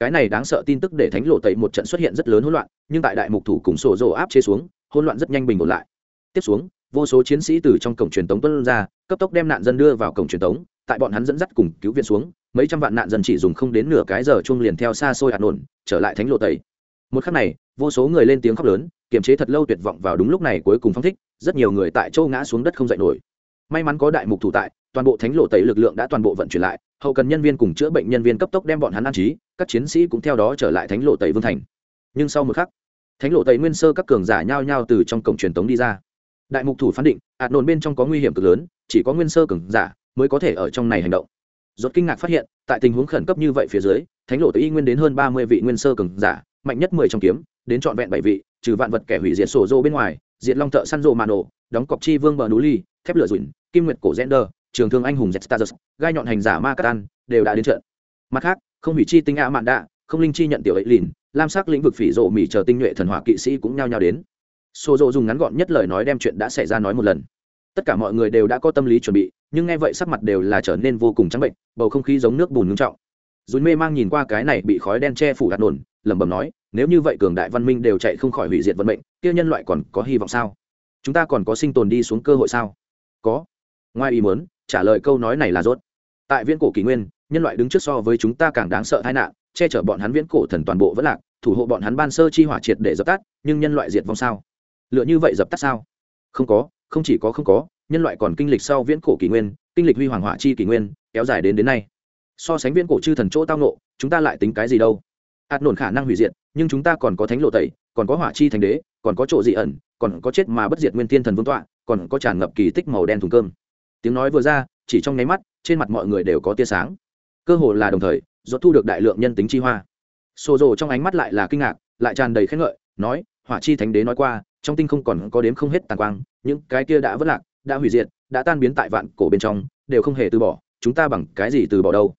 Cái này đáng sợ tin tức để thánh lộ tẩy một trận xuất hiện rất lớn hỗn loạn, nhưng tại đại mục thủ cùng sổ dô áp chế xuống, hỗn loạn rất nhanh bình ổn lại. Tiếp xuống, vô số chiến sĩ từ trong cổng truyền tống tuân ra, cấp tốc đem nạn dân đưa vào cổng truyền tống, tại bọn hắn dẫn dắt cùng cứu viện xuống, mấy trăm vạn nạn dân chỉ dùng không đến nửa cái giờ chung liền theo xa xôi hạt nổn trở lại thánh lộ tẩy. Một khắc này, vô số người lên tiếng khóc lớn, kiềm chế thật lâu tuyệt vọng vào đúng lúc này cuối cùng phong thích, rất nhiều người tại châu ngã xuống đất không dậy nổi. May mắn có đại mục thủ tại, toàn bộ thánh lộ tẩy lực lượng đã toàn bộ vận chuyển lại, hậu cần nhân viên cùng chữa bệnh nhân viên cấp tốc đem bọn hắn an trí, các chiến sĩ cũng theo đó trở lại thánh lộ tẩy vương thành. Nhưng sau một khắc, thánh lộ tẩy nguyên sơ các cường giả nhao nhao từ trong cổng truyền tống đi ra. Đại mục thủ phán định, ạt nồn bên trong có nguy hiểm cực lớn, chỉ có nguyên sơ cường giả mới có thể ở trong này hành động rốt kinh ngạc phát hiện tại tình huống khẩn cấp như vậy phía dưới thánh lộ tẩy y nguyên đến hơn ba mươi vị nguyên sơ cường giả mạnh nhất mười trong kiếm đến trọn vẹn bảy vị trừ vạn vật kẻ hủy diệt sổ rô bên ngoài diệt long thợ săn rô màn ổ đóng cọc chi vương bờ núi ly thép lửa dùn kim nguyệt cổ render, trường thương anh hùng zetazus gai nhọn hành giả ma catan đều đã đến trận. Mặt khác không hủy chi tinh ạ mạn đạ không linh chi nhận tiểu ấy lìn lam sắc lĩnh vực phỉ rộ mỹ chờ tinh nhuệ thần hỏa kỵ sĩ cũng nhao nhao đến. Sổ rô dùng ngắn gọn nhất lời nói đem chuyện đã xảy ra nói một lần tất cả mọi người đều đã có tâm lý chuẩn bị, nhưng nghe vậy sắc mặt đều là trở nên vô cùng trắng bệnh, bầu không khí giống nước bùn ngưng trọng. Dùi mê mang nhìn qua cái này bị khói đen che phủ gạt nổn, lẩm bẩm nói, nếu như vậy cường đại văn minh đều chạy không khỏi hủy diệt vận mệnh, kia nhân loại còn có hy vọng sao? Chúng ta còn có sinh tồn đi xuống cơ hội sao? Có. Ngoài ý muốn, trả lời câu nói này là rốt. Tại viễn cổ kỷ nguyên, nhân loại đứng trước so với chúng ta càng đáng sợ tai nạn, che chở bọn hắn viễn cổ thần toàn bộ vẫn lạc, thủ hộ bọn hắn ban sơ chi hỏa triệt để dập tắt, nhưng nhân loại diệt vong sao? Lựa như vậy dập tắt sao? Không có không chỉ có không có, nhân loại còn kinh lịch sau viễn cổ kỷ nguyên, kinh lịch huy hoàng hỏa chi kỷ nguyên, kéo dài đến đến nay. So sánh viễn cổ chư thần chỗ tao nộ chúng ta lại tính cái gì đâu? Ạt nổn khả năng hủy diệt, nhưng chúng ta còn có thánh lộ tẩy, còn có hỏa chi thành đế, còn có chỗ dị ẩn, còn có chết mà bất diệt nguyên thiên thần vương tọa, còn có tràn ngập kỳ tích màu đen thùng cơm. Tiếng nói vừa ra, chỉ trong nháy mắt, trên mặt mọi người đều có tia sáng. Cơ hồ là đồng thời do thu được đại lượng nhân tính chi hoa. Xô rồ trong ánh mắt lại là kinh ngạc, lại tràn đầy khen ngợi, nói, hỏa chi thánh đế nói qua trong tinh không còn có đếm không hết tàn quang, những cái kia đã vất lạc, đã hủy diệt, đã tan biến tại vạn cổ bên trong, đều không hề từ bỏ, chúng ta bằng cái gì từ bỏ đâu?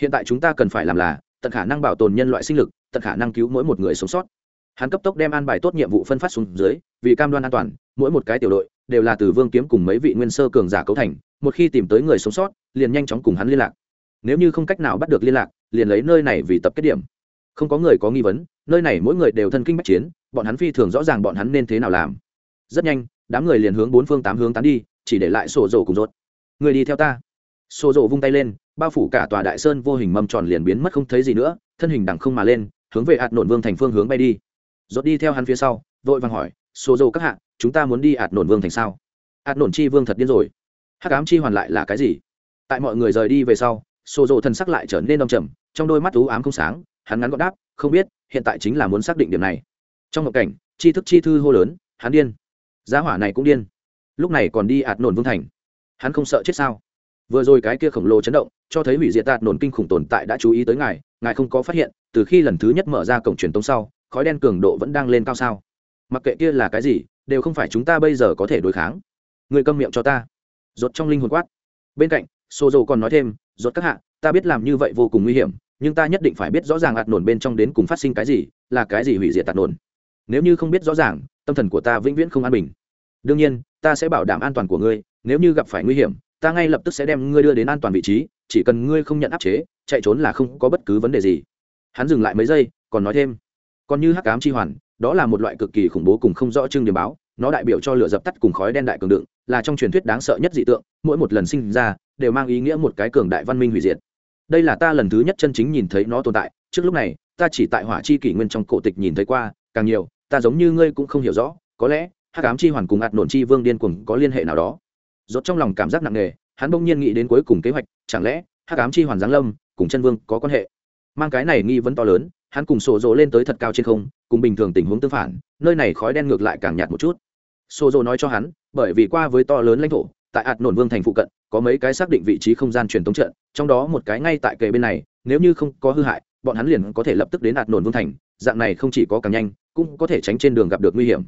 Hiện tại chúng ta cần phải làm là, tận khả năng bảo tồn nhân loại sinh lực, tận khả năng cứu mỗi một người sống sót. Hắn cấp tốc đem an bài tốt nhiệm vụ phân phát xuống dưới, vì cam đoan an toàn, mỗi một cái tiểu đội đều là từ vương kiếm cùng mấy vị nguyên sơ cường giả cấu thành, một khi tìm tới người sống sót, liền nhanh chóng cùng hắn liên lạc. Nếu như không cách nào bắt được liên lạc, liền lấy nơi này vì tập kết điểm. Không có người có nghi vấn, nơi này mỗi người đều thân kinh bách chiến bọn hắn phi thường rõ ràng bọn hắn nên thế nào làm. Rất nhanh, đám người liền hướng bốn phương tám hướng tán đi, chỉ để lại sổ rổ cùng rốt. Người đi theo ta. Sổ rổ vung tay lên, bao phủ cả tòa đại sơn vô hình mâm tròn liền biến mất không thấy gì nữa, thân hình đằng không mà lên, hướng về hạt nổn vương thành phương hướng bay đi. Rốt đi theo hắn phía sau, vội vàng hỏi, sổ rổ các hạ, chúng ta muốn đi hạt nổn vương thành sao? Hạt nổn chi vương thật điên rồi. Hắc ám chi hoàn lại là cái gì? Tại mọi người rời đi về sau, sổ rổ thần sắc lại trở nên đông trầm, trong đôi mắt u ám không sáng, hắn ngắn gọn đáp, không biết, hiện tại chính là muốn xác định điểm này trong một cảnh chi thức chi thư hô lớn, hắn điên. Giá hỏa này cũng điên. Lúc này còn đi ạt nổn vương thành. Hắn không sợ chết sao? Vừa rồi cái kia khổng lồ chấn động, cho thấy hủy diệt tạt nổn kinh khủng tồn tại đã chú ý tới ngài ngài không có phát hiện, từ khi lần thứ nhất mở ra cổng truyền tống sau, khói đen cường độ vẫn đang lên cao sao? Mặc kệ kia là cái gì, đều không phải chúng ta bây giờ có thể đối kháng. Người câm miệng cho ta. Rột trong linh hồn quát. Bên cạnh xô dầu còn nói thêm rột các hạ, ta biết làm như vậy vô cùng nguy hiểm, nhưng ta nhất định phải biết rõ ràng ạt nổn bên trong đến cùng phát sinh cái gì, là cái gì hủy diệt tạt nổn nếu như không biết rõ ràng, tâm thần của ta vĩnh viễn không an bình. Đương nhiên, ta sẽ bảo đảm an toàn của ngươi, nếu như gặp phải nguy hiểm, ta ngay lập tức sẽ đem ngươi đưa đến an toàn vị trí, chỉ cần ngươi không nhận áp chế, chạy trốn là không có bất cứ vấn đề gì. Hắn dừng lại mấy giây, còn nói thêm, còn như hắc ám chi hoàn, đó là một loại cực kỳ khủng bố cùng không rõ chương điểm báo, nó đại biểu cho lửa dập tắt cùng khói đen đại cường đựng, là trong truyền thuyết đáng sợ nhất dị tượng, mỗi một lần sinh ra, đều mang ý nghĩa một cái cường đại văn minh hủy diệt. Đây là ta lần thứ nhất chân chính nhìn thấy nó tồn tại, trước lúc này, ta chỉ tại hỏa chi kỷ nguyên trong cổ tịch nhìn thấy qua, càng nhiều ta giống như ngươi cũng không hiểu rõ, có lẽ, hắc ám chi hoàn cùng ạt nổn chi vương điên cuồng có liên hệ nào đó. Rốt trong lòng cảm giác nặng nề, hắn bỗng nhiên nghĩ đến cuối cùng kế hoạch, chẳng lẽ, hắc ám chi hoàn giáng lâm, cùng chân vương có quan hệ? Mang cái này nghi vấn to lớn, hắn cùng sổ rỗ lên tới thật cao trên không, cùng bình thường tình huống tương phản, nơi này khói đen ngược lại càng nhạt một chút. Sổ rỗ nói cho hắn, bởi vì qua với to lớn lãnh thổ, tại ạt nổn vương thành phụ cận, có mấy cái xác định vị trí không gian truyền thống trận, trong đó một cái ngay tại kề bên này, nếu như không có hư hại, bọn hắn liền có thể lập tức đến ạt nổn vương thành, dạng này không chỉ có càng nhanh cũng có thể tránh trên đường gặp được nguy hiểm.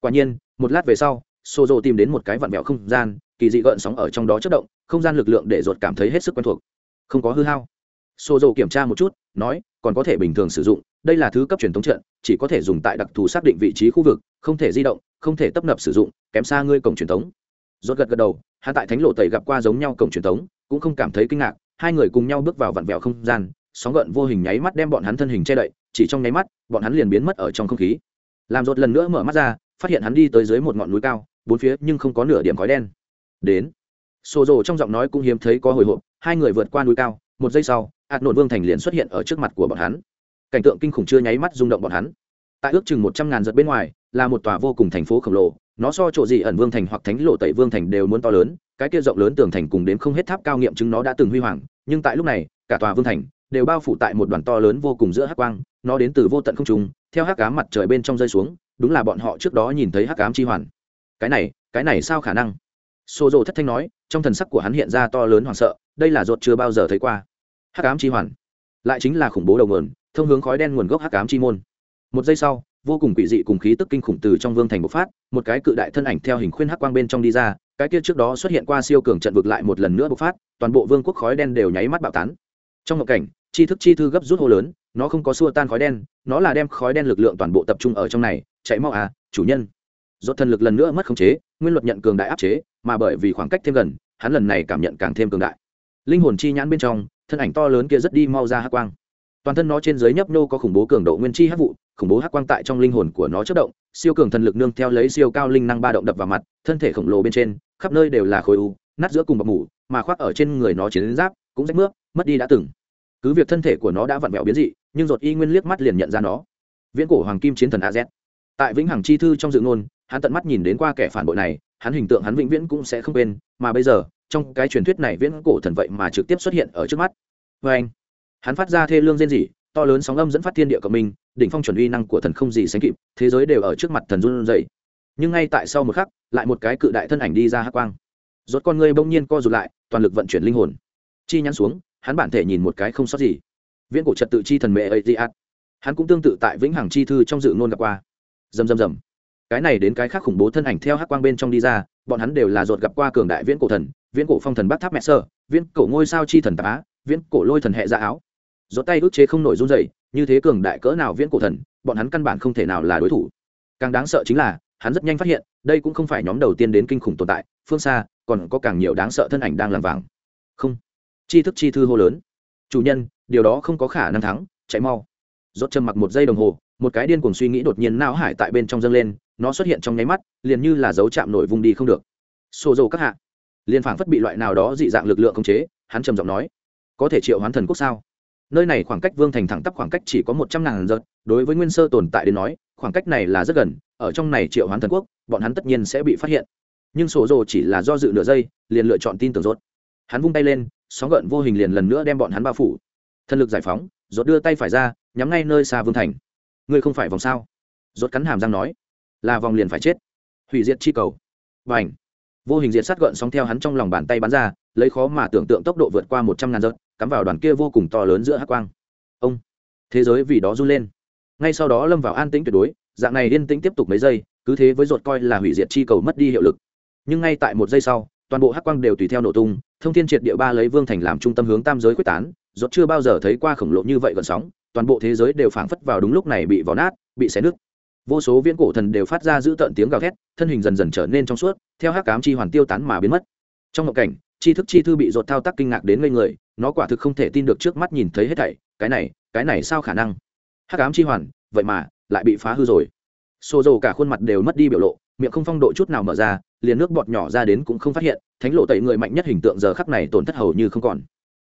Quả nhiên, một lát về sau xô rộ tìm đến một cái vặn vẹo không gian, kỳ dị gợn sóng ở trong đó chất động, không gian lực lượng để ruột cảm thấy hết sức quen thuộc. Không có hư hao. Xô rộ kiểm tra một chút, nói, còn có thể bình thường sử dụng, đây là thứ cấp truyền thống trận, chỉ có thể dùng tại đặc thù xác định vị trí khu vực, không thể di động, không thể tấp nập sử dụng, kém xa ngươi cổng truyền thống rốt gật gật đầu hạ tại thánh lộ tẩy gặp qua giống nhau cổng truyền thống cũng không cảm thấy kinh ngạc, hai người cùng nhau bước vào vặn vẹo không gian sóng gợn vô hình nháy mắt đem bọn hắn thân hình che đậy, chỉ trong nháy mắt, bọn hắn liền biến mất ở trong không khí. Làm rột lần nữa mở mắt ra, phát hiện hắn đi tới dưới một ngọn núi cao, bốn phía nhưng không có nửa điểm khói đen. Đến. Xô rồ trong giọng nói cũng hiếm thấy có hồi hộp, hai người vượt qua núi cao, một giây sau, hạt nổn vương thành liền xuất hiện ở trước mặt của bọn hắn. Cảnh tượng kinh khủng chưa nháy mắt rung động bọn hắn. Tại ước chừng một trăm ngàn giật bên ngoài, là một tòa vô cùng thành phố khổng lồ, nó so chỗ gì ẩn vương thành hoặc thánh lộ tẩy vương thành đều muốn to lớn, cái kia rộng lớn tường thành cùng đến không hết tháp cao nghiệm chứng nó đã từng huy hoàng, nhưng tại lúc này, cả tòa vương thành đều bao phủ tại một đoàn to lớn vô cùng giữa hắc quang, nó đến từ vô tận không trung, theo hắc ám mặt trời bên trong rơi xuống, đúng là bọn họ trước đó nhìn thấy hắc ám chi hoàn. Cái này cái này sao khả năng? Xô rộ thất thanh nói, trong thần sắc của hắn hiện ra to lớn hoảng sợ, đây là ruột chưa bao giờ thấy qua. Hắc ám chi hoàn, lại chính là khủng bố đầu nguồn, thông hướng khói đen nguồn gốc hắc ám chi môn. Một giây sau, vô cùng quỷ dị cùng khí tức kinh khủng từ trong vương thành bộc phát, một cái cự đại thân ảnh theo hình khuyên hắc quang bên trong đi ra, cái kia trước đó xuất hiện qua siêu cường trận vực lại một lần nữa bộc phát, toàn bộ vương quốc khói đen đều nháy mắt bạo tán. Trong một cảnh chi thức chi thư gấp rút hô lớn, nó không có xua tan khói đen, nó là đem khói đen lực lượng toàn bộ tập trung ở trong này, chạy mau à chủ nhân. Dốt thần lực lần nữa mất khống chế, nguyên luật nhận cường đại áp chế, mà bởi vì khoảng cách thêm gần, hắn lần này cảm nhận càng thêm cường đại. Linh hồn chi nhãn bên trong, thân ảnh to lớn kia rất đi mau ra hắc quang. Toàn thân nó trên dưới nhấp nô có khủng bố cường độ nguyên chi hắc vụ, khủng bố hắc quang tại trong linh hồn của nó chất động, siêu cường thần lực nương theo lấy siêu cao linh năng ba động đập vào mặt, thân thể khổng lồ bên trên, khắp nơi đều là khối u, nát giữa cùng bọc mủ mà khoác ở trên người nó chiến giáp, cũng rách nước mất đi đã từng cứ việc thân thể của nó đã vặn vẹo biến dị, nhưng ruột y nguyên liếc mắt liền nhận ra nó. Viễn cổ hoàng kim chiến thần a z. Tại vĩnh hằng chi thư trong dự ngôn, hắn tận mắt nhìn đến qua kẻ phản bội này, hắn hình tượng hắn vĩnh viễn cũng sẽ không quên, mà bây giờ, trong cái truyền thuyết này viễn cổ thần vậy mà trực tiếp xuất hiện ở trước mắt. Vê anh, hắn phát ra thê lương rên rỉ, to lớn sóng âm dẫn phát thiên địa cộng minh, đỉnh phong chuẩn uy năng của thần không gì sánh kịp, thế giới đều ở trước mặt thần run dậy nhưng ngay tại sau một khắc, lại một cái cự đại thân ảnh đi ra hắc quang. Rốt con ngươi bỗng nhiên co rụt lại, toàn lực vận chuyển linh hồn. Chi nhắn xuống hắn bản thể nhìn một cái không sót gì. Viễn cổ trật tự chi thần mẹ ấy di hắn cũng tương tự tại vĩnh hằng chi thư trong dự ngôn gặp qua. Dầm dầm dầm cái này đến cái khác khủng bố thân ảnh theo hắc quang bên trong đi ra, bọn hắn đều là ruột gặp qua cường đại viễn cổ thần, viễn cổ phong thần bát tháp mẹ sơ, viễn cổ ngôi sao chi thần tạp á, viễn cổ lôi thần hệ ra áo. Gió tay ước chế không nổi run rẩy, như thế cường đại cỡ nào viễn cổ thần, bọn hắn căn bản không thể nào là đối thủ. Càng đáng sợ chính là, hắn rất nhanh phát hiện, đây cũng không phải nhóm đầu tiên đến kinh khủng tồn tại, phương xa, còn có càng nhiều đáng sợ thân ảnh đang làm vàng. Không chi thức chi thư hô lớn. Chủ nhân, điều đó không có khả năng thắng, chạy mau. Rốt trầm mặc một giây đồng hồ, một cái điên cuồng suy nghĩ đột nhiên não hải tại bên trong dâng lên, nó xuất hiện trong nháy mắt, liền như là dấu chạm nổi vùng đi không được. Xô dầu các hạ. Liền phảng phất bị loại nào đó dị dạng lực lượng khống chế, hắn trầm giọng nói, có thể triệu hoán thần quốc sao? Nơi này khoảng cách vương thành thẳng tắp khoảng cách chỉ có một trăm ngàn giật đối với nguyên sơ tồn tại đến nói, khoảng cách này là rất gần, ở trong này triệu hoán thần quốc, bọn hắn tất nhiên sẽ bị phát hiện. Nhưng sổ rồ chỉ là do dự nửa giây, liền lựa chọn tin tưởng rốt. Hắn vung tay lên sóng gợn vô hình liền lần nữa đem bọn hắn bao phủ. Thân lực giải phóng, rốt đưa tay phải ra, nhắm ngay nơi xa vương thành. Ngươi không phải vòng sao? Rốt cắn hàm răng nói. Là vòng liền phải chết. Hủy diệt chi cầu. Và ảnh vô hình diệt sát gợn sóng theo hắn trong lòng bàn tay bắn ra, lấy khó mà tưởng tượng tốc độ vượt qua một trăm ngàn giật, cắm vào đoàn kia vô cùng to lớn giữa hắc quang. Ông. Thế giới vì đó run lên. Ngay sau đó lâm vào an tĩnh tuyệt đối, dạng này yên tĩnh tiếp tục mấy giây, cứ thế với ruột coi là hủy diệt chi cầu mất đi hiệu lực. Nhưng ngay tại một giây sau, toàn bộ hắc quang đều tùy theo nổ tung thông thiên triệt địa ba lấy vương thành làm trung tâm hướng tam giới quyết tán ruột chưa bao giờ thấy qua khổng lồ như vậy gần sóng, toàn bộ thế giới đều phảng phất vào đúng lúc này bị vò nát, bị xé nứt. Vô số viễn cổ thần đều phát ra giữ tợn tiếng gào thét, thân hình dần dần trở nên trong suốt, theo hắc cám chi hoàn tiêu tán mà biến mất. Trong ngộ cảnh, chi thức chi thư bị dột thao tác kinh ngạc đến ngây người, nó quả thực không thể tin được trước mắt nhìn thấy hết thảy, cái này cái này sao khả năng? Hắc cám chi hoàn, vậy mà lại bị phá hư rồi. Xô dầu cả khuôn mặt đều mất đi biểu lộ miệng không phong độ chút nào mở ra, liền nước bọt nhỏ ra đến cũng không phát hiện, thánh lộ tẩy người mạnh nhất hình tượng giờ khắc này tổn thất hầu như không còn.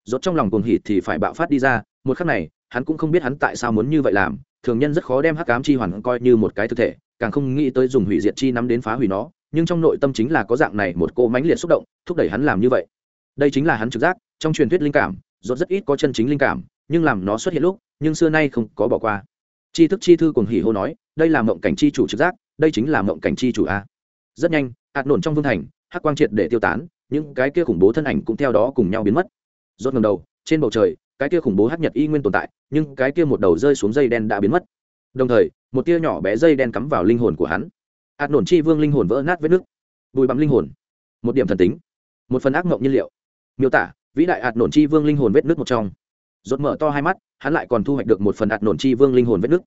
Rốt trong lòng cuồng hỉ thì phải bạo phát đi ra, một khắc này, hắn cũng không biết hắn tại sao muốn như vậy làm, thường nhân rất khó đem hắc ám chi hoàn coi như một cái thực thể, càng không nghĩ tới dùng hủy diệt chi nắm đến phá hủy nó, nhưng trong nội tâm chính là có dạng này một cô mãnh liệt xúc động, thúc đẩy hắn làm như vậy. Đây chính là hắn trực giác, trong truyền thuyết linh cảm, rốt rất ít có chân chính linh cảm, nhưng làm nó xuất hiện lúc, nhưng xưa nay không có bỏ qua. Chi thức chi thư cuồng hỉ hô nói, đây là mộng cảnh chi chủ trực giác đây chính là mộng cảnh chi chủ a. Rất nhanh, hạt nổn trong vương thành, hắc quang triệt để tiêu tán, những cái kia khủng bố thân ảnh cũng theo đó cùng nhau biến mất. Rốt ngầm đầu, trên bầu trời, cái kia khủng bố hắc nhật y nguyên tồn tại, nhưng cái kia một đầu rơi xuống dây đen đã biến mất. Đồng thời, một tia nhỏ bé dây đen cắm vào linh hồn của hắn. Hạt nổn chi vương linh hồn vỡ nát vết nước bùi bặm linh hồn. Một điểm thần tính. Một phần ác mộng nhiên liệu. Miêu tả, vĩ đại hạt nổn chi vương linh hồn vết nước một trong. Rốt mở to hai mắt, hắn lại còn thu hoạch được một phần hạt nổn chi vương linh hồn vết nước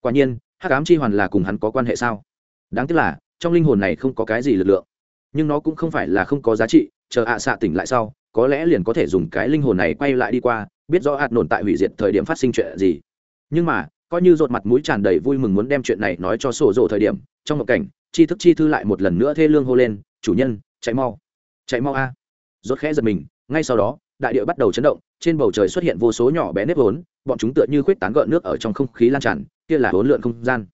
quả nhiên, hắc ám chi hoàn là cùng hắn có quan hệ sao? Đáng tiếc là, trong linh hồn này không có cái gì lực lượng. Nhưng nó cũng không phải là không có giá trị, chờ ạ xạ tỉnh lại sau, có lẽ liền có thể dùng cái linh hồn này quay lại đi qua, biết rõ hạt nổn tại hủy diệt thời điểm phát sinh chuyện gì. Nhưng mà, coi như rột mặt mũi tràn đầy vui mừng muốn đem chuyện này nói cho sổ rộ thời điểm, trong một cảnh chi thức chi thư lại một lần nữa thê lương hô lên, chủ nhân, chạy mau. Chạy mau a. Rốt khẽ giật mình, ngay sau đó, đại địa bắt đầu chấn động, trên bầu trời xuất hiện vô số nhỏ bé nếp vốn, bọn chúng tựa như khuyết tán gợn nước ở trong không khí lan tràn, kia là hỗn lượn không gian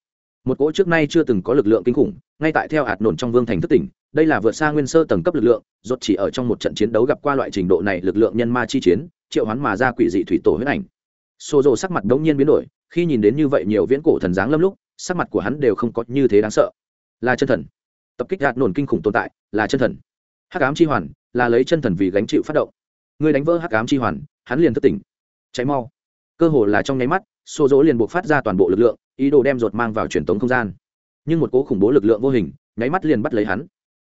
một cỗ trước nay chưa từng có lực lượng kinh khủng, ngay tại theo hạt nổn trong vương thành thất tỉnh, đây là vượt xa nguyên sơ tầng cấp lực lượng, rốt chỉ ở trong một trận chiến đấu gặp qua loại trình độ này lực lượng nhân ma chi chiến, triệu hoán mà ra quỷ dị thủy tổ huyết ảnh. Xô rồ sắc mặt đống nhiên biến đổi, khi nhìn đến như vậy nhiều viễn cổ thần dáng lâm lúc, sắc mặt của hắn đều không có như thế đáng sợ. Là chân thần. Tập kích hạt nổn kinh khủng tồn tại, là chân thần. Hắc ám chi hoàn, là lấy chân thần vì gánh chịu phát động. Người đánh vỡ hắc ám chi hoàn, hắn liền thất tỉnh. Cháy mau. Cơ hồ là trong nháy mắt xô rỗ liền buộc phát ra toàn bộ lực lượng ý đồ đem ruột mang vào truyền tống không gian nhưng một cố khủng bố lực lượng vô hình nháy mắt liền bắt lấy hắn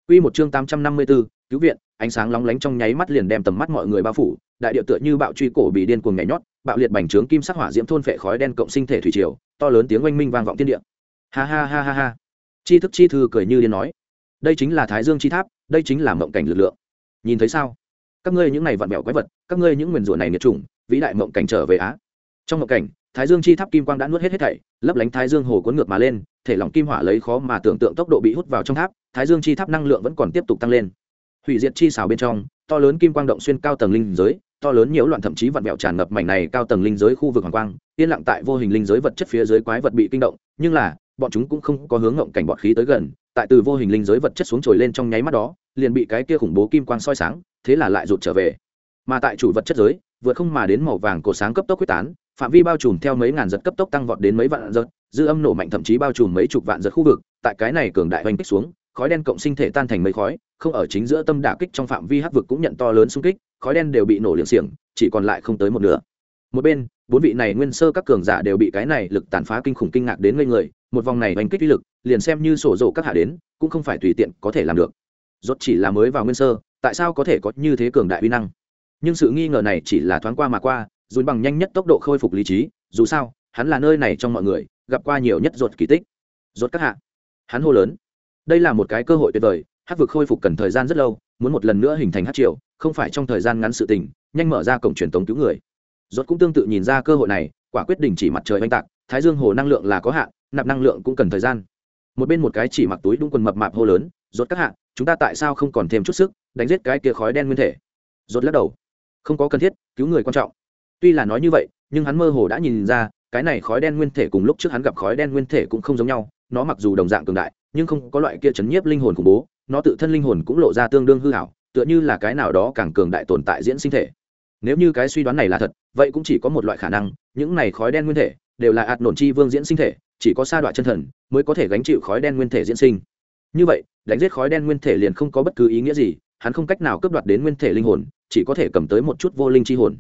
Quy một chương 854, cứu viện, ánh sáng lóng lánh trong nháy mắt liền đem tầm mắt mọi người bao phủ, đại địa tựa như bạo truy cổ bị điên cuồng nhảy nhót, bạo liệt bành trướng kim sắc hỏa diễm thôn phệ khói đen cộng sinh thể thủy triều, to lớn tiếng oanh minh vang vọng thiên địa. Ha ha ha ha ha. Chi thức chi thư cười như điên nói, đây chính là Thái Dương chi tháp, đây chính là mộng cảnh lực lượng. Nhìn thấy sao? Các ngươi những này vặn vẹo quái vật, các ngươi những nguyên rủa này nghiệt chủng, vĩ đại mộng cảnh trở về á. Trong mộng cảnh, thái dương chi tháp kim quang đã nuốt hết hết thảy, lấp lánh thái dương hồ cuốn ngược mà lên, thể lỏng kim hỏa lấy khó mà tưởng tượng tốc độ bị hút vào trong tháp, thái dương chi tháp năng lượng vẫn còn tiếp tục tăng lên. Hủy diệt chi xào bên trong, to lớn kim quang động xuyên cao tầng linh giới, to lớn nhiễu loạn thậm chí vặn vẹo tràn ngập mảnh này cao tầng linh giới khu vực hoàng quang, yên lặng tại vô hình linh giới vật chất phía dưới quái vật bị kinh động, nhưng là, bọn chúng cũng không có hướng ngộng cảnh bọt khí tới gần, tại từ vô hình linh giới vật chất xuống trồi lên trong nháy mắt đó, liền bị cái kia khủng bố kim quang soi sáng, thế là lại rụt trở về. Mà tại chủ vật chất giới, vượt không mà đến màu vàng cổ sáng cấp tốc quyết tán phạm vi bao trùm theo mấy ngàn giật cấp tốc tăng vọt đến mấy vạn giật, dư âm nổ mạnh thậm chí bao trùm mấy chục vạn giật khu vực, tại cái này cường đại oanh kích xuống, khói đen cộng sinh thể tan thành mấy khói, không ở chính giữa tâm đả kích trong phạm vi hắc vực cũng nhận to lớn xung kích, khói đen đều bị nổ liệng xiềng, chỉ còn lại không tới một nửa. Một bên, bốn vị này nguyên sơ các cường giả đều bị cái này lực tàn phá kinh khủng kinh ngạc đến ngây người, một vòng này oanh kích uy lực, liền xem như sổ rộ các hạ đến, cũng không phải tùy tiện có thể làm được. Rốt chỉ là mới vào nguyên sơ, tại sao có thể có như thế cường đại uy năng? Nhưng sự nghi ngờ này chỉ là thoáng qua mà qua dùn bằng nhanh nhất tốc độ khôi phục lý trí, dù sao, hắn là nơi này trong mọi người, gặp qua nhiều nhất ruột kỳ tích. Ruột các hạ. Hắn hô lớn. Đây là một cái cơ hội tuyệt vời, hát vực khôi phục cần thời gian rất lâu, muốn một lần nữa hình thành hát triều, không phải trong thời gian ngắn sự tình, nhanh mở ra cổng truyền tống cứu người. Ruột cũng tương tự nhìn ra cơ hội này, quả quyết đình chỉ mặt trời oanh tạc, thái dương hồ năng lượng là có hạn, nạp năng lượng cũng cần thời gian. Một bên một cái chỉ mặc túi đúng quần mập mạp hô lớn rốt các hạ, chúng ta tại sao không còn thêm chút sức, đánh giết cái kia khói đen nguyên thể? Rốt lắc đầu. Không có cần thiết, cứu người quan trọng tuy là nói như vậy, nhưng hắn mơ hồ đã nhìn ra, cái này khói đen nguyên thể cùng lúc trước hắn gặp khói đen nguyên thể cũng không giống nhau, nó mặc dù đồng dạng cường đại, nhưng không có loại kia chấn nhiếp linh hồn khủng bố, nó tự thân linh hồn cũng lộ ra tương đương hư hảo tựa như là cái nào đó càng cường đại tồn tại diễn sinh thể. Nếu như cái suy đoán này là thật, vậy cũng chỉ có một loại khả năng, những này khói đen nguyên thể đều là ạt nổn chi vương diễn sinh thể, chỉ có sa đoạn chân thần mới có thể gánh chịu khói đen nguyên thể diễn sinh. Như vậy, đánh giết khói đen nguyên thể liền không có bất cứ ý nghĩa gì, hắn không cách nào cướp đoạt đến nguyên thể linh hồn, chỉ có thể cầm tới một chút vô linh chi hồn.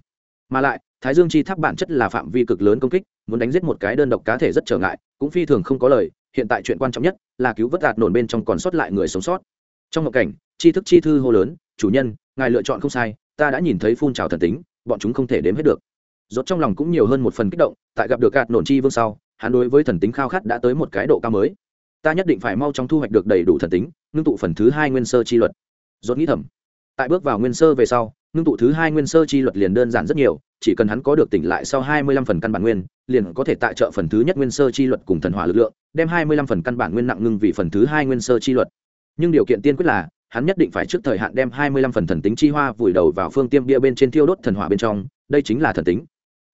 Mà lại thái dương chi tháp bản chất là phạm vi cực lớn công kích, muốn đánh giết một cái đơn độc cá thể rất trở ngại, cũng phi thường không có lời, hiện tại chuyện quan trọng nhất là cứu vớt đạt nổn bên trong còn sót lại người sống sót. Trong một cảnh Chi thức chi thư hô lớn, chủ nhân, ngài lựa chọn không sai, ta đã nhìn thấy phun trào thần tính, bọn chúng không thể đếm hết được. Rốt trong lòng cũng nhiều hơn một phần kích động, tại gặp được gạt nổn chi vương sau, hắn đối với thần tính khao khát đã tới một cái độ cao mới. Ta nhất định phải mau chóng thu hoạch được đầy đủ thần tính, ngưng tụ phần thứ hai nguyên sơ chi luật. Rốt nghĩ thầm. Tại bước vào nguyên sơ về sau ngưng tụ thứ hai nguyên sơ chi luật liền đơn giản rất nhiều, chỉ cần hắn có được tỉnh lại sau hai mươi lăm phần căn bản nguyên, liền có thể tại trợ phần thứ nhất nguyên sơ chi luật cùng thần hỏa lực lượng, đem hai mươi lăm phần căn bản nguyên nặng ngưng vì phần thứ hai nguyên sơ chi luật. Nhưng điều kiện tiên quyết là, hắn nhất định phải trước thời hạn đem hai mươi lăm phần thần tính chi hoa vùi đầu vào phương tiêm bia bên trên thiêu đốt thần hỏa bên trong, đây chính là thần tính.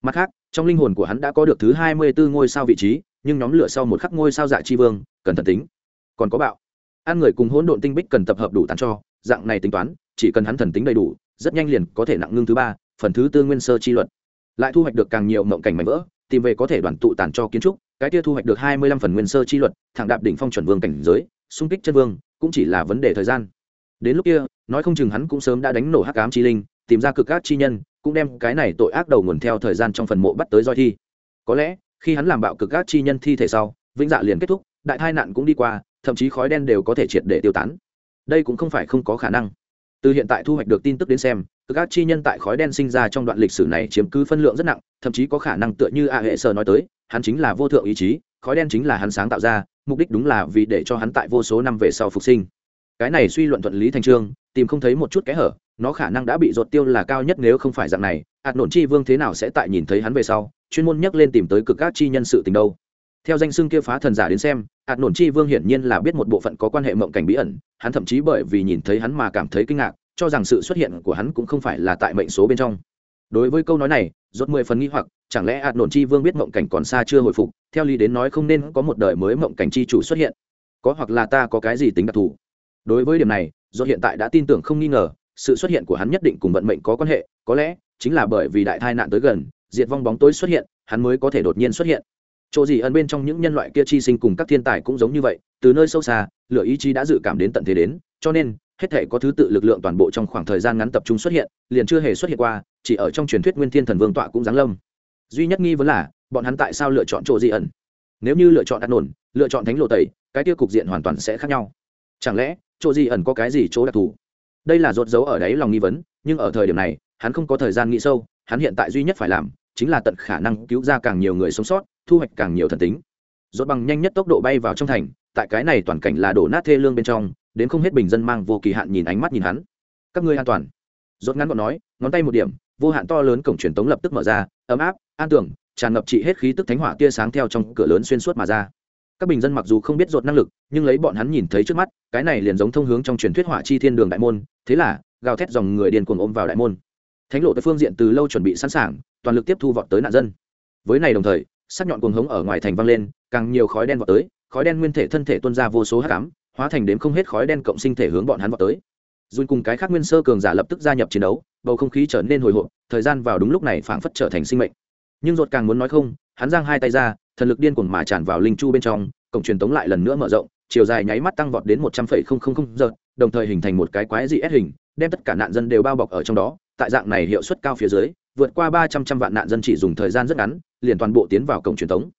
Mặt khác, trong linh hồn của hắn đã có được thứ hai mươi bốn ngôi sao vị trí, nhưng nhóm lửa sau một khắc ngôi sao dạ chi vương, cần thần tính. Còn có bạo. Ăn người cùng hỗn độn tinh bích cần tập hợp đủ tàn cho, dạng này tính toán, chỉ cần hắn thần tính đầy đủ rất nhanh liền có thể nặng ngưng thứ ba, phần thứ tư nguyên sơ chi luật. Lại thu hoạch được càng nhiều mộng cảnh mảnh vỡ, tìm về có thể đoàn tụ tàn cho kiến trúc, cái kia thu hoạch được hai mươi lăm phần nguyên sơ chi luật, thẳng đạp đỉnh phong chuẩn vương cảnh giới, xung kích chân vương, cũng chỉ là vấn đề thời gian. Đến lúc kia, nói không chừng hắn cũng sớm đã đánh nổ hắc ám chi linh, tìm ra cực ác chi nhân, cũng đem cái này tội ác đầu nguồn theo thời gian trong phần mộ bắt tới doi thi. Có lẽ, khi hắn làm bạo cực ác chi nhân thi thể sau, vĩnh dạ liền kết thúc, đại tai nạn cũng đi qua, thậm chí khói đen đều có thể triệt để tiêu tán. Đây cũng không phải không có khả năng từ hiện tại thu hoạch được tin tức đến xem, cực ác chi nhân tại khói đen sinh ra trong đoạn lịch sử này chiếm cứ phân lượng rất nặng, thậm chí có khả năng tựa như a hệ sơ nói tới, hắn chính là vô thượng ý chí, khói đen chính là hắn sáng tạo ra, mục đích đúng là vì để cho hắn tại vô số năm về sau phục sinh. Cái này suy luận thuận lý thành trương, tìm không thấy một chút kẽ hở, nó khả năng đã bị dột tiêu là cao nhất nếu không phải dạng này Hạt nổn chi vương thế nào sẽ tại nhìn thấy hắn về sau, chuyên môn nhắc lên tìm tới cực ác chi nhân sự tình đâu theo danh xưng kia phá thần giả đến xem hạt nổn chi vương hiển nhiên là biết một bộ phận có quan hệ mộng cảnh bí ẩn, hắn thậm chí bởi vì nhìn thấy hắn mà cảm thấy kinh ngạc, cho rằng sự xuất hiện của hắn cũng không phải là tại mệnh số bên trong. Đối với câu nói này, rốt mười phần nghi hoặc, chẳng lẽ hạt nổn chi vương biết mộng cảnh còn xa chưa hồi phục, theo lý đến nói không nên có một đời mới mộng cảnh chi chủ xuất hiện. Có hoặc là ta có cái gì tính đặc thù? Đối với điểm này do hiện tại đã tin tưởng không nghi ngờ, sự xuất hiện của hắn nhất định cùng vận mệnh có quan hệ, có lẽ chính là bởi vì đại tai nạn tới gần, diệt vong bóng tối xuất hiện, hắn mới có thể đột nhiên xuất hiện chỗ gì ẩn bên trong những nhân loại kia chi sinh cùng các thiên tài cũng giống như vậy, từ nơi sâu xa, lửa ý chí đã dự cảm đến tận thế đến, cho nên, hết thể có thứ tự lực lượng toàn bộ trong khoảng thời gian ngắn tập trung xuất hiện, liền chưa hề xuất hiện qua, chỉ ở trong truyền thuyết nguyên thiên thần vương tọa cũng giáng lâm. Duy nhất nghi vấn là, bọn hắn tại sao lựa chọn chỗ gì ẩn nếu như lựa chọn ăn nổn, lựa chọn thánh lộ tẩy, cái tiêu cục diện hoàn toàn sẽ khác nhau. Chẳng lẽ, chỗ gì ẩn có cái gì chỗ đặc thù? Đây là rốt dấu ở đấy lòng nghi vấn, nhưng ở thời điểm này, hắn không có thời gian nghĩ sâu, hắn hiện tại duy nhất phải làm chính là tận khả năng cứu ra càng nhiều người sống sót, thu hoạch càng nhiều thần tính. Dốt bằng nhanh nhất tốc độ bay vào trong thành, tại cái này toàn cảnh là đổ nát thê lương bên trong, đến không hết bình dân mang vô kỳ hạn nhìn ánh mắt nhìn hắn. Các ngươi an toàn. Rốt ngắn gọn nói, ngón tay một điểm, vô hạn to lớn cổng truyền tống lập tức mở ra, ấm áp, an tưởng tràn ngập trị hết khí tức thánh hỏa tia sáng theo trong cửa lớn xuyên suốt mà ra. Các bình dân mặc dù không biết dột năng lực, nhưng lấy bọn hắn nhìn thấy trước mắt, cái này liền giống thông hướng trong truyền thuyết hỏa chi thiên đường đại môn, thế là gào thét dòng người điên cuồng ôm vào đại môn thánh lộ tới phương diện từ lâu chuẩn bị sẵn sàng, toàn lực tiếp thu vọt tới nạn dân. Với này đồng thời, sắc nhọn cuồng hống ở ngoài thành vang lên, càng nhiều khói đen vọt tới, khói đen nguyên thể thân thể tuôn ra vô số hắc ám, hóa thành đếm không hết khói đen cộng sinh thể hướng bọn hắn vọt tới. Dùn cùng cái khác nguyên sơ cường giả lập tức gia nhập chiến đấu, bầu không khí trở nên hồi hộp, thời gian vào đúng lúc này phảng phất trở thành sinh mệnh. Nhưng ruột càng muốn nói không, hắn giang hai tay ra, thần lực điên cuồng mà tràn vào linh chu bên trong, cổng truyền tống lại lần nữa mở rộng, chiều dài nháy mắt tăng vọt đến một trăm phẩy không không không giờ, đồng thời hình thành một cái quái dị ép hình, đem tất cả nạn dân đều bao bọc ở trong đó tại dạng này hiệu suất cao phía dưới, vượt qua ba trăm trăm vạn nạn dân chỉ dùng thời gian rất ngắn, liền toàn bộ tiến vào cổng truyền thống.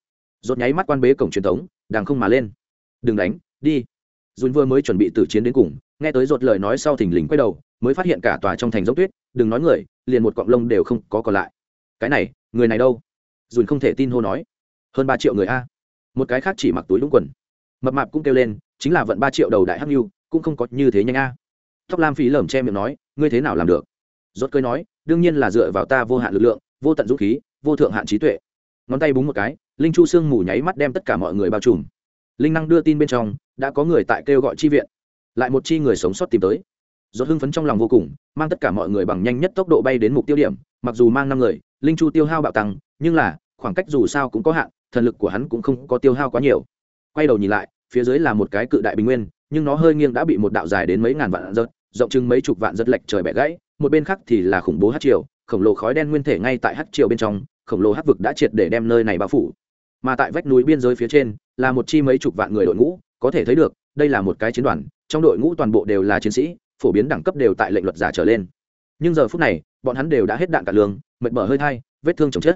Rột nháy mắt quan bế cổng truyền thống đang không mà lên. Đừng đánh, đi. Dùn vừa mới chuẩn bị tử chiến đến cùng, nghe tới rột lời nói sau thình lình quay đầu, mới phát hiện cả tòa trong thành dốc tuyết, đừng nói người, liền một cọng lông đều không có còn lại. Cái này, người này đâu? Dùn không thể tin hô nói. Hơn ba triệu người a. Một cái khác chỉ mặc túi lũng quần. Mập mạp cũng kêu lên, chính là vận ba triệu đầu đại hắc nhu, cũng không có như thế nhanh a. Tóc lam phí lởm che miệng nói, ngươi thế nào làm được? Rốt cười nói, đương nhiên là dựa vào ta vô hạn lực lượng, vô tận dũng khí, vô thượng hạn trí tuệ. Ngón tay búng một cái, linh chu sương mù nháy mắt đem tất cả mọi người bao trùm. Linh năng đưa tin bên trong, đã có người tại kêu gọi chi viện. Lại một chi người sống sót tìm tới. Rốt hưng phấn trong lòng vô cùng, mang tất cả mọi người bằng nhanh nhất tốc độ bay đến mục tiêu điểm, mặc dù mang năm người, linh chu tiêu hao bạo tăng, nhưng là, khoảng cách dù sao cũng có hạn, thần lực của hắn cũng không có tiêu hao quá nhiều. Quay đầu nhìn lại, phía dưới là một cái cự đại bình nguyên, nhưng nó hơi nghiêng đã bị một đạo dài đến mấy ngàn vạn rớt rộng chừng mấy chục vạn giật lệch trời bẻ gãy, một bên khác thì là khủng bố hát triều, khổng lồ khói đen nguyên thể ngay tại hát triều bên trong, khổng lồ hát vực đã triệt để đem nơi này bao phủ. Mà tại vách núi biên giới phía trên, là một chi mấy chục vạn người đội ngũ, có thể thấy được, đây là một cái chiến đoàn, trong đội ngũ toàn bộ đều là chiến sĩ, phổ biến đẳng cấp đều tại lệnh luật giả trở lên. Nhưng giờ phút này, bọn hắn đều đã hết đạn cả lương, mệt mỏi hơi thai, vết thương chồng chết.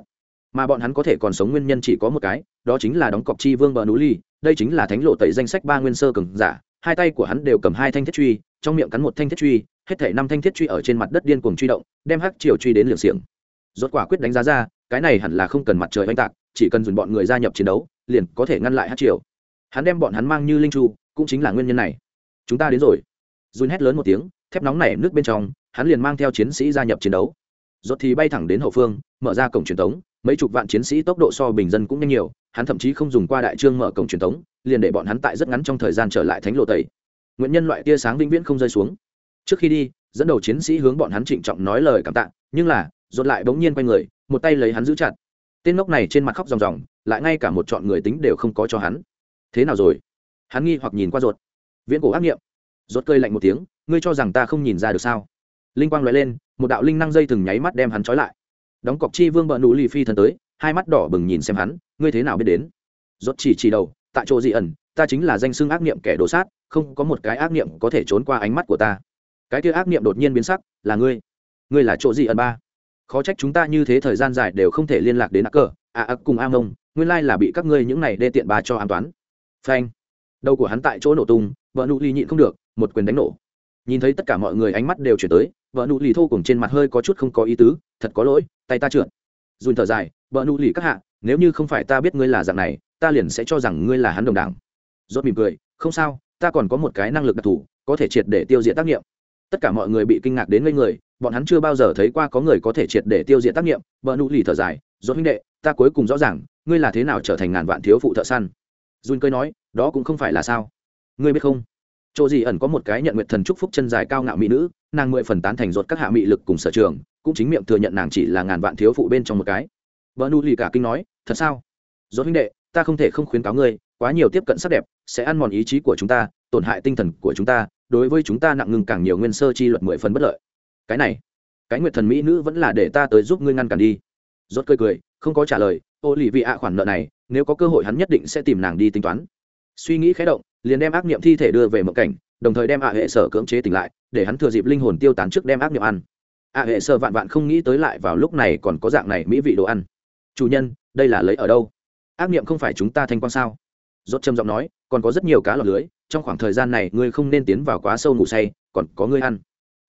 Mà bọn hắn có thể còn sống nguyên nhân chỉ có một cái, đó chính là đóng cọc chi vương bờ núi ly đây chính là thánh lộ tẩy danh sách ba nguyên sơ cường giả hai tay của hắn đều cầm hai thanh thiết truy, trong miệng cắn một thanh thiết truy, hết thể năm thanh thiết truy ở trên mặt đất điên cuồng truy động, đem hắc triều truy đến liều xiềng. Rốt quả quyết đánh giá ra, cái này hẳn là không cần mặt trời oanh tạc, chỉ cần dùng bọn người gia nhập chiến đấu, liền có thể ngăn lại hắc triều. Hắn đem bọn hắn mang như linh chu cũng chính là nguyên nhân này. Chúng ta đến rồi. Dùn hét lớn một tiếng, thép nóng nảy nước bên trong, hắn liền mang theo chiến sĩ gia nhập chiến đấu. Rốt thì bay thẳng đến hậu phương, mở ra cổng truyền thống mấy chục vạn chiến sĩ tốc độ so bình dân cũng nhanh nhiều hắn thậm chí không dùng qua đại trương mở cổng truyền thống, liền để bọn hắn tại rất ngắn trong thời gian trở lại thánh lộ tẩy. Nguyện nhân loại tia sáng vĩnh viễn không rơi xuống. Trước khi đi, dẫn đầu chiến sĩ hướng bọn hắn trịnh trọng nói lời cảm tạ, nhưng là dồn lại bỗng nhiên quay người, một tay lấy hắn giữ chặt. Tên ngốc này trên mặt khóc ròng ròng, lại ngay cả một chọn người tính đều không có cho hắn. Thế nào rồi? Hắn nghi hoặc nhìn qua rột viễn cổ ác nghiệm. Rột cơi lạnh một tiếng, ngươi cho rằng ta không nhìn ra được sao? Linh quang loại lên, một đạo linh năng dây từng nháy mắt đem hắn trói lại. Đóng cọc chi vương bờ nụ lì phi thần tới hai mắt đỏ bừng nhìn xem hắn, ngươi thế nào biết đến? Rốt chỉ chỉ đầu, tại chỗ dị ẩn, ta chính là danh xưng ác niệm kẻ đổ sát, không có một cái ác niệm có thể trốn qua ánh mắt của ta. Cái kia ác niệm đột nhiên biến sắc, là ngươi. Ngươi là chỗ dị ẩn ba. Khó trách chúng ta như thế thời gian dài đều không thể liên lạc đến ác cờ à ác cùng a mông nguyên lai là bị các ngươi những này đê tiện bà cho an toán phanh. Đầu của hắn tại chỗ nổ tung, vợ nụ ly nhịn không được, một quyền đánh nổ. Nhìn thấy tất cả mọi người ánh mắt đều chuyển tới, vợ nụ lì thô cùng trên mặt hơi có chút không có ý tứ, thật có lỗi, tay ta trượt dùn thở dài vợ nụ lì các hạ, nếu như không phải ta biết ngươi là dạng này, ta liền sẽ cho rằng ngươi là hắn đồng đảng. Rốt mỉm cười, không sao, ta còn có một cái năng lực đặc thù, có thể triệt để tiêu diệt tác nghiệm. Tất cả mọi người bị kinh ngạc đến ngây người, bọn hắn chưa bao giờ thấy qua có người có thể triệt để tiêu diệt tác nghiệm vợ nụ lì thở dài, rốt huynh đệ, ta cuối cùng rõ ràng, ngươi là thế nào trở thành ngàn vạn thiếu phụ thợ săn? Dùn cười nói, đó cũng không phải là sao. Ngươi biết không? Chỗ gì ẩn có một cái nhận nguyện thần chúc phúc chân dài cao ngạo mỹ nữ, nàng mười phần tán thành ruột các hạ mỹ lực cùng sở trường cũng chính miệng thừa nhận nàng chỉ là ngàn vạn thiếu phụ bên trong một cái. Vợ nu lì cả kinh nói, thật sao? Rốt huynh đệ, ta không thể không khuyến cáo ngươi, quá nhiều tiếp cận sắc đẹp, sẽ ăn mòn ý chí của chúng ta, tổn hại tinh thần của chúng ta, đối với chúng ta nặng ngừng càng nhiều nguyên sơ chi luật mười phần bất lợi. Cái này, cái nguyệt thần mỹ nữ vẫn là để ta tới giúp ngươi ngăn cản đi. Rốt cười cười, không có trả lời, ô lì vị ạ khoản nợ này, nếu có cơ hội hắn nhất định sẽ tìm nàng đi tính toán. Suy nghĩ khẽ động, liền đem ác niệm thi thể đưa về mộng cảnh, đồng thời đem ạ hệ sở cưỡng chế tỉnh lại, để hắn thừa dịp linh hồn tiêu tán trước đem ác niệm ăn ạ hệ sơ vạn vạn không nghĩ tới lại vào lúc này còn có dạng này mỹ vị đồ ăn. Chủ nhân, đây là lấy ở đâu? Ác niệm không phải chúng ta thanh quan sao? Rốt trầm giọng nói, còn có rất nhiều cá lọc lưới, trong khoảng thời gian này ngươi không nên tiến vào quá sâu ngủ say, còn có ngươi ăn.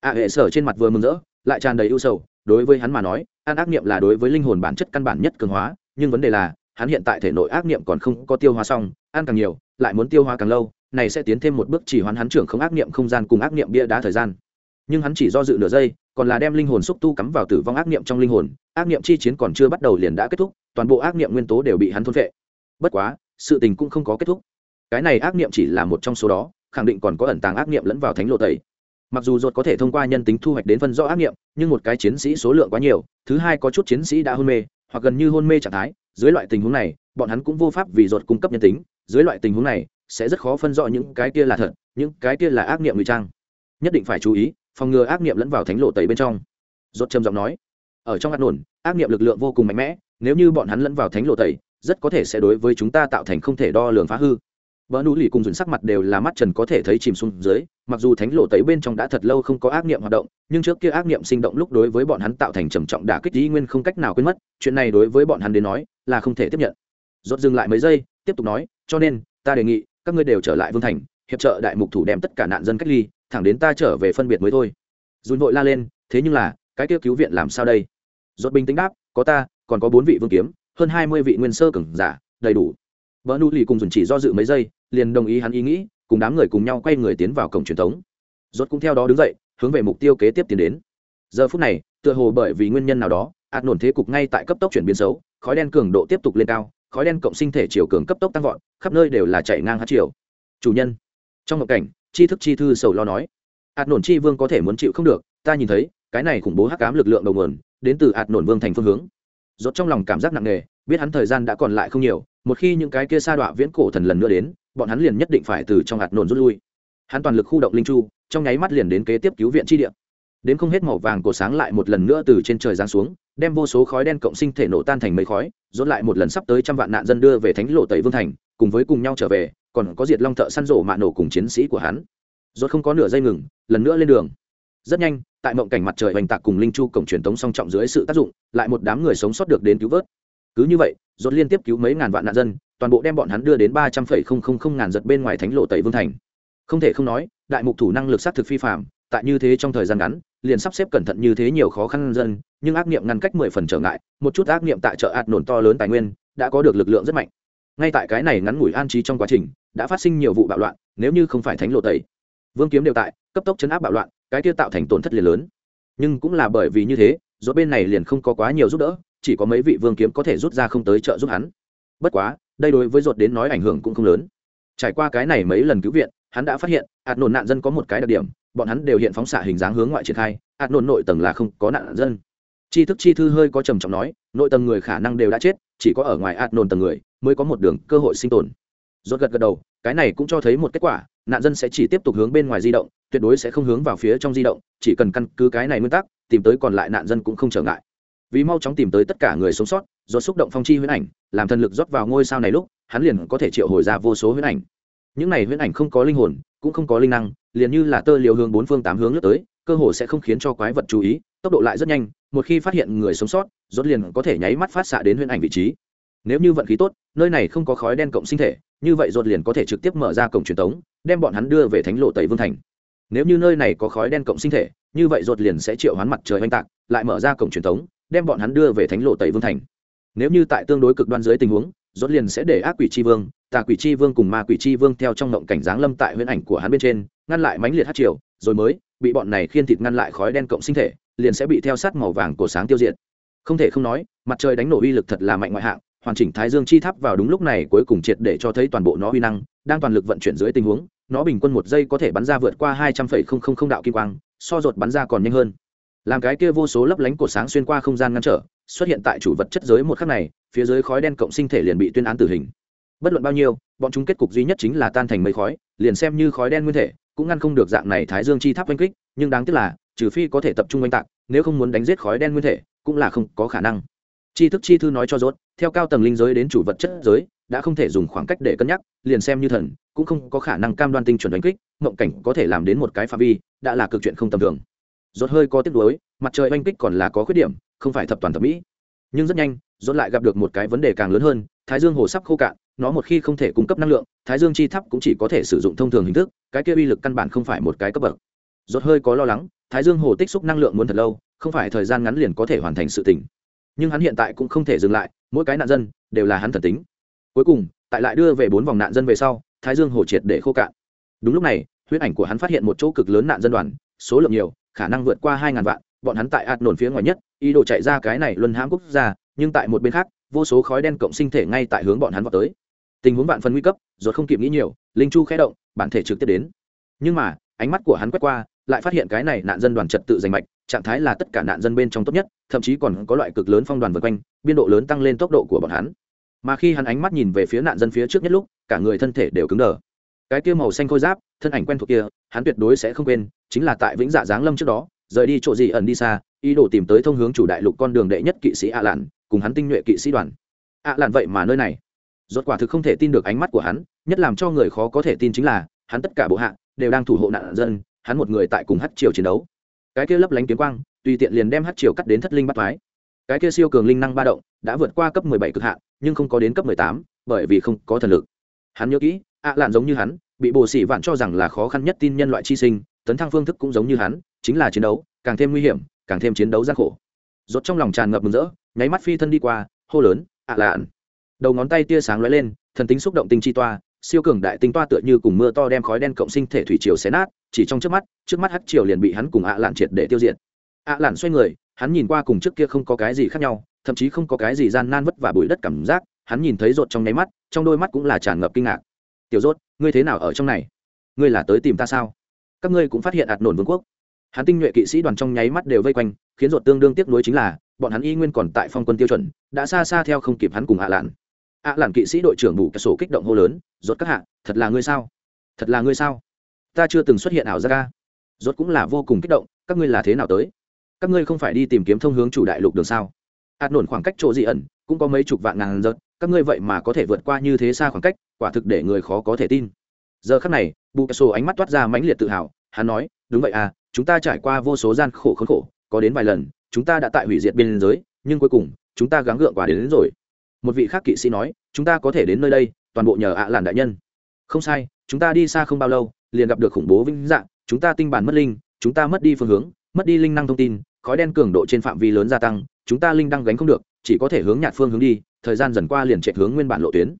Ạ hệ sở trên mặt vừa mừng rỡ, lại tràn đầy ưu sầu, đối với hắn mà nói, ăn ác niệm là đối với linh hồn bản chất căn bản nhất cường hóa, nhưng vấn đề là, hắn hiện tại thể nội ác niệm còn không có tiêu hóa xong, ăn càng nhiều, lại muốn tiêu hóa càng lâu, này sẽ tiến thêm một bước chỉ hoán hắn trưởng không ác niệm không gian cùng ác niệm bia đá thời gian nhưng hắn chỉ do dự nửa giây, còn là đem linh hồn xúc tu cắm vào tử vong ác niệm trong linh hồn, ác niệm chi chiến còn chưa bắt đầu liền đã kết thúc, toàn bộ ác niệm nguyên tố đều bị hắn thôn phệ. Bất quá, sự tình cũng không có kết thúc. Cái này ác niệm chỉ là một trong số đó, khẳng định còn có ẩn tàng ác niệm lẫn vào thánh lộ tẩy. Mặc dù ruột có thể thông qua nhân tính thu hoạch đến phân rõ ác niệm, nhưng một cái chiến sĩ số lượng quá nhiều, thứ hai có chút chiến sĩ đã hôn mê, hoặc gần như hôn mê trạng thái, dưới loại tình huống này, bọn hắn cũng vô pháp vì ruột cung cấp nhân tính, dưới loại tình huống này, sẽ rất khó phân rõ những cái kia là thật, những cái kia là ác niệm ngụy trang. Nhất định phải chú ý phòng ngừa ác niệm lẫn vào thánh lộ tẩy bên trong. Rốt trầm giọng nói, ở trong ác nổn, ác niệm lực lượng vô cùng mạnh mẽ, nếu như bọn hắn lẫn vào thánh lộ tẩy, rất có thể sẽ đối với chúng ta tạo thành không thể đo lường phá hư. Vợ nụ lì cùng dùn sắc mặt đều là mắt trần có thể thấy chìm xuống dưới, mặc dù thánh lộ tẩy bên trong đã thật lâu không có ác niệm hoạt động, nhưng trước kia ác niệm sinh động lúc đối với bọn hắn tạo thành trầm trọng đả kích ý nguyên không cách nào quên mất, chuyện này đối với bọn hắn đến nói, là không thể tiếp nhận. Rốt dừng lại mấy giây, tiếp tục nói, cho nên, ta đề nghị, các ngươi đều trở lại vương thành, hiệp trợ đại mục thủ đem tất cả nạn dân cách ly thẳng đến ta trở về phân biệt mới thôi. Dùn vội la lên, thế nhưng là, cái kia cứu viện làm sao đây? Rốt bình tĩnh đáp, có ta, còn có bốn vị vương kiếm, hơn hai mươi vị nguyên sơ cường giả, đầy đủ. Vợ nụ lì cùng dùn chỉ do dự mấy giây, liền đồng ý hắn ý nghĩ, cùng đám người cùng nhau quay người tiến vào cổng truyền thống. Rốt cũng theo đó đứng dậy, hướng về mục tiêu kế tiếp tiến đến. Giờ phút này, tựa hồ bởi vì nguyên nhân nào đó, ạt nổn thế cục ngay tại cấp tốc chuyển biến xấu, khói đen cường độ tiếp tục lên cao, khói đen cộng sinh thể chiều cường cấp tốc tăng vọt, khắp nơi đều là chạy ngang hát chiều chủ nhân, trong ngộ cảnh chi thức chi thư sầu lo nói. Hạt nổn chi vương có thể muốn chịu không được, ta nhìn thấy, cái này khủng bố hắc cám lực lượng đầu nguồn, đến từ hạt nổn vương thành phương hướng. Rốt trong lòng cảm giác nặng nề, biết hắn thời gian đã còn lại không nhiều, một khi những cái kia sa đọa viễn cổ thần lần nữa đến, bọn hắn liền nhất định phải từ trong hạt nổn rút lui. Hắn toàn lực khu động linh chu, trong nháy mắt liền đến kế tiếp cứu viện chi địa. Đến không hết màu vàng cổ sáng lại một lần nữa từ trên trời giáng xuống, đem vô số khói đen cộng sinh thể nổ tan thành mấy khói dốt lại một lần sắp tới trăm vạn nạn dân đưa về thánh lộ tẩy vương thành, cùng với cùng nhau trở về còn có diệt long thợ săn rổ mạ nổ cùng chiến sĩ của hắn. Rốt không có nửa giây ngừng, lần nữa lên đường. Rất nhanh, tại mộng cảnh mặt trời hoành tạc cùng linh chu cổng truyền tống song trọng dưới sự tác dụng, lại một đám người sống sót được đến cứu vớt. Cứ như vậy, rốt liên tiếp cứu mấy ngàn vạn nạn dân, toàn bộ đem bọn hắn đưa đến ba trăm phẩy không không không ngàn giật bên ngoài thánh lộ tẩy vương thành. Không thể không nói, đại mục thủ năng lực sát thực phi phạm tại như thế trong thời gian ngắn, liền sắp xếp cẩn thận như thế nhiều khó khăn dân, nhưng ác niệm ngăn cách mười phần trở ngại, một chút ác niệm tại chợ ạt nổn to lớn tài nguyên, đã có được lực lượng rất mạnh ngay tại cái này ngắn ngủi an trí trong quá trình, đã phát sinh nhiều vụ bạo loạn, nếu như không phải thánh lộ tẩy. Vương kiếm đều tại, cấp tốc chấn áp bạo loạn, cái kia tạo thành tổn thất liền lớn. Nhưng cũng là bởi vì như thế do bên này liền không có quá nhiều giúp đỡ, chỉ có mấy vị vương kiếm có thể rút ra không tới trợ giúp hắn. Bất quá, đây đối với ruột đến nói ảnh hưởng cũng không lớn. Trải qua cái này mấy lần cứu viện, hắn đã phát hiện, hạt nổn nạn dân có một cái đặc điểm, bọn hắn đều hiện phóng xạ hình dáng hướng ngoại triển khai, hạt nổn nội tầng là không có nạn dân. Tri thức chi thư hơi có trầm trọng nói, nội tầng người khả năng đều đã chết, chỉ có ở ngoài hạt nổn tầng người mới có một đường cơ hội sinh tồn. Rốt gật gật đầu, cái này cũng cho thấy một kết quả, nạn dân sẽ chỉ tiếp tục hướng bên ngoài di động, tuyệt đối sẽ không hướng vào phía trong di động, chỉ cần căn cứ cái này nguyên tắc, tìm tới còn lại nạn dân cũng không trở ngại. Vì mau chóng tìm tới tất cả người sống sót do xúc động phong chi huyễn ảnh, làm thần lực rót vào ngôi sao này lúc, hắn liền có thể triệu hồi ra vô số huyễn ảnh. Những này huyễn ảnh không có linh hồn, cũng không có linh năng, liền như là tơ liều hướng bốn phương tám hướng lướt tới, cơ hồ sẽ không khiến cho quái vật chú ý, tốc độ lại rất nhanh, một khi phát hiện người sống sót, rốt liền có thể nháy mắt phát xạ đến huyễn ảnh vị trí nếu như vận khí tốt, nơi này không có khói đen cộng sinh thể, như vậy ruột liền có thể trực tiếp mở ra cổng truyền tống, đem bọn hắn đưa về thánh lộ tây vương thành. Nếu như nơi này có khói đen cộng sinh thể, như vậy ruột liền sẽ triệu hoán mặt trời oanh tạc, lại mở ra cổng truyền tống, đem bọn hắn đưa về thánh lộ tây vương thành. Nếu như tại tương đối cực đoan dưới tình huống rốt liền sẽ để ác quỷ chi vương, tà quỷ chi vương cùng ma quỷ chi vương theo trong ngộng cảnh giáng lâm tại huyễn ảnh của hắn bên trên, ngăn lại mãnh liệt hát triều, rồi mới bị bọn này khiên thịt ngăn lại khói đen cộng sinh thể, liền sẽ bị theo sát màu vàng của sáng tiêu diệt. Không thể không nói, mặt trời đánh nổ uy lực thật là mạnh ngoại hạng hoàn chỉnh thái dương chi tháp vào đúng lúc này cuối cùng triệt để cho thấy toàn bộ nó huy năng, đang toàn lực vận chuyển dưới tình huống, nó bình quân một giây có thể bắn ra vượt qua hai trăm phẩy không không không đạo kim quang, so rột bắn ra còn nhanh hơn. Làm cái kia vô số lấp lánh của sáng xuyên qua không gian ngăn trở, xuất hiện tại chủ vật chất giới một khắc này, phía dưới khói đen cộng sinh thể liền bị tuyên án tử hình. Bất luận bao nhiêu, bọn chúng kết cục duy nhất chính là tan thành mây khói, liền xem như khói đen nguyên thể, cũng ngăn không được dạng này thái dương chi tháp oanh kích, nhưng đáng tiếc là, trừ phi có thể tập trung oanh tạc, nếu không muốn đánh giết khói đen nguyên thể, cũng là không có khả năng. Chi thức chi thư nói cho rốt theo cao tầng linh giới đến chủ vật chất giới, đã không thể dùng khoảng cách để cân nhắc, liền xem như thần, cũng không có khả năng cam đoan tinh chuẩn đánh kích, mộng cảnh có thể làm đến một cái phạm vi, đã là cực chuyện không tầm thường. Rốt hơi có tiếc nuối, mặt trời oanh kích còn là có khuyết điểm, không phải thập toàn thập mỹ. Nhưng rất nhanh, rốt lại gặp được một cái vấn đề càng lớn hơn, thái dương hồ sắp khô cạn, nó một khi không thể cung cấp năng lượng, thái dương chi thấp cũng chỉ có thể sử dụng thông thường hình thức, cái kia uy lực căn bản không phải một cái cấp bậc. Rốt hơi có lo lắng, thái dương hồ tích xúc năng lượng muốn thật lâu, không phải thời gian ngắn liền có thể hoàn thành sự tình nhưng hắn hiện tại cũng không thể dừng lại, mỗi cái nạn dân đều là hắn thần tính. Cuối cùng, tại lại đưa về bốn vòng nạn dân về sau, thái dương hồ triệt để khô cạn. Đúng lúc này, huyết ảnh của hắn phát hiện một chỗ cực lớn nạn dân đoàn, số lượng nhiều, khả năng vượt qua hai ngàn vạn, bọn hắn tại ạt nổn phía ngoài nhất, ý đồ chạy ra cái này luân hãm quốc gia, nhưng tại một bên khác, vô số khói đen cộng sinh thể ngay tại hướng bọn hắn vào tới. Tình huống vạn phần nguy cấp rồi không kịp nghĩ nhiều, linh chu khẽ động, bản thể trực tiếp đến. Nhưng mà, ánh mắt của hắn quét qua lại phát hiện cái này nạn dân đoàn trật tự giành mạch, trạng thái là tất cả nạn dân bên trong tốt nhất, thậm chí còn có loại cực lớn phong đoàn vượt quanh, biên độ lớn tăng lên tốc độ của bọn hắn. Mà khi hắn ánh mắt nhìn về phía nạn dân phía trước nhất lúc, cả người thân thể đều cứng đờ. Cái kia màu xanh khôi giáp, thân ảnh quen thuộc kia, hắn tuyệt đối sẽ không quên, chính là tại vĩnh dạ giáng lâm trước đó, rời đi chỗ gì ẩn đi xa, ý đồ tìm tới thông hướng chủ đại lục con đường đệ nhất kỵ sĩ ạ lạn, cùng hắn tinh nhuệ kỵ sĩ đoàn. Ạ lạn vậy mà nơi này. Rốt quả thực không thể tin được ánh mắt của hắn, nhất làm cho người khó có thể tin chính là, hắn tất cả bộ hạ, đều đang thủ hộ nạn dân hắn một người tại cùng hát triều chiến đấu. Cái kia lấp lánh kiếm quang, tùy tiện liền đem hát triều cắt đến thất linh bắt thoái. Cái kia siêu cường linh năng ba động, đã vượt qua cấp mười bảy cực hạn, nhưng không có đến cấp mười tám, bởi vì không có thần lực. Hắn nhớ kỹ, ạ lạn giống như hắn, bị bồ sĩ vạn cho rằng là khó khăn nhất tin nhân loại chi sinh, tấn thăng phương thức cũng giống như hắn, chính là chiến đấu, càng thêm nguy hiểm, càng thêm chiến đấu gian khổ. Rốt trong lòng tràn ngập mừng rỡ, nháy mắt phi thân đi qua, hô lớn, ạ lạn. Đầu ngón tay tia sáng lóe lên, thần tính xúc động tinh chi toa siêu cường đại tinh toa tựa như cùng mưa to đem khói đen cộng sinh thể thủy triều xé nát, chỉ trong trước mắt trước mắt Hắc triều liền bị hắn cùng ạ lạn triệt để tiêu diệt. ạ lạn xoay người, hắn nhìn qua cùng trước kia không có cái gì khác nhau, thậm chí không có cái gì gian nan vất vả bụi đất cảm giác, hắn nhìn thấy rột trong nháy mắt, trong đôi mắt cũng là tràn ngập kinh ngạc. Tiểu rốt ngươi thế nào ở trong này? Ngươi là tới tìm ta sao? Các ngươi cũng phát hiện ạt nổn vương quốc. Hắn tinh nhuệ kỵ sĩ đoàn trong nháy mắt đều vây quanh, khiến rột tương đương tiếc nuối chính là, bọn hắn y nguyên còn tại phong quân tiêu chuẩn, đã xa xa theo không kịp hắn cùng ạ lạn ạ lạn kỵ sĩ đội trưởng bù cái sổ kích động hô lớn rốt các hạ thật là ngươi sao? Thật là ngươi sao? Ta chưa từng xuất hiện ảo ra ca rốt cũng là vô cùng kích động các ngươi là thế nào tới? Các ngươi không phải đi tìm kiếm thông hướng chủ đại lục đường sao? Hạt nổn khoảng cách chỗ dị ẩn cũng có mấy chục vạn ngàn giật các ngươi vậy mà có thể vượt qua như thế xa khoảng cách quả thực để người khó có thể tin. Giờ khắc này bù sổ ánh mắt toát ra mãnh liệt tự hào hắn nói đúng vậy à chúng ta trải qua vô số gian khổ khốn khổ có đến vài lần chúng ta đã tại hủy diệt biên giới nhưng cuối cùng chúng ta gắng gượng quả đến, đến rồi một vị khác kỵ sĩ nói, chúng ta có thể đến nơi đây, toàn bộ nhờ ạ à làn đại nhân. Không sai, chúng ta đi xa không bao lâu, liền gặp được khủng bố vĩnh dạng, chúng ta tinh bản mất linh, chúng ta mất đi phương hướng, mất đi linh năng thông tin, khói đen cường độ trên phạm vi lớn gia tăng, chúng ta linh đang gánh không được, chỉ có thể hướng nhạt phương hướng đi, thời gian dần qua liền chạy hướng nguyên bản lộ tuyến.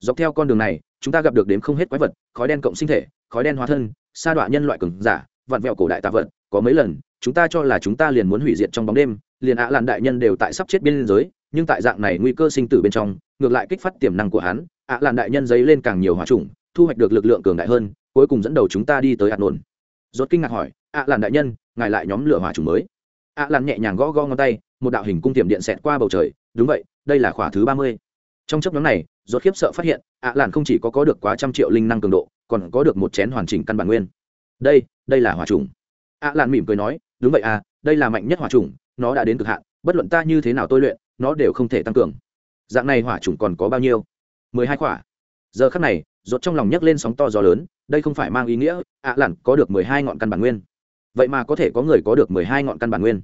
Dọc theo con đường này, chúng ta gặp được đếm không hết quái vật, khói đen cộng sinh thể, khói đen hóa thân, sa đọa nhân loại cường giả, vặn vẹo cổ đại tạ vật, có mấy lần, chúng ta cho là chúng ta liền muốn hủy diệt trong bóng đêm, liền ạ làn đại nhân đều tại sắp chết biên giới nhưng tại dạng này nguy cơ sinh tử bên trong, ngược lại kích phát tiềm năng của hắn, ạ làn đại nhân dấy lên càng nhiều hỏa trùng, thu hoạch được lực lượng cường đại hơn, cuối cùng dẫn đầu chúng ta đi tới hạt nồn rốt kinh ngạc hỏi, ạ làn đại nhân, ngài lại nhóm lửa hỏa trùng mới. ạ làn nhẹ nhàng gõ gõ ngón tay, một đạo hình cung tiềm điện xẹt qua bầu trời, đúng vậy, đây là khỏa thứ ba mươi. Trong chấp nhóm này, rốt khiếp sợ phát hiện, ạ làn không chỉ có có được quá trăm triệu linh năng cường độ, còn có được một chén hoàn chỉnh căn bản nguyên. Đây đây là hỏa trùng. ạ làn mỉm cười nói, đúng vậy à đây là mạnh nhất hỏa trùng, nó đã đến cực hạn, bất luận ta như thế nào tôi luyện nó đều không thể tăng cường. Dạng này hỏa trùng còn có bao nhiêu? Mười hai quả. Giờ khắc này rột trong lòng nhấc lên sóng to gió lớn, đây không phải mang ý nghĩa, ạ lặn có được mười hai ngọn căn bản nguyên. Vậy mà có thể có người có được mười hai ngọn căn bản nguyên.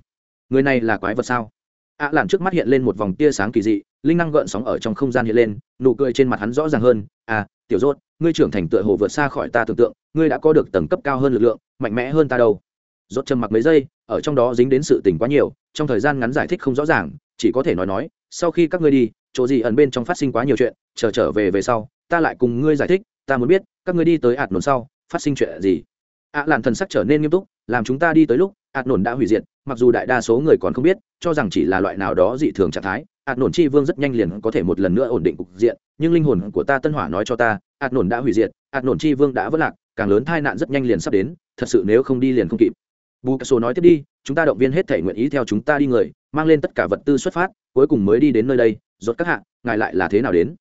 Người này là quái vật sao? Ạ lặn trước mắt hiện lên một vòng tia sáng kỳ dị, linh năng gợn sóng ở trong không gian hiện lên, nụ cười trên mặt hắn rõ ràng hơn à tiểu rốt, ngươi trưởng thành tựa hồ vượt xa khỏi ta tưởng tượng, ngươi đã có được tầng cấp cao hơn lực lượng, mạnh mẽ hơn ta đâu rốt trầm mặc mấy giây ở trong đó dính đến sự tình quá nhiều trong thời gian ngắn giải thích không rõ ràng chỉ có thể nói nói sau khi các ngươi đi chỗ gì ẩn bên trong phát sinh quá nhiều chuyện chờ trở về về sau ta lại cùng ngươi giải thích ta muốn biết các ngươi đi tới ạt nổn sau phát sinh chuyện gì? Ạ à, làn thần sắc trở nên nghiêm túc làm chúng ta đi tới lúc ạt nổn đã hủy diệt mặc dù đại đa số người còn không biết cho rằng chỉ là loại nào đó dị thường trạng thái ạt nổn chi vương rất nhanh liền có thể một lần nữa ổn định cục diện nhưng linh hồn của ta tân hỏa nói cho ta ạt nổn đã hủy diệt ạt nổn chi vương đã vất lạc càng lớn tai nạn rất nhanh liền sắp đến thật sự nếu không đi liền không kịp bù cà nói tiếp đi, chúng ta động viên hết thể nguyện ý theo chúng ta đi người, mang lên tất cả vật tư xuất phát, cuối cùng mới đi đến nơi đây. Rốt các hạ, ngài lại là thế nào đến?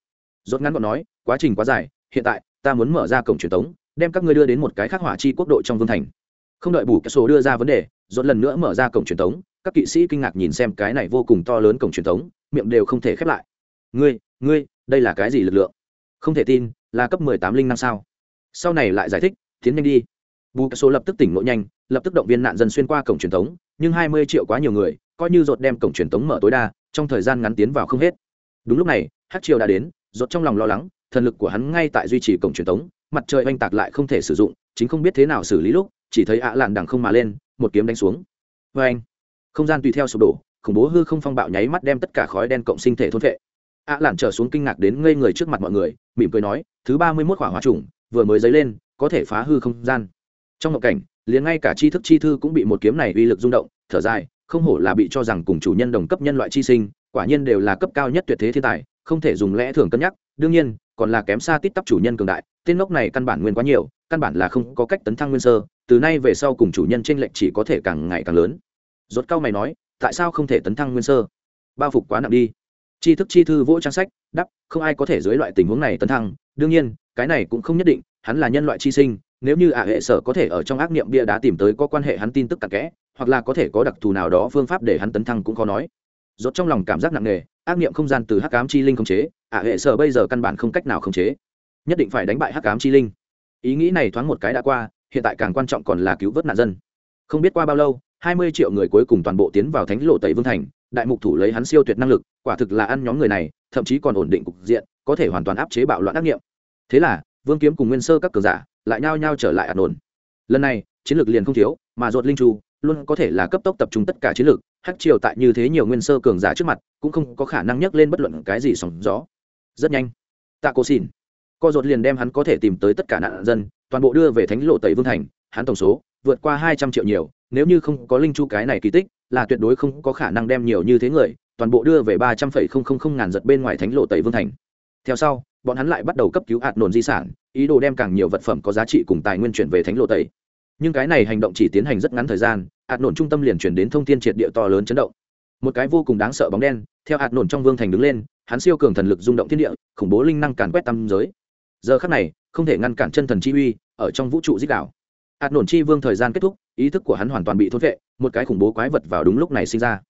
Rốt ngắn gọn nói, quá trình quá dài, hiện tại, ta muốn mở ra cổng truyền tống, đem các ngươi đưa đến một cái khác hỏa chi quốc độ trong vương thành. Không đợi bù cà đưa ra vấn đề, rốt lần nữa mở ra cổng truyền tống, các kỵ sĩ kinh ngạc nhìn xem cái này vô cùng to lớn cổng truyền tống, miệng đều không thể khép lại. Ngươi ngươi, đây là cái gì lực lượng? Không thể tin, là cấp mười tám linh năm sao? Sau này lại giải thích, tiến nhanh đi. Bù số lập tức tỉnh ngộ nhanh lập tức động viên nạn dân xuyên qua cổng truyền thống, nhưng hai mươi triệu quá nhiều người, coi như rột đem cổng truyền thống mở tối đa, trong thời gian ngắn tiến vào không hết. Đúng lúc này, hát triều đã đến, rột trong lòng lo lắng, thần lực của hắn ngay tại duy trì cổng truyền thống, mặt trời oanh tạc lại không thể sử dụng, chính không biết thế nào xử lý lúc, chỉ thấy ạ à lạn đằng không mà lên, một kiếm đánh xuống. Vê anh không gian tùy theo sụp đổ, khủng bố hư không phong bạo nháy mắt đem tất cả khói đen cộng sinh thể thôn vệ. ạ à lạn trở xuống kinh ngạc đến ngây người trước mặt mọi người, mỉm cười nói, thứ ba mươi mốt khỏa hóa trùng, vừa mới dấy lên, có thể phá hư không gian. Trong ngộ cảnh liền ngay cả tri thức chi thư cũng bị một kiếm này uy lực rung động, thở dài, không hổ là bị cho rằng cùng chủ nhân đồng cấp nhân loại chi sinh, quả nhiên đều là cấp cao nhất tuyệt thế thiên tài, không thể dùng lẽ thường cân nhắc, đương nhiên, còn là kém xa tít tắp chủ nhân cường đại, tên ngốc này căn bản nguyên quá nhiều, căn bản là không có cách tấn thăng nguyên sơ, từ nay về sau cùng chủ nhân t r ê n lệch chỉ có thể càng ngày càng lớn. Rốt cao mày nói, tại sao không thể tấn thăng nguyên sơ? Bao phục quá nặng đi. Tri thức chi thư vỗ trang sách đắp không ai có thể dưới loại tình huống này tấn thăng, đương nhiên, cái này cũng không nhất định, hắn là nhân loại chi sinh nếu như ả hệ sở có thể ở trong ác niệm bia đá tìm tới có quan hệ hắn tin tức cặn kẽ, hoặc là có thể có đặc thù nào đó phương pháp để hắn tấn thăng cũng khó nói. Rốt trong lòng cảm giác nặng nề, ác niệm không gian từ hắc ám chi linh không chế ả hệ sở bây giờ căn bản không cách nào không chế. Nhất định phải đánh bại hắc ám chi linh. Ý nghĩ này thoáng một cái đã qua, hiện tại càng quan trọng còn là cứu vớt nạn dân. Không biết qua bao lâu, hai mươi triệu người cuối cùng toàn bộ tiến vào thánh lộ tẩy vương thành, đại mục thủ lấy hắn siêu tuyệt năng lực, quả thực là ăn nhóm người này, thậm chí còn ổn định cục diện, có thể hoàn toàn áp chế bạo loạn ác nghiệm thế là, vương kiếm cùng nguyên sơ các cường giả lại nhao nhao trở lại ạt nổn lần này, chiến lược liền không thiếu, mà ruột linh chu luôn có thể là cấp tốc tập trung tất cả chiến lược, hắc triều tại như thế nhiều nguyên sơ cường giả trước mặt, cũng không có khả năng nhấc lên bất luận cái gì sóng gió. Rất nhanh, tạ cô xin co ruột liền đem hắn có thể tìm tới tất cả nạn dân, toàn bộ đưa về thánh lộ tẩy vương thành, hắn tổng số vượt qua hai trăm triệu nhiều, nếu như không có linh chu cái này kỳ tích, là tuyệt đối không có khả năng đem nhiều như thế người, toàn bộ đưa về ba trăm phẩy không không không ngàn giật bên ngoài thánh lộ tẩy vương thành. Theo sau bọn hắn lại bắt đầu cấp cứu hạt nổn di sản, ý đồ đem càng nhiều vật phẩm có giá trị cùng tài nguyên chuyển về thánh lộ tẩy nhưng cái này hành động chỉ tiến hành rất ngắn thời gian, hạt nổn trung tâm liền chuyển đến thông tin triệt địa to lớn chấn động. Một cái vô cùng đáng sợ bóng đen, theo hạt nổn trong vương thành đứng lên, hắn siêu cường thần lực rung động thiên địa, khủng bố linh năng càn quét tam giới. Giờ khắc này, không thể ngăn cản chân thần chi uy ở trong vũ trụ dích đảo hạt nổn chi vương thời gian kết thúc, ý thức của hắn hoàn toàn bị thốt vệ một cái khủng bố quái vật vào đúng lúc này sinh ra.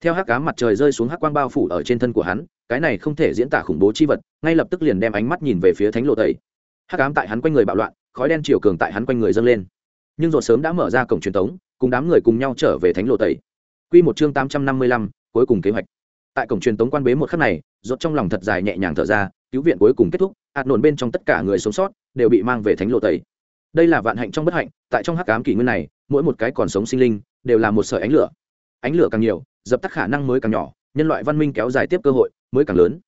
Theo hắc cá mặt trời rơi xuống hắc quang bao phủ ở trên thân của hắn, cái này không thể diễn tả khủng bố chi vật ngay lập tức liền đem ánh mắt nhìn về phía thánh lộ tẩy. Hắc ám tại hắn quanh người bạo loạn, khói đen chiều cường tại hắn quanh người dâng lên. Nhưng rồi sớm đã mở ra cổng truyền thống cùng đám người cùng nhau trở về thánh lộ tẩy. Quy một chương tám trăm năm mươi lăm, cuối cùng kế hoạch. Tại cổng truyền thống quan bế một khắc này, rốt trong lòng thật dài nhẹ nhàng thở ra, cứu viện cuối cùng kết thúc, hạt nổn bên trong tất cả người sống sót đều bị mang về thánh lộ tẩy. Đây là vạn hạnh trong bất hạnh, tại trong hắc ám kỷ nguyên này, mỗi một cái còn sống sinh linh đều là một sợi ánh lửa. Ánh lửa càng nhiều, dập tắt khả năng mới càng nhỏ, nhân loại văn minh kéo dài tiếp cơ hội mới càng lớn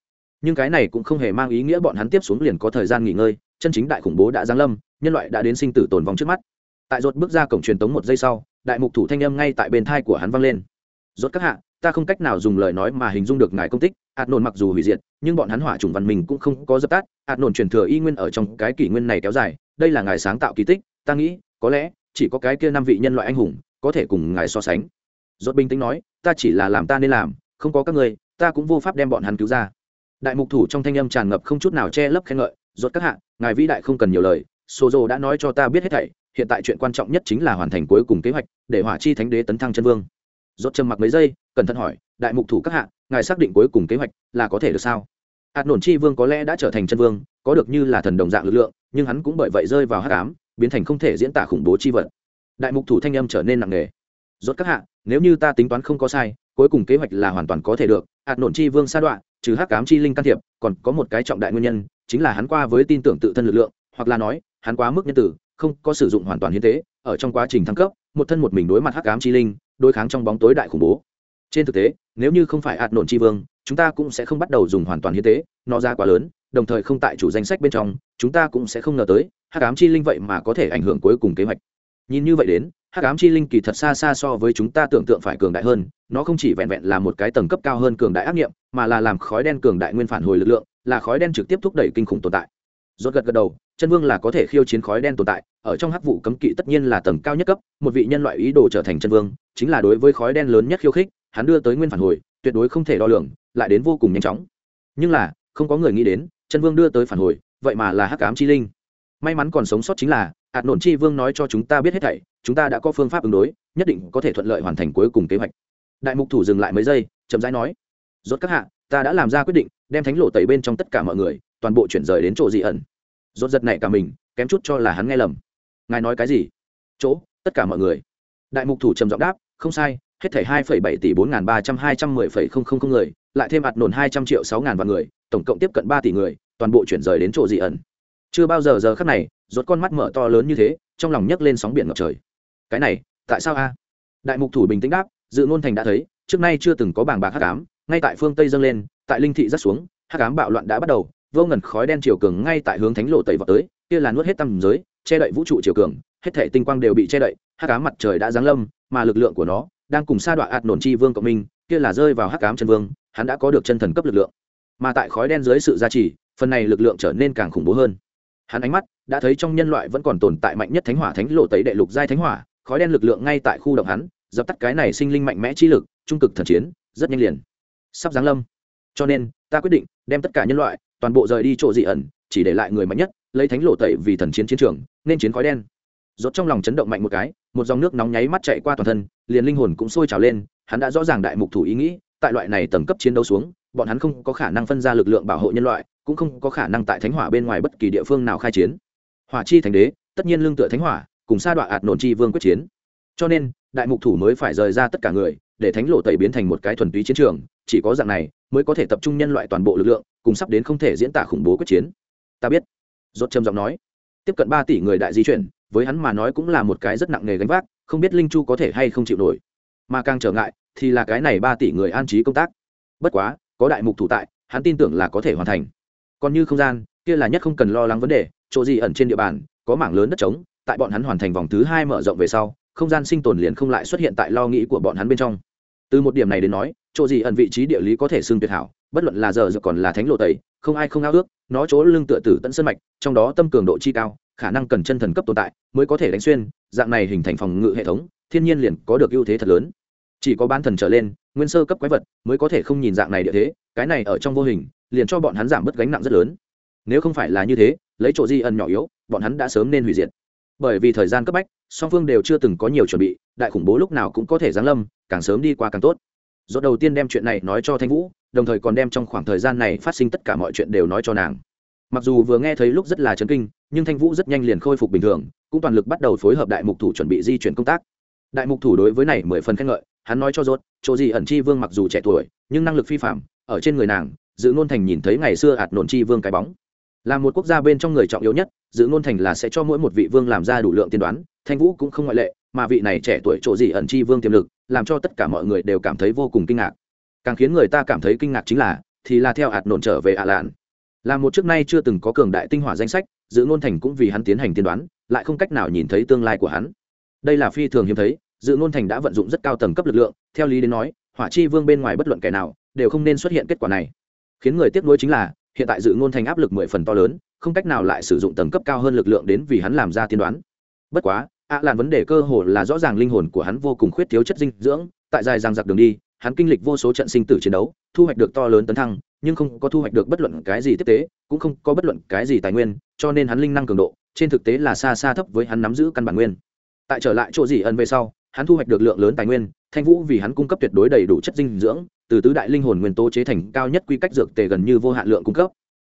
nhưng cái này cũng không hề mang ý nghĩa bọn hắn tiếp xuống liền có thời gian nghỉ ngơi, chân chính đại khủng bố đã giáng lâm, nhân loại đã đến sinh tử tồn vong trước mắt. Tại rốt bước ra cổng truyền tống một giây sau, đại mục thủ thanh âm ngay tại bên thai của hắn vang lên. Rốt các hạ, ta không cách nào dùng lời nói mà hình dung được ngài công tích ạt nổn mặc dù hủy diệt, nhưng bọn hắn hỏa chủng văn minh cũng không có dập tắt ạt nổn truyền thừa y nguyên ở trong cái kỷ nguyên này kéo dài, đây là ngài sáng tạo kỳ tích, ta nghĩ, có lẽ, chỉ có cái kia năm vị nhân loại anh hùng, có thể cùng ngài so sánh. Rốt bình tĩnh nói, ta chỉ là làm ta nên làm, không có các ngươi, ta cũng vô pháp đem bọn hắn cứu ra đại mục thủ trong thanh âm tràn ngập không chút nào che lấp khen ngợi, rốt các hạ, ngài vĩ đại không cần nhiều lời, sô dô đã nói cho ta biết hết thảy, hiện tại chuyện quan trọng nhất chính là hoàn thành cuối cùng kế hoạch, để hỏa chi thánh đế tấn thăng chân vương. Rốt trầm mặc mấy giây, cẩn thận hỏi, đại mục thủ các hạ, ngài xác định cuối cùng kế hoạch là có thể được sao? Hạt nổn chi vương có lẽ đã trở thành chân vương, có được như là thần đồng dạng lực lượng, nhưng hắn cũng bởi vậy rơi vào hắc ám, biến thành không thể diễn tả khủng bố chi vật. Đại mục thủ thanh âm trở nên nặng nề. Rốt các hạ, nếu như ta tính toán không có sai, cuối cùng kế hoạch là hoàn toàn có thể được hạt nổn chi vương sa đoạn trừ hắc cám chi linh can thiệp, còn có một cái trọng đại nguyên nhân, chính là hắn qua với tin tưởng tự thân lực lượng, hoặc là nói, hắn quá mức nhân tử, không có sử dụng hoàn toàn hiến tế, ở trong quá trình thăng cấp, một thân một mình đối mặt hắc cám chi linh, đối kháng trong bóng tối đại khủng bố. Trên thực tế, nếu như không phải hạt nổn chi vương, chúng ta cũng sẽ không bắt đầu dùng hoàn toàn hiến tế, nó ra quá lớn, đồng thời không tại chủ danh sách bên trong, chúng ta cũng sẽ không ngờ tới, hắc cám chi linh vậy mà có thể ảnh hưởng cuối cùng kế hoạch. Nhìn như vậy đến hắc ám chi linh kỳ thật xa xa so với chúng ta tưởng tượng phải cường đại hơn, nó không chỉ vẹn vẹn là một cái tầng cấp cao hơn cường đại ác nghiệm, mà là làm khói đen cường đại nguyên phản hồi lực lượng, là khói đen trực tiếp thúc đẩy kinh khủng tồn tại. Rốt gật gật đầu, chân vương là có thể khiêu chiến khói đen tồn tại, ở trong hắc vụ cấm kỵ tất nhiên là tầng cao nhất cấp, một vị nhân loại ý đồ trở thành chân vương, chính là đối với khói đen lớn nhất khiêu khích, hắn đưa tới nguyên phản hồi, tuyệt đối không thể đo lường, lại đến vô cùng nhanh chóng. Nhưng là, không có người nghĩ đến, chân vương đưa tới phản hồi, vậy mà là hắc ám chi linh. May mắn còn sống sót chính là, hạt nổn chi vương nói cho chúng ta biết hết thảy chúng ta đã có phương pháp ứng đối, nhất định có thể thuận lợi hoàn thành cuối cùng kế hoạch. Đại mục thủ dừng lại mấy giây, chậm rãi nói, rốt các hạ, ta đã làm ra quyết định, đem thánh lộ tẩy bên trong tất cả mọi người, toàn bộ chuyển rời đến chỗ dị ẩn. Rốt giật này cả mình, kém chút cho là hắn nghe lầm. Ngài nói cái gì? Chỗ, tất cả mọi người. Đại mục thủ trầm giọng đáp, không sai, hết thảy hai bảy tỷ bốn ba trăm hai trăm mười phẩy không không không người, lại thêm ạt nổn hai trăm triệu sáu ngàn vạn người, tổng cộng tiếp cận ba tỷ người, toàn bộ chuyển rời đến chỗ dị ẩn. Chưa bao giờ giờ khắc này, rốt con mắt mở to lớn như thế, trong lòng nhấc lên sóng biển ngập trời cái này, tại sao a? Đại mục thủ bình tĩnh đáp, dự ngôn thành đã thấy, trước nay chưa từng có bảng bạc hắc ám, ngay tại phương tây dâng lên, tại linh thị rất xuống, hắc ám bạo loạn đã bắt đầu, vô ngần khói đen chiều cường ngay tại hướng thánh lộ tẩy vào tới, kia là nuốt hết tầm giới, che đậy vũ trụ chiều cường, hết thể tinh quang đều bị che đậy, hắc ám mặt trời đã giáng lâm, mà lực lượng của nó đang cùng sa đoạn ạt nổn chi vương cộng minh, kia là rơi vào hắc ám chân vương, hắn đã có được chân thần cấp lực lượng. Mà tại khói đen dưới sự gia trì, phần này lực lượng trở nên càng khủng bố hơn. Hắn ánh mắt đã thấy trong nhân loại vẫn còn tồn tại mạnh nhất thánh hỏa thánh lộ tẩy đệ lục giai thánh hỏa khói đen lực lượng ngay tại khu động hắn, dập tắt cái này sinh linh mạnh mẽ trí lực, trung cực thần chiến, rất nhanh liền. Sắp giáng lâm. Cho nên, ta quyết định đem tất cả nhân loại, toàn bộ rời đi chỗ dị ẩn, chỉ để lại người mạnh nhất, lấy thánh lộ tẩy vì thần chiến chiến trường, nên chiến khói đen. Rốt trong lòng chấn động mạnh một cái, một dòng nước nóng nháy mắt chạy qua toàn thân, liền linh hồn cũng sôi trào lên, hắn đã rõ ràng đại mục thủ ý nghĩ, tại loại này tầng cấp chiến đấu xuống, bọn hắn không có khả năng phân ra lực lượng bảo hộ nhân loại, cũng không có khả năng tại thánh hỏa bên ngoài bất kỳ địa phương nào khai chiến. Hỏa chi thành đế, tất nhiên lương tựa thánh hỏa cùng sa đọa ạt nổn chi vương quyết chiến. Cho nên, đại mục thủ mới phải rời ra tất cả người, để thánh lộ tẩy biến thành một cái thuần túy chiến trường, chỉ có dạng này mới có thể tập trung nhân loại toàn bộ lực lượng, cùng sắp đến không thể diễn tả khủng bố quyết chiến. Ta biết. Rốt trầm giọng nói. Tiếp cận ba tỷ người đại di chuyển, với hắn mà nói cũng là một cái rất nặng nề gánh vác, không biết linh chu có thể hay không chịu nổi. Mà càng trở ngại thì là cái này ba tỷ người an trí công tác. Bất quá, có đại mục thủ tại, hắn tin tưởng là có thể hoàn thành. Còn như không gian, kia là nhất không cần lo lắng vấn đề, chỗ gì ẩn trên địa bàn, có mảng lớn đất trống tại bọn hắn hoàn thành vòng thứ hai mở rộng về sau, không gian sinh tồn liền không lại xuất hiện tại lo nghĩ của bọn hắn bên trong. Từ một điểm này đến nói, chỗ gì ẩn vị trí địa lý có thể xưng tuyệt hảo, bất luận là giờ giờ còn là thánh lộ tẩy, không ai không ao ước, nó chỗ lưng tựa tử tận sân mạch, trong đó tâm cường độ chi cao, khả năng cần chân thần cấp tồn tại mới có thể đánh xuyên, dạng này hình thành phòng ngự hệ thống, thiên nhiên liền có được ưu thế thật lớn. Chỉ có bán thần trở lên, nguyên sơ cấp quái vật mới có thể không nhìn dạng này địa thế, cái này ở trong vô hình, liền cho bọn hắn giảm bớt gánh nặng rất lớn. Nếu không phải là như thế, lấy chỗ di ẩn nhỏ yếu, bọn hắn đã sớm nên hủy diệt bởi vì thời gian cấp bách, song phương đều chưa từng có nhiều chuẩn bị, đại khủng bố lúc nào cũng có thể giáng lâm, càng sớm đi qua càng tốt. Dốt đầu tiên đem chuyện này nói cho thanh vũ, đồng thời còn đem trong khoảng thời gian này phát sinh tất cả mọi chuyện đều nói cho nàng. Mặc dù vừa nghe thấy lúc rất là chấn kinh, nhưng thanh vũ rất nhanh liền khôi phục bình thường, cũng toàn lực bắt đầu phối hợp đại mục thủ chuẩn bị di chuyển công tác. Đại mục thủ đối với này mười phần khen ngợi, hắn nói cho rốt, chỗ gì ẩn chi vương mặc dù trẻ tuổi, nhưng năng lực phi phạm ở trên người nàng dự ngôn thành nhìn thấy ngày xưa ạt nổn chi vương cái bóng. Là một quốc gia bên trong người trọng yếu nhất dự ngôn thành là sẽ cho mỗi một vị vương làm ra đủ lượng tiên đoán, thanh vũ cũng không ngoại lệ, mà vị này trẻ tuổi chỗ gì ẩn chi vương tiềm lực, làm cho tất cả mọi người đều cảm thấy vô cùng kinh ngạc. Càng khiến người ta cảm thấy kinh ngạc chính là, thì là theo hạt nổn trở về ạ lạn. Là một trước nay chưa từng có cường đại tinh hỏa danh sách dự ngôn thành cũng vì hắn tiến hành tiên đoán, lại không cách nào nhìn thấy tương lai của hắn. Đây là phi thường hiếm thấy dự ngôn thành đã vận dụng rất cao tầng cấp lực lượng, theo lý đến nói, hỏa chi vương bên ngoài bất luận kẻ nào, đều không nên xuất hiện kết quả này. Khiến người tiếc nuối chính là hiện tại dự ngôn thành áp lực mười phần to lớn, không cách nào lại sử dụng tầng cấp cao hơn lực lượng đến vì hắn làm ra tiên đoán. Bất quá, ạ à làn vấn đề cơ hồ là rõ ràng linh hồn của hắn vô cùng khuyết thiếu chất dinh dưỡng, tại dài ràng giặc đường đi, hắn kinh lịch vô số trận sinh tử chiến đấu, thu hoạch được to lớn tấn thăng, nhưng không có thu hoạch được bất luận cái gì tiếp tế, cũng không có bất luận cái gì tài nguyên, cho nên hắn linh năng cường độ, trên thực tế là xa xa thấp với hắn nắm giữ căn bản nguyên. Tại trở lại chỗ gì ẩn về sau, hắn thu hoạch được lượng lớn tài nguyên, thanh vũ vì hắn cung cấp tuyệt đối đầy đủ chất dinh dưỡng từ tứ đại linh hồn nguyên tố chế thành cao nhất quy cách dược tề gần như vô hạn lượng cung cấp.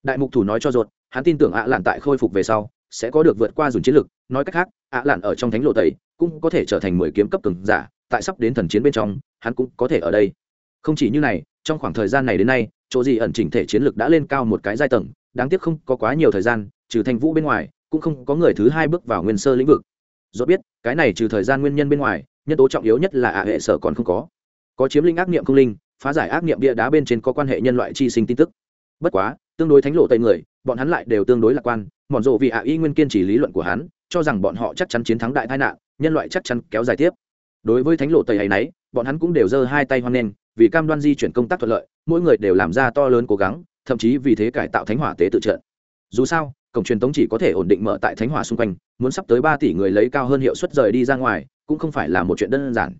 Đại mục thủ nói cho ruột, hắn tin tưởng ạ lạn tại khôi phục về sau, sẽ có được vượt qua dùng chiến lược nói cách khác ạ lạn ở trong thánh lộ tẩy, cũng có thể trở thành mười kiếm cấp cường giả, tại sắp đến thần chiến bên trong, hắn cũng có thể ở đây. Không chỉ như này, trong khoảng thời gian này đến nay, chỗ gì ẩn chỉnh thể chiến lược đã lên cao một cái giai tầng, đáng tiếc không có quá nhiều thời gian, trừ thanh vũ bên ngoài, cũng không có người thứ hai bước vào nguyên sơ lĩnh vực. Do biết, cái này trừ thời gian nguyên nhân bên ngoài, nhân tố trọng yếu nhất là ạ hệ sở còn không có. Có chiếm linh ác niệm không linh phá giải ác niệm bia đá bên trên có quan hệ nhân loại chi sinh tin tức. Bất quá, tương đối thánh lộ tây người, bọn hắn lại đều tương đối lạc quan mòn rộ vì ạ y nguyên kiên trì lý luận của hắn, cho rằng bọn họ chắc chắn chiến thắng đại tai nạn, nhân loại chắc chắn kéo dài tiếp. Đối với thánh lộ tây ấy nấy, bọn hắn cũng đều giơ hai tay hoan nghênh, vì cam đoan di chuyển công tác thuận lợi, mỗi người đều làm ra to lớn cố gắng, thậm chí vì thế cải tạo thánh hỏa tế tự trận. Dù sao, cổng truyền tống chỉ có thể ổn định mở tại thánh hỏa xung quanh, muốn sắp tới ba tỷ người lấy cao hơn hiệu suất rời đi ra ngoài, cũng không phải là một chuyện đơn giản.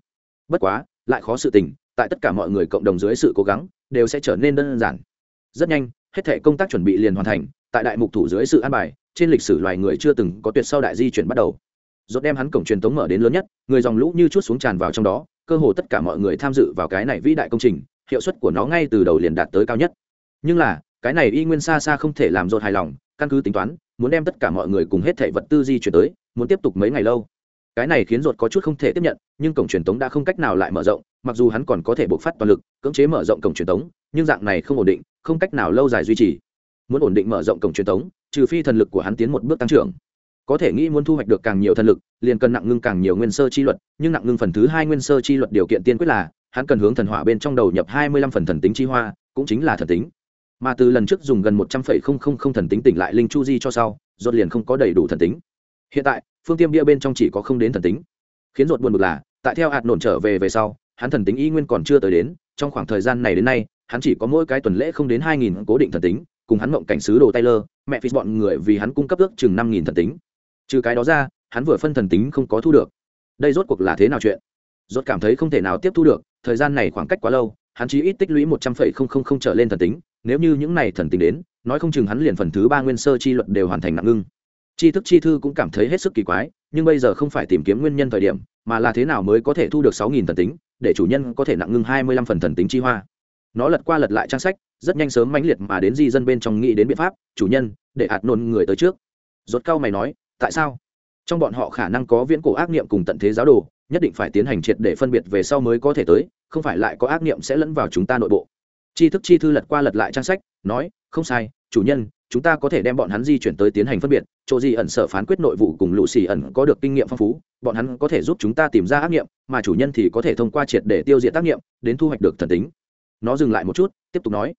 Bất quá, lại khó sự tình tại tất cả mọi người cộng đồng dưới sự cố gắng, đều sẽ trở nên đơn giản. Rất nhanh, hết thể công tác chuẩn bị liền hoàn thành, tại đại mục thủ dưới sự an bài, trên lịch sử loài người chưa từng có tuyệt sau đại di chuyển bắt đầu. Dốt đem hắn cổng truyền tống mở đến lớn nhất, người dòng lũ như chút xuống tràn vào trong đó, cơ hồ tất cả mọi người tham dự vào cái này vĩ đại công trình, hiệu suất của nó ngay từ đầu liền đạt tới cao nhất. Nhưng là, cái này y nguyên xa xa không thể làm dột hài lòng, căn cứ tính toán, muốn đem tất cả mọi người cùng hết thể vật tư di chuyển tới, muốn tiếp tục mấy ngày lâu cái này khiến ruột có chút không thể tiếp nhận, nhưng cổng truyền tống đã không cách nào lại mở rộng, mặc dù hắn còn có thể bộc phát toàn lực, cưỡng chế mở rộng cổng truyền tống, nhưng dạng này không ổn định, không cách nào lâu dài duy trì. Muốn ổn định mở rộng cổng truyền tống, trừ phi thần lực của hắn tiến một bước tăng trưởng. Có thể nghĩ muốn thu hoạch được càng nhiều thần lực, liền cần nặng ngưng càng nhiều nguyên sơ chi luật, nhưng nặng ngưng phần thứ hai nguyên sơ chi luật điều kiện tiên quyết là, hắn cần hướng thần hỏa bên trong đầu nhập hai mươi lăm phần thần tính chi hoa, cũng chính là thần tính. Mà từ lần trước dùng gần một trăm phẩy không không không thần tính tỉnh lại linh chu di cho sau rốt liền không có đầy đủ thần tính. Hiện tại phương tiêm bia bên trong chỉ có không đến thần tính. Khiến ruột buồn bực là, tại theo hạt nổn trở về về sau, hắn thần tính y nguyên còn chưa tới đến, trong khoảng thời gian này đến nay, hắn chỉ có mỗi cái tuần lễ không đến hai nghìn cố định thần tính, cùng hắn mộng cảnh sứ đồ taylor, mẹ phí bọn người vì hắn cung cấp ước chừng năm nghìn thần tính. Trừ cái đó ra, hắn vừa phân thần tính không có thu được. Đây rốt cuộc là thế nào chuyện? Rốt cảm thấy không thể nào tiếp thu được, thời gian này khoảng cách quá lâu, hắn chỉ ít tích lũy một trăm phẩy không không không trở lên thần tính, nếu như những này thần tính đến, nói không chừng hắn liền phần thứ ba nguyên sơ chi luật đều hoàn thành nặng ngưng tri thức chi thư cũng cảm thấy hết sức kỳ quái, nhưng bây giờ không phải tìm kiếm nguyên nhân thời điểm, mà là thế nào mới có thể thu được sáu nghìn thần tính, để chủ nhân có thể nặng ngưng hai mươi lăm phần thần tính chi hoa. Nó lật qua lật lại trang sách, rất nhanh sớm mãnh liệt mà đến di dân bên trong nghĩ đến biện pháp, chủ nhân, để hạt nôn người tới trước. Rốt cao mày nói, tại sao? Trong bọn họ khả năng có viễn cổ ác niệm cùng tận thế giáo đồ, nhất định phải tiến hành triệt để phân biệt về sau mới có thể tới, không phải lại có ác niệm sẽ lẫn vào chúng ta nội bộ. Tri thức chi thư lật qua lật lại trang sách, nói, không sai, chủ nhân chúng ta có thể đem bọn hắn di chuyển tới tiến hành phân biệt, chỗ gì ẩn sở phán quyết nội vụ cùng lũ xì ẩn có được kinh nghiệm phong phú, bọn hắn có thể giúp chúng ta tìm ra ác nghiệm, mà chủ nhân thì có thể thông qua triệt để tiêu diệt tác nghiệm, đến thu hoạch được thần tính. Nó dừng lại một chút, tiếp tục nói,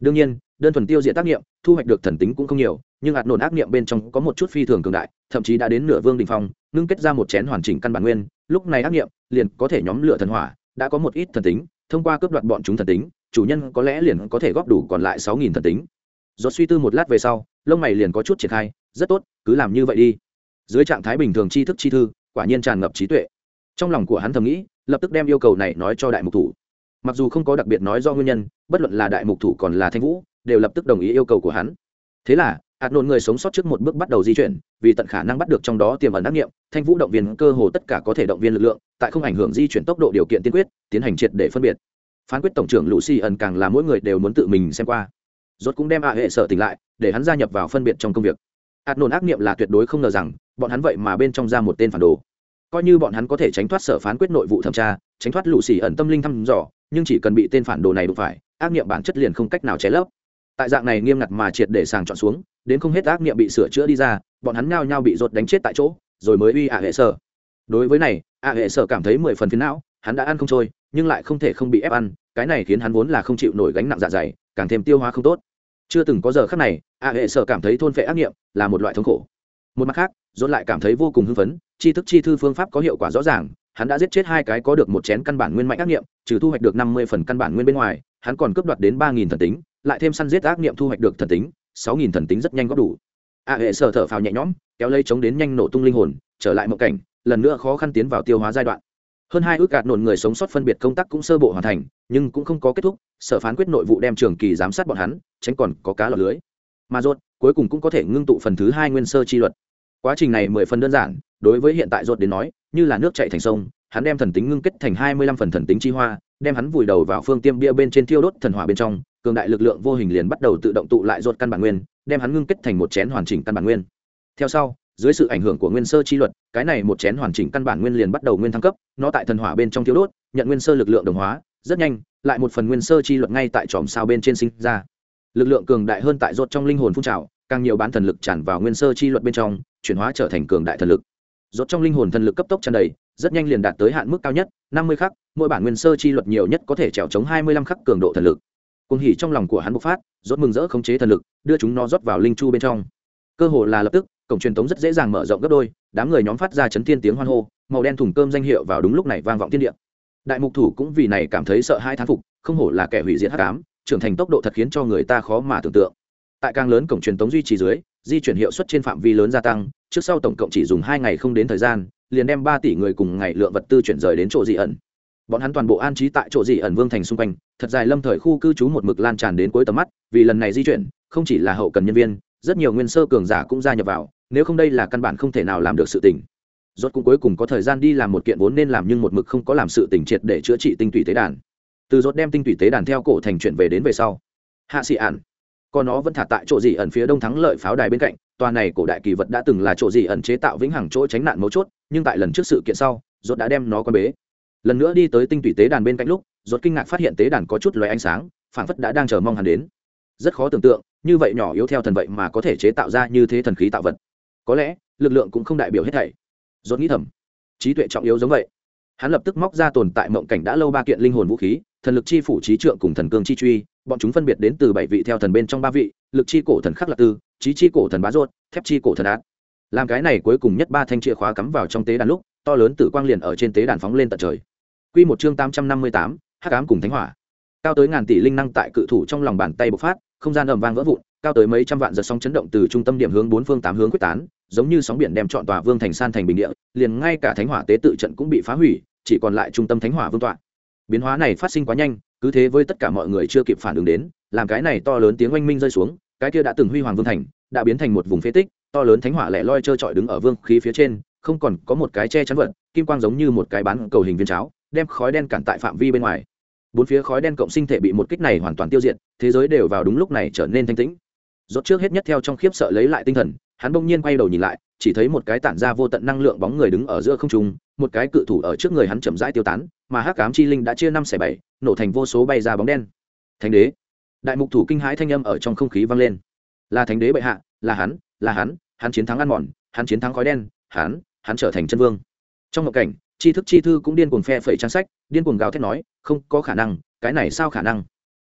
đương nhiên, đơn thuần tiêu diệt tác nghiệm, thu hoạch được thần tính cũng không nhiều, nhưng hạt nổn ác nghiệm bên trong có một chút phi thường cường đại, thậm chí đã đến nửa vương đình phong, ngưng kết ra một chén hoàn chỉnh căn bản nguyên, lúc này ác nghiệm liền có thể nhóm lửa thần hỏa, đã có một ít thần tính, thông qua cướp đoạt bọn chúng thần tính, chủ nhân có lẽ liền có thể góp đủ còn lại sáu nghìn thần tính. Rốt suy tư một lát về sau, lông mày liền có chút triển khai, rất tốt, cứ làm như vậy đi. Dưới trạng thái bình thường tri thức chi thư, quả nhiên tràn ngập trí tuệ. Trong lòng của hắn thầm nghĩ, lập tức đem yêu cầu này nói cho đại mục thủ. Mặc dù không có đặc biệt nói do nguyên nhân, bất luận là đại mục thủ còn là thanh vũ, đều lập tức đồng ý yêu cầu của hắn. Thế là, hạt nôn người sống sót trước một bước bắt đầu di chuyển, vì tận khả năng bắt được trong đó tiềm ẩn đắc nghiệm, thanh vũ động viên cơ hồ tất cả có thể động viên lực lượng, tại không ảnh hưởng di chuyển tốc độ điều kiện tiên quyết, tiến hành triệt để phân biệt. Phán quyết tổng trưởng Lucy ẩn càng là mỗi người đều muốn tự mình xem qua rốt cũng đem à hệ sở tỉnh lại, để hắn gia nhập vào phân biệt trong công việc. Hạt nôn ác niệm là tuyệt đối không ngờ rằng, bọn hắn vậy mà bên trong ra một tên phản đồ. Coi như bọn hắn có thể tránh thoát sở phán quyết nội vụ thẩm tra, tránh thoát lũ xỉ ẩn tâm linh thăm dò, nhưng chỉ cần bị tên phản đồ này đụng phải, ác niệm bản chất liền không cách nào che lấp. Tại dạng này nghiêm ngặt mà triệt để sàng chọn xuống, đến không hết ác niệm bị sửa chữa đi ra, bọn hắn nhao nhao bị rột đánh chết tại chỗ, rồi mới uy à hệ sở. Đối với này à hệ sở cảm thấy mười phần phiến não, hắn đã ăn không trôi, nhưng lại không thể không bị ép ăn, cái này khiến hắn vốn là không chịu nổi gánh nặng dạ dày càng thêm tiêu hóa không tốt. Chưa từng có giờ khắc này, a hệ sở cảm thấy thôn phệ ác nghiệm là một loại thống khổ. Một mặt khác dồn lại cảm thấy vô cùng hưng phấn chi thức chi thư phương pháp có hiệu quả rõ ràng, hắn đã giết chết hai cái có được một chén căn bản nguyên mạnh ác nghiệm, trừ thu hoạch được năm mươi phần căn bản nguyên bên ngoài, hắn còn cướp đoạt đến ba nghìn thần tính, lại thêm săn giết ác nghiệm thu hoạch được thần tính, sáu nghìn thần tính rất nhanh góp đủ. A hệ sở thở phào nhẹ nhõm, kéo lây chống đến nhanh nổ tung linh hồn, trở lại mộng cảnh, lần nữa khó khăn tiến vào tiêu hóa giai đoạn hơn hai ước gạt nổn người sống sót phân biệt công tác cũng sơ bộ hoàn thành, nhưng cũng không có kết thúc, sở phán quyết nội vụ đem trường kỳ giám sát bọn hắn, tránh còn có cá lọc lưới. Mà rốt, cuối cùng cũng có thể ngưng tụ phần thứ hai nguyên sơ chi luật. Quá trình này mười phần đơn giản, đối với hiện tại rốt đến nói, như là nước chảy thành sông, hắn đem thần tính ngưng kết thành hai mươi lăm phần thần tính chi hoa, đem hắn vùi đầu vào phương tiêm bia bên trên thiêu đốt thần hỏa bên trong, cường đại lực lượng vô hình liền bắt đầu tự động tụ lại rốt căn bản nguyên, đem hắn ngưng kết thành một chén hoàn chỉnh căn bản nguyên. Theo sau dưới sự ảnh hưởng của nguyên sơ chi luật, cái này một chén hoàn chỉnh căn bản nguyên liền bắt đầu nguyên thăng cấp, nó tại thần hỏa bên trong thiếu đốt, nhận nguyên sơ lực lượng đồng hóa, rất nhanh, lại một phần nguyên sơ chi luật ngay tại tròm sao bên trên sinh ra. Lực lượng cường đại hơn tại rốt trong linh hồn phun trào, càng nhiều bán thần lực tràn vào nguyên sơ chi luật bên trong, chuyển hóa trở thành cường đại thần lực. Rốt trong linh hồn thần lực cấp tốc tràn đầy, rất nhanh liền đạt tới hạn mức cao nhất, năm mươi khắc, mỗi bản nguyên sơ chi luật nhiều nhất có thể trèo chống hai mươi lăm khắc cường độ thần lực. Cùng hỉ trong lòng của hắn bộc phát rốt mừng rỡ khống chế thần lực, đưa chúng nó rót vào linh chu bên trong. Cơ hồ là lập tức cổng truyền thống rất dễ dàng mở rộng gấp đôi, đám người nhóm phát ra chấn thiên tiếng hoan hô, màu đen thùng cơm danh hiệu vào đúng lúc này vang vọng thiên địa. Đại mục thủ cũng vì này cảm thấy sợ hai thán phục, không hổ là kẻ hủy diệt hắc ám, trưởng thành tốc độ thật khiến cho người ta khó mà tưởng tượng. Tại càng lớn cổng truyền thống duy trì dưới, di chuyển hiệu suất trên phạm vi lớn gia tăng, trước sau tổng cộng chỉ dùng hai ngày không đến thời gian, liền đem ba tỷ người cùng ngày lượng vật tư chuyển rời đến chỗ dị ẩn. Bọn hắn toàn bộ an trí tại chỗ dị ẩn vương thành xung quanh, thật dài lâm thời khu cư trú một mực lan tràn đến cuối tầm mắt, vì lần này di chuyển, không chỉ là hậu cần nhân viên, rất nhiều nguyên sơ cường giả cũng gia nhập vào nếu không đây là căn bản không thể nào làm được sự tình. Rốt cũng cuối cùng có thời gian đi làm một kiện vốn nên làm nhưng một mực không có làm sự tình triệt để chữa trị tinh tủy tế đàn. Từ rốt đem tinh tủy tế đàn theo cổ thành chuyển về đến về sau. Hạ sĩ ản còn nó vẫn thả tại chỗ gì ẩn phía đông thắng lợi pháo đài bên cạnh, tòa này cổ đại kỳ vật đã từng là chỗ gì ẩn chế tạo vĩnh hằng chỗ tránh nạn mấu chốt, nhưng tại lần trước sự kiện sau, rốt đã đem nó quan bế. Lần nữa đi tới tinh tủy tế đàn bên cạnh lúc, rốt kinh ngạc phát hiện tế đàn có chút loé ánh sáng, phảng phất đã đang chờ mong hắn đến. Rất khó tưởng tượng, như vậy nhỏ yếu theo thần vậy mà có thể chế tạo ra như thế thần khí tạo vật có lẽ lực lượng cũng không đại biểu hết thảy. Dốt nghĩ thầm trí tuệ trọng yếu giống vậy. Hắn lập tức móc ra tồn tại mộng cảnh đã lâu ba kiện linh hồn vũ khí thần lực chi phủ trí trượng cùng thần cương chi truy bọn chúng phân biệt đến từ bảy vị theo thần bên trong ba vị lực chi cổ thần khắc lạc tư trí chi cổ thần bá ruột, thép chi cổ thần ác. Làm cái này cuối cùng nhất ba thanh chìa khóa cắm vào trong tế đàn lúc to lớn tử quang liền ở trên tế đàn phóng lên tận trời. Quy một chương tám trăm năm mươi tám hắc ám cùng thánh hỏa. Cao tới ngàn tỷ linh năng tại cự thủ trong lòng bàn tay bộc phát không gian ầm vang vỡ vụn cao tới mấy trăm vạn giật sóng chấn động từ trung tâm điểm hướng bốn phương tám hướng quyết tán giống như sóng biển đem trọn tòa vương thành san thành bình địa, liền ngay cả thánh hỏa tế tự trận cũng bị phá hủy, chỉ còn lại trung tâm thánh hỏa vương tọa. Biến hóa này phát sinh quá nhanh, cứ thế với tất cả mọi người chưa kịp phản ứng đến, làm cái này to lớn tiếng oanh minh rơi xuống, cái kia đã từng huy hoàng vương thành, đã biến thành một vùng phế tích, to lớn thánh hỏa lẻ loi trơ trọi đứng ở vương khí phía trên, không còn có một cái che chắn vật, kim quang giống như một cái bán cầu hình viên cháo, đem khói đen cản tại phạm vi bên ngoài. Bốn phía khói đen cộng sinh thể bị một kích này hoàn toàn tiêu diệt, thế giới đều vào đúng lúc này trở nên thanh tĩnh. Rốt trước hết nhất theo trong khiếp sợ lấy lại tinh thần hắn bỗng nhiên quay đầu nhìn lại, chỉ thấy một cái tản ra vô tận năng lượng bóng người đứng ở giữa không trung, một cái cự thủ ở trước người hắn chậm rãi tiêu tán, mà hắc ám chi linh đã chia năm xẻ bảy, nổ thành vô số bay ra bóng đen. Thánh đế! Đại mục thủ kinh hãi thanh âm ở trong không khí vang lên. Là thánh đế bệ hạ, là hắn là hắn hắn chiến thắng ăn mòn, hắn chiến thắng khói đen, hắn hắn trở thành chân vương. Trong một cảnh, tri thức chi thư cũng điên cuồng phe phẩy trang sách, điên cuồng gào thét nói, không có khả năng, cái này sao khả năng?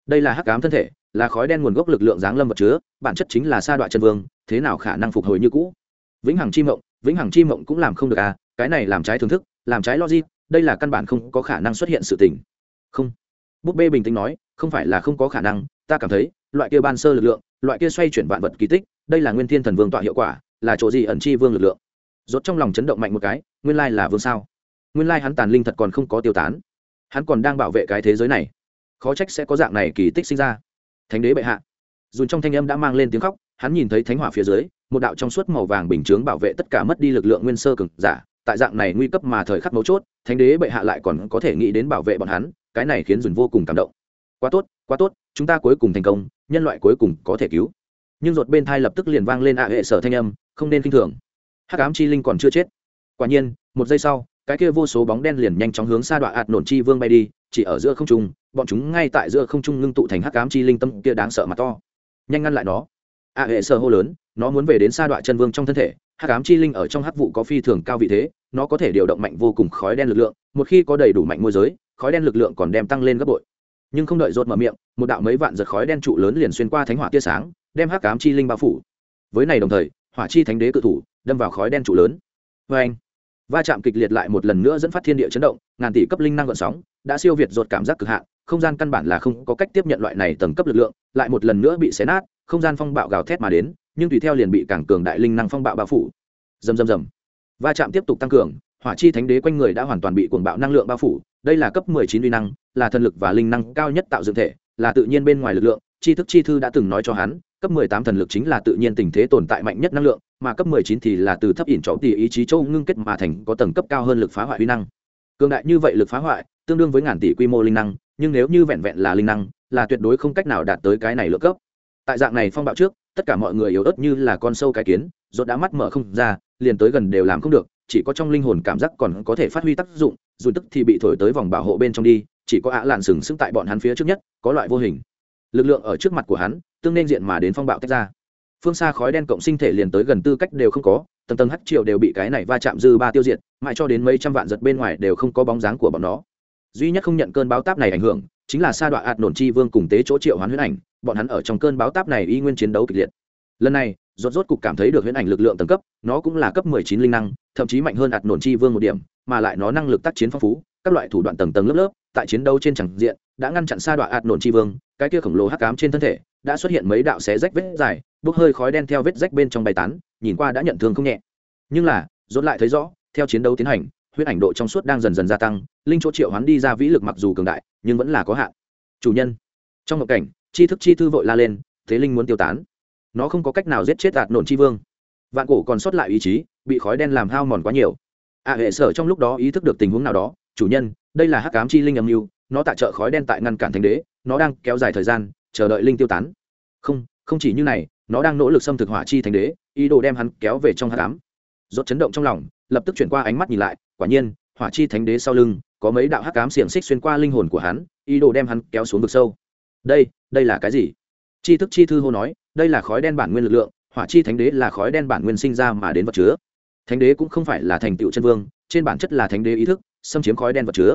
Đây là hắc ám thân thể, là khói đen nguồn gốc lực lượng giáng lâm vật chứa, bản chất chính là sa đoạn chân vương thế nào khả năng phục hồi như cũ? Vĩnh hằng chi mộng, vĩnh hằng chi mộng cũng làm không được à cái này làm trái thưởng thức, làm trái logic, đây là căn bản không có khả năng xuất hiện sự tình. Không. Búp bê bình tĩnh nói, không phải là không có khả năng, ta cảm thấy, loại kia ban sơ lực lượng, loại kia xoay chuyển vạn vật kỳ tích, đây là nguyên thiên thần vương tọa hiệu quả, là chỗ gì ẩn chi vương lực lượng. Rốt trong lòng chấn động mạnh một cái, nguyên lai là vương sao? Nguyên lai hắn tàn linh thật còn không có tiêu tán. Hắn còn đang bảo vệ cái thế giới này. Khó trách sẽ có dạng này kỳ tích sinh ra. Thánh đế bệ hạ. Dùn trong thanh âm đã mang lên tiếng khóc hắn nhìn thấy thánh hỏa phía dưới, một đạo trong suốt màu vàng bình chướng bảo vệ tất cả mất đi lực lượng nguyên sơ cực giả, tại dạng này nguy cấp mà thời khắc mấu chốt, thánh đế bệ hạ lại còn có thể nghĩ đến bảo vệ bọn hắn, cái này khiến dùn vô cùng cảm động. Quá tốt quá tốt, chúng ta cuối cùng thành công, nhân loại cuối cùng có thể cứu. Nhưng ruột bên thai lập tức liền vang lên ạ hệ sở thanh âm, không nên k i n h thường. Hắc ám chi linh còn chưa chết. Quả nhiên, một giây sau, cái kia vô số bóng đen liền nhanh chóng hướng xa đoạn ạt nổn chi vương bay đi, chỉ ở giữa không trung, bọn chúng ngay tại giữa không trung ngưng tụ thành hắc ám chi linh tâm kia đáng sợ mà to. Nhanh ngăn lại nó ạ hệ sơ hô lớn, nó muốn về đến sa đoạn chân vương trong thân thể, hắc ám chi linh ở trong hắc vụ có phi thường cao vị thế, nó có thể điều động mạnh vô cùng khói đen lực lượng, một khi có đầy đủ mạnh môi giới, khói đen lực lượng còn đem tăng lên gấp bội. Nhưng không đợi rột mở miệng, một đạo mấy vạn giật khói đen trụ lớn liền xuyên qua thánh hỏa tia sáng, đem hắc ám chi linh bao phủ. Với này đồng thời, hỏa chi thánh đế cự thủ đâm vào khói đen trụ lớn. Vê anh, va chạm kịch liệt lại một lần nữa dẫn phát thiên địa chấn động, ngàn tỷ cấp linh năng gợn sóng đã siêu việt rột cảm giác cực hạn, không gian căn bản là không có cách tiếp nhận loại này tầng cấp lực lượng, lại một lần nữa bị xé nát không gian phong bạo gào thét mà đến, nhưng tùy theo liền bị cảng cường đại linh năng phong bạo bao phủ. Dầm dầm dầm va chạm tiếp tục tăng cường, hỏa chi thánh đế quanh người đã hoàn toàn bị cuồng bạo năng lượng bao phủ, đây là cấp 19 uy năng, là thần lực và linh năng cao nhất tạo dựng thể, là tự nhiên bên ngoài lực lượng Chi thức chi thư đã từng nói cho hắn, cấp 18 thần lực chính là tự nhiên tình thế tồn tại mạnh nhất năng lượng, mà cấp 19 thì là từ thấp ỉn trọng tỷ ý chí châu ngưng kết mà thành có tầng cấp cao hơn lực phá hoại uy năng. Cường đại như vậy lực phá hoại, tương đương với ngàn tỷ quy mô linh năng, nhưng nếu như vẹn vẹn là linh năng, là tuyệt đối không cách nào đạt tới cái này lượng cấp tại dạng này phong bạo trước, tất cả mọi người yếu ớt như là con sâu cái kiến, rốt đã mắt mở không ra, liền tới gần đều làm không được, chỉ có trong linh hồn cảm giác còn có thể phát huy tác dụng, dù tức thì bị thổi tới vòng bảo hộ bên trong đi, chỉ có ạ lạn sừng sững tại bọn hắn phía trước nhất, có loại vô hình. Lực lượng ở trước mặt của hắn, tương nên diện mà đến phong bạo tách ra. Phương xa khói đen cộng sinh thể liền tới gần tư cách đều không có, tầng tầng hắc triệu đều bị cái này va chạm dư ba tiêu diệt, mãi cho đến mấy trăm vạn giật bên ngoài đều không có bóng dáng của bọn nó. Duy nhất không nhận cơn báo táp này ảnh hưởng, chính là sa đoạn ạt nổn chi vương cùng tế chỗ triệu hoán huyết ảnh bọn hắn ở trong cơn báo táp này y nguyên chiến đấu kịch liệt lần này rốt rốt cục cảm thấy được huyễn ảnh lực lượng tầng cấp, nó cũng là cấp 19 linh năng, thậm chí mạnh hơn ạt nổn chi vương một điểm, mà lại nó năng lực tác chiến phong phú, các loại thủ đoạn tầng tầng lớp lớp, tại chiến đấu trên chẳng diện, đã ngăn chặn xa đoạn ạt nổn chi vương, cái kia khổng lồ hắc ám trên thân thể, đã xuất hiện mấy đạo xé rách vết dài, bốc hơi khói đen theo vết rách bên trong bay tán, nhìn qua đã nhận thương không nhẹ. Nhưng là, rốt lại thấy rõ, theo chiến đấu tiến hành, huyết ảnh độ trong suốt đang dần dần gia tăng, linh chỗ triệu hoán đi ra vĩ lực mặc dù cường đại, nhưng vẫn là có hạn. Chủ nhân, trong một cảnh, chi thức chi thư vội la lên, thế linh muốn tiêu tán. Nó không có cách nào giết chết đạt nổn chi vương. Vạn cổ còn sót lại ý chí bị khói đen làm hao mòn quá nhiều. Ạ hệ sở trong lúc đó ý thức được tình huống nào đó chủ nhân đây là hắc cám chi linh âm mưu nó tạ trợ khói đen tại ngăn cản thánh đế nó đang kéo dài thời gian chờ đợi linh tiêu tán. Không không chỉ như này nó đang nỗ lực xâm thực hỏa chi thánh đế ý đồ đem hắn kéo về trong hắc cám. rốt chấn động trong lòng lập tức chuyển qua ánh mắt nhìn lại quả nhiên hỏa chi thánh đế sau lưng có mấy đạo hắc cám xiềng xích xuyên qua linh hồn của hắn ý đồ đem hắn kéo xuống vực sâu đây đây là cái gì? Chi thức chi thư hô nói, đây là khói đen bản nguyên lực lượng, hỏa chi thánh đế là khói đen bản nguyên sinh ra mà đến vật chứa. Thánh đế cũng không phải là thành tựu chân vương, trên bản chất là thánh đế ý thức, xâm chiếm khói đen vật chứa.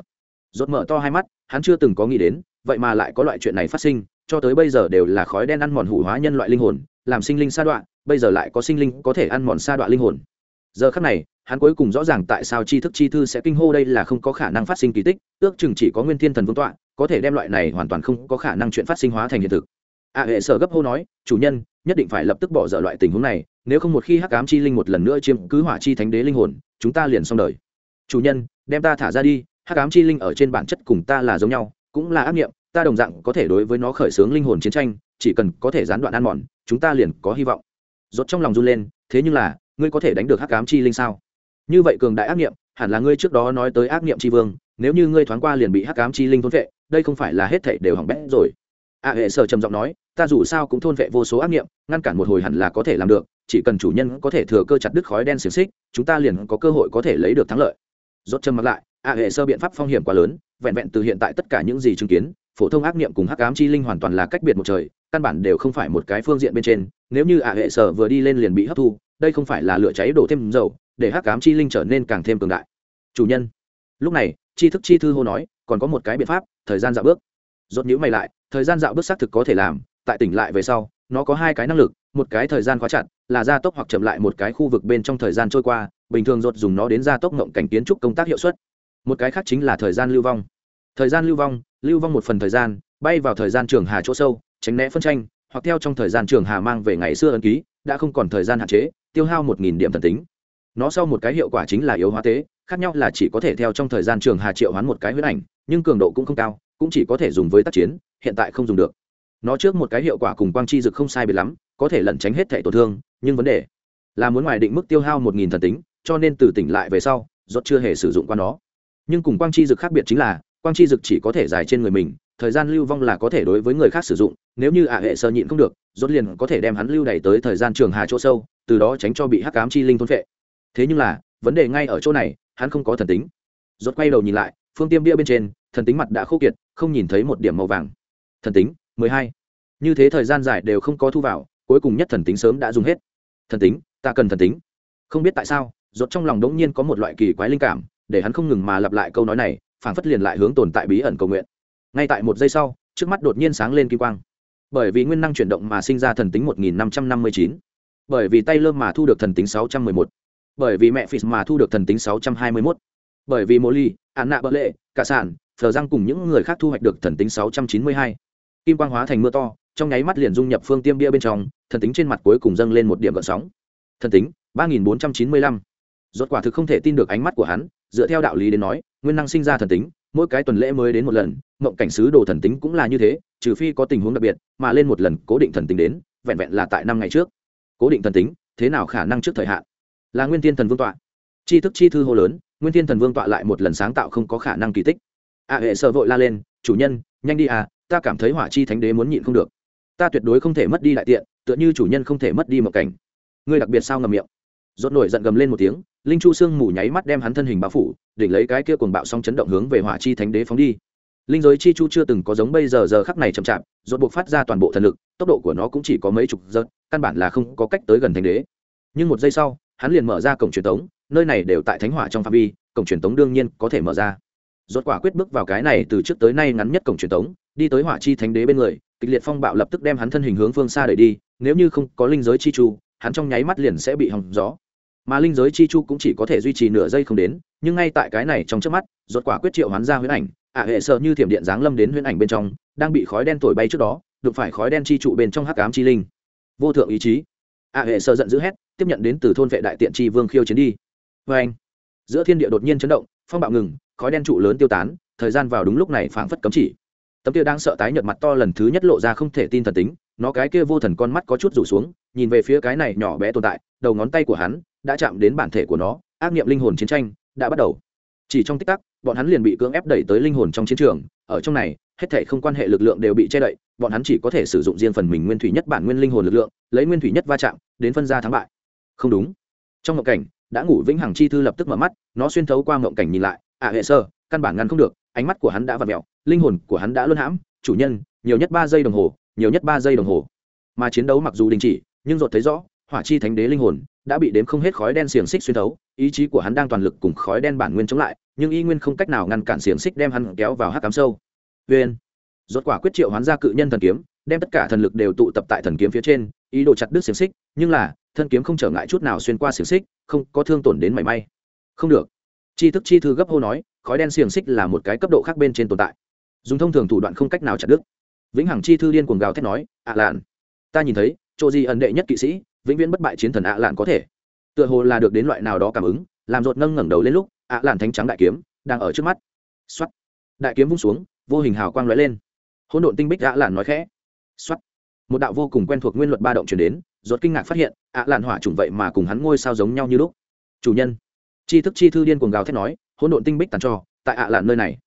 Rốt mở to hai mắt, hắn chưa từng có nghĩ đến, vậy mà lại có loại chuyện này phát sinh, cho tới bây giờ đều là khói đen ăn mòn hủ hóa nhân loại linh hồn, làm sinh linh sa đoạn bây giờ lại có sinh linh có thể ăn mòn sa đoạn linh hồn. Giờ khắc này, hắn cuối cùng rõ ràng tại sao tri thức chi thư sẽ kinh hô đây là không có khả năng phát sinh kỳ tích, ước chừng chỉ có nguyên thiên thần vương tọa có thể đem loại này hoàn toàn không có khả năng chuyện phát sinh hóa thành hiện thực. A hệ sở gấp hô nói, chủ nhân, nhất định phải lập tức bỏ dở loại tình huống này, nếu không một khi hắc ám chi linh một lần nữa chiếm cứ hỏa chi thánh đế linh hồn, chúng ta liền xong đời. Chủ nhân, đem ta thả ra đi, hắc ám chi linh ở trên bản chất cùng ta là giống nhau, cũng là ác nghiệm ta đồng dạng có thể đối với nó khởi xướng linh hồn chiến tranh, chỉ cần có thể gián đoạn ăn mòn, chúng ta liền có hy vọng. Rốt trong lòng run lên, thế nhưng là, ngươi có thể đánh được hắc ám chi linh sao? Như vậy cường đại ác nghiệm hẳn là ngươi trước đó nói tới ác nghiệm chi vương nếu như ngươi thoáng qua liền bị hắc ám chi linh thôn vệ, đây không phải là hết thảy đều hỏng bét rồi. A hệ sở trầm giọng nói, ta dù sao cũng thôn vệ vô số ác nghiệm, ngăn cản một hồi hẳn là có thể làm được, chỉ cần chủ nhân có thể thừa cơ chặt đứt khói đen xiềng xích, chúng ta liền có cơ hội có thể lấy được thắng lợi. Rốt châm mặc lại, a hệ sơ biện pháp phong hiểm quá lớn, vẹn vẹn từ hiện tại tất cả những gì chứng kiến, phổ thông ác niệm cùng hắc ám chi linh hoàn toàn là cách biệt một trời, căn bản đều không phải một cái phương diện bên trên, nếu như a hệ sở vừa đi lên liền bị hấp thu, đây không phải là lửa cháy đổ thêm dầu, để hắc ám chi linh trở nên càng thêm cường đại. Chủ nhân, lúc này chi thức chi thư hô nói, còn có một cái biện pháp, thời gian dạo bước. Rốt nhíu mày lại, thời gian dạo bước xác thực có thể làm, tại tỉnh lại về sau, nó có hai cái năng lực, một cái thời gian khóa chặt, là gia tốc hoặc chậm lại một cái khu vực bên trong thời gian trôi qua, bình thường rốt dùng nó đến gia tốc ngộng cảnh kiến trúc công tác hiệu suất. Một cái khác chính là thời gian lưu vong. Thời gian lưu vong lưu vong một phần thời gian, bay vào thời gian trường hà chỗ sâu, tránh né phân tranh, hoặc theo trong thời gian trường hà mang về ngày xưa ấn ký, đã không còn thời gian hạn chế, tiêu hao một nghìn điểm thần tính nó sau một cái hiệu quả chính là yếu hóa tế, khác nhau là chỉ có thể theo trong thời gian trường hà triệu hoán một cái huyết ảnh, nhưng cường độ cũng không cao, cũng chỉ có thể dùng với tác chiến, hiện tại không dùng được. Nó trước một cái hiệu quả cùng quang chi dực không sai biệt lắm, có thể lẩn tránh hết thẻ tổn thương, nhưng vấn đề là muốn ngoài định mức tiêu hao một nghìn thần tính, cho nên từ tỉnh lại về sau, rốt chưa hề sử dụng qua nó. Nhưng cùng quang chi dực khác biệt chính là, quang chi dực chỉ có thể dài trên người mình, thời gian lưu vong là có thể đối với người khác sử dụng, nếu như ả hệ sơ nhịn không được, rốt liền có thể đem hắn lưu đẩy tới thời gian trường hà chỗ sâu, từ đó tránh cho bị hắc ám chi linh thôn phệ thế nhưng là, vấn đề ngay ở chỗ này, hắn không có thần tính. Rốt quay đầu nhìn lại, phương tiêm bia bên trên, thần tính mặt đã khô kiệt, không nhìn thấy một điểm màu vàng. Thần tính, mười hai. Như thế thời gian dài đều không có thu vào, cuối cùng nhất thần tính sớm đã dùng hết. Thần tính, ta cần thần tính. Không biết tại sao, rốt trong lòng đống nhiên có một loại kỳ quái linh cảm, để hắn không ngừng mà lặp lại câu nói này, phảng phất liền lại hướng tồn tại bí ẩn cầu nguyện. Ngay tại một giây sau, trước mắt đột nhiên sáng lên kim quang. Bởi vì nguyên năng chuyển động mà sinh ra thần tính 1559. bởi vì tay lơm mà thu được thần tính 611 bởi vì mẹ phì mà thu được thần tính 621. bởi vì mô ly ạn nạ bợ lệ cả sản phở răng cùng những người khác thu hoạch được thần tính 692. kim quang hóa thành mưa to, trong nháy mắt liền dung nhập phương tiêm bia bên trong, thần tính trên mặt cuối cùng dâng lên một điểm gợn sóng thần tính 3495. rốt quả thực không thể tin được ánh mắt của hắn, dựa theo đạo lý đến nói, nguyên năng sinh ra thần tính, mỗi cái tuần lễ mới đến một lần, mộng cảnh sứ đồ thần tính cũng là như thế, trừ phi có tình huống đặc biệt, mà lên một lần cố định thần tính đến, vẹn vẹn là tại năm ngày trước cố định thần tính, thế nào khả năng trước thời hạn là nguyên thiên thần vương tọa. Chi thức chi thư hô lớn, nguyên thiên thần vương tọa lại một lần sáng tạo không có khả năng kỳ tích. A hệ sợ vội la lên, chủ nhân, nhanh đi à ta cảm thấy hỏa chi thánh đế muốn nhịn không được. Ta tuyệt đối không thể mất đi đại tiện, tựa như chủ nhân không thể mất đi mộng cảnh. Ngươi đặc biệt sao ngầm miệng? Rốt nổi giận gầm lên một tiếng, linh chu xương mù nháy mắt đem hắn thân hình bao phủ đỉnh lấy cái kia cuồng bạo song chấn động hướng về hỏa chi thánh đế phóng đi. Linh giới chi chu chưa từng có giống bây giờ giờ khắc này chậm chạp, rốt buộc phát ra toàn bộ thần lực, tốc độ của nó cũng chỉ có mấy chục giật, căn bản là không có cách tới gần thánh đế. Nhưng một giây sau hắn liền mở ra cổng truyền tống, nơi này đều tại thánh hỏa trong phạm vi, cổng truyền tống đương nhiên có thể mở ra. Rốt quả quyết bước vào cái này từ trước tới nay ngắn nhất cổng truyền tống, đi tới hỏa chi thánh đế bên người, kịch liệt phong bạo lập tức đem hắn thân hình hướng phương xa đẩy đi, nếu như không có linh giới chi chu, hắn trong nháy mắt liền sẽ bị hỏng gió. Mà linh giới chi chu cũng chỉ có thể duy trì nửa giây không đến, nhưng ngay tại cái này trong trước mắt, rốt quả quyết triệu hoán ra huyễn ảnh ả hệ sợ như thiểm điện giáng lâm đến huyễn ảnh bên trong, đang bị khói đen thổi bay trước đó, đụng phải khói đen chi trụ bên trong hắc ám chi linh. Vô thượng ý chí. ả hệ sợ giận dữ hét tiếp nhận đến từ thôn vệ đại tiện tri vương khiêu chiến đi. Vê anh, giữa thiên địa đột nhiên chấn động, phong bạo ngừng, khói đen trụ lớn tiêu tán, thời gian vào đúng lúc này phảng phất cấm chỉ. Tấm kia đang sợ tái nhợt mặt to lần thứ nhất lộ ra không thể tin thần tính, nó cái kia vô thần con mắt có chút rủ xuống, nhìn về phía cái này nhỏ bé tồn tại, đầu ngón tay của hắn đã chạm đến bản thể của nó, ác nghiệm linh hồn chiến tranh đã bắt đầu. Chỉ trong tích tắc, bọn hắn liền bị cưỡng ép đẩy tới linh hồn trong chiến trường, ở trong này, hết thể không quan hệ lực lượng đều bị che đậy, bọn hắn chỉ có thể sử dụng riêng phần mình nguyên thủy nhất bản nguyên linh hồn lực lượng, lấy nguyên thủy nhất va chạm, đến phân ra thắng bại không đúng. Trong ngộng cảnh đã ngủ vĩnh hằng chi thư lập tức mở mắt nó xuyên thấu qua ngộng cảnh nhìn lại. Ạ à, hệ sơ căn bản ngăn không được ánh mắt của hắn đã v ặ mẹo linh hồn của hắn đã luân hãm. Chủ nhân nhiều nhất ba giây đồng hồ nhiều nhất ba giây đồng hồ. Mà chiến đấu mặc dù đình chỉ nhưng dột thấy rõ hỏa chi thánh đế linh hồn đã bị đếm không hết khói đen xiềng xích xuyên thấu. Ý chí của hắn đang toàn lực cùng khói đen bản nguyên chống lại nhưng y nguyên không cách nào ngăn cản xiềng xích đem hắn kéo vào hắc cám sâu. Vn rốt quả quyết triệu hoán ra cự nhân thần kiếm đem tất cả thần lực đều tụ tập tại thần kiếm phía trên, ý đồ chặt đứt xiềng xích, nhưng là, thân kiếm không trở ngại chút nào xuyên qua xiềng xích, không có thương tổn đến mảy may. Không được. Chi thức chi thư gấp hô nói, khói đen xiềng xích là một cái cấp độ khác bên trên tồn tại. Dùng thông thường thủ đoạn không cách nào chặt đứt. Vĩnh hằng chi thư điên cuồng gào thét nói, ạ lạn. Ta nhìn thấy, chỗ gì ẩn đệ nhất kỵ sĩ, vĩnh viễn bất bại chiến thần ạ lạn có thể. Tựa hồ là được đến loại nào đó cảm ứng, làm rột nâng ngẩng đầu lên lúc, ạ lạn thánh trắng đại kiếm, đang ở trước mắt. Xuất đại kiếm vung xuống, vô hình hào quang lóe lên. Hỗn độn tinh bích ạ lạn nói khẽ Soát. một đạo vô cùng quen thuộc nguyên luật ba động truyền đến rốt kinh ngạc phát hiện ạ à, lạn hỏa trùng vậy mà cùng hắn ngôi sao giống nhau như lúc. Chủ nhân. Chi thức chi thư điên cuồng gào thét nói hỗn độn tinh bích tàn trò, tại ạ à lạn nơi này.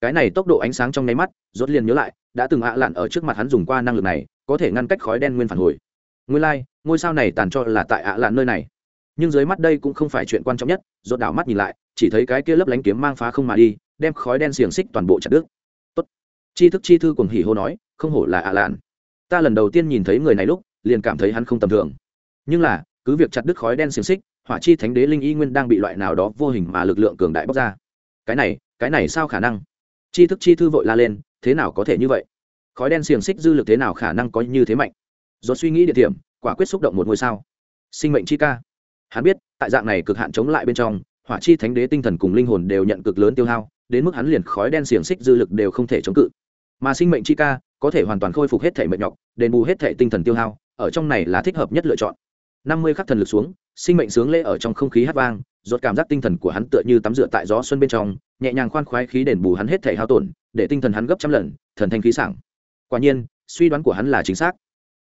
Cái này tốc độ ánh sáng trong nháy mắt rốt liền nhớ lại đã từng ạ à lạn ở trước mặt hắn dùng qua năng lực này có thể ngăn cách khói đen nguyên phản hồi. Nguyên lai、like, ngôi sao này tàn trò là tại ạ lạn nơi này. Nhưng dưới mắt đây cũng không phải chuyện quan trọng nhất rốt đảo mắt nhìn lại chỉ thấy cái kia lấp lánh kiếm mang phá không mà đi đem khói đen xiềng xích toàn bộ chặt đứt. Tốt. Chi thức chi thư cuồng hỉ hô nói không hổ là ạ lạn ta lần đầu tiên nhìn thấy người này lúc, liền cảm thấy hắn không tầm thường. Nhưng là, cứ việc chặt đứt khói đen xiềng xích, hỏa chi thánh đế linh y nguyên đang bị loại nào đó vô hình mà lực lượng cường đại bóc ra. Cái này cái này sao khả năng? Chi thức chi thư vội la lên, thế nào có thể như vậy? Khói đen xiềng xích dư lực thế nào khả năng có như thế mạnh? Do suy nghĩ địa điểm, quả quyết xúc động một ngôi sao. Sinh mệnh chi ca. Hắn biết, tại dạng này cực hạn chống lại bên trong, hỏa chi thánh đế tinh thần cùng linh hồn đều nhận cực lớn tiêu hao, đến mức hắn liền khói đen xiềng xích dư lực đều không thể chống cự. Mà sinh mệnh chi ca có thể hoàn toàn khôi phục hết thể mệt nhọc, đền bù hết thể tinh thần tiêu hao, ở trong này là thích hợp nhất lựa chọn. Năm mươi khắc thần lực xuống, sinh mệnh sướng lễ ở trong không khí hát vang, rốt cảm giác tinh thần của hắn tựa như tắm rửa tại gió xuân bên trong, nhẹ nhàng khoan khoái khí đền bù hắn hết thể hao tổn, để tinh thần hắn gấp trăm lần, thần thanh khí sảng. Quả nhiên, suy đoán của hắn là chính xác.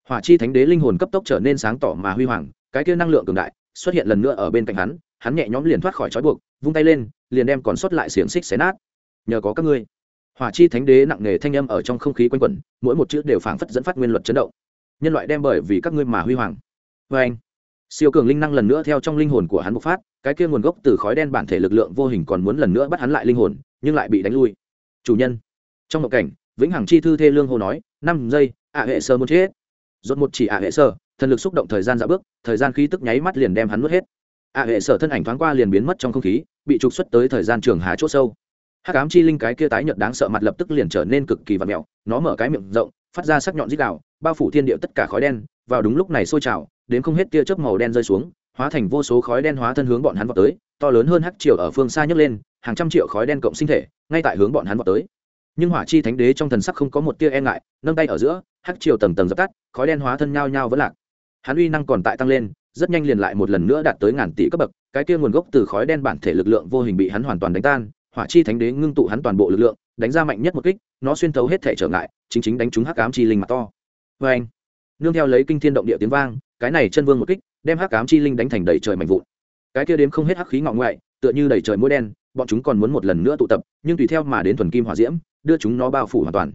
Hỏa chi thánh đế linh hồn cấp tốc trở nên sáng tỏ mà huy hoàng, cái kia năng lượng cường đại xuất hiện lần nữa ở bên cạnh hắn hắn nhẹ nhõm liền thoát khỏi trói buộc, vung tay lên, liền đem còn sót lại xiềng xích xé nát. Nhờ có các ngươi hỏa chi thánh đế nặng nề thanh âm ở trong không khí quanh quẩn, mỗi một chữ đều phảng phất dẫn phát nguyên luật chấn động. Nhân loại đem bởi vì các ngươi mà huy hoàng. Vê anh, siêu cường linh năng lần nữa theo trong linh hồn của hắn bộc phát, cái kia nguồn gốc từ khói đen bản thể lực lượng vô hình còn muốn lần nữa bắt hắn lại linh hồn, nhưng lại bị đánh lui. Chủ nhân, trong một cảnh, vĩnh hằng chi thư thê lương hồ nói, năm giây, ạ hệ sơ muốn chết rốt một chỉ ạ hệ sơ, thần lực xúc động thời gian dạo bước, thời gian khí tức nháy mắt liền đem hắn nuốt hết. ạ hệ sở thân ảnh thoáng qua liền biến mất trong không khí, bị trục xuất tới thời gian trường hà chỗ sâu hắc ám chi linh cái kia tái nhợt đáng sợ mặt lập tức liền trở nên cực kỳ vặn mẹo, nó mở cái miệng rộng, phát ra sắc nhọn dít đạo bao phủ thiên địa tất cả khói đen, vào đúng lúc này sôi trào, đến không hết tia chớp màu đen rơi xuống, hóa thành vô số khói đen hóa thân hướng bọn hắn vào tới, to lớn hơn hắc triều ở phương xa nhấc lên, hàng trăm triệu khói đen cộng sinh thể, ngay tại hướng bọn hắn vào tới. Nhưng hỏa chi thánh đế trong thần sắc không có một tia e ngại, nâng tay ở giữa, hắc triều tầng tầng dập tắt, khói đen hóa thân nhao nhao vẫn lạc. Hắn uy năng còn tại tăng lên, rất nhanh liền lại một lần nữa đạt tới ngàn tỷ cấp bậc, cái kia nguồn gốc từ khói đen bản thể lực lượng vô hình bị hắn hoàn toàn đánh tan hỏa chi thánh đế ngưng tụ hắn toàn bộ lực lượng, đánh ra mạnh nhất một kích, nó xuyên thấu hết thể trở ngại, chính chính đánh trúng hắc ám chi linh mặt to. Vê anh nương theo lấy kinh thiên động địa tiếng vang, cái này chân vương một kích, đem hắc ám chi linh đánh thành đầy trời mạnh vụn. Cái kia đếm không hết hắc khí ngọ ngoại, tựa như đầy trời mũi đen, bọn chúng còn muốn một lần nữa tụ tập, nhưng tùy theo mà đến thuần kim hỏa diễm, đưa chúng nó bao phủ hoàn toàn.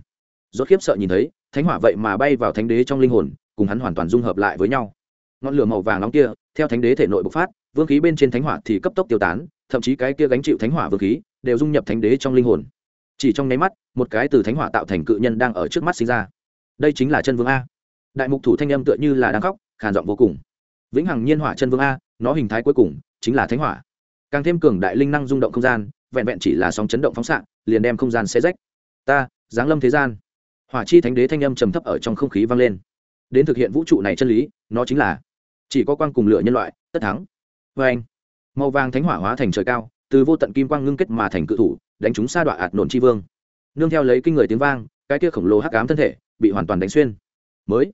Rốt khiếp sợ nhìn thấy, thánh hỏa vậy mà bay vào thánh đế trong linh hồn, cùng hắn hoàn toàn dung hợp lại với nhau. Ngọn lửa màu vàng nóng kia, theo thánh đế thể nội bộc phát, vương khí bên trên thánh hỏa thì cấp tốc tiêu tán, thậm chí cái kia gánh chịu thánh hỏa vương khí đều dung nhập thánh đế trong linh hồn. Chỉ trong nháy mắt, một cái từ thánh hỏa tạo thành cự nhân đang ở trước mắt sinh ra. Đây chính là chân vương a. Đại mục thủ thanh âm tựa như là đang khóc, khàn giọng vô cùng. Vĩnh hằng nhiên hỏa chân vương a, nó hình thái cuối cùng chính là thánh hỏa. Càng thêm cường đại linh năng rung động không gian, vẹn vẹn chỉ là sóng chấn động phóng xạ, liền đem không gian xe rách. Ta, giáng lâm thế gian. Hỏa chi thánh đế thanh âm trầm thấp ở trong không khí vang lên. Đến thực hiện vũ trụ này chân lý, nó chính là chỉ có quang cùng lửa nhân loại, tất thắng. Vê anh màu vàng thánh hỏa hóa thành trời cao từ vô tận kim quang ngưng kết mà thành cự thủ, đánh chúng sa đoạn ạt nổn chi vương. Nương theo lấy kinh người tiếng vang, cái kia khổng lồ hắc ám thân thể bị hoàn toàn đánh xuyên. Mới